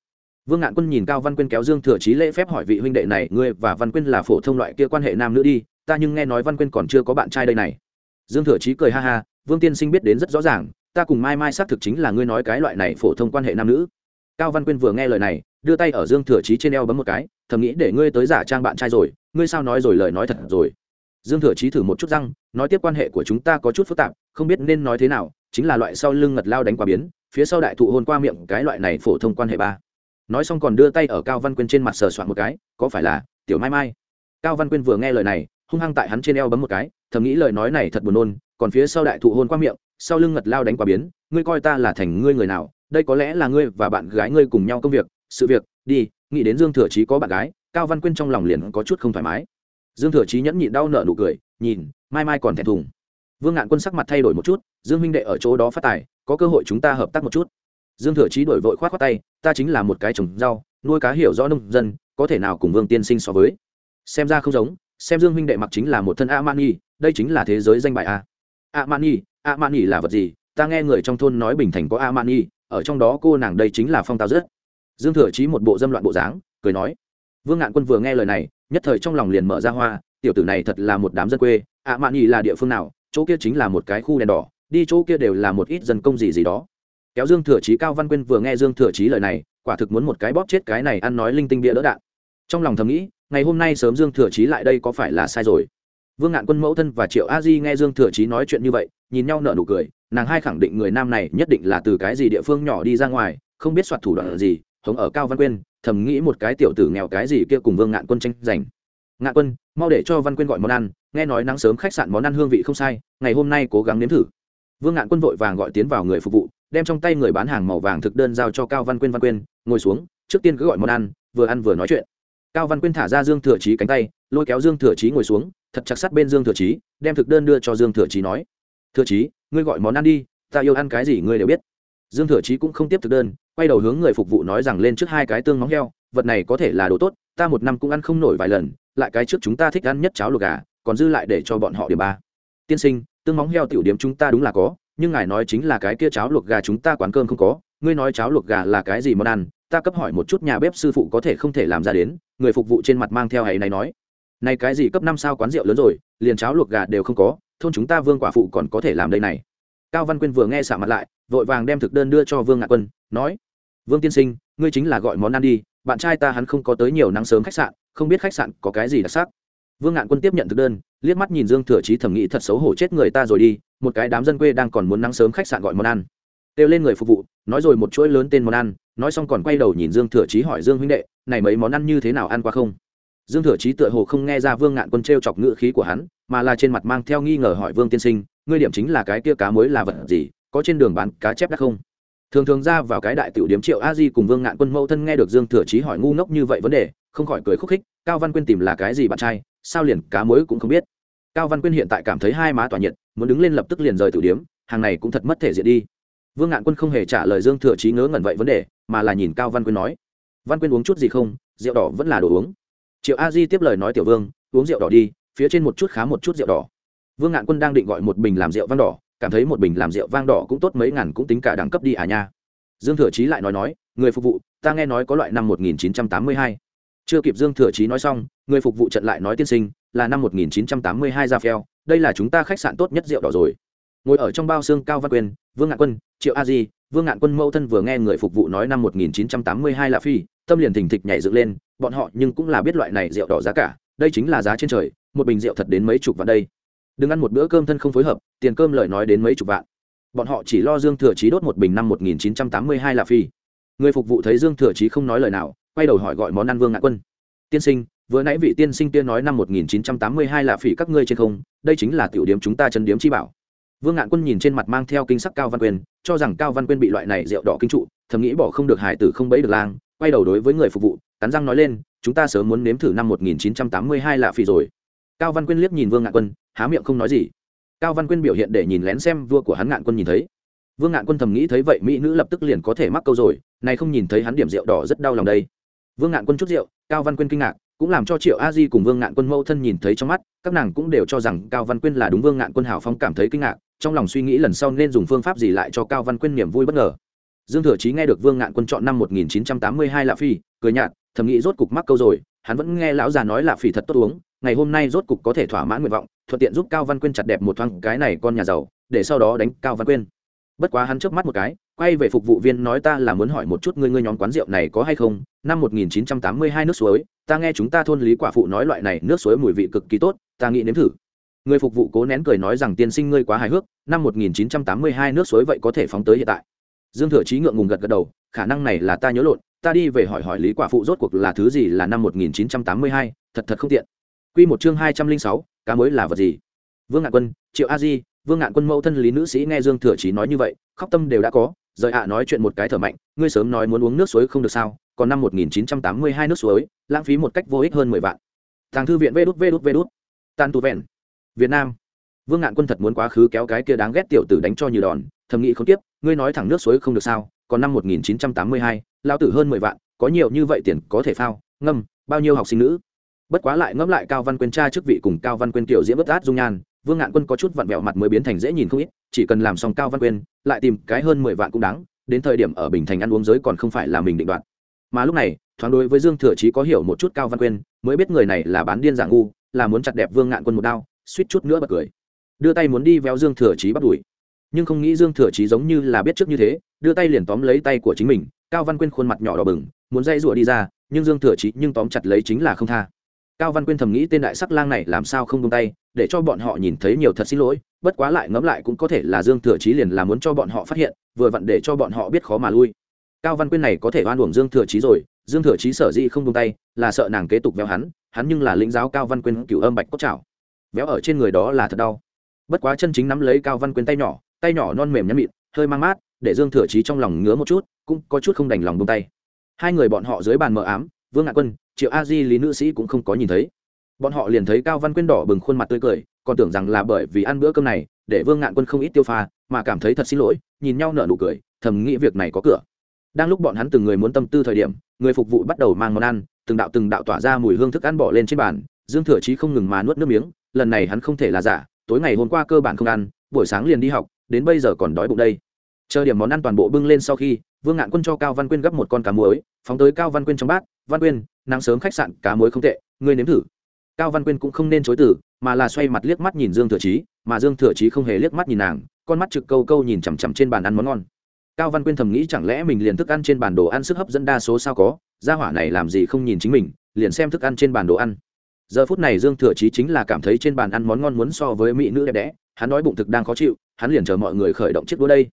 vương ngạn quân nhìn cao văn quyên kéo dương thừa trí lễ phép hỏi vị huynh đệ này, ngươi và văn quyên là phổ thông loại kia quan hệ nam nữ đi, ta nhưng nghe nói văn quyên còn chưa có bạn trai đây này. Dương thừa trí cười ha ha, vương tiên sinh biết đến rất rõ ràng, ta cùng mai mai xác thực chính là ngươi nói cái loại này phổ thông quan hệ nam nữ. Cao văn quyên vừa nghe lời này, đưa tay ở dương thừa trí trên eo bấm một cái, thầm nghĩ để ngươi tới giả trang bạn trai rồi, ngươi sao nói rồi lời nói thật rồi? Dương thừa trí thử một chút răng, nói tiếp, quan hệ của chúng ta có chút phức tạp, không biết nên nói thế nào, chính là loại sau lưng ngật lao đánh qua biến, phía sau đại thụ hôn qua miệng cái loại này phổ thông quan hệ ba nói xong còn đưa tay ở cao văn quyên trên mặt sờ soạn một cái, có phải là tiểu mai mai? Cao văn quyên vừa nghe lời này, hung hăng tại hắn trên eo bấm một cái, thầm nghĩ lời nói này thật buồn nôn, còn phía sau đại thụ hôn qua miệng, sau lưng ngật lao đánh qua biến, ngươi coi ta là thành ngươi người nào, đây có lẽ là ngươi và bạn gái ngươi cùng nhau công việc, sự việc, đi, nghĩ đến dương thừa trí có bạn gái, cao văn quyên trong lòng liền có chút không thoải mái. Dương thừa trí nhẫn nhịn đau nợ nụ cười, nhìn, mai mai còn thẹn thùng. Vương ngạn quân sắc mặt thay đổi một chút, dương huynh đệ ở chỗ đó phát tài, có cơ hội chúng ta hợp tác một chút dương thừa chí đổi vội khoát khoát tay, ta chính là một cái trồng rau, nuôi cá hiểu rõ nông dân, có thể nào cùng vương tiên sinh so với? Xem ra không giống, xem dương huynh đệ mặc chính là một thân a man nhi đây chính là thế giới danh bài a. A man nhi a man nhi là vật gì? Ta nghe người trong thôn nói bình thành có a man nhi ở trong đó cô nàng đây chính là phong tao rất dương thừa chí một bộ dâm loạn bộ dáng, cười nói, vương ngạn quân vừa nghe lời này, nhất thời trong lòng liền mở ra hoa, tiểu tử này thật là một đám dân quê ạ là địa phương nào, chỗ kia chính là một cái khu đèn đỏ, đi chỗ kia đều là một ít dân công gì gì đó kéo dương thừa chí cao văn quyên vừa nghe dương thừa chí lời này, quả thực muốn một cái bóp chết cái này ăn nói linh tinh bịa đỡ đạn. Trong lòng thầm nghĩ, ngày hôm nay sớm dương thừa chí lại đây có phải là sai rồi? Vương ngạn quân mẫu thân và triệu a di nghe dương thừa chí nói chuyện như vậy, nhìn nhau nở nụ cười, nàng hai khẳng định người nam này nhất định là từ cái gì địa phương nhỏ đi ra ngoài, không biết soạt thủ đoạn gì, hống ở cao văn quyên, thầm nghĩ một cái tiểu tử nghèo cái gì kia cùng vương ngạn quân tranh giành. Ngạn quân, mau để cho văn quyên gọi món ăn, nghe nói nắng sớm khách sạn món ăn hương vị không sai, ngày hôm nay cố gắng nếm thử. Vương ngạn quân vội vàng gọi tiến vào người phục vụ đem trong tay người bán hàng màu vàng thực đơn giao cho cao văn quyên văn quyên, ngồi xuống, trước tiên cứ gọi món ăn, vừa ăn vừa nói chuyện. Cao văn quyên thả ra dương thừa trí cánh tay, lôi kéo dương thừa trí ngồi xuống, thật chặt sắt bên dương thừa trí đem thực đơn đưa cho dương thừa trí nói, thừa trí ngươi gọi món ăn đi, ta yêu ăn cái gì ngươi đều biết. Dương thừa chí cũng không tiếp thực đơn, quay đầu hướng người phục vụ nói rằng lên trước hai cái tương móng heo, vật này có thể là đồ tốt, ta một năm cũng ăn không nổi vài lần, lại cái trước chúng ta thích ăn nhất cháo luộc gà, còn dư lại để cho bọn họ điểm ba. Tiên sinh, tương móng heo tiểu điểm chúng ta đúng là có nhưng ngài nói chính là cái kia cháo luộc gà chúng ta quán cơm không có, ngươi nói cháo luộc gà là cái gì món ăn, ta cấp hỏi một chút nhà bếp sư phụ có thể không thể làm ra đến, người phục vụ trên mặt mang theo ấy này nói. Này cái gì cấp năm sao quán rượu lớn rồi, liền cháo luộc gà đều không có, thôn chúng ta vương quả phụ còn có thể làm đây này. Cao văn quyên vừa nghe xả mặt lại, vội vàng đem thực đơn đưa cho vương ngạn quân, nói, vương tiên sinh, ngươi chính là gọi món ăn đi, bạn trai ta hắn không có tới nhiều nắng sớm khách sạn, không biết khách sạn có cái gì đặc sắc. Vương ngạn quân tiếp nhận thực đơn liếc mắt nhìn dương thừa chí thẩm nghĩ thật xấu hổ chết người ta rồi đi, một cái đám dân quê đang còn muốn nắng sớm khách sạn gọi món ăn. Kêu lên người phục vụ, nói rồi một chuỗi lớn tên món ăn, nói xong còn quay đầu nhìn dương thừa chí hỏi dương huynh đệ, này mấy món ăn như thế nào ăn qua không? Dương thừa chí tựa hồ không nghe ra vương ngạn quân t r e o chọc ngự khí của hắn, mà là trên mặt mang theo nghi ngờ hỏi vương tiên sinh, ngươi điểm chính là cái kia cá mới là vật gì, có trên đường bán cá chép đắt không? Thường thường ra vào cái đại tiểu điếm triệu a di cùng vương ngạn quân mẫu thân nghe được dương thừa chí hỏi ngu ngốc như vậy vấn đề, không khỏi cười khúc khích, cao văn quyên tìm là cái gì bạn trai, sao liền cá mới cũng không biết? Cao văn quyên hiện tại cảm thấy hai má tỏa nhiệt, muốn đứng lên lập tức liền rời tử điếm, hàng này cũng thật mất thể diện đi. Vương ngạn quân không hề trả lời dương thừa chí ngớ ngẩn vậy vấn đề, mà là nhìn cao văn quyên nói, văn quyên uống chút gì không? Rượu đỏ vẫn là đồ uống. Triệu a di tiếp lời nói, tiểu vương, uống rượu đỏ đi, phía trên một chút khá một chút rượu đỏ. Vương ngạn quân đang định gọi một bình làm rượu vang đỏ, cảm thấy một bình làm rượu vang đỏ cũng tốt mấy ngàn cũng tính cả đẳng cấp đi à nha. Dương thừa chí lại nói nói, người phục vụ, ta nghe nói có loại năm 1982. chưa kịp dương thừa chí nói xong, người phục vụ trận lại nói tiên sinh là năm 1982 ra phèo, đây là chúng ta khách sạn tốt nhất rượu đỏ rồi. Ngồi ở trong bao xương cao văn quyền, vương ngạn quân, triệu a di, vương ngạn quân mẫu thân vừa nghe người phục vụ nói năm 1982 là phi, tâm liền thình thịch nhảy dựng lên, bọn họ nhưng cũng là biết loại này rượu đỏ giá cả, đây chính là giá trên trời, một bình rượu thật đến mấy chục vạn đây. Đừng ăn một bữa cơm thân không phối hợp, tiền cơm lời nói đến mấy chục vạn. Bọn họ chỉ lo dương thừa chí đốt một bình năm 1982 là phi. Người phục vụ thấy dương thừa chí không nói lời nào, quay đầu hỏi gọi món ăn vương ngạn quân. Tiên sinh vừa nãy vị tiên sinh kia nói năm 1982 là phỉ các ngươi trên không đây chính là tiểu điểm chúng ta chân điếm chi bảo. Vương ngạn quân nhìn trên mặt mang theo kinh sắc cao văn Quyên, cho rằng cao văn quyên bị loại này rượu đỏ kinh trụ thầm nghĩ bỏ không được hải tử không bẫy được lang quay đầu đối với người phục vụ cắn răng nói lên chúng ta sớm muốn nếm thử năm 1982 là phỉ rồi. Cao văn quyên liếc nhìn vương ngạn quân há miệng không nói gì. Cao văn quyên biểu hiện để nhìn lén xem vua của hắn ngạn quân nhìn thấy. Vương ngạn quân thầm nghĩ thấy vậy mỹ nữ lập tức liền có thể mắc câu rồi này không nhìn thấy hắn điểm rượu đỏ rất đau lòng đây. Vương ngạn quân chút rượu cao văn quyên kinh ngạc cũng làm cho triệu a di cùng vương ngạn quân mâu thân nhìn thấy trong mắt, các nàng cũng đều cho rằng cao văn quyên là đúng vương ngạn quân hào phong cảm thấy kinh ngạc, trong lòng suy nghĩ lần sau nên dùng phương pháp gì lại cho cao văn quyên niềm vui bất ngờ. Dương thừa chí nghe được vương ngạn quân chọn năm 1982 lạ phi cười nhạt, thầm nghĩ rốt cục mắc câu rồi, hắn vẫn nghe lão già nói lạ phỉ thật tốt uống, ngày hôm nay rốt cục có thể thỏa mãn nguyện vọng, thuận tiện giúp cao văn quyên chặt đẹp một thoáng cái này con nhà giàu, để sau đó đánh cao văn quyên bất quá hắn trước mắt một cái quay về phục vụ viên nói ta là muốn hỏi một chút ngươi ngươi nhóm quán rượu này có hay không? Năm 1982 nước suối ta nghe chúng ta thôn lý quả phụ nói loại này nước suối mùi vị cực kỳ tốt ta nghĩ nếm thử. Người phục vụ cố nén cười nói rằng tiên sinh ngươi quá hài hước năm 1982 nước suối vậy có thể phóng tới hiện tại. Dương thừa chí ngượng ngùng gật gật đầu khả năng này là ta nhớ lộn ta đi về hỏi hỏi lý quả phụ rốt cuộc là thứ gì là năm 1982, thật thật không tiện. Quy một chương 206, cá mới là vật gì? Vương ngạn quân triệu a di vương ngạn quân mẫu thân lý nữ sĩ nghe dương thừa chí nói như vậy khóc tâm đều đã có rời ạ nói chuyện một cái thở mạnh ngươi sớm nói muốn uống nước suối không được sao còn năm 1982 nước suối lãng phí một cách vô ích hơn mười vạn tàng thư viện vê đút vê đút vê đút tan tu vẹn việt nam vương ngạn quân thật muốn quá khứ kéo cái kia đáng ghét tiểu tử đánh cho như đòn thầm nghĩ không tiếp ngươi nói thẳng nước suối không được sao còn năm 1982, lao tử hơn mười vạn có nhiều như vậy tiền có thể phao ngâm bao nhiêu học sinh nữ bất quá lại ngẫm lại cao văn quyên cha chức vị cùng cao văn quyên tiểu diễm bất át dung nhan vương ngạn quân có chút vặn vẹo mặt mới biến thành dễ nhìn không ít, chỉ cần làm xong cao văn quyên, lại tìm cái hơn mười vạn cũng đáng, đến thời điểm ở bình thành ăn uống giới còn không phải là mình định đoạt. Mà lúc này, thoáng đối với dương thừa chí có hiểu một chút cao văn quyên, mới biết người này là bán điên dạng ngu, là muốn chặt đẹp vương ngạn quân một đao, suýt chút nữa bật cười. Đưa tay muốn đi véo dương thừa chí bắt đuổi. Nhưng không nghĩ dương thừa chí giống như là biết trước như thế, đưa tay liền tóm lấy tay của chính mình, cao văn quyên khuôn mặt nhỏ đỏ bừng, muốn dây rụa đi ra, nhưng dương thừa chí nhưng tóm chặt lấy chính là không tha cao văn quyên thầm nghĩ tên đại sắc lang này làm sao không tung tay, để cho bọn họ nhìn thấy nhiều thật xin lỗi, bất quá lại ngẫm lại cũng có thể là dương thừa chí liền là muốn cho bọn họ phát hiện, vừa vặn để cho bọn họ biết khó mà lui. Cao văn quyên này có thể oan uổng dương thừa chí rồi, dương thừa chí sở dĩ không tung tay, là sợ nàng kế tục véo hắn hắn nhưng là lĩnh giáo cao văn quyên cửu âm bạch cốt chảo véo ở trên người đó là thật đau. Bất quá chân chính nắm lấy cao văn quyên tay nhỏ tay nhỏ non mềm nhắm mịn, hơi mang mát, để dương thừa chí trong lòng ngứa một chút, cũng có chút không đành lòng buông tay. Hai người bọn họ dưới bàn mờ ám vương ngạn quân triệu a di lý nữ sĩ cũng không có nhìn thấy bọn họ liền thấy cao văn quyên đỏ bừng khuôn mặt tươi cười còn tưởng rằng là bởi vì ăn bữa cơm này để vương ngạn quân không ít tiêu pha mà cảm thấy thật xin lỗi nhìn nhau nở nụ cười thầm nghĩ việc này có cửa đang lúc bọn hắn từng người muốn tâm tư thời điểm người phục vụ bắt đầu mang món ăn từng đạo từng đạo tỏa ra mùi hương thức ăn bỏ lên trên bàn dương thừa chí không ngừng mà nuốt nước miếng lần này hắn không thể là giả tối ngày hôm qua cơ bản không ăn buổi sáng liền đi học đến bây giờ còn đói bụng đây chờ điểm món ăn toàn bộ bưng lên sau khi, vương ngạn quân cho cao văn quyên gấp một con cá muối, phóng tới cao văn quyên trong bát. Văn quyên, nắng sớm khách sạn, cá muối không tệ, ngươi nếm thử. Cao văn quyên cũng không nên chối từ, mà là xoay mặt liếc mắt nhìn dương thừa chí, mà dương thừa chí không hề liếc mắt nhìn nàng, con mắt trực câu câu nhìn chằm chằm trên bàn ăn món ngon. Cao văn quyên thầm nghĩ chẳng lẽ mình liền thức ăn trên bản đồ ăn sức hấp dẫn đa số sao có, gia hỏa này làm gì không nhìn chính mình, liền xem thức ăn trên bản đồ ăn. Giờ phút này dương thừa chí chính là cảm thấy trên bàn ăn món ngon muốn so với mỹ nữ đẹp đẽ, hắn nói bụng thực đang khó chịu, hắn liền chờ mọi người khởi động chiếc đũa đây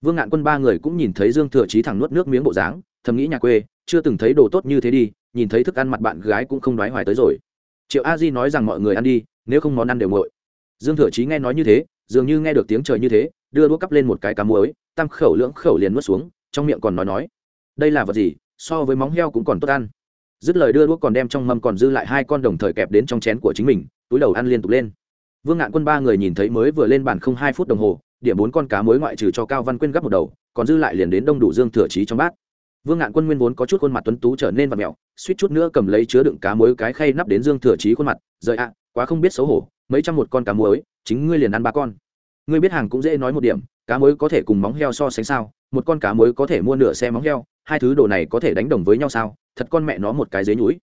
vương ngạn quân ba người cũng nhìn thấy dương thừa chí thẳng nuốt nước miếng bộ dáng, thầm nghĩ nhà quê, chưa từng thấy đồ tốt như thế đi, nhìn thấy thức ăn mặt bạn gái cũng không đoái hoài tới rồi. Triệu a di nói rằng mọi người ăn đi, nếu không món ăn đều nguội. Dương thừa chí nghe nói như thế, dường như nghe được tiếng trời như thế, đưa đũa cắp lên một cái cá muối, tam khẩu lưỡng khẩu liền nuốt xuống, trong miệng còn nói nói, đây là vật gì? So với móng heo cũng còn tốt ăn. Dứt lời đưa đũa còn đem trong mâm còn dư lại hai con đồng thời kẹp đến trong chén của chính mình, túi đầu ăn liên tục lên. Vương ngạn quân ba người nhìn thấy mới vừa lên bàn không hai phút đồng hồ điểm bốn con cá muối ngoại trừ cho cao văn quyên gấp một đầu, còn dư lại liền đến đông đủ dương thừa trí trong bát. Vương ngạn quân nguyên vốn có chút khuôn mặt tuấn tú trở nên và mẹo suýt chút nữa cầm lấy chứa đựng cá muối cái khay nắp đến dương thừa trí khuôn mặt, rời ạ, quá không biết xấu hổ, mấy trăm một con cá muối chính ngươi liền ăn ba con. Ngươi biết hàng cũng dễ nói một điểm, cá muối có thể cùng móng heo so sánh sao, một con cá muối có thể mua nửa xe móng heo, hai thứ đồ này có thể đánh đồng với nhau sao, thật con mẹ nó một cái dế nhúi.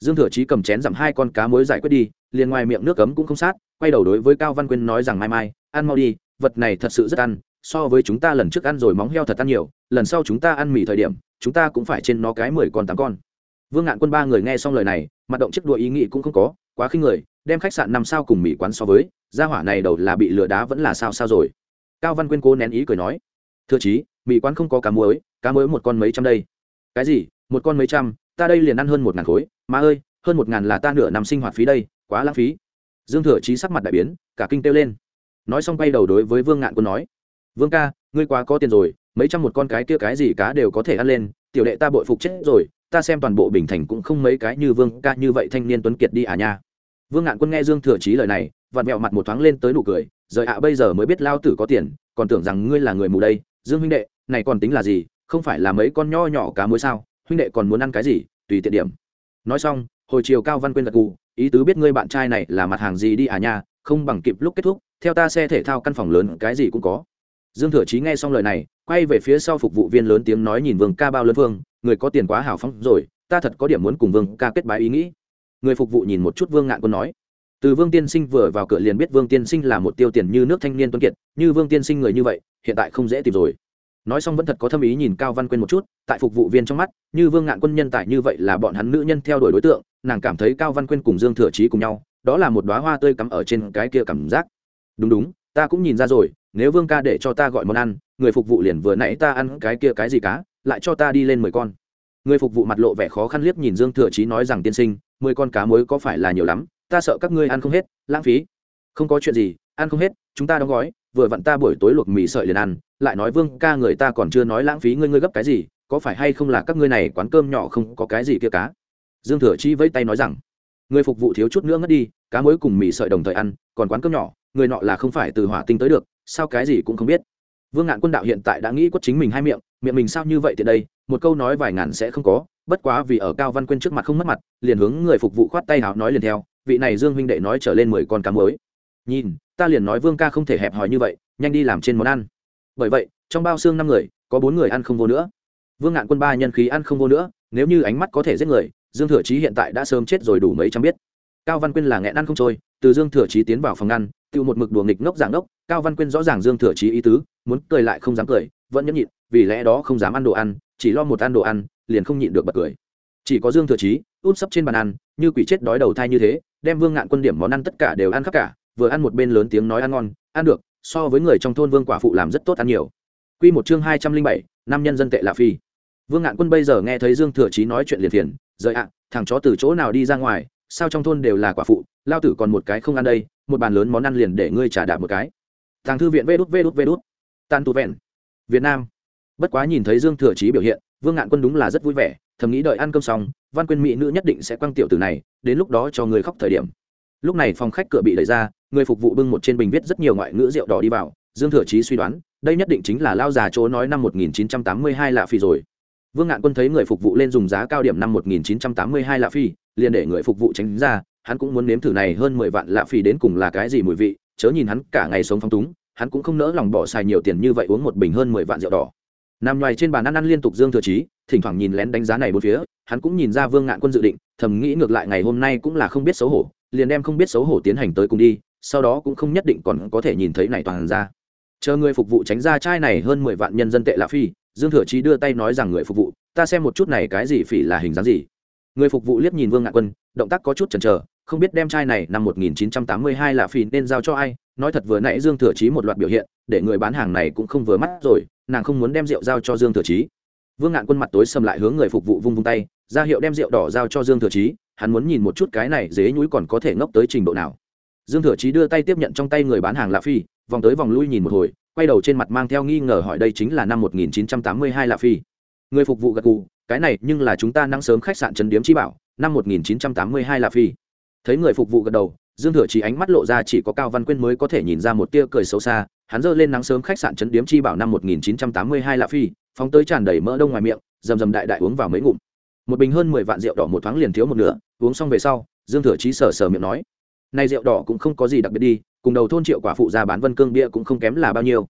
Dương thừa chí cầm chén giảm hai con cá muối giải quyết đi, liền ngoài miệng nước cấm cũng không sát, quay đầu đối với cao văn quyên nói rằng mai mai, ăn mau đi vật này thật sự rất ăn, so với chúng ta lần trước ăn rồi móng heo thật ăn nhiều, lần sau chúng ta ăn mì thời điểm, chúng ta cũng phải trên nó cái mười con tám con. Vương ngạn quân ba người nghe xong lời này, mặt động chiếc đua ý nghĩ cũng không có, quá khinh người, đem khách sạn năm sao cùng mì quán so với, gia hỏa này đầu là bị lừa đá vẫn là sao sao rồi. Cao văn quyên cố nén ý cười nói, thưa chí, mì quán không có cá muối cá muối một con mấy trăm đây. Cái gì? Một con mấy trăm? Ta đây liền ăn hơn một ngàn khối. Mà ơi, hơn một ngàn là ta nửa năm sinh hoạt phí đây, quá lãng phí. Dương thừa chí sắc mặt đại biến, cả kinh kêu lên nói xong bay đầu đối với vương ngạn quân nói, vương ca, ngươi quá có tiền rồi, mấy trăm một con cái kia cái gì cá đều có thể ăn lên, tiểu đệ ta bội phục chết rồi, ta xem toàn bộ bình thành cũng không mấy cái như vương ca như vậy thanh niên tuấn kiệt đi à nha. Vương ngạn quân nghe dương thừa chí lời này, vặn vẹo mặt một thoáng lên tới nụ cười, rời ạ, bây giờ mới biết lao tử có tiền, còn tưởng rằng ngươi là người mù đây, dương huynh đệ, này còn tính là gì, không phải là mấy con nho nhỏ cá muối sao, huynh đệ còn muốn ăn cái gì, tùy tiện điểm. Nói xong, hồi chiều cao văn quyên gật cụ ý tứ biết ngươi bạn trai này là mặt hàng gì đi à nha, không bằng kịp lúc kết thúc theo ta xe thể thao căn phòng lớn, cái gì cũng có. Dương thừa chí nghe xong lời này, quay về phía sau phục vụ viên lớn tiếng nói nhìn vương ca bao lớn vương, người có tiền quá hào phóng rồi, ta thật có điểm muốn cùng vương ca kết bái ý nghĩ. Người phục vụ nhìn một chút vương ngạn quân nói. Từ vương tiên sinh vừa vào cửa liền biết vương tiên sinh là một tiêu tiền như nước thanh niên tuấn kiệt, như vương tiên sinh người như vậy, hiện tại không dễ tìm rồi. Nói xong vẫn thật có thâm ý nhìn cao văn quyên một chút, tại phục vụ viên trong mắt, như vương ngạn quân nhân tài như vậy là bọn hắn nữ nhân theo đuổi đối tượng, nàng cảm thấy cao văn quyên cùng dương thừa trí cùng nhau, đó là một đoá hoa tươi cắm ở trên cái kia cảm giác đúng đúng, ta cũng nhìn ra rồi, nếu vương ca để cho ta gọi món ăn, người phục vụ liền vừa nãy ta ăn cái kia cái gì cá, lại cho ta đi lên mười con. Người phục vụ mặt lộ vẻ khó khăn liếc nhìn dương thừa trí nói rằng tiên sinh, mười con cá muối có phải là nhiều lắm, ta sợ các ngươi ăn không hết, lãng phí. Không có chuyện gì, ăn không hết, chúng ta đóng gói, vừa vặn ta buổi tối luộc mì sợi liền ăn, lại nói vương ca người ta còn chưa nói lãng phí ngươi ngươi gấp cái gì, có phải hay không là các ngươi này quán cơm nhỏ không có cái gì kia cá? Dương thừa chi vẫy tay nói rằng, người phục vụ thiếu chút nữa ngất đi, cá muối cùng mì sợi đồng thời ăn, còn quán cơm nhỏ người nọ là không phải từ hỏa tinh tới được, sao cái gì cũng không biết. Vương ngạn quân đạo hiện tại đã nghĩ quất chính mình hai miệng miệng mình sao như vậy thì đây, một câu nói vài ngàn sẽ không có, bất quá vì ở cao văn quyên trước mặt không mất mặt, liền hướng người phục vụ khoát tay hào nói liền theo, vị này dương huynh đệ nói trở lên mười con cá mới nhìn, ta liền nói vương ca không thể hẹp hòi như vậy, nhanh đi làm trên món ăn. Bởi vậy, trong bao xương năm người, có bốn người ăn không vô nữa. Vương ngạn quân ba nhân khí ăn không vô nữa, nếu như ánh mắt có thể giết người, dương thừa chí hiện tại đã sớm chết rồi đủ mấy trăm biết. Cao văn quyên là nghẹn ăn không trôi, từ dương thừa chí tiến vào phòng ăn tự một mực đùa nghịch ngốc giảng ngốc, cao văn quyên rõ ràng dương thừa chí ý tứ, muốn cười lại không dám cười, vẫn nhẫn nhịn, vì lẽ đó không dám ăn đồ ăn, chỉ lo một ăn đồ ăn, liền không nhịn được bật cười. Chỉ có dương thừa chí, út sấp trên bàn ăn, như quỷ chết đói đầu thai như thế, đem vương ngạn quân điểm món ăn tất cả đều ăn khắp cả, vừa ăn một bên lớn tiếng nói ăn ngon, ăn được, so với người trong thôn vương quả phụ làm rất tốt ăn nhiều. Quy một chương hai trăm linh bảy, năm nhân dân tệ lạ phi. Vương ngạn quân bây giờ nghe thấy dương thừa chí nói chuyện liền phiền "Giời ạ, thằng chó từ chỗ nào đi ra ngoài, sao trong thôn đều là quả phụ lao tử còn một cái không ăn đây, một bàn lớn món ăn liền để ngươi trả đạp một cái. Thằng thư viện vê đút vê đút vê đút. Tan tu vẹn. Việt nam. Bất quá nhìn thấy dương thừa chí biểu hiện, vương ngạn quân đúng là rất vui vẻ, thầm nghĩ đợi ăn cơm xong, văn quyên mỹ nữ nhất định sẽ quăng tiểu từ này, đến lúc đó cho người khóc thời điểm. Lúc này phòng khách cửa bị đẩy ra, người phục vụ bưng một trên bình viết rất nhiều ngoại ngữ rượu đỏ đi vào, dương thừa chí suy đoán, đây nhất định chính là lao già chỗ nói năm 1982 lạ phi rồi. Vương ngạn quân thấy người phục vụ lên dùng giá cao điểm năm 1982 lạ phi liền để người phục vụ tránh ra hắn cũng muốn nếm thử này hơn mười vạn lạ phi đến cùng là cái gì mùi vị, chớ nhìn hắn cả ngày sống phong túng, hắn cũng không nỡ lòng bỏ xài nhiều tiền như vậy uống một bình hơn mười vạn rượu đỏ. Nằm ngoài trên bàn ăn ăn liên tục dương thừa chí thỉnh thoảng nhìn lén đánh giá này bốn phía, hắn cũng nhìn ra vương ngạn quân dự định, thầm nghĩ ngược lại ngày hôm nay cũng là không biết xấu hổ, liền đem không biết xấu hổ tiến hành tới cùng đi, sau đó cũng không nhất định còn có thể nhìn thấy này toàn ra. Chờ người phục vụ tránh ra chai này hơn mười vạn nhân dân tệ lạ phi dương thừa chí đưa tay nói rằng người phục vụ, ta xem một chút này cái gì phỉ là hình dáng gì người phục vụ liếc nhìn vương ngạn quân, động tác có chút chần chờ, không biết đem chai này năm 1982 là phi nên giao cho ai, nói thật vừa nãy dương thừa chí một loạt biểu hiện, để người bán hàng này cũng không vừa mắt rồi, nàng không muốn đem rượu giao cho dương thừa chí. Vương ngạn quân mặt tối sầm lại hướng người phục vụ vung vung tay, ra hiệu đem rượu đỏ giao cho dương thừa chí, hắn muốn nhìn một chút cái này dế nhúi còn có thể ngốc tới trình độ nào. Dương thừa chí đưa tay tiếp nhận trong tay người bán hàng lạ phi, vòng tới vòng lui nhìn một hồi, quay đầu trên mặt mang theo nghi ngờ hỏi đây chính là năm 1982 lạ phi người phục vụ gật gù, cái này nhưng là chúng ta nắng sớm khách sạn trấn điếm chi bảo, năm 1982 là phi thấy người phục vụ gật đầu, dương thừa chí ánh mắt lộ ra chỉ có cao văn quyên mới có thể nhìn ra một tia cười xấu xa, hắn giơ lên nắng sớm khách sạn trấn điếm chi bảo năm 1982 là phi phóng tới tràn đầy mỡ đông ngoài miệng, rầm rầm đại đại uống vào mấy ngụm. Một bình hơn mười vạn rượu đỏ một thoáng liền thiếu một nửa, uống xong về sau, dương thừa chí sờ sờ miệng nói nay rượu đỏ cũng không có gì đặc biệt đi, cùng đầu thôn triệu quả phụ ra bán vân cương bia cũng không kém là bao nhiêu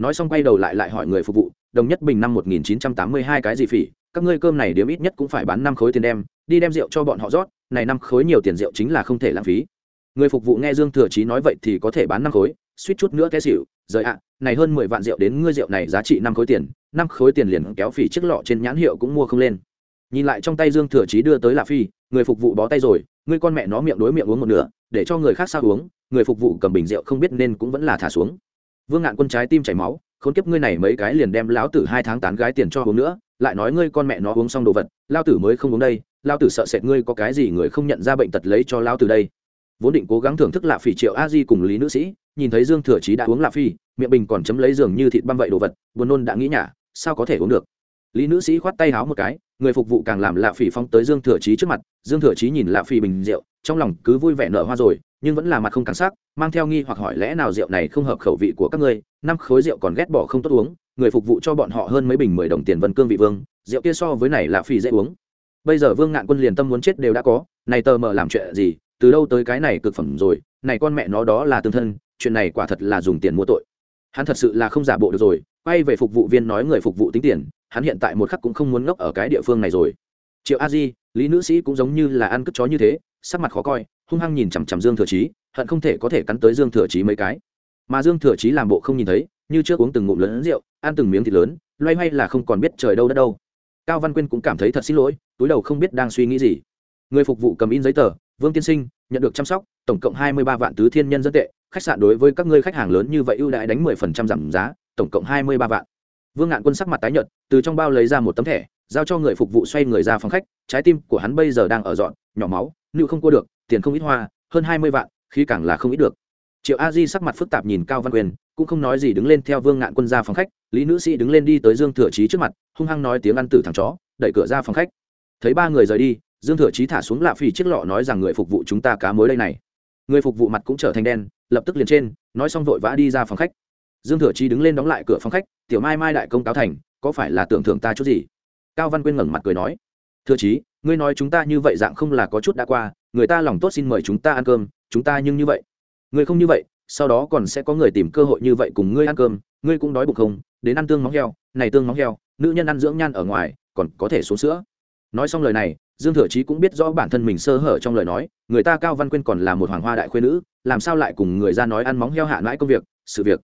nói xong quay đầu lại lại hỏi người phục vụ, đồng nhất bình năm một nghìn chín trăm tám mươi hai cái gì phỉ? Các ngươi cơm này điếm ít nhất cũng phải bán năm khối tiền đem, đi đem rượu cho bọn họ rót, này năm khối nhiều tiền rượu chính là không thể lãng phí. Người phục vụ nghe dương thừa chí nói vậy thì có thể bán năm khối, suýt chút nữa té xỉu, rời ạ, này hơn mười vạn rượu đến ngươi rượu này giá trị năm khối tiền, năm khối tiền liền kéo phỉ chiếc lọ trên nhãn hiệu cũng mua không lên. Nhìn lại trong tay dương thừa chí đưa tới là phi, người phục vụ bó tay rồi, ngươi con mẹ nó miệng đối miệng uống một nửa, để cho người khác sao uống, người phục vụ cầm bình rượu không biết nên cũng vẫn là thả xuống vương ngạn quân trái tim chảy máu, khốn kiếp ngươi này mấy cái liền đem lão tử hai tháng tán gái tiền cho uống nữa, lại nói ngươi con mẹ nó uống xong đồ vật lao tử mới không uống đây lao tử sợ sệt ngươi có cái gì người không nhận ra bệnh tật lấy cho lao tử đây. Vốn định cố gắng thưởng thức lạ phỉ triệu a di cùng lý nữ sĩ, nhìn thấy dương thừa trí đã uống lạ phi, miệng bình còn chấm lấy giường như thịt băm vậy đồ vật, buồn nôn đã nghĩ nhả, sao có thể uống được? Lý nữ sĩ khoát tay háo một cái, người phục vụ càng làm lạ phỉ phong tới dương thừa trí trước mặt, dương thừa trí nhìn lạ phỉ bình rượu, trong lòng cứ vui vẻ nở hoa rồi nhưng vẫn là mặt không càng sắc, mang theo nghi hoặc hỏi lẽ nào rượu này không hợp khẩu vị của các ngươi, năm khối rượu còn ghét bỏ không tốt uống, người phục vụ cho bọn họ hơn mấy bình mười đồng tiền vân cương vị vương, rượu kia so với này là phi dễ uống. Bây giờ vương ngạn quân liền tâm muốn chết đều đã có, này tờ mờ làm chuyện gì, từ đâu tới cái này cực phẩm rồi, này con mẹ nó đó là tương thân, chuyện này quả thật là dùng tiền mua tội. Hắn thật sự là không giả bộ được rồi, quay về phục vụ viên nói người phục vụ tính tiền, hắn hiện tại một khắc cũng không muốn ngốc ở cái địa phương này rồi. Triệu a di, lý nữ sĩ cũng giống như là ăn cất chó như thế, sắc mặt khó coi hung hăng nhìn chằm chằm dương thừa chí, hận không thể có thể cắn tới dương thừa chí mấy cái. Mà dương thừa chí làm bộ không nhìn thấy, như trước uống từng ngụm lớn rượu, ăn từng miếng thịt lớn, loay hoay là không còn biết trời đâu đất đâu. Cao văn quyên cũng cảm thấy thật xin lỗi, túi đầu không biết đang suy nghĩ gì. Người phục vụ cầm in giấy tờ, vương tiên sinh, nhận được chăm sóc, tổng cộng hai mươi ba vạn tứ thiên nhân dân tệ, khách sạn đối với các ngươi khách hàng lớn như vậy ưu đãi đánh mười phần trăm giảm giá, tổng cộng hai mươi ba vạn. Vương ngạn quân sắc mặt tái nhợt, từ trong bao lấy ra một tấm thẻ, giao cho người phục vụ xoay người ra phòng khách, trái tim của hắn bây giờ đang ở dọn, nhỏ máu nữ không cua được tiền không ít hoa, hơn hai mươi vạn khi càng là không ít được. Triệu a di sắc mặt phức tạp nhìn cao văn quyền, cũng không nói gì đứng lên theo vương ngạn quân ra phòng khách, lý nữ sĩ đứng lên đi tới dương thừa trí trước mặt, hung hăng nói tiếng ăn tử thằng chó, đẩy cửa ra phòng khách. Thấy ba người rời đi, dương thừa trí thả xuống lạ phì chiếc lọ nói rằng người phục vụ chúng ta cá mới đây này. Người phục vụ mặt cũng trở thành đen, lập tức liền trên, nói xong vội vã đi ra phòng khách. Dương thừa trí đứng lên đóng lại cửa phòng khách, tiểu mai mai đại công cáo thành, có phải là tưởng thưởng ta chút gì? Cao văn quyên ngẩng mặt cười nói, thừa trí ngươi nói chúng ta như vậy dạng không là có chút đã qua người ta lòng tốt xin mời chúng ta ăn cơm, chúng ta nhưng như vậy. Người không như vậy, sau đó còn sẽ có người tìm cơ hội như vậy cùng ngươi ăn cơm, ngươi cũng đói bụng không? Đến ăn tương móng heo, này tương móng heo, nữ nhân ăn dưỡng nhan ở ngoài, còn có thể xuống sữa. Nói xong lời này, dương thừa chí cũng biết rõ bản thân mình sơ hở trong lời nói, người ta cao văn quyên còn là một hoàng hoa đại khuyên nữ, làm sao lại cùng người ra nói ăn móng heo hạ mãi công việc, sự việc.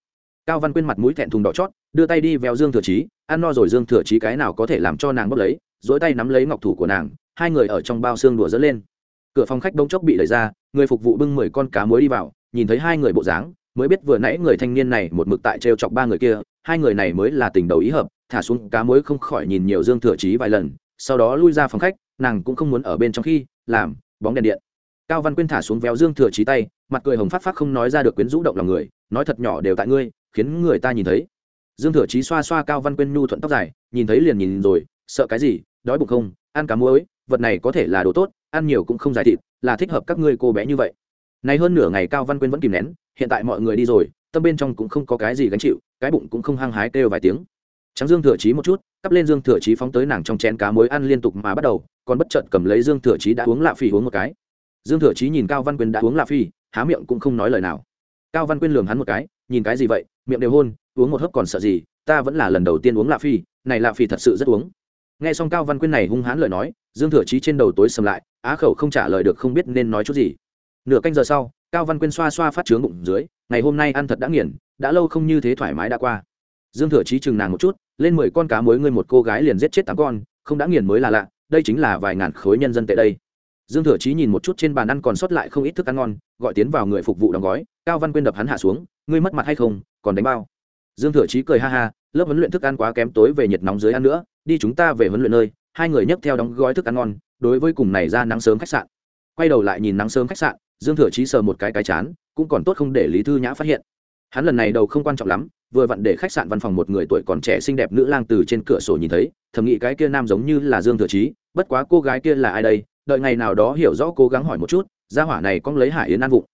Cao văn quyên mặt mũi thẹn thùng đỏ chót, đưa tay đi véo dương thừa chí, ăn no rồi dương thừa chí cái nào có thể làm cho nàng bốc lấy dỗi tay nắm lấy ngọc thủ của nàng, hai người ở trong bao xương đùa dỡ lên cửa phòng khách bỗng chốc bị đẩy ra, người phục vụ bưng mười con cá muối đi vào, nhìn thấy hai người bộ dáng, mới biết vừa nãy người thanh niên này một mực tại trêu chọc ba người kia, hai người này mới là tình đầu ý hợp, thả xuống cá muối không khỏi nhìn nhiều dương thừa chí vài lần, sau đó lui ra phòng khách, nàng cũng không muốn ở bên trong khi, làm, bóng đèn điện. Cao văn quyên thả xuống véo dương thừa chí tay, mặt cười hồng phát phát không nói ra được quyến rũ động lòng người, nói thật nhỏ đều tại ngươi, khiến người ta nhìn thấy. Dương thừa chí xoa xoa cao văn quyên nhu thuận tóc dài, nhìn thấy liền nhìn rồi, sợ cái gì, đói bụng không, ăn cá muối, vật này có thể là đồ tốt ăn nhiều cũng không giải thịt, là thích hợp các ngươi cô bé như vậy. Nay hơn nửa ngày cao văn quyên vẫn kìm nén, hiện tại mọi người đi rồi, tâm bên trong cũng không có cái gì gánh chịu, cái bụng cũng không hăng hái kêu vài tiếng. Trắng dương thừa chí một chút, cắp lên dương thừa chí phóng tới nàng trong chén cá muối ăn liên tục mà bắt đầu, còn bất chợt cầm lấy dương thừa chí đã uống lạ phi uống một cái. Dương thừa chí nhìn cao văn quyên đã uống lạ phi há miệng cũng không nói lời nào. Cao văn quyên lường hắn một cái, nhìn cái gì vậy, miệng đều hôn, uống một hớp còn sợ gì, ta vẫn là lần đầu tiên uống lạ phi này lạ phi thật sự rất uống nghe xong cao văn quyên này hung hãn lời nói, dương thừa chí trên đầu tối sầm lại, á khẩu không trả lời được không biết nên nói chút gì. Nửa canh giờ sau, cao văn quyên xoa xoa phát trướng bụng dưới, ngày hôm nay ăn thật đã nghiền, đã lâu không như thế thoải mái đã qua. Dương thừa chí chừng nàng một chút, lên mười con cá mối ngươi một cô gái liền giết chết tám con, không đã nghiền mới là lạ, đây chính là vài ngàn khối nhân dân tệ đây. Dương thừa chí nhìn một chút trên bàn ăn còn sót lại không ít thức ăn ngon, gọi tiến vào người phục vụ đóng gói, cao văn quyên đập hắn hạ xuống, ngươi mất mặt hay không, còn đánh bao? Dương thừa chí cười ha ha lớp huấn luyện thức ăn quá kém tối về nhiệt nóng dưới ăn nữa, đi chúng ta về huấn luyện nơi, hai người nhấc theo đóng gói thức ăn ngon, đối với cùng này ra nắng sớm khách sạn. Quay đầu lại nhìn nắng sớm khách sạn, dương thừa chí sờ một cái cái chán, cũng còn tốt không để lý thư nhã phát hiện. Hắn lần này đầu không quan trọng lắm, vừa vặn để khách sạn văn phòng một người tuổi còn trẻ xinh đẹp nữ lang từ trên cửa sổ nhìn thấy, thầm nghĩ cái kia nam giống như là dương thừa chí, bất quá cô gái kia là ai đây, đợi ngày nào đó hiểu rõ cố gắng hỏi một chút, gia hỏa này con lấy hải yến ăn vụng.